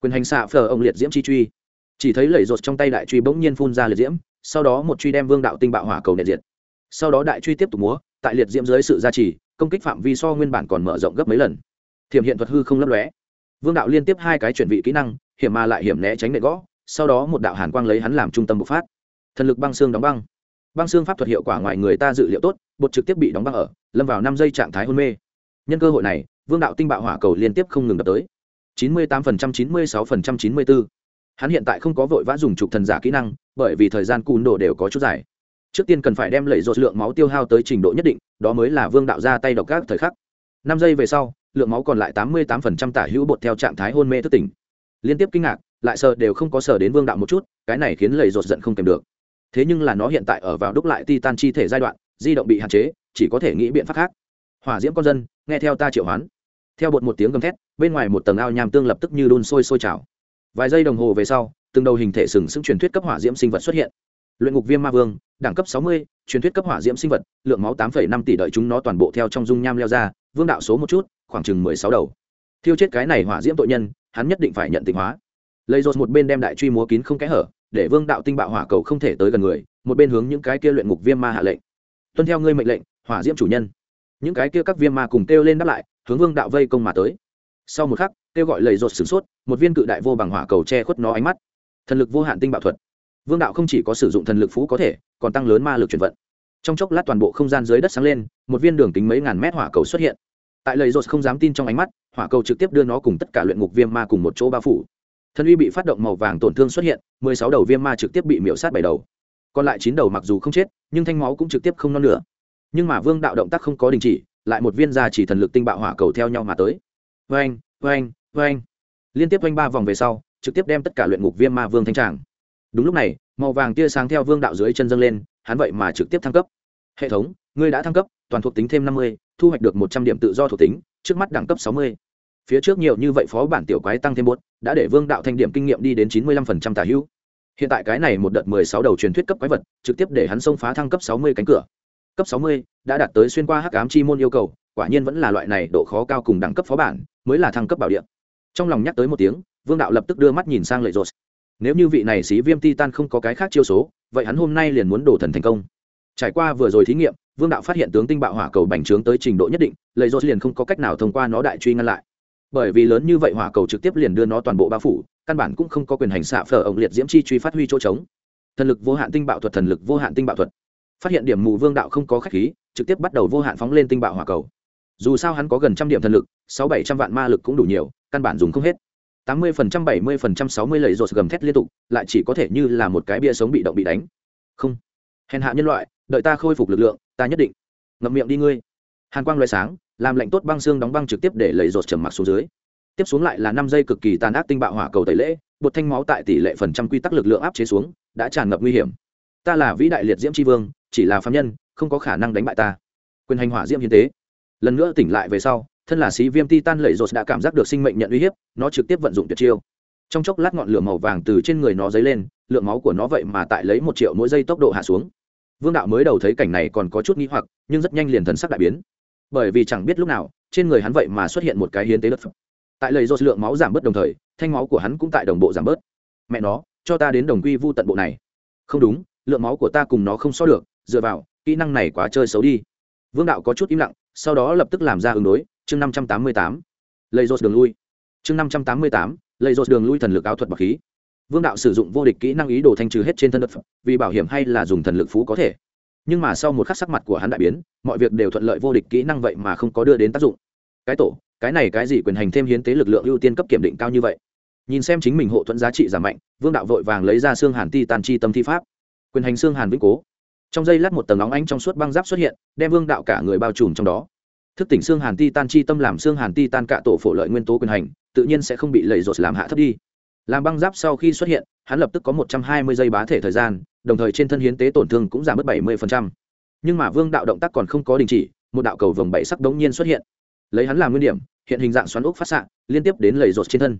Quyền hành xạ phờ ông liệt diễm chi truy. Chỉ thấy lầy rột trong tay đại truy bỗng nhiên phun ra liệt diễm, sau đó một truy đem vương đạo tinh bạo hỏa cầu nệ diệt. Sau đó đại truy tiếp tục múa, tại liệt diễm dưới sự gia trì, công kích phạm vi so nguyên bản còn mở rộng gấp mấy lần. Thiểm hiện thuật hư không lấp lóe vương đạo liên tiếp hai cái chuyển vị kỹ năng hiểm mà lại hiểm né tránh nệ gõ sau đó một đạo hàn quang lấy hắn làm trung tâm bộc phát. Thần lực băng xương đóng băng. Băng xương pháp thuật hiệu quả ngoài người ta dự liệu tốt bột trực tiếp bị đóng băng ở lâm vào năm giây trạng thái hôn mê. Nhân cơ hội này vương đạo tinh bạo hỏa cầu liên tiếp không ngừng đập tới. Chín mươi tám phần trăm, chín mươi sáu phần trăm, chín mươi bốn. Hắn hiện tại không có vội vã dùng trục thần giả kỹ năng bởi vì thời gian cùn đồ đều có chút dài. Trước tiên cần phải đem lẩy rột lượng máu tiêu hao tới trình độ nhất định đó mới là vương đạo ra tay độc các thời khắc. Năm giây về sau lượng máu còn lại tám mươi tám tả hữu bột theo trạng thái hôn mê thức tỉnh. Liên tiếp kinh ngạc, lại sợ đều không có sở đến vương đạo một chút, cái này khiến lầy rột giận không kèm được. Thế nhưng là nó hiện tại ở vào đúc lại titan chi thể giai đoạn, di động bị hạn chế, chỉ có thể nghĩ biện pháp khác. Hỏa diễm con dân, nghe theo ta triệu hoán. Theo bột một tiếng gầm thét, bên ngoài một tầng ao nham tương lập tức như đun sôi sôi trào. Vài giây đồng hồ về sau, từng đầu hình thể sừng sững truyền thuyết cấp hỏa diễm sinh vật xuất hiện luyện ngục viêm ma vương, đẳng cấp sáu mươi, truyền thuyết cấp hỏa diễm sinh vật, lượng máu tám năm tỷ đợi chúng nó toàn bộ theo trong dung nham leo ra, vương đạo số một chút, khoảng chừng mười sáu đầu. Thiêu chết cái này hỏa diễm tội nhân, hắn nhất định phải nhận tịnh hóa. Lấy rột một bên đem đại truy múa kín không kẽ hở, để vương đạo tinh bạo hỏa cầu không thể tới gần người, một bên hướng những cái kia luyện ngục viêm ma hạ lệnh. Tuân theo ngươi mệnh lệnh, hỏa diễm chủ nhân. Những cái kia các viêm ma cùng kêu lên đáp lại, hướng vương đạo vây công mà tới. Sau một khắc, kêu gọi lầy rột sửng sốt, một viên cự đại vô bằng hỏa cầu che khuất nó ánh mắt. Thần lực vô hạn tinh bạo thuật vương đạo không chỉ có sử dụng thần lực phú có thể, còn tăng lớn ma lực chuyển vận. Trong chốc lát toàn bộ không gian dưới đất sáng lên, một viên đường kính mấy ngàn mét hỏa cầu xuất hiện. Tại lời rột không dám tin trong ánh mắt, hỏa cầu trực tiếp đưa nó cùng tất cả luyện ngục viêm ma cùng một chỗ bao phủ. Thân uy bị phát động màu vàng tổn thương xuất hiện, mười sáu đầu viêm ma trực tiếp bị miễu sát bảy đầu. Còn lại chín đầu mặc dù không chết, nhưng thanh máu cũng trực tiếp không non nữa nhưng mà vương đạo động tác không có đình chỉ, lại một viên ra chỉ thần lực tinh bạo hỏa cầu theo nhau mà tới. Vâng vâng vâng liên tiếp quanh ba vòng về sau, trực tiếp đem tất cả luyện ngục viêm ma vương thanh tràng đúng lúc này, màu vàng tia sáng theo vương đạo dưới chân dâng lên, hắn vậy mà trực tiếp thăng cấp. Hệ thống, ngươi đã thăng cấp, toàn thuộc tính thêm năm mươi, thu hoạch được một trăm điểm tự do thuộc tính, trước mắt đẳng cấp sáu mươi. Phía trước nhiều như vậy phó bản tiểu quái tăng thêm bốn, đã để vương đạo thanh điểm kinh nghiệm đi đến chín mươi lăm phần trăm tả hữu. Hiện tại cái này một đợt mười sáu đầu truyền thuyết cấp quái vật, trực tiếp để hắn xông phá thăng cấp sáu mươi cánh cửa. Cấp sáu mươi đã đạt tới xuyên qua hắc ám chi môn yêu cầu, quả nhiên vẫn là loại này độ khó cao cùng đẳng cấp phó bản, mới là thăng cấp bảo địa. Trong lòng nhắc tới một tiếng, vương đạo lập tức đưa mắt nhìn sang lệ rột nếu như vị này xí viêm titan không có cái khác chiêu số, vậy hắn hôm nay liền muốn đổ thần thành công. Trải qua vừa rồi thí nghiệm, vương đạo phát hiện tướng tinh bạo hỏa cầu bành trướng tới trình độ nhất định, lệ rột liền không có cách nào thông qua nó đại truy ngăn lại. Bởi vì lớn như vậy hỏa cầu trực tiếp liền đưa nó toàn bộ bao phủ, căn bản cũng không có quyền hành xạ phở ổng liệt diễm chi truy phát huy chỗ trống. Thần lực vô hạn tinh bạo thuật, thần lực vô hạn tinh bạo thuật. Phát hiện điểm mù vương đạo không có khách khí, trực tiếp bắt đầu vô hạn phóng lên tinh bạo hỏa cầu. Dù sao hắn có gần trăm điểm thần lực, sáu bảy trăm vạn ma lực cũng đủ nhiều, căn bản dùng không hết tám mươi phần trăm, bảy mươi phần trăm, sáu mươi lầy rột gầm thét liên tục, lại chỉ có thể như là một cái bia sống bị động bị đánh. Không. Hèn hạ nhân loại, đợi ta khôi phục lực lượng, ta nhất định. Ngậm miệng đi ngươi. Hàn quang loại sáng, làm lạnh tốt băng xương đóng băng trực tiếp để lầy rột trầm mặc xuống dưới. Tiếp xuống lại là năm giây cực kỳ tàn ác tinh bạo hỏa cầu tẩy lễ, bột thanh máu tại tỷ lệ phần trăm quy tắc lực lượng áp chế xuống, đã tràn ngập nguy hiểm. Ta là vĩ đại liệt diễm tri vương, chỉ là phạm nhân, không có khả năng đánh bại ta. Quyền hành hỏa diễm hiến tế. Lần nữa tỉnh lại về sau thân là sĩ viêm titan lẩy rột đã cảm giác được sinh mệnh nhận uy hiếp, nó trực tiếp vận dụng tuyệt chiêu. Trong chốc lát ngọn lửa màu vàng từ trên người nó dấy lên, lượng máu của nó vậy mà tại lấy một triệu mỗi giây tốc độ hạ xuống. Vương đạo mới đầu thấy cảnh này còn có chút nghi hoặc, nhưng rất nhanh liền thần sắc đại biến. Bởi vì chẳng biết lúc nào, trên người hắn vậy mà xuất hiện một cái hiến tế đất phẩm tại lầy rột lượng máu giảm bớt đồng thời, thanh máu của hắn cũng tại đồng bộ giảm bớt. Mẹ nó, cho ta đến đồng quy vu tận bộ này. Không đúng, lượng máu của ta cùng nó không so được, dựa vào, kỹ năng này quá chơi xấu đi. Vương đạo có chút im lặng, sau đó lập tức làm ra ứng đối chương năm trăm tám mươi tám lầy rột đường lui. Chương năm trăm tám mươi tám lầy rột đường lui thần lực áo thuật bậc khí. Vương đạo sử dụng vô địch kỹ năng ý đồ thanh trừ hết trên thân đất vì bảo hiểm hay là dùng thần lực phú có thể. Nhưng mà sau một khắc sắc mặt của hắn đại biến, mọi việc đều thuận lợi vô địch kỹ năng vậy mà không có đưa đến tác dụng. Cái tổ, cái này cái gì quyền hành thêm hiến tế lực lượng ưu tiên cấp kiểm định cao như vậy? Nhìn xem chính mình hộ thuẫn giá trị giảm mạnh, vương đạo vội vàng lấy ra xương hàn ti tàn chi tâm thi pháp. Quyền hành xương hàn vĩnh cố. Trong dây lát một tầng nóng ánh trong suốt băng giáp xuất hiện, đem vương đạo cả người bao trùm trong đó thức tỉnh xương hàn ti tan chi tâm làm xương hàn ti tan cạ tổ phổ lợi nguyên tố quyền hành, tự nhiên sẽ không bị lầy rột làm hạ thấp đi. Làm băng giáp sau khi xuất hiện, hắn lập tức có một trăm hai mươi giây bá thể thời gian, đồng thời trên thân hiến tế tổn thương cũng giảm mất bảy mươi nhưng mà vương đạo động tác còn không có đình chỉ, một đạo cầu vồng bảy sắc đống nhiên xuất hiện. Lấy hắn làm nguyên điểm, hiện hình dạng xoắn ốc phát s liên tiếp đến lầy rột trên thân.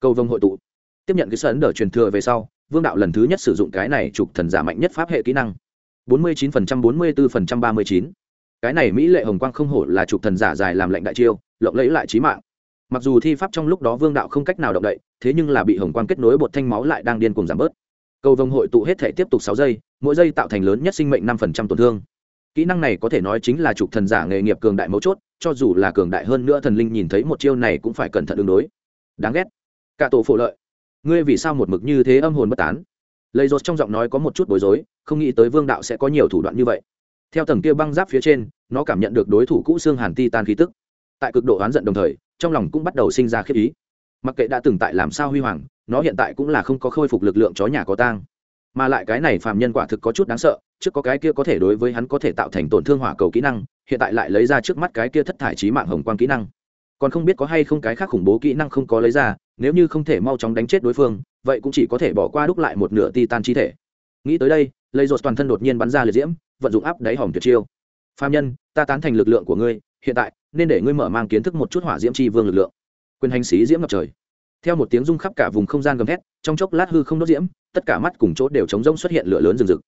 Cầu vồng hội tụ. Tiếp nhận cái sấn đỡ truyền thừa về sau, vương đạo lần thứ nhất sử dụng cái này trục thần giả mạnh nhất pháp hệ kỹ năng. 49% 44% 39 cái này mỹ lệ hồng quang không hổ là chụp thần giả dài làm lệnh đại chiêu, lộng lẫy lại trí mạng. Mặc dù thi pháp trong lúc đó vương đạo không cách nào động đậy, thế nhưng là bị hồng quang kết nối bột thanh máu lại đang điên cùng giảm bớt. Cầu vồng hội tụ hết thể tiếp tục sáu giây, mỗi giây tạo thành lớn nhất sinh mệnh năm phần trăm tổn thương. Kỹ năng này có thể nói chính là chụp thần giả nghề nghiệp cường đại mấu chốt, cho dù là cường đại hơn nữa thần linh nhìn thấy một chiêu này cũng phải cẩn thận ứng đối. Đáng ghét. Cả tổ phổ lợi. Ngươi vì sao một mực như thế âm hồn bất tán? Lấy rột trong giọng nói có một chút bối rối, không nghĩ tới vương đạo sẽ có nhiều thủ đoạn như vậy theo tầng kia băng giáp phía trên, nó cảm nhận được đối thủ cũ xương hàn ti tan khí tức. Tại cực độ oán giận đồng thời, trong lòng cũng bắt đầu sinh ra khiếp ý. Mặc kệ đã từng tại làm sao huy hoàng, nó hiện tại cũng là không có khôi phục lực lượng chó nhà có tang. Mà lại cái này phàm nhân quả thực có chút đáng sợ, trước có cái kia có thể đối với hắn có thể tạo thành tổn thương hỏa cầu kỹ năng, hiện tại lại lấy ra trước mắt cái kia thất thải trí mạng hồng quang kỹ năng. Còn không biết có hay không cái khác khủng bố kỹ năng không có lấy ra, nếu như không thể mau chóng đánh chết đối phương, vậy cũng chỉ có thể bỏ qua đúc lại một nửa ti tan chi thể. Nghĩ tới đây lấy rột toàn thân đột nhiên bắn ra liệt diễm vận dụng áp đáy hòm tuyệt chiêu. Phạm nhân, ta tán thành lực lượng của ngươi, hiện tại, nên để ngươi mở mang kiến thức một chút hỏa diễm chi vương lực lượng. Quyền hành sĩ diễm ngập trời. Theo một tiếng rung khắp cả vùng không gian gầm thét, trong chốc lát hư không đốt diễm, tất cả mắt cùng chỗ đều chống rông xuất hiện lửa lớn rừng rực.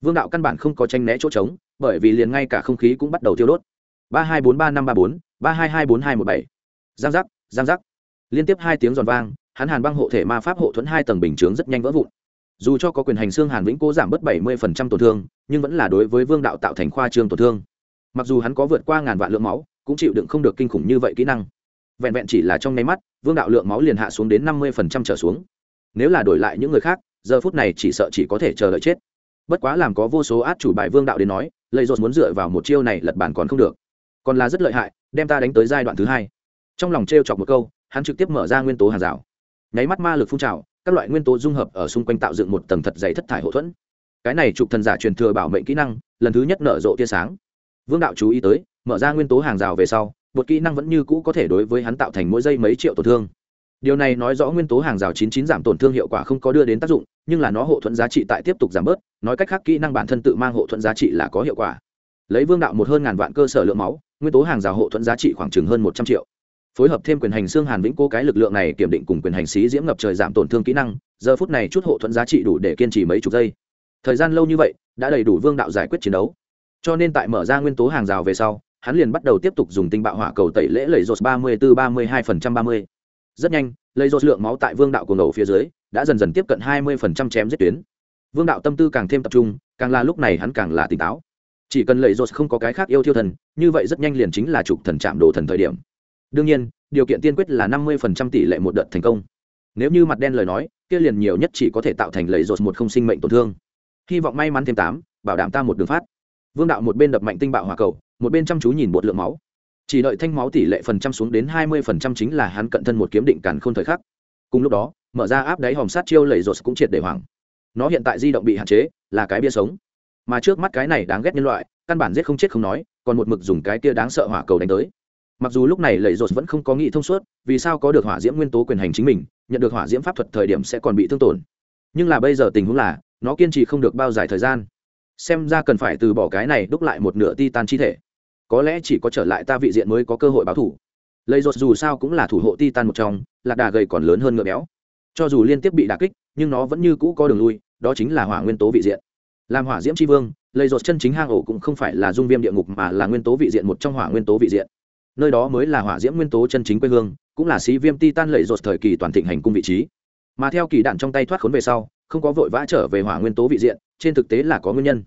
Vương đạo căn bản không có tranh né chỗ trống, bởi vì liền ngay cả không khí cũng bắt đầu tiêu đốt. Ba hai bốn ba năm ba bốn, ba hai hai bốn hai một bảy. Giang giác giang giác. Liên tiếp hai tiếng giòn vang, hắn hàn băng hộ thể ma pháp hộ thuẫn hai tầng bình chướng rất nhanh vỡ vụn dù cho có quyền hành xương hàn vĩnh cố giảm bớt bảy mươi phần trăm tổn thương, nhưng vẫn là đối với vương đạo tạo thành khoa trương tổn thương. Mặc dù hắn có vượt qua ngàn vạn lượng máu, cũng chịu đựng không được kinh khủng như vậy kỹ năng. Vẹn vẹn chỉ là trong nháy mắt, vương đạo lượng máu liền hạ xuống đến năm mươi phần trăm trở xuống. Nếu là đổi lại những người khác, giờ phút này chỉ sợ chỉ có thể chờ đợi chết. Bất quá làm có vô số át chủ bài vương đạo đến nói lầy dột muốn dựa vào một chiêu này lật bản còn không được. Còn là rất lợi hại, đem ta đánh tới giai đoạn thứ hai. Trong lòng t r e o chọc một câu, hắn trực tiếp mở ra nguyên tố hàng rào. Nháy mắt ma lực phun trào các loại nguyên tố dung hợp ở xung quanh tạo dựng một tầng thật dày thất thải hậu thuẫn. Cái này trục thần giả truyền thừa bảo mệnh kỹ năng, lần thứ nhất nở rộ tia sáng. Vương đạo chú ý tới, mở ra nguyên tố hàng rào về sau, một kỹ năng vẫn như cũ có thể đối với hắn tạo thành mỗi giây mấy triệu tổn thương. Điều này nói rõ nguyên tố hàng rào chín chín giảm tổn thương hiệu quả không có đưa đến tác dụng, nhưng là nó hộ thuẫn giá trị tại tiếp tục giảm bớt, nói cách khác kỹ năng bản thân tự mang hộ thuẫn giá trị là có hiệu quả. Lấy vương đạo một hơn ngàn vạn cơ sở lượng máu, nguyên tố hàng rào hộ thuẫn giá trị khoảng chừng hơn một trăm triệu phối hợp thêm quyền hành xương hàn vĩnh cố cái lực lượng này kiểm định cùng quyền hành xí diễm ngập trời giảm tổn thương kỹ năng, giờ phút này chút hộ thuẫn giá trị đủ để kiên trì mấy chục giây. Thời gian lâu như vậy, đã đầy đủ vương đạo giải quyết chiến đấu. Cho nên tại mở ra nguyên tố hàng rào về sau, hắn liền bắt đầu tiếp tục dùng tinh bạo hỏa cầu tẩy lễ lầy rột ba mươi bốn ba mươi hai phần trăm ba mươi. Rất nhanh, lấy rột lượng máu tại vương đạo cuồng đầu phía dưới, đã dần dần tiếp cận hai mươi phần trăm chém giết tuyến. Vương đạo tâm tư càng thêm tập trung, càng là lúc này hắn càng là tỉnh táo. Chỉ cần lầy rột không có cái khác yêu thiêu thần, như vậy rất nhanh liền chính là trục thần chạm đồ thần thời điểm đương nhiên, điều kiện tiên quyết là năm mươi phần trăm tỷ lệ một đợt thành công. Nếu như mặt đen lời nói, kia liền nhiều nhất chỉ có thể tạo thành lầy rột một không sinh mệnh tổn thương. Hy vọng may mắn thêm tám, bảo đảm ta một đường phát. Vương đạo một bên đập mạnh tinh bạo hỏa cầu, một bên chăm chú nhìn bột lượng máu. Chỉ đợi thanh máu tỷ lệ phần trăm xuống đến hai mươi phần trăm chính là hắn cận thân một kiếm định càn không thời khắc. Cùng lúc đó, mở ra áp đáy hòm sát chiêu lầy rột cũng triệt để hoảng. Nó hiện tại di động bị hạn chế, là cái bia sống. Mà trước mắt cái này đáng ghét nhân loại, căn bản giết không chết không nói, còn một mực dùng cái kia đáng sợ hỏa cầu đánh tới mặc dù lúc này lầy rột vẫn không có nghĩ thông suốt, vì sao có được hỏa diễm nguyên tố quyền hành chính mình, nhận được hỏa diễm pháp thuật thời điểm sẽ còn bị thương tổn. Nhưng là bây giờ tình huống là, nó kiên trì không được bao dài thời gian. Xem ra cần phải từ bỏ cái này đúc lại một nửa ti tan chi thể. Có lẽ chỉ có trở lại ta vị diện mới có cơ hội báo thủ. Lầy rột dù sao cũng là thủ hộ ti tan một trong, lạc đà gầy còn lớn hơn ngựa béo. Cho dù liên tiếp bị đà kích, nhưng nó vẫn như cũ có đường lui, đó chính là hỏa nguyên tố vị diện. Làm hỏa diễm tri vương lầy rột chân chính hang ổ cũng không phải là dung viêm địa ngục mà là nguyên tố vị diện một trong hỏa nguyên tố vị diện nơi đó mới là hỏa diễm nguyên tố chân chính quê hương, cũng là sĩ viêm ti tan lầy rột thời kỳ toàn thịnh hành cung vị trí. Mà theo kỳ đạn trong tay thoát khốn về sau, không có vội vã trở về hỏa nguyên tố vị diện, trên thực tế là có nguyên nhân.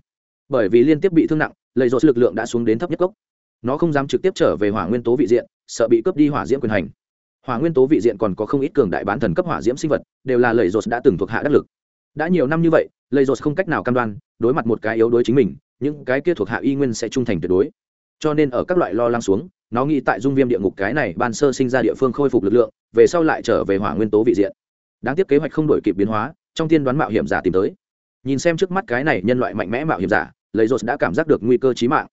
Bởi vì liên tiếp bị thương nặng lầy rột lực lượng đã xuống đến thấp nhất cốc nó không dám trực tiếp trở về hỏa nguyên tố vị diện, sợ bị cướp đi hỏa diễm quyền hành. Hỏa nguyên tố vị diện còn có không ít cường đại bán thần cấp hỏa diễm sinh vật, đều là lầy rột đã từng thuộc hạ đắc lực. Đã nhiều năm như vậy lầy rột không cách nào cam đoan, đối mặt một cái yếu đối chính mình, những cái kia thuộc hạ y nguyên sẽ trung thành tuyệt đối cho nên ở các loại lo lắng xuống, nó nghĩ tại dung viêm địa ngục cái này ban sơ sinh ra địa phương khôi phục lực lượng, về sau lại trở về hỏa nguyên tố vị diện. Đáng tiếc kế hoạch không đổi kịp biến hóa, trong tiên đoán mạo hiểm giả tìm tới. Nhìn xem trước mắt cái này nhân loại mạnh mẽ mạo hiểm giả, lấy rột đã cảm giác được nguy cơ chí mạng.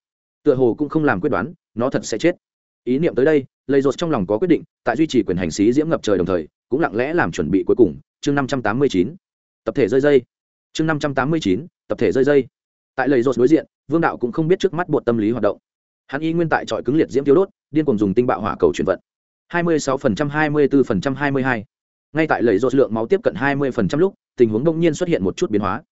Tựa hồ cũng không làm quyết đoán, nó thật sẽ chết. Ý niệm tới đây, lấy rột trong lòng có quyết định, tại duy trì quyền hành xí diễm ngập trời đồng thời, cũng lặng lẽ làm chuẩn bị cuối cùng. Chương năm trăm tám mươi chín. Tập thể rơi dây. Chương năm trăm tám mươi chín, tập thể rơi dây. Tại lầy rột đối diện, vương đạo cũng không biết trước mắt bột tâm lý hoạt động hắn y nguyên tại trọi cứng liệt diễm tiêu đốt, điên cùng dùng tinh bạo hỏa cầu chuyển vận. hai mươi sáu phần trăm hai mươi bốn phần trăm hai mươi hai. Ngay tại lầy rột lượng máu tiếp cận hai mươi phần trăm lúc, tình huống đông nhiên xuất hiện một chút biến hóa.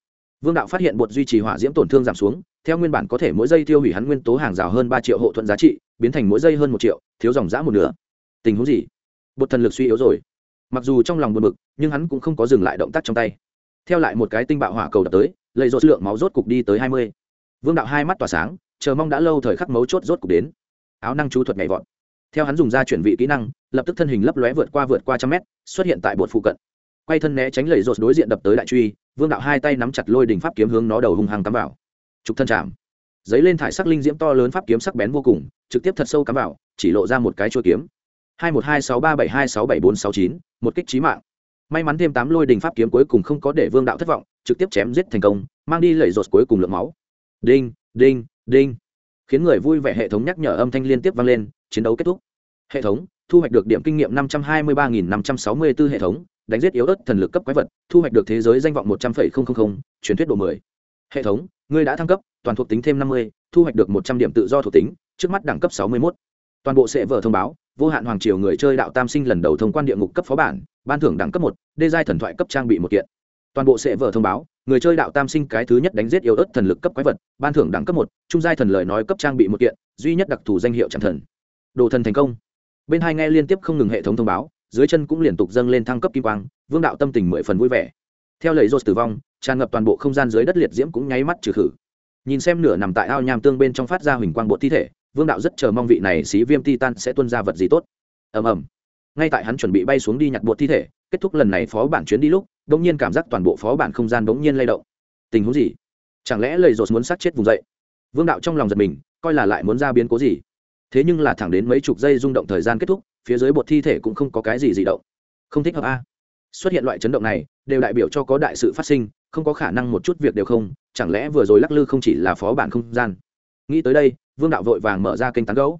Vương đạo phát hiện bột duy trì hỏa diễm tổn thương giảm xuống, theo nguyên bản có thể mỗi giây tiêu hủy hắn nguyên tố hàng rào hơn ba triệu hộ thuận giá trị, biến thành mỗi giây hơn một triệu, thiếu dòng giã một nửa. Tình huống gì? Bột thần lực suy yếu rồi. Mặc dù trong lòng buồn bực, nhưng hắn cũng không có dừng lại động tác trong tay. Theo lại một cái tinh bạo hỏa cầu đập tới, lầy rột lượng máu rốt cục đi tới hai mươi. Vương đạo hai mắt tỏa sáng chờ mong đã lâu thời khắc mấu chốt rốt cục đến. Áo năng chú thuật nhảy vọt. Theo hắn dùng ra chuyển vị kỹ năng, lập tức thân hình lấp lóe vượt qua vượt qua trăm mét, xuất hiện tại bột phụ cận. Quay thân né tránh lầy rột đối diện đập tới đại truy, vương đạo hai tay nắm chặt lôi đình pháp kiếm hướng nó đầu hung hăng cắm vào. Trục thân chạm. Giấy lên thải sắc linh diễm to lớn pháp kiếm sắc bén vô cùng, trực tiếp thật sâu cắm vào, chỉ lộ ra một cái chuôi kiếm. Hai một hai sáu ba bảy hai sáu bảy bốn sáu chín, một kích trí mạng. May mắn thêm tám lôi đình pháp kiếm cuối cùng không có để vương đạo thất vọng, trực tiếp chém giết thành công, mang đi lẩy rột cuối cùng lượng máu. Đinh đinh đinh. Khiến người vui vẻ hệ thống nhắc nhở âm thanh liên tiếp vang lên, chiến đấu kết thúc. Hệ thống, thu hoạch được điểm kinh nghiệm năm trăm hai mươi ba nghìn năm trăm sáu mươi b ố hệ thống, đánh giết yếu ớt thần lực cấp quái vật, thu hoạch được thế giới danh vọng một trăm linh truyền thuyết độ mười. Hệ thống, ngươi đã thăng cấp, toàn thuộc tính thêm năm mươi, thu hoạch được một trăm điểm tự do thuộc tính, trước mắt đẳng cấp sáu mươi một toàn bộ sẽ vở thông báo, vô hạn hoàng triều người chơi đạo tam sinh lần đầu thông quan địa ngục cấp phó bản, ban thưởng đẳng cấp một, đê giai thần thoại cấp trang bị một kiện. Toàn bộ sẽ vở thông báo người chơi đạo tam sinh cái thứ nhất đánh giết yếu ớt thần lực cấp quái vật, ban thưởng đẳng cấp một, trung giai thần lời nói cấp trang bị một kiện, duy nhất đặc thù danh hiệu chẳng thần. Đồ thần thành công. Bên hai nghe liên tiếp không ngừng hệ thống thông báo, dưới chân cũng liên tục dâng lên thăng cấp kim quang, vương đạo tâm tình mười phần vui vẻ. Theo lời rột tử vong, tràn ngập toàn bộ không gian dưới đất liệt diễm cũng nháy mắt trừ khử. Nhìn xem nửa nằm tại ao nham tương bên trong phát ra huỳnh quang bộ thi thể, vương đạo rất chờ mong vị này xí viêm titan sẽ tuân ra vật gì tốt. Ầm ầm. Ngay tại hắn chuẩn bị bay xuống đi nhặt bộ thi thể, kết thúc lần này phó bản chuyến đi lúc đông nhiên cảm giác toàn bộ phó bản không gian đ n g nhiên lay động. Tình huống gì? Chẳng lẽ lời rột muốn sát chết vùng dậy? Vương đạo trong lòng giật mình, coi là lại muốn ra biến cố gì. Thế nhưng là thẳng đến mấy chục giây rung động thời gian kết thúc, phía dưới bột thi thể cũng không có cái gì gì động. Không thích hợp a. Xuất hiện loại chấn động này, đều đại biểu cho có đại sự phát sinh, không có khả năng một chút việc đều không, chẳng lẽ vừa rồi lắc lư không chỉ là phó bản không gian? Nghĩ tới đây, vương đạo vội vàng mở ra kênh tán gấu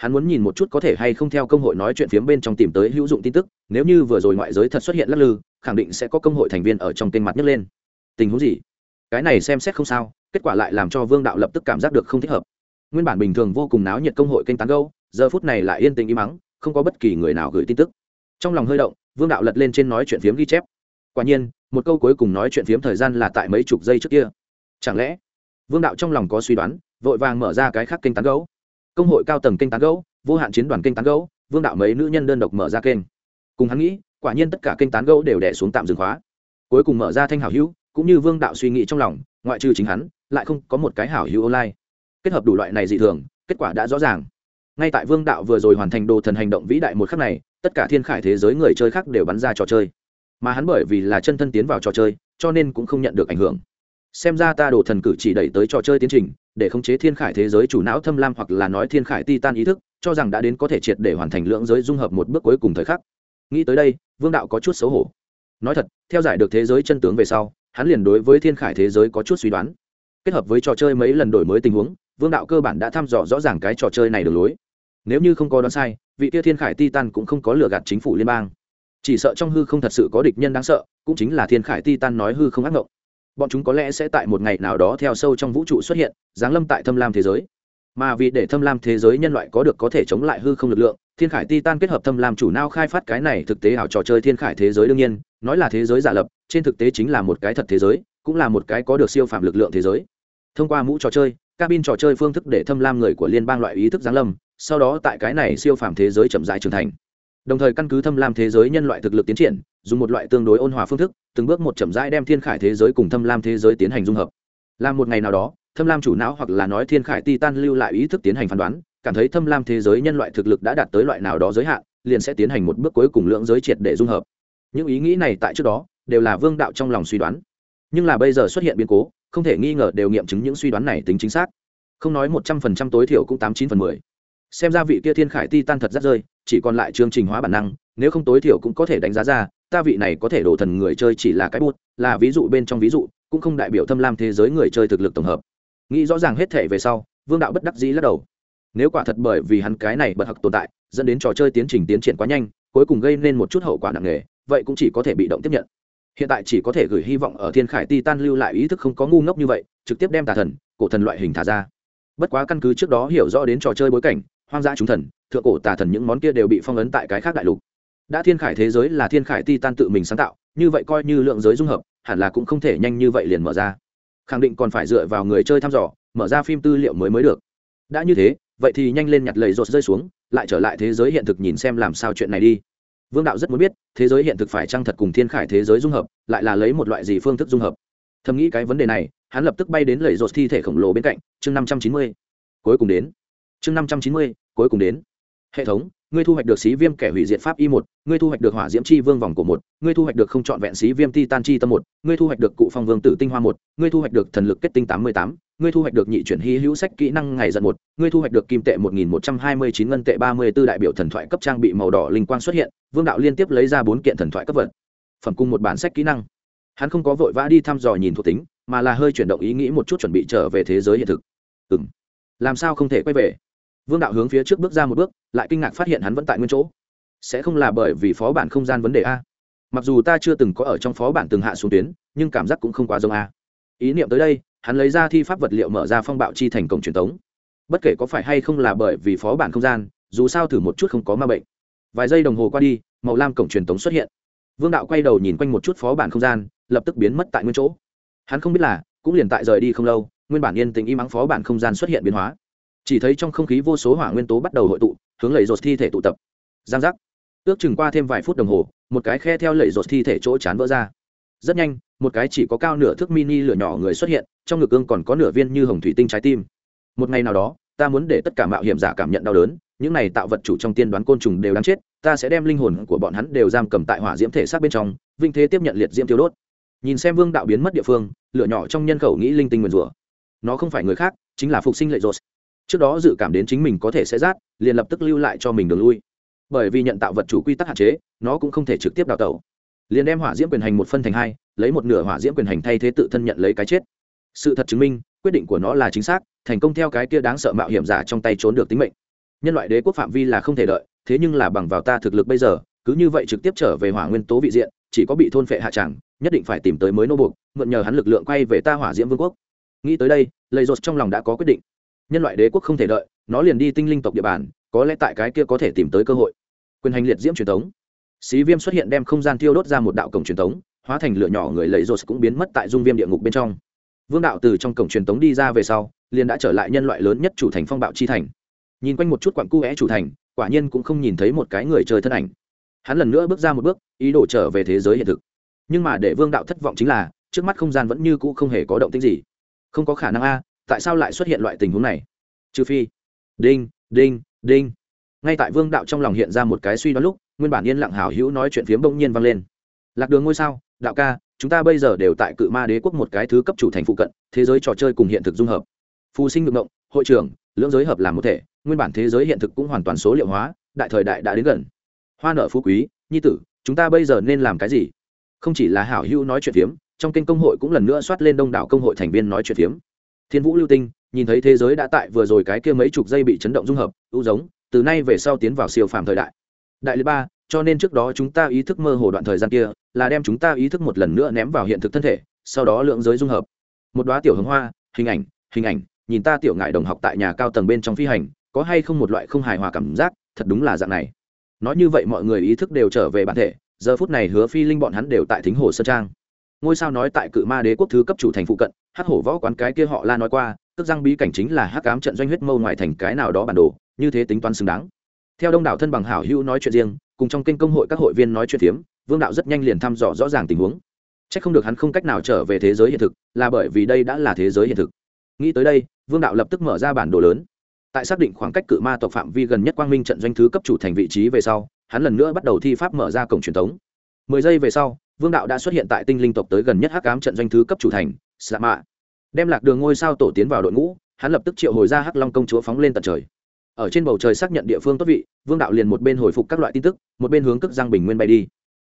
hắn muốn nhìn một chút có thể hay không theo công hội nói chuyện phiếm bên trong tìm tới hữu dụng tin tức, nếu như vừa rồi ngoại giới thật xuất hiện lắc lư khẳng định sẽ có công hội thành viên ở trong kênh mặt nhấc lên. Tình huống gì? Cái này xem xét không sao, kết quả lại làm cho vương đạo lập tức cảm giác được không thích hợp. Nguyên bản bình thường vô cùng náo nhiệt công hội kênh tán gâu giờ phút này lại yên tình im mắng không có bất kỳ người nào gửi tin tức. Trong lòng hơi động, vương đạo lật lên trên nói chuyện phiếm ghi chép. Quả nhiên, một câu cuối cùng nói chuyện phiếm thời gian là tại mấy chục giây trước kia. Chẳng lẽ, vương đạo trong lòng có suy đoán, vội vàng mở ra cái khác kênh tán gấu công hội cao tầng kênh tán gấu vô hạn chiến đoàn kênh tán gấu vương đạo mấy nữ nhân đơn độc mở ra kênh. Cùng hắn nghĩ quả nhiên tất cả kênh tán gẫu đều đẻ xuống tạm dừng khóa. Cuối cùng mở ra thanh hảo hữu, cũng như vương đạo suy nghĩ trong lòng, ngoại trừ chính hắn, lại không có một cái hảo hữu online. Kết hợp đủ loại này dị thường, kết quả đã rõ ràng. Ngay tại vương đạo vừa rồi hoàn thành đồ thần hành động vĩ đại một khắc này, tất cả thiên khải thế giới người chơi khác đều bắn ra trò chơi. Mà hắn bởi vì là chân thân tiến vào trò chơi, cho nên cũng không nhận được ảnh hưởng. Xem ra ta đồ thần cử chỉ đẩy tới trò chơi tiến trình, để khống chế thiên khải thế giới chủ não thâm lam hoặc là nói thiên khải ti tan ý thức, cho rằng đã đến có thể triệt để hoàn thành lượng giới dung hợp một bước cuối cùng thời khắc nghĩ tới đây, vương đạo có chút xấu hổ. Nói thật, theo giải được thế giới chân tướng về sau, hắn liền đối với thiên khải thế giới có chút suy đoán. Kết hợp với trò chơi mấy lần đổi mới tình huống, vương đạo cơ bản đã thăm dò rõ ràng cái trò chơi này đường lối. Nếu như không có đoán sai, vị tia thiên khải titan cũng không có lừa gạt chính phủ liên bang. Chỉ sợ trong hư không thật sự có địch nhân đáng sợ, cũng chính là thiên khải titan nói hư không ác ngộng. Bọn chúng có lẽ sẽ tại một ngày nào đó theo sâu trong vũ trụ xuất hiện, giáng lâm tại thâm lam thế giới mà vì để thâm lam thế giới nhân loại có được có thể chống lại hư không lực lượng, thiên khải titan kết hợp thâm lam chủ nao khai phát cái này thực tế ảo trò chơi thiên khải thế giới đương nhiên, nói là thế giới giả lập, trên thực tế chính là một cái thật thế giới, cũng là một cái có được siêu phạm lực lượng thế giới. Thông qua mũ trò chơi, cabin trò chơi phương thức để thâm lam người của liên bang loại ý thức giáng lâm, sau đó tại cái này siêu phàm thế giới chậm rãi trưởng thành. Đồng thời căn cứ thâm lam thế giới nhân loại thực lực tiến triển, dùng một loại tương đối ôn hòa phương thức, từng bước một chậm rãi đem thiên khải thế giới cùng thâm lam thế giới tiến hành dung hợp. Làm một ngày nào đó thâm lam chủ não hoặc là nói thiên khải ti tan lưu lại ý thức tiến hành phán đoán, cảm thấy thâm lam thế giới nhân loại thực lực đã đạt tới loại nào đó giới hạn, liền sẽ tiến hành một bước cuối cùng lượng giới triệt để dung hợp. Những ý nghĩ này tại trước đó, đều là vương đạo trong lòng suy đoán. Nhưng là bây giờ xuất hiện biến cố, không thể nghi ngờ đều nghiệm chứng những suy đoán này tính chính xác. Không nói một trăm phần trăm tối thiểu cũng tám chín phần mười. Xem ra vị kia thiên khải ti tan thật rất rơi, chỉ còn lại chương trình hóa bản năng, nếu không tối thiểu cũng có thể đánh giá ra, ta vị này có thể đổ thần người chơi chỉ là cái bút, là ví dụ bên trong ví dụ, cũng không đại biểu thâm lam thế giới người chơi thực lực tổng hợp nghĩ rõ ràng hết thể về sau, vương đạo bất đắc dĩ lắc đầu. Nếu quả thật bởi vì hắn cái này bật hặc tồn tại, dẫn đến trò chơi tiến trình tiến triển quá nhanh, cuối cùng gây nên một chút hậu quả nặng nề, vậy cũng chỉ có thể bị động tiếp nhận. Hiện tại chỉ có thể gửi hy vọng ở thiên khải ti tan lưu lại ý thức không có ngu ngốc như vậy, trực tiếp đem tà thần, cổ thần loại hình thả ra. Bất quá căn cứ trước đó hiểu rõ đến trò chơi bối cảnh, hoang dã chúng thần, thượng cổ tà thần những món kia đều bị phong ấn tại cái khác đại lục. Đã thiên khải thế giới là thiên khải ti tan tự mình sáng tạo, như vậy coi như lượng giới dung hợp, hẳn là cũng không thể nhanh như vậy liền mở ra khẳng định còn phải dựa vào người chơi thăm dò, mở ra phim tư liệu mới mới được. Đã như thế, vậy thì nhanh lên nhặt lầy rột rơi xuống, lại trở lại thế giới hiện thực nhìn xem làm sao chuyện này đi. Vương đạo rất muốn biết, thế giới hiện thực phải chăng thật cùng thiên khải thế giới dung hợp, lại là lấy một loại gì phương thức dung hợp? Thầm nghĩ cái vấn đề này, hắn lập tức bay đến lầy rột thi thể khổng lồ bên cạnh, chương năm trăm chín mươi. Cuối cùng đến. Chương năm trăm chín mươi, cuối cùng đến. Hệ thống ngươi thu hoạch được xí viêm kẻ hủy diệt pháp y một, ngươi thu hoạch được hỏa diễm chi vương vòng cổ một, ngươi thu hoạch được không trọn vẹn xí viêm ti tan chi tâm một, ngươi thu hoạch được cụ phong vương tử tinh hoa một, ngươi thu hoạch được thần lực kết tinh tám mươi tám, ngươi thu hoạch được nhị chuyển hy hữu sách kỹ năng ngày dần một, ngươi thu hoạch được kim tệ một nghìn một trăm hai mươi chín ngân tệ ba mươi b ố đại biểu thần thoại cấp trang bị màu đỏ linh quang xuất hiện, vương đạo liên tiếp lấy ra bốn kiện thần thoại cấp vật. Phẩm cung một bản sách kỹ năng. Hắn không có vội vã đi thăm dò nhìn thuộc tính, mà là hơi chuyển động ý nghĩ một chút chuẩn bị trở về thế giới hiện thực. Ừ làm sao không thể quay về? Vương đạo hướng phía trước bước ra một bước, lại kinh ngạc phát hiện hắn vẫn tại nguyên chỗ. Sẽ không là bởi vì phó bản không gian vấn đề a? Mặc dù ta chưa từng có ở trong phó bản từng hạ xuống tuyến, nhưng cảm giác cũng không quá giống a. Ý niệm tới đây, hắn lấy ra thi pháp vật liệu mở ra phong bạo chi thành cổng truyền thống bất kể có phải hay không là bởi vì phó bản không gian, dù sao thử một chút không có ma bệnh. Vài giây đồng hồ qua đi, màu lam cổng truyền thống xuất hiện. Vương đạo quay đầu nhìn quanh một chút phó bản không gian, lập tức biến mất tại nguyên chỗ. Hắn không biết là, cũng liền tại rời đi không lâu, nguyên bản yên tình im ắng phó bản không gian xuất hiện biến hóa chỉ thấy trong không khí vô số hỏa nguyên tố bắt đầu hội tụ, hướng lầy rột thi thể tụ tập. Giang giác. Ước chừng qua thêm vài phút đồng hồ, một cái khe theo lầy rột thi thể chỗ chán vỡ ra. Rất nhanh, một cái chỉ có cao nửa thước mini lửa nhỏ người xuất hiện, trong ngực ương còn có nửa viên như hồng thủy tinh trái tim. Một ngày nào đó, ta muốn để tất cả mạo hiểm giả cảm nhận đau đớn, những này tạo vật chủ trong tiên đoán côn trùng đều đáng chết, ta sẽ đem linh hồn của bọn hắn đều giam cầm tại hỏa diễm thể xác bên trong, vinh thế tiếp nhận liệt diễm tiêu đốt. Nhìn xem vương đạo biến mất địa phương, lửa nhỏ trong nhân khẩu nghĩ linh tinh nguyền rủa. Nó không phải người khác, chính là phục sinh lệ rột trước đó dự cảm đến chính mình có thể sẽ rát, liền lập tức lưu lại cho mình đường lui. Bởi vì nhận tạo vật chủ quy tắc hạn chế, nó cũng không thể trực tiếp đào tẩu. Liền đem hỏa diễm quyền hành một phân thành hai, lấy một nửa hỏa diễm quyền hành thay thế tự thân nhận lấy cái chết. Sự thật chứng minh, quyết định của nó là chính xác, thành công theo cái kia đáng sợ mạo hiểm giả trong tay trốn được tính mệnh. Nhân loại đế quốc phạm vi là không thể đợi, thế nhưng là bằng vào ta thực lực bây giờ, cứ như vậy trực tiếp trở về hỏa nguyên tố vị diện, chỉ có bị thôn phệ hạ tràng nhất định phải tìm tới mới nô buộc, mượn nhờ hắn lực lượng quay về ta hỏa diễm vương quốc. Nghĩ tới đây lầy rột trong lòng đã có quyết định nhân loại đế quốc không thể đợi, nó liền đi tinh linh tộc địa bàn, có lẽ tại cái kia có thể tìm tới cơ hội. Quyền hành liệt diễm truyền thống. Xí viêm xuất hiện đem không gian thiêu đốt ra một đạo cổng truyền thống, hóa thành lửa nhỏ người lấy rột cũng biến mất tại dung viêm địa ngục bên trong. Vương đạo từ trong cổng truyền thống đi ra về sau, liền đã trở lại nhân loại lớn nhất chủ thành phong bạo chi thành. Nhìn quanh một chút quặng cu é chủ thành, quả nhiên cũng không nhìn thấy một cái người chơi thân ảnh. Hắn lần nữa bước ra một bước, ý đồ trở về thế giới hiện thực. Nhưng mà để vương đạo thất vọng chính là, trước mắt không gian vẫn như cũ không hề có động tích gì. Không có khả năng a tại sao lại xuất hiện loại tình huống này? Trừ phi, đinh đinh đinh. Ngay tại vương đạo trong lòng hiện ra một cái suy đoán lúc, nguyên bản yên lặng hảo hữu nói chuyện phiếm bỗng nhiên vang lên. Lạc đường ngôi sao, đạo ca, chúng ta bây giờ đều tại cự ma đế quốc một cái thứ cấp chủ thành phụ cận, thế giới trò chơi cùng hiện thực dung hợp. Phù sinh ngược ngộng, hội trưởng, lưỡng giới hợp làm một thể, nguyên bản thế giới hiện thực cũng hoàn toàn số liệu hóa, đại thời đại đã đến gần. Hoa nợ phú quý, nhi tử, chúng ta bây giờ nên làm cái gì? Không chỉ là hảo hữu nói chuyện phiếm, trong kênh công hội cũng lần nữa soát lên đông đảo công hội thành viên nói chuyện phiếm thiên vũ lưu tinh, nhìn thấy thế giới đã tại vừa rồi cái kia mấy chục giây bị chấn động dung hợp, ưu giống, từ nay về sau tiến vào siêu phàm thời đại. Đại lý ba, cho nên trước đó chúng ta ý thức mơ hồ đoạn thời gian kia, là đem chúng ta ý thức một lần nữa ném vào hiện thực thân thể, sau đó lượng giới dung hợp. Một đoá tiểu hướng hoa, hình ảnh hình ảnh, nhìn ta tiểu ngại đồng học tại nhà cao tầng bên trong phi hành, có hay không một loại không hài hòa cảm giác, thật đúng là dạng này. Nói như vậy mọi người ý thức đều trở về bản thể, giờ phút này hứa phi linh bọn hắn đều tại thính hồ sơn trang ngôi sao nói tại cự ma đế quốc thứ cấp chủ thành phụ cận, hắc hổ võ quán cái kia họ la nói qua, tức răng bí cảnh chính là hắc cám trận doanh huyết mâu ngoài thành cái nào đó bản đồ, như thế tính toán xứng đáng. Theo đông đảo thân bằng hảo hữu nói chuyện riêng, cùng trong kênh công hội các hội viên nói chuyện phiếm, vương đạo rất nhanh liền thăm dò rõ ràng tình huống. C h ắ c không được hắn không cách nào trở về thế giới hiện thực, là bởi vì đây đã là thế giới hiện thực. Nghĩ tới đây, vương đạo lập tức mở ra bản đồ lớn. Tại xác định khoảng cách cự ma tộc phạm vi gần nhất quang minh trận doanh thứ cấp chủ thành vị trí về sau, hắn lần nữa bắt đầu thi pháp mở ra cổng truyền thống. Mười giây về sau vương đạo đã xuất hiện tại tinh linh tộc tới gần nhất hắc ám trận doanh thứ cấp chủ thành sa mạ. Đem lạc đường ngôi sao tổ tiến vào đội ngũ, hắn lập tức triệu hồi ra hắc long công chúa phóng lên tận trời. Ở trên bầu trời xác nhận địa phương tốt vị, vương đạo liền một bên hồi phục các loại tin tức, một bên hướng cước giang bình nguyên bay đi.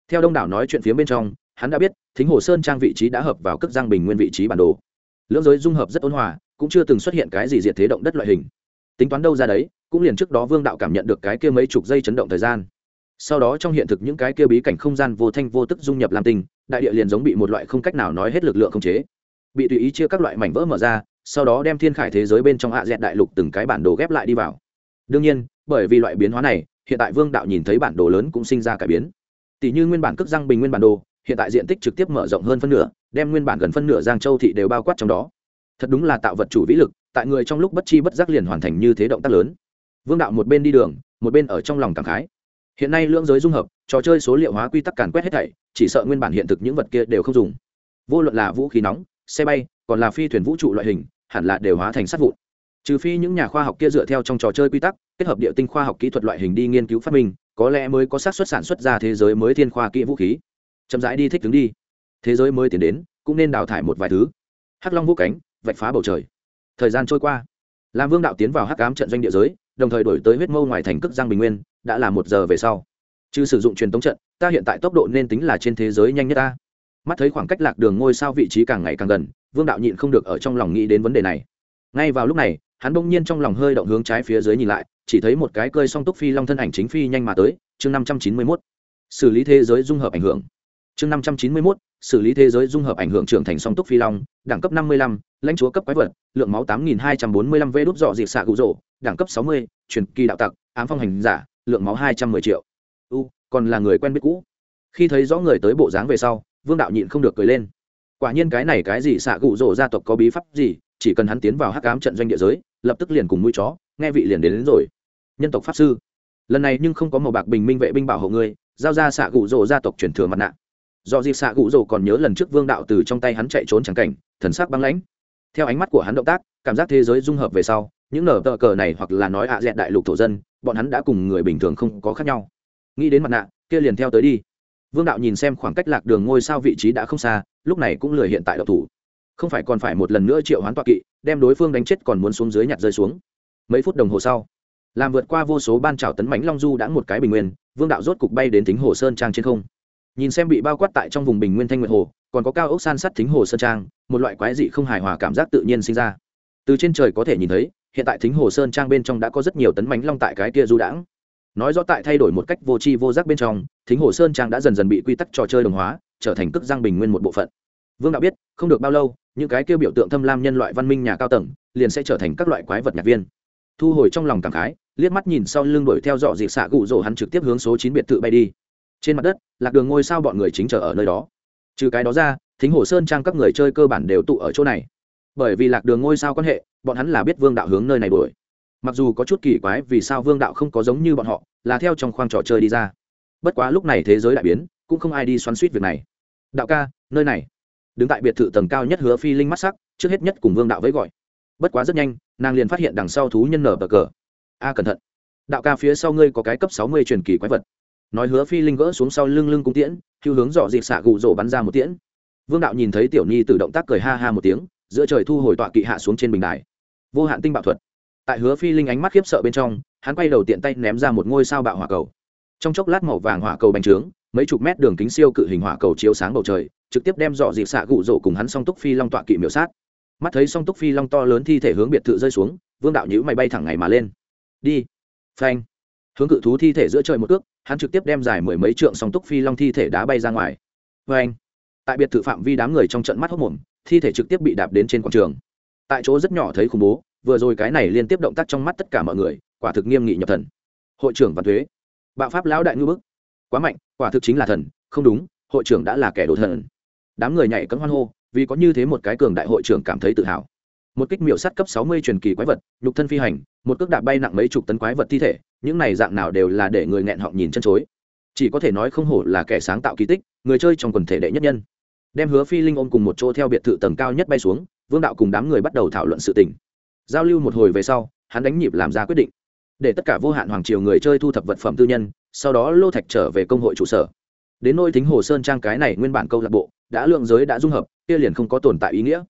Theo đông đảo nói chuyện phía bên trong, hắn đã biết, thính hồ sơn trang vị trí đã hợp vào cước giang bình nguyên vị trí bản đồ. Lưỡng giới dung hợp rất ôn hòa, cũng chưa từng xuất hiện cái gì diệt thế động đất loại hình. Tính toán đâu ra đấy, cũng liền trước đó vương đạo cảm nhận được cái kia mấy chục giây chấn động thời gian sau đó trong hiện thực những cái kia bí cảnh không gian vô thanh vô tức dung nhập làm tình đại địa liền giống bị một loại không cách nào nói hết lực lượng không chế. Bị tùy ý chia các loại mảnh vỡ mở ra, sau đó đem thiên khải thế giới bên trong hạ dẹt đại lục từng cái bản đồ ghép lại đi vào. Đương nhiên, bởi vì loại biến hóa này, hiện tại vương đạo nhìn thấy bản đồ lớn cũng sinh ra cải biến. Tỷ như nguyên bản cước răng bình nguyên bản đồ, hiện tại diện tích trực tiếp mở rộng hơn phân nửa, đem nguyên bản gần phân nửa giang châu thị đều bao quát trong đó. Thật đúng là tạo vật chủ vĩ lực, tại người trong lúc bất chi bất giác liền hoàn thành như thế động tác lớn. Vương đạo một bên đi đường, một bên ở trong lòng cảm khái hiện nay lưỡng giới dung hợp, trò chơi số liệu hóa quy tắc càn quét hết thảy, chỉ sợ nguyên bản hiện thực những vật kia đều không dùng. Vô luận là vũ khí nóng, xe bay, còn là phi thuyền vũ trụ loại hình, hẳn là đều hóa thành sát vụn. Trừ phi những nhà khoa học kia dựa theo trong trò chơi quy tắc, kết hợp địa tinh khoa học kỹ thuật loại hình đi nghiên cứu phát minh, có lẽ mới có xác suất sản xuất ra thế giới mới thiên khoa kỹ vũ khí. Chậm rãi đi thích đứng đi. Thế giới mới tiến đến, cũng nên đào thải một vài thứ. Hắc long vũ cánh, vạch phá bầu trời. Thời gian trôi qua. Làm vương đạo tiến vào hắc ám trận doanh địa giới đồng thời đổi tới huyết mâu ngoài thành cức giang bình nguyên, đã là một giờ về sau. Chứ sử dụng truyền tống trận, ta hiện tại tốc độ nên tính là trên thế giới nhanh nhất ta. Mắt thấy khoảng cách lạc đường ngôi sao vị trí càng ngày càng gần, vương đạo nhịn không được ở trong lòng nghĩ đến vấn đề này. Ngay vào lúc này, hắn bỗng nhiên trong lòng hơi động hướng trái phía dưới nhìn lại, chỉ thấy một cái cơi song túc phi long thân ảnh chính phi nhanh mà tới, chương năm trăm chín mươi mốt. Xử lý thế giới dung hợp ảnh hưởng. Chương năm trăm chín mươi mốt, xử lý thế giới dung hợp ảnh hưởng trưởng thành song túc phi long, đẳng cấp năm mươi lăm lãnh chúa cấp quái vật lượng máu tám nghìn hai trăm bốn mươi lăm vê đốt dọ dịp xạ cụ rỗ đẳng cấp sáu mươi truyền kỳ đạo tặc ám phong hành giả lượng máu hai trăm mười triệu. U còn là người quen biết cũ. Khi thấy rõ người tới bộ dáng về sau vương đạo nhịn không được cười lên. Quả nhiên cái này cái gì xạ cụ rỗ gia tộc có bí pháp gì chỉ cần hắn tiến vào hắc ám trận doanh địa giới lập tức liền cùng mũi chó nghe vị liền đến, đến rồi. Nhân tộc pháp sư. Lần này nhưng không có màu bạc bình minh vệ binh bảo hộ ngươi giao ra xạ cụ rỗ gia tộc chuyển thừa mặt nạ. Do dịp xạ cụ rỗ còn nhớ lần trước vương đạo từ trong tay hắn chạy trốn chẳng cảnh thần sắc băng lãnh theo ánh mắt của hắn động tác, cảm giác thế giới dung hợp về sau, những nở tờ cờ này hoặc là nói ạ dẹn đại lục thổ dân, bọn hắn đã cùng người bình thường không có khác nhau. Nghĩ đến mặt nạ, kia liền theo tới đi. Vương đạo nhìn xem khoảng cách lạc đường ngôi sao vị trí đã không xa, lúc này cũng lười hiện tại độc thủ. Không phải còn phải một lần nữa triệu hoán tọa kỵ, đem đối phương đánh chết còn muốn xuống dưới nhặt rơi xuống. Mấy phút đồng hồ sau, làm vượt qua vô số ban trào tấn mánh long du đã một cái bình nguyên, vương đạo rốt cục bay đến thính hồ sơn trang trên không nhìn xem bị bao quát tại trong vùng bình nguyên thanh nguyệt hồ, còn có cao ốc san sắt thính hồ sơn trang, một loại quái dị không hài hòa cảm giác tự nhiên sinh ra. Từ trên trời có thể nhìn thấy, hiện tại thính hồ sơn trang bên trong đã có rất nhiều tấn mánh long tại cái kia du đãng. Nói rõ tại thay đổi một cách vô tri vô giác bên trong, thính hồ sơn trang đã dần dần bị quy tắc trò chơi đồng hóa, trở thành cức giang bình nguyên một bộ phận. Vương đạo biết, không được bao lâu, những cái kia biểu tượng thâm lam nhân loại văn minh nhà cao tầng liền sẽ trở thành các loại quái vật nhạc viên. Thu hồi trong lòng cảm khái, liếc mắt nhìn sau lưng đuổi theo dọ dịp xạ cụ rỗ hắn trực tiếp hướng số chín biệt thự bay đi trên mặt đất, lạc đường ngôi sao bọn người chính chờ ở nơi đó. Trừ cái đó ra, thính hồ sơn trang các người chơi cơ bản đều tụ ở chỗ này. Bởi vì lạc đường ngôi sao quan hệ, bọn hắn là biết vương đạo hướng nơi này đuổi. Mặc dù có chút kỳ quái vì sao vương đạo không có giống như bọn họ, là theo trong khoang trò chơi đi ra. Bất quá lúc này thế giới đại biến, cũng không ai đi xoắn suýt việc này. Đạo ca, nơi này. Đứng tại biệt thự tầng cao nhất hứa phi linh mắt sắc, trước hết nhất cùng vương đạo với gọi. Bất quá rất nhanh, nàng liền phát hiện đằng sau thú nhân nở bờ cờ. A, cẩn thận. Đạo ca, phía sau ngươi có cái cấp sáu mươi truyền kỳ quái vật nói hứa phi linh gỡ xuống sau lưng lưng cung tiễn, hưu hướng dọ dịp xạ gụ rổ bắn ra một tiễn. Vương đạo nhìn thấy tiểu nhi tự động tác cười ha ha một tiếng, giữa trời thu hồi tọa kỵ hạ xuống trên bình đài. Vô hạn tinh bạo thuật. Tại hứa phi linh ánh mắt khiếp sợ bên trong, hắn quay đầu tiện tay ném ra một ngôi sao bạo hỏa cầu. Trong chốc lát màu vàng hỏa cầu bành trướng, mấy chục mét đường kính siêu cự hình hỏa cầu chiếu sáng bầu trời, trực tiếp đem dọ dịp xạ gụ rổ cùng hắn song túc phi long tọa kỵ miểu sát. Mắt thấy song túc phi long to lớn thi thể hướng biệt thự rơi xuống, vương đạo nhữ mày bay thẳng ngày mà lên. Đi. Phanh hướng cự thú thi thể giữa trời một cước, hắn trực tiếp đem dài mười mấy trượng song túc phi long thi thể đá bay ra ngoài. Phanh tại biệt thự phạm vi đám người trong trận mắt hốc mồm thi thể trực tiếp bị đạp đến trên quảng trường. Tại chỗ rất nhỏ thấy khủng bố vừa rồi cái này liên tiếp động tác trong mắt tất cả mọi người quả thực nghiêm nghị nhập thần. Hội trưởng văn thuế bạo pháp lão đại ngư bức. Quá mạnh quả thực chính là thần không đúng hội trưởng đã là kẻ đồ thần. Đám người nhảy cấm hoan hô vì có như thế một cái cường đại hội trưởng cảm thấy tự hào. Một kích miểu sát cấp sáu mươi truyền kỳ quái vật nhục thân phi hành một cước đạp bay nặng mấy chục tấn quái vật thi thể những này dạng nào đều là để người nghẹn họng nhìn chân chối. Chỉ có thể nói không hổ là kẻ sáng tạo kỳ tích, người chơi trong quần thể đệ nhất nhân. Đem hứa phi linh ôm cùng một chỗ theo biệt thự tầng cao nhất bay xuống, vương đạo cùng đám người bắt đầu thảo luận sự tình. Giao lưu một hồi về sau, hắn đánh nhịp làm ra quyết định. Để tất cả vô hạn hoàng triều người chơi thu thập vật phẩm tư nhân, sau đó lô thạch trở về công hội trụ sở. Đến nôi thính hồ sơn trang cái này nguyên bản câu lạc bộ, đã lượng giới đã dung hợp, kia liền không có tồn tại ý nghĩa.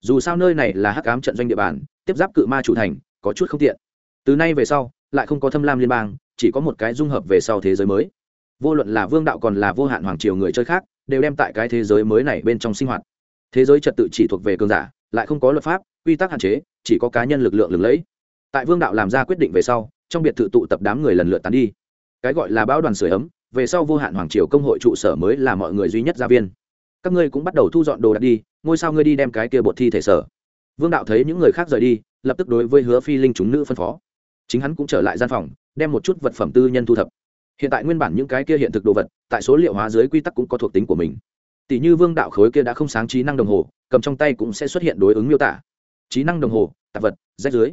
Dù sao nơi này là hắc ám trận doanh địa bàn, tiếp giáp cự ma chủ thành, có chút không tiện. Từ nay về sau lại không có thâm lam liên bang, chỉ có một cái dung hợp về sau thế giới mới. Vô luận là vương đạo còn là vô hạn hoàng triều người chơi khác, đều đem tại cái thế giới mới này bên trong sinh hoạt. Thế giới trật tự chỉ thuộc về cường giả, lại không có luật pháp, quy tắc hạn chế, chỉ có cá nhân lực lượng lừng lẫy. Tại vương đạo làm ra quyết định về sau, trong biệt thự tụ tập đám người lần lượt tán đi. Cái gọi là bão đoàn sửa ấm, về sau vô hạn hoàng triều công hội trụ sở mới là mọi người duy nhất gia viên. Các ngươi cũng bắt đầu thu dọn đồ đạc đi, ngôi sao ngươi đi đem cái kia bột thi thể sở. Vương đạo thấy những người khác rời đi, lập tức đối với hứa phi linh chúng nữ phân phó chính hắn cũng trở lại gian phòng, đem một chút vật phẩm tư nhân thu thập. Hiện tại nguyên bản những cái kia hiện thực đồ vật, tại số liệu hóa dưới quy tắc cũng có thuộc tính của mình. Tỷ như vương đạo khối kia đã không sáng trí năng đồng hồ, cầm trong tay cũng sẽ xuất hiện đối ứng miêu tả. Trí năng đồng hồ, tạp vật, rách dưới.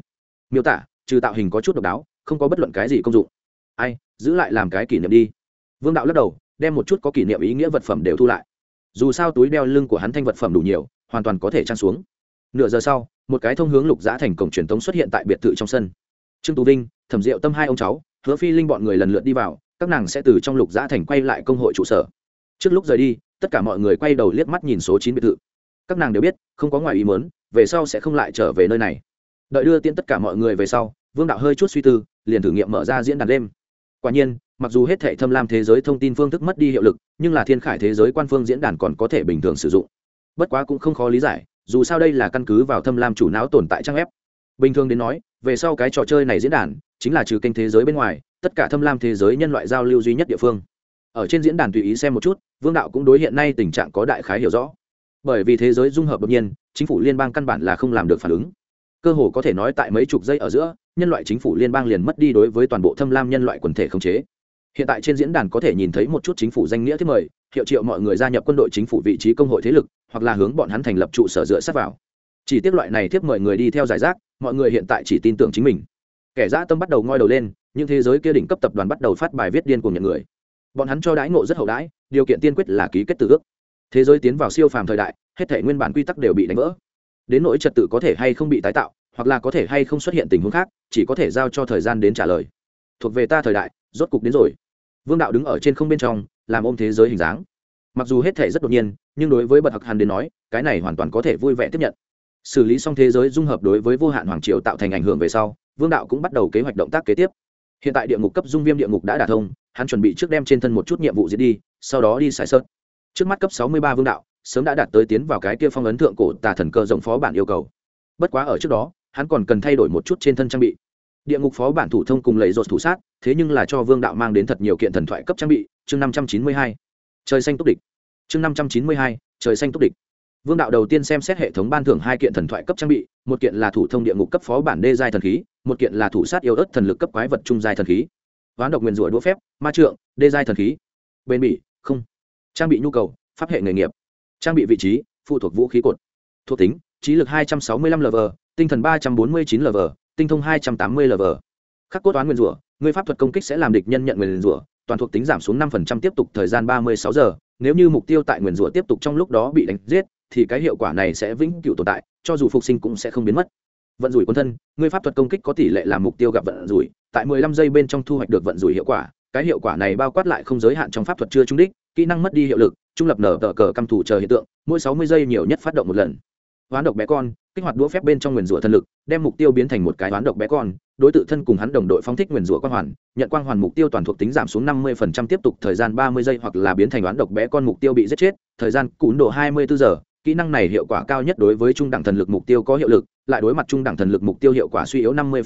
Miêu tả, trừ tạo hình có chút độc đáo, không có bất luận cái gì công dụng. Ai, giữ lại làm cái kỷ niệm đi. Vương đạo lắc đầu, đem một chút có kỷ niệm ý nghĩa vật phẩm đều thu lại. Dù sao túi đeo lưng của hắn thanh vật phẩm đủ nhiều, hoàn toàn có thể trang xuống. Nửa giờ sau, một cái thông hướng lục giã thành cổng truyền thống xuất hiện tại biệt thự trong sân trương tú vinh, thẩm diệu tâm hai ông cháu, hứa phi linh bọn người lần lượt đi vào, các nàng sẽ từ trong lục giã thành quay lại công hội trụ sở. Trước lúc rời đi, tất cả mọi người quay đầu liếc mắt nhìn số chín biệt thự. Các nàng đều biết, không có ngoài ý muốn, về sau sẽ không lại trở về nơi này. Đợi đưa tiễn tất cả mọi người về sau, vương đạo hơi chút suy tư, liền thử nghiệm mở ra diễn đàn đêm. Quả nhiên, mặc dù hết thệ thâm lam thế giới thông tin phương thức mất đi hiệu lực, nhưng là thiên khải thế giới quan phương diễn đàn còn có thể bình thường sử dụng. Bất quá cũng không khó lý giải, dù sao đây là căn cứ vào thâm lam chủ não tồn tại trang ép bình thường đến nói về sau cái trò chơi này diễn đàn chính là trừ kênh thế giới bên ngoài, tất cả thâm lam thế giới nhân loại giao lưu duy nhất địa phương. Ở trên diễn đàn tùy ý xem một chút, vương đạo cũng đối hiện nay tình trạng có đại khái hiểu rõ. Bởi vì thế giới dung hợp đột nhiên, chính phủ liên bang căn bản là không làm được phản ứng. Cơ hồ có thể nói tại mấy chục giây ở giữa, nhân loại chính phủ liên bang liền mất đi đối với toàn bộ thâm lam nhân loại quần thể khống chế. Hiện tại trên diễn đàn có thể nhìn thấy một chút chính phủ danh nghĩa thiết mời, hiệu triệu mọi người gia nhập quân đội chính phủ vị trí công hội thế lực, hoặc là hướng bọn hắn thành lập trụ sở dựa sát vào chỉ tiếc loại này tiếp mời người đi theo giải rác, mọi người hiện tại chỉ tin tưởng chính mình. Kẻ dã tâm bắt đầu ngoi đầu lên nhưng thế giới kia đỉnh cấp tập đoàn bắt đầu phát bài viết điên cùng nhận người. Bọn hắn cho đãi ngộ rất hậu đãi, điều kiện tiên quyết là ký kết từ ước. Thế giới tiến vào siêu phàm thời đại, hết thể nguyên bản quy tắc đều bị đánh vỡ. Đến nỗi trật tự có thể hay không bị tái tạo, hoặc là có thể hay không xuất hiện tình huống khác, chỉ có thể giao cho thời gian đến trả lời. Thuộc về ta thời đại, rốt cục đến rồi. Vương đạo đứng ở trên không bên trong, làm ôm thế giới hình dáng. Mặc dù hết thể rất đột nhiên, nhưng đối với bậc hặc hàn đến nói, cái này hoàn toàn có thể vui vẻ tiếp nhận xử lý xong thế giới dung hợp đối với vô hạn hoàng triều tạo thành ảnh hưởng về sau, vương đạo cũng bắt đầu kế hoạch động tác kế tiếp. Hiện tại địa ngục cấp dung viêm địa ngục đã đả thông, hắn chuẩn bị trước đem trên thân một chút nhiệm vụ diễn đi, sau đó đi xài sơn. Trước mắt cấp sáu mươi ba vương đạo, sớm đã đạt tới tiến vào cái kia phong ấn thượng cổ tà thần cơ rộng phó bản yêu cầu. Bất quá ở trước đó, hắn còn cần thay đổi một chút trên thân trang bị. Địa ngục phó bản thủ thông cùng lấy rột thủ sát, thế nhưng là cho vương đạo mang đến thật nhiều kiện thần thoại cấp trang bị. Chương năm trăm chín mươi hai, trời xanh túc địch. Chương năm trăm chín mươi hai, trời xanh túc địch vương đạo đầu tiên xem xét hệ thống ban thưởng hai kiện thần thoại cấp trang bị một kiện là thủ thông địa ngục cấp phó bản đê giai thần khí một kiện là thủ sát yêu ớt thần lực cấp quái vật trung giai thần khí. Ván độc nguyền rủa đũa phép ma trượng đê giai thần khí. Bên bỉ không. Trang bị nhu cầu pháp hệ nghề nghiệp. Trang bị vị trí phụ thuộc vũ khí cột. Thuộc tính trí lực hai trăm sáu mươi lăm lv tinh thần ba trăm bốn mươi chín lv tinh thông hai trăm tám mươi lv khắc cốt toán nguyên rủa người pháp thuật công kích sẽ làm địch nhân nhận nguyên rủa toàn thuộc tính giảm xuống 5%, tiếp tục thời gian ba mươi sáu giờ nếu như mục tiêu tại nguyên rủa tiếp tục trong lúc đó bị đánh giết thì cái hiệu quả này sẽ vĩnh cửu tồn tại, cho dù phục sinh cũng sẽ không biến mất. Vận rủi quân thân người pháp thuật công kích có tỷ lệ làm mục tiêu gặp vận rủi, tại mười lăm giây bên trong thu hoạch được vận rủi hiệu quả, cái hiệu quả này bao quát lại không giới hạn trong pháp thuật chưa trúng đích, kỹ năng mất đi hiệu lực, trung lập nở tờ cờ căm thủ chờ hiện tượng, mỗi sáu mươi giây nhiều nhất phát động một lần. Hoán độc bé con, kích hoạt đũa phép bên trong nguyền rủa thân lực, đem mục tiêu biến thành một cái hoán độc bé con, đối tự thân cùng hắn đồng đội phóng thích nguyền rủa quang hoàn, nhận quang hoàn mục tiêu toàn thuộc tính giảm xuống năm mươi tiếp tục thời gian ba mươi giây hoặc là biến thành hoán độc bé con mục tiêu bị giết chết, thời gian cún độ hai mươi bốn giờ kỹ năng này hiệu quả cao nhất đối với trung đẳng thần lực mục tiêu có hiệu lực, lại đối mặt trung đẳng thần lực mục tiêu hiệu quả suy yếu năm mươi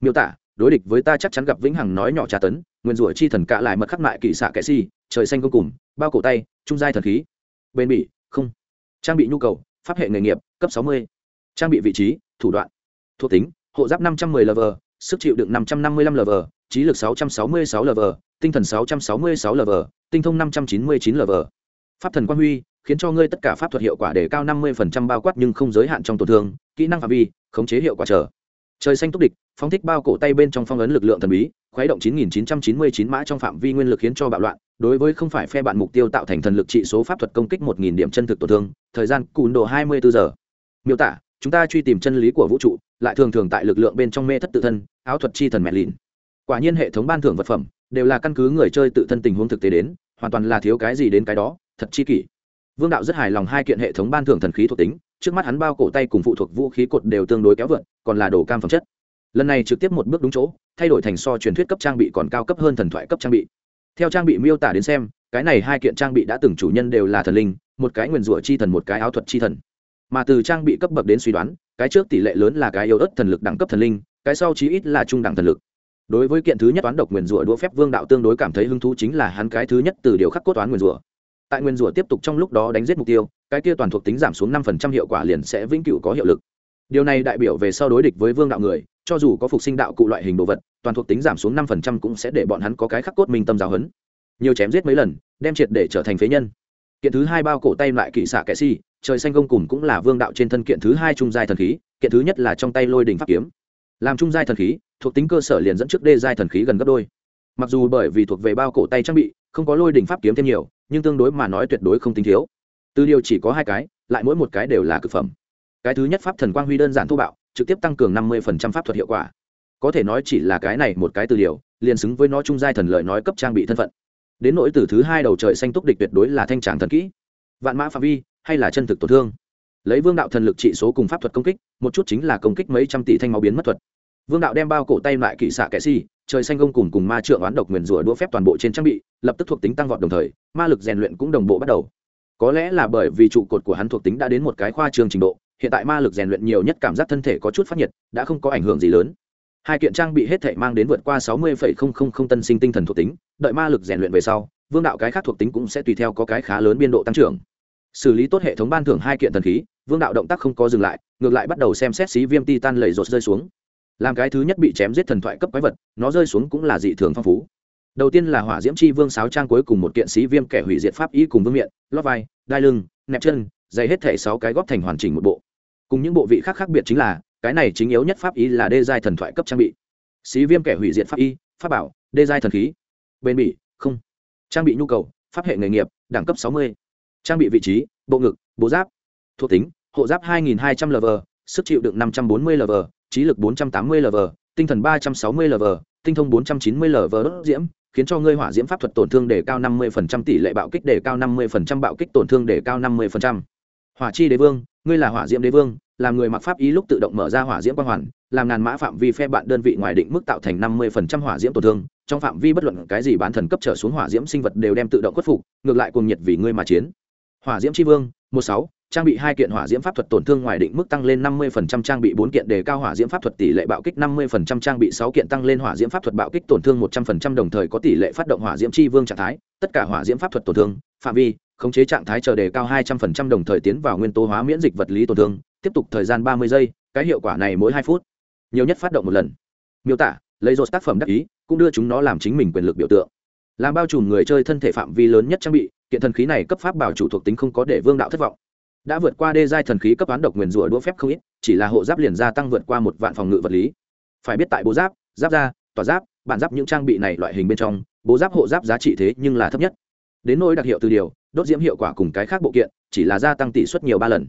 miêu tả, đối địch với ta chắc chắn gặp vĩnh hằng nói nhỏ trà tấn, nguyên rủa chi thần cạ lại mật khắc mại kỵ xạ kệ si, trời xanh công cùng, bao cổ tay, trung giai thần khí. Bền bỉ không. Trang bị nhu cầu, pháp hệ nghề nghiệp, cấp sáu mươi. Trang bị vị trí, thủ đoạn. Thuộc tính, hộ giáp năm trăm 510 lv sức chịu đựng năm trăm năm mươi 555 lv trí lực sáu trăm sáu mươi sáu lv tinh thần sáu trăm sáu mươi sáu lv tinh thông năm trăm chín mươi chín lv pháp thần quang huy khiến cho ngươi tất cả pháp thuật hiệu quả đề cao năm mươi bao quát nhưng không giới hạn trong tổn thương, kỹ năng phạm vi, khống chế hiệu quả trở. Trời xanh túc địch, phóng thích bao cổ tay bên trong phong ấn lực lượng thần bí, khuấy động 9999 mã trong phạm vi nguyên lực khiến cho bạo loạn, đối với không phải phe bạn mục tiêu tạo thành thần lực trị số pháp thuật công kích 1000 điểm chân thực tổn thương, thời gian cùn độ 24 giờ. Miêu tả, chúng ta truy tìm chân lý của vũ trụ, lại thường thường tại lực lượng bên trong mê thất tự thân, áo thuật chi thần mẹ lìn quả nhiên hệ thống ban thưởng vật phẩm, đều là căn cứ người chơi tự thân tình huống thực tế đến, hoàn toàn là thiếu cái gì đến cái đó, thật chi kỷ vương đạo rất hài lòng hai kiện hệ thống ban thưởng thần khí thuộc tính, trước mắt hắn bao cổ tay cùng phụ thuộc vũ khí cột đều tương đối kéo vượt, còn là đồ cam phẩm chất. Lần này trực tiếp một bước đúng chỗ, thay đổi thành so truyền thuyết cấp trang bị còn cao cấp hơn thần thoại cấp trang bị. Theo trang bị miêu tả đến xem, cái này hai kiện trang bị đã từng chủ nhân đều là thần linh, một cái nguyền rủa chi thần, một cái áo thuật chi thần. Mà từ trang bị cấp bậc đến suy đoán, cái trước tỷ lệ lớn là cái yếu ớt thần lực đẳng cấp thần linh, cái sau chí ít là trung đẳng thần lực. Đối với kiện thứ nhất toán độc nguyền rủa đũa phép, vương đạo tương đối cảm thấy hứng thú chính là hắn cái thứ nhất từ điều khắc cốt toán nguyền rủa tại nguyên rủa tiếp tục trong lúc đó đánh giết mục tiêu, cái kia toàn thuộc tính giảm xuống năm phần trăm hiệu quả liền sẽ vĩnh cửu có hiệu lực. Điều này đại biểu về sau đối địch với vương đạo người, cho dù có phục sinh đạo cụ loại hình đồ vật, toàn thuộc tính giảm xuống năm phần trăm cũng sẽ để bọn hắn có cái khắc cốt minh tâm giáo hấn nhiều chém giết mấy lần, đem triệt để trở thành phế nhân. Kiện thứ hai bao cổ tay lại kỵ xạ kệ si, trời xanh gông cùng cũng là vương đạo trên thân kiện thứ hai trung giai thần khí, kiện thứ nhất là trong tay lôi đỉnh pháp kiếm. Làm trung giai thần khí, thuộc tính cơ sở liền dẫn trước đê giai thần khí gần gấp đôi mặc dù bởi vì thuộc về bao cổ tay trang bị, không có lôi đỉnh pháp kiếm thêm nhiều, nhưng tương đối mà nói tuyệt đối không tính thiếu. Từ điều chỉ có hai cái, lại mỗi một cái đều là cực phẩm. Cái thứ nhất pháp thần quang huy đơn giản thô bạo, trực tiếp tăng cường năm mươi pháp thuật hiệu quả. Có thể nói chỉ là cái này một cái từ điều, liền xứng với nó trung giai thần lợi nói cấp trang bị thân phận. Đến nỗi từ thứ hai đầu trời xanh túc địch tuyệt đối là thanh tràng thần kỹ. Vạn mã phạm vi, hay là chân thực tổn thương. Lấy vương đạo thần lực trị số cùng pháp thuật công kích, một chút chính là công kích mấy trăm tỷ thanh máu biến mất thuật. Vương đạo đem bao cổ tay lại kỵ xạ kệ si trời xanh gông cùng cùng ma trượng oán độc nguyền rủa đũa phép toàn bộ trên trang bị, lập tức thuộc tính tăng vọt đồng thời, ma lực rèn luyện cũng đồng bộ bắt đầu. Có lẽ là bởi vì trụ cột của hắn thuộc tính đã đến một cái khoa trường trình độ, hiện tại ma lực rèn luyện nhiều nhất cảm giác thân thể có chút phát nhiệt, đã không có ảnh hưởng gì lớn. Hai kiện trang bị hết thể mang đến vượt qua sáu mươi tân sinh tinh thần thuộc tính, đợi ma lực rèn luyện về sau, vương đạo cái khác thuộc tính cũng sẽ tùy theo có cái khá lớn biên độ tăng trưởng. Xử lý tốt hệ thống ban thưởng hai kiện thần khí, vương đạo động tác không có dừng lại, ngược lại bắt đầu xem xét xí viêm titan lầy rột rơi xuống làm cái thứ nhất bị chém giết thần thoại cấp quái vật, nó rơi xuống cũng là dị thường phong phú. Đầu tiên là hỏa diễm chi vương sáo trang cuối cùng một kiện sĩ viêm kẻ hủy diệt pháp y cùng vương miện, lót vai, đai lưng, nẹp chân, dày hết thể sáu cái góp thành hoàn chỉnh một bộ. Cùng những bộ vị khác khác biệt chính là, cái này chính yếu nhất pháp y là đê giai thần thoại cấp trang bị. Sĩ viêm kẻ hủy diệt pháp y, pháp bảo, đê giai thần khí. Bền bỉ, không. Trang bị nhu cầu, pháp hệ nghề nghiệp, đẳng cấp sáu mươi. Trang bị vị trí, bộ ngực, bộ giáp. Thuộc tính, hộ giáp hai nghìn hai trăm l sức chịu đựng năm trăm bốn mươi l trí lực 480 lv tinh thần 360 lv tinh thông 490 lv đốt diễm, khiến cho ngươi hỏa diễm pháp thuật tổn thương đề cao 50% tỷ lệ bạo kích đề cao 50% bạo kích tổn thương đề cao 50%. hỏa chi đế vương, ngươi là hỏa diễm đế vương, làm người mặc pháp ý lúc tự động mở ra hỏa diễm quang hoàn, làm ngàn mã phạm vi phe bạn đơn vị ngoài định mức tạo thành 50% hỏa diễm tổn thương. Trong phạm vi bất luận cái gì bán thần cấp trở xuống hỏa diễm sinh vật đều đem tự động khuất phục, ngược lại cuồng nhiệt vì ngươi mà chiến. Hỏa diễm chi vương, một sáu trang bị hai kiện hỏa diễm pháp thuật tổn thương ngoài định mức tăng lên 50% trang bị bốn kiện đề cao hỏa diễm pháp thuật tỷ lệ bạo kích 50% trang bị sáu kiện tăng lên hỏa diễm pháp thuật bạo kích tổn thương 100% đồng thời có tỷ lệ phát động hỏa diễm chi vương trạng thái. Tất cả hỏa diễm pháp thuật tổn thương, phạm vi, khống chế trạng thái chờ đề cao hai trăm phần trăm, đồng thời tiến vào nguyên tố hóa miễn dịch vật lý tổn thương. Tiếp tục thời gian ba mươi giây, cái hiệu quả này mỗi hai phút, nhiều nhất phát động một lần. Miêu tả, lấy rốt tác phẩm đắc ý, cũng đưa chúng nó làm chính mình quyền lực biểu tượng. Làm bao trùm người chơi thân thể phạm vi lớn nhất trang bị, kiện thần khí này cấp pháp bảo chủ thuộc tính không có để vương đạo thất vọng đã vượt qua đê giai thần khí cấp án độc nguyền rủa đũa phép không ít, chỉ là hộ giáp liền gia tăng vượt qua một vạn phòng ngự vật lý. Phải biết tại bố giáp giáp da tỏa giáp, bản giáp những trang bị này loại hình bên trong, bố giáp hộ giáp giá trị thế nhưng là thấp nhất. Đến nỗi đặc hiệu từ điều, đốt diễm hiệu quả cùng cái khác bộ kiện, chỉ là gia tăng tỷ suất nhiều ba lần.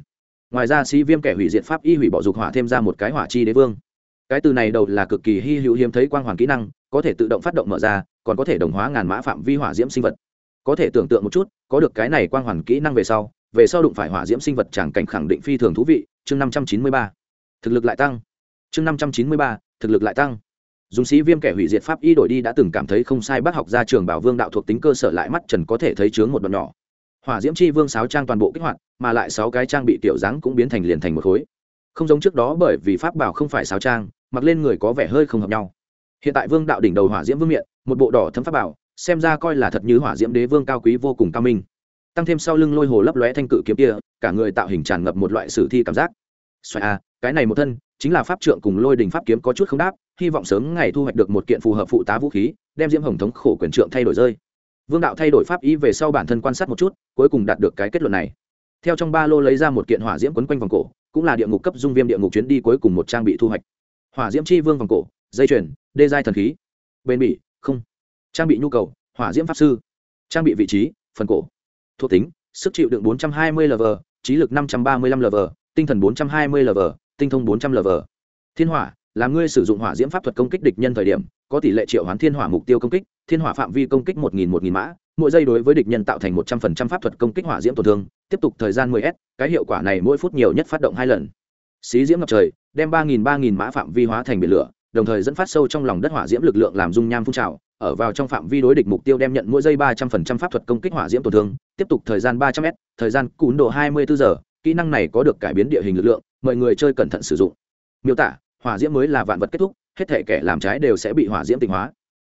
Ngoài ra, sĩ viêm kẻ hủy diệt pháp y hủy bỏ dục hỏa thêm ra một cái hỏa chi đế vương. Cái từ này đầu là cực kỳ hy hữu hiếm thấy quang hoàn kỹ năng, có thể tự động phát động mở ra, còn có thể đồng hóa ngàn mã phạm vi hỏa diễm sinh vật. Có thể tưởng tượng một chút, có được cái này quang hoàn kỹ năng về sau về sau đụng phải hỏa diễm sinh vật chẳng cảnh khẳng định phi thường thú vị, chương năm trăm chín mươi ba. Thực lực lại tăng. Chương năm trăm chín mươi ba, thực lực lại tăng. Dùng sĩ viêm kẻ hủy diệt pháp y đổi đi đã từng cảm thấy không sai, bác học ra trường bảo vương đạo thuộc tính cơ sở lại mắt trần có thể thấy chướng một đoạn nhỏ. Hỏa diễm chi vương sáo trang toàn bộ kích hoạt, mà lại sáu cái trang bị tiểu dáng cũng biến thành liền thành một khối. Không giống trước đó bởi vì pháp bảo không phải sáo trang, mặc lên người có vẻ hơi không hợp nhau. Hiện tại vương đạo đỉnh đầu hỏa diễm vương miện, một bộ đỏ thấm pháp bảo, xem ra coi là thật như hỏa diễm đế vương cao quý vô cùng cao minh tăng thêm sau lưng lôi hồ lấp lóe thanh cự kiếm kia cả người tạo hình tràn ngập một loại sử thi cảm giác. Xoài a à, cái này một thân chính là pháp trượng cùng lôi đình pháp kiếm có chút không đáp hy vọng sớm ngày thu hoạch được một kiện phù hợp phụ tá vũ khí đem diễm hồng thống khổ quyền trượng thay đổi rơi. Vương đạo thay đổi pháp ý về sau bản thân quan sát một chút cuối cùng đạt được cái kết luận này. Theo trong ba lô lấy ra một kiện hỏa diễm quấn quanh vòng cổ cũng là địa ngục cấp dung viêm địa ngục chuyến đi cuối cùng một trang bị thu hoạch. Hỏa diễm chi vương vòng cổ dây chuyền đê giai thần khí. Bên bỉ không. Trang bị nhu cầu hỏa diễm pháp sư. Trang bị vị trí phần cổ thuộc tính, sức chịu đựng 420 lv trí lực 535 lv tinh thần 420 lv tinh thông 400 lv thiên hỏa, là ngươi sử dụng hỏa diễm pháp thuật công kích địch nhân thời điểm, có tỷ lệ triệu hoán thiên hỏa mục tiêu công kích, thiên hỏa phạm vi công kích một nghìn một nghìn mã, mỗi giây đối với địch nhân tạo thành một trăm phần trăm pháp thuật công kích hỏa diễm tổn thương, tiếp tục thời gian mười s, cái hiệu quả này mỗi phút nhiều nhất phát động hai lần. Xí diễm ngập trời, đem 3000 3000 mã phạm vi hóa thành biển lửa đồng thời dẫn phát sâu trong lòng đất hỏa diễm lực lượng làm dung nham phun trào, ở vào trong phạm vi đối địch mục tiêu đem nhận mỗi giây ba trăm phần trăm pháp thuật công kích hỏa diễm tổn thương, tiếp tục thời gian ba trăm s thời gian cún độ hai mươi bốn giờ, kỹ năng này có được cải biến địa hình lực lượng, mọi người chơi cẩn thận sử dụng. Miêu tả, hỏa diễm mới là vạn vật kết thúc, hết thể kẻ làm trái đều sẽ bị hỏa diễm tinh hóa.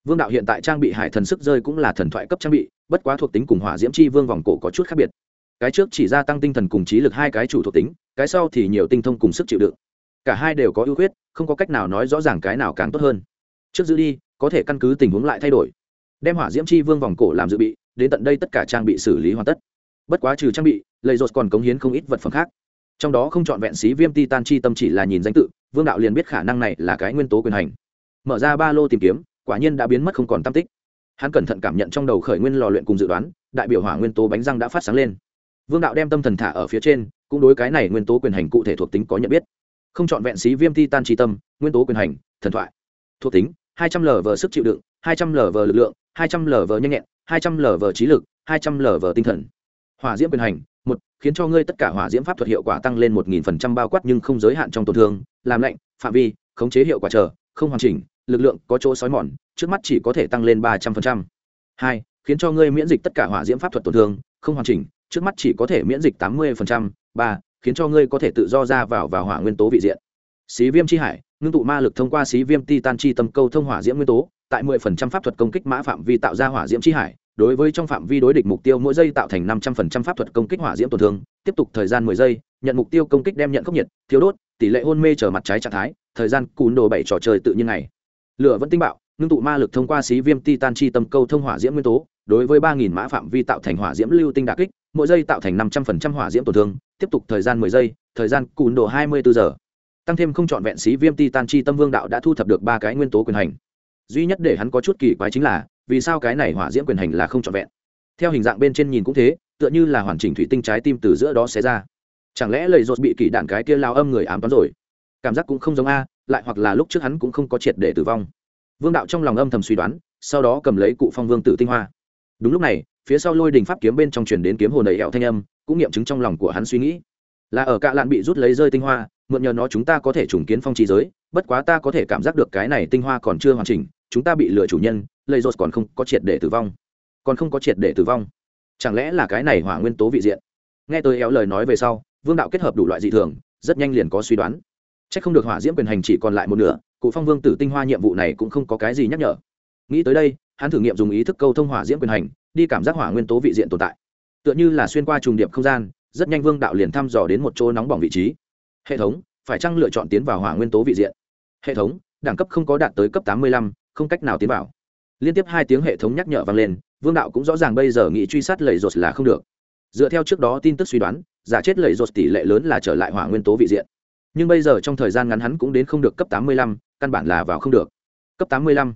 Vương đạo hiện tại trang bị hải thần sức rơi cũng là thần thoại cấp trang bị, bất quá thuộc tính cùng hỏa diễm chi vương vòng cổ có chút khác biệt. Cái trước chỉ gia tăng tinh thần cùng trí lực hai cái chủ thuộc tính, cái sau thì nhiều tinh thông cùng sức chịu đựng cả hai đều có ưu khuyết, không có cách nào nói rõ ràng cái nào càng tốt hơn. Trước giữ đi, có thể căn cứ tình huống lại thay đổi. Đem hỏa diễm chi vương vòng cổ làm dự bị, đến tận đây tất cả trang bị xử lý hoàn tất. Bất quá trừ trang bị lầy rột còn cống hiến không ít vật phẩm khác. Trong đó không chọn vẹn xí viêm titan chi tâm chỉ là nhìn danh tự, vương đạo liền biết khả năng này là cái nguyên tố quyền hành. Mở ra ba lô tìm kiếm, quả nhiên đã biến mất không còn tam tích. Hắn cẩn thận cảm nhận trong đầu khởi nguyên lò luyện cùng dự đoán, đại biểu hỏa nguyên tố bánh răng đã phát sáng lên. Vương đạo đem tâm thần thả ở phía trên, cũng đối cái này nguyên tố quyền hành cụ thể thuộc tính có nhận biết không chọn vẹn xí viêm ti tan tri tâm, nguyên tố quyền hành, thần thoại. Thuộc tính, hai trăm l v sức chịu đựng, hai trăm l v lực lượng, hai trăm l v nhanh nhẹn, hai trăm l v trí lực, hai trăm l v tinh thần. Hỏa diễm quyền hành, một, khiến cho ngươi tất cả hỏa diễm pháp thuật hiệu quả tăng lên một nghìn phần trăm bao quát nhưng không giới hạn trong tổn thương, làm lạnh, phạm vi, khống chế hiệu quả chờ, không hoàn chỉnh, lực lượng có chỗ sói mòn, trước mắt chỉ có thể tăng lên ba trăm phần trăm. Hai, khiến cho ngươi miễn dịch tất cả hỏa diễm pháp thuật tổn thương, không hoàn chỉnh, trước mắt chỉ có thể miễn dịch tám mươi phần trăm. Ba khiến cho ngươi có thể tự do ra vào và hỏa nguyên tố vị diện. Xí viêm chi hải, ngưng tụ ma lực thông qua xí viêm titan chi tâm câu thông hỏa diễm nguyên tố, tại mười phần trăm pháp thuật công kích mã phạm vi tạo ra hỏa diễm chi hải, đối với trong phạm vi đối địch mục tiêu mỗi giây tạo thành năm trăm phần trăm pháp thuật công kích hỏa diễm tổn thương, tiếp tục thời gian mười giây, nhận mục tiêu công kích đem nhận khốc nhiệt thiếu đốt, tỷ lệ hôn mê trở mặt trái trạng thái, thời gian cún đồ bảy trò chơi tự nhiên này lửa vẫn tinh bạo, ngưng tụ ma lực thông qua xí viêm titan chi tâm câu thông hỏa diễm nguyên tố, đối với ba nghìn mã phạm vi tạo thành hỏa diễm lưu tinh đà kích mỗi giây tạo thành năm trăm phần trăm hỏa diễm tổn thương, tiếp tục thời gian mười giây, thời gian cún độ hai mươi bốn giờ. Tăng thêm không chọn vẹn xí viêm titan chi tâm vương đạo đã thu thập được ba cái nguyên tố quyền hành. Duy nhất để hắn có chút kỳ quái chính là, vì sao cái này hỏa diễm quyền hành là không chọn vẹn? Theo hình dạng bên trên nhìn cũng thế, tựa như là hoàn chỉnh thủy tinh trái tim từ giữa đó xé ra. Chẳng lẽ lời rột bị kỳ đạn cái kia lao âm người ám toán rồi? Cảm giác cũng không giống a, lại hoặc là lúc trước hắn cũng không có triệt để tử vong. Vương đạo trong lòng âm thầm suy đoán, sau đó cầm lấy cụ phong vương tử tinh hoa. Đúng lúc này phía sau lôi đình pháp kiếm bên trong truyền đến kiếm hồn đầy ẹo thanh âm, cũng nghiệm chứng trong lòng của hắn suy nghĩ. Là ở cạ lạn bị rút lấy rơi tinh hoa, mượn nhờ nó chúng ta có thể trùng kiến phong trí giới, bất quá ta có thể cảm giác được cái này tinh hoa còn chưa hoàn chỉnh, chúng ta bị lừa chủ nhân lây rột còn không có triệt để tử vong. Còn không có triệt để tử vong. Chẳng lẽ là cái này hỏa nguyên tố vị diện? Nghe tôi éo lời nói về sau, vương đạo kết hợp đủ loại dị thường, rất nhanh liền có suy đoán. C h ắ c không được hỏa diễm quyền hành chỉ còn lại một nửa, cụ phong vương tử tinh hoa nhiệm vụ này cũng không có cái gì nhắc nhở. Nghĩ tới đây, hắn thử nghiệm dùng ý thức câu thông hỏa diễm quyền hành đi cảm giác hỏa nguyên tố vị diện tồn tại. Tựa như là xuyên qua trùng điệp không gian, rất nhanh vương đạo liền thăm dò đến một chỗ nóng bỏng vị trí. Hệ thống, phải chăng lựa chọn tiến vào hỏa nguyên tố vị diện? Hệ thống, đẳng cấp không có đạt tới cấp tám mươi lăm, không cách nào tiến vào. Liên tiếp hai tiếng hệ thống nhắc nhở vang lên, vương đạo cũng rõ ràng bây giờ nghị truy sát lầy rột là không được. Dựa theo trước đó tin tức suy đoán, giả chết lầy rột tỷ lệ lớn là trở lại hỏa nguyên tố vị diện. Nhưng bây giờ trong thời gian ngắn hắn cũng đến không được cấp tám mươi lăm, căn bản là vào không được. Cấp tám mươi lăm?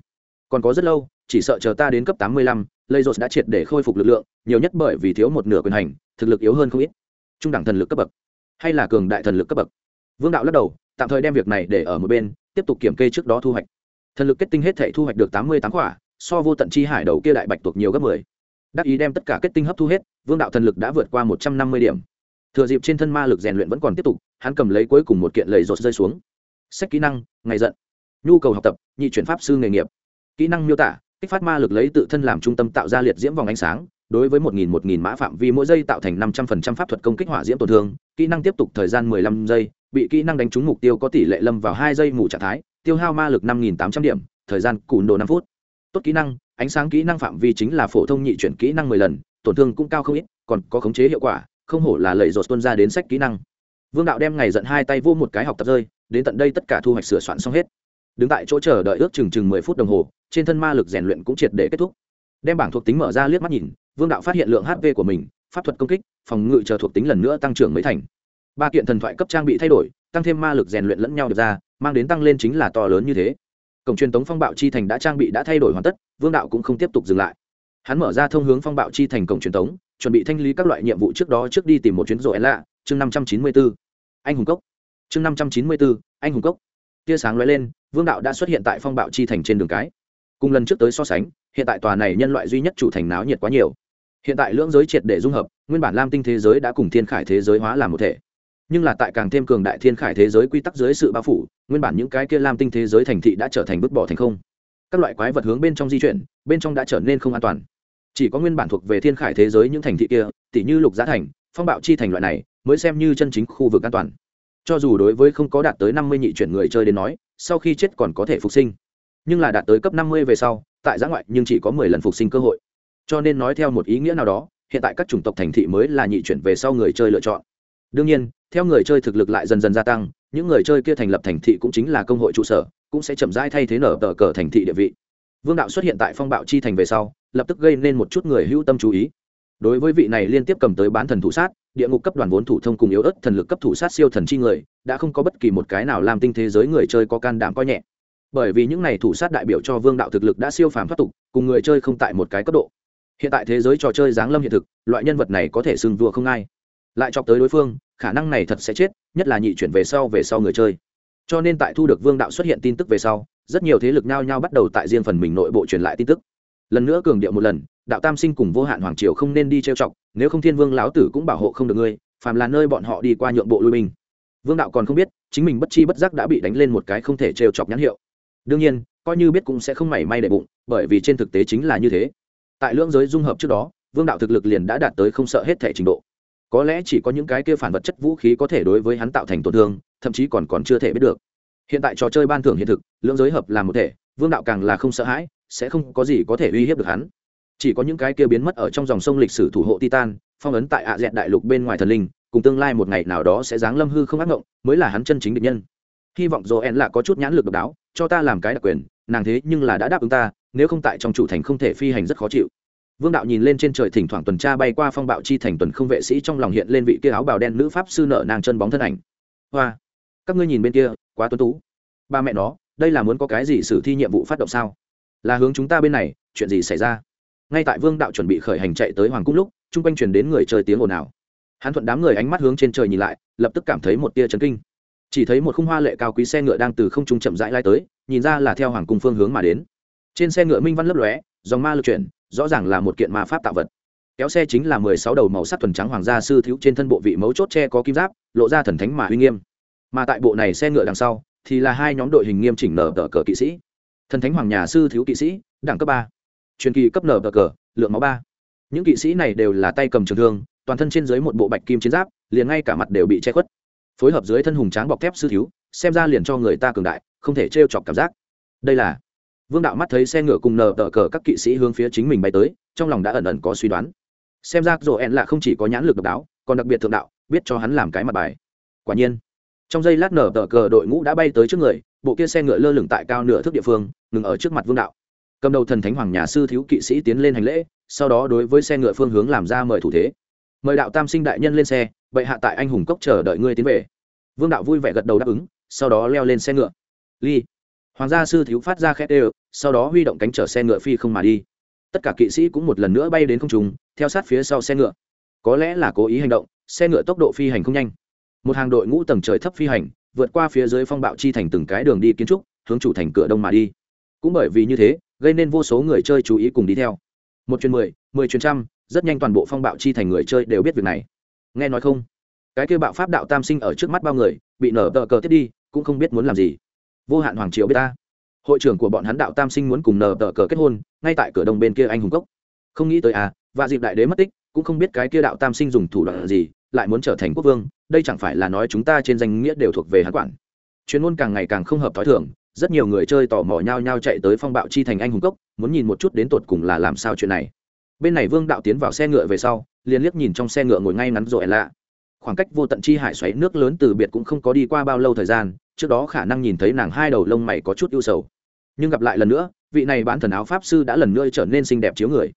Còn có rất lâu, chỉ sợ chờ ta đến cấp tám mươi lăm lầy rột đã triệt để khôi phục lực lượng, nhiều nhất bởi vì thiếu một nửa quyền hành, thực lực yếu hơn không ít. Trung đẳng thần lực cấp bậc, hay là cường đại thần lực cấp bậc. Vương đạo lắc đầu, tạm thời đem việc này để ở một bên, tiếp tục kiểm kê trước đó thu hoạch. Thần lực kết tinh hết thảy thu hoạch được tám mươi tám quả, so vô tận chi hải đầu kia đại bạch tuộc nhiều gấp mười. Đắc ý đem tất cả kết tinh hấp thu hết, vương đạo thần lực đã vượt qua một trăm năm mươi điểm. Thừa dịp trên thân ma lực rèn luyện vẫn còn tiếp tục, hắn cầm lấy cuối cùng một kiện lầy rột rơi xuống. Sách kỹ năng, ngày giận. Nhu cầu học tập, nhị chuyển pháp sư nghề nghiệp. Kỹ năng miêu tả kích phát ma lực lấy tự thân làm trung tâm tạo ra liệt diễm vòng ánh sáng, đối với một nghìn một nghìn mã phạm vi mỗi giây tạo thành năm trăm phần trăm pháp thuật công kích hỏa diễm tổn thương, kỹ năng tiếp tục thời gian mười lăm giây, bị kỹ năng đánh trúng mục tiêu có tỷ lệ lâm vào hai giây ngủ trạng thái, tiêu hao ma lực năm nghìn tám trăm điểm, thời gian cùn đồ năm phút. Tốt kỹ năng, ánh sáng kỹ năng phạm vi chính là phổ thông nhị chuyển kỹ năng mười lần, tổn thương cũng cao không ít, còn có khống chế hiệu quả, không hổ là lầy rột tuân ra đến sách kỹ năng. Vương đạo đem ngày giận hai tay vô một cái học tập rơi, đến tận đây tất cả thu hoạch sửa soạn xong hết. Đứng tại chỗ chờ đợi ước chừng chừng mười phút đồng hồ trên thân ma lực rèn luyện cũng triệt để kết thúc. Đem bảng thuộc tính mở ra liếc mắt nhìn, vương đạo phát hiện lượng hp của mình, pháp thuật công kích, phòng ngự chờ thuộc tính lần nữa tăng trưởng mới thành. Ba kiện thần thoại cấp trang bị thay đổi, tăng thêm ma lực rèn luyện lẫn nhau được ra, mang đến tăng lên chính là to lớn như thế. Cổng truyền tống phong bạo chi thành đã trang bị đã thay đổi hoàn tất, vương đạo cũng không tiếp tục dừng lại. Hắn mở ra thông hướng phong bạo chi thành cổng truyền tống, chuẩn bị thanh lý các loại nhiệm vụ trước đó trước đi tìm một chuyến rồi lạ chương năm trăm chín mươi bốn anh hùng cốc. Chương năm trăm chín mươi bốn anh hùng cốc. Tia sáng lóe lên, vương đạo đã xuất hiện tại phong bạo chi thành trên đường cái cùng lần trước tới so sánh, hiện tại tòa này nhân loại duy nhất chủ thành náo nhiệt quá nhiều. Hiện tại lưỡng giới triệt để dung hợp, nguyên bản lam tinh thế giới đã cùng thiên khải thế giới hóa làm một thể. Nhưng là tại càng thêm cường đại thiên khải thế giới quy tắc dưới sự bao phủ, nguyên bản những cái kia lam tinh thế giới thành thị đã trở thành vứt bỏ thành không. Các loại quái vật hướng bên trong di chuyển, bên trong đã trở nên không an toàn. Chỉ có nguyên bản thuộc về thiên khải thế giới những thành thị kia tỷ như lục giá thành, phong bạo chi thành loại này, mới xem như chân chính khu vực an toàn. Cho dù đối với không có đạt tới năm mươi nhị chuyển người chơi đến nói, sau khi chết còn có thể phục sinh nhưng là đạt tới cấp năm mươi về sau, tại giã ngoại nhưng chỉ có mười lần phục sinh cơ hội. Cho nên nói theo một ý nghĩa nào đó, hiện tại các chủng tộc thành thị mới là nhị chuyển về sau người chơi lựa chọn. Đương nhiên, theo người chơi thực lực lại dần dần gia tăng, những người chơi kia thành lập thành thị cũng chính là công hội trụ sở, cũng sẽ chậm rãi thay thế nở tờ cờ thành thị địa vị. Vương đạo xuất hiện tại phong bạo chi thành về sau, lập tức gây nên một chút người hữu tâm chú ý. Đối với vị này liên tiếp cầm tới bán thần thủ sát, địa ngục cấp đoàn vốn thủ thông cùng yếu ớt thần lực cấp thủ sát siêu thần chi người, đã không có bất kỳ một cái nào làm tinh thế giới người chơi có can đảm coi nhẹ bởi vì những này thủ sát đại biểu cho vương đạo thực lực đã siêu phàm thoát tục, cùng người chơi không tại một cái cấp độ. Hiện tại thế giới trò chơi giáng lâm hiện thực, loại nhân vật này có thể sừng vua không ai. Lại chọc tới đối phương, khả năng này thật sẽ chết, nhất là nhị chuyển về sau về sau người chơi. Cho nên tại thu được vương đạo xuất hiện tin tức về sau, rất nhiều thế lực nhao nhao bắt đầu tại riêng phần mình nội bộ truyền lại tin tức. Lần nữa cường điệu một lần, đạo tam sinh cùng vô hạn hoàng triều không nên đi trêu chọc, nếu không thiên vương lão tử cũng bảo hộ không được ngươi, phàm là nơi bọn họ đi qua nhượng bộ lui binh. Vương đạo còn không biết, chính mình bất chi bất giác đã bị đánh lên một cái không thể trêu chọc nhãn hiệu đương nhiên, coi như biết cũng sẽ không mảy may để bụng, bởi vì trên thực tế chính là như thế. Tại lưỡng giới dung hợp trước đó, vương đạo thực lực liền đã đạt tới không sợ hết thể trình độ. Có lẽ chỉ có những cái kia phản vật chất vũ khí có thể đối với hắn tạo thành tổn thương, thậm chí còn còn chưa thể biết được. Hiện tại trò chơi ban thưởng hiện thực, lưỡng giới hợp làm một thể, vương đạo càng là không sợ hãi, sẽ không có gì có thể uy hiếp được hắn. Chỉ có những cái kia biến mất ở trong dòng sông lịch sử thủ hộ titan, phong ấn tại ạ dẹn đại lục bên ngoài thần linh, cùng tương lai một ngày nào đó sẽ giáng lâm hư không ác ngộng, mới là hắn chân chính định nhân. Hy vọng dồ en là có chút nhãn lực độc đáo cho ta làm cái đặc quyền, nàng thế nhưng là đã đáp ứng ta, nếu không tại trong chủ thành không thể phi hành rất khó chịu. Vương đạo nhìn lên trên trời thỉnh thoảng tuần tra bay qua phong bạo chi thành tuần không vệ sĩ trong lòng hiện lên vị kia áo bào đen nữ pháp sư nợ nàng chân bóng thân ảnh. Hoa, các ngươi nhìn bên kia, quá tuấn tú. Ba mẹ nó, đây là muốn có cái gì xử thi nhiệm vụ phát động sao? Là hướng chúng ta bên này, chuyện gì xảy ra? Ngay tại vương đạo chuẩn bị khởi hành chạy tới hoàng cung lúc, chung quanh chuyển đến người chơi tiếng ồn ào. Hắn thuận đám người ánh mắt hướng trên trời nhìn lại, lập tức cảm thấy một tia chấn kinh chỉ thấy một khung hoa lệ cao quý xe ngựa đang từ không trung chậm rãi lai tới, nhìn ra là theo hoàng cung phương hướng mà đến. Trên xe ngựa minh văn lấp lóe, dòng ma lực chuyển, rõ ràng là một kiện ma pháp tạo vật. Kéo xe chính là mười sáu đầu màu sắc thuần trắng hoàng gia sư thiếu trên thân bộ vị mấu chốt tre có kim giáp, lộ ra thần thánh mà uy nghiêm. Mà tại bộ này xe ngựa đằng sau, thì là hai nhóm đội hình nghiêm chỉnh nở tờ cờ kỵ sĩ. Thần thánh hoàng nhà sư thiếu kỵ sĩ, đẳng cấp ba. Truyền kỳ cấp nở tờ cờ, lượng máu ba. Những kỵ sĩ này đều là tay cầm trường thương, toàn thân trên dưới một bộ bạch kim chiến giáp, liền ngay cả mặt đều bị che khuất phối hợp dưới thân hùng tráng bọc thép sư thiếu, xem ra liền cho người ta cường đại, không thể trêu chọc cảm giác. Đây là, vương đạo mắt thấy xe ngựa cùng nở tờ cờ các kỵ sĩ hướng phía chính mình bay tới, trong lòng đã ẩn ẩn có suy đoán. Xem ra rổ ẹn là không chỉ có nhãn lực độc đáo, còn đặc biệt thượng đạo, biết cho hắn làm cái mặt bài. Quả nhiên, trong giây lát nở tờ cờ đội ngũ đã bay tới trước người, bộ kia xe ngựa lơ lửng tại cao nửa thước địa phương, ngừng ở trước mặt vương đạo. Cầm đầu thần thánh hoàng nhà sư thiếu kỵ sĩ tiến lên hành lễ, sau đó đối với xe ngựa phương hướng làm ra mời thủ thế mời đạo tam sinh đại nhân lên xe, bệ hạ tại anh hùng cốc chờ đợi ngươi tiến về. Vương đạo vui vẻ gật đầu đáp ứng, sau đó leo lên xe ngựa. Ly. Hoàng gia sư thiếu phát ra khét ê sau đó huy động cánh chở xe ngựa phi không mà đi. Tất cả kỵ sĩ cũng một lần nữa bay đến không trùng theo sát phía sau xe ngựa. Có lẽ là cố ý hành động, xe ngựa tốc độ phi hành không nhanh. Một hàng đội ngũ tầng trời thấp phi hành, vượt qua phía dưới phong bạo chi thành từng cái đường đi kiến trúc, hướng chủ thành cửa đông mà đi. Cũng bởi vì như thế, gây nên vô số người chơi chú ý cùng đi theo. Một chuyến mười mười chuyến trăm rất nhanh toàn bộ phong bạo chi thành người chơi đều biết việc này. Nghe nói không? Cái kêu bạo pháp đạo tam sinh ở trước mắt bao người, bị nở tờ cờ tiếp đi, cũng không biết muốn làm gì. Vô hạn hoàng triều biết ta. Hội trưởng của bọn hắn đạo tam sinh muốn cùng nở tờ cờ kết hôn, ngay tại cửa đông bên kia anh hùng cốc. Không nghĩ tới à và dịp đại đế mất tích, cũng không biết cái kia đạo tam sinh dùng thủ đoạn gì, lại muốn trở thành quốc vương, đây chẳng phải là nói chúng ta trên danh nghĩa đều thuộc về hắn quản. Chuyên môn càng ngày càng không hợp t h ó i thưởng rất nhiều người chơi tò mò nhau nhau chạy tới phong bạo chi thành anh hùng cốc, muốn nhìn một chút đến tột cùng là làm sao chuyện này bên này vương đạo tiến vào xe ngựa về sau, liền liếc nhìn trong xe ngựa ngồi ngay ngắn rồi lạ. Khoảng cách vô tận chi hải xoáy nước lớn từ biệt cũng không có đi qua bao lâu thời gian, trước đó khả năng nhìn thấy nàng hai đầu lông mày có chút ưu sầu. Nhưng gặp lại lần nữa, vị này bán thần áo pháp sư đã lần nữa trở nên xinh đẹp chiếu người.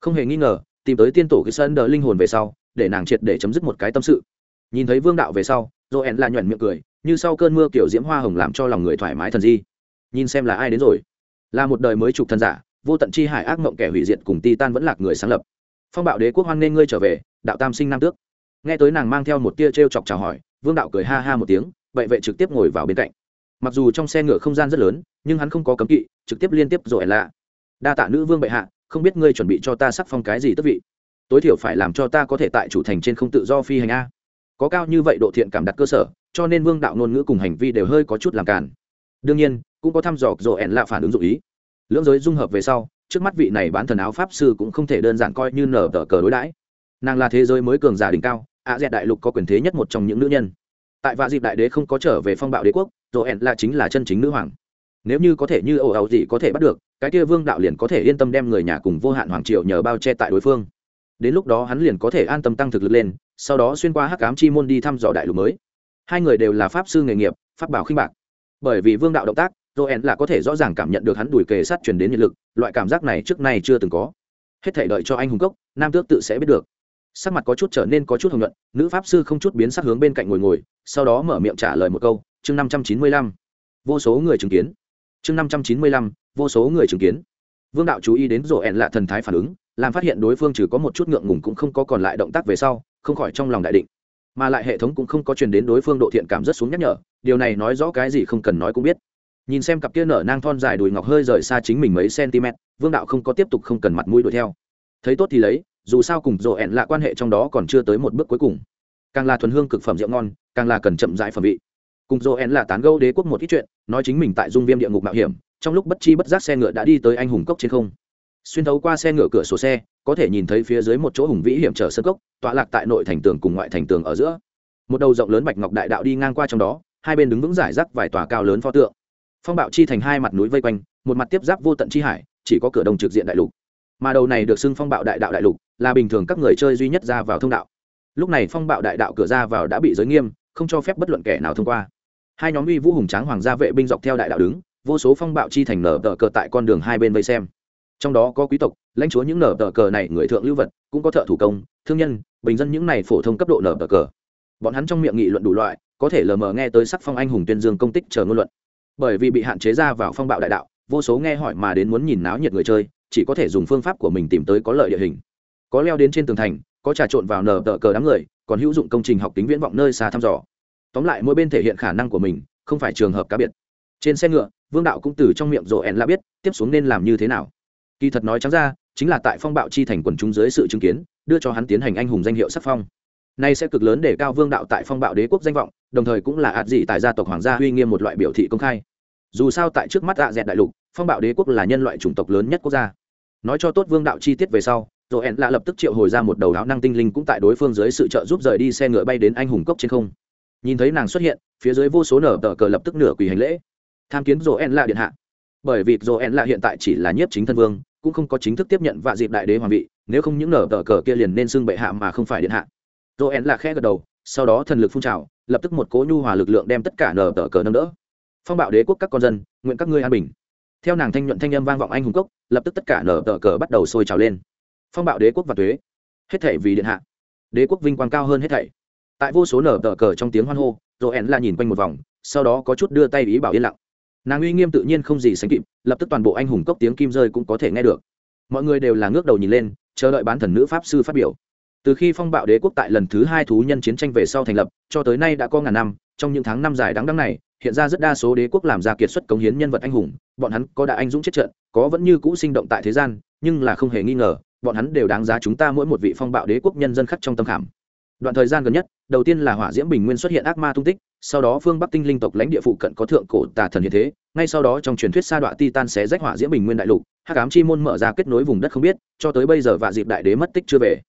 Không hề nghi ngờ, tìm tới tiên tổ cái sân đờ linh hồn về sau, để nàng triệt để chấm dứt một cái tâm sự. Nhìn thấy vương đạo về sau, joel là nhuận miệng cười, như sau cơn mưa kiểu diễm hoa hồng làm cho lòng người thoải mái thần di. Nhìn xem là ai đến rồi. Là một đời mới trục thần giả vô tận chi hải ác mộng kẻ hủy diệt cùng Titan vẫn lạc người sáng lập. Phong bạo đế quốc hoan nên ngươi trở về, đạo tam sinh nam tước. Nghe tới nàng mang theo một tia t chọc chào hỏi, vương đạo cười ha ha một tiếng, vậy vệ trực tiếp ngồi vào bên cạnh. Mặc dù trong xe ngựa không gian rất lớn, nhưng hắn không có cấm kỵ, trực tiếp liên tiếp rồi lạ. Đa tạ nữ vương bệ hạ, không biết ngươi chuẩn bị cho ta sắc phong cái gì tức vị? Tối thiểu phải làm cho ta có thể tại chủ thành trên không tự do phi hành a. Có cao như vậy độ thiện cảm đặt cơ sở, cho nên vương đạo ngôn ngữ cùng hành vi đều hơi có chút làm cản đương nhiên, cũng có thăm dò rộ ẻn lạ phản ứng dụ ý lưỡng giới dung hợp về sau, trước mắt vị này bán thần áo pháp sư cũng không thể đơn giản coi như nở tờ cờ đối đãi. Nàng là thế giới mới cường giả đỉnh cao, ạ dẹt đại lục có quyền thế nhất một trong những nữ nhân. Tại vạ dịp đại đế không có trở về phong bạo đế quốc rộ ẹn là chính là chân chính nữ hoàng. Nếu như có thể như ồ ẩu gì có thể bắt được, cái kia vương đạo liền có thể yên tâm đem người nhà cùng vô hạn hoàng triệu nhờ bao che tại đối phương. Đến lúc đó hắn liền có thể an tâm tăng thực lực lên, sau đó xuyên qua hắc ám chi môn đi thăm dò đại lục mới. Hai người đều là pháp sư nghề nghiệp, pháp bảo khinh bạc. Bởi vì vương đạo động tác joel là có thể rõ ràng cảm nhận được hắn đùi kề sát truyền đến nhiệt lực, loại cảm giác này trước nay chưa từng có. Hết thể đợi cho anh hùng cốc, nam tước tự sẽ biết được. Sắc mặt có chút trở nên có chút hồng nhuận, nữ pháp sư không chút biến sắc hướng bên cạnh ngồi ngồi, sau đó mở miệng trả lời một câu, chương năm trăm chín mươi lăm. Vô số người chứng kiến. Chương năm trăm chín mươi lăm, vô số người chứng kiến. Vương đạo chú ý đến rổ ẹn lạ thần thái phản ứng, làm phát hiện đối phương chỉ có một chút ngượng ngùng cũng không có còn lại động tác về sau, không khỏi trong lòng đại định. Mà lại hệ thống cũng không có truyền đến đối phương độ thiện cảm rất xuống nhắc nhở, điều này nói rõ cái gì không cần nói cũng biết nhìn xem cặp kia nở nang thon dài đùi ngọc hơi rời xa chính mình mấy cm, vương đạo không có tiếp tục không cần mặt mũi đuổi theo. Thấy tốt thì lấy, dù sao cùng rộ ẹn lạ quan hệ trong đó còn chưa tới một bước cuối cùng. Càng là thuần hương cực phẩm rượu ngon, càng là cần chậm rãi phẩm vị. Cùng rộ ẹn là tán gâu đế quốc một ít chuyện, nói chính mình tại dung viêm địa ngục mạo hiểm, trong lúc bất chi bất giác xe ngựa đã đi tới anh hùng cốc trên không. Xuyên thấu qua xe ngựa cửa sổ xe, có thể nhìn thấy phía dưới một chỗ hùng vĩ hiểm trở sân cốc, tọa lạc tại nội thành tường cùng ngoại thành tường ở giữa. Một đầu rộng lớn bạch ngọc đại đạo đi ngang qua trong đó, hai bên đứng vững giải rác vài tòa cao lớn pho tượng phong bạo chi thành hai mặt núi vây quanh, một mặt tiếp giáp vô tận chi hải, chỉ có cửa đông trực diện đại lục. Mà đầu này được xưng phong bạo đại đạo đại lục, là bình thường các người chơi duy nhất ra vào thông đạo. Lúc này phong bạo đại đạo cửa ra vào đã bị giới nghiêm, không cho phép bất luận kẻ nào thông qua. Hai nhóm uy vũ hùng tráng hoàng gia vệ binh dọc theo đại đạo đứng, vô số phong bạo chi thành nở tờ cờ tại con đường hai bên vây xem. Trong đó có quý tộc, lãnh chúa những nở tờ cờ này, người thượng lưu vật, cũng có thợ thủ công, thương nhân, bình dân những này phổ thông cấp độ nở tờ cờ. Bọn hắn trong miệng nghị luận đủ loại, có thể lờ mờ nghe tới sắc phong anh hùng tuyên dương công tích chờ ngôn luận bởi vì bị hạn chế ra vào phong bạo đại đạo, vô số nghe hỏi mà đến muốn nhìn náo nhiệt người chơi, chỉ có thể dùng phương pháp của mình tìm tới có lợi địa hình. Có leo đến trên tường thành, có trà trộn vào nở tờ cờ đám người, còn hữu dụng công trình học tính viễn vọng nơi xa thăm dò. Tóm lại mỗi bên thể hiện khả năng của mình, không phải trường hợp cá biệt. Trên xe ngựa, vương đạo cũng từ trong miệng rộ ẻn la biết, tiếp xuống nên làm như thế nào. Kỳ thật nói trắng ra, chính là tại phong bạo chi thành quần chúng dưới sự chứng kiến, đưa cho hắn tiến hành anh hùng danh hiệu sắc phong nay sẽ cực lớn để cao vương đạo tại phong bạo đế quốc danh vọng, đồng thời cũng là ạt dị tại gia tộc hoàng gia uy nghiêm một loại biểu thị công khai. Dù sao tại trước mắt ạ dẹt đại lục, phong bạo đế quốc là nhân loại chủng tộc lớn nhất quốc gia. Nói cho tốt vương đạo chi tiết về sau rồi ẹn lạ lập tức triệu hồi ra một đầu áo năng tinh linh cũng tại đối phương dưới sự trợ giúp rời đi xe ngựa bay đến anh hùng cốc trên không. Nhìn thấy nàng xuất hiện, phía dưới vô số nở tờ cờ lập tức nửa quỳ hành lễ. Tham kiến rồ ẹn lạ điện hạ. Bởi vì rồ ẹn lạ hiện tại chỉ là nhiếp chính thân vương, cũng không có chính thức tiếp nhận vạ dịp đại đế hoàng vị, nếu không những nở tờ cờ kia liền nên xưng bệ hạ mà không phải điện hạ. Roen là khẽ gật đầu, sau đó thần lực phun trào, lập tức một cố nhu hòa lực lượng đem tất cả nở tờ cờ nâng đỡ. Phong bạo đế quốc các con dân, nguyện các ngươi an bình. Theo nàng thanh nhuận thanh âm vang vọng anh hùng cốc, lập tức tất cả nở tờ cờ bắt đầu sôi trào lên. Phong bạo đế quốc và thuế, hết thảy vì điện hạ. Đế quốc vinh quang cao hơn hết thảy. Tại vô số nở tờ cờ trong tiếng hoan hô Roen là nhìn quanh một vòng, sau đó có chút đưa tay ý bảo yên lặng. Nàng uy nghiêm tự nhiên không gì sánh kịp, lập tức toàn bộ anh hùng cốc tiếng kim rơi cũng có thể nghe được. Mọi người đều là ngước đầu nhìn lên, chờ đợi bán thần nữ pháp sư phát biểu từ khi phong bạo đế quốc tại lần thứ hai thú nhân chiến tranh về sau thành lập, cho tới nay đã có ngàn năm, trong những tháng năm dài đáng đắng này, hiện ra rất đa số đế quốc làm ra kiệt xuất cống hiến nhân vật anh hùng, bọn hắn có đã anh dũng chết trận, có vẫn như cũ sinh động tại thế gian, nhưng là không hề nghi ngờ, bọn hắn đều đáng giá chúng ta mỗi một vị phong bạo đế quốc nhân dân khắc trong tâm khảm. Đoạn thời gian gần nhất, đầu tiên là hỏa diễm bình nguyên xuất hiện ác ma tung tích, sau đó phương bắc tinh linh tộc lãnh địa phụ cận có thượng cổ tà thần hiện thế, ngay sau đó trong truyền thuyết sa đoạn titan xé rách hỏa diễm bình nguyên đại lục, hắc ám chi môn mở ra kết nối vùng đất không biết, cho tới bây giờ và dịp đại đế mất tích chưa về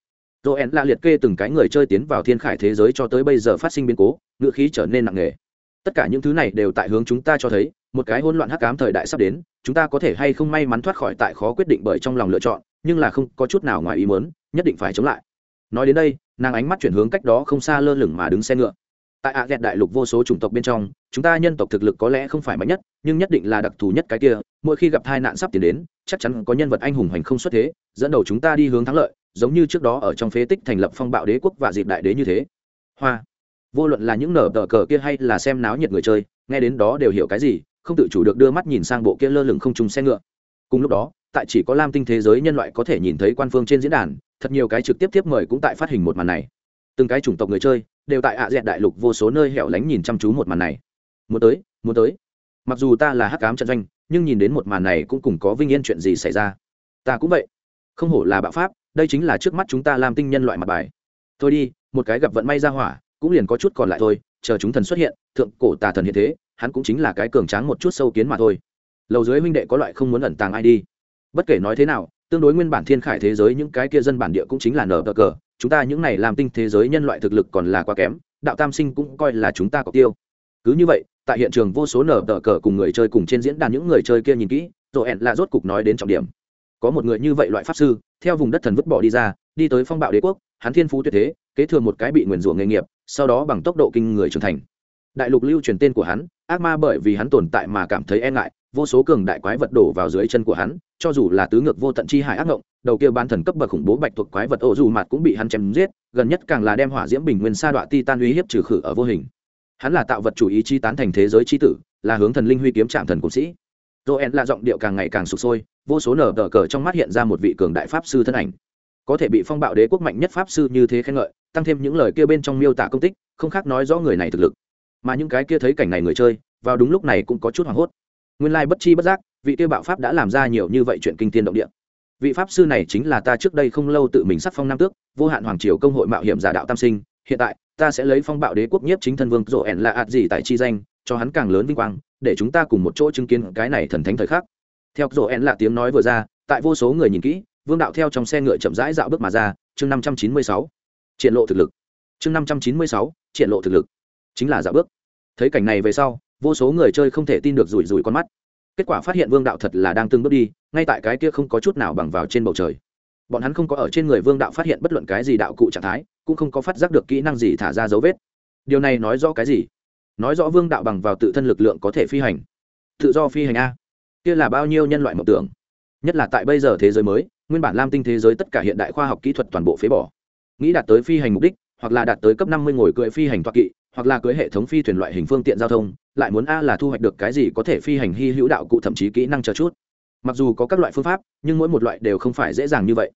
joel là liệt kê từng cái người chơi tiến vào thiên khải thế giới cho tới bây giờ phát sinh biến cố ngựa khí trở nên nặng nề. Tất cả những thứ này đều tại hướng chúng ta cho thấy, một cái hỗn loạn hắc ám thời đại sắp đến, chúng ta có thể hay không may mắn thoát khỏi tại khó quyết định bởi trong lòng lựa chọn, nhưng là không có chút nào ngoài ý muốn, nhất định phải chống lại. Nói đến đây, nàng ánh mắt chuyển hướng cách đó không xa lơ lửng mà đứng xe ngựa. Tại ạ ghẹt đại lục vô số chủng tộc bên trong, chúng ta nhân tộc thực lực có lẽ không phải mạnh nhất, nhưng nhất định là đặc thù nhất cái kia, mỗi khi gặp tai nạn sắp tiến đến, chắc chắn có nhân vật anh hùng hành không xuất thế, dẫn đầu chúng ta đi hướng thắng lợi giống như trước đó ở trong phế tích thành lập phong bạo đế quốc và dịp đại đế như thế. Hoa. Vô luận là những nở tờ cờ kia hay là xem náo nhiệt người chơi, nghe đến đó đều hiểu cái gì, không tự chủ được đưa mắt nhìn sang bộ kia lơ lửng không trùng xe ngựa. Cùng lúc đó, tại chỉ có lam tinh thế giới nhân loại có thể nhìn thấy quan phương trên diễn đàn, thật nhiều cái trực tiếp tiếp mời cũng tại phát hình một màn này. Từng cái chủng tộc người chơi đều tại ạ dẹt đại lục vô số nơi hẻo lánh nhìn chăm chú một màn này. Muốn tới muốn tới. Mặc dù ta là hắc cám trận doanh, nhưng nhìn đến một màn này cũng cùng có vinh yên chuyện gì xảy ra. Ta cũng vậy. Không hổ là bạo pháp đây chính là trước mắt chúng ta làm tinh nhân loại mặt bài. Thôi đi, một cái gặp vận may ra hỏa, cũng liền có chút còn lại thôi, chờ chúng thần xuất hiện, thượng cổ tà thần hiện thế, hắn cũng chính là cái cường tráng một chút sâu kiến mà thôi. Lầu dưới huynh đệ có loại không muốn ẩn tàng ai đi. Bất kể nói thế nào, tương đối nguyên bản thiên khải thế giới những cái kia dân bản địa cũng chính là nở cờ cờ, chúng ta những này làm tinh thế giới nhân loại thực lực còn là quá kém, đạo tam sinh cũng coi là chúng ta có tiêu. Cứ như vậy, tại hiện trường vô số nở tờ cờ cùng người chơi cùng trên diễn đàn những người chơi kia nhìn kỹ, rồi ẹn là rốt cục nói đến trọng điểm có một người như vậy loại pháp sư, theo vùng đất thần vứt bỏ đi ra, đi tới phong bạo đế quốc, hắn thiên phú tuyệt thế, kế thừa một cái bị nguyền rủa nghề nghiệp, sau đó bằng tốc độ kinh người trưởng thành. Đại lục lưu truyền tên của hắn, ác ma bởi vì hắn tồn tại mà cảm thấy e ngại, vô số cường đại quái vật đổ vào dưới chân của hắn, cho dù là tứ ngược vô tận chi hải ác ngộng, đầu kia ban thần cấp bậc khủng bố bạch thuộc quái vật ô dù mặt cũng bị hắn chém giết, gần nhất càng là đem hỏa diễm bình nguyên sa đoạn ti tan uy hiếp trừ khử ở vô hình. Hắn là tạo vật chủ ý chi tán thành thế giới chi tử, là hướng thần linh huy kiếm trạm thần cung sĩ joel là giọng điệu càng ngày càng sụp sôi, vô số nở tờ cờ trong mắt hiện ra một vị cường đại pháp sư thân ảnh. Có thể bị phong bạo đế quốc mạnh nhất pháp sư như thế khen ngợi, tăng thêm những lời kia bên trong miêu tả công tích, không khác nói rõ người này thực lực. Mà những cái kia thấy cảnh này người chơi, vào đúng lúc này cũng có chút hoảng hốt. Nguyên lai bất chi bất giác, vị kia bạo pháp đã làm ra nhiều như vậy chuyện kinh tiên động địa. Vị pháp sư này chính là ta trước đây không lâu tự mình sắc phong nam tước, vô hạn hoàng triều công hội mạo hiểm giả đạo tam sinh, hiện tại, ta sẽ lấy phong bạo đế quốc nhiếp chính thân vương rộ ẻn là ạt gì tại chi danh, cho hắn càng lớn vinh quang để chúng ta cùng một chỗ chứng kiến cái này thần thánh thời khắc. Theo rộ ẻn là tiếng nói vừa ra, tại vô số người nhìn kỹ, vương đạo theo trong xe ngựa chậm rãi dạo bước mà ra, chương năm trăm chín mươi sáu. Triển lộ thực lực. Chương năm trăm chín mươi sáu, triển lộ thực lực. Chính là dạo bước. Thấy cảnh này về sau, vô số người chơi không thể tin được rủi rủi con mắt. Kết quả phát hiện vương đạo thật là đang từng bước đi, ngay tại cái kia không có chút nào bằng vào trên bầu trời. Bọn hắn không có ở trên người vương đạo phát hiện bất luận cái gì đạo cụ trạng thái, cũng không có phát giác được kỹ năng gì thả ra dấu vết. Điều này nói rõ cái gì? Nói rõ vương đạo bằng vào tự thân lực lượng có thể phi hành. Tự do phi hành a. Kia là bao nhiêu nhân loại mộng tưởng? Nhất là tại bây giờ thế giới mới, nguyên bản lam tinh thế giới tất cả hiện đại khoa học kỹ thuật toàn bộ phế bỏ. Nghĩ đạt tới phi hành mục đích, hoặc là đạt tới cấp năm mươi ngồi cưỡi phi hành toa kỵ, hoặc là cưỡi hệ thống phi thuyền loại hình phương tiện giao thông, lại muốn a là thu hoạch được cái gì có thể phi hành hy hữu đạo cụ thậm chí kỹ năng chờ chút. Mặc dù có các loại phương pháp, nhưng mỗi một loại đều không phải dễ dàng như vậy.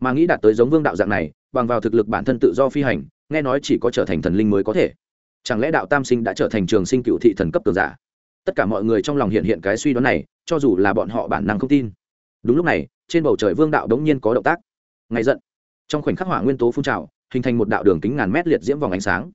Mà nghĩ đạt tới giống vương đạo dạng này, bằng vào thực lực bản thân tự do phi hành, nghe nói chỉ có trở thành thần linh mới có thể chẳng lẽ đạo tam sinh đã trở thành trường sinh cựu thị thần cấp cường giả? Tất cả mọi người trong lòng hiện hiện cái suy đoán này, cho dù là bọn họ bản năng không tin. Đúng lúc này, trên bầu trời vương đạo đống nhiên có động tác. Ngay giận. Trong khoảnh khắc hỏa nguyên tố phun trào, hình thành một đạo đường kính ngàn mét liệt diễm vòng ánh sáng.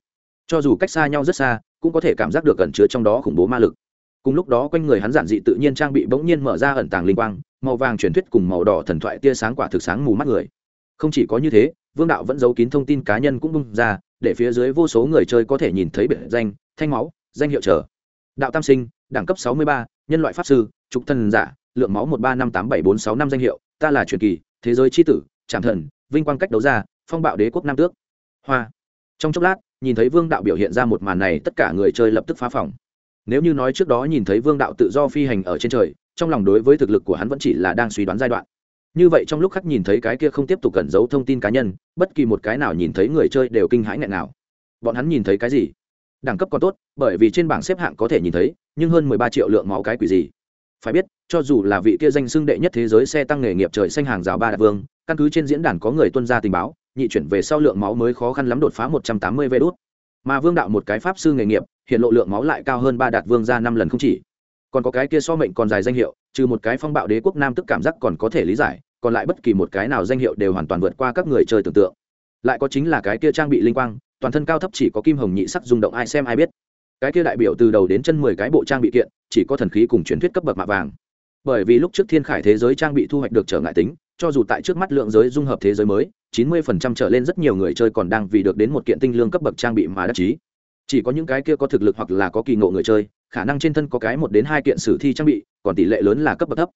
Cho dù cách xa nhau rất xa, cũng có thể cảm giác được ẩn chứa trong đó khủng bố ma lực. Cùng lúc đó quanh người hắn giản dị tự nhiên trang bị bỗng nhiên mở ra ẩn tàng linh quang, màu vàng truyền thuyết cùng màu đỏ thần thoại tia sáng quả thực sáng mù mắt người. Không chỉ có như thế vương đạo vẫn giấu kín thông tin cá nhân cũng bung ra, để phía dưới vô số người chơi có thể nhìn thấy biệt danh, thanh máu, danh hiệu trở. Đạo tam sinh, đẳng cấp sáu mươi ba, nhân loại pháp sư, trục thần giả, lượng máu một ba năm tám bảy bốn sáu năm danh hiệu, ta là truyền kỳ, thế giới tri tử trạm thần, vinh quang cách đấu ra, phong bạo đế quốc nam tước. Hoa. Trong chốc lát, nhìn thấy vương đạo biểu hiện ra một màn này, tất cả người chơi lập tức phá phòng. Nếu như nói trước đó nhìn thấy vương đạo tự do phi hành ở trên trời, trong lòng đối với thực lực của hắn vẫn chỉ là đang suy đoán giai đoạn như vậy trong lúc khắc nhìn thấy cái kia không tiếp tục cẩn giấu thông tin cá nhân, bất kỳ một cái nào nhìn thấy người chơi đều kinh hãi nghẹn nào. Bọn hắn nhìn thấy cái gì? Đẳng cấp còn tốt, bởi vì trên bảng xếp hạng có thể nhìn thấy, nhưng hơn mười ba triệu lượng máu cái quỷ gì? Phải biết, cho dù là vị kia danh xưng đệ nhất thế giới xe tăng nghề nghiệp trời xanh hàng rào ba đại vương, căn cứ trên diễn đàn có người tuân ra tình báo, nhị chuyển về sau lượng máu mới khó khăn lắm đột phá một trăm tám mươi vê đốt mà vương đạo một cái pháp sư nghề nghiệp, hiện lộ lượng máu lại cao hơn ba đạt vương ra năm lần không chỉ. Còn có cái kia so mệnh còn dài danh hiệu, trừ một cái phong bạo đế quốc nam tức cảm giác còn có thể lý giải còn lại bất kỳ một cái nào danh hiệu đều hoàn toàn vượt qua các người chơi tưởng tượng. Lại có chính là cái kia trang bị linh quang, toàn thân cao thấp chỉ có kim hồng nhị sắc rung động ai xem ai biết. Cái kia đại biểu từ đầu đến chân mười cái bộ trang bị kiện, chỉ có thần khí cùng truyền thuyết cấp bậc mạ vàng. Bởi vì lúc trước thiên khải thế giới trang bị thu hoạch được trở ngại tính, cho dù tại trước mắt lượng giới dung hợp thế giới mới, chín mươi phần trăm trở lên rất nhiều người chơi còn đang vì được đến một kiện tinh lương cấp bậc trang bị mà đắc chí. Chỉ có những cái kia có thực lực hoặc là có kỳ ngộ người chơi, khả năng trên thân có cái một đến hai kiện sử thi trang bị, còn tỷ lệ lớn là cấp bậc thấp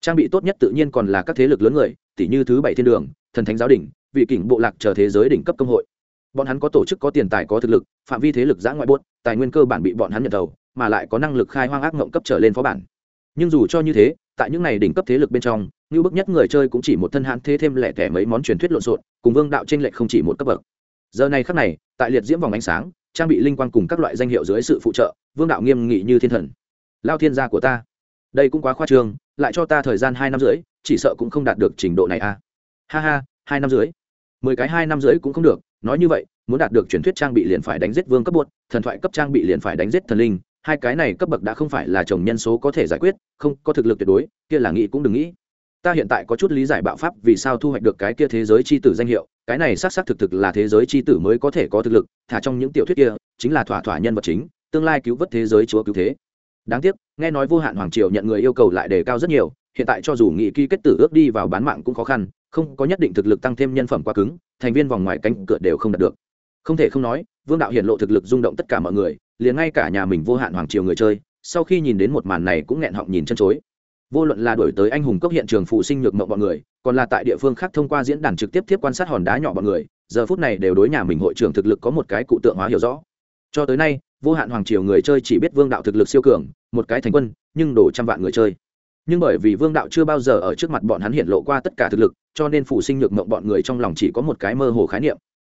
trang bị tốt nhất tự nhiên còn là các thế lực lớn người tỷ như thứ bảy thiên đường, thần thánh giáo đình vị kỉnh bộ lạc chờ thế giới đỉnh cấp công hội. Bọn hắn có tổ chức, có tiền tài, có thực lực, phạm vi thế lực giã ngoại bốt tài nguyên cơ bản bị bọn hắn nhận đầu, mà lại có năng lực khai hoang ác ngộng cấp trở lên phó bản. Nhưng dù cho như thế, tại những này đỉnh cấp thế lực bên trong, như bức nhất người chơi cũng chỉ một thân hãn thế thêm lẻ tẻ mấy món truyền thuyết lộn xộn, cùng vương đạo tranh lệch không chỉ một cấp bậc. Giờ này khắc này, tại liệt diễm vòng ánh sáng, trang bị linh quan cùng các loại danh hiệu dưới sự phụ trợ, vương đạo nghiêm nghị như thiên thần. Lao thiên gia của ta đây cũng quá khoa trương, lại cho ta thời gian hai năm rưỡi, chỉ sợ cũng không đạt được trình độ này à. Ha ha, hai năm rưỡi? Mười cái hai năm rưỡi cũng không được, nói như vậy, muốn đạt được truyền thuyết trang bị liền phải đánh giết vương cấp bột, thần thoại cấp trang bị liền phải đánh giết thần linh, hai cái này cấp bậc đã không phải là chồng nhân số có thể giải quyết, không, có thực lực tuyệt đối, kia là nghĩ cũng đừng nghĩ. Ta hiện tại có chút lý giải bạo pháp vì sao thu hoạch được cái kia thế giới c h i tử danh hiệu, cái này xác xác thực thực là thế giới c h i tử mới có thể có thực lực, thả trong những tiểu thuyết kia, chính là thỏa thỏa nhân vật chính, tương lai cứu vớt thế giới chúa cứu thế đáng tiếc, nghe nói vô hạn hoàng triều nhận người yêu cầu lại đề cao rất nhiều, hiện tại cho dù nghị ký kết tử ước đi vào bán mạng cũng khó khăn, không có nhất định thực lực tăng thêm nhân phẩm quá cứng, thành viên vòng ngoài cánh cửa đều không đạt được. Không thể không nói, vương đạo hiện lộ thực lực rung động tất cả mọi người, liền ngay cả nhà mình vô hạn hoàng triều người chơi, sau khi nhìn đến một màn này cũng nghẹn họng nhìn chân chối. Vô luận là đổi tới anh hùng cốc hiện trường phụ sinh nhược mộng bọn người, còn là tại địa phương khác thông qua diễn đàn trực tiếp tiếp quan sát hòn đá nhỏ bọn người, giờ phút này đều đối nhà mình hội trưởng thực lực có một cái cụ tượng hóa hiểu rõ. Cho tới nay vô hạn hoàng triều người chơi chỉ biết vương đạo thực lực siêu cường, một cái thành quân, nhưng đổ trăm vạn người chơi. Nhưng bởi vì vương đạo chưa bao giờ ở trước mặt bọn hắn hiện lộ qua tất cả thực lực, cho nên phụ sinh nhược mộng bọn người trong lòng chỉ có một cái mơ hồ khái niệm.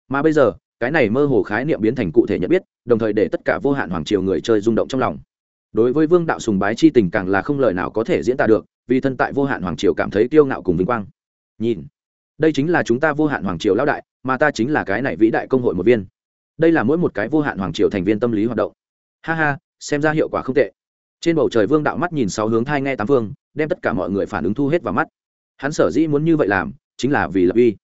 Mà bây giờ, cái này mơ hồ khái niệm biến thành cụ thể nhận biết, đồng thời để tất cả vô hạn hoàng triều người chơi rung động trong lòng. Đối với vương đạo sùng bái chi tình càng là không lời nào có thể diễn tả được, vì thân tại vô hạn hoàng triều cảm thấy kiêu ngạo cùng vinh quang. Nhìn, đây chính là chúng ta vô hạn hoàng triều lão đại, mà ta chính là cái này vĩ đại công hội một viên đây là mỗi một cái vô hạn hoàng triều thành viên tâm lý hoạt động. Ha ha, xem ra hiệu quả không tệ. Trên bầu trời vương đạo mắt nhìn sáu hướng thai nghe tám phương, đem tất cả mọi người phản ứng thu hết vào mắt. Hắn sở dĩ muốn như vậy làm, chính là vì lập uy.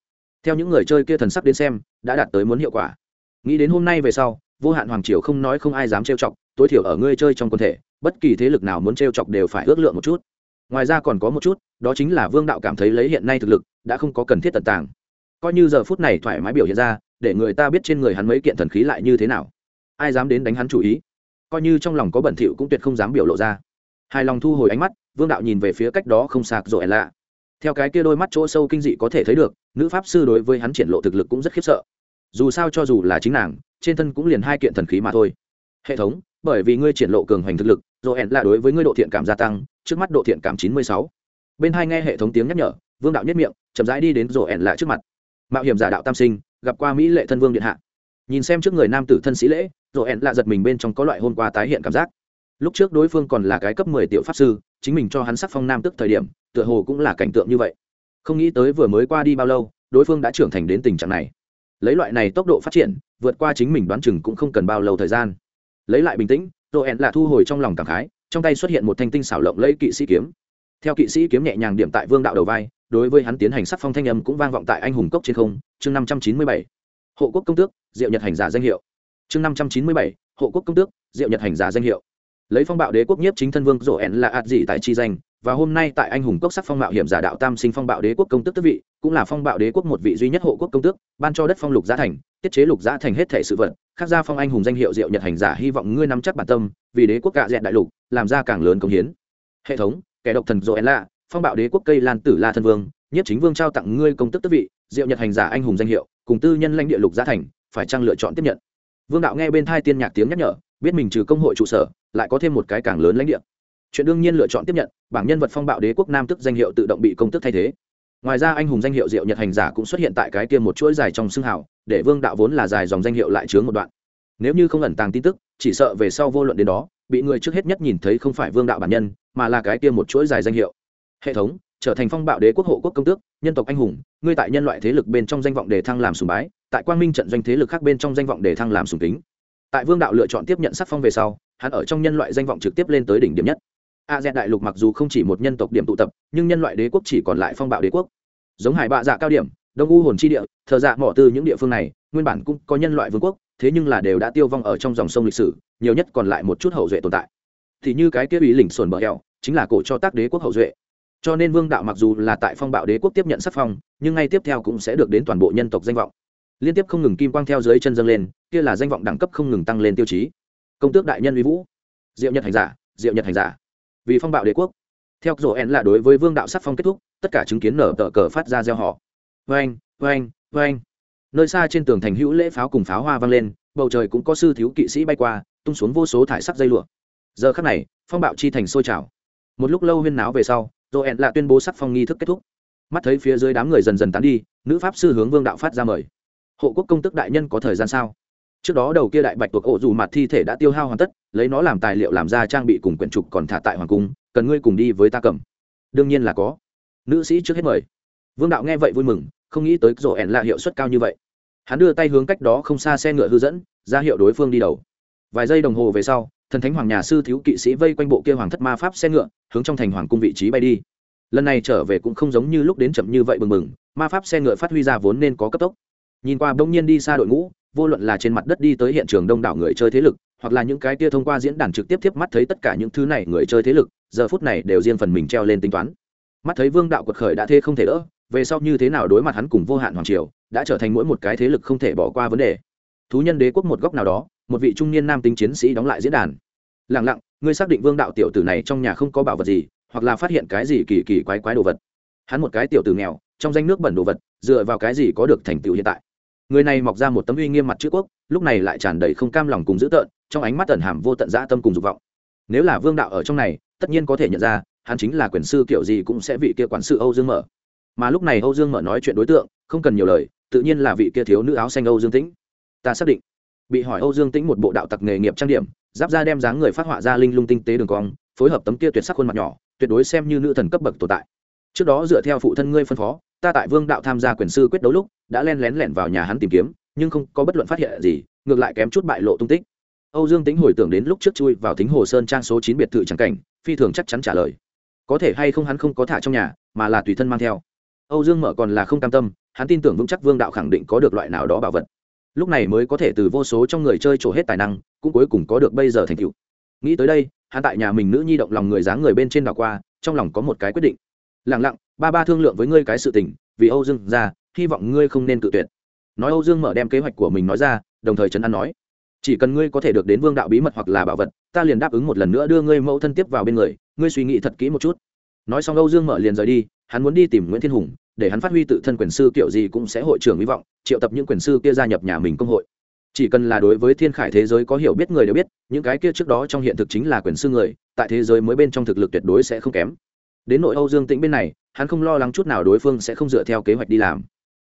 Theo những người chơi kia thần sắc đến xem, đã đạt tới muốn hiệu quả. Nghĩ đến hôm nay về sau, vô hạn hoàng triều không nói không ai dám trêu chọc, tối thiểu ở ngươi chơi trong quân thể, bất kỳ thế lực nào muốn trêu chọc đều phải ước lượng một chút. Ngoài ra còn có một chút, đó chính là vương đạo cảm thấy lấy hiện nay thực lực, đã không có cần thiết tận tàng. Coi như giờ phút này thoải mái biểu hiện ra để người ta biết trên người hắn mấy kiện thần khí lại như thế nào. Ai dám đến đánh hắn chủ ý? Coi như trong lòng có bẩn thỉu cũng tuyệt không dám biểu lộ ra. Hài lòng thu hồi ánh mắt, vương đạo nhìn về phía cách đó không sạc rồi lạ. Theo cái kia đôi mắt chỗ sâu kinh dị có thể thấy được, nữ pháp sư đối với hắn triển lộ thực lực cũng rất khiếp sợ. Dù sao cho dù là chính nàng, trên thân cũng liền hai kiện thần khí mà thôi. Hệ thống, bởi vì ngươi triển lộ cường hoành thực lực rồi hẹn là đối với ngươi độ thiện cảm gia tăng, trước mắt độ thiện cảm chín mươi sáu. Bên hai nghe hệ thống tiếng nhắc nhở, vương đạo nhất miệng, chậm rãi đi đến rồi hẹn là trước mặt. Mạo hiểm giả đạo tam sinh gặp qua mỹ lệ thân vương điện hạ. Nhìn xem trước người nam tử thân sĩ lễ, rồi ẹn lạ giật mình bên trong có loại hôn qua tái hiện cảm giác. Lúc trước đối phương còn là cái cấp mười tiểu pháp sư, chính mình cho hắn sắc phong nam tức thời điểm, tựa hồ cũng là cảnh tượng như vậy. Không nghĩ tới vừa mới qua đi bao lâu, đối phương đã trưởng thành đến tình trạng này. Lấy loại này tốc độ phát triển, vượt qua chính mình đoán chừng cũng không cần bao lâu thời gian. Lấy lại bình tĩnh, rồi ẹn lạ thu hồi trong lòng cảm khái, trong tay xuất hiện một thanh tinh xảo lộng lấy kỵ sĩ kiếm. Theo kỵ sĩ kiếm nhẹ nhàng điểm tại vương đạo đầu vai, đối với hắn tiến hành sắc phong thanh âm cũng vang vọng tại anh hùng cốc trên không chương năm trăm chín mươi bảy, hộ quốc công tước, diệu nhật hành giả danh hiệu. Chương năm trăm chín mươi bảy, hộ quốc công tước, diệu nhật hành giả danh hiệu. Lấy phong bạo đế quốc nhiếp chính thân vương rộ ẻn là ạt dị tại chi danh, và hôm nay tại anh hùng cốc sắc phong mạo hiểm giả đạo tam sinh phong bạo đế quốc công tước tước vị, cũng là phong bạo đế quốc một vị duy nhất hộ quốc công tước, ban cho đất phong lục giá thành, tiết chế lục giá thành hết thể sự vật khác ra phong anh hùng danh hiệu diệu nhật hành giả hy vọng ngươi nắm chắc bản tâm, vì đế quốc cạ dẹn đại lục, làm ra càng lớn công hiến. Hệ thống, kẻ độc thần rộ ẻn lạ phong bạo đế quốc cây lan tử la thân vương nhất chính vương trao tặng ngươi công tức tước vị, diệu nhật hành giả anh hùng danh hiệu, cùng tư nhân lãnh địa lục gia thành, phải trang lựa chọn tiếp nhận? Vương đạo nghe bên thai tiên nhạc tiếng nhắc nhở, biết mình trừ công hội trụ sở, lại có thêm một cái càng lớn lãnh địa. Chuyện đương nhiên lựa chọn tiếp nhận, bảng nhân vật phong bạo đế quốc nam tức danh hiệu tự động bị công tức thay thế. Ngoài ra anh hùng danh hiệu diệu nhật hành giả cũng xuất hiện tại cái kia một chuỗi dài trong xương hào, để vương đạo vốn là dài dòng danh hiệu lại chứa một đoạn. Nếu như không ẩn tàng tin tức, chỉ sợ về sau vô luận đến đó, bị người trước hết nhất nhìn thấy không phải vương đạo bản nhân, mà là cái kia một chuỗi dài danh hiệu. Hệ thống trở thành phong bạo đế quốc hộ quốc công tước, nhân tộc anh hùng, ngươi tại nhân loại thế lực bên trong danh vọng đề thăng làm sùng bái, tại quang minh trận doanh thế lực khác bên trong danh vọng đề thăng làm sùng kính. Tại vương đạo lựa chọn tiếp nhận sắc phong về sau, hắn ở trong nhân loại danh vọng trực tiếp lên tới đỉnh điểm nhất. A z đại lục mặc dù không chỉ một nhân tộc điểm tụ tập, nhưng nhân loại đế quốc chỉ còn lại phong bạo đế quốc. Giống hải bạ dạ cao điểm, đông u hồn chi địa, thờ dạ mỏ từ những địa phương này, nguyên bản cũng có nhân loại vương quốc, thế nhưng là đều đã tiêu vong ở trong dòng sông lịch sử, nhiều nhất còn lại một chút hậu duệ tồn tại. Thì như cái kia ý lỉnh sồn bờ hẹo, chính là cổ cho tác đế quốc hậu duệ cho nên vương đạo mặc dù là tại phong bạo đế quốc tiếp nhận sắc phong, nhưng ngay tiếp theo cũng sẽ được đến toàn bộ nhân tộc danh vọng. Liên tiếp không ngừng kim quang theo dưới chân dâng lên, kia là danh vọng đẳng cấp không ngừng tăng lên tiêu chí. Công tước đại nhân uy vũ. Diệu nhật hành giả, diệu nhật hành giả. Vì phong bạo đế quốc. Theo rổ en là đối với vương đạo sắc phong kết thúc, tất cả chứng kiến nở tờ cờ phát ra gieo họ vang vang vang nơi xa trên tường thành hữu lễ pháo cùng pháo hoa vang lên, bầu trời cũng có sư thiếu kỵ sĩ bay qua, tung xuống vô số thải sắc dây lụa. Giờ khắc này, phong bạo chi thành sôi trào. Một lúc lâu huyên náo về sau rổ en lại tuyên bố sắc phong nghi thức kết thúc. Mắt thấy phía dưới đám người dần dần tán đi, nữ pháp sư hướng vương đạo phát ra mời. Hộ quốc công tức đại nhân có thời gian sao? Trước đó đầu kia đại bạch tuộc ổ dù mặt thi thể đã tiêu hao hoàn tất, lấy nó làm tài liệu làm ra trang bị cùng quyển trục còn thả tại hoàng cung, cần ngươi cùng đi với ta cầm. Đương nhiên là có. Nữ sĩ trước hết mời. Vương đạo nghe vậy vui mừng, không nghĩ tới rổ ẻn là hiệu suất cao như vậy. Hắn đưa tay hướng cách đó không xa xe ngựa hư dẫn, ra hiệu đối phương đi đầu. Vài giây đồng hồ về sau thần thánh hoàng nhà sư thiếu kỵ sĩ vây quanh bộ kia hoàng thất ma pháp xe ngựa, hướng trong thành hoàng cung vị trí bay đi. Lần này trở về cũng không giống như lúc đến chậm như vậy bừng bừng, ma pháp xe ngựa phát huy ra vốn nên có cấp tốc. Nhìn qua bỗng nhiên đi xa đội ngũ, vô luận là trên mặt đất đi tới hiện trường đông đảo người chơi thế lực, hoặc là những cái kia thông qua diễn đàn trực tiếp tiếp mắt thấy tất cả những thứ này người chơi thế lực, giờ phút này đều riêng phần mình treo lên tính toán. Mắt thấy vương đạo quật khởi đã thế không thể đỡ, về sau như thế nào đối mặt hắn cùng vô hạn hoàng triều, đã trở thành mỗi một cái thế lực không thể bỏ qua vấn đề. Thú nhân đế quốc một góc nào đó một vị trung niên nam tính chiến sĩ đóng lại diễn đàn. Lẳng lặng, ngươi xác định vương đạo tiểu tử này trong nhà không có bảo vật gì, hoặc là phát hiện cái gì kỳ kỳ quái quái đồ vật. Hắn một cái tiểu tử nghèo, trong danh nước bẩn đồ vật, dựa vào cái gì có được thành tựu hiện tại? Người này mọc ra một tấm uy nghiêm mặt chữ quốc, lúc này lại tràn đầy không cam lòng cùng dữ tợn, trong ánh mắt tẩn hàm vô tận dã tâm cùng dục vọng. Nếu là vương đạo ở trong này, tất nhiên có thể nhận ra, hắn chính là quyền sư kiểu gì cũng sẽ vị kia quản sự âu dương mở. Mà lúc này âu dương mở nói chuyện đối tượng, không cần nhiều lời, tự nhiên là vị kia thiếu nữ áo xanh âu dương tĩnh. Ta xác định bị hỏi âu dương tĩnh một bộ đạo tặc nghề nghiệp trang điểm, giáp ra đem dáng người phát họa ra linh lung tinh tế đường cong, phối hợp tấm kia tuyệt sắc khuôn mặt nhỏ, tuyệt đối xem như nữ thần cấp bậc tồn tại. Trước đó dựa theo phụ thân ngươi phân phó, ta tại vương đạo tham gia quyền sư quyết đấu lúc, đã len lén lẻn vào nhà hắn tìm kiếm, nhưng không có bất luận phát hiện gì, ngược lại kém chút bại lộ tung tích. Âu dương tính hồi tưởng đến lúc trước chui vào Thính hồ sơn trang số chín biệt thự trắng cảnh, phi thường chắc chắn trả lời. Có thể hay không hắn không có thả trong nhà, mà là tùy thân mang theo. Âu dương mở còn là không cam tâm, hắn tin tưởng vững chắc vương đạo khẳng định có được loại nào đó bảo vật lúc này mới có thể từ vô số trong người chơi trổ hết tài năng, cũng cuối cùng có được bây giờ thành tựu. Nghĩ tới đây, hắn tại nhà mình nữ nhi động lòng người dáng người bên trên đảo qua, trong lòng có một cái quyết định. Lẳng lặng, ba ba thương lượng với ngươi cái sự tình, vì âu dương ra, hy vọng ngươi không nên tự tuyệt. Nói âu dương mở đem kế hoạch của mình nói ra, đồng thời trấn an nói, chỉ cần ngươi có thể được đến vương đạo bí mật hoặc là bảo vật, ta liền đáp ứng một lần nữa đưa ngươi mẫu thân tiếp vào bên người, ngươi suy nghĩ thật kỹ một chút. Nói xong âu dương mở liền rời đi, hắn muốn đi tìm nguyễn thiên hùng để hắn phát huy tự thân quyền sư kiểu gì cũng sẽ hội trưởng hy vọng, triệu tập những quyền sư kia gia nhập nhà mình công hội. Chỉ cần là đối với thiên khải thế giới có hiểu biết người đều biết, những cái kia trước đó trong hiện thực chính là quyền sư người, tại thế giới mới bên trong thực lực tuyệt đối sẽ không kém. Đến nội âu dương tĩnh bên này, hắn không lo lắng chút nào đối phương sẽ không dựa theo kế hoạch đi làm.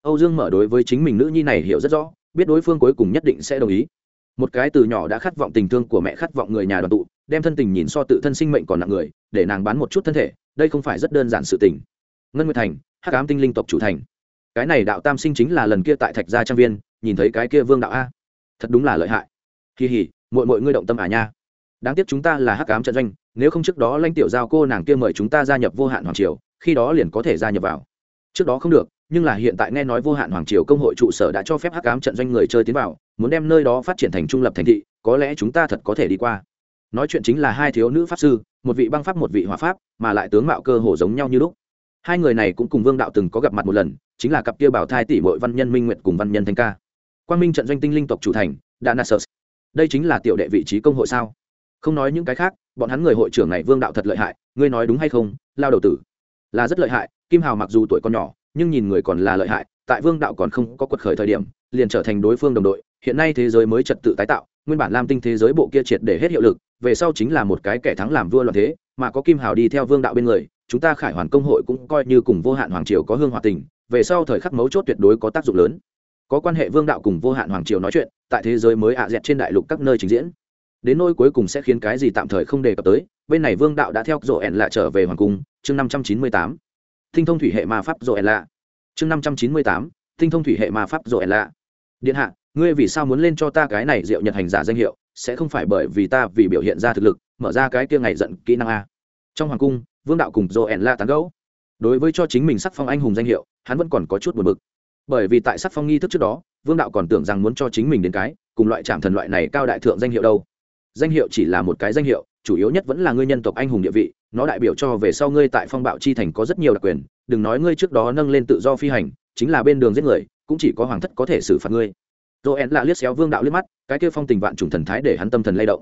Âu dương mở đối với chính mình nữ nhi này hiểu rất rõ, biết đối phương cuối cùng nhất định sẽ đồng ý. Một cái từ nhỏ đã khát vọng tình thương của mẹ khát vọng người nhà đoàn tụ, đem thân tình nhìn so tự thân sinh mệnh còn nặng người, để nàng bán một chút thân thể, đây không phải rất đơn giản sự tình. Ngân nguyệt thành hắc ám tinh linh tộc chủ thành. Cái này đạo tam sinh chính là lần kia tại thạch gia trang viên, nhìn thấy cái kia vương đạo a. Thật đúng là lợi hại. Kỳ hỉ mọi mọi ngươi động tâm à nha. Đáng tiếc chúng ta là hắc ám trận doanh, nếu không trước đó lãnh tiểu giao cô nàng kia mời chúng ta gia nhập vô hạn hoàng triều, khi đó liền có thể gia nhập vào. Trước đó không được, nhưng là hiện tại nghe nói vô hạn hoàng triều công hội trụ sở đã cho phép hắc ám trận doanh người chơi tiến vào, muốn đem nơi đó phát triển thành trung lập thành thị, có lẽ chúng ta thật có thể đi qua. Nói chuyện chính là hai thiếu nữ pháp sư, một vị băng pháp một vị hòa pháp, mà lại tướng mạo cơ hồ giống nhau như lúc hai người này cũng cùng vương đạo từng có gặp mặt một lần, chính là cặp kia bảo thai tỷ bội văn nhân minh Nguyệt cùng văn nhân thanh ca. Quang minh trận doanh tinh linh tộc chủ thành danasus đây chính là tiểu đệ vị trí công hội sao? Không nói những cái khác, bọn hắn người hội trưởng này vương đạo thật lợi hại, ngươi nói đúng hay không, lao đầu tử. Là rất lợi hại, kim hào mặc dù tuổi còn nhỏ, nhưng nhìn người còn là lợi hại, tại vương đạo còn không có quật khởi thời điểm, liền trở thành đối phương đồng đội, hiện nay thế giới mới trật tự tái tạo, nguyên bản lam tinh thế giới bộ kia triệt để hết hiệu lực, về sau chính là một cái kẻ thắng làm vua loạn thế mà có kim hào đi theo vương đạo bên người, chúng ta khải hoàn công hội cũng coi như cùng vô hạn hoàng triều có hương hòa tình, về sau thời khắc mấu chốt tuyệt đối có tác dụng lớn. Có quan hệ vương đạo cùng vô hạn hoàng triều nói chuyện, tại thế giới mới ạ dẹt trên đại lục các nơi trình diễn. Đến nôi cuối cùng sẽ khiến cái gì tạm thời không đề cập tới, bên này vương đạo đã theo rộ ẻn lạ trở về hoàng cung, chương năm trăm chín mươi tám. Thinh thông thủy hệ ma pháp rộ ẻn lạ. Chương năm trăm chín mươi tám, thinh thông thủy hệ ma pháp rộ ẻn lạ. Điện hạ, ngươi vì sao muốn lên cho ta cái này diệu nhật hành giả danh hiệu, sẽ không phải bởi vì ta vì biểu hiện ra thực lực mở ra cái kia ngày giận kỹ năng a. Trong hoàng cung, vương đạo cùng joel ẻn lạ tán gẫu. Đối với cho chính mình sắc phong anh hùng danh hiệu, hắn vẫn còn có chút buồn bực. Bởi vì tại sắc phong nghi thức trước đó, vương đạo còn tưởng rằng muốn cho chính mình đến cái, cùng loại trạm thần loại này cao đại thượng danh hiệu đâu. Danh hiệu chỉ là một cái danh hiệu, chủ yếu nhất vẫn là ngươi nhân tộc anh hùng địa vị, nó đại biểu cho về sau ngươi tại phong bạo chi thành có rất nhiều đặc quyền, đừng nói ngươi trước đó nâng lên tự do phi hành, chính là bên đường giết người, cũng chỉ có hoàng thất có thể xử phạt ngươi. Joel la liếc xéo vương đạo liếc mắt, cái kia phong tình vạn trùng thần thái để hắn tâm thần lay động.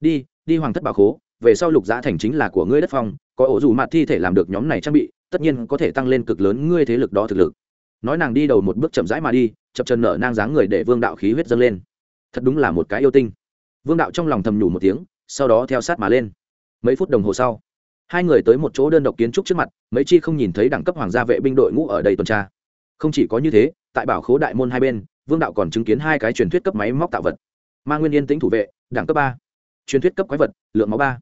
Đi đi hoàng thất bảo khố, về sau lục giã thành chính là của ngươi đất phong, có ổ dù mặt thi thể làm được nhóm này trang bị, tất nhiên có thể tăng lên cực lớn ngươi thế lực đó thực lực. Nói nàng đi đầu một bước chậm rãi mà đi, chập chân nở nang dáng người để vương đạo khí huyết dâng lên. Thật đúng là một cái yêu tinh. Vương đạo trong lòng thầm nhủ một tiếng, sau đó theo sát mà lên. Mấy phút đồng hồ sau, hai người tới một chỗ đơn độc kiến trúc trước mặt, mấy chi không nhìn thấy đẳng cấp hoàng gia vệ binh đội ngũ ở đây tuần tra. Không chỉ có như thế, tại bảo khố đại môn hai bên, vương đạo còn chứng kiến hai cái truyền thuyết cấp máy móc tạo vật. Ma nguyên yên tĩnh thủ vệ, đẳng cấp ba truyền thuyết cấp quái vật, lượng máu ba.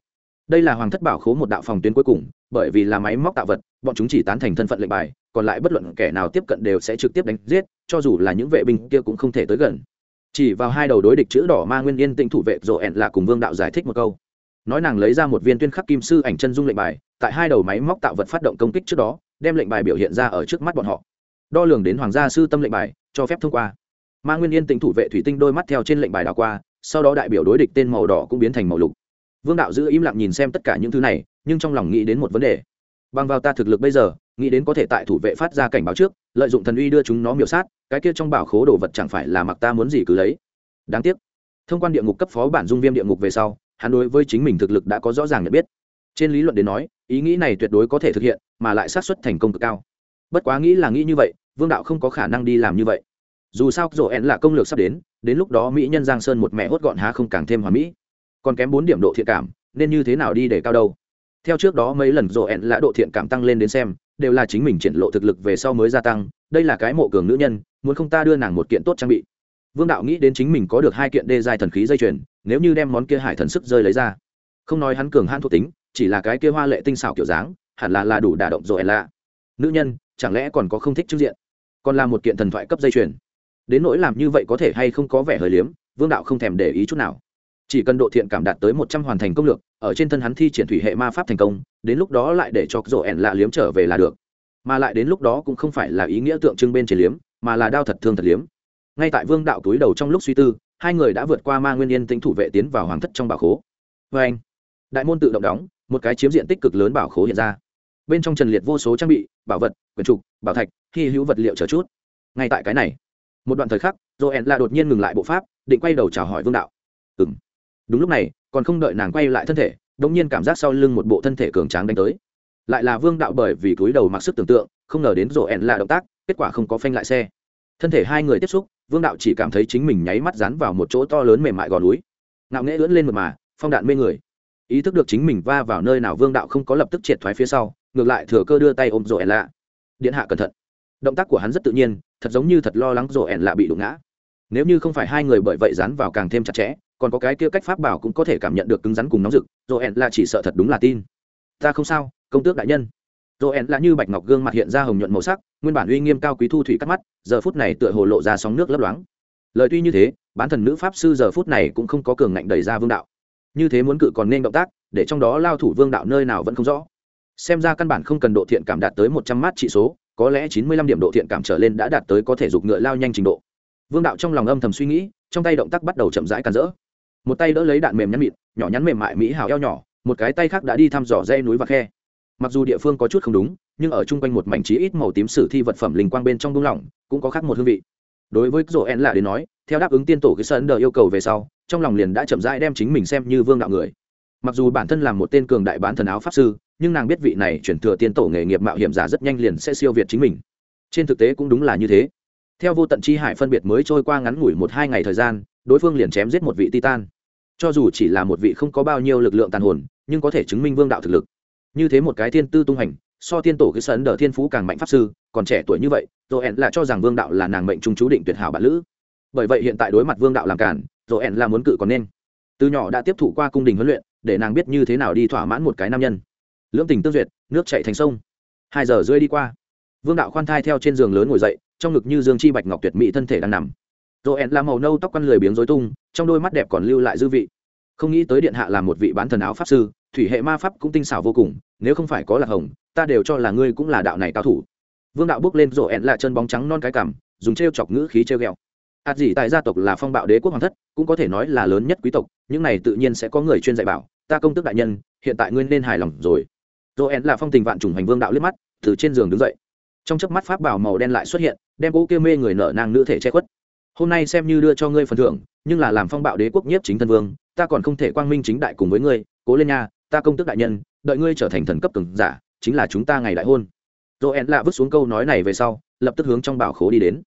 Đây là hoàng thất bảo khố một đạo phòng tuyến cuối cùng, bởi vì là máy móc tạo vật, bọn chúng chỉ tán thành thân phận lệnh bài, còn lại bất luận kẻ nào tiếp cận đều sẽ trực tiếp đánh giết, cho dù là những vệ binh kia cũng không thể tới gần. Chỉ vào hai đầu đối địch chữ đỏ ma nguyên yên tĩnh thủ vệ rộ ẹn là cùng vương đạo giải thích một câu. Nói nàng lấy ra một viên tuyên khắc kim sư ảnh chân dung lệnh bài, tại hai đầu máy móc tạo vật phát động công kích trước đó, đem lệnh bài biểu hiện ra ở trước mắt bọn họ. Đo lường đến hoàng gia sư tâm lệnh bài, cho phép thông qua. Ma nguyên yên tĩnh thủ vệ thủy tinh đôi mắt theo trên lệnh bài đảo qua sau đó đại biểu đối địch tên màu đỏ cũng biến thành màu lục. Vương đạo giữ im lặng nhìn xem tất cả những thứ này, nhưng trong lòng nghĩ đến một vấn đề. Bằng vào ta thực lực bây giờ, nghĩ đến có thể tại thủ vệ phát ra cảnh báo trước, lợi dụng thần uy đưa chúng nó miểu sát, cái kia trong bảo khố đồ vật chẳng phải là mặc ta muốn gì cứ lấy. Đáng tiếc, thông quan địa ngục cấp phó bản dung viêm địa ngục về sau, hắn đối với chính mình thực lực đã có rõ ràng nhận biết. Trên lý luận đến nói, ý nghĩ này tuyệt đối có thể thực hiện, mà lại sát xuất thành công cực cao. Bất quá nghĩ là nghĩ như vậy, vương đạo không có khả năng đi làm như vậy. Dù sao rổ ẹn là công lược sắp đến đến lúc đó mỹ nhân giang sơn một mẹ hốt gọn há không càng thêm hòa mỹ. còn kém bốn điểm độ thiện cảm, nên như thế nào đi để cao đâu? theo trước đó mấy lần rộ ẹn là độ thiện cảm tăng lên đến xem, đều là chính mình triển lộ thực lực về sau mới gia tăng, đây là cái mộ cường nữ nhân, muốn không ta đưa nàng một kiện tốt trang bị. vương đạo nghĩ đến chính mình có được hai kiện đê dài thần khí dây chuyền, nếu như đem món kia hải thần sức rơi lấy ra. không nói hắn cường hãn thuộc tính, chỉ là cái kia hoa lệ tinh xảo kiểu dáng, hẳn là là đủ đả động rồi lạ nữ nhân, chẳng lẽ còn có không thích trước diện? còn là một kiện thần thoại cấp dây chuyền đến nỗi làm như vậy có thể hay không có vẻ hơi liếm, vương đạo không thèm để ý chút nào. Chỉ cần độ thiện cảm đạt tới một trăm hoàn thành công lược, ở trên thân hắn thi triển thủy hệ ma pháp thành công, đến lúc đó lại để cho rổ ẻn lạ liếm trở về là được. Mà lại đến lúc đó cũng không phải là ý nghĩa tượng trưng bên trên liếm, mà là đao thật thương thật liếm. Ngay tại vương đạo túi đầu trong lúc suy tư, hai người đã vượt qua ma nguyên yên tính thủ vệ tiến vào hoàng thất trong bảo khố. Vê anh, đại môn tự động đóng, một cái chiếm diện tích cực lớn bảo khố hiện ra. Bên trong trần liệt vô số trang bị, bảo vật quyền trục, bảo thạch, hy hữu vật liệu chờ chút. Ngay tại cái này một đoạn thời khắc, joel là đột nhiên ngừng lại bộ pháp, định quay đầu chào hỏi vương đạo. Ừ m đúng lúc này, còn không đợi nàng quay lại thân thể đ ỗ n g nhiên cảm giác sau lưng một bộ thân thể cường tráng đánh tới. Lại là vương đạo bởi vì túi đầu mặc sức tưởng tượng, không ngờ đến joel là động tác, kết quả không có phanh lại xe. Thân thể hai người tiếp xúc, vương đạo chỉ cảm thấy chính mình nháy mắt dán vào một chỗ to lớn mềm mại gò núi. Ngạo nghễ lưỡn lên mật mà, phong đạn mê người. Ý thức được chính mình va vào nơi nào vương đạo không có lập tức triệt thoái phía sau, ngược lại thừa cơ đưa tay ôm rộ ẻn lạ điện hạ cẩn thận. Động tác của hắn rất tự nhiên thật giống như thật lo lắng rộ ẻn lạ bị đụng ngã. Nếu như không phải hai người bởi vậy dán vào càng thêm chặt chẽ, còn có cái kia cách pháp bảo cũng có thể cảm nhận được cứng rắn cùng nóng rực rộ ẻn là chỉ sợ thật đúng là tin. Ta không sao, công tước đại nhân. Rộ ẻn là như bạch ngọc gương mặt hiện ra hồng nhuận màu sắc, nguyên bản uy nghiêm cao quý thu thủy cắt mắt, giờ phút này tựa hồ lộ ra sóng nước lấp loáng. Lời tuy như thế, bán thần nữ pháp sư giờ phút này cũng không có cường ngạnh đẩy ra vương đạo. Như thế muốn cự còn nên động tác, để trong đó lao thủ vương đạo nơi nào vẫn không rõ. Xem ra căn bản không cần độ thiện cảm đạt tới một trăm mát trị số có lẽ chín mươi lăm điểm độ thiện cảm trở lên đã đạt tới có thể giục ngựa lao nhanh trình độ. Vương đạo trong lòng âm thầm suy nghĩ, trong tay động tác bắt đầu chậm rãi càn rỡ. Một tay đỡ lấy đạn mềm nhắn mịn, nhỏ nhắn mềm mại mỹ hào eo nhỏ, một cái tay khác đã đi thăm dò dây núi và khe. Mặc dù địa phương có chút không đúng, nhưng ở chung quanh một mảnh trí ít màu tím sử thi vật phẩm linh quang bên trong đông lỏng, cũng có khác một hương vị. Đối với rổ en lạ đến nói, theo đáp ứng tiên tổ cái sơn đờ yêu cầu về sau, trong lòng liền đã chậm rãi đem chính mình xem như vương đạo người. Mặc dù bản thân là một tên cường đại bán thần áo pháp sư nhưng nàng biết vị này chuyển thừa tiên tổ nghề nghiệp mạo hiểm giả rất nhanh liền sẽ siêu việt chính mình. Trên thực tế cũng đúng là như thế. Theo vô tận chi hải phân biệt mới trôi qua ngắn ngủi một hai ngày thời gian, đối phương liền chém giết một vị titan. Cho dù chỉ là một vị không có bao nhiêu lực lượng tàn hồn, nhưng có thể chứng minh vương đạo thực lực. Như thế một cái thiên tư tung hành, so tiên tổ cái sấn đờ thiên phú càng mạnh pháp sư, còn trẻ tuổi như vậy rồi ẹn là cho rằng vương đạo là nàng mệnh trung chú định tuyệt hảo bản lữ. Bởi vậy hiện tại đối mặt vương đạo làm cản rồi ẹn là muốn cự còn nên. Từ nhỏ đã tiếp thụ qua cung đình huấn luyện, để nàng biết như thế nào đi thỏa mãn một cái nam nhân lưỡng tình tương duyệt, nước chạy thành sông. Hai giờ rơi đi qua, vương đạo khoan thai theo trên giường lớn ngồi dậy, trong ngực như dương chi bạch ngọc tuyệt mỹ thân thể đang nằm. Rồi ẹn là màu nâu tóc quăn lười biếng rối tung, trong đôi mắt đẹp còn lưu lại dư vị. Không nghĩ tới điện hạ là một vị bán thần áo pháp sư, thủy hệ ma pháp cũng tinh xảo vô cùng, nếu không phải có lạc hồng, ta đều cho là ngươi cũng là đạo này cao thủ. Vương đạo bước lên rổ ẹn là chân bóng trắng non cái cảm dùng t r e o chọc ngữ khí t r e o g ẹ o ạt gì tại gia tộc là phong bạo đế quốc hoàng thất, cũng có thể nói là lớn nhất quý tộc, những này tự nhiên sẽ có người chuyên dạy bảo, ta công tức đại nhân, hiện tại ngươi nên hài lòng rồi rổ là phong tình vạn trùng hành vương đạo liếc mắt, từ trên giường đứng dậy. Trong chớp mắt pháp bảo màu đen lại xuất hiện, đem cỗ kia mê người nở nàng nữ thể che khuất. Hôm nay xem như đưa cho ngươi phần thưởng, nhưng là làm phong bạo đế quốc nhiếp chính thân vương, ta còn không thể quang minh chính đại cùng với ngươi, cố lên nha, ta công tức đại nhân, đợi ngươi trở thành thần cấp cường giả, chính là chúng ta ngày đại hôn. Joel lạ vứt xuống câu nói này về sau, lập tức hướng trong bảo khố đi đến.